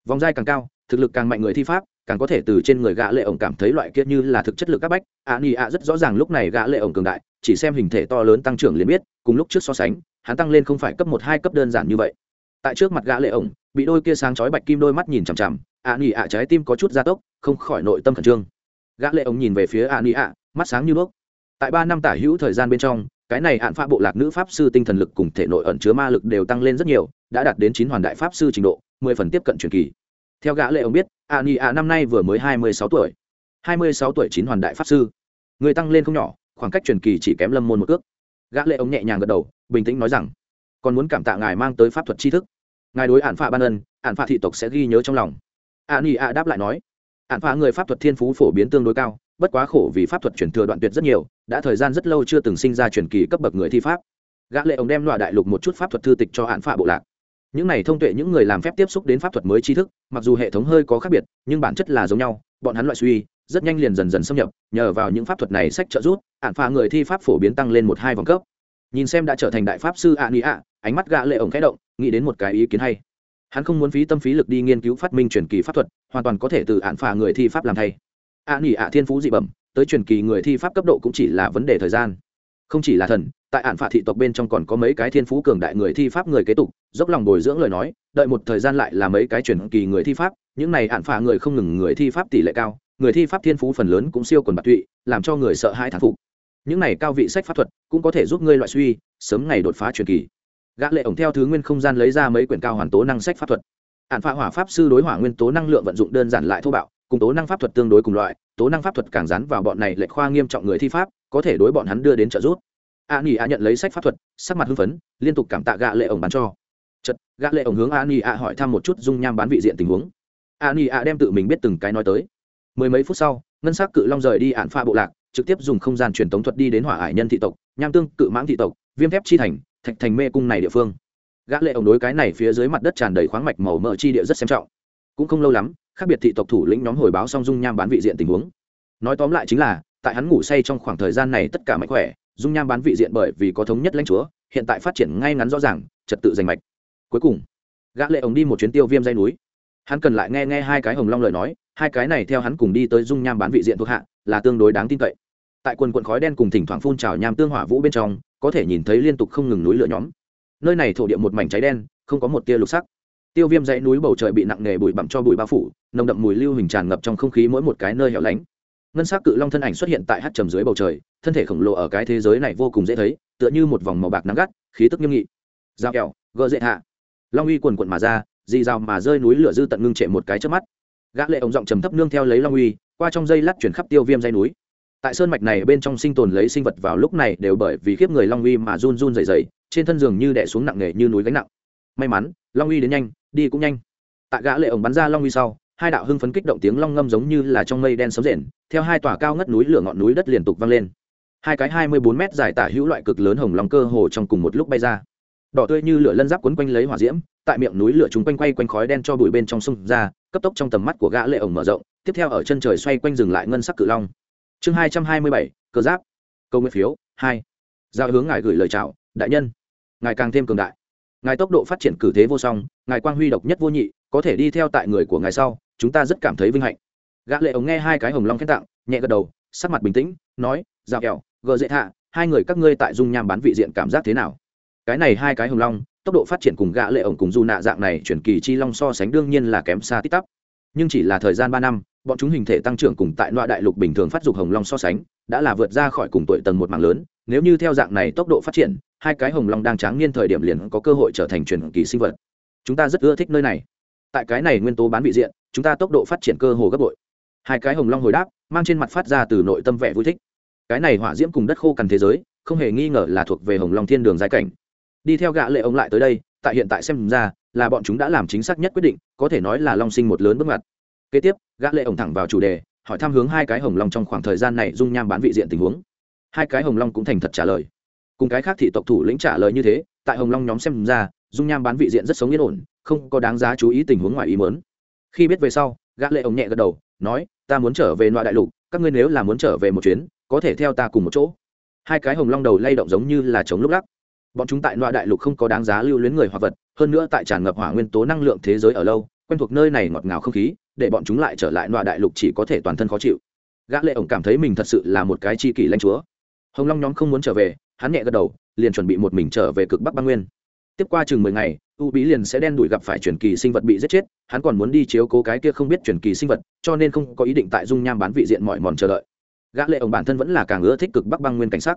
Vòng dai càng cao thực lực càng mạnh người thi pháp càng có thể từ trên người gã lệ ổng cảm thấy loại kiết như là thực chất lực các bách. A ni a rất rõ ràng lúc này gã lệ ổng cường đại, chỉ xem hình thể to lớn tăng trưởng liền biết, cùng lúc trước so sánh, hắn tăng lên không phải cấp một hai cấp đơn giản như vậy. Tại trước mặt gã lệ ổng, bị đôi kia sáng chói bạch kim đôi mắt nhìn chằm chằm, a ni a trái tim có chút gia tốc, không khỏi nội tâm khẩn trương. Gã lệ ổng nhìn về phía a ni a, mắt sáng như đuốc. Tại ba năm tả hữu thời gian bên trong, cái này hạn pha bộ lạc nữ pháp sư tinh thần lực cùng thể nội ẩn chứa ma lực đều tăng lên rất nhiều, đã đạt đến chín hoàn đại pháp sư trình độ, mười phần tiếp cận truyền kỳ theo gã lệ ông biết, a ni a năm nay vừa mới hai mươi sáu tuổi. hai mươi sáu tuổi chín hoàn đại pháp sư. Người tăng lên không nhỏ, khoảng cách truyền kỳ chỉ kém lâm môn một cước. Gã lệ ông nhẹ nhàng gật đầu, bình tĩnh nói rằng, còn muốn cảm tạ ngài mang tới pháp thuật tri thức. Ngài đối ản phạ ban ân, ản phạ thị tộc sẽ ghi nhớ trong lòng. A ni a đáp lại nói, ản phạ người pháp thuật thiên phú phổ biến tương đối cao, bất quá khổ vì pháp thuật chuyển thừa đoạn tuyệt rất nhiều, đã thời gian rất lâu chưa từng sinh ra truyền kỳ cấp bậc người thi pháp. Gã lệ ông đem loại đại lục một chút pháp thuật thư tịch cho ản phạ bộ lạc những này thông tuệ những người làm phép tiếp xúc đến pháp thuật mới tri thức, mặc dù hệ thống hơi có khác biệt, nhưng bản chất là giống nhau, bọn hắn loại suy, rất nhanh liền dần dần xâm nhập, nhờ vào những pháp thuật này sách trợ rút ạn phà người thi pháp phổ biến tăng lên một hai vòng cấp. Nhìn xem đã trở thành đại pháp sư ạ nghĩ ạ ánh mắt gã lệ ổng khẽ động, nghĩ đến một cái ý kiến hay. Hắn không muốn phí tâm phí lực đi nghiên cứu phát minh truyền kỳ pháp thuật, hoàn toàn có thể từ ạn phà người thi pháp làm thay. Ạ nghĩ ạ thiên phú dị bẩm, tới truyền kỳ người thi pháp cấp độ cũng chỉ là vấn đề thời gian không chỉ là thần, tại ạn phạ thị tộc bên trong còn có mấy cái thiên phú cường đại người thi pháp người kế tục, dốc lòng bồi dưỡng lời nói, đợi một thời gian lại là mấy cái chuyển kỳ người thi pháp, những này ạn phạ người không ngừng người thi pháp tỷ lệ cao, người thi pháp thiên phú phần lớn cũng siêu quần bạc tụy, làm cho người sợ hãi thán phục. Những này cao vị sách pháp thuật cũng có thể giúp ngươi loại suy, sớm ngày đột phá truyền kỳ. Gã lệ ổng theo thứ nguyên không gian lấy ra mấy quyển cao hoàn tố năng sách pháp thuật. Ạn phạ hỏa pháp sư đối hỏa nguyên tố năng lượng vận dụng đơn giản lại thô bạo, cùng tố năng pháp thuật tương đối cùng loại, tố năng pháp thuật càng dán vào bọn này lệ khoa nghiêm trọng người thi pháp có thể đối bọn hắn đưa đến trợ giúp. A ni a nhận lấy sách pháp thuật, sắc mặt hưng phấn, liên tục cảm tạ gạ lệ ổng bán cho. Chật gạ lệ ổng hướng a ni a hỏi thăm một chút dung nham bán vị diện tình huống. A ni a đem tự mình biết từng cái nói tới. Mười mấy phút sau, ngân s ắ c cự long rời đi ạn pha bộ lạc, trực tiếp dùng không gian truyền tống thuật đi đến hỏa ải nhân thị tộc, nham tương cự mãng thị tộc, viêm thép chi thành, thạch thành mê cung này địa phương. Gã lệ ổng đối cái này phía dưới mặt đất tràn đầy khoáng mạch màu mỡ chi địa rất xem trọng. Cũng không lâu lắm, khác biệt thị tộc thủ lĩnh nhóm hồi báo song dung nham bán vị diện tình huống. Nói tóm lại chính là tại hắn ngủ say trong khoảng thời gian này tất cả mạnh khỏe, dung nham bán vị diện bởi vì có thống nhất lãnh chúa, hiện tại phát triển ngay ngắn rõ ràng, trật tự giành mạch. Cuối cùng, gã lệ ổng đi một chuyến tiêu viêm dây núi. Hắn cần lại nghe nghe hai cái hồng long lời nói, hai cái này theo hắn cùng đi tới dung nham bán vị diện thuộc hạ, là tương đối đáng tin cậy. Tại quần quần khói đen cùng thỉnh thoảng phun trào nham tương hỏa vũ bên trong, có thể nhìn thấy liên tục không ngừng núi lửa nhóm. Nơi này thổ địa một mảnh cháy đen, không có một tia lục sắc. Tiêu viêm dãy núi bầu trời bị nặng nề bụi bặm cho bụi bao phủ, nồng đậm mùi lưu hình tràn ngập trong không khí mỗi một cái nơi hẻo lánh ngân s ắ c cự long thân ảnh xuất hiện tại hát trầm dưới bầu trời, thân thể khổng lồ ở cái thế giới này vô cùng dễ thấy, tựa như một vòng màu bạc nắng gắt, khí tức nghiêm nghị. Dao kẹo gỡ dễ hạ. Long uy quần quận mà ra, dì rào mà rơi núi lửa dư tận ngưng trệ một cái trước mắt. Gã lệ ống giọng trầm thấp nương theo lấy long uy, qua trong dây lát chuyển khắp tiêu viêm dây núi. Tại sơn mạch này bên trong sinh tồn lấy sinh vật vào lúc này đều bởi vì khiếp người long uy mà run run dày dày trên thân giường như đè xuống nặng nề như núi gánh nặng. May mắn, long uy đến nhanh, đi cũng nhanh. Tại gã lệ ống bắn ra long uy sau hai đạo hưng phấn kích động tiếng long ngâm giống như là trong mây đen sấm rền, theo hai tòa cao ngất núi lửa ngọn núi đất liên tục vang lên. Hai cái hai mươi bốn mét dài tả hữu loại cực lớn hồng long cơ hồ trong cùng một lúc bay ra. Đỏ tươi như lửa lân giáp quấn quanh lấy hỏa diễm, tại miệng núi lửa chúng quanh quay quanh khói đen cho bụi bên trong sông ra, cấp tốc trong tầm mắt của gã lệ ổng mở rộng, tiếp theo ở chân trời xoay quanh dừng lại ngân sắc cự long. Chương hai trăm hai mươi bảy, cơ giáp. Câu nguyện phiếu, hai. Giao hướng ngài gửi lời chào, đại nhân. Ngài càng thêm cường đại. Ngài tốc độ phát triển cử thế vô song, ngài quang huy độc nhất vô nhị có thể đi theo tại người của ngài sau, chúng ta rất cảm thấy vinh hạnh. Gã lệ ống nghe hai cái hồng long khen tặng, nhẹ gật đầu, sắc mặt bình tĩnh, nói dạo kẹo, gờ dễ hạ hai người các ngươi tại dung nham bán vị diện cảm giác thế nào? Cái này hai cái hồng long, tốc độ phát triển cùng gã lệ ổng cùng du nạ dạng này chuyển kỳ chi long so sánh đương nhiên là kém xa tít tắp. Nhưng chỉ là thời gian ba năm, bọn chúng hình thể tăng trưởng cùng tại loại đại lục bình thường phát dục hồng long so sánh, đã là vượt ra khỏi cùng tuổi tầng một mảng lớn. Nếu như theo dạng này tốc độ phát triển, hai cái hồng long đang tráng niên thời điểm liền có cơ hội trở thành truyền kỳ sinh vật. Chúng ta rất ưa thích nơi này tại cái này nguyên tố bán vị diện, chúng ta tốc độ phát triển cơ hồ gấp bội. Hai cái hồng long hồi đáp, mang trên mặt phát ra từ nội tâm vẻ vui thích. Cái này hỏa diễm cùng đất khô cằn thế giới, không hề nghi ngờ là thuộc về hồng long thiên đường giai cảnh. Đi theo gã lệ ông lại tới đây, tại hiện tại xem ra, là bọn chúng đã làm chính xác nhất quyết định, có thể nói là long sinh một lớn bước ngoặt. Kế tiếp, gã lệ ông thẳng vào chủ đề, hỏi thăm hướng hai cái hồng long trong khoảng thời gian này dung nham bán vị diện tình huống. Hai cái hồng long cũng thành thật trả lời. Cùng cái khác thị tộc thủ lĩnh trả lời như thế, tại hồng long nhóm xem ra, dung nham bán vị diện rất sống yên ổn không có đáng giá chú ý tình huống ngoài ý mớn khi biết về sau, gã lệ ông nhẹ gật đầu, nói, ta muốn trở về loại đại lục, các ngươi nếu là muốn trở về một chuyến, có thể theo ta cùng một chỗ. Hai cái hồng long đầu lay động giống như là chống lúc lắc. Bọn chúng tại loại đại lục không có đáng giá lưu luyến người hoặc vật, hơn nữa tại tràn ngập hỏa nguyên tố năng lượng thế giới ở lâu, quen thuộc nơi này ngọt ngào không khí, để bọn chúng lại trở lại loại đại lục chỉ có thể toàn thân khó chịu. Gã lệ ổng cảm thấy mình thật sự là một cái chi kỷ lãnh chúa. Hồng long nhóm không muốn trở về, hắn nhẹ gật đầu, liền chuẩn bị một mình trở về cực bắc băng nguyên. Tiếp qua chừng mười ngày u bí liền sẽ đen đuổi gặp phải truyền kỳ sinh vật bị giết chết, hắn còn muốn đi chiếu cố cái kia không biết truyền kỳ sinh vật, cho nên không có ý định tại dung nham bán vị diện mọi mòn chờ đợi. Gã lệ ổng bản thân vẫn là càng ưa thích cực bắc băng nguyên cảnh sắc.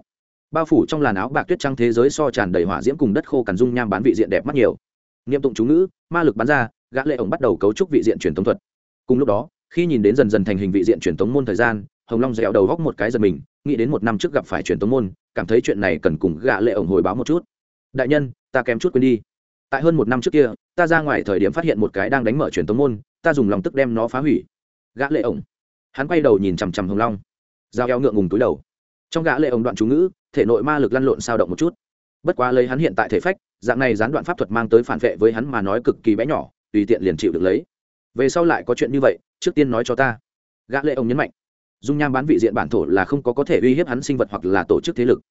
Bao phủ trong làn áo bạc tuyết trăng thế giới so tràn đầy hỏa diễm cùng đất khô cằn dung nham bán vị diện đẹp mắt nhiều. Niệm tụng chú ngữ, ma lực bắn ra, gã lệ ổng bắt đầu cấu trúc vị diện truyền thống thuật. Cùng lúc đó, khi nhìn đến dần dần thành hình vị diện truyền thống môn thời gian, hồng long dẻo đầu góc một cái giật mình, nghĩ đến một năm trước gặp phải truyền thống môn, cảm thấy chuyện này cần cùng gã lệ ổng hồi báo một chút. Đại nhân, ta kém chút quên đi tại hơn một năm trước kia, ta ra ngoài thời điểm phát hiện một cái đang đánh mở truyền tống môn, ta dùng lòng tức đem nó phá hủy. Gã lệ ổng. Hắn quay đầu nhìn chằm chằm hồng long. Dao eo ngượng ngùng túi đầu. Trong gã lệ ổng đoạn chú ngữ, thể nội ma lực lăn lộn sao động một chút. Bất quá lấy hắn hiện tại thể phách, dạng này gián đoạn pháp thuật mang tới phản vệ với hắn mà nói cực kỳ bé nhỏ, tùy tiện liền chịu được lấy. Về sau lại có chuyện như vậy, trước tiên nói cho ta. Gã lệ ông nhấn mạnh. Dung nham bán vị diện bản thổ là không có có thể uy hiếp hắn sinh vật hoặc là tổ chức thế lực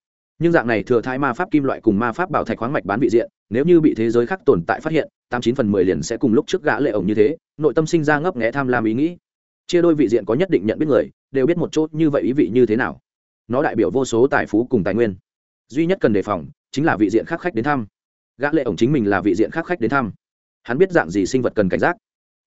nhưng dạng này thừa thái ma pháp kim loại cùng ma pháp bảo thạch khoáng mạch bán vị diện, nếu như bị thế giới khác tồn tại phát hiện, tám chín phần mười liền sẽ cùng lúc trước gã lệ ổng như thế, nội tâm sinh ra ngấp nghé tham lam ý nghĩ. Chia đôi vị diện có nhất định nhận biết người, đều biết một chút như vậy ý vị như thế nào. Nó đại biểu vô số tài phú cùng tài nguyên. Duy nhất cần đề phòng, chính là vị diện khác khách đến thăm. Gã lệ ổng chính mình là vị diện khác khách đến thăm. Hắn biết dạng gì sinh vật cần cảnh giác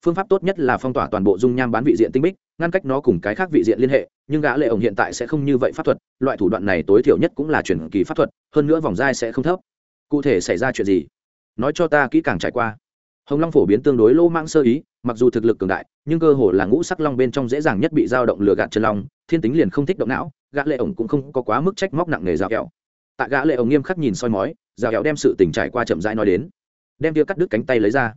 phương pháp tốt nhất là phong tỏa toàn bộ dung nham bán vị diện tinh bích, ngăn cách nó cùng cái khác vị diện liên hệ, nhưng gã lệ ổng hiện tại sẽ không như vậy pháp thuật, loại thủ đoạn này tối thiểu nhất cũng là chuyển kỳ pháp thuật, hơn nữa vòng dai sẽ không thấp. Cụ thể xảy ra chuyện gì? Nói cho ta kỹ càng trải qua. Hồng long phổ biến tương đối lô mang sơ ý, mặc dù thực lực cường đại, nhưng cơ hồ là ngũ sắc long bên trong dễ dàng nhất bị dao động lừa gạt chân long, thiên tính liền không thích động não, gã lệ ổng cũng không có quá mức trách móc nặng nề dao kẹo. Tại gã lệ ổng nghiêm khắc nhìn soi mói, dao kẹo đem sự tình trải qua chậm rãi nói đến. Đem tia cắt đứt cánh tay lấy ra.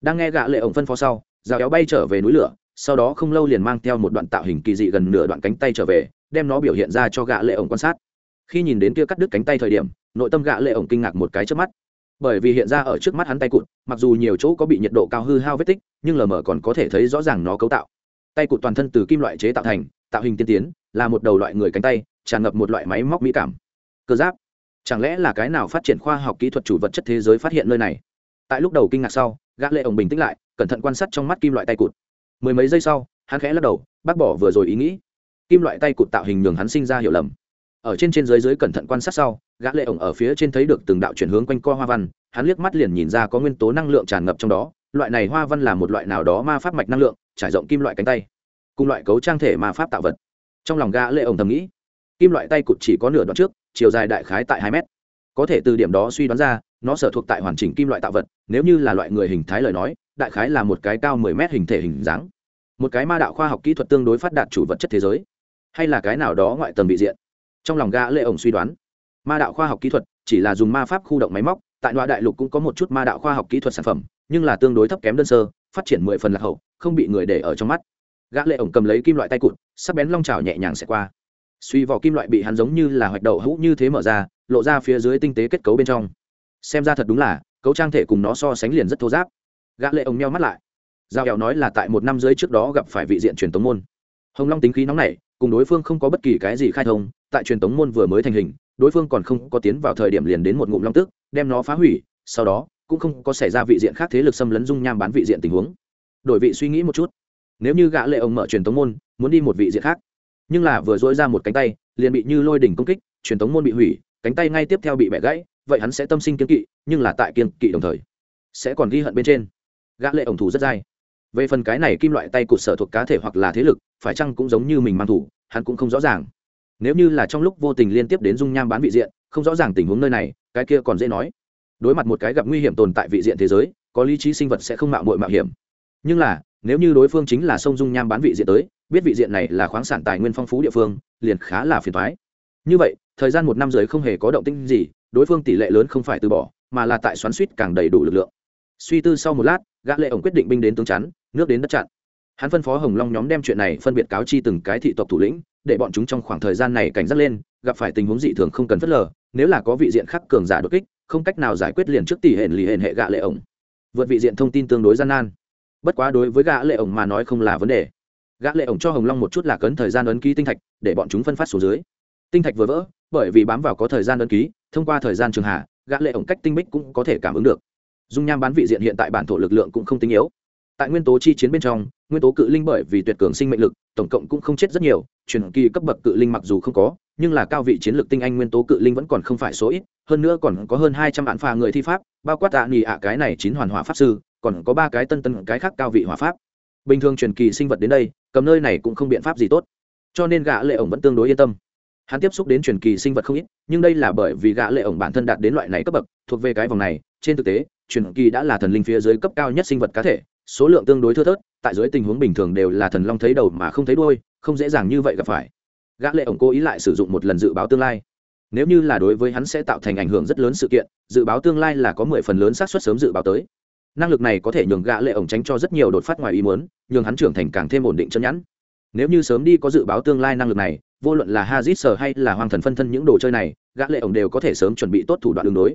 Đang nghe gã lệ ổng phân phó sau rào kéo bay trở về núi lửa, sau đó không lâu liền mang theo một đoạn tạo hình kỳ dị gần nửa đoạn cánh tay trở về, đem nó biểu hiện ra cho gã lệ ổng quan sát. Khi nhìn đến kia cắt đứt cánh tay thời điểm, nội tâm gã lệ ổng kinh ngạc một cái trước mắt. Bởi vì hiện ra ở trước mắt hắn tay cụt, mặc dù nhiều chỗ có bị nhiệt độ cao hư hao vết tích, nhưng lờ mờ còn có thể thấy rõ ràng nó cấu tạo. Tay cụt toàn thân từ kim loại chế tạo thành, tạo hình tiên tiến, là một đầu loại người cánh tay, tràn ngập một loại máy móc mỹ cảm. Cơ giáp. Chẳng lẽ là cái nào phát triển khoa học kỹ thuật chủ vật chất thế giới phát hiện nơi này? Tại lúc đầu kinh ngạc sau, gã lệ ổng bình tĩnh lại cẩn thận quan sát trong mắt kim loại tay cụt. Mười mấy giây sau, hắn khẽ lắc đầu, bác bỏ vừa rồi ý nghĩ. Kim loại tay cụt tạo hình nhường hắn sinh ra hiểu lầm. Ở trên trên dưới dưới cẩn thận quan sát sau, gã lệ ổng ở phía trên thấy được từng đạo chuyển hướng quanh co hoa văn, hắn liếc mắt liền nhìn ra có nguyên tố năng lượng tràn ngập trong đó, loại này hoa văn là một loại nào đó ma pháp mạch năng lượng, trải rộng kim loại cánh tay, cùng loại cấu trang thể ma pháp tạo vật. Trong lòng gã lệ ổng thầm nghĩ, kim loại tay cụt chỉ có nửa đoạn trước, chiều dài đại khái tại hai mét. Có thể từ điểm đó suy đoán ra, nó sở thuộc tại hoàn chỉnh kim loại tạo vật, nếu như là loại người hình thái lời nói đại khái là một cái cao mười mét hình thể hình dáng. Một cái ma đạo khoa học kỹ thuật tương đối phát đạt chủ vật chất thế giới. Hay là cái nào đó ngoại tầng bị diện. Trong lòng gã lệ ổng suy đoán, ma đạo khoa học kỹ thuật chỉ là dùng ma pháp khu động máy móc, tại đoạn đại lục cũng có một chút ma đạo khoa học kỹ thuật sản phẩm, nhưng là tương đối thấp kém đơn sơ, phát triển mười phần lạc hậu, không bị người để ở trong mắt. Gã lệ ổng cầm lấy kim loại tay cụt, sắc bén long chảo nhẹ nhàng sẽ qua. Suy vỏ kim loại bị hắn giống như là hoạch đậu hũ như thế mở ra, lộ ra phía dưới tinh tế kết cấu bên trong. Xem ra thật đúng là, cấu trang thể cùng nó so sánh liền rất thô giáp gã lệ ông meo mắt lại. Giao kẹo nói là tại một năm dưới trước đó gặp phải vị diện truyền tống môn. Hồng long tính khí nóng nảy, cùng đối phương không có bất kỳ cái gì khai thông, tại truyền tống môn vừa mới thành hình, đối phương còn không có tiến vào thời điểm liền đến một ngụm long tức đem nó phá hủy, sau đó, cũng không có xảy ra vị diện khác thế lực xâm lấn dung nham bán vị diện tình huống. Đổi vị suy nghĩ một chút. Nếu như gã lệ ông mở truyền tống môn, muốn đi một vị diện khác, nhưng là vừa dỗi ra một cánh tay, liền bị như lôi đỉnh công kích, truyền tống môn bị hủy, cánh tay ngay tiếp theo bị bẻ gãy, vậy hắn sẽ tâm sinh kiên kỵ, nhưng là tại kiên kỵ đồng thời, sẽ còn ghi hận bên trên gã lệ ổng thủ rất dai. Về phần cái này kim loại tay cụt sở thuộc cá thể hoặc là thế lực, phải chăng cũng giống như mình mang thủ, hắn cũng không rõ ràng. Nếu như là trong lúc vô tình liên tiếp đến dung nham bán vị diện, không rõ ràng tình huống nơi này, cái kia còn dễ nói. Đối mặt một cái gặp nguy hiểm tồn tại vị diện thế giới, có lý trí sinh vật sẽ không mạo muội mạo hiểm. Nhưng là, nếu như đối phương chính là sông dung nham bán vị diện tới, biết vị diện này là khoáng sản tài nguyên phong phú địa phương, liền khá là phiền toái. như vậy, thời gian một năm rưỡi không hề có động tĩnh gì, đối phương tỷ lệ lớn không phải từ bỏ, mà là tại xoắn suýt càng đầy đủ lực lượng. Suy tư sau một lát gã lệ ổng quyết định binh đến tướng chắn, nước đến đất chặn. Hắn phân phó hồng long nhóm đem chuyện này phân biệt cáo chi từng cái thị tộc thủ lĩnh, để bọn chúng trong khoảng thời gian này cảnh giác lên, gặp phải tình huống dị thường không cần phớt lờ, nếu là có vị diện khác cường giả đột kích, không cách nào giải quyết liền trước tỷ hển lì hển hệ gã lệ ổng. Vượt vị diện thông tin tương đối gian nan. Bất quá đối với gã lệ ổng mà nói không là vấn đề. Gã lệ ổng cho hồng long một chút là cấn thời gian ấn ký tinh thạch, để bọn chúng phân phát xuống dưới. Tinh thạch vừa vỡ, bởi vì bám vào có thời gian ấn ký, thông qua thời gian trường hạ, gã lệ ổng cách tinh bích cũng có thể cảm ứng được dung nham bán vị diện hiện tại bản thổ lực lượng cũng không tinh yếu. Tại nguyên tố chi chiến bên trong, nguyên tố cự linh bởi vì tuyệt cường sinh mệnh lực, tổng cộng cũng không chết rất nhiều, truyền kỳ cấp bậc cự linh mặc dù không có, nhưng là cao vị chiến lược tinh anh nguyên tố cự linh vẫn còn không phải số ít, hơn nữa còn có hơn hai trăm vạn phà người thi pháp, bao quát tạ nghỉ ạ cái này chín hoàn hỏa pháp sư, còn có ba cái tân tân cái khác cao vị hỏa pháp. Bình thường truyền kỳ sinh vật đến đây, cầm nơi này cũng không biện pháp gì tốt. Cho nên gã lệ ổng vẫn tương đối yên tâm. Hắn tiếp xúc đến truyền kỳ sinh vật không ít, nhưng đây là bởi vì gã lệ ổng bản thân đạt đến loại này cấp bậc, thuộc về cái vòng này, trên thực tế truyền kỳ đã là thần linh phía dưới cấp cao nhất sinh vật cá thể, số lượng tương đối thưa thớt, tại dưới tình huống bình thường đều là thần long thấy đầu mà không thấy đuôi, không dễ dàng như vậy gặp phải. Gã lệ ổng cố ý lại sử dụng một lần dự báo tương lai. Nếu như là đối với hắn sẽ tạo thành ảnh hưởng rất lớn sự kiện, dự báo tương lai là có mười phần lớn xác suất sớm dự báo tới. Năng lực này có thể nhường gã lệ ổng tránh cho rất nhiều đột phát ngoài ý muốn, nhường hắn trưởng thành càng thêm ổn định chân nhẵn nếu như sớm đi có dự báo tương lai năng lực này, vô luận là hazit sở hay là hoàng thần phân thân những đồ chơi này, gã lệ ổng đều có thể sớm chuẩn bị tốt thủ đoạn ứng đối.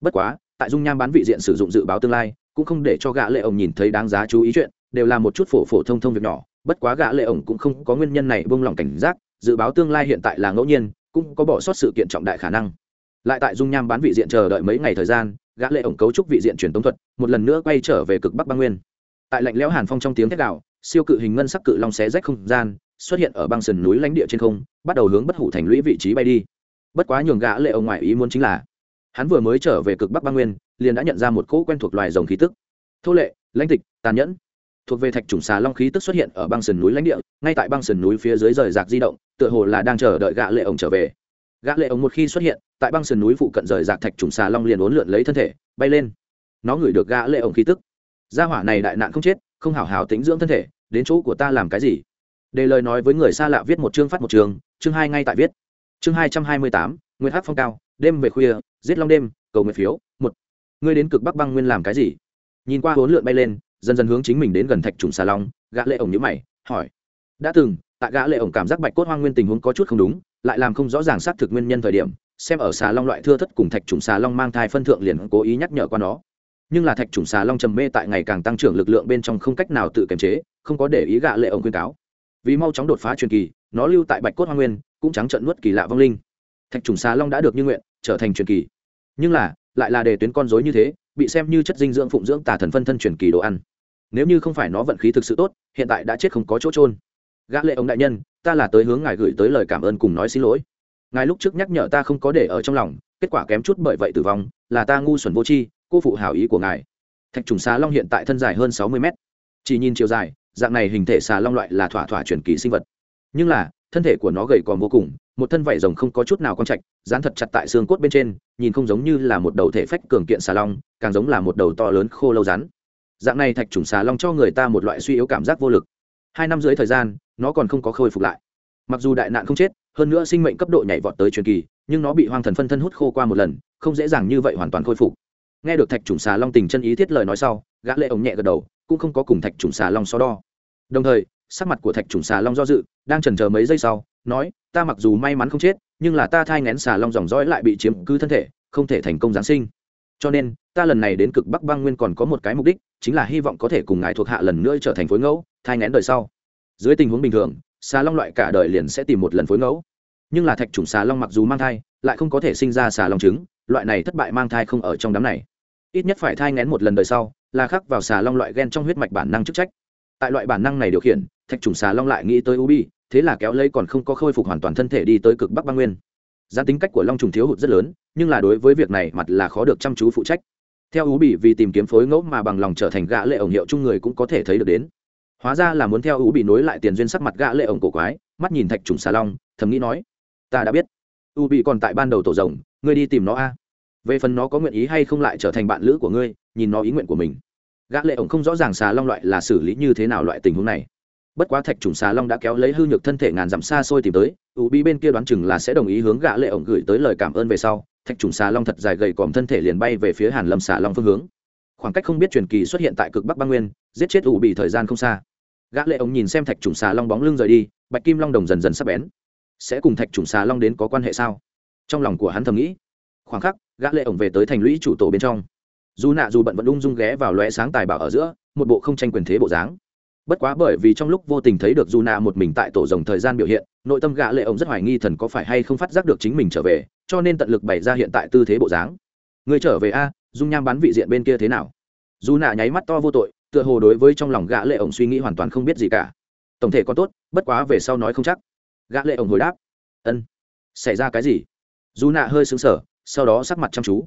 Bất quá tại dung nham bán vị diện sử dụng dự báo tương lai, cũng không để cho gã lệ ổng nhìn thấy đáng giá chú ý chuyện, đều là một chút phổ phổ thông thông việc nhỏ. Bất quá gã lệ ổng cũng không có nguyên nhân này buông lòng cảnh giác, dự báo tương lai hiện tại là ngẫu nhiên, cũng có bỏ sót sự kiện trọng đại khả năng. Lại tại dung nham bán vị diện chờ đợi mấy ngày thời gian, gã lệ ổng cấu trúc vị diện truyền tống thuật, một lần nữa quay trở về cực bắc băng nguyên. Tại lạnh lẽo hàn phong trong tiếng thét gào siêu cự hình ngân sắc cự long xé rách không gian, xuất hiện ở băng sườn núi lãnh địa trên không, bắt đầu hướng bất hủ thành lũy vị trí bay đi. Bất quá nhường gã lệ ổng ngoại ý muốn chính là hắn vừa mới trở về cực bắc băng nguyên, liền đã nhận ra một cỗ quen thuộc loài rồng khí tức. Thô lệ, lãnh tịch, tàn nhẫn. Thuộc về thạch trùng xà long khí tức xuất hiện ở băng sườn núi lãnh địa, ngay tại băng sườn núi phía dưới rời rạc di động, tựa hồ là đang chờ đợi gã lệ ổng trở về. Gã lệ ổng một khi xuất hiện, tại băng sườn núi phụ cận rời rạc thạch trùng xà long liền uốn lượn lấy thân thể, bay lên. Nó ngửi được gã lệ ổng khí tức. Gia hỏa này đại nạn không chết, không hảo hảo tĩnh dưỡng thân thể, đến chỗ của ta làm cái gì? Đề lời nói với người xa lạ viết một chương phát một chương chương hai ngay tại viết. Chương hai trăm hai mươi tám nguyên Hắc phong cao đêm về khuya, giết long đêm, cầu nguyện phiếu, một. Ngươi đến cực bắc băng nguyên làm cái gì? Nhìn qua hốn lượn bay lên, dần dần hướng chính mình đến gần thạch trùng xà long, gã lệ ổng nhíu mày, hỏi. Đã từng, tại gã lệ ổng cảm giác bạch cốt hoang nguyên tình huống có chút không đúng, lại làm không rõ ràng xác thực nguyên nhân thời điểm, xem ở xà long loại thưa thất cùng thạch trùng xà long mang thai phân thượng liền cố ý nhắc nhở qua nó. Nhưng là thạch trùng xà long trầm mê tại ngày càng tăng trưởng lực lượng bên trong không cách nào tự kiềm chế, không có để ý gã lệ ổng khuyên cáo. Vì mau chóng đột phá truyền kỳ, nó lưu tại bạch cốt hoang nguyên, cũng trắng trận nuốt kỳ lạ vong linh. Thạch trùng xà long đã được như nguyện trở thành truyền kỳ. Nhưng là, lại là đề tuyến con rối như thế, bị xem như chất dinh dưỡng phụng dưỡng tà thần phân thân truyền kỳ đồ ăn. Nếu như không phải nó vận khí thực sự tốt, hiện tại đã chết không có chỗ trôn gã lệ ông đại nhân, ta là tới hướng ngài gửi tới lời cảm ơn cùng nói xin lỗi. Ngài lúc trước nhắc nhở ta không có để ở trong lòng, kết quả kém chút bởi vậy tử vong, là ta ngu xuẩn vô tri, cô phụ hảo ý của ngài. Thạch trùng xà long hiện tại thân dài hơn sáu mươi mét. Chỉ nhìn chiều dài, dạng này hình thể xà long loại là thỏa thỏa truyền kỳ sinh vật. Nhưng là thân thể của nó gầy còm vô cùng, một thân vảy rồng không có chút nào con trạch, dán thật chặt tại xương cốt bên trên, nhìn không giống như là một đầu thể phách cường kiện xà long, càng giống là một đầu to lớn khô lâu rắn. Dạng này thạch trùng xà long cho người ta một loại suy yếu cảm giác vô lực. Hai năm dưới thời gian, nó còn không có khôi phục lại. Mặc dù đại nạn không chết, hơn nữa sinh mệnh cấp độ nhảy vọt tới truyền kỳ, nhưng nó bị hoang thần phân thân hút khô qua một lần, không dễ dàng như vậy hoàn toàn khôi phục. Nghe được thạch trùng xà long tình chân ý thiết lời nói sau, gã lệ ống nhẹ gật đầu, cũng không có cùng thạch trùng xà long so đo. Đồng thời sắc mặt của thạch trùng xà long do dự, đang chần chờ mấy giây sau, nói, ta mặc dù may mắn không chết, nhưng là ta thai ngén xà long dòng dõi lại bị chiếm cứ thân thể, không thể thành công giáng sinh. Cho nên, ta lần này đến cực bắc băng nguyên còn có một cái mục đích, chính là hy vọng có thể cùng ngài thuộc hạ lần nữa trở thành phối ngẫu, thai ngén đời sau. Dưới tình huống bình thường, xà long loại cả đời liền sẽ tìm một lần phối ngẫu. Nhưng là thạch trùng xà long mặc dù mang thai, lại không có thể sinh ra xà long trứng, loại này thất bại mang thai không ở trong đám này. Ít nhất phải thai ngén một lần đời sau, là khắc vào xà long loại gen trong huyết mạch bản năng chức trách. Tại loại bản năng này điều khiển thạch Trùng xà long lại nghĩ tới ubi, thế là kéo lấy còn không có khôi phục hoàn toàn thân thể đi tới cực bắc băng nguyên. Gián tính cách của long trùng thiếu hụt rất lớn, nhưng là đối với việc này mặt là khó được chăm chú phụ trách. Theo ubi bị vì tìm kiếm phối ngẫu mà bằng lòng trở thành gã lệ ổng hiệu chung người cũng có thể thấy được đến. Hóa ra là muốn theo ubi bị nối lại tiền duyên sắc mặt gã lệ ổng cổ quái, mắt nhìn thạch trùng xà long, thầm nghĩ nói, ta đã biết. U bị còn tại ban đầu tổ rồng, ngươi đi tìm nó a. Về phần nó có nguyện ý hay không lại trở thành bạn lữ của ngươi, nhìn nó ý nguyện của mình. Gã lệ ổng không rõ ràng xà long loại là xử lý như thế nào loại tình huống này bất quá thạch trùng xà long đã kéo lấy hư nhược thân thể ngàn dặm xa xôi tìm tới, u bi bên kia đoán chừng là sẽ đồng ý hướng gã lệ ổng gửi tới lời cảm ơn về sau, thạch trùng xà long thật dài gầy còm thân thể liền bay về phía hàn lâm xà long phương hướng. Khoảng cách không biết truyền kỳ xuất hiện tại cực bắc băng nguyên, giết chết u bị thời gian không xa. Gã lệ ổng nhìn xem thạch trùng xà long bóng lưng rời đi, bạch kim long đồng dần dần sắp bén. Sẽ cùng thạch trùng xà long đến có quan hệ sao? Trong lòng của hắn thầm nghĩ. Khoảng khắc, gã lệ ổng về tới thành lũy chủ tổ bên trong. Dù nạ dù bận vẫn ung dung ghé vào lóe sáng tài bảo ở giữa, một bộ không tranh quyền thế bộ dáng bất quá bởi vì trong lúc vô tình thấy được dù nạ một mình tại tổ rồng thời gian biểu hiện, nội tâm gã lệ ổng rất hoài nghi thần có phải hay không phát giác được chính mình trở về, cho nên tận lực bày ra hiện tại tư thế bộ dáng. Người trở về a, dung nham bán vị diện bên kia thế nào? Dù nạ nháy mắt to vô tội, tựa hồ đối với trong lòng gã lệ ổng suy nghĩ hoàn toàn không biết gì cả. Tổng thể còn tốt, bất quá về sau nói không chắc. Gã lệ ổng hồi đáp. Ân, xảy ra cái gì? Dù nạ hơi sững sờ, sau đó sắc mặt chăm chú.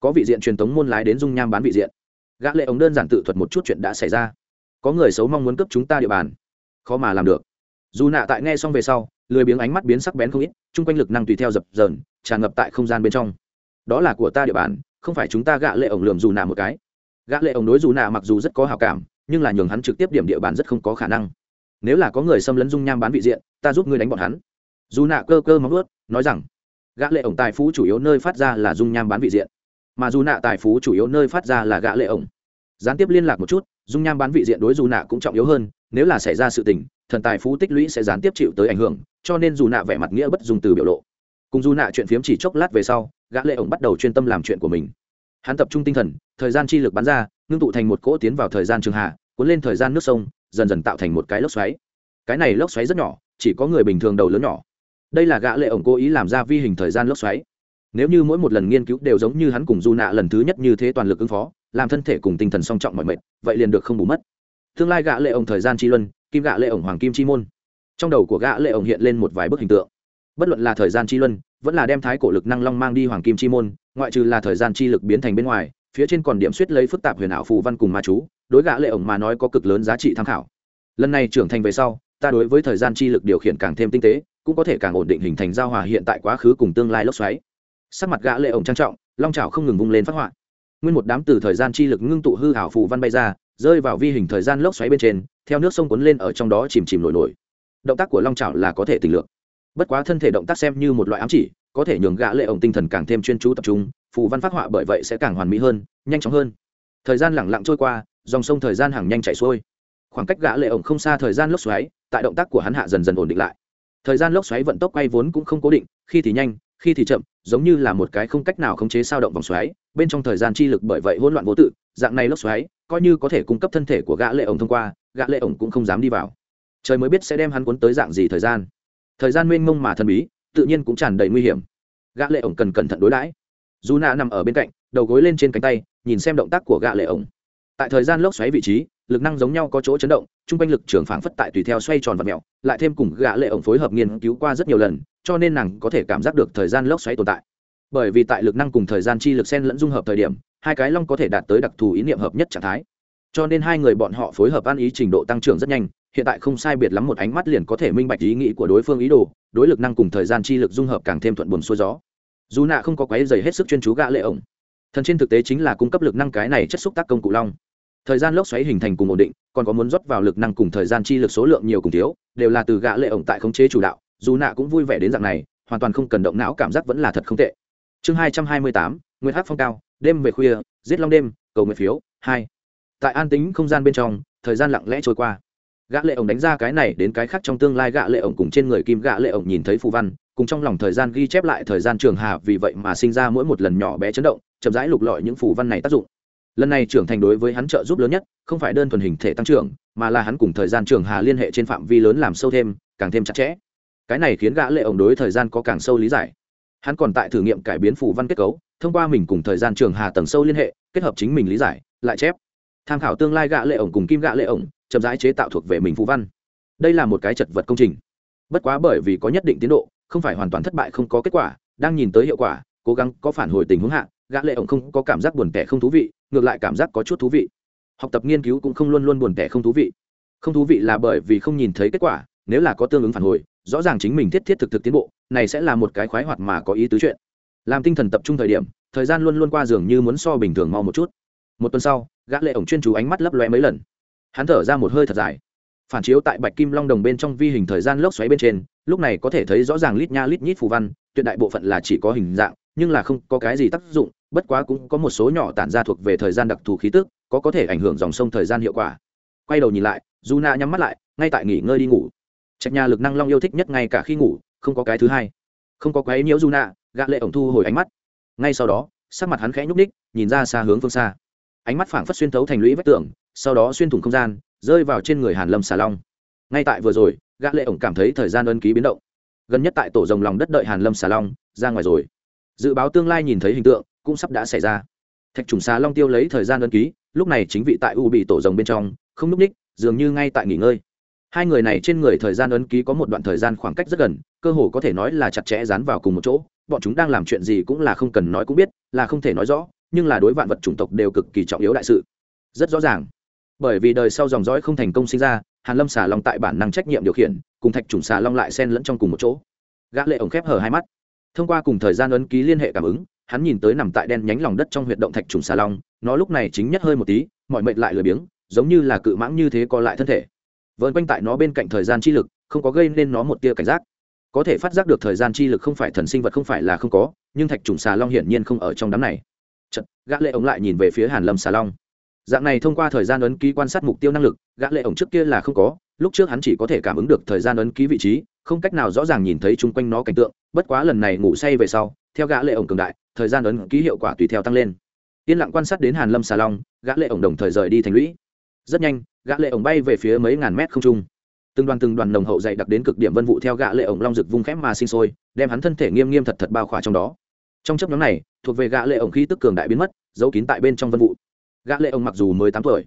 Có vị diện truyền tống môn lái đến dung nham bán vị diện. Gã lệ ổng đơn giản tự thuật một chút chuyện đã xảy ra có người xấu mong muốn cướp chúng ta địa bàn. Khó mà làm được. Dù nạ tại nghe xong về sau, lười biếng ánh mắt biến sắc bén không ít, chung quanh lực năng tùy theo dập dờn, tràn ngập tại không gian bên trong. Đó là của ta địa bàn, không phải chúng ta gạ lệ ổng lườm dù nạ một cái. Gã lệ ổng đối dù nạ mặc dù rất có hảo cảm, nhưng là nhường hắn trực tiếp điểm địa bàn rất không có khả năng. Nếu là có người xâm lấn dung nham bán vị diện, ta giúp ngươi đánh bọn hắn. Dù nạ cơ cơ móng ướt nói rằng gã lệ ổng tài phú chủ yếu nơi phát ra là dung nham bán vị diện. Mà dù nạ tài phú chủ yếu nơi phát ra là gã lệ ổng gián tiếp liên lạc một chút, dung nham bán vị diện đối dù nạ cũng trọng yếu hơn, nếu là xảy ra sự tình, thần tài phú tích lũy sẽ gián tiếp chịu tới ảnh hưởng, cho nên dù nạ vẻ mặt nghĩa bất dùng từ biểu lộ. Cùng dù nạ chuyện phiếm chỉ chốc lát về sau, gã lệ ổng bắt đầu chuyên tâm làm chuyện của mình. Hắn tập trung tinh thần, thời gian chi lực bắn ra, ngưng tụ thành một cỗ tiến vào thời gian trường hạ, cuốn lên thời gian nước sông, dần dần tạo thành một cái lốc xoáy. Cái này lốc xoáy rất nhỏ, chỉ có người bình thường đầu lớn nhỏ. Đây là gã lệ ổng cố ý làm ra vi hình thời gian lốc xoáy. Nếu như mỗi một lần nghiên cứu đều giống như hắn cùng du nạ lần thứ nhất như thế toàn lực ứng phó làm thân thể cùng tinh thần song trọng mọi mệt, vậy liền được không bù mất. Tương lai gã lệ ổng thời gian chi luân, kim gã lệ ổng hoàng kim chi môn. Trong đầu của gã lệ ổng hiện lên một vài bức hình tượng. Bất luận là thời gian chi luân, vẫn là đem thái cổ lực năng long mang đi hoàng kim chi môn, ngoại trừ là thời gian chi lực biến thành bên ngoài, phía trên còn điểm suýt lấy phức tạp huyền ảo phù văn cùng ma chú, đối gã lệ ổng mà nói có cực lớn giá trị tham khảo. Lần này trưởng thành về sau, ta đối với thời gian chi lực điều khiển càng thêm tinh tế, cũng có thể càng ổn định hình thành giao hòa hiện tại quá khứ cùng tương lai lốc xoáy. Sắc mặt gã lệ ổng trang trọng, long chảo không ngừng vung lên phát họa nguyên một đám từ thời gian chi lực ngưng tụ hư ảo phù văn bay ra, rơi vào vi hình thời gian lốc xoáy bên trên, theo nước sông cuốn lên ở trong đó chìm chìm nổi nổi. Động tác của long chảo là có thể tình lượng bất quá thân thể động tác xem như một loại ám chỉ, có thể nhường gã lệ ổng tinh thần càng thêm chuyên chú tập trung, phù văn phát họa bởi vậy sẽ càng hoàn mỹ hơn, nhanh chóng hơn. Thời gian lẳng lặng trôi qua, dòng sông thời gian hàng nhanh chảy xuôi. Khoảng cách gã lệ ổng không xa thời gian lốc xoáy, tại động tác của hắn hạ dần dần ổn định lại. Thời gian lốc xoáy vận tốc quay vốn cũng không cố định, khi thì nhanh khi thì chậm, giống như là một cái không cách nào khống chế sao động vòng xoáy, bên trong thời gian chi lực bởi vậy hỗn loạn vô tự, dạng này lốc xoáy, coi như có thể cung cấp thân thể của gã lệ ổng thông qua, gã lệ ổng cũng không dám đi vào. Trời mới biết sẽ đem hắn cuốn tới dạng gì thời gian. Thời gian mênh mông mà thần bí, tự nhiên cũng tràn đầy nguy hiểm. Gã lệ ổng cần cẩn thận đối đãi. Dù nạ nằm ở bên cạnh, đầu gối lên trên cánh tay, nhìn xem động tác của gã lệ ổng. Tại thời gian lốc xoáy vị trí, lực năng giống nhau có chỗ chấn động, trung quanh lực trường phảng phất tại tùy theo xoay tròn vật mèo lại thêm cùng gã lệ ổng phối hợp nghiên cứu qua rất nhiều lần cho nên nàng có thể cảm giác được thời gian lốc xoáy tồn tại. Bởi vì tại lực năng cùng thời gian chi lực xen lẫn dung hợp thời điểm, hai cái long có thể đạt tới đặc thù ý niệm hợp nhất trạng thái. Cho nên hai người bọn họ phối hợp ăn ý trình độ tăng trưởng rất nhanh, hiện tại không sai biệt lắm một ánh mắt liền có thể minh bạch ý nghĩ của đối phương ý đồ, đối lực năng cùng thời gian chi lực dung hợp càng thêm thuận buồm xuôi gió. Dù nạ không có quấy dày hết sức chuyên chú gã lệ ổng. Thần trên thực tế chính là cung cấp lực năng cái này chất xúc tác công cụ long. Thời gian lốc xoáy hình thành cùng ổn định, còn có muốn rót vào lực năng cùng thời gian chi lực số lượng nhiều cùng thiếu, đều là từ gã lệ ổng tại khống chế chủ đạo dù nạ cũng vui vẻ đến dạng này, hoàn toàn không cần động não cảm giác vẫn là thật không tệ. Chương hai trăm hai mươi tám nguyên hát phong cao, đêm về khuya, giết long đêm, cầu nguyện phiếu, hai. Tại an tính không gian bên trong, thời gian lặng lẽ trôi qua. Gã lệ ổng đánh ra cái này đến cái khác trong tương lai, gã lệ ổng cùng trên người kim gã lệ ổng nhìn thấy phù văn, cùng trong lòng thời gian ghi chép lại thời gian trường hà, vì vậy mà sinh ra mỗi một lần nhỏ bé chấn động, chậm rãi lục lọi những phù văn này tác dụng. Lần này trưởng thành đối với hắn trợ giúp lớn nhất, không phải đơn thuần hình thể tăng trưởng, mà là hắn cùng thời gian trường hà liên hệ trên phạm vi lớn làm sâu thêm, càng thêm chặt chẽ cái này khiến gã lệ ổng đối thời gian có càng sâu lý giải. Hắn còn tại thử nghiệm cải biến phù văn kết cấu, thông qua mình cùng thời gian trường hà tầng sâu liên hệ, kết hợp chính mình lý giải, lại chép. Tham khảo tương lai gã lệ ổng cùng kim gã lệ ổng, chậm rãi chế tạo thuộc về mình phù văn. Đây là một cái chật vật công trình. Bất quá bởi vì có nhất định tiến độ, không phải hoàn toàn thất bại không có kết quả, đang nhìn tới hiệu quả, cố gắng có phản hồi tình huống hạ, gã lệ ổng không có cảm giác buồn tẻ không thú vị, ngược lại cảm giác có chút thú vị. Học tập nghiên cứu cũng không luôn luôn buồn tẻ không thú vị. Không thú vị là bởi vì không nhìn thấy kết quả, nếu là có tương ứng phản hồi rõ ràng chính mình thiết thiết thực thực tiến bộ, này sẽ là một cái khoái hoạt mà có ý tứ chuyện. Làm tinh thần tập trung thời điểm, thời gian luôn luôn qua dường như muốn so bình thường mau một chút. Một tuần sau, gã lệ ổng chuyên chú ánh mắt lấp loe mấy lần. Hắn thở ra một hơi thật dài. Phản chiếu tại bạch kim long đồng bên trong vi hình thời gian lốc xoáy bên trên, lúc này có thể thấy rõ ràng lít nha lít nhít phù văn, tuyệt đại bộ phận là chỉ có hình dạng, nhưng là không có cái gì tác dụng, bất quá cũng có một số nhỏ tản ra thuộc về thời gian đặc thù khí tức, có có thể ảnh hưởng dòng sông thời gian hiệu quả. Quay đầu nhìn lại dù na nhắm mắt lại, ngay tại nghỉ ngơi đi ngủ trạch nhà lực năng long yêu thích nhất ngay cả khi ngủ, không có cái thứ hai. Không có quấy nhiễu du nạ gã lệ ổng thu hồi ánh mắt. Ngay sau đó, sắc mặt hắn khẽ nhúc ních nhìn ra xa hướng phương xa. Ánh mắt phảng phất xuyên thấu thành lũy vách tường, sau đó xuyên thủng không gian, rơi vào trên người hàn lâm xà long. Ngay tại vừa rồi, gã lệ ổng cảm thấy thời gian ân ký biến động. Gần nhất tại tổ rồng lòng đất đợi hàn lâm xà long, ra ngoài rồi. Dự báo tương lai nhìn thấy hình tượng, cũng sắp đã xảy ra. Thạch trùng xà long tiêu lấy thời gian ân ký, lúc này chính vị tại u bị tổ rồng bên trong, không núp ních dường như ngay tại nghỉ ngơi hai người này trên người thời gian ấn ký có một đoạn thời gian khoảng cách rất gần, cơ hồ có thể nói là chặt chẽ dán vào cùng một chỗ. Bọn chúng đang làm chuyện gì cũng là không cần nói cũng biết, là không thể nói rõ, nhưng là đối vạn vật chủng tộc đều cực kỳ trọng yếu đại sự. Rất rõ ràng. Bởi vì đời sau dòng dõi không thành công sinh ra, hàn lâm xà long tại bản năng trách nhiệm điều khiển, cùng thạch chủng xà long lại xen lẫn trong cùng một chỗ. Gã lệ ổng khép hờ hai mắt. Thông qua cùng thời gian ấn ký liên hệ cảm ứng, hắn nhìn tới nằm tại đen nhánh lòng đất trong huyệt động thạch trùng xà long, nó lúc này chính nhất hơi một tí, mọi mệnh lại lười biếng, giống như là cự mãng như thế co lại thân thể vợn quanh tại nó bên cạnh thời gian chi lực không có gây nên nó một tia cảnh giác. Có thể phát giác được thời gian chi lực không phải thần sinh vật không phải là không có nhưng thạch trùng xà long hiển nhiên không ở trong đám này. Chật, gã lệ ổng lại nhìn về phía hàn lâm xà long. Dạng này thông qua thời gian ấn ký quan sát mục tiêu năng lực gã lệ ổng trước kia là không có lúc trước hắn chỉ có thể cảm ứng được thời gian ấn ký vị trí không cách nào rõ ràng nhìn thấy chung quanh nó cảnh tượng bất quá lần này ngủ say về sau theo gã lệ ổng cường đại thời gian ấn ký hiệu quả tùy theo tăng lên. Yên lặng quan sát đến hàn lâm xà long gã lệ ổng đồng thời rời đi thành lũy rất nhanh, gã lệ ổng bay về phía mấy ngàn mét không trung. Từng đoàn từng đoàn nồng hậu dày đặc đến cực điểm vân vụ theo gã lệ ổng long rực vung khép mà sinh sôi, đem hắn thân thể nghiêm nghiêm thật thật bao khỏa trong đó. Trong chấp nhóm này, thuộc về gã lệ ổng khí tức cường đại biến mất, giấu kín tại bên trong vân vụ. Gã lệ ổng mặc dù mới tám tuổi,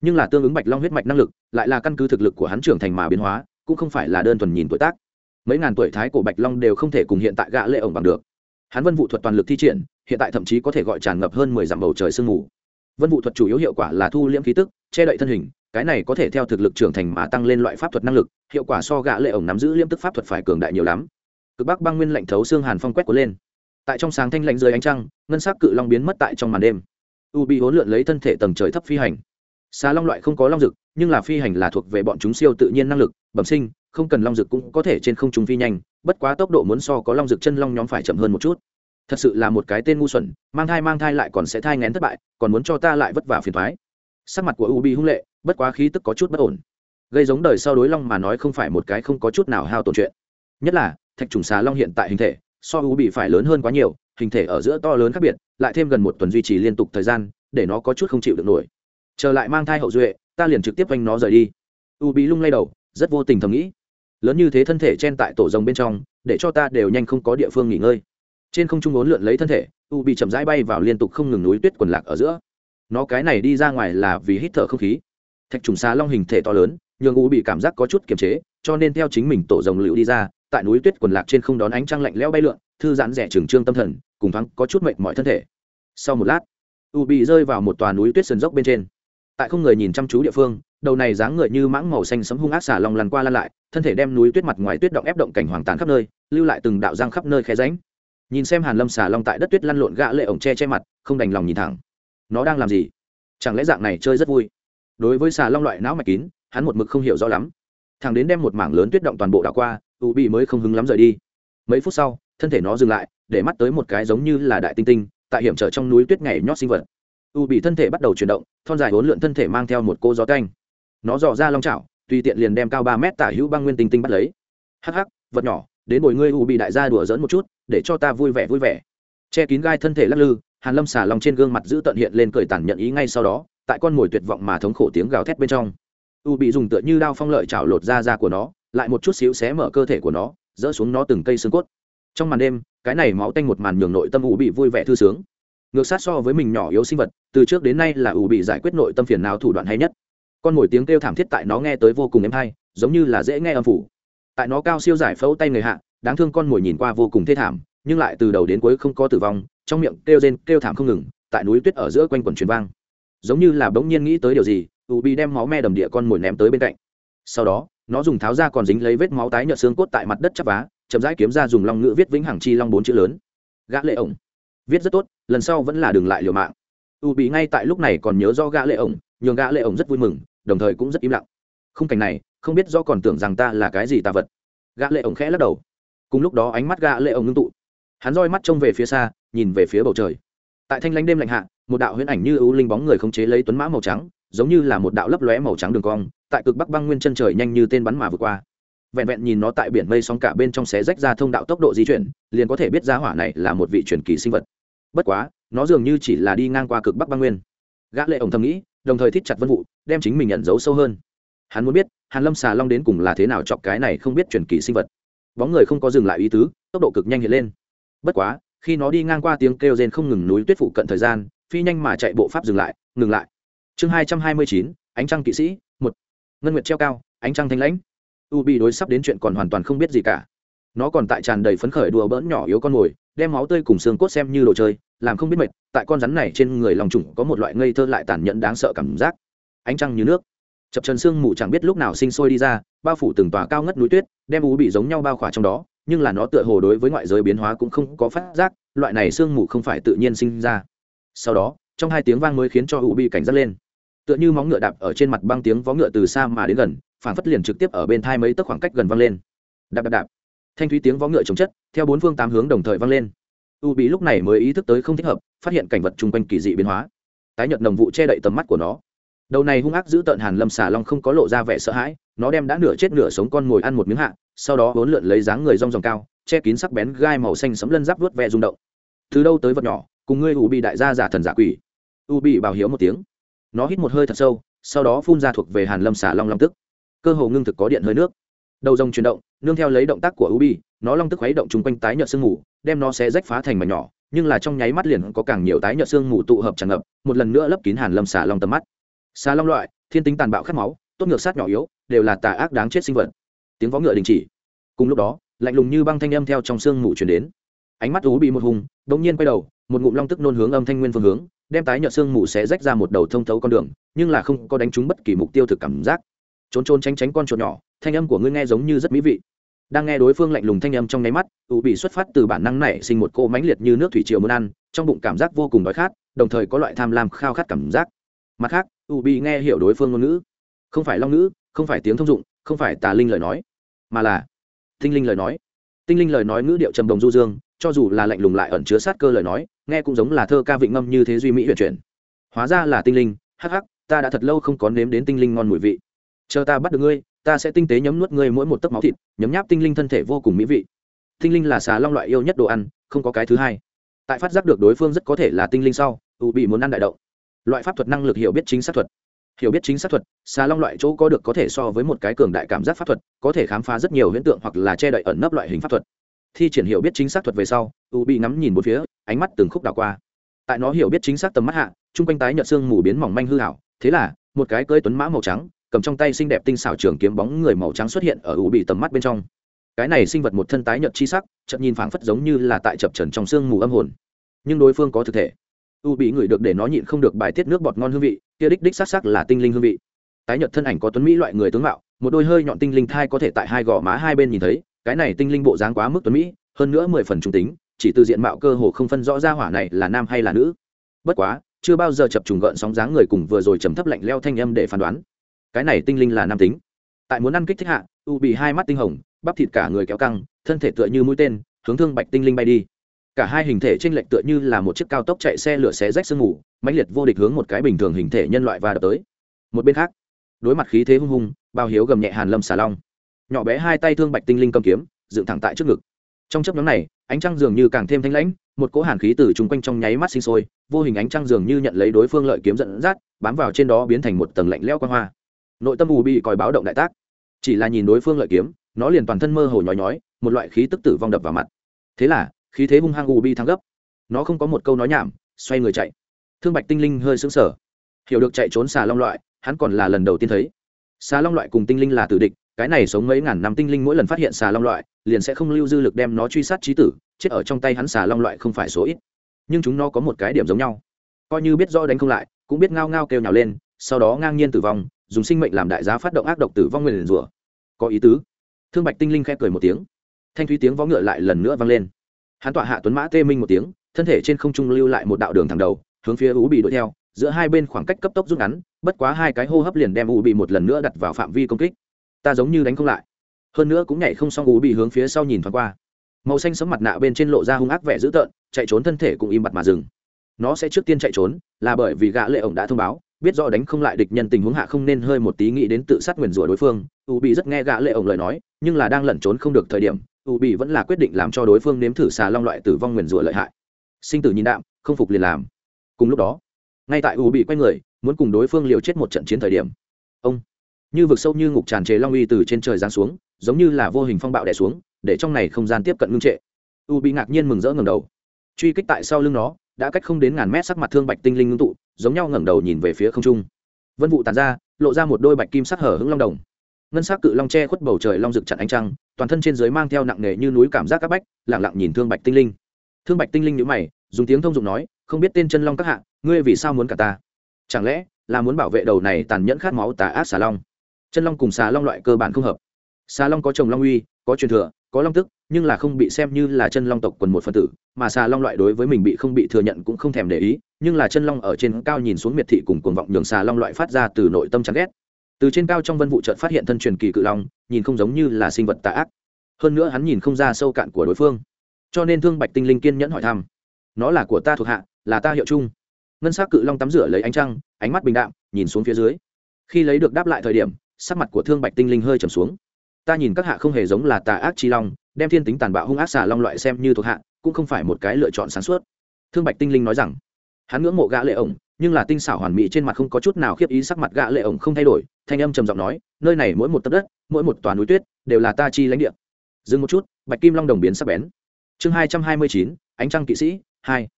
nhưng là tương ứng bạch long huyết mạch năng lực, lại là căn cứ thực lực của hắn trưởng thành mà biến hóa, cũng không phải là đơn thuần nhìn tuổi tác. Mấy ngàn tuổi thái của bạch long đều không thể cùng hiện tại gã lệ ổng bằng được. Hắn vân vụ thuật toàn lực thi triển, hiện tại thậm chí có thể gọi tràn ngập hơn mười dặm bầu trời sương mù vân vụ thuật chủ yếu hiệu quả là thu liễm khí tức, che đậy thân hình, cái này có thể theo thực lực trưởng thành mà tăng lên loại pháp thuật năng lực, hiệu quả so gã lệ ổng nắm giữ liễm tức pháp thuật phải cường đại nhiều lắm. Cực bắc băng nguyên lạnh thấu xương hàn phong quét cuốn lên. Tại trong sáng thanh lạnh dưới ánh trăng, ngân sắc cự long biến mất tại trong màn đêm. U bị hỗn lượn lấy thân thể tầng trời thấp phi hành. Xà long loại không có long dực, nhưng là phi hành là thuộc về bọn chúng siêu tự nhiên năng lực, bẩm sinh, không cần long dực cũng có thể trên không trung phi nhanh, bất quá tốc độ muốn so có long dực chân long nhóm phải chậm hơn một chút thật sự là một cái tên ngu xuẩn, mang thai mang thai lại còn sẽ thai ngén thất bại, còn muốn cho ta lại vất vả phiền thoái sắc mặt của u bị hung lệ, bất quá khí tức có chút bất ổn. Gây giống đời sau đối long mà nói không phải một cái không có chút nào hao tổn chuyện. Nhất là, thạch trùng xà long hiện tại hình thể, so u bị phải lớn hơn quá nhiều, hình thể ở giữa to lớn khác biệt, lại thêm gần một tuần duy trì liên tục thời gian, để nó có chút không chịu được nổi. Trở lại mang thai hậu duệ, ta liền trực tiếp quanh nó rời đi. U bị lung lay đầu, rất vô tình thầm nghĩ. Lớn như thế thân thể chen tại tổ rồng bên trong, để cho ta đều nhanh không có địa phương nghỉ ngơi trên không trung ốn lượn lấy thân thể u bị chậm rãi bay vào liên tục không ngừng núi tuyết quần lạc ở giữa. Nó cái này đi ra ngoài là vì hít thở không khí. Thạch trùng xà long hình thể to lớn, nhường u bị cảm giác có chút kiềm chế, cho nên theo chính mình tổ rồng lựu đi ra, tại núi tuyết quần lạc trên không đón ánh trăng lạnh lẽo bay lượn, thư giãn rẻ trường trương tâm thần, cùng thoáng có chút mệnh mọi thân thể. Sau một lát u bị rơi vào một tòa núi tuyết sườn dốc bên trên. Tại không người nhìn chăm chú địa phương, đầu này dáng người như mãng màu xanh sấm hung ác xả lòng lăn qua lăn lại, thân thể đem núi tuyết mặt ngoài tuyết động ép động cảnh hoàng tàn khắp nơi, lưu lại từng đạo giang khắp nơi khe ránh nhìn xem hàn lâm xả long tại đất tuyết lăn lộn gã lệ ổng che che mặt, không đành lòng nhìn thẳng. Nó đang làm gì? Chẳng lẽ dạng này chơi rất vui? Đối với xà long loại não mạch kín, hắn một mực không hiểu rõ lắm. Thằng đến đem một mảng lớn tuyết động toàn bộ đảo qua, u bị mới không hứng lắm rời đi. Mấy phút sau, thân thể nó dừng lại, để mắt tới một cái giống như là đại tinh tinh, tại hiểm trở trong núi tuyết nhảy nhót sinh vật. U bị thân thể bắt đầu chuyển động, thon dài hỗn lượn thân thể mang theo một cô gió canh. Nó dò ra long chảo, tùy tiện liền đem cao ba mét tả hữu băng nguyên tinh tinh bắt lấy. Hắc hắc, vật nhỏ đến bồi ngươi u bị đại gia đùa dỡn một chút, để cho ta vui vẻ vui vẻ. Che kín gai thân thể lắc lư, hàn lâm xả lòng trên gương mặt giữ tận hiện lên cười tàn nhận ý ngay sau đó, tại con mồi tuyệt vọng mà thống khổ tiếng gào thét bên trong. U bị dùng tựa như đao phong lợi chảo lột da da của nó, lại một chút xíu xé mở cơ thể của nó dỡ xuống nó từng cây xương cốt. Trong màn đêm, cái này máu tanh một màn nhường nội tâm u bị vui vẻ thư sướng. Ngược sát so với mình nhỏ yếu sinh vật, từ trước đến nay là u bị giải quyết nội tâm phiền nào thủ đoạn hay nhất. Con mồi tiếng kêu thảm thiết tại nó nghe tới vô cùng êm hay, giống như là dễ nghe âm phủ tại nó cao siêu giải phẫu tay người hạ, đáng thương con mồi nhìn qua vô cùng thê thảm, nhưng lại từ đầu đến cuối không có tử vong, trong miệng kêu rên, kêu thảm không ngừng, tại núi tuyết ở giữa quanh quần truyền vang. Giống như là bỗng nhiên nghĩ tới điều gì, u bị đem máu me đầm địa con mồi ném tới bên cạnh. Sau đó, nó dùng tháo ra còn dính lấy vết máu tái nhợt xương cốt tại mặt đất chắp vá, chậm rãi kiếm ra dùng long ngữ viết vĩnh hằng chi long bốn chữ lớn. Gã lệ ổng. Viết rất tốt, lần sau vẫn là đừng lại liều mạng. U bị ngay tại lúc này còn nhớ do gã lệ ổng, nhường gã lệ ổng rất vui mừng, đồng thời cũng rất im lặng khung cảnh này, không biết do còn tưởng rằng ta là cái gì tà vật. Gã lệ ổng khẽ lắc đầu. Cùng lúc đó ánh mắt gã lệ ổng ngưng tụ. Hắn roi mắt trông về phía xa, nhìn về phía bầu trời. Tại thanh lãnh đêm lạnh hạ, một đạo huyễn ảnh như ưu linh bóng người không chế lấy tuấn mã màu trắng, giống như là một đạo lấp lóe màu trắng đường cong, tại cực bắc băng nguyên chân trời nhanh như tên bắn mà vượt qua. Vẹn vẹn nhìn nó tại biển mây sóng cả bên trong xé rách ra thông đạo tốc độ di chuyển, liền có thể biết ra hỏa này là một vị truyền kỳ sinh vật. Bất quá, nó dường như chỉ là đi ngang qua cực bắc băng nguyên. Gã lệ ổng thầm nghĩ, đồng thời thít chặt vân vụ, đem chính mình nhận dấu sâu hơn hắn muốn biết hàn lâm xà long đến cùng là thế nào chọc cái này không biết truyền kỳ sinh vật bóng người không có dừng lại ý tứ tốc độ cực nhanh hiện lên bất quá khi nó đi ngang qua tiếng kêu rên không ngừng núi tuyết phụ cận thời gian phi nhanh mà chạy bộ pháp dừng lại ngừng lại chương hai trăm hai mươi chín ánh trăng kỵ sĩ một ngân nguyệt treo cao ánh trăng thanh lãnh u bị đối sắp đến chuyện còn hoàn toàn không biết gì cả nó còn tại tràn đầy phấn khởi đùa bỡn nhỏ yếu con mồi đem máu tươi cùng xương cốt xem như đồ chơi làm không biết mệt tại con rắn này trên người lòng trùng có một loại ngây thơ lại tàn nhẫn đáng sợ cảm giác ánh trăng như nước chập trần xương mù chẳng biết lúc nào sinh sôi đi ra, bao phủ từng tòa cao ngất núi tuyết, đem u bị giống nhau bao khỏa trong đó, nhưng là nó tựa hồ đối với ngoại giới biến hóa cũng không có phát giác, loại này sương mù không phải tự nhiên sinh ra. Sau đó, trong hai tiếng vang mới khiến cho u bị cảnh giác lên. Tựa như móng ngựa đạp ở trên mặt băng tiếng vó ngựa từ xa mà đến gần phản phất liền trực tiếp ở bên thai mấy tấc khoảng cách gần vang lên. Đạp đạp đạp. Thanh thúy tiếng vó ngựa chống chất, theo bốn phương tám hướng đồng thời vang lên. U bị lúc này mới ý thức tới không thích hợp, phát hiện cảnh vật chung quanh kỳ dị biến hóa. Tái nhợt nồng vụ che đậy tầm mắt của nó đầu này hung ác giữ tợn hàn lâm xà long không có lộ ra vẻ sợ hãi, nó đem đã nửa chết nửa sống con ngồi ăn một miếng hạ, sau đó vốn lượn lấy dáng người rong ròng cao, che kín sắc bén gai màu xanh sấm lân giáp vớt ve rung động. Từ đâu tới vật nhỏ, cùng ngươi u bị đại gia giả thần giả quỷ. U bị bảo hiếu một tiếng. Nó hít một hơi thật sâu, sau đó phun ra thuộc về hàn lâm xà long long tức. Cơ hồ ngưng thực có điện hơi nước. Đầu rồng chuyển động, nương theo lấy động tác của u bi nó long tức khuấy động chung quanh tái nhợt sương mù, đem nó sẽ rách phá thành mảnh nhỏ, nhưng là trong nháy mắt liền có càng nhiều tái nhợt sương mù tụ hợp tràn ngập, một lần nữa lấp kín hàn lâm xà long tầm mắt xà long loại, thiên tính tàn bạo khát máu, tốt ngược sát nhỏ yếu, đều là tà ác đáng chết sinh vật. Tiếng vó ngựa đình chỉ. Cùng lúc đó, lạnh lùng như băng thanh âm theo trong sương mù truyền đến. Ánh mắt u bị một hùng, đột nhiên quay đầu, một ngụm long tức nôn hướng âm thanh nguyên phương hướng, đem tái nhợt xương mù sẽ rách ra một đầu thông thấu con đường, nhưng là không có đánh trúng bất kỳ mục tiêu thực cảm giác. Trốn trốn tránh tránh con chuột nhỏ, thanh âm của ngươi nghe giống như rất mỹ vị. Đang nghe đối phương lạnh lùng thanh âm trong nháy mắt u bị xuất phát từ bản năng nảy sinh một cô mãnh liệt như nước thủy triều muốn ăn, trong bụng cảm giác vô cùng đói khát, đồng thời có loại tham lam khao khát cảm giác. Mặt khác u bi nghe hiểu đối phương ngôn ngữ. Không phải long ngữ, không phải tiếng thông dụng, không phải tà linh lời nói, mà là tinh linh lời nói. Tinh linh lời nói ngữ điệu trầm đồng du dương, cho dù là lạnh lùng lại ẩn chứa sát cơ lời nói, nghe cũng giống là thơ ca vịnh ngâm như thế duy mỹ huyền chuyển. Hóa ra là tinh linh, hắc hắc, ta đã thật lâu không có nếm đến tinh linh ngon mùi vị. Chờ ta bắt được ngươi, ta sẽ tinh tế nhấm nuốt ngươi mỗi một tấc máu thịt, nhấm nháp tinh linh thân thể vô cùng mỹ vị. Tinh linh là xà long loại yêu nhất đồ ăn, không có cái thứ hai. Tại phát giác được đối phương rất có thể là tinh linh sau, u bị muốn ăn đại động loại pháp thuật năng lực hiểu biết chính xác thuật. Hiểu biết chính xác thuật, xà long loại chỗ có được có thể so với một cái cường đại cảm giác pháp thuật, có thể khám phá rất nhiều hiện tượng hoặc là che đậy ẩn nấp loại hình pháp thuật. Thi triển hiểu biết chính xác thuật về sau, u bị ngắm nhìn một phía, ánh mắt từng khúc đảo qua. Tại nó hiểu biết chính xác tầm mắt hạ chung quanh tái nhợt xương mù biến mỏng manh hư hảo thế là, một cái cơi tuấn mã màu trắng, cầm trong tay xinh đẹp tinh xảo trường kiếm bóng người màu trắng xuất hiện ở u bị tầm mắt bên trong. Cái này sinh vật một thân tái nhợt chi sắc chậm nhìn phảng phất giống như là tại chập trần trong xương mù âm hồn. Nhưng đối phương có thực thể u bị người được để nó nhịn không được bài tiết nước bọt ngon hương vị, kia đích đích sắc sắc là tinh linh hương vị. Tái nhợt thân ảnh có tuấn mỹ loại người tướng mạo, một đôi hơi nhọn tinh linh thai có thể tại hai gò má hai bên nhìn thấy, cái này tinh linh bộ dáng quá mức tuấn mỹ, hơn nữa mười phần trung tính, chỉ từ diện mạo cơ hồ không phân rõ ra hỏa này là nam hay là nữ. Bất quá, chưa bao giờ chập trùng gợn sóng dáng người cùng vừa rồi trầm thấp lạnh leo thanh âm để phán đoán. Cái này tinh linh là nam tính. Tại muốn ăn kích thích hạ, u bị hai mắt tinh hồng, bắp thịt cả người kéo căng, thân thể tựa như mũi tên, hướng thương bạch tinh linh bay đi cả hai hình thể trên lệch tựa như là một chiếc cao tốc chạy xe lửa xé rách sương mù, mãnh liệt vô địch hướng một cái bình thường hình thể nhân loại và đập tới. Một bên khác, đối mặt khí thế hung hung bao hiếu gầm nhẹ hàn lâm xà long. Nhỏ bé hai tay thương bạch tinh linh cầm kiếm, dựng thẳng tại trước ngực. Trong chấp nhóm này, ánh trăng dường như càng thêm thanh lãnh, một cỗ hàn khí từ chung quanh trong nháy mắt sinh sôi, vô hình ánh trăng dường như nhận lấy đối phương lợi kiếm dẫn dắt, bám vào trên đó biến thành một tầng lạnh lẽo quang hoa. Nội tâm ù bị còi báo động đại tác. Chỉ là nhìn đối phương lợi kiếm, nó liền toàn thân mơ hồ nhói nhói, một loại khí tức tử vong đập vào mặt. Thế là khí thế hung hăng ù bi thắng gấp. Nó không có một câu nói nhảm, xoay người chạy. Thương bạch tinh linh hơi sững sờ. Hiểu được chạy trốn xà long loại, hắn còn là lần đầu tiên thấy. Xà long loại cùng tinh linh là tử địch, cái này sống mấy ngàn năm tinh linh mỗi lần phát hiện xà long loại, liền sẽ không lưu dư lực đem nó truy sát trí tử, chết ở trong tay hắn xà long loại không phải số ít. Nhưng chúng nó có một cái điểm giống nhau. Coi như biết rõ đánh không lại, cũng biết ngao ngao kêu nhào lên, sau đó ngang nhiên tử vong, dùng sinh mệnh làm đại giá phát động ác độc tử vong nguyền rủa. Có ý tứ. Thương bạch tinh linh khẽ cười một tiếng. Thanh thúy tiếng vó ngựa lại lần nữa vang lên hắn tọa hạ tuấn mã tê minh một tiếng, thân thể trên không trung lưu lại một đạo đường thẳng đầu, hướng phía U bị đuổi theo, giữa hai bên khoảng cách cấp tốc rút ngắn, bất quá hai cái hô hấp liền đem U bị một lần nữa đặt vào phạm vi công kích. Ta giống như đánh không lại. Hơn nữa cũng nhảy không xong U bị hướng phía sau nhìn thoáng qua. Màu xanh sấm mặt nạ bên trên lộ ra hung ác vẻ dữ tợn, chạy trốn thân thể cũng im bặt mà dừng. Nó sẽ trước tiên chạy trốn, là bởi vì gã lệ ổng đã thông báo, biết rõ đánh không lại địch nhân tình huống hạ không nên hơi một tí nghĩ đến tự sát nguyền rủa đối phương. U bị rất nghe gã lệ ổng lời nói, nhưng là đang lẩn trốn không được thời điểm u bị vẫn là quyết định làm cho đối phương nếm thử xà long loại tử vong nguyền rủa lợi hại. Sinh tử nhìn đạm, không phục liền làm. Cùng lúc đó, ngay tại u bị quay người, muốn cùng đối phương liều chết một trận chiến thời điểm, ông, như vực sâu như ngục tràn trề long uy từ trên trời giáng xuống, giống như là vô hình phong bạo đè xuống, để trong này không gian tiếp cận ngưng trệ. U bị ngạc nhiên mừng rỡ ngẩng đầu. Truy kích tại sau lưng nó, đã cách không đến ngàn mét sắc mặt thương bạch tinh linh ngưng tụ, giống nhau ngẩng đầu nhìn về phía không trung. Vân vụ tàn ra, lộ ra một đôi bạch kim sắc hở hững long đồng. Ngân sắc cự long che khuất bầu trời long rực chặn ánh trăng toàn thân trên dưới mang theo nặng nề như núi cảm giác các bách lẳng lặng nhìn thương bạch tinh linh. Thương bạch tinh linh nhíu mày, dùng tiếng thông dụng nói, không biết tên chân long các hạ, ngươi vì sao muốn cả ta? Chẳng lẽ là muốn bảo vệ đầu này tàn nhẫn khát máu tà ác xà long? Chân long cùng xà long loại cơ bản không hợp. Xà long có chồng long uy, có truyền thừa, có long tức, nhưng là không bị xem như là chân long tộc quần một phần tử, mà xà long loại đối với mình bị không bị thừa nhận cũng không thèm để ý, nhưng là chân long ở trên cao nhìn xuống miệt thị cùng cuồng vọng nhường xà long loại phát ra từ nội tâm chán ghét từ trên cao trong vân vụ trợt phát hiện thân truyền kỳ cự long, nhìn không giống như là sinh vật tà ác. Hơn nữa hắn nhìn không ra sâu cạn của đối phương. Cho nên thương bạch tinh linh kiên nhẫn hỏi thăm. Nó là của ta thuộc hạ, là ta hiệu chung ngân s á c cự long tắm rửa lấy ánh trăng, ánh mắt bình đạm, nhìn xuống phía dưới. Khi lấy được đáp lại thời điểm, sắc mặt của thương bạch tinh linh hơi trầm xuống. Ta nhìn các hạ không hề giống là tà ác chi long, đem thiên tính tàn bạo hung ác xà long loại xem như thuộc hạ, cũng không phải một cái lựa chọn sáng suốt. Thương bạch tinh linh nói rằng. Hắn ngưỡng mộ gã lệ ổng nhưng là tinh xảo hoàn mỹ trên mặt không có chút nào khiếp ý sắc mặt gã lệ ổng không thay đổi, thanh âm trầm giọng nói, nơi này mỗi một tấc đất, mỗi một tòa núi tuyết, đều là ta chi lãnh địa. Dừng một chút, bạch kim long đồng biến sắc bén. Chương hai trăm hai mươi chín, ánh trăng kỵ sĩ hai.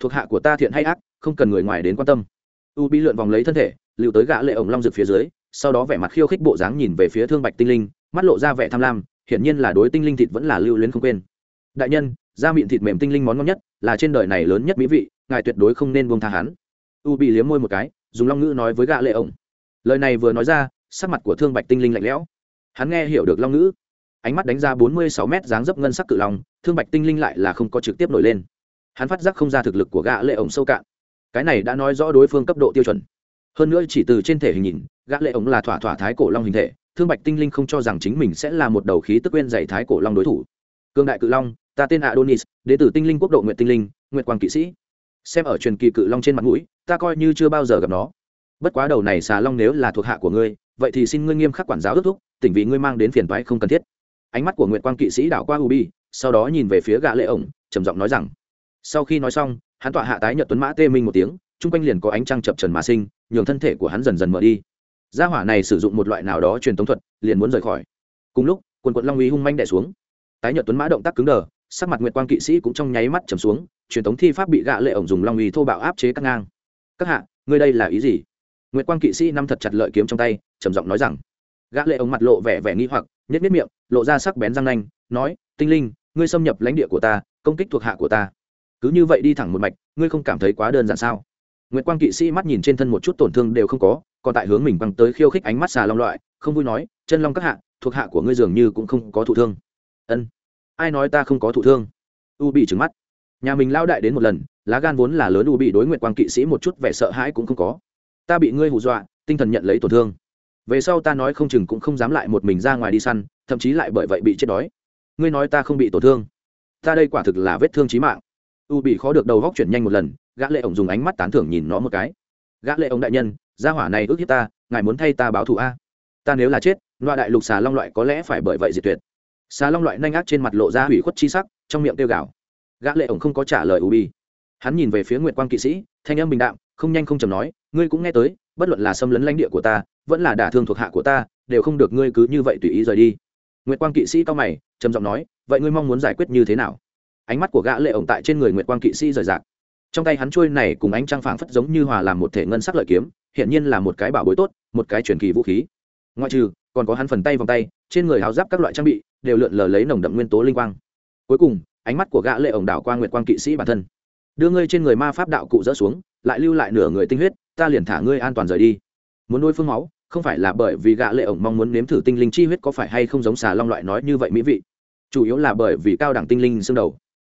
Thuộc hạ của ta thiện hay ác, không cần người ngoài đến quan tâm. U bi lượn vòng lấy thân thể lưu tới gã lệ ổng long rực phía dưới, sau đó vẻ mặt khiêu khích bộ dáng nhìn về phía thương bạch tinh linh, mắt lộ ra vẻ tham lam, hiển nhiên là đối tinh linh thịt vẫn là lưu luyến không quên. Đại nhân, da miệng thịt mềm tinh linh món ngon nhất, là trên đời này lớn nhất mỹ vị, ngài tuyệt đối không nên buông tha hắn u bị liếm môi một cái, dùng long ngữ nói với gã lệ ổng. Lời này vừa nói ra, sắc mặt của thương bạch tinh linh lạnh lẽo. Hắn nghe hiểu được long ngữ. Ánh mắt đánh ra bốn mươi sáu mét dáng dấp ngân sắc cự long, thương bạch tinh linh lại là không có trực tiếp nổi lên. Hắn phát giác không ra thực lực của gã lệ ổng sâu cạn. Cái này đã nói rõ đối phương cấp độ tiêu chuẩn. Hơn nữa chỉ từ trên thể hình nhìn, gã lệ ổng là thỏa thỏa thái cổ long hình thể, thương bạch tinh linh không cho rằng chính mình sẽ là một đầu khí tức quên dày thái cổ long đối thủ. Cương đại cự long, ta tên adonis đệ tử tinh linh quốc độ nguyện tinh linh nguyện quang kỵ sĩ xem ở truyền kỳ cự long trên mặt mũi, ta coi như chưa bao giờ gặp nó. Bất quá đầu này xà long nếu là thuộc hạ của ngươi, vậy thì xin ngươi nghiêm khắc quản giáo ước thúc, tỉnh vì ngươi mang đến phiền toái không cần thiết. Ánh mắt của nguyệt quang kỵ sĩ đảo qua ubi, sau đó nhìn về phía gã lệ ổng, trầm giọng nói rằng, sau khi nói xong, hắn tọa hạ tái nhợt tuấn mã tê minh một tiếng, chung quanh liền có ánh trăng chập trần mà sinh, nhường thân thể của hắn dần dần mở đi. Gia hỏa này sử dụng một loại nào đó truyền tống thuật, liền muốn rời khỏi. Cùng lúc, quần quận long uy hung manh đè xuống. Tái nhợt tuấn mã động tác cứng đờ sắc mặt nguyệt quang kỵ sĩ cũng trong nháy mắt trầm xuống, truyền thống thi pháp bị gã lệ ổng dùng long uy thô bạo áp chế cắt ngang. Các hạ, ngươi đây là ý gì? Nguyệt quang kỵ sĩ nắm thật chặt lợi kiếm trong tay, trầm giọng nói rằng, gã lệ ổng mặt lộ vẻ vẻ nghi hoặc, nhếch nhếch miệng, lộ ra sắc bén răng nanh, nói, tinh linh, ngươi xâm nhập lãnh địa của ta, công kích thuộc hạ của ta. Cứ như vậy đi thẳng một mạch, ngươi không cảm thấy quá đơn giản sao? Nguyệt quang kỵ sĩ mắt nhìn trên thân một chút tổn thương đều không có, còn tại hướng mình băng tới khiêu khích ánh mắt xà long loại, không vui nói, chân long các hạ, thuộc hạ của ngươi dường như cũng không có thụ thương. Ân ai nói ta không có thụ thương? U bị trừng mắt. Nhà mình lao đại đến một lần, lá gan vốn là lớn u bị đối nguyện quang kỵ sĩ một chút vẻ sợ hãi cũng không có. Ta bị ngươi hù dọa, tinh thần nhận lấy tổn thương. Về sau ta nói không chừng cũng không dám lại một mình ra ngoài đi săn, thậm chí lại bởi vậy bị chết đói. Ngươi nói ta không bị tổn thương. Ta đây quả thực là vết thương trí mạng. U bị khó được đầu góc chuyển nhanh một lần, gã lệ ổng dùng ánh mắt tán thưởng nhìn nó một cái. Gã lệ ổng đại nhân, gia hỏa này ước hiếp ta, ngài muốn thay ta báo thù a? Ta nếu là chết loại đại lục xà long loại có lẽ phải bởi vậy diệt tuyệt xà long loại nanh ác trên mặt lộ ra hủy khuất chi sắc, trong miệng tiêu gạo gã lệ ổng không có trả lời u bi hắn nhìn về phía nguyệt quang kỵ sĩ, thanh âm bình đạm, không nhanh không chậm nói, ngươi cũng nghe tới, bất luận là xâm lấn lãnh địa của ta, vẫn là đả thương thuộc hạ của ta, đều không được ngươi cứ như vậy tùy ý rời đi. Nguyệt quang kỵ sĩ cao mày, trầm giọng nói, vậy ngươi mong muốn giải quyết như thế nào? Ánh mắt của gã lệ ổng tại trên người nguyệt quang kỵ sĩ rời rạc. Trong tay hắn trôi này cùng ánh trăng phảng phất giống như hòa làm một thể ngân sắc lợi kiếm hiện nhiên là một cái bảo bối tốt, một cái truyền kỳ vũ khí. Ngoại trừ, còn có hắn phần tay vòng tay, trên người háo giáp các loại trang bị đều lượn lờ lấy nồng đậm nguyên tố linh quang. Cuối cùng, ánh mắt của gã lệ ổng đảo qua nguyệt quang kỵ sĩ bản thân. Đưa ngươi trên người ma pháp đạo cụ dỡ xuống, lại lưu lại nửa người tinh huyết, ta liền thả ngươi an toàn rời đi. Muốn nuôi phương máu, không phải là bởi vì gã lệ ổng mong muốn nếm thử tinh linh chi huyết có phải hay không giống xà long loại nói như vậy mỹ vị. Chủ yếu là bởi vì cao đẳng tinh linh xương đầu.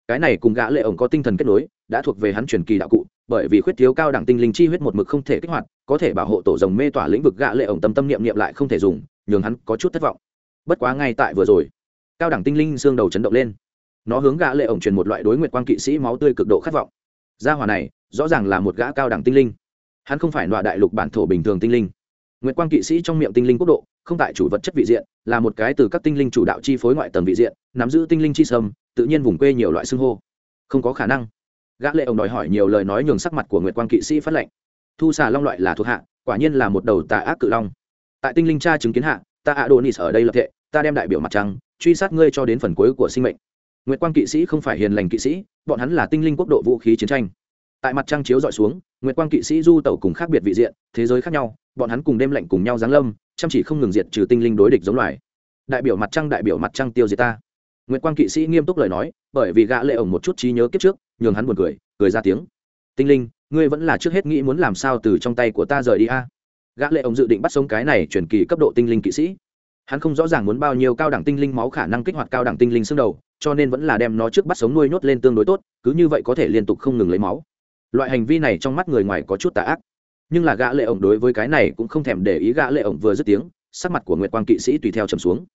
Cái này cùng gã lệ ổng có tinh thần kết nối, đã thuộc về hắn truyền kỳ đạo cụ, bởi vì khuyết thiếu cao đẳng tinh linh chi huyết một mực không thể kích hoạt, có thể bảo hộ tổ rồng mê tỏa lĩnh vực gã lệ ổng tâm tâm niệm niệm lại không thể dùng, nhường hắn có chút thất vọng bất quá ngay tại vừa rồi, cao đẳng tinh linh xương đầu chấn động lên. Nó hướng gã lệ ổng truyền một loại đối nguyệt quang kỵ sĩ máu tươi cực độ khát vọng. Gia hỏa này, rõ ràng là một gã cao đẳng tinh linh. Hắn không phải loại đại lục bản thổ bình thường tinh linh. Nguyệt quang kỵ sĩ trong miệng tinh linh quốc độ, không tại chủ vật chất vị diện, là một cái từ các tinh linh chủ đạo chi phối ngoại tầng vị diện, nắm giữ tinh linh chi sâm, tự nhiên vùng quê nhiều loại xương hô. Không có khả năng. Gã lệ ông đòi hỏi nhiều lời nói nhường sắc mặt của nguyệt quang kỵ sĩ phát lệnh. Thu xà long loại là thuộc hạ, quả nhiên là một đầu tà ác cự long. Tại tinh linh cha chứng kiến hạ ta adonis ở đây lập thệ, ta đem đại biểu mặt trăng, truy sát ngươi cho đến phần cuối của sinh mệnh. Nguyệt quang kỵ sĩ không phải hiền lành kỵ sĩ, bọn hắn là tinh linh quốc độ vũ khí chiến tranh. Tại mặt trăng chiếu dọi xuống, nguyệt quang kỵ sĩ du tẩu cùng khác biệt vị diện, thế giới khác nhau, bọn hắn cùng đêm lạnh cùng nhau giáng lâm, chăm chỉ không ngừng diệt trừ tinh linh đối địch giống loài. Đại biểu mặt trăng, đại biểu mặt trăng tiêu diệt ta. Nguyệt quang kỵ sĩ nghiêm túc lời nói, bởi vì gã lệ ổng một chút trí nhớ kiếp trước, nhường hắn buồn cười cười ra tiếng. Tinh linh, ngươi vẫn là trước hết nghĩ muốn làm sao từ trong tay của ta rời đi a? Gã lệ ông dự định bắt sống cái này chuyển kỳ cấp độ tinh linh kỵ sĩ. Hắn không rõ ràng muốn bao nhiêu cao đẳng tinh linh máu khả năng kích hoạt cao đẳng tinh linh xương đầu, cho nên vẫn là đem nó trước bắt sống nuôi nhốt lên tương đối tốt, cứ như vậy có thể liên tục không ngừng lấy máu. Loại hành vi này trong mắt người ngoài có chút tà ác. Nhưng là gã lệ ổng đối với cái này cũng không thèm để ý, gã lệ ổng vừa dứt tiếng, sắc mặt của nguyệt quang kỵ sĩ tùy theo trầm xuống.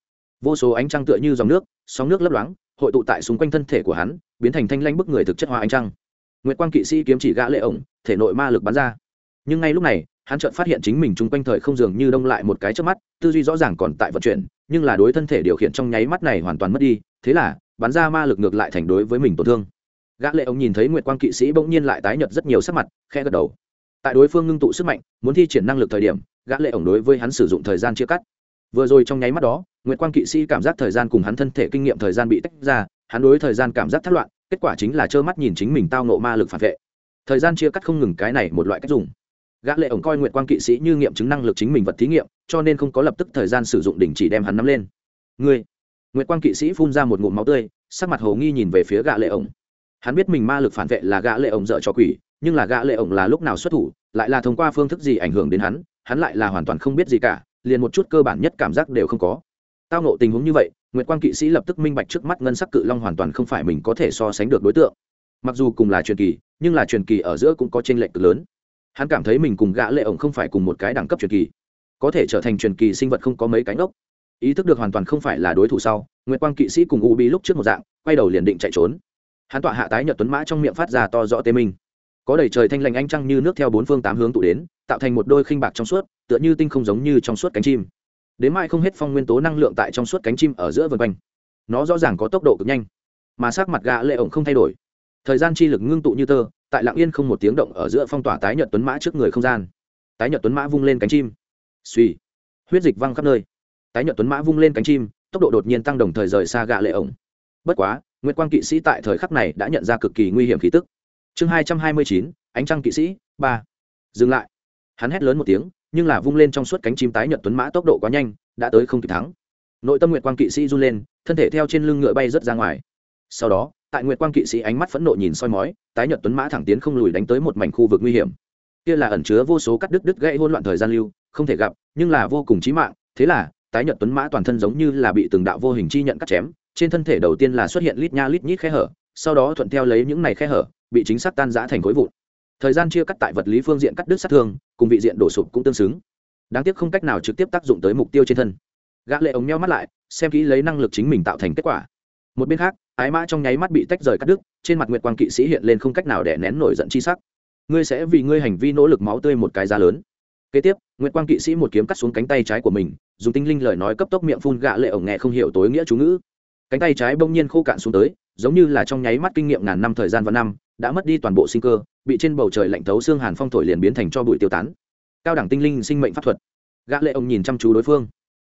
Vô số ánh trăng tựa như dòng nước, sóng nước lấp loáng, hội tụ tại xung quanh thân thể của hắn, biến thành thanh lanh bức người thực chất hoa ánh trăng. Nguyệt quang kỵ sĩ kiếm chỉ gã lệ ổng thể nội ma lực bắn ra. Nhưng ngay lúc này hắn chợt phát hiện chính mình chung quanh thời không dường như đông lại một cái trước mắt, tư duy rõ ràng còn tại vận chuyển, nhưng là đối thân thể điều khiển trong nháy mắt này hoàn toàn mất đi, thế là, bắn ra ma lực ngược lại thành đối với mình tổn thương. Gã lệ ông nhìn thấy nguyệt quang kỵ sĩ bỗng nhiên lại tái nhợt rất nhiều sắc mặt, khẽ gật đầu. Tại đối phương ngưng tụ sức mạnh, muốn thi triển năng lực thời điểm, gã lệ ổng đối với hắn sử dụng thời gian chia cắt. Vừa rồi trong nháy mắt đó, nguyệt quang kỵ sĩ cảm giác thời gian cùng hắn thân thể kinh nghiệm thời gian bị tách ra, hắn đối thời gian cảm giác thất loạn, kết quả chính là trơ mắt nhìn chính mình tao nộ ma lực phản vệ. Thời gian chia cắt không ngừng cái này một loại cách dùng gã lệ ổng coi nguyệt quang kỵ sĩ như nghiệm chứng năng lực chính mình vật thí nghiệm, cho nên không có lập tức thời gian sử dụng đỉnh chỉ đem hắn nắm lên. Ngươi. Nguyệt quang kỵ sĩ phun ra một ngụm máu tươi, sắc mặt hồ nghi nhìn về phía gã lệ ổng. Hắn biết mình ma lực phản vệ là gã lệ ổng dở cho quỷ, nhưng là gã lệ ổng là lúc nào xuất thủ, lại là thông qua phương thức gì ảnh hưởng đến hắn hắn lại là hoàn toàn không biết gì cả, liền một chút cơ bản nhất cảm giác đều không có. Tao nộ tình huống như vậy, nguyệt quang kỵ sĩ lập tức minh bạch trước mắt ngân sắc cự long hoàn toàn không phải mình có thể so sánh được đối tượng. Mặc dù cùng là truyền kỳ, nhưng là truyền kỳ ở giữa cũng có tranh lệch cực lớn hắn cảm thấy mình cùng gã lệ ổng không phải cùng một cái đẳng cấp truyền kỳ, có thể trở thành truyền kỳ sinh vật không có mấy cánh ốc. Ý thức được hoàn toàn không phải là đối thủ sau, nguyệt quang kỵ sĩ cùng u bi lúc trước một dạng, quay đầu liền định chạy trốn. Hắn tọa hạ tái nhật tuấn mã trong miệng phát ra to rõ tê minh. Có đầy trời thanh lành ánh trăng như nước theo bốn phương tám hướng tụ đến, tạo thành một đôi khinh bạc trong suốt, tựa như tinh không giống như trong suốt cánh chim. Đến mai không hết phong nguyên tố năng lượng tại trong suốt cánh chim ở giữa vân quanh. Nó rõ ràng có tốc độ cực nhanh, mà sắc mặt gã lệ ổng không thay đổi. Thời gian chi lực ngưng tụ như tơ tại lặng yên không một tiếng động ở giữa phong tỏa tái nhật tuấn mã trước người không gian. Tái nhật tuấn mã vung lên cánh chim. Suy huyết dịch văng khắp nơi. Tái nhật tuấn mã vung lên cánh chim, tốc độ đột nhiên tăng đồng thời rời xa gã lệ ổng. Bất quá nguyễn quang kỵ sĩ tại thời khắc này đã nhận ra cực kỳ nguy hiểm khí tức. Chương hai trăm hai mươi chín, ánh trăng kỵ sĩ, ba. Dừng lại. Hắn hét lớn một tiếng, nhưng là vung lên trong suốt cánh chim tái nhật tuấn mã tốc độ quá nhanh, đã tới không kịp thắng. Nội tâm nguyệt quang kỵ sĩ run lên, thân thể theo trên lưng ngựa bay rớt ra ngoài sau đó, tại nguyệt quang kỵ sĩ ánh mắt phẫn nộ nhìn soi mói, tái nhật tuấn mã thẳng tiến không lùi đánh tới một mảnh khu vực nguy hiểm. Kia là ẩn chứa vô số cắt đứt đứt gãy hỗn loạn thời gian lưu, không thể gặp, nhưng là vô cùng chí mạng, thế là, tái nhật tuấn mã toàn thân giống như là bị từng đạo vô hình chi nhận cắt chém, trên thân thể đầu tiên là xuất hiện lít nha lít nhít khe hở, sau đó thuận theo lấy những này khe hở, bị chính xác tan giã thành khối vụn. Thời gian chia cắt tại vật lý phương diện cắt đứt sát thương, cùng vị diện đổ sụp cũng tương xứng. Đáng tiếc không cách nào trực tiếp tác dụng tới mục tiêu trên thân. Gã lệ ống nheo mắt lại, xem kỹ lấy năng lực chính mình tạo thành kết quả một bên khác, ái mã trong nháy mắt bị tách rời cắt đứt, trên mặt nguyệt quang kỵ sĩ hiện lên không cách nào để nén nổi giận chi sắc. Ngươi sẽ vì ngươi hành vi nỗ lực máu tươi một cái giá lớn. Kế tiếp, nguyệt quang kỵ sĩ một kiếm cắt xuống cánh tay trái của mình, dùng tinh linh lời nói cấp tốc miệng phun gã lệ ổng nghe không hiểu tối nghĩa chú ngữ. Cánh tay trái bỗng nhiên khô cạn xuống tới, giống như là trong nháy mắt kinh nghiệm ngàn năm thời gian và năm, đã mất đi toàn bộ sinh cơ, bị trên bầu trời lạnh thấu xương hàn phong thổi liền biến thành cho bụi tiêu tán. Cao đẳng tinh linh sinh mệnh pháp thuật. Gã lệ ông nhìn chăm chú đối phương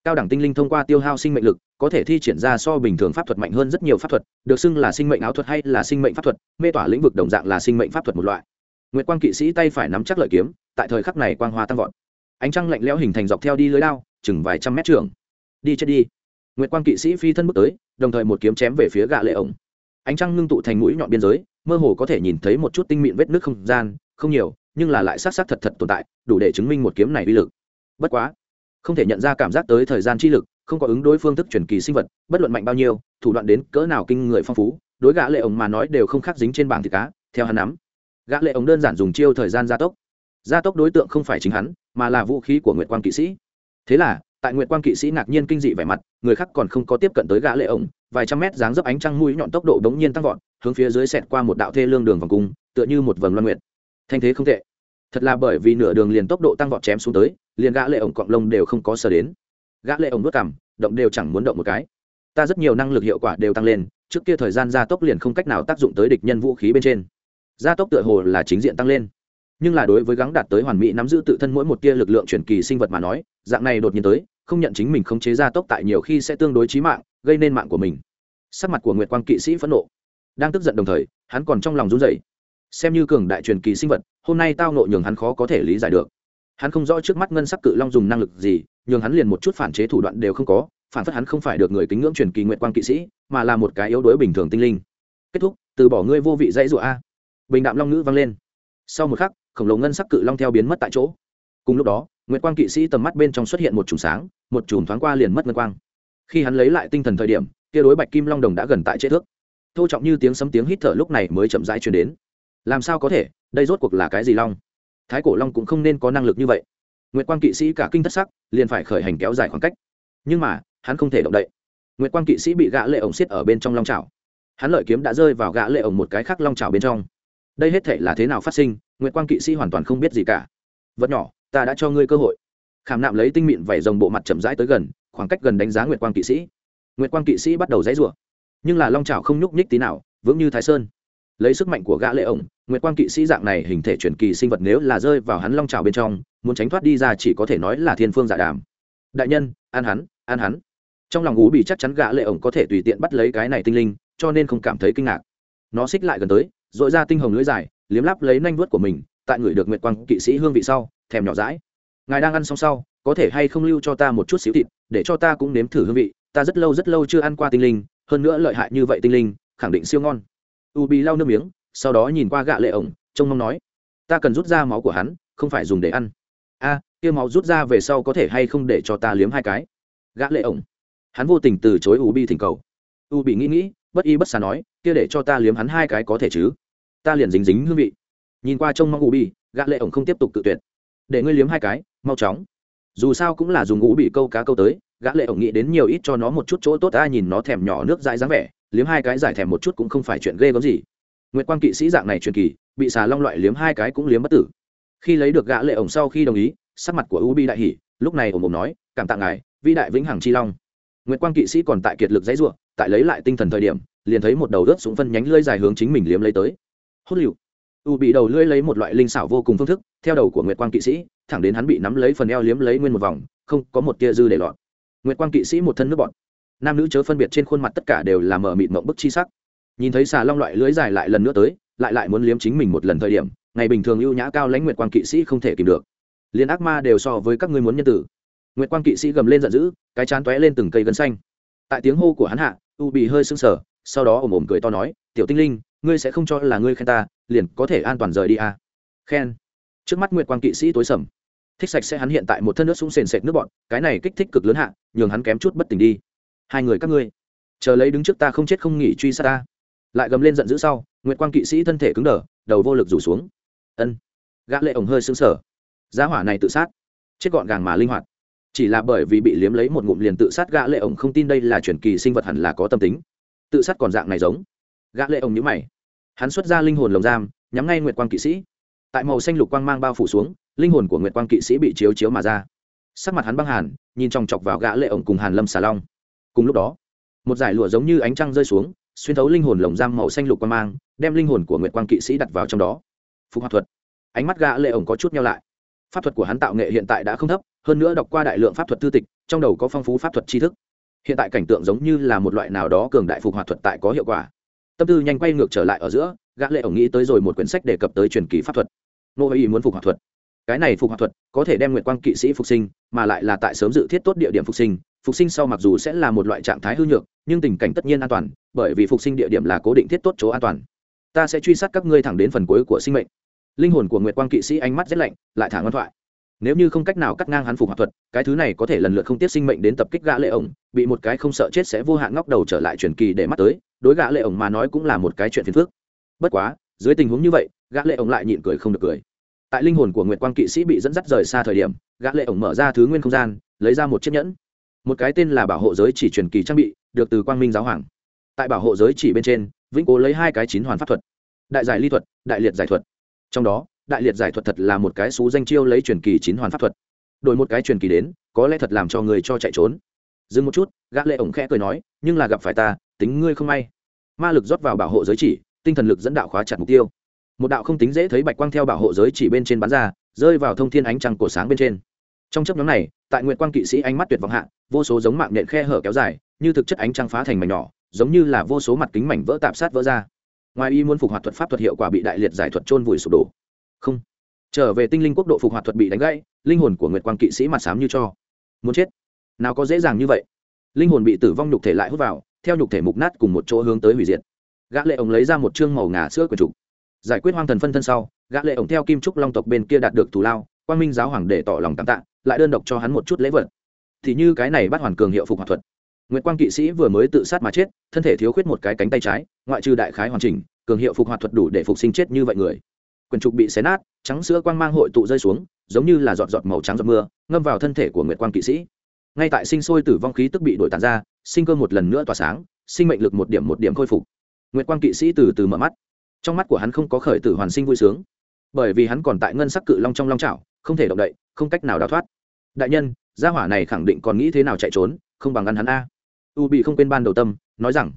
cao đẳng tinh linh thông qua tiêu hao sinh mệnh lực, có thể thi triển ra so bình thường pháp thuật mạnh hơn rất nhiều pháp thuật, được xưng là sinh mệnh áo thuật hay là sinh mệnh pháp thuật, mê tỏa lĩnh vực đồng dạng là sinh mệnh pháp thuật một loại. Nguyệt quang kỵ sĩ tay phải nắm chắc lợi kiếm, tại thời khắc này quang hoa tăng vọt. Ánh trăng lạnh lẽo hình thành dọc theo đi lưới lao chừng vài trăm mét trường. Đi chết đi. Nguyệt quang kỵ sĩ phi thân bước tới, đồng thời một kiếm chém về phía gã lệ ổng. Ánh trăng ngưng tụ thành mũi nhọn biên giới, mơ hồ có thể nhìn thấy một chút tinh mịn vết nước không gian, không nhiều, nhưng là lại sát sát thật thật tồn tại, đủ để chứng minh một kiếm này uy lực. Bất quá không thể nhận ra cảm giác tới thời gian chi lực, không có ứng đối phương thức chuyển kỳ sinh vật, bất luận mạnh bao nhiêu, thủ đoạn đến cỡ nào kinh người phong phú, đối gã lệ ổng mà nói đều không khác dính trên bảng thịt cá, theo hắn nắm. Gã lệ ổng đơn giản dùng chiêu thời gian gia tốc. Gia tốc đối tượng không phải chính hắn, mà là vũ khí của nguyệt quang kỵ sĩ. Thế là, tại nguyệt quang kỵ sĩ ngạc nhiên kinh dị vẻ mặt, người khác còn không có tiếp cận tới gã lệ ổng, vài trăm mét dáng dấp ánh trăng mũi nhọn tốc độ đống nhiên tăng vọt, hướng phía dưới xẹt qua một đạo thê lương đường vòng cung, tựa như một vầng loan nguyệt. Thanh thế không tệ. Thật là bởi vì nửa đường liền tốc độ tăng vọt chém xuống tới liền gã lệ ổng cọng lông đều không có sờ đến. Gã lệ ổng nuốt cằm, động đều chẳng muốn động một cái. Ta rất nhiều năng lực hiệu quả đều tăng lên, trước kia thời gian gia tốc liền không cách nào tác dụng tới địch nhân vũ khí bên trên. Gia tốc tựa hồ là chính diện tăng lên. Nhưng là đối với gắng đạt tới hoàn mỹ nắm giữ tự thân mỗi một tia lực lượng chuyển kỳ sinh vật mà nói, dạng này đột nhiên tới, không nhận chính mình khống chế gia tốc tại nhiều khi sẽ tương đối chí mạng, gây nên mạng của mình. Sắc mặt của nguyệt quang kỵ sĩ phẫn nộ. Đang tức giận đồng thời, hắn còn trong lòng run rẩy. Xem như cường đại truyền kỳ sinh vật, hôm nay tao nộ nhường hắn khó có thể lý giải được hắn không rõ trước mắt ngân sắc cự long dùng năng lực gì nhưng hắn liền một chút phản chế thủ đoạn đều không có, phản phất hắn không phải được người kính ngưỡng truyền kỳ nguyệt quang kỵ sĩ, mà là một cái yếu đuối bình thường tinh linh. Kết thúc, từ bỏ ngươi vô vị dãy rụa a. Bình đạm long ngữ vang lên. Sau một khắc, khổng lồ ngân sắc cự long theo biến mất tại chỗ. Cùng lúc đó, nguyệt quang kỵ sĩ tầm mắt bên trong xuất hiện một chùm sáng, một chùm thoáng qua liền mất ngân quang. Khi hắn lấy lại tinh thần thời điểm, kia đối bạch kim long đồng đã gần tại chế thước. Thô trọng như tiếng sấm tiếng hít thở lúc này mới chậm rãi truyền đến. Làm sao có thể? Đây rốt cuộc là cái gì long? Thái cổ long cũng không nên có năng lực như vậy. Nguyệt quang kỵ sĩ cả kinh thất sắc, liền phải khởi hành kéo dài khoảng cách. Nhưng mà, hắn không thể động đậy. Nguyệt quang kỵ sĩ bị gã lệ ổng xiết ở bên trong long trào hắn lợi kiếm đã rơi vào gã lệ ổng một cái khác long trào bên trong. Đây hết thể là thế nào phát sinh, nguyệt quang kỵ sĩ hoàn toàn không biết gì cả. Vật nhỏ, ta đã cho ngươi cơ hội. Khảm nạm lấy tinh mịn vẩy dòng bộ mặt chậm rãi tới gần, khoảng cách gần đánh giá nguyệt quang kỵ sĩ. Nguyệt quang kỵ sĩ bắt đầu dãy rủa. Nhưng là long trào không nhúc nhích tí nào, vững như thái sơn. Lấy sức mạnh của gã lệ ổng nguyệt quang kỵ sĩ dạng này hình thể truyền kỳ sinh vật nếu là rơi vào hắn long trào bên trong, muốn tránh thoát đi ra chỉ có thể nói là thiên phương giả đàm. Đại nhân, an hắn an hắn. Trong lòng ú bị chắc chắn gã lệ ổng có thể tùy tiện bắt lấy cái này tinh linh, cho nên không cảm thấy kinh ngạc. Nó xích lại gần tới dội ra tinh hồng lưỡi dài, liếm lắp lấy nanh vuốt của mình, tại người được nguyệt quang kỵ sĩ hương vị sau, thèm nhỏ rãi ngài đang ăn xong sau, có thể hay không lưu cho ta một chút xíu thịt, để cho ta cũng nếm thử hương vị. Ta rất lâu rất lâu chưa ăn qua tinh linh, hơn nữa lợi hại như vậy tinh linh, khẳng định siêu ngon. U bị lau nước miếng sau đó nhìn qua gạ lệ ổng trông mong nói ta cần rút ra máu của hắn không phải dùng để ăn. A à, kia máu rút ra về sau có thể hay không để cho ta liếm hai cái? Gã lệ ổng. Hắn vô tình từ chối u bi thỉnh cầu. U bị nghĩ nghĩ bất y bất xà nói kia để cho ta liếm hắn hai cái có thể chứ? Ta liền dính dính hương vị. Nhìn qua trông mong u bi gã lệ ổng không tiếp tục tự tuyệt. Để ngươi liếm hai cái mau chóng. Dù sao cũng là dùng u bị câu cá câu tới gã lệ ổng nghĩ đến nhiều ít cho nó một chút chỗ tốt ta nhìn nó thèm nhỏ nước dãi dáng vẻ liếm hai cái giải thèm một chút cũng không phải chuyện ghê gớm gì nguyệt quang kỵ sĩ dạng này truyền kỳ, bị xà long loại liếm hai cái cũng liếm bất tử. Khi lấy được gã lệ ổng sau khi đồng ý, sắc mặt của ubi đại hỉ, lúc này ổng ổng nói, cảm tạ ngài, vĩ đại vĩnh hằng chi long. Nguyệt quang kỵ sĩ còn tại kiệt lực dãy ruộng tại lấy lại tinh thần thời điểm, liền thấy một đầu rớt súng phân nhánh lưỡi dài hướng chính mình liếm lấy tới. Hốt liệu u bị đầu lưỡi lấy một loại linh xảo vô cùng phương thức, theo đầu của nguyệt quang kỵ sĩ, thẳng đến hắn bị nắm lấy phần eo liếm lấy nguyên một vòng, không có một tia dư để lọt. Nguyệt quang kỵ sĩ một thân nước bọt. Nam nữ chớ phân biệt trên khuôn mặt tất cả đều là mở mịt mộng bức chi sắc nhìn thấy xà long loại lưới dài lại lần nữa tới, lại lại muốn liếm chính mình một lần thời điểm, ngày bình thường ưu nhã cao lãnh nguyệt quang kỵ sĩ không thể kìm được. Liền ác ma đều so với các ngươi muốn nhân tử. Nguyệt quang kỵ sĩ gầm lên giận dữ, cái chán tóe lên từng cây gân xanh. Tại tiếng hô của hắn hạ, u bị hơi sưng sờ, sau đó ồm ồm cười to nói, tiểu tinh linh, ngươi sẽ không cho là ngươi khen ta, liền có thể an toàn rời đi à. khen. Trước mắt nguyệt quang kỵ sĩ tối sầm. Thích sạch sẽ hắn hiện tại một thân nước súng sền sệt nước bọn, cái này kích thích cực lớn hạ, nhường hắn kém chút bất tỉnh đi. Hai người các ngươi, chờ lấy đứng trước ta không chết không nghỉ truy sát ta lại gầm lên giận dữ sau, nguyệt quang kỵ sĩ thân thể cứng đờ, đầu vô lực rủ xuống. Ân. Gã lệ ổng hơi sững sờ. Giá hỏa này tự sát. Chết gọn gàng mà linh hoạt. Chỉ là bởi vì bị liếm lấy một ngụm liền tự sát, gã lệ ổng không tin đây là chuyển kỳ sinh vật hẳn là có tâm tính. Tự sát còn dạng này giống. Gã lệ ổng nhíu mày. Hắn xuất ra linh hồn lồng giam, nhắm ngay nguyệt quang kỵ sĩ. Tại màu xanh lục quang mang bao phủ xuống, linh hồn của nguyệt quang kỵ sĩ bị chiếu chiếu mà ra. Sắc mặt hắn băng hàn, nhìn chòng chọc vào gã lệ ổng cùng hàn lâm xà long. Cùng lúc đó, một giải lụa giống như ánh trăng rơi xuống xuyên thấu linh hồn lồng giam màu xanh lục quang mang, đem linh hồn của nguyệt quang kỵ sĩ đặt vào trong đó. Phục hoạt thuật. Ánh mắt gã lệ ổng có chút nhau lại. Pháp thuật của hắn tạo nghệ hiện tại đã không thấp, hơn nữa đọc qua đại lượng pháp thuật thư tịch, trong đầu có phong phú pháp thuật tri thức. Hiện tại cảnh tượng giống như là một loại nào đó cường đại phục hoạt thuật tại có hiệu quả. Tâm tư nhanh quay ngược trở lại ở giữa, gã lệ ổng nghĩ tới rồi một quyển sách đề cập tới truyền kỳ pháp thuật. Nô ý muốn phục hoạt thuật. Cái này phục hoạt thuật có thể đem nguyệt quang kỵ sĩ phục sinh, mà lại là tại sớm dự thiết tốt địa điểm phục sinh phục sinh sau mặc dù sẽ là một loại trạng thái hư nhược, nhưng tình cảnh tất nhiên an toàn, bởi vì phục sinh địa điểm là cố định thiết tốt chỗ an toàn. Ta sẽ truy sát các ngươi thẳng đến phần cuối của sinh mệnh. Linh hồn của nguyệt quang kỵ sĩ ánh mắt rét lạnh, lại thả ngoan thoại. Nếu như không cách nào cắt ngang hắn phục hoạt thuật, cái thứ này có thể lần lượt không tiếp sinh mệnh đến tập kích gã lệ ổng, bị một cái không sợ chết sẽ vô hạn ngóc đầu trở lại truyền kỳ để mắt tới, đối gã lệ ổng mà nói cũng là một cái chuyện phiền phức. Bất quá, dưới tình huống như vậy, gã lệ ổng lại nhịn cười không được cười. Tại linh hồn của nguyệt quang kỵ sĩ bị dẫn dắt rời xa thời điểm, gã lệ ổng mở ra thứ nguyên không gian, lấy ra một chiếc nhẫn một cái tên là bảo hộ giới chỉ truyền kỳ trang bị, được từ quang minh giáo hoàng. Tại bảo hộ giới chỉ bên trên, vĩnh cố lấy hai cái chín hoàn pháp thuật. Đại giải ly thuật, đại liệt giải thuật. Trong đó, đại liệt giải thuật thật là một cái xú danh chiêu lấy truyền kỳ chín hoàn pháp thuật. Đổi một cái truyền kỳ đến, có lẽ thật làm cho người cho chạy trốn. Dừng một chút, gã lệ ổng khẽ cười nói, nhưng là gặp phải ta, tính ngươi không may. Ma lực rót vào bảo hộ giới chỉ, tinh thần lực dẫn đạo khóa chặt mục tiêu. Một đạo không tính dễ thấy bạch quang theo bảo hộ giới chỉ bên trên bắn ra, rơi vào thông thiên ánh trăng cổ sáng bên trên trong chấp nhóm này, tại nguyện quang kỵ sĩ ánh mắt tuyệt vọng hạ, vô số giống mạng nện khe hở kéo dài, như thực chất ánh trăng phá thành mảnh nhỏ, giống như là vô số mặt kính mảnh vỡ tạp sát vỡ ra. Ngoài y muốn phục hoạt thuật pháp thuật hiệu quả bị đại liệt giải thuật trôn vùi sụp đổ. Không. Trở về tinh linh quốc độ phục hoạt thuật bị đánh gãy, linh hồn của nguyệt quang kỵ sĩ mặt xám như cho. Muốn chết. Nào có dễ dàng như vậy. Linh hồn bị tử vong nhục thể lại hút vào, theo nhục thể mục nát cùng một chỗ hướng tới hủy diệt. Gã lệ ổng lấy ra một chương màu ngà sữa của trục. Giải quyết hoang thần phân thân sau, gã lệ ổng theo kim trúc long tộc bên kia đạt được thù lao, quang minh giáo hoàng để tỏ lòng cảm tạ lại đơn độc cho hắn một chút lễ vật thì như cái này bắt hoàn cường hiệu phục hoạt thuật Nguyệt Quang kỵ sĩ vừa mới tự sát mà chết, thân thể thiếu khuyết một cái cánh tay trái, ngoại trừ đại khái hoàn chỉnh, cường hiệu phục hoạt thuật đủ để phục sinh chết như vậy người. quần trục bị xé nát, trắng sữa quang mang hội tụ rơi xuống, giống như là giọt giọt màu trắng giọt mưa, ngâm vào thân thể của Nguyệt Quang kỵ sĩ. Ngay tại sinh sôi tử vong khí tức bị đổi tàn ra, sinh cơ một lần nữa tỏa sáng, sinh mệnh lực một điểm một điểm khôi phục. Nguyệt Quang kỵ sĩ từ từ mở mắt. Trong mắt của hắn không có khởi tử hoàn sinh vui sướng, bởi vì hắn còn tại ngân sắc cự long trong long chảo, không thể động đậy, không cách nào đào thoát. Đại nhân, gia hỏa này khẳng định còn nghĩ thế nào chạy trốn, không bằng ăn hắn a. U bị không quên ban đầu tâm nói rằng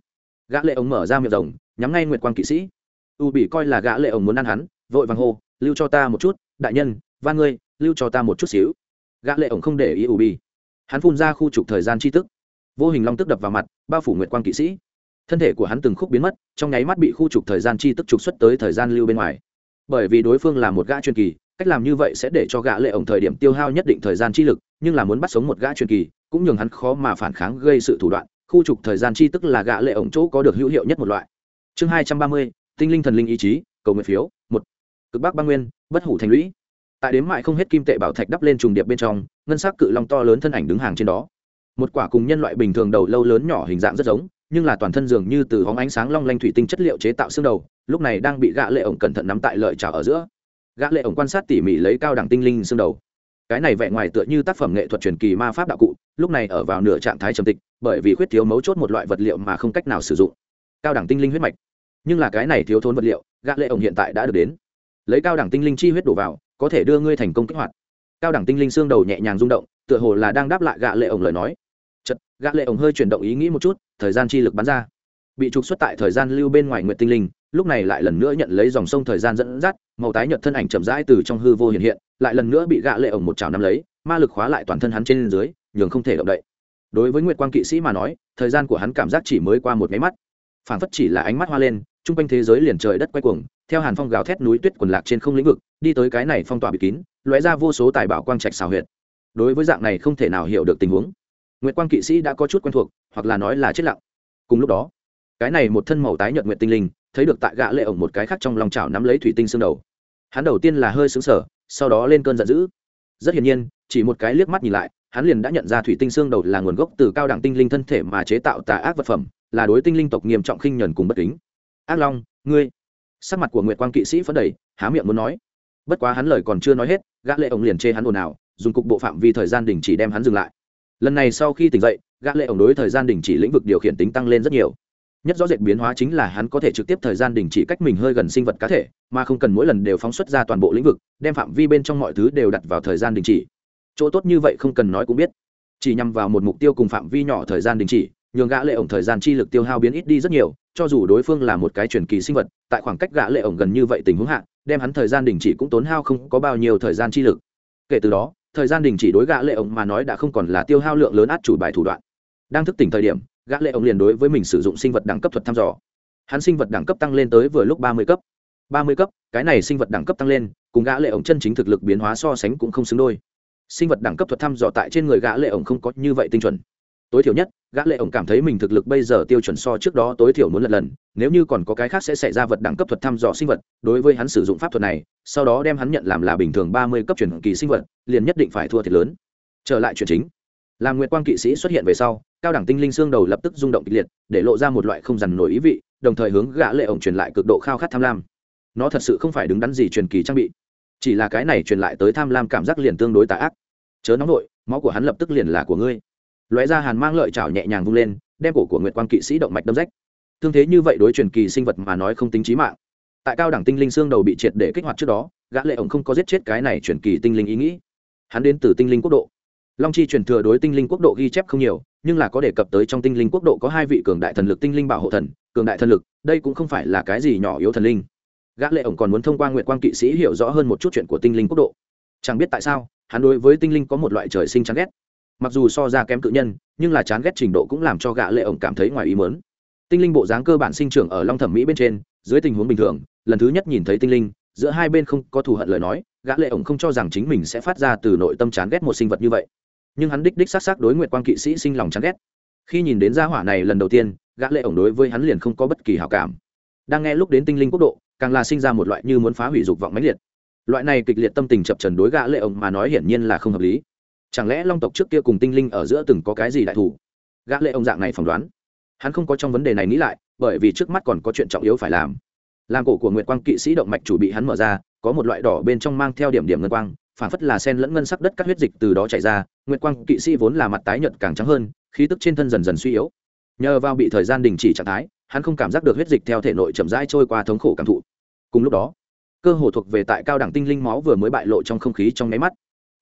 gã lệ ổng mở ra miệng rồng nhắm ngay nguyệt quang kỵ sĩ. U bị coi là gã lệ ổng muốn ăn hắn vội vàng hô lưu cho ta một chút đại nhân van ngươi lưu cho ta một chút xíu. Gã lệ ổng không để ý u bị hắn phun ra khu trục thời gian chi tức. Vô hình long tức đập vào mặt bao phủ nguyệt quang kỵ sĩ. Thân thể của hắn từng khúc biến mất trong nháy mắt bị khu trục thời gian chi tức trục xuất tới thời gian lưu bên ngoài. Bởi vì đối phương là một gã truyền kỳ cách làm như vậy sẽ để cho gã lệ ổng thời điểm tiêu hao nhất định thời gian chi lực, nhưng là muốn bắt sống một gã truyền kỳ, cũng nhường hắn khó mà phản kháng gây sự thủ đoạn. Khu trục thời gian chi tức là gã lệ ổng chỗ có được hữu hiệu nhất một loại. Chương hai trăm ba mươi, tinh linh thần linh ý chí, cầu nguyện phiếu, một. Cực bắc băng nguyên, bất hủ thành lũy. Tại đếm mại không hết kim tệ bảo thạch đắp lên trùng điệp bên trong, ngân sắc cự long to lớn thân ảnh đứng hàng trên đó. Một quả cùng nhân loại bình thường đầu lâu lớn nhỏ hình dạng rất giống, nhưng là toàn thân dường như từ hóng ánh sáng long lanh thủy tinh chất liệu chế tạo xương đầu, lúc này đang bị gã lệ ổng cẩn thận nắm tại lợi trào ở giữa gã lệ ổng quan sát tỉ mỉ lấy cao đẳng tinh linh xương đầu. Cái này vẻ ngoài tựa như tác phẩm nghệ thuật truyền kỳ ma pháp đạo cụ, lúc này ở vào nửa trạng thái trầm tịch, bởi vì khuyết thiếu mấu chốt một loại vật liệu mà không cách nào sử dụng. Cao đẳng tinh linh huyết mạch. Nhưng là cái này thiếu thốn vật liệu, gã lệ ổng hiện tại đã được đến. Lấy cao đẳng tinh linh chi huyết đổ vào, có thể đưa ngươi thành công kích hoạt. Cao đẳng tinh linh xương đầu nhẹ nhàng rung động, tựa hồ là đang đáp lại gã lệ ổng lời nói. Chật gã lệ ổng hơi chuyển động ý nghĩ một chút, thời gian chi lực bắn ra. Bị trục xuất tại thời gian lưu bên ngoài nguyệt tinh linh lúc này lại lần nữa nhận lấy dòng sông thời gian dẫn dắt, màu tái nhợt thân ảnh chậm rãi từ trong hư vô hiện hiện, lại lần nữa bị gã lệ ổng một chảo nắm lấy, ma lực khóa lại toàn thân hắn trên dưới, nhường không thể động đậy. Đối với nguyệt quang kỵ sĩ mà nói, thời gian của hắn cảm giác chỉ mới qua một máy mắt. Phảng phất chỉ là ánh mắt hoa lên, trung quanh thế giới liền trời đất quay cuồng, theo hàn phong gào thét núi tuyết quần lạc trên không lĩnh vực, đi tới cái này phong tỏa bị kín, lóe ra vô số tài bảo quang trạch xào huyệt. Đối với dạng này không thể nào hiểu được tình huống. Nguyệt quang kỵ sĩ đã có chút quen thuộc, hoặc là nói là chết lặng. Cùng lúc đó, cái này một thân màu tái nhợt nguyệt tinh linh thấy được tại gã lệ ổng một cái khác trong lòng chảo nắm lấy thủy tinh xương đầu. Hắn đầu tiên là hơi sững sờ, sau đó lên cơn giận dữ. Rất hiển nhiên, chỉ một cái liếc mắt nhìn lại, hắn liền đã nhận ra thủy tinh xương đầu là nguồn gốc từ cao đẳng tinh linh thân thể mà chế tạo tà ác vật phẩm, là đối tinh linh tộc nghiêm trọng khinh nhẫn cùng bất kính. Ác long, ngươi? Sắc mặt của nguyệt quang kỵ sĩ phấn đầy há miệng muốn nói. Bất quá hắn lời còn chưa nói hết, gã lệ ổng liền chê hắn ồn ào, dùng cục bộ phạm vi thời gian đình chỉ đem hắn dừng lại. Lần này sau khi tỉnh dậy, gã lệ ổng đối thời gian đình chỉ lĩnh vực điều khiển tính tăng lên rất nhiều nhất rõ rệt biến hóa chính là hắn có thể trực tiếp thời gian đình chỉ cách mình hơi gần sinh vật cá thể, mà không cần mỗi lần đều phóng xuất ra toàn bộ lĩnh vực, đem phạm vi bên trong mọi thứ đều đặt vào thời gian đình chỉ. Chỗ tốt như vậy không cần nói cũng biết. Chỉ nhằm vào một mục tiêu cùng phạm vi nhỏ thời gian đình chỉ, nhường gã lệ ổng thời gian chi lực tiêu hao biến ít đi rất nhiều, cho dù đối phương là một cái truyền kỳ sinh vật, tại khoảng cách gã lệ ổng gần như vậy tình huống hạ, đem hắn thời gian đình chỉ cũng tốn hao không có bao nhiêu thời gian chi lực. Kể từ đó, thời gian đình chỉ đối gã lệ ổng mà nói đã không còn là tiêu hao lượng lớn át chủ bài thủ đoạn. Đang thức tỉnh thời điểm gã lệ ông liền đối với mình sử dụng sinh vật đẳng cấp thuật thăm dò. Hắn sinh vật đẳng cấp tăng lên tới vừa lúc ba mươi cấp. ba mươi cấp, cái này sinh vật đẳng cấp tăng lên, cùng gã lệ ổng chân chính thực lực biến hóa so sánh cũng không xứng đôi. Sinh vật đẳng cấp thuật thăm dò tại trên người gã lệ ổng không có như vậy tinh chuẩn. Tối thiểu nhất, gã lệ ổng cảm thấy mình thực lực bây giờ tiêu chuẩn so trước đó tối thiểu muốn lần lần, nếu như còn có cái khác sẽ xảy ra vật đẳng cấp thuật thăm dò sinh vật, đối với hắn sử dụng pháp thuật này, sau đó đem hắn nhận làm là bình thường ba mươi cấp truyền kỳ sinh vật, liền nhất định phải thua thiệt lớn. Trở lại chuyện chính, làm nguyệt quang kỵ sĩ xuất hiện về sau cao đẳng tinh linh xương đầu lập tức rung động kịch liệt, để lộ ra một loại không dằn nổi ý vị, đồng thời hướng gã lệ ổng truyền lại cực độ khao khát tham lam. Nó thật sự không phải đứng đắn gì truyền kỳ trang bị, chỉ là cái này truyền lại tới tham lam cảm giác liền tương đối tà ác. Chớ nóng nổi máu của hắn lập tức liền là của ngươi. Lóe ra hàn mang lợi chảo nhẹ nhàng vung lên, đem cổ của nguyệt quang kỵ sĩ động mạch đâm rách. Thương thế như vậy đối truyền kỳ sinh vật mà nói không tính chí mạng. Tại cao đẳng tinh linh xương đầu bị triệt để kích hoạt trước đó, gã lệ ổng không có giết chết cái này truyền kỳ tinh linh ý nghĩ. Hắn đến từ tinh linh quốc độ. Long chi truyền thừa đối tinh linh quốc độ ghi chép không nhiều nhưng là có đề cập tới trong tinh linh quốc độ có hai vị cường đại thần lực tinh linh bảo hộ thần, cường đại thần lực, đây cũng không phải là cái gì nhỏ yếu thần linh. Gã lệ ổng còn muốn thông qua nguyện quang kỵ sĩ hiểu rõ hơn một chút chuyện của tinh linh quốc độ. Chẳng biết tại sao, hắn đối với tinh linh có một loại trời sinh chán ghét. Mặc dù so ra kém cự nhân, nhưng là chán ghét trình độ cũng làm cho gã lệ ổng cảm thấy ngoài ý muốn. Tinh linh bộ dáng cơ bản sinh trưởng ở long thẩm mỹ bên trên, dưới tình huống bình thường, lần thứ nhất nhìn thấy tinh linh, giữa hai bên không có thù hận lời nói, gã lệ ổng không cho rằng chính mình sẽ phát ra từ nội tâm chán ghét một sinh vật như vậy nhưng hắn đích đích xác xác đối nguyệt quang kỵ sĩ sinh lòng chán ghét. Khi nhìn đến gia hỏa này lần đầu tiên, gã lệ ổng đối với hắn liền không có bất kỳ hảo cảm. Đang nghe lúc đến tinh linh quốc độ, càng là sinh ra một loại như muốn phá hủy dục vọng mãnh liệt. Loại này kịch liệt tâm tình chập trần đối gã lệ ổng mà nói hiển nhiên là không hợp lý. Chẳng lẽ long tộc trước kia cùng tinh linh ở giữa từng có cái gì đại thủ gã lệ ông dạng này phỏng đoán. Hắn không có trong vấn đề này nghĩ lại, bởi vì trước mắt còn có chuyện trọng yếu phải làm. Làm cổ của nguyệt quang kỵ sĩ động mạch chủ bị hắn mở ra, có một loại đỏ bên trong mang theo điểm điểm ngân quang phản phất là sen lẫn ngân sắc đất các huyết dịch từ đó chảy ra, nguyệt quang kỵ sĩ vốn là mặt tái nhợt càng trắng hơn, khí tức trên thân dần dần suy yếu. Nhờ vào bị thời gian đình chỉ trạng thái, hắn không cảm giác được huyết dịch theo thể nội chậm rãi trôi qua thống khổ cảm thụ. Cùng lúc đó, cơ hồ thuộc về tại cao đẳng tinh linh máu vừa mới bại lộ trong không khí trong nháy mắt.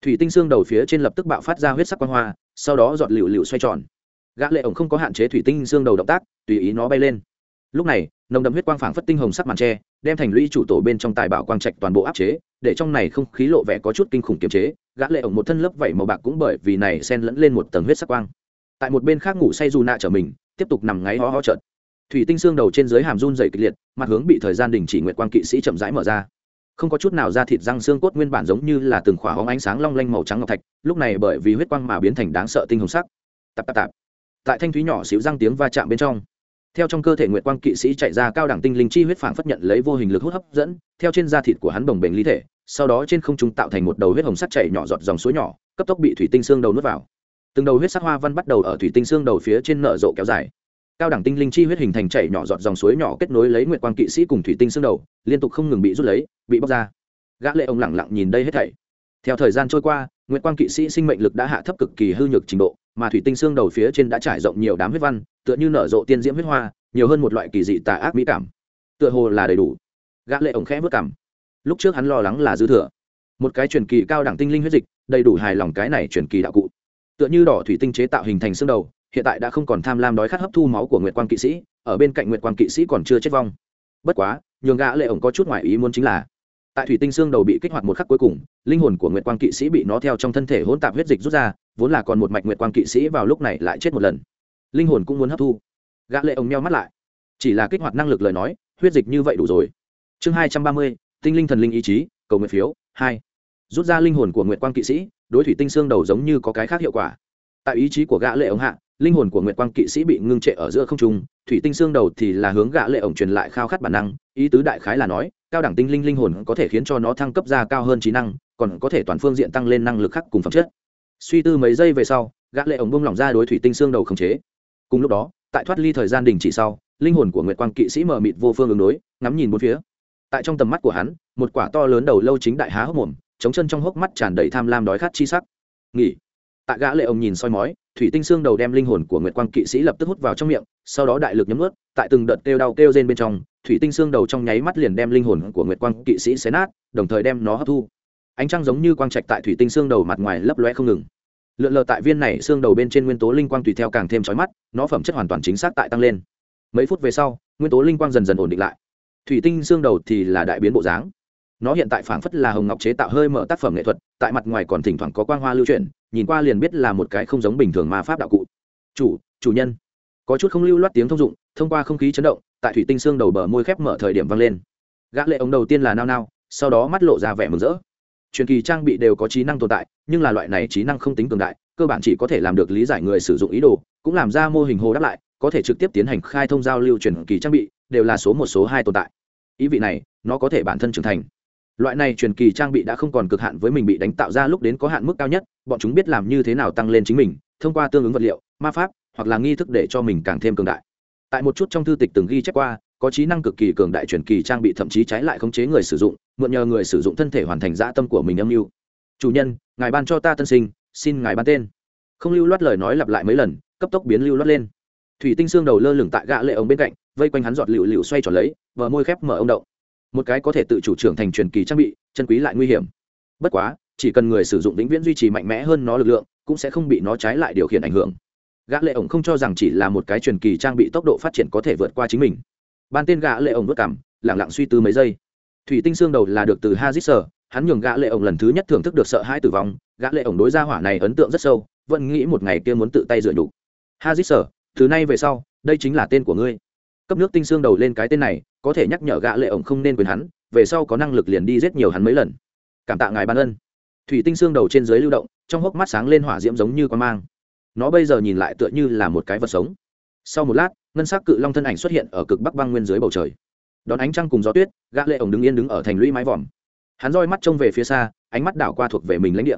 Thủy tinh xương đầu phía trên lập tức bạo phát ra huyết sắc quang hoa, sau đó dọn lựu lựu xoay tròn. Gã lệ ổng không có hạn chế thủy tinh xương đầu động tác, tùy ý nó bay lên. Lúc này nồng đậm huyết quang phảng phất tinh hồng sắc màn tre, đem thành lũy chủ tổ bên trong tài bảo quang trạch toàn bộ áp chế, để trong này không khí lộ vẻ có chút kinh khủng kiềm chế, gã lệ ổng một thân lớp vảy màu bạc cũng bởi vì này xen lẫn lên một tầng huyết sắc quang. Tại một bên khác ngủ say dù nạ trở mình, tiếp tục nằm ngáy ho ho trợn thủy tinh xương đầu trên dưới hàm run dày kịch liệt, mặt hướng bị thời gian đình chỉ nguyệt quang kỵ sĩ chậm rãi mở ra. Không có chút nào da thịt răng xương cốt nguyên bản giống như là từng khỏa hóng ánh sáng long lanh màu trắng ngọc thạch, lúc này bởi vì huyết quang mà biến thành đáng sợ tinh hồng sắc. Tạp tạp tạp. Tại thanh thúy nhỏ xíu răng tiếng va chạm bên trong theo trong cơ thể nguyệt quang kỵ sĩ chạy ra cao đẳng tinh linh chi huyết phảng phất nhận lấy vô hình lực hút hấp dẫn, theo trên da thịt của hắn bồng bềnh ly thể, sau đó trên không trung tạo thành một đầu huyết hồng sắt chảy nhỏ giọt dòng suối nhỏ, cấp tốc bị thủy tinh xương đầu nuốt vào. Từng đầu huyết sắc hoa văn bắt đầu ở thủy tinh xương đầu phía trên nở rộ kéo dài. Cao đẳng tinh linh chi huyết hình thành chảy nhỏ giọt dòng suối nhỏ kết nối lấy nguyệt quang kỵ sĩ cùng thủy tinh xương đầu, liên tục không ngừng bị rút lấy, bị bóc ra. Gã lệ ông lẳng lặng nhìn đây hết thảy. Theo thời gian trôi qua, nguyệt quang kỵ sĩ sinh mệnh lực đã hạ thấp cực kỳ hư nhược trình độ mà thủy tinh xương đầu phía trên đã trải rộng nhiều đám huyết văn, tựa như nở rộ tiên diễm huyết hoa, nhiều hơn một loại kỳ dị tà ác mỹ cảm. Tựa hồ là đầy đủ. Gã lệ ổng khẽ vớt cảm lúc trước hắn lo lắng là dư thừa. Một cái truyền kỳ cao đẳng tinh linh huyết dịch, đầy đủ hài lòng cái này truyền kỳ đạo cụ. Tựa như đỏ thủy tinh chế tạo hình thành xương đầu, hiện tại đã không còn tham lam đói khát hấp thu máu của nguyệt quang kỵ sĩ, ở bên cạnh nguyệt quang kỵ sĩ còn chưa chết vong. Bất quá, nhường gã lệ ổng có chút ngoại ý muốn chính là, tại thủy tinh xương đầu bị kích hoạt một khắc cuối cùng, linh hồn của nguyệt quang kỵ sĩ bị nó theo trong thân thể hỗn tạp huyết dịch rút ra vốn là còn một mạch nguyệt quang kỵ sĩ vào lúc này lại chết một lần. Linh hồn cũng muốn hấp thu. Gã lệ ống meo mắt lại. Chỉ là kích hoạt năng lực lời nói, huyết dịch như vậy đủ rồi. Chương hai trăm ba mươi, tinh linh thần linh ý chí, cầu nguyện phiếu, hai. Rút ra linh hồn của nguyệt quang kỵ sĩ, đối thủy tinh xương đầu giống như có cái khác hiệu quả. Tại ý chí của gã lệ ống hạ, linh hồn của nguyệt quang kỵ sĩ bị ngưng trệ ở giữa không trung, thủy tinh xương đầu thì là hướng gã lệ ổng truyền lại khao khát bản năng, ý tứ đại khái là nói, cao đẳng tinh linh linh hồn có thể khiến cho nó thăng cấp ra cao hơn trí năng, còn có thể toàn phương diện tăng lên năng lực khác cùng phẩm chất suy tư mấy giây về sau, gã lệ ổng bung lỏng ra đối thủy tinh xương đầu khống chế. Cùng lúc đó, tại thoát ly thời gian đình chỉ sau, linh hồn của nguyệt quang kỵ sĩ mở mịt vô phương ứng đối, ngắm nhìn bốn phía. Tại trong tầm mắt của hắn, một quả to lớn đầu lâu chính đại há hốc mồm, chống chân trong hốc mắt tràn đầy tham lam đói khát chi sắc. Nghỉ. Tại gã lệ ông nhìn soi mói, thủy tinh xương đầu đem linh hồn của nguyệt quang kỵ sĩ lập tức hút vào trong miệng, sau đó đại lực nhấm nuốt, tại từng đợt kêu đau kêu rên bên trong, thủy tinh xương đầu trong nháy mắt liền đem linh hồn của nguyệt quang kỵ sĩ xé nát, đồng thời đem nó hấp thu ánh trăng giống như quang trạch tại thủy tinh xương đầu mặt ngoài lấp loe không ngừng. Lượn lờ tại viên này xương đầu bên trên nguyên tố linh quang tùy theo càng thêm chói mắt, nó phẩm chất hoàn toàn chính xác tại tăng lên. Mấy phút về sau, nguyên tố linh quang dần dần ổn định lại. Thủy tinh xương đầu thì là đại biến bộ dáng. Nó hiện tại phảng phất là hồng ngọc chế tạo hơi mở tác phẩm nghệ thuật, tại mặt ngoài còn thỉnh thoảng có quang hoa lưu chuyển, nhìn qua liền biết là một cái không giống bình thường ma pháp đạo cụ. Chủ chủ nhân. Có chút không lưu loát tiếng thông dụng, thông qua không khí chấn động, tại thủy tinh xương đầu bờ môi khép mở thời điểm vang lên. Gã lệ ống đầu tiên là nao nao, sau đó mắt lộ ra vẻ mừng rỡ truyền kỳ trang bị đều có trí năng tồn tại, nhưng là loại này trí năng không tính cường đại, cơ bản chỉ có thể làm được lý giải người sử dụng ý đồ, cũng làm ra mô hình hồ đáp lại, có thể trực tiếp tiến hành khai thông giao lưu truyền kỳ trang bị, đều là số một, số hai tồn tại. Ý vị này, nó có thể bản thân trưởng thành. Loại này truyền kỳ trang bị đã không còn cực hạn với mình bị đánh tạo ra lúc đến có hạn mức cao nhất, bọn chúng biết làm như thế nào tăng lên chính mình, thông qua tương ứng vật liệu, ma pháp, hoặc là nghi thức để cho mình càng thêm cường đại. Tại một chút trong thư tịch từng ghi chép qua có trí năng cực kỳ cường đại truyền kỳ trang bị thậm chí trái lại khống chế người sử dụng, mượn nhờ người sử dụng thân thể hoàn thành dã tâm của mình âm mưu. Chủ nhân, ngài ban cho ta tân sinh, xin ngài ban tên. Không lưu loát lời nói lặp lại mấy lần, cấp tốc biến lưu loát lên. Thủy tinh xương đầu lơ lửng tại gã lệ ống bên cạnh, vây quanh hắn giọt lựu lựu xoay tròn lấy, bờ môi khép mở ông động một cái có thể tự chủ trưởng thành truyền kỳ trang bị, chân quý lại nguy hiểm. Bất quá, chỉ cần người sử dụng vĩnh viễn duy trì mạnh mẽ hơn nó lực lượng, cũng sẽ không bị nó trái lại điều khiển ảnh hưởng. Gã lệ ổng không cho rằng chỉ là một cái truyền kỳ trang bị tốc độ phát triển có thể vượt qua chính mình ban tên gã lệ ổng vất cảm, lặng lặng suy tư mấy giây. Thủy tinh xương đầu là được từ hazit sở, hắn nhường gã lệ ổng lần thứ nhất thưởng thức được sợ hãi tử vong, gã lệ ổng đối gia hỏa này ấn tượng rất sâu, vẫn nghĩ một ngày kia muốn tự tay dựa đủ hazit sở, từ nay về sau, đây chính là tên của ngươi. Cấp nước tinh xương đầu lên cái tên này, có thể nhắc nhở gã lệ ổng không nên quyền hắn, về sau có năng lực liền đi giết nhiều hắn mấy lần. Cảm tạ ngài ban ân. Thủy tinh xương đầu trên dưới lưu động, trong hốc mắt sáng lên hỏa diễm giống như quan mang. Nó bây giờ nhìn lại tựa như là một cái vật sống. Sau một lát ngân sắc cự long thân ảnh xuất hiện ở cực bắc băng nguyên dưới bầu trời. Đón ánh trăng cùng gió tuyết, gã lệ ổng đứng yên đứng ở thành lũy mái vòm. Hắn roi mắt trông về phía xa, ánh mắt đảo qua thuộc về mình lãnh địa.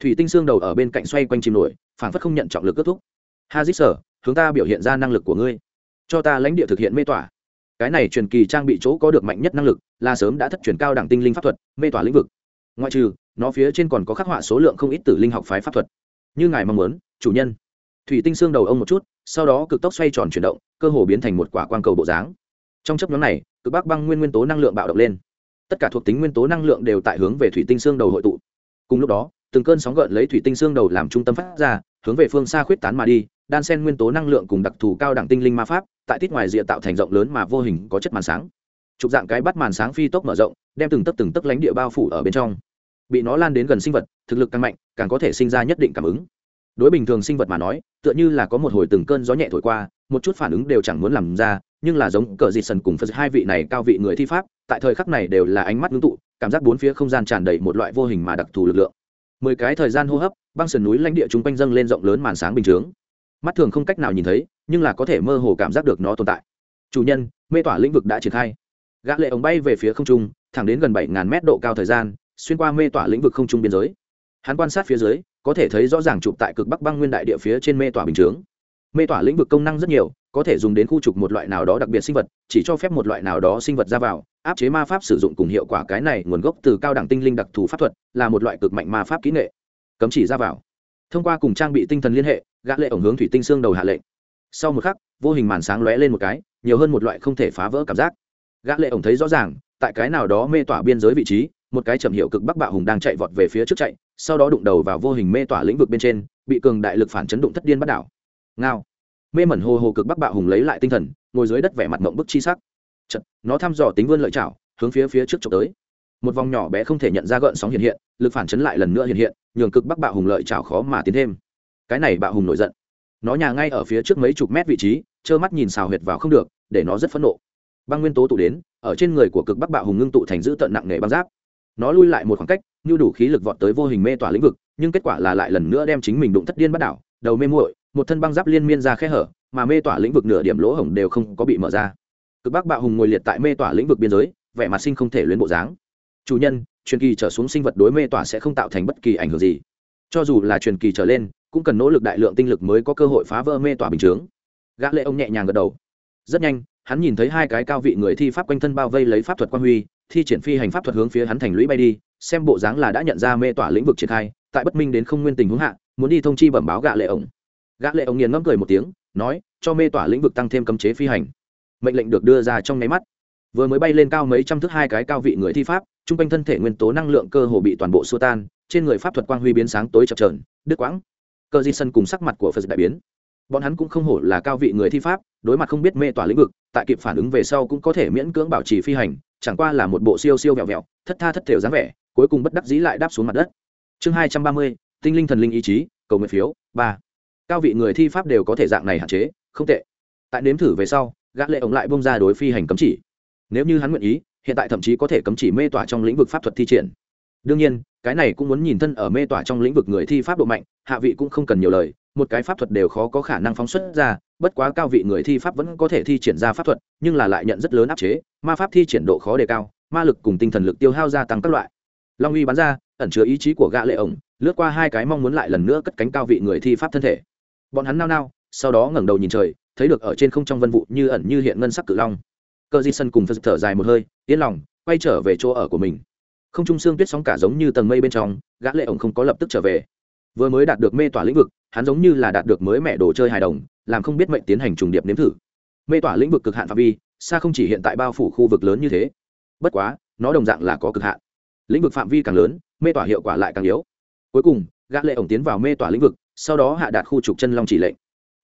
Thủy tinh xương đầu ở bên cạnh xoay quanh chìm nổi, phảng phất không nhận trọng lực kết thúc. Hazit sở hướng ta biểu hiện ra năng lực của ngươi. Cho ta lãnh địa thực hiện mê tỏa. Cái này truyền kỳ trang bị chỗ có được mạnh nhất năng lực, là sớm đã thất truyền cao đẳng tinh linh pháp thuật, mê tỏa lĩnh vực. Ngoại trừ, nó phía trên còn có khắc họa số lượng không ít tử linh học phái pháp thuật. Như ngài mong muốn, chủ nhân thủy tinh xương đầu ông một chút, sau đó cực tốc xoay tròn chuyển động, cơ hồ biến thành một quả quang cầu bộ dáng. Trong chấp nhóm này, cực bắc băng nguyên nguyên tố năng lượng bạo động lên. Tất cả thuộc tính nguyên tố năng lượng đều tại hướng về thủy tinh xương đầu hội tụ. Cùng lúc đó, từng cơn sóng gợn lấy thủy tinh xương đầu làm trung tâm phát ra, hướng về phương xa khuyết tán mà đi, đan sen nguyên tố năng lượng cùng đặc thù cao đẳng tinh linh ma pháp, tại tít ngoài rìa tạo thành rộng lớn mà vô hình có chất màn sáng. Trục dạng cái bắt màn sáng phi tốc mở rộng, đem từng tấc từng tấc lánh địa bao phủ ở bên trong. Bị nó lan đến gần sinh vật, thực lực càng mạnh, càng có thể sinh ra nhất định cảm ứng đối bình thường sinh vật mà nói, tựa như là có một hồi từng cơn gió nhẹ thổi qua, một chút phản ứng đều chẳng muốn làm ra, nhưng là giống cờ dịt sần cùng phật hai vị này cao vị người thi pháp, tại thời khắc này đều là ánh mắt ngưng tụ, cảm giác bốn phía không gian tràn đầy một loại vô hình mà đặc thù lực lượng. Mười cái thời gian hô hấp, băng sườn núi lãnh địa chúng quanh dâng lên rộng lớn màn sáng bình chướng mắt thường không cách nào nhìn thấy, nhưng là có thể mơ hồ cảm giác được nó tồn tại. Chủ nhân, mê tỏa lĩnh vực đã triển khai. Gã lệ ống bay về phía không trung, thẳng đến gần bảy ngàn mét độ cao thời gian, xuyên qua mê tỏa lĩnh vực không trung biên giới. Hắn quan sát phía dưới có thể thấy rõ ràng chụp tại cực bắc băng nguyên đại địa phía trên mê tỏa bình chướng. Mê tỏa lĩnh vực công năng rất nhiều, có thể dùng đến khu trục một loại nào đó đặc biệt sinh vật, chỉ cho phép một loại nào đó sinh vật ra vào, áp chế ma pháp sử dụng cùng hiệu quả cái này nguồn gốc từ cao đẳng tinh linh đặc thù pháp thuật, là một loại cực mạnh ma pháp kỹ nghệ. Cấm chỉ ra vào. Thông qua cùng trang bị tinh thần liên hệ, gã lệ ổng hướng thủy tinh xương đầu hạ lệnh. Sau một khắc, vô hình màn sáng lóe lên một cái, nhiều hơn một loại không thể phá vỡ cảm giác. Gã lệ ổng thấy rõ ràng, tại cái nào đó mê tỏa biên giới vị trí, một cái chậm hiệu cực bắc bạo hùng đang chạy vọt về phía trước chạy sau đó đụng đầu vào vô hình mê tỏa lĩnh vực bên trên bị cường đại lực phản chấn đụng thất điên bắt đảo. Ngao. Mê mẩn hồ hồ cực bắc bạo hùng lấy lại tinh thần ngồi dưới đất vẻ mặt mộng bức chi sắc. Chật, nó thăm dò tính vươn lợi chảo hướng phía phía trước trộm tới. Một vòng nhỏ bé không thể nhận ra gợn sóng hiện hiện lực phản chấn lại lần nữa hiện hiện nhường cực bắc bạo hùng lợi chảo khó mà tiến thêm. Cái này bạo hùng nổi giận. Nó nhà ngay ở phía trước mấy chục mét vị trí trơ mắt nhìn xào huyệt vào không được để nó rất phẫn nộ. Băng nguyên tố tụ đến ở trên người của cực bắc bạo hùng ngưng tụ thành giữ tận nặng nề băng giáp nó lui lại một khoảng cách, như đủ khí lực vọt tới vô hình mê tỏa lĩnh vực, nhưng kết quả là lại lần nữa đem chính mình đụng thất điên bắt đảo, đầu mê muội, một thân băng giáp liên miên ra khe hở, mà mê tỏa lĩnh vực nửa điểm lỗ hổng đều không có bị mở ra. Cực bắc bạo hùng ngồi liệt tại mê tỏa lĩnh vực biên giới, vẻ mặt sinh không thể luyến bộ dáng. Chủ nhân, truyền kỳ trở xuống sinh vật đối mê tỏa sẽ không tạo thành bất kỳ ảnh hưởng gì. Cho dù là truyền kỳ trở lên, cũng cần nỗ lực đại lượng tinh lực mới có cơ hội phá vỡ mê tỏa bình chướng. Gã lệ ông nhẹ nhàng gật đầu. Rất nhanh, hắn nhìn thấy hai cái cao vị người thi pháp quanh thân bao vây lấy pháp thuật quan huy thi triển phi hành pháp thuật hướng phía hắn thành lũy bay đi, xem bộ dáng là đã nhận ra mê tỏa lĩnh vực triển khai, tại bất minh đến không nguyên tình hướng hạ, muốn đi thông chi bẩm báo gã lệ ông gã lệ ông nghiền ngẫm cười một tiếng, nói, cho mê tỏa lĩnh vực tăng thêm cấm chế phi hành. Mệnh lệnh được đưa ra trong nháy mắt. Vừa mới bay lên cao mấy trăm thước hai cái cao vị người thi pháp, trung quanh thân thể nguyên tố năng lượng cơ hồ bị toàn bộ xua tan, trên người pháp thuật quang huy biến sáng tối chập trờn đứt quãng. Cơ di sân cùng sắc mặt của phật đại biến bọn hắn cũng không hổ là cao vị người thi pháp, đối mặt không biết mê tỏa lĩnh vực, tại kịp phản ứng về sau cũng có thể miễn cưỡng bảo trì phi hành, chẳng qua là một bộ siêu siêu vẹo vẹo, thất tha thất thểu dáng vẻ, cuối cùng bất đắc dĩ lại đáp xuống mặt đất. Chương hai trăm ba mươi, tinh linh thần linh ý chí, cầu nguyện phiếu, ba. Cao vị người thi pháp đều có thể dạng này hạn chế, không tệ. Tại nếm thử về sau, gã lệ ổng lại bông ra đối phi hành cấm chỉ. Nếu như hắn nguyện ý, hiện tại thậm chí có thể cấm chỉ mê tỏa trong lĩnh vực pháp thuật thi triển. Đương nhiên, cái này cũng muốn nhìn thân ở mê tỏa trong lĩnh vực người thi pháp độ mạnh, hạ vị cũng không cần nhiều lời một cái pháp thuật đều khó có khả năng phóng xuất ra, bất quá cao vị người thi pháp vẫn có thể thi triển ra pháp thuật, nhưng là lại nhận rất lớn áp chế, ma pháp thi triển độ khó đề cao, ma lực cùng tinh thần lực tiêu hao gia tăng các loại. Long uy bắn ra, ẩn chứa ý chí của gã lệ ổng, lướt qua hai cái mong muốn lại lần nữa cất cánh cao vị người thi pháp thân thể. Bọn hắn nao nao, sau đó ngẩng đầu nhìn trời, thấy được ở trên không trong vân vụ như ẩn như hiện ngân sắc cự long. Cơ di sân cùng phật thở dài một hơi, yên lòng, quay trở về chỗ ở của mình. Không trung xương tuyết sóng cả giống như tầng mây bên trong, gã lệ ổng không có lập tức trở về vừa mới đạt được mê tỏa lĩnh vực, hắn giống như là đạt được mới mẹ đồ chơi hài đồng, làm không biết mệnh tiến hành trùng điệp nếm thử. Mê tỏa lĩnh vực cực hạn phạm vi, xa không chỉ hiện tại bao phủ khu vực lớn như thế. Bất quá, nó đồng dạng là có cực hạn. Lĩnh vực phạm vi càng lớn, mê tỏa hiệu quả lại càng yếu. Cuối cùng, gã lệ ổng tiến vào mê tỏa lĩnh vực, sau đó hạ đạt khu trục chân long chỉ lệnh.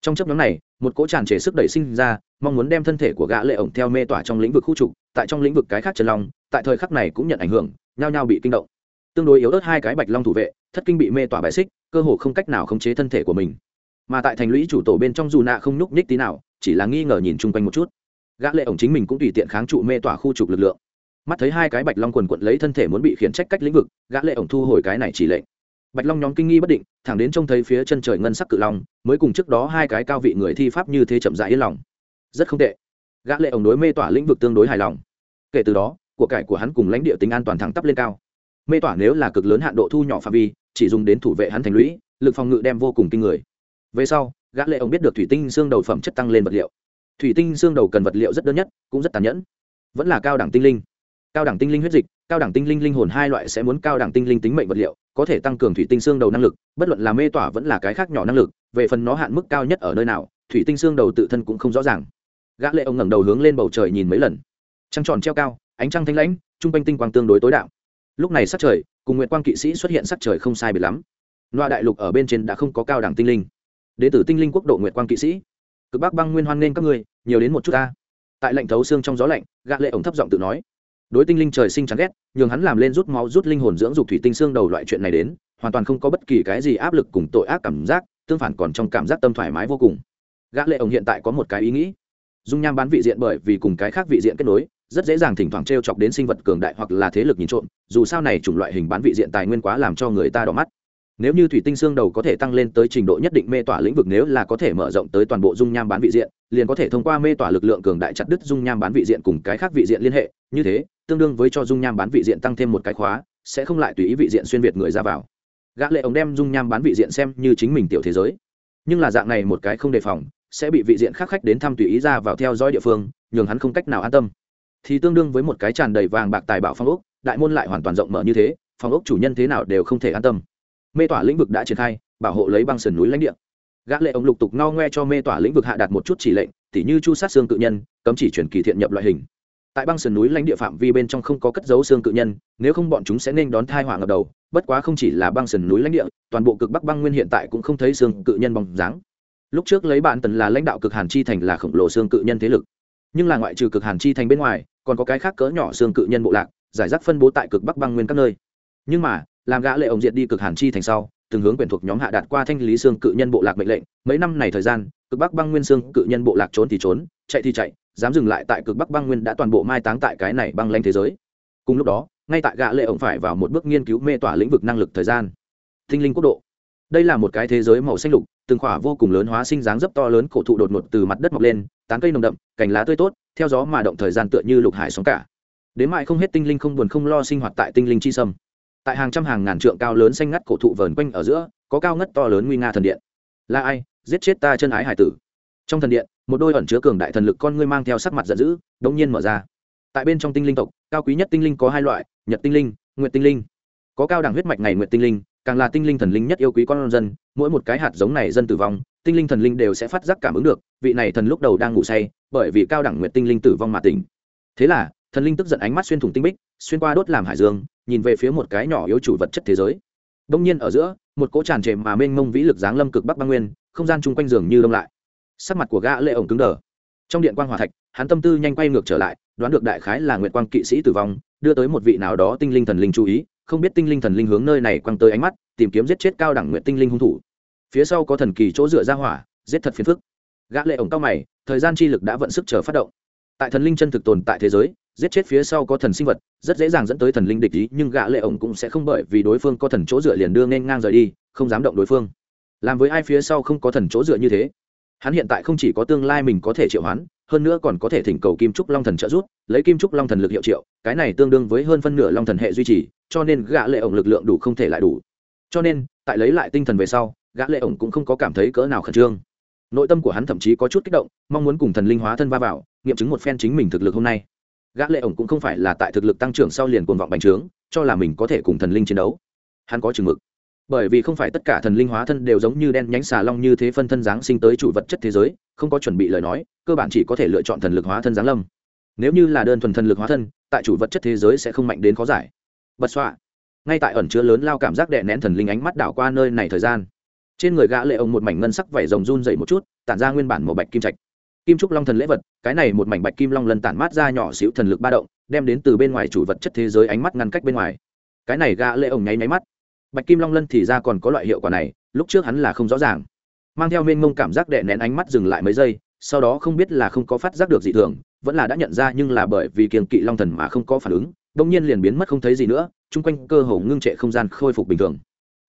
Trong chấp nhóm này, một cỗ tràn trề sức đẩy sinh ra, mong muốn đem thân thể của gã lệ ổng theo mê tỏa trong lĩnh vực khu trục, tại trong lĩnh vực cái khác chân long, tại thời khắc này cũng nhận ảnh hưởng, nhao nhao bị kinh động. Tương đối yếu ớt hai cái bạch long thủ vệ, thất kinh bị mê tỏa bài xích cơ hồ không cách nào khống chế thân thể của mình. Mà tại thành lũy chủ tổ bên trong dù nạ không nhúc nhích tí nào, chỉ là nghi ngờ nhìn chung quanh một chút. Gã lệ ổng chính mình cũng tùy tiện kháng trụ mê tỏa khu trục lực lượng. Mắt thấy hai cái bạch long quần quận lấy thân thể muốn bị khiển trách cách lĩnh vực, gã lệ ổng thu hồi cái này chỉ lệnh. Bạch long nhóm kinh nghi bất định, thẳng đến trông thấy phía chân trời ngân sắc cự long, mới cùng trước đó hai cái cao vị người thi pháp như thế chậm rãi yên lòng. Rất không tệ. Gã lệ ổng đối mê tỏa lĩnh vực tương đối hài lòng. Kể từ đó, của cải của hắn cùng lãnh địa tính an toàn thẳng tắp lên cao. Mê tỏa nếu là cực lớn hạn độ thu nhỏ phạm vi chỉ dùng đến thủ vệ hắn thành lũy, lực phòng ngự đem vô cùng kinh người. Về sau, gã lệ ông biết được thủy tinh xương đầu phẩm chất tăng lên vật liệu. Thủy tinh xương đầu cần vật liệu rất đơn nhất, cũng rất tàn nhẫn. Vẫn là cao đẳng tinh linh. Cao đẳng tinh linh huyết dịch, cao đẳng tinh linh linh hồn hai loại sẽ muốn cao đẳng tinh linh tính mệnh vật liệu, có thể tăng cường thủy tinh xương đầu năng lực, bất luận là mê tỏa vẫn là cái khác nhỏ năng lực, về phần nó hạn mức cao nhất ở nơi nào, thủy tinh xương đầu tự thân cũng không rõ ràng. Gã lệ ông ngẩng đầu hướng lên bầu trời nhìn mấy lần. Trăng tròn treo cao, ánh trăng thanh lãnh, trung quanh tinh quang tương đối tối đạo lúc này sắc trời, cùng nguyệt quang kỵ sĩ xuất hiện sắc trời không sai biệt lắm. Loa đại lục ở bên trên đã không có cao đẳng tinh linh. Đế tử tinh linh quốc độ nguyệt quang kỵ sĩ. Cực bắc băng nguyên hoan nên các người nhiều đến một chút ta. Tại lệnh thấu xương trong gió lạnh, gã lệ ổng thấp giọng tự nói. Đối tinh linh trời sinh chán ghét, nhường hắn làm lên rút máu rút linh hồn dưỡng dục thủy tinh xương đầu loại chuyện này đến, hoàn toàn không có bất kỳ cái gì áp lực cùng tội ác cảm giác, tương phản còn trong cảm giác tâm thoải mái vô cùng. Gã lệ ổng hiện tại có một cái ý nghĩ. Dung nham bán vị diện bởi vì cùng cái khác vị diện kết nối rất dễ dàng thỉnh thoảng t r e o chọc đến sinh vật cường đại hoặc là thế lực nhìn trộm, dù sao này chủng loại hình bán vị diện tài nguyên quá làm cho người ta đỏ mắt. Nếu như thủy tinh xương đầu có thể tăng lên tới trình độ nhất định mê tỏa lĩnh vực nếu là có thể mở rộng tới toàn bộ dung nham bán vị diện, liền có thể thông qua mê tỏa lực lượng cường đại chặt đứt dung nham bán vị diện cùng cái khác vị diện liên hệ. Như thế, tương đương với cho dung nham bán vị diện tăng thêm một cái khóa, sẽ không lại tùy ý vị diện xuyên việt người ra vào. Gã lệ ống đem dung nham bán vị diện xem như chính mình tiểu thế giới. Nhưng là dạng này một cái không đề phòng, sẽ bị vị diện khác khách đến thăm tùy ý ra vào theo dõi địa phương, nhường hắn không cách nào an tâm thì tương đương với một cái tràn đầy vàng bạc tài bảo phong ốc, đại môn lại hoàn toàn rộng mở như thế, phong ốc chủ nhân thế nào đều không thể an tâm. Mê tỏa lĩnh vực đã triển khai, bảo hộ lấy băng sườn núi lãnh địa. Gã lệ ông lục tục ngao ngoe cho mê tỏa lĩnh vực hạ đạt một chút chỉ lệnh, tỉ như chu sát xương cự nhân, cấm chỉ chuyển kỳ thiện nhập loại hình. Tại băng sườn núi lãnh địa phạm vi bên trong không có cất dấu xương cự nhân, nếu không bọn chúng sẽ nên đón thai họa ngập đầu, bất quá không chỉ là băng sườn núi lãnh địa, toàn bộ cực bắc băng nguyên hiện tại cũng không thấy xương cự nhân bóng dáng. Lúc trước lấy bạn tần là lãnh đạo cực hàn chi thành là khổng lồ xương cự nhân thế lực nhưng là ngoại trừ cực hàn chi thành bên ngoài, còn có cái khác cỡ nhỏ xương cự nhân bộ lạc, giải rác phân bố tại cực bắc băng nguyên các nơi. Nhưng mà, làm gã lệ ổng diệt đi cực hàn chi thành sau, từng hướng quyền thuộc nhóm hạ đạt qua thanh lý xương cự nhân bộ lạc mệnh lệnh, mấy năm này thời gian, cực bắc băng nguyên xương cự nhân bộ lạc trốn thì trốn, chạy thì chạy, dám dừng lại tại cực bắc băng nguyên đã toàn bộ mai táng tại cái này băng lanh thế giới. Cùng lúc đó, ngay tại gã lệ ổng phải vào một bước nghiên cứu mê tỏa lĩnh vực năng lực thời gian. Tinh linh quốc độ đây là một cái thế giới màu xanh lục, từng khỏa vô cùng lớn hóa sinh dáng dấp to lớn cổ thụ đột ngột từ mặt đất mọc lên, tán cây nồng đậm, cành lá tươi tốt, theo gió mà động thời gian tựa như lục hải sóng cả. Đến mại không hết tinh linh không buồn không lo sinh hoạt tại tinh linh chi sâm. Tại hàng trăm hàng ngàn trượng cao lớn xanh ngắt cổ thụ vờn quanh ở giữa, có cao ngất to lớn nguy nga thần điện. Là ai? Giết chết ta chân ái hải tử. Trong thần điện, một đôi ẩn chứa cường đại thần lực con ngươi mang theo sắc mặt giận dữ, đống nhiên mở ra. Tại bên trong tinh linh tộc, cao quý nhất tinh linh có hai loại, nhật tinh linh nguyện tinh linh. Có cao đẳng huyết mạch ngày nguyện tinh linh càng là tinh linh thần linh nhất yêu quý con dân, mỗi một cái hạt giống này dân tử vong, tinh linh thần linh đều sẽ phát giác cảm ứng được, vị này thần lúc đầu đang ngủ say, bởi vì cao đẳng nguyện tinh linh tử vong mà tỉnh. Thế là, thần linh tức giận ánh mắt xuyên thủng tinh bích, xuyên qua đốt làm hải dương, nhìn về phía một cái nhỏ yếu chủ vật chất thế giới. Đông nhiên ở giữa, một cỗ tràn trề mà mênh mông vĩ lực giáng lâm cực bắc băng nguyên, không gian chung quanh giường như đông lại. Sắc mặt của gã lệ ổng cứng đờ. Trong điện quang hòa thạch, hắn tâm tư nhanh quay ngược trở lại, đoán được đại khái là nguyệt quang kỵ sĩ tử vong, đưa tới một vị nào đó tinh linh thần linh chú ý không biết tinh linh thần linh hướng nơi này quăng tới ánh mắt, tìm kiếm giết chết cao đẳng nguyện tinh linh hung thủ. Phía sau có thần kỳ chỗ dựa ra hỏa, giết thật phiền phức. Gã lệ ổng cao mày, thời gian chi lực đã vận sức chờ phát động. Tại thần linh chân thực tồn tại thế giới, giết chết phía sau có thần sinh vật, rất dễ dàng dẫn tới thần linh địch ý, nhưng gã lệ ổng cũng sẽ không bởi vì đối phương có thần chỗ dựa liền đưa nên ngang rời đi, không dám động đối phương. Làm với ai phía sau không có thần chỗ dựa như thế? Hắn hiện tại không chỉ có tương lai mình có thể triệu hoán hơn nữa còn có thể thỉnh cầu kim trúc long thần trợ giúp, lấy kim trúc long thần lực hiệu triệu, cái này tương đương với hơn phân nửa long thần hệ duy trì, cho nên gã lệ ổng lực lượng đủ không thể lại đủ. Cho nên, tại lấy lại tinh thần về sau, gã lệ ổng cũng không có cảm thấy cỡ nào khẩn trương. Nội tâm của hắn thậm chí có chút kích động, mong muốn cùng thần linh hóa thân va vào, nghiệm chứng một phen chính mình thực lực hôm nay. Gã lệ ổng cũng không phải là tại thực lực tăng trưởng sau liền cuồng vọng bành trướng, cho là mình có thể cùng thần linh chiến đấu. Hắn có chừng mực bởi vì không phải tất cả thần linh hóa thân đều giống như đen nhánh xà long như thế phân thân dáng sinh tới chủ vật chất thế giới, không có chuẩn bị lời nói, cơ bản chỉ có thể lựa chọn thần lực hóa thân giáng lâm. Nếu như là đơn thuần thần lực hóa thân, tại chủ vật chất thế giới sẽ không mạnh đến khó giải. Bật xoạ ngay tại ẩn chứa lớn lao cảm giác đè nén thần linh ánh mắt đảo qua nơi này thời gian, trên người gã lệ ông một mảnh ngân sắc vảy rồng run dậy một chút, tản ra nguyên bản màu bạch kim trạch. Kim trúc long thần lễ vật, cái này một mảnh bạch kim long lần tản mát ra nhỏ xíu thần lực ba động, đem đến từ bên ngoài chủ vật chất thế giới ánh mắt ngăn cách bên ngoài. Cái này gã lệ ông nháy nháy mắt bạch kim long lân thì ra còn có loại hiệu quả này, lúc trước hắn là không rõ ràng. Mang theo mênh mông cảm giác đệ nén ánh mắt dừng lại mấy giây, sau đó không biết là không có phát giác được gì thường, vẫn là đã nhận ra nhưng là bởi vì kiềng kỵ long thần mà không có phản ứng đông nhiên liền biến mất không thấy gì nữa, chung quanh cơ hồ ngưng trệ không gian khôi phục bình thường.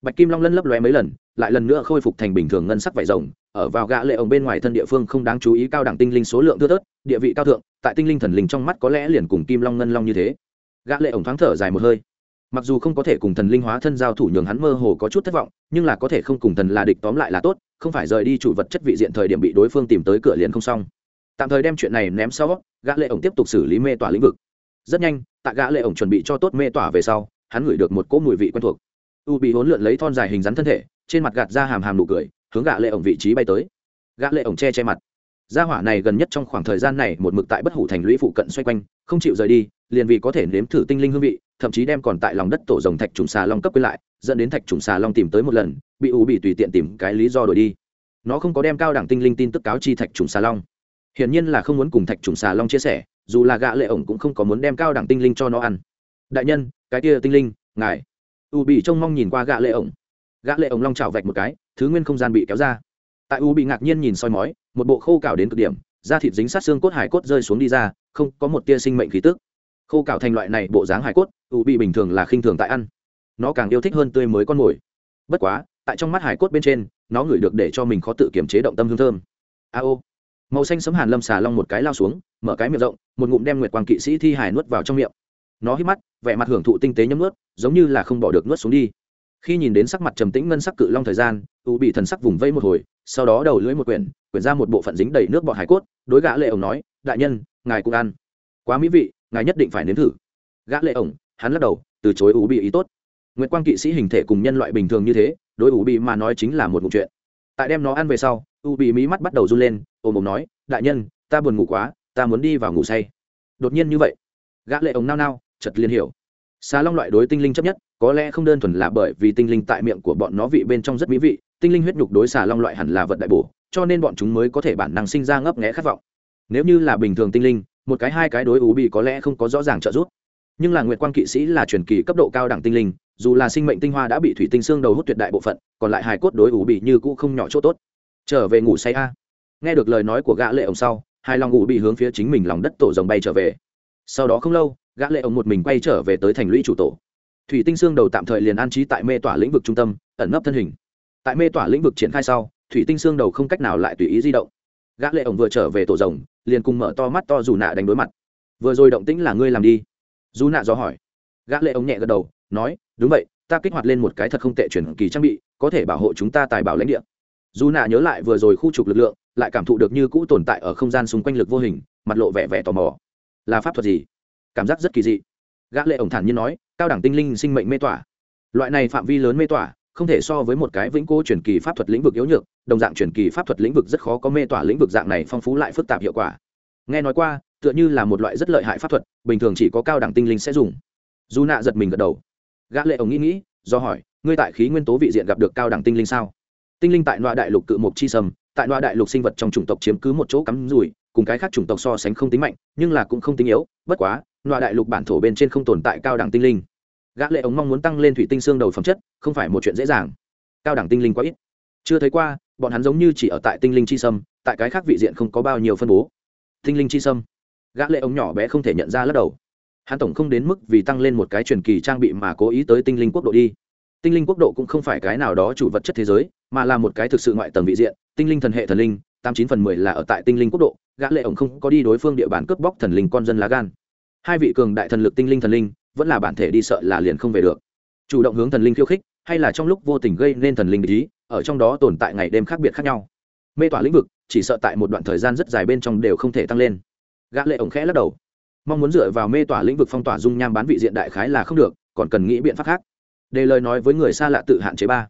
Bạch kim long lân lấp lóe mấy lần, lại lần nữa khôi phục thành bình thường ngân sắc vải rồng, ở vào gã lệ ổng bên ngoài thân địa phương không đáng chú ý cao đẳng tinh linh số lượng thưa thớt, địa vị cao thượng, tại tinh linh thần linh trong mắt có lẽ liền cùng kim long ngân long như thế. Gã lệ ổng thoáng thở dài một hơi mặc dù không có thể cùng thần linh hóa thân giao thủ nhường hắn mơ hồ có chút thất vọng, nhưng là có thể không cùng thần là địch tóm lại là tốt, không phải rời đi chủ vật chất vị diện thời điểm bị đối phương tìm tới cửa liền không xong. Tạm thời đem chuyện này ném sau, gã lệ ổng tiếp tục xử lý mê tỏa lĩnh vực. Rất nhanh tại gã lệ ổng chuẩn bị cho tốt mê tỏa về sau, hắn ngửi được một cỗ mùi vị quen thuộc. U bị hỗn lượn lấy thon dài hình dáng thân thể, trên mặt gạt ra hàm hàm nụ cười, hướng gã lệ ổng vị trí bay tới. Gã lệ ổng che che mặt gia hỏa này gần nhất trong khoảng thời gian này một mực tại bất hủ thành lũy phụ cận xoay quanh, không chịu rời đi, liền vì có thể nếm thử tinh linh hương vị, thậm chí đem còn tại lòng đất tổ rồng thạch trùng xà long cấp quên lại, dẫn đến thạch trùng xà long tìm tới một lần, bị u bị tùy tiện tìm cái lý do đổi đi. Nó không có đem cao đẳng tinh linh tin tức cáo chi thạch trùng xà long. Hiển nhiên là không muốn cùng thạch trùng xà long chia sẻ, dù là gạ lệ ổng cũng không có muốn đem cao đẳng tinh linh cho nó ăn. Đại nhân, cái kia tinh linh, ngài. U bị trông mong nhìn qua gạ lệ ổng. Gã lệ ổng long chảo vạch một cái, thứ nguyên không gian bị kéo ra tại u bị ngạc nhiên nhìn soi mói, một bộ khô cào đến cực điểm, da thịt dính sát xương cốt hải cốt rơi xuống đi ra, không có một tia sinh mệnh khí tức. Khô cào thành loại này bộ dáng hải cốt, u bị bình thường là khinh thường tại ăn. Nó càng yêu thích hơn tươi mới con mồi. Bất quá, tại trong mắt hải cốt bên trên, nó ngửi được để cho mình khó tự kiềm chế động tâm hương thơm. A ô. Màu xanh sấm hàn lâm xà long một cái lao xuống, mở cái miệng rộng, một ngụm đem nguyệt quang kỵ sĩ thi Hải nuốt vào trong miệng. Nó hít mắt, vẻ mặt hưởng thụ tinh tế nhấm nuốt, giống như là không bỏ được nuốt xuống đi. Khi nhìn đến sắc mặt trầm tĩnh ngân sắc cự long thời gian u bị thần sắc vùng vây một hồi, sau đó đầu lưỡi một quyển quyển ra một bộ phận dính đầy nước bọt hải cốt, đối gã lệ ổng nói, đại nhân, ngài cũng ăn. Quá mỹ vị, ngài nhất định phải nếm thử. Gã lệ ổng, hắn lắc đầu, từ chối u bị ý tốt. Nguyệt quang kỵ sĩ hình thể cùng nhân loại bình thường như thế, đối u bị mà nói chính là một ngụm chuyện. Tại đem nó ăn về sau, u bị mí mắt bắt đầu run lên ôm ôm nói, đại nhân, ta buồn ngủ quá, ta muốn đi vào ngủ say. Đột nhiên như vậy, gã lệ Ổng nao nao, chợt liền hiểu. Xà long loại đối tinh linh chấp nhất, có lẽ không đơn thuần là bởi vì tinh linh tại miệng của bọn nó vị bên trong rất mỹ vị tinh linh huyết nhục đối xà long loại hẳn là vật đại bổ, cho nên bọn chúng mới có thể bản năng sinh ra ngấp nghé khát vọng. Nếu như là bình thường tinh linh, một cái hai cái đối ú bị có lẽ không có rõ ràng trợ giúp. Nhưng là nguyệt quang kỵ sĩ là truyền kỳ cấp độ cao đẳng tinh linh, dù là sinh mệnh tinh hoa đã bị thủy tinh xương đầu hút tuyệt đại bộ phận, còn lại hài cốt đối ủ bị như cũ không nhỏ chỗ tốt. Trở về ngủ say a. Nghe được lời nói của gã lệ ổng sau hai lòng ủ bị hướng phía chính mình lòng đất tổ rồng bay trở về. Sau đó không lâu, gã lệ ổng một mình quay trở về tới thành lũy chủ tổ. Thủy tinh xương đầu tạm thời liền an trí tại mê tỏa lĩnh vực trung tâm, ẩn nấp thân hình tại mê tỏa lĩnh vực triển khai sau, thủy tinh xương đầu không cách nào lại tùy ý di động. Gã lệ ổng vừa trở về tổ rồng, liền cùng mở to mắt to dù nạ đánh đối mặt. Vừa rồi động tĩnh là ngươi làm đi. Dù nạ do hỏi. Gã lệ ổng nhẹ gật đầu, nói, đúng vậy, ta kích hoạt lên một cái thật không tệ chuyển kỳ trang bị, có thể bảo hộ chúng ta tài bảo lãnh địa. Dù nạ nhớ lại vừa rồi khu trục lực lượng, lại cảm thụ được như cũ tồn tại ở không gian xung quanh lực vô hình, mặt lộ vẻ vẻ tò mò. Là pháp thuật gì? Cảm giác rất kỳ dị. Gã lệ ổng thản nhiên nói, cao đẳng tinh linh sinh mệnh mê tỏa. Loại này phạm vi lớn mê tỏa không thể so với một cái vĩnh cố truyền kỳ pháp thuật lĩnh vực yếu nhược, đồng dạng truyền kỳ pháp thuật lĩnh vực rất khó có mê tỏa lĩnh vực dạng này phong phú lại phức tạp hiệu quả. Nghe nói qua, tựa như là một loại rất lợi hại pháp thuật, bình thường chỉ có cao đẳng tinh linh sẽ dùng. Dù nạ giật mình gật đầu. Gã lệ ổng nghĩ nghĩ, do hỏi, ngươi tại khí nguyên tố vị diện gặp được cao đẳng tinh linh sao? Tinh linh tại loại đại lục cự mục chi sầm, tại loại đại lục sinh vật trong chủng tộc chiếm cứ một chỗ cắm rủi, cùng cái khác chủng tộc so sánh không tính mạnh, nhưng là cũng không tính yếu, bất quá loại đại lục bản thổ bên trên không tồn tại cao đẳng tinh linh gã lệ ống mong muốn tăng lên thủy tinh xương đầu phẩm chất, không phải một chuyện dễ dàng. Cao đẳng tinh linh quá ít. Chưa thấy qua, bọn hắn giống như chỉ ở tại tinh linh chi sâm, tại cái khác vị diện không có bao nhiêu phân bố. Tinh linh chi sâm. Gã lệ ống nhỏ bé không thể nhận ra lắc đầu. Hắn tổng không đến mức vì tăng lên một cái truyền kỳ trang bị mà cố ý tới tinh linh quốc độ đi. Tinh linh quốc độ cũng không phải cái nào đó chủ vật chất thế giới, mà là một cái thực sự ngoại tầng vị diện. Tinh linh thần hệ thần linh, tám chín phần mười là ở tại tinh linh quốc độ. Gã lệ ổng không có đi đối phương địa bàn cướp bóc thần linh con dân lá gan. Hai vị cường đại thần lực tinh linh thần linh vẫn là bản thể đi sợ là liền không về được. Chủ động hướng thần linh khiêu khích, hay là trong lúc vô tình gây nên thần linh ý, ở trong đó tồn tại ngày đêm khác biệt khác nhau. Mê tỏa lĩnh vực, chỉ sợ tại một đoạn thời gian rất dài bên trong đều không thể tăng lên. Gã lệ ổng khẽ lắc đầu. Mong muốn dựa vào mê tỏa lĩnh vực phong tỏa dung nham bán vị diện đại khái là không được, còn cần nghĩ biện pháp khác. Đề lời nói với người xa lạ tự hạn chế ba.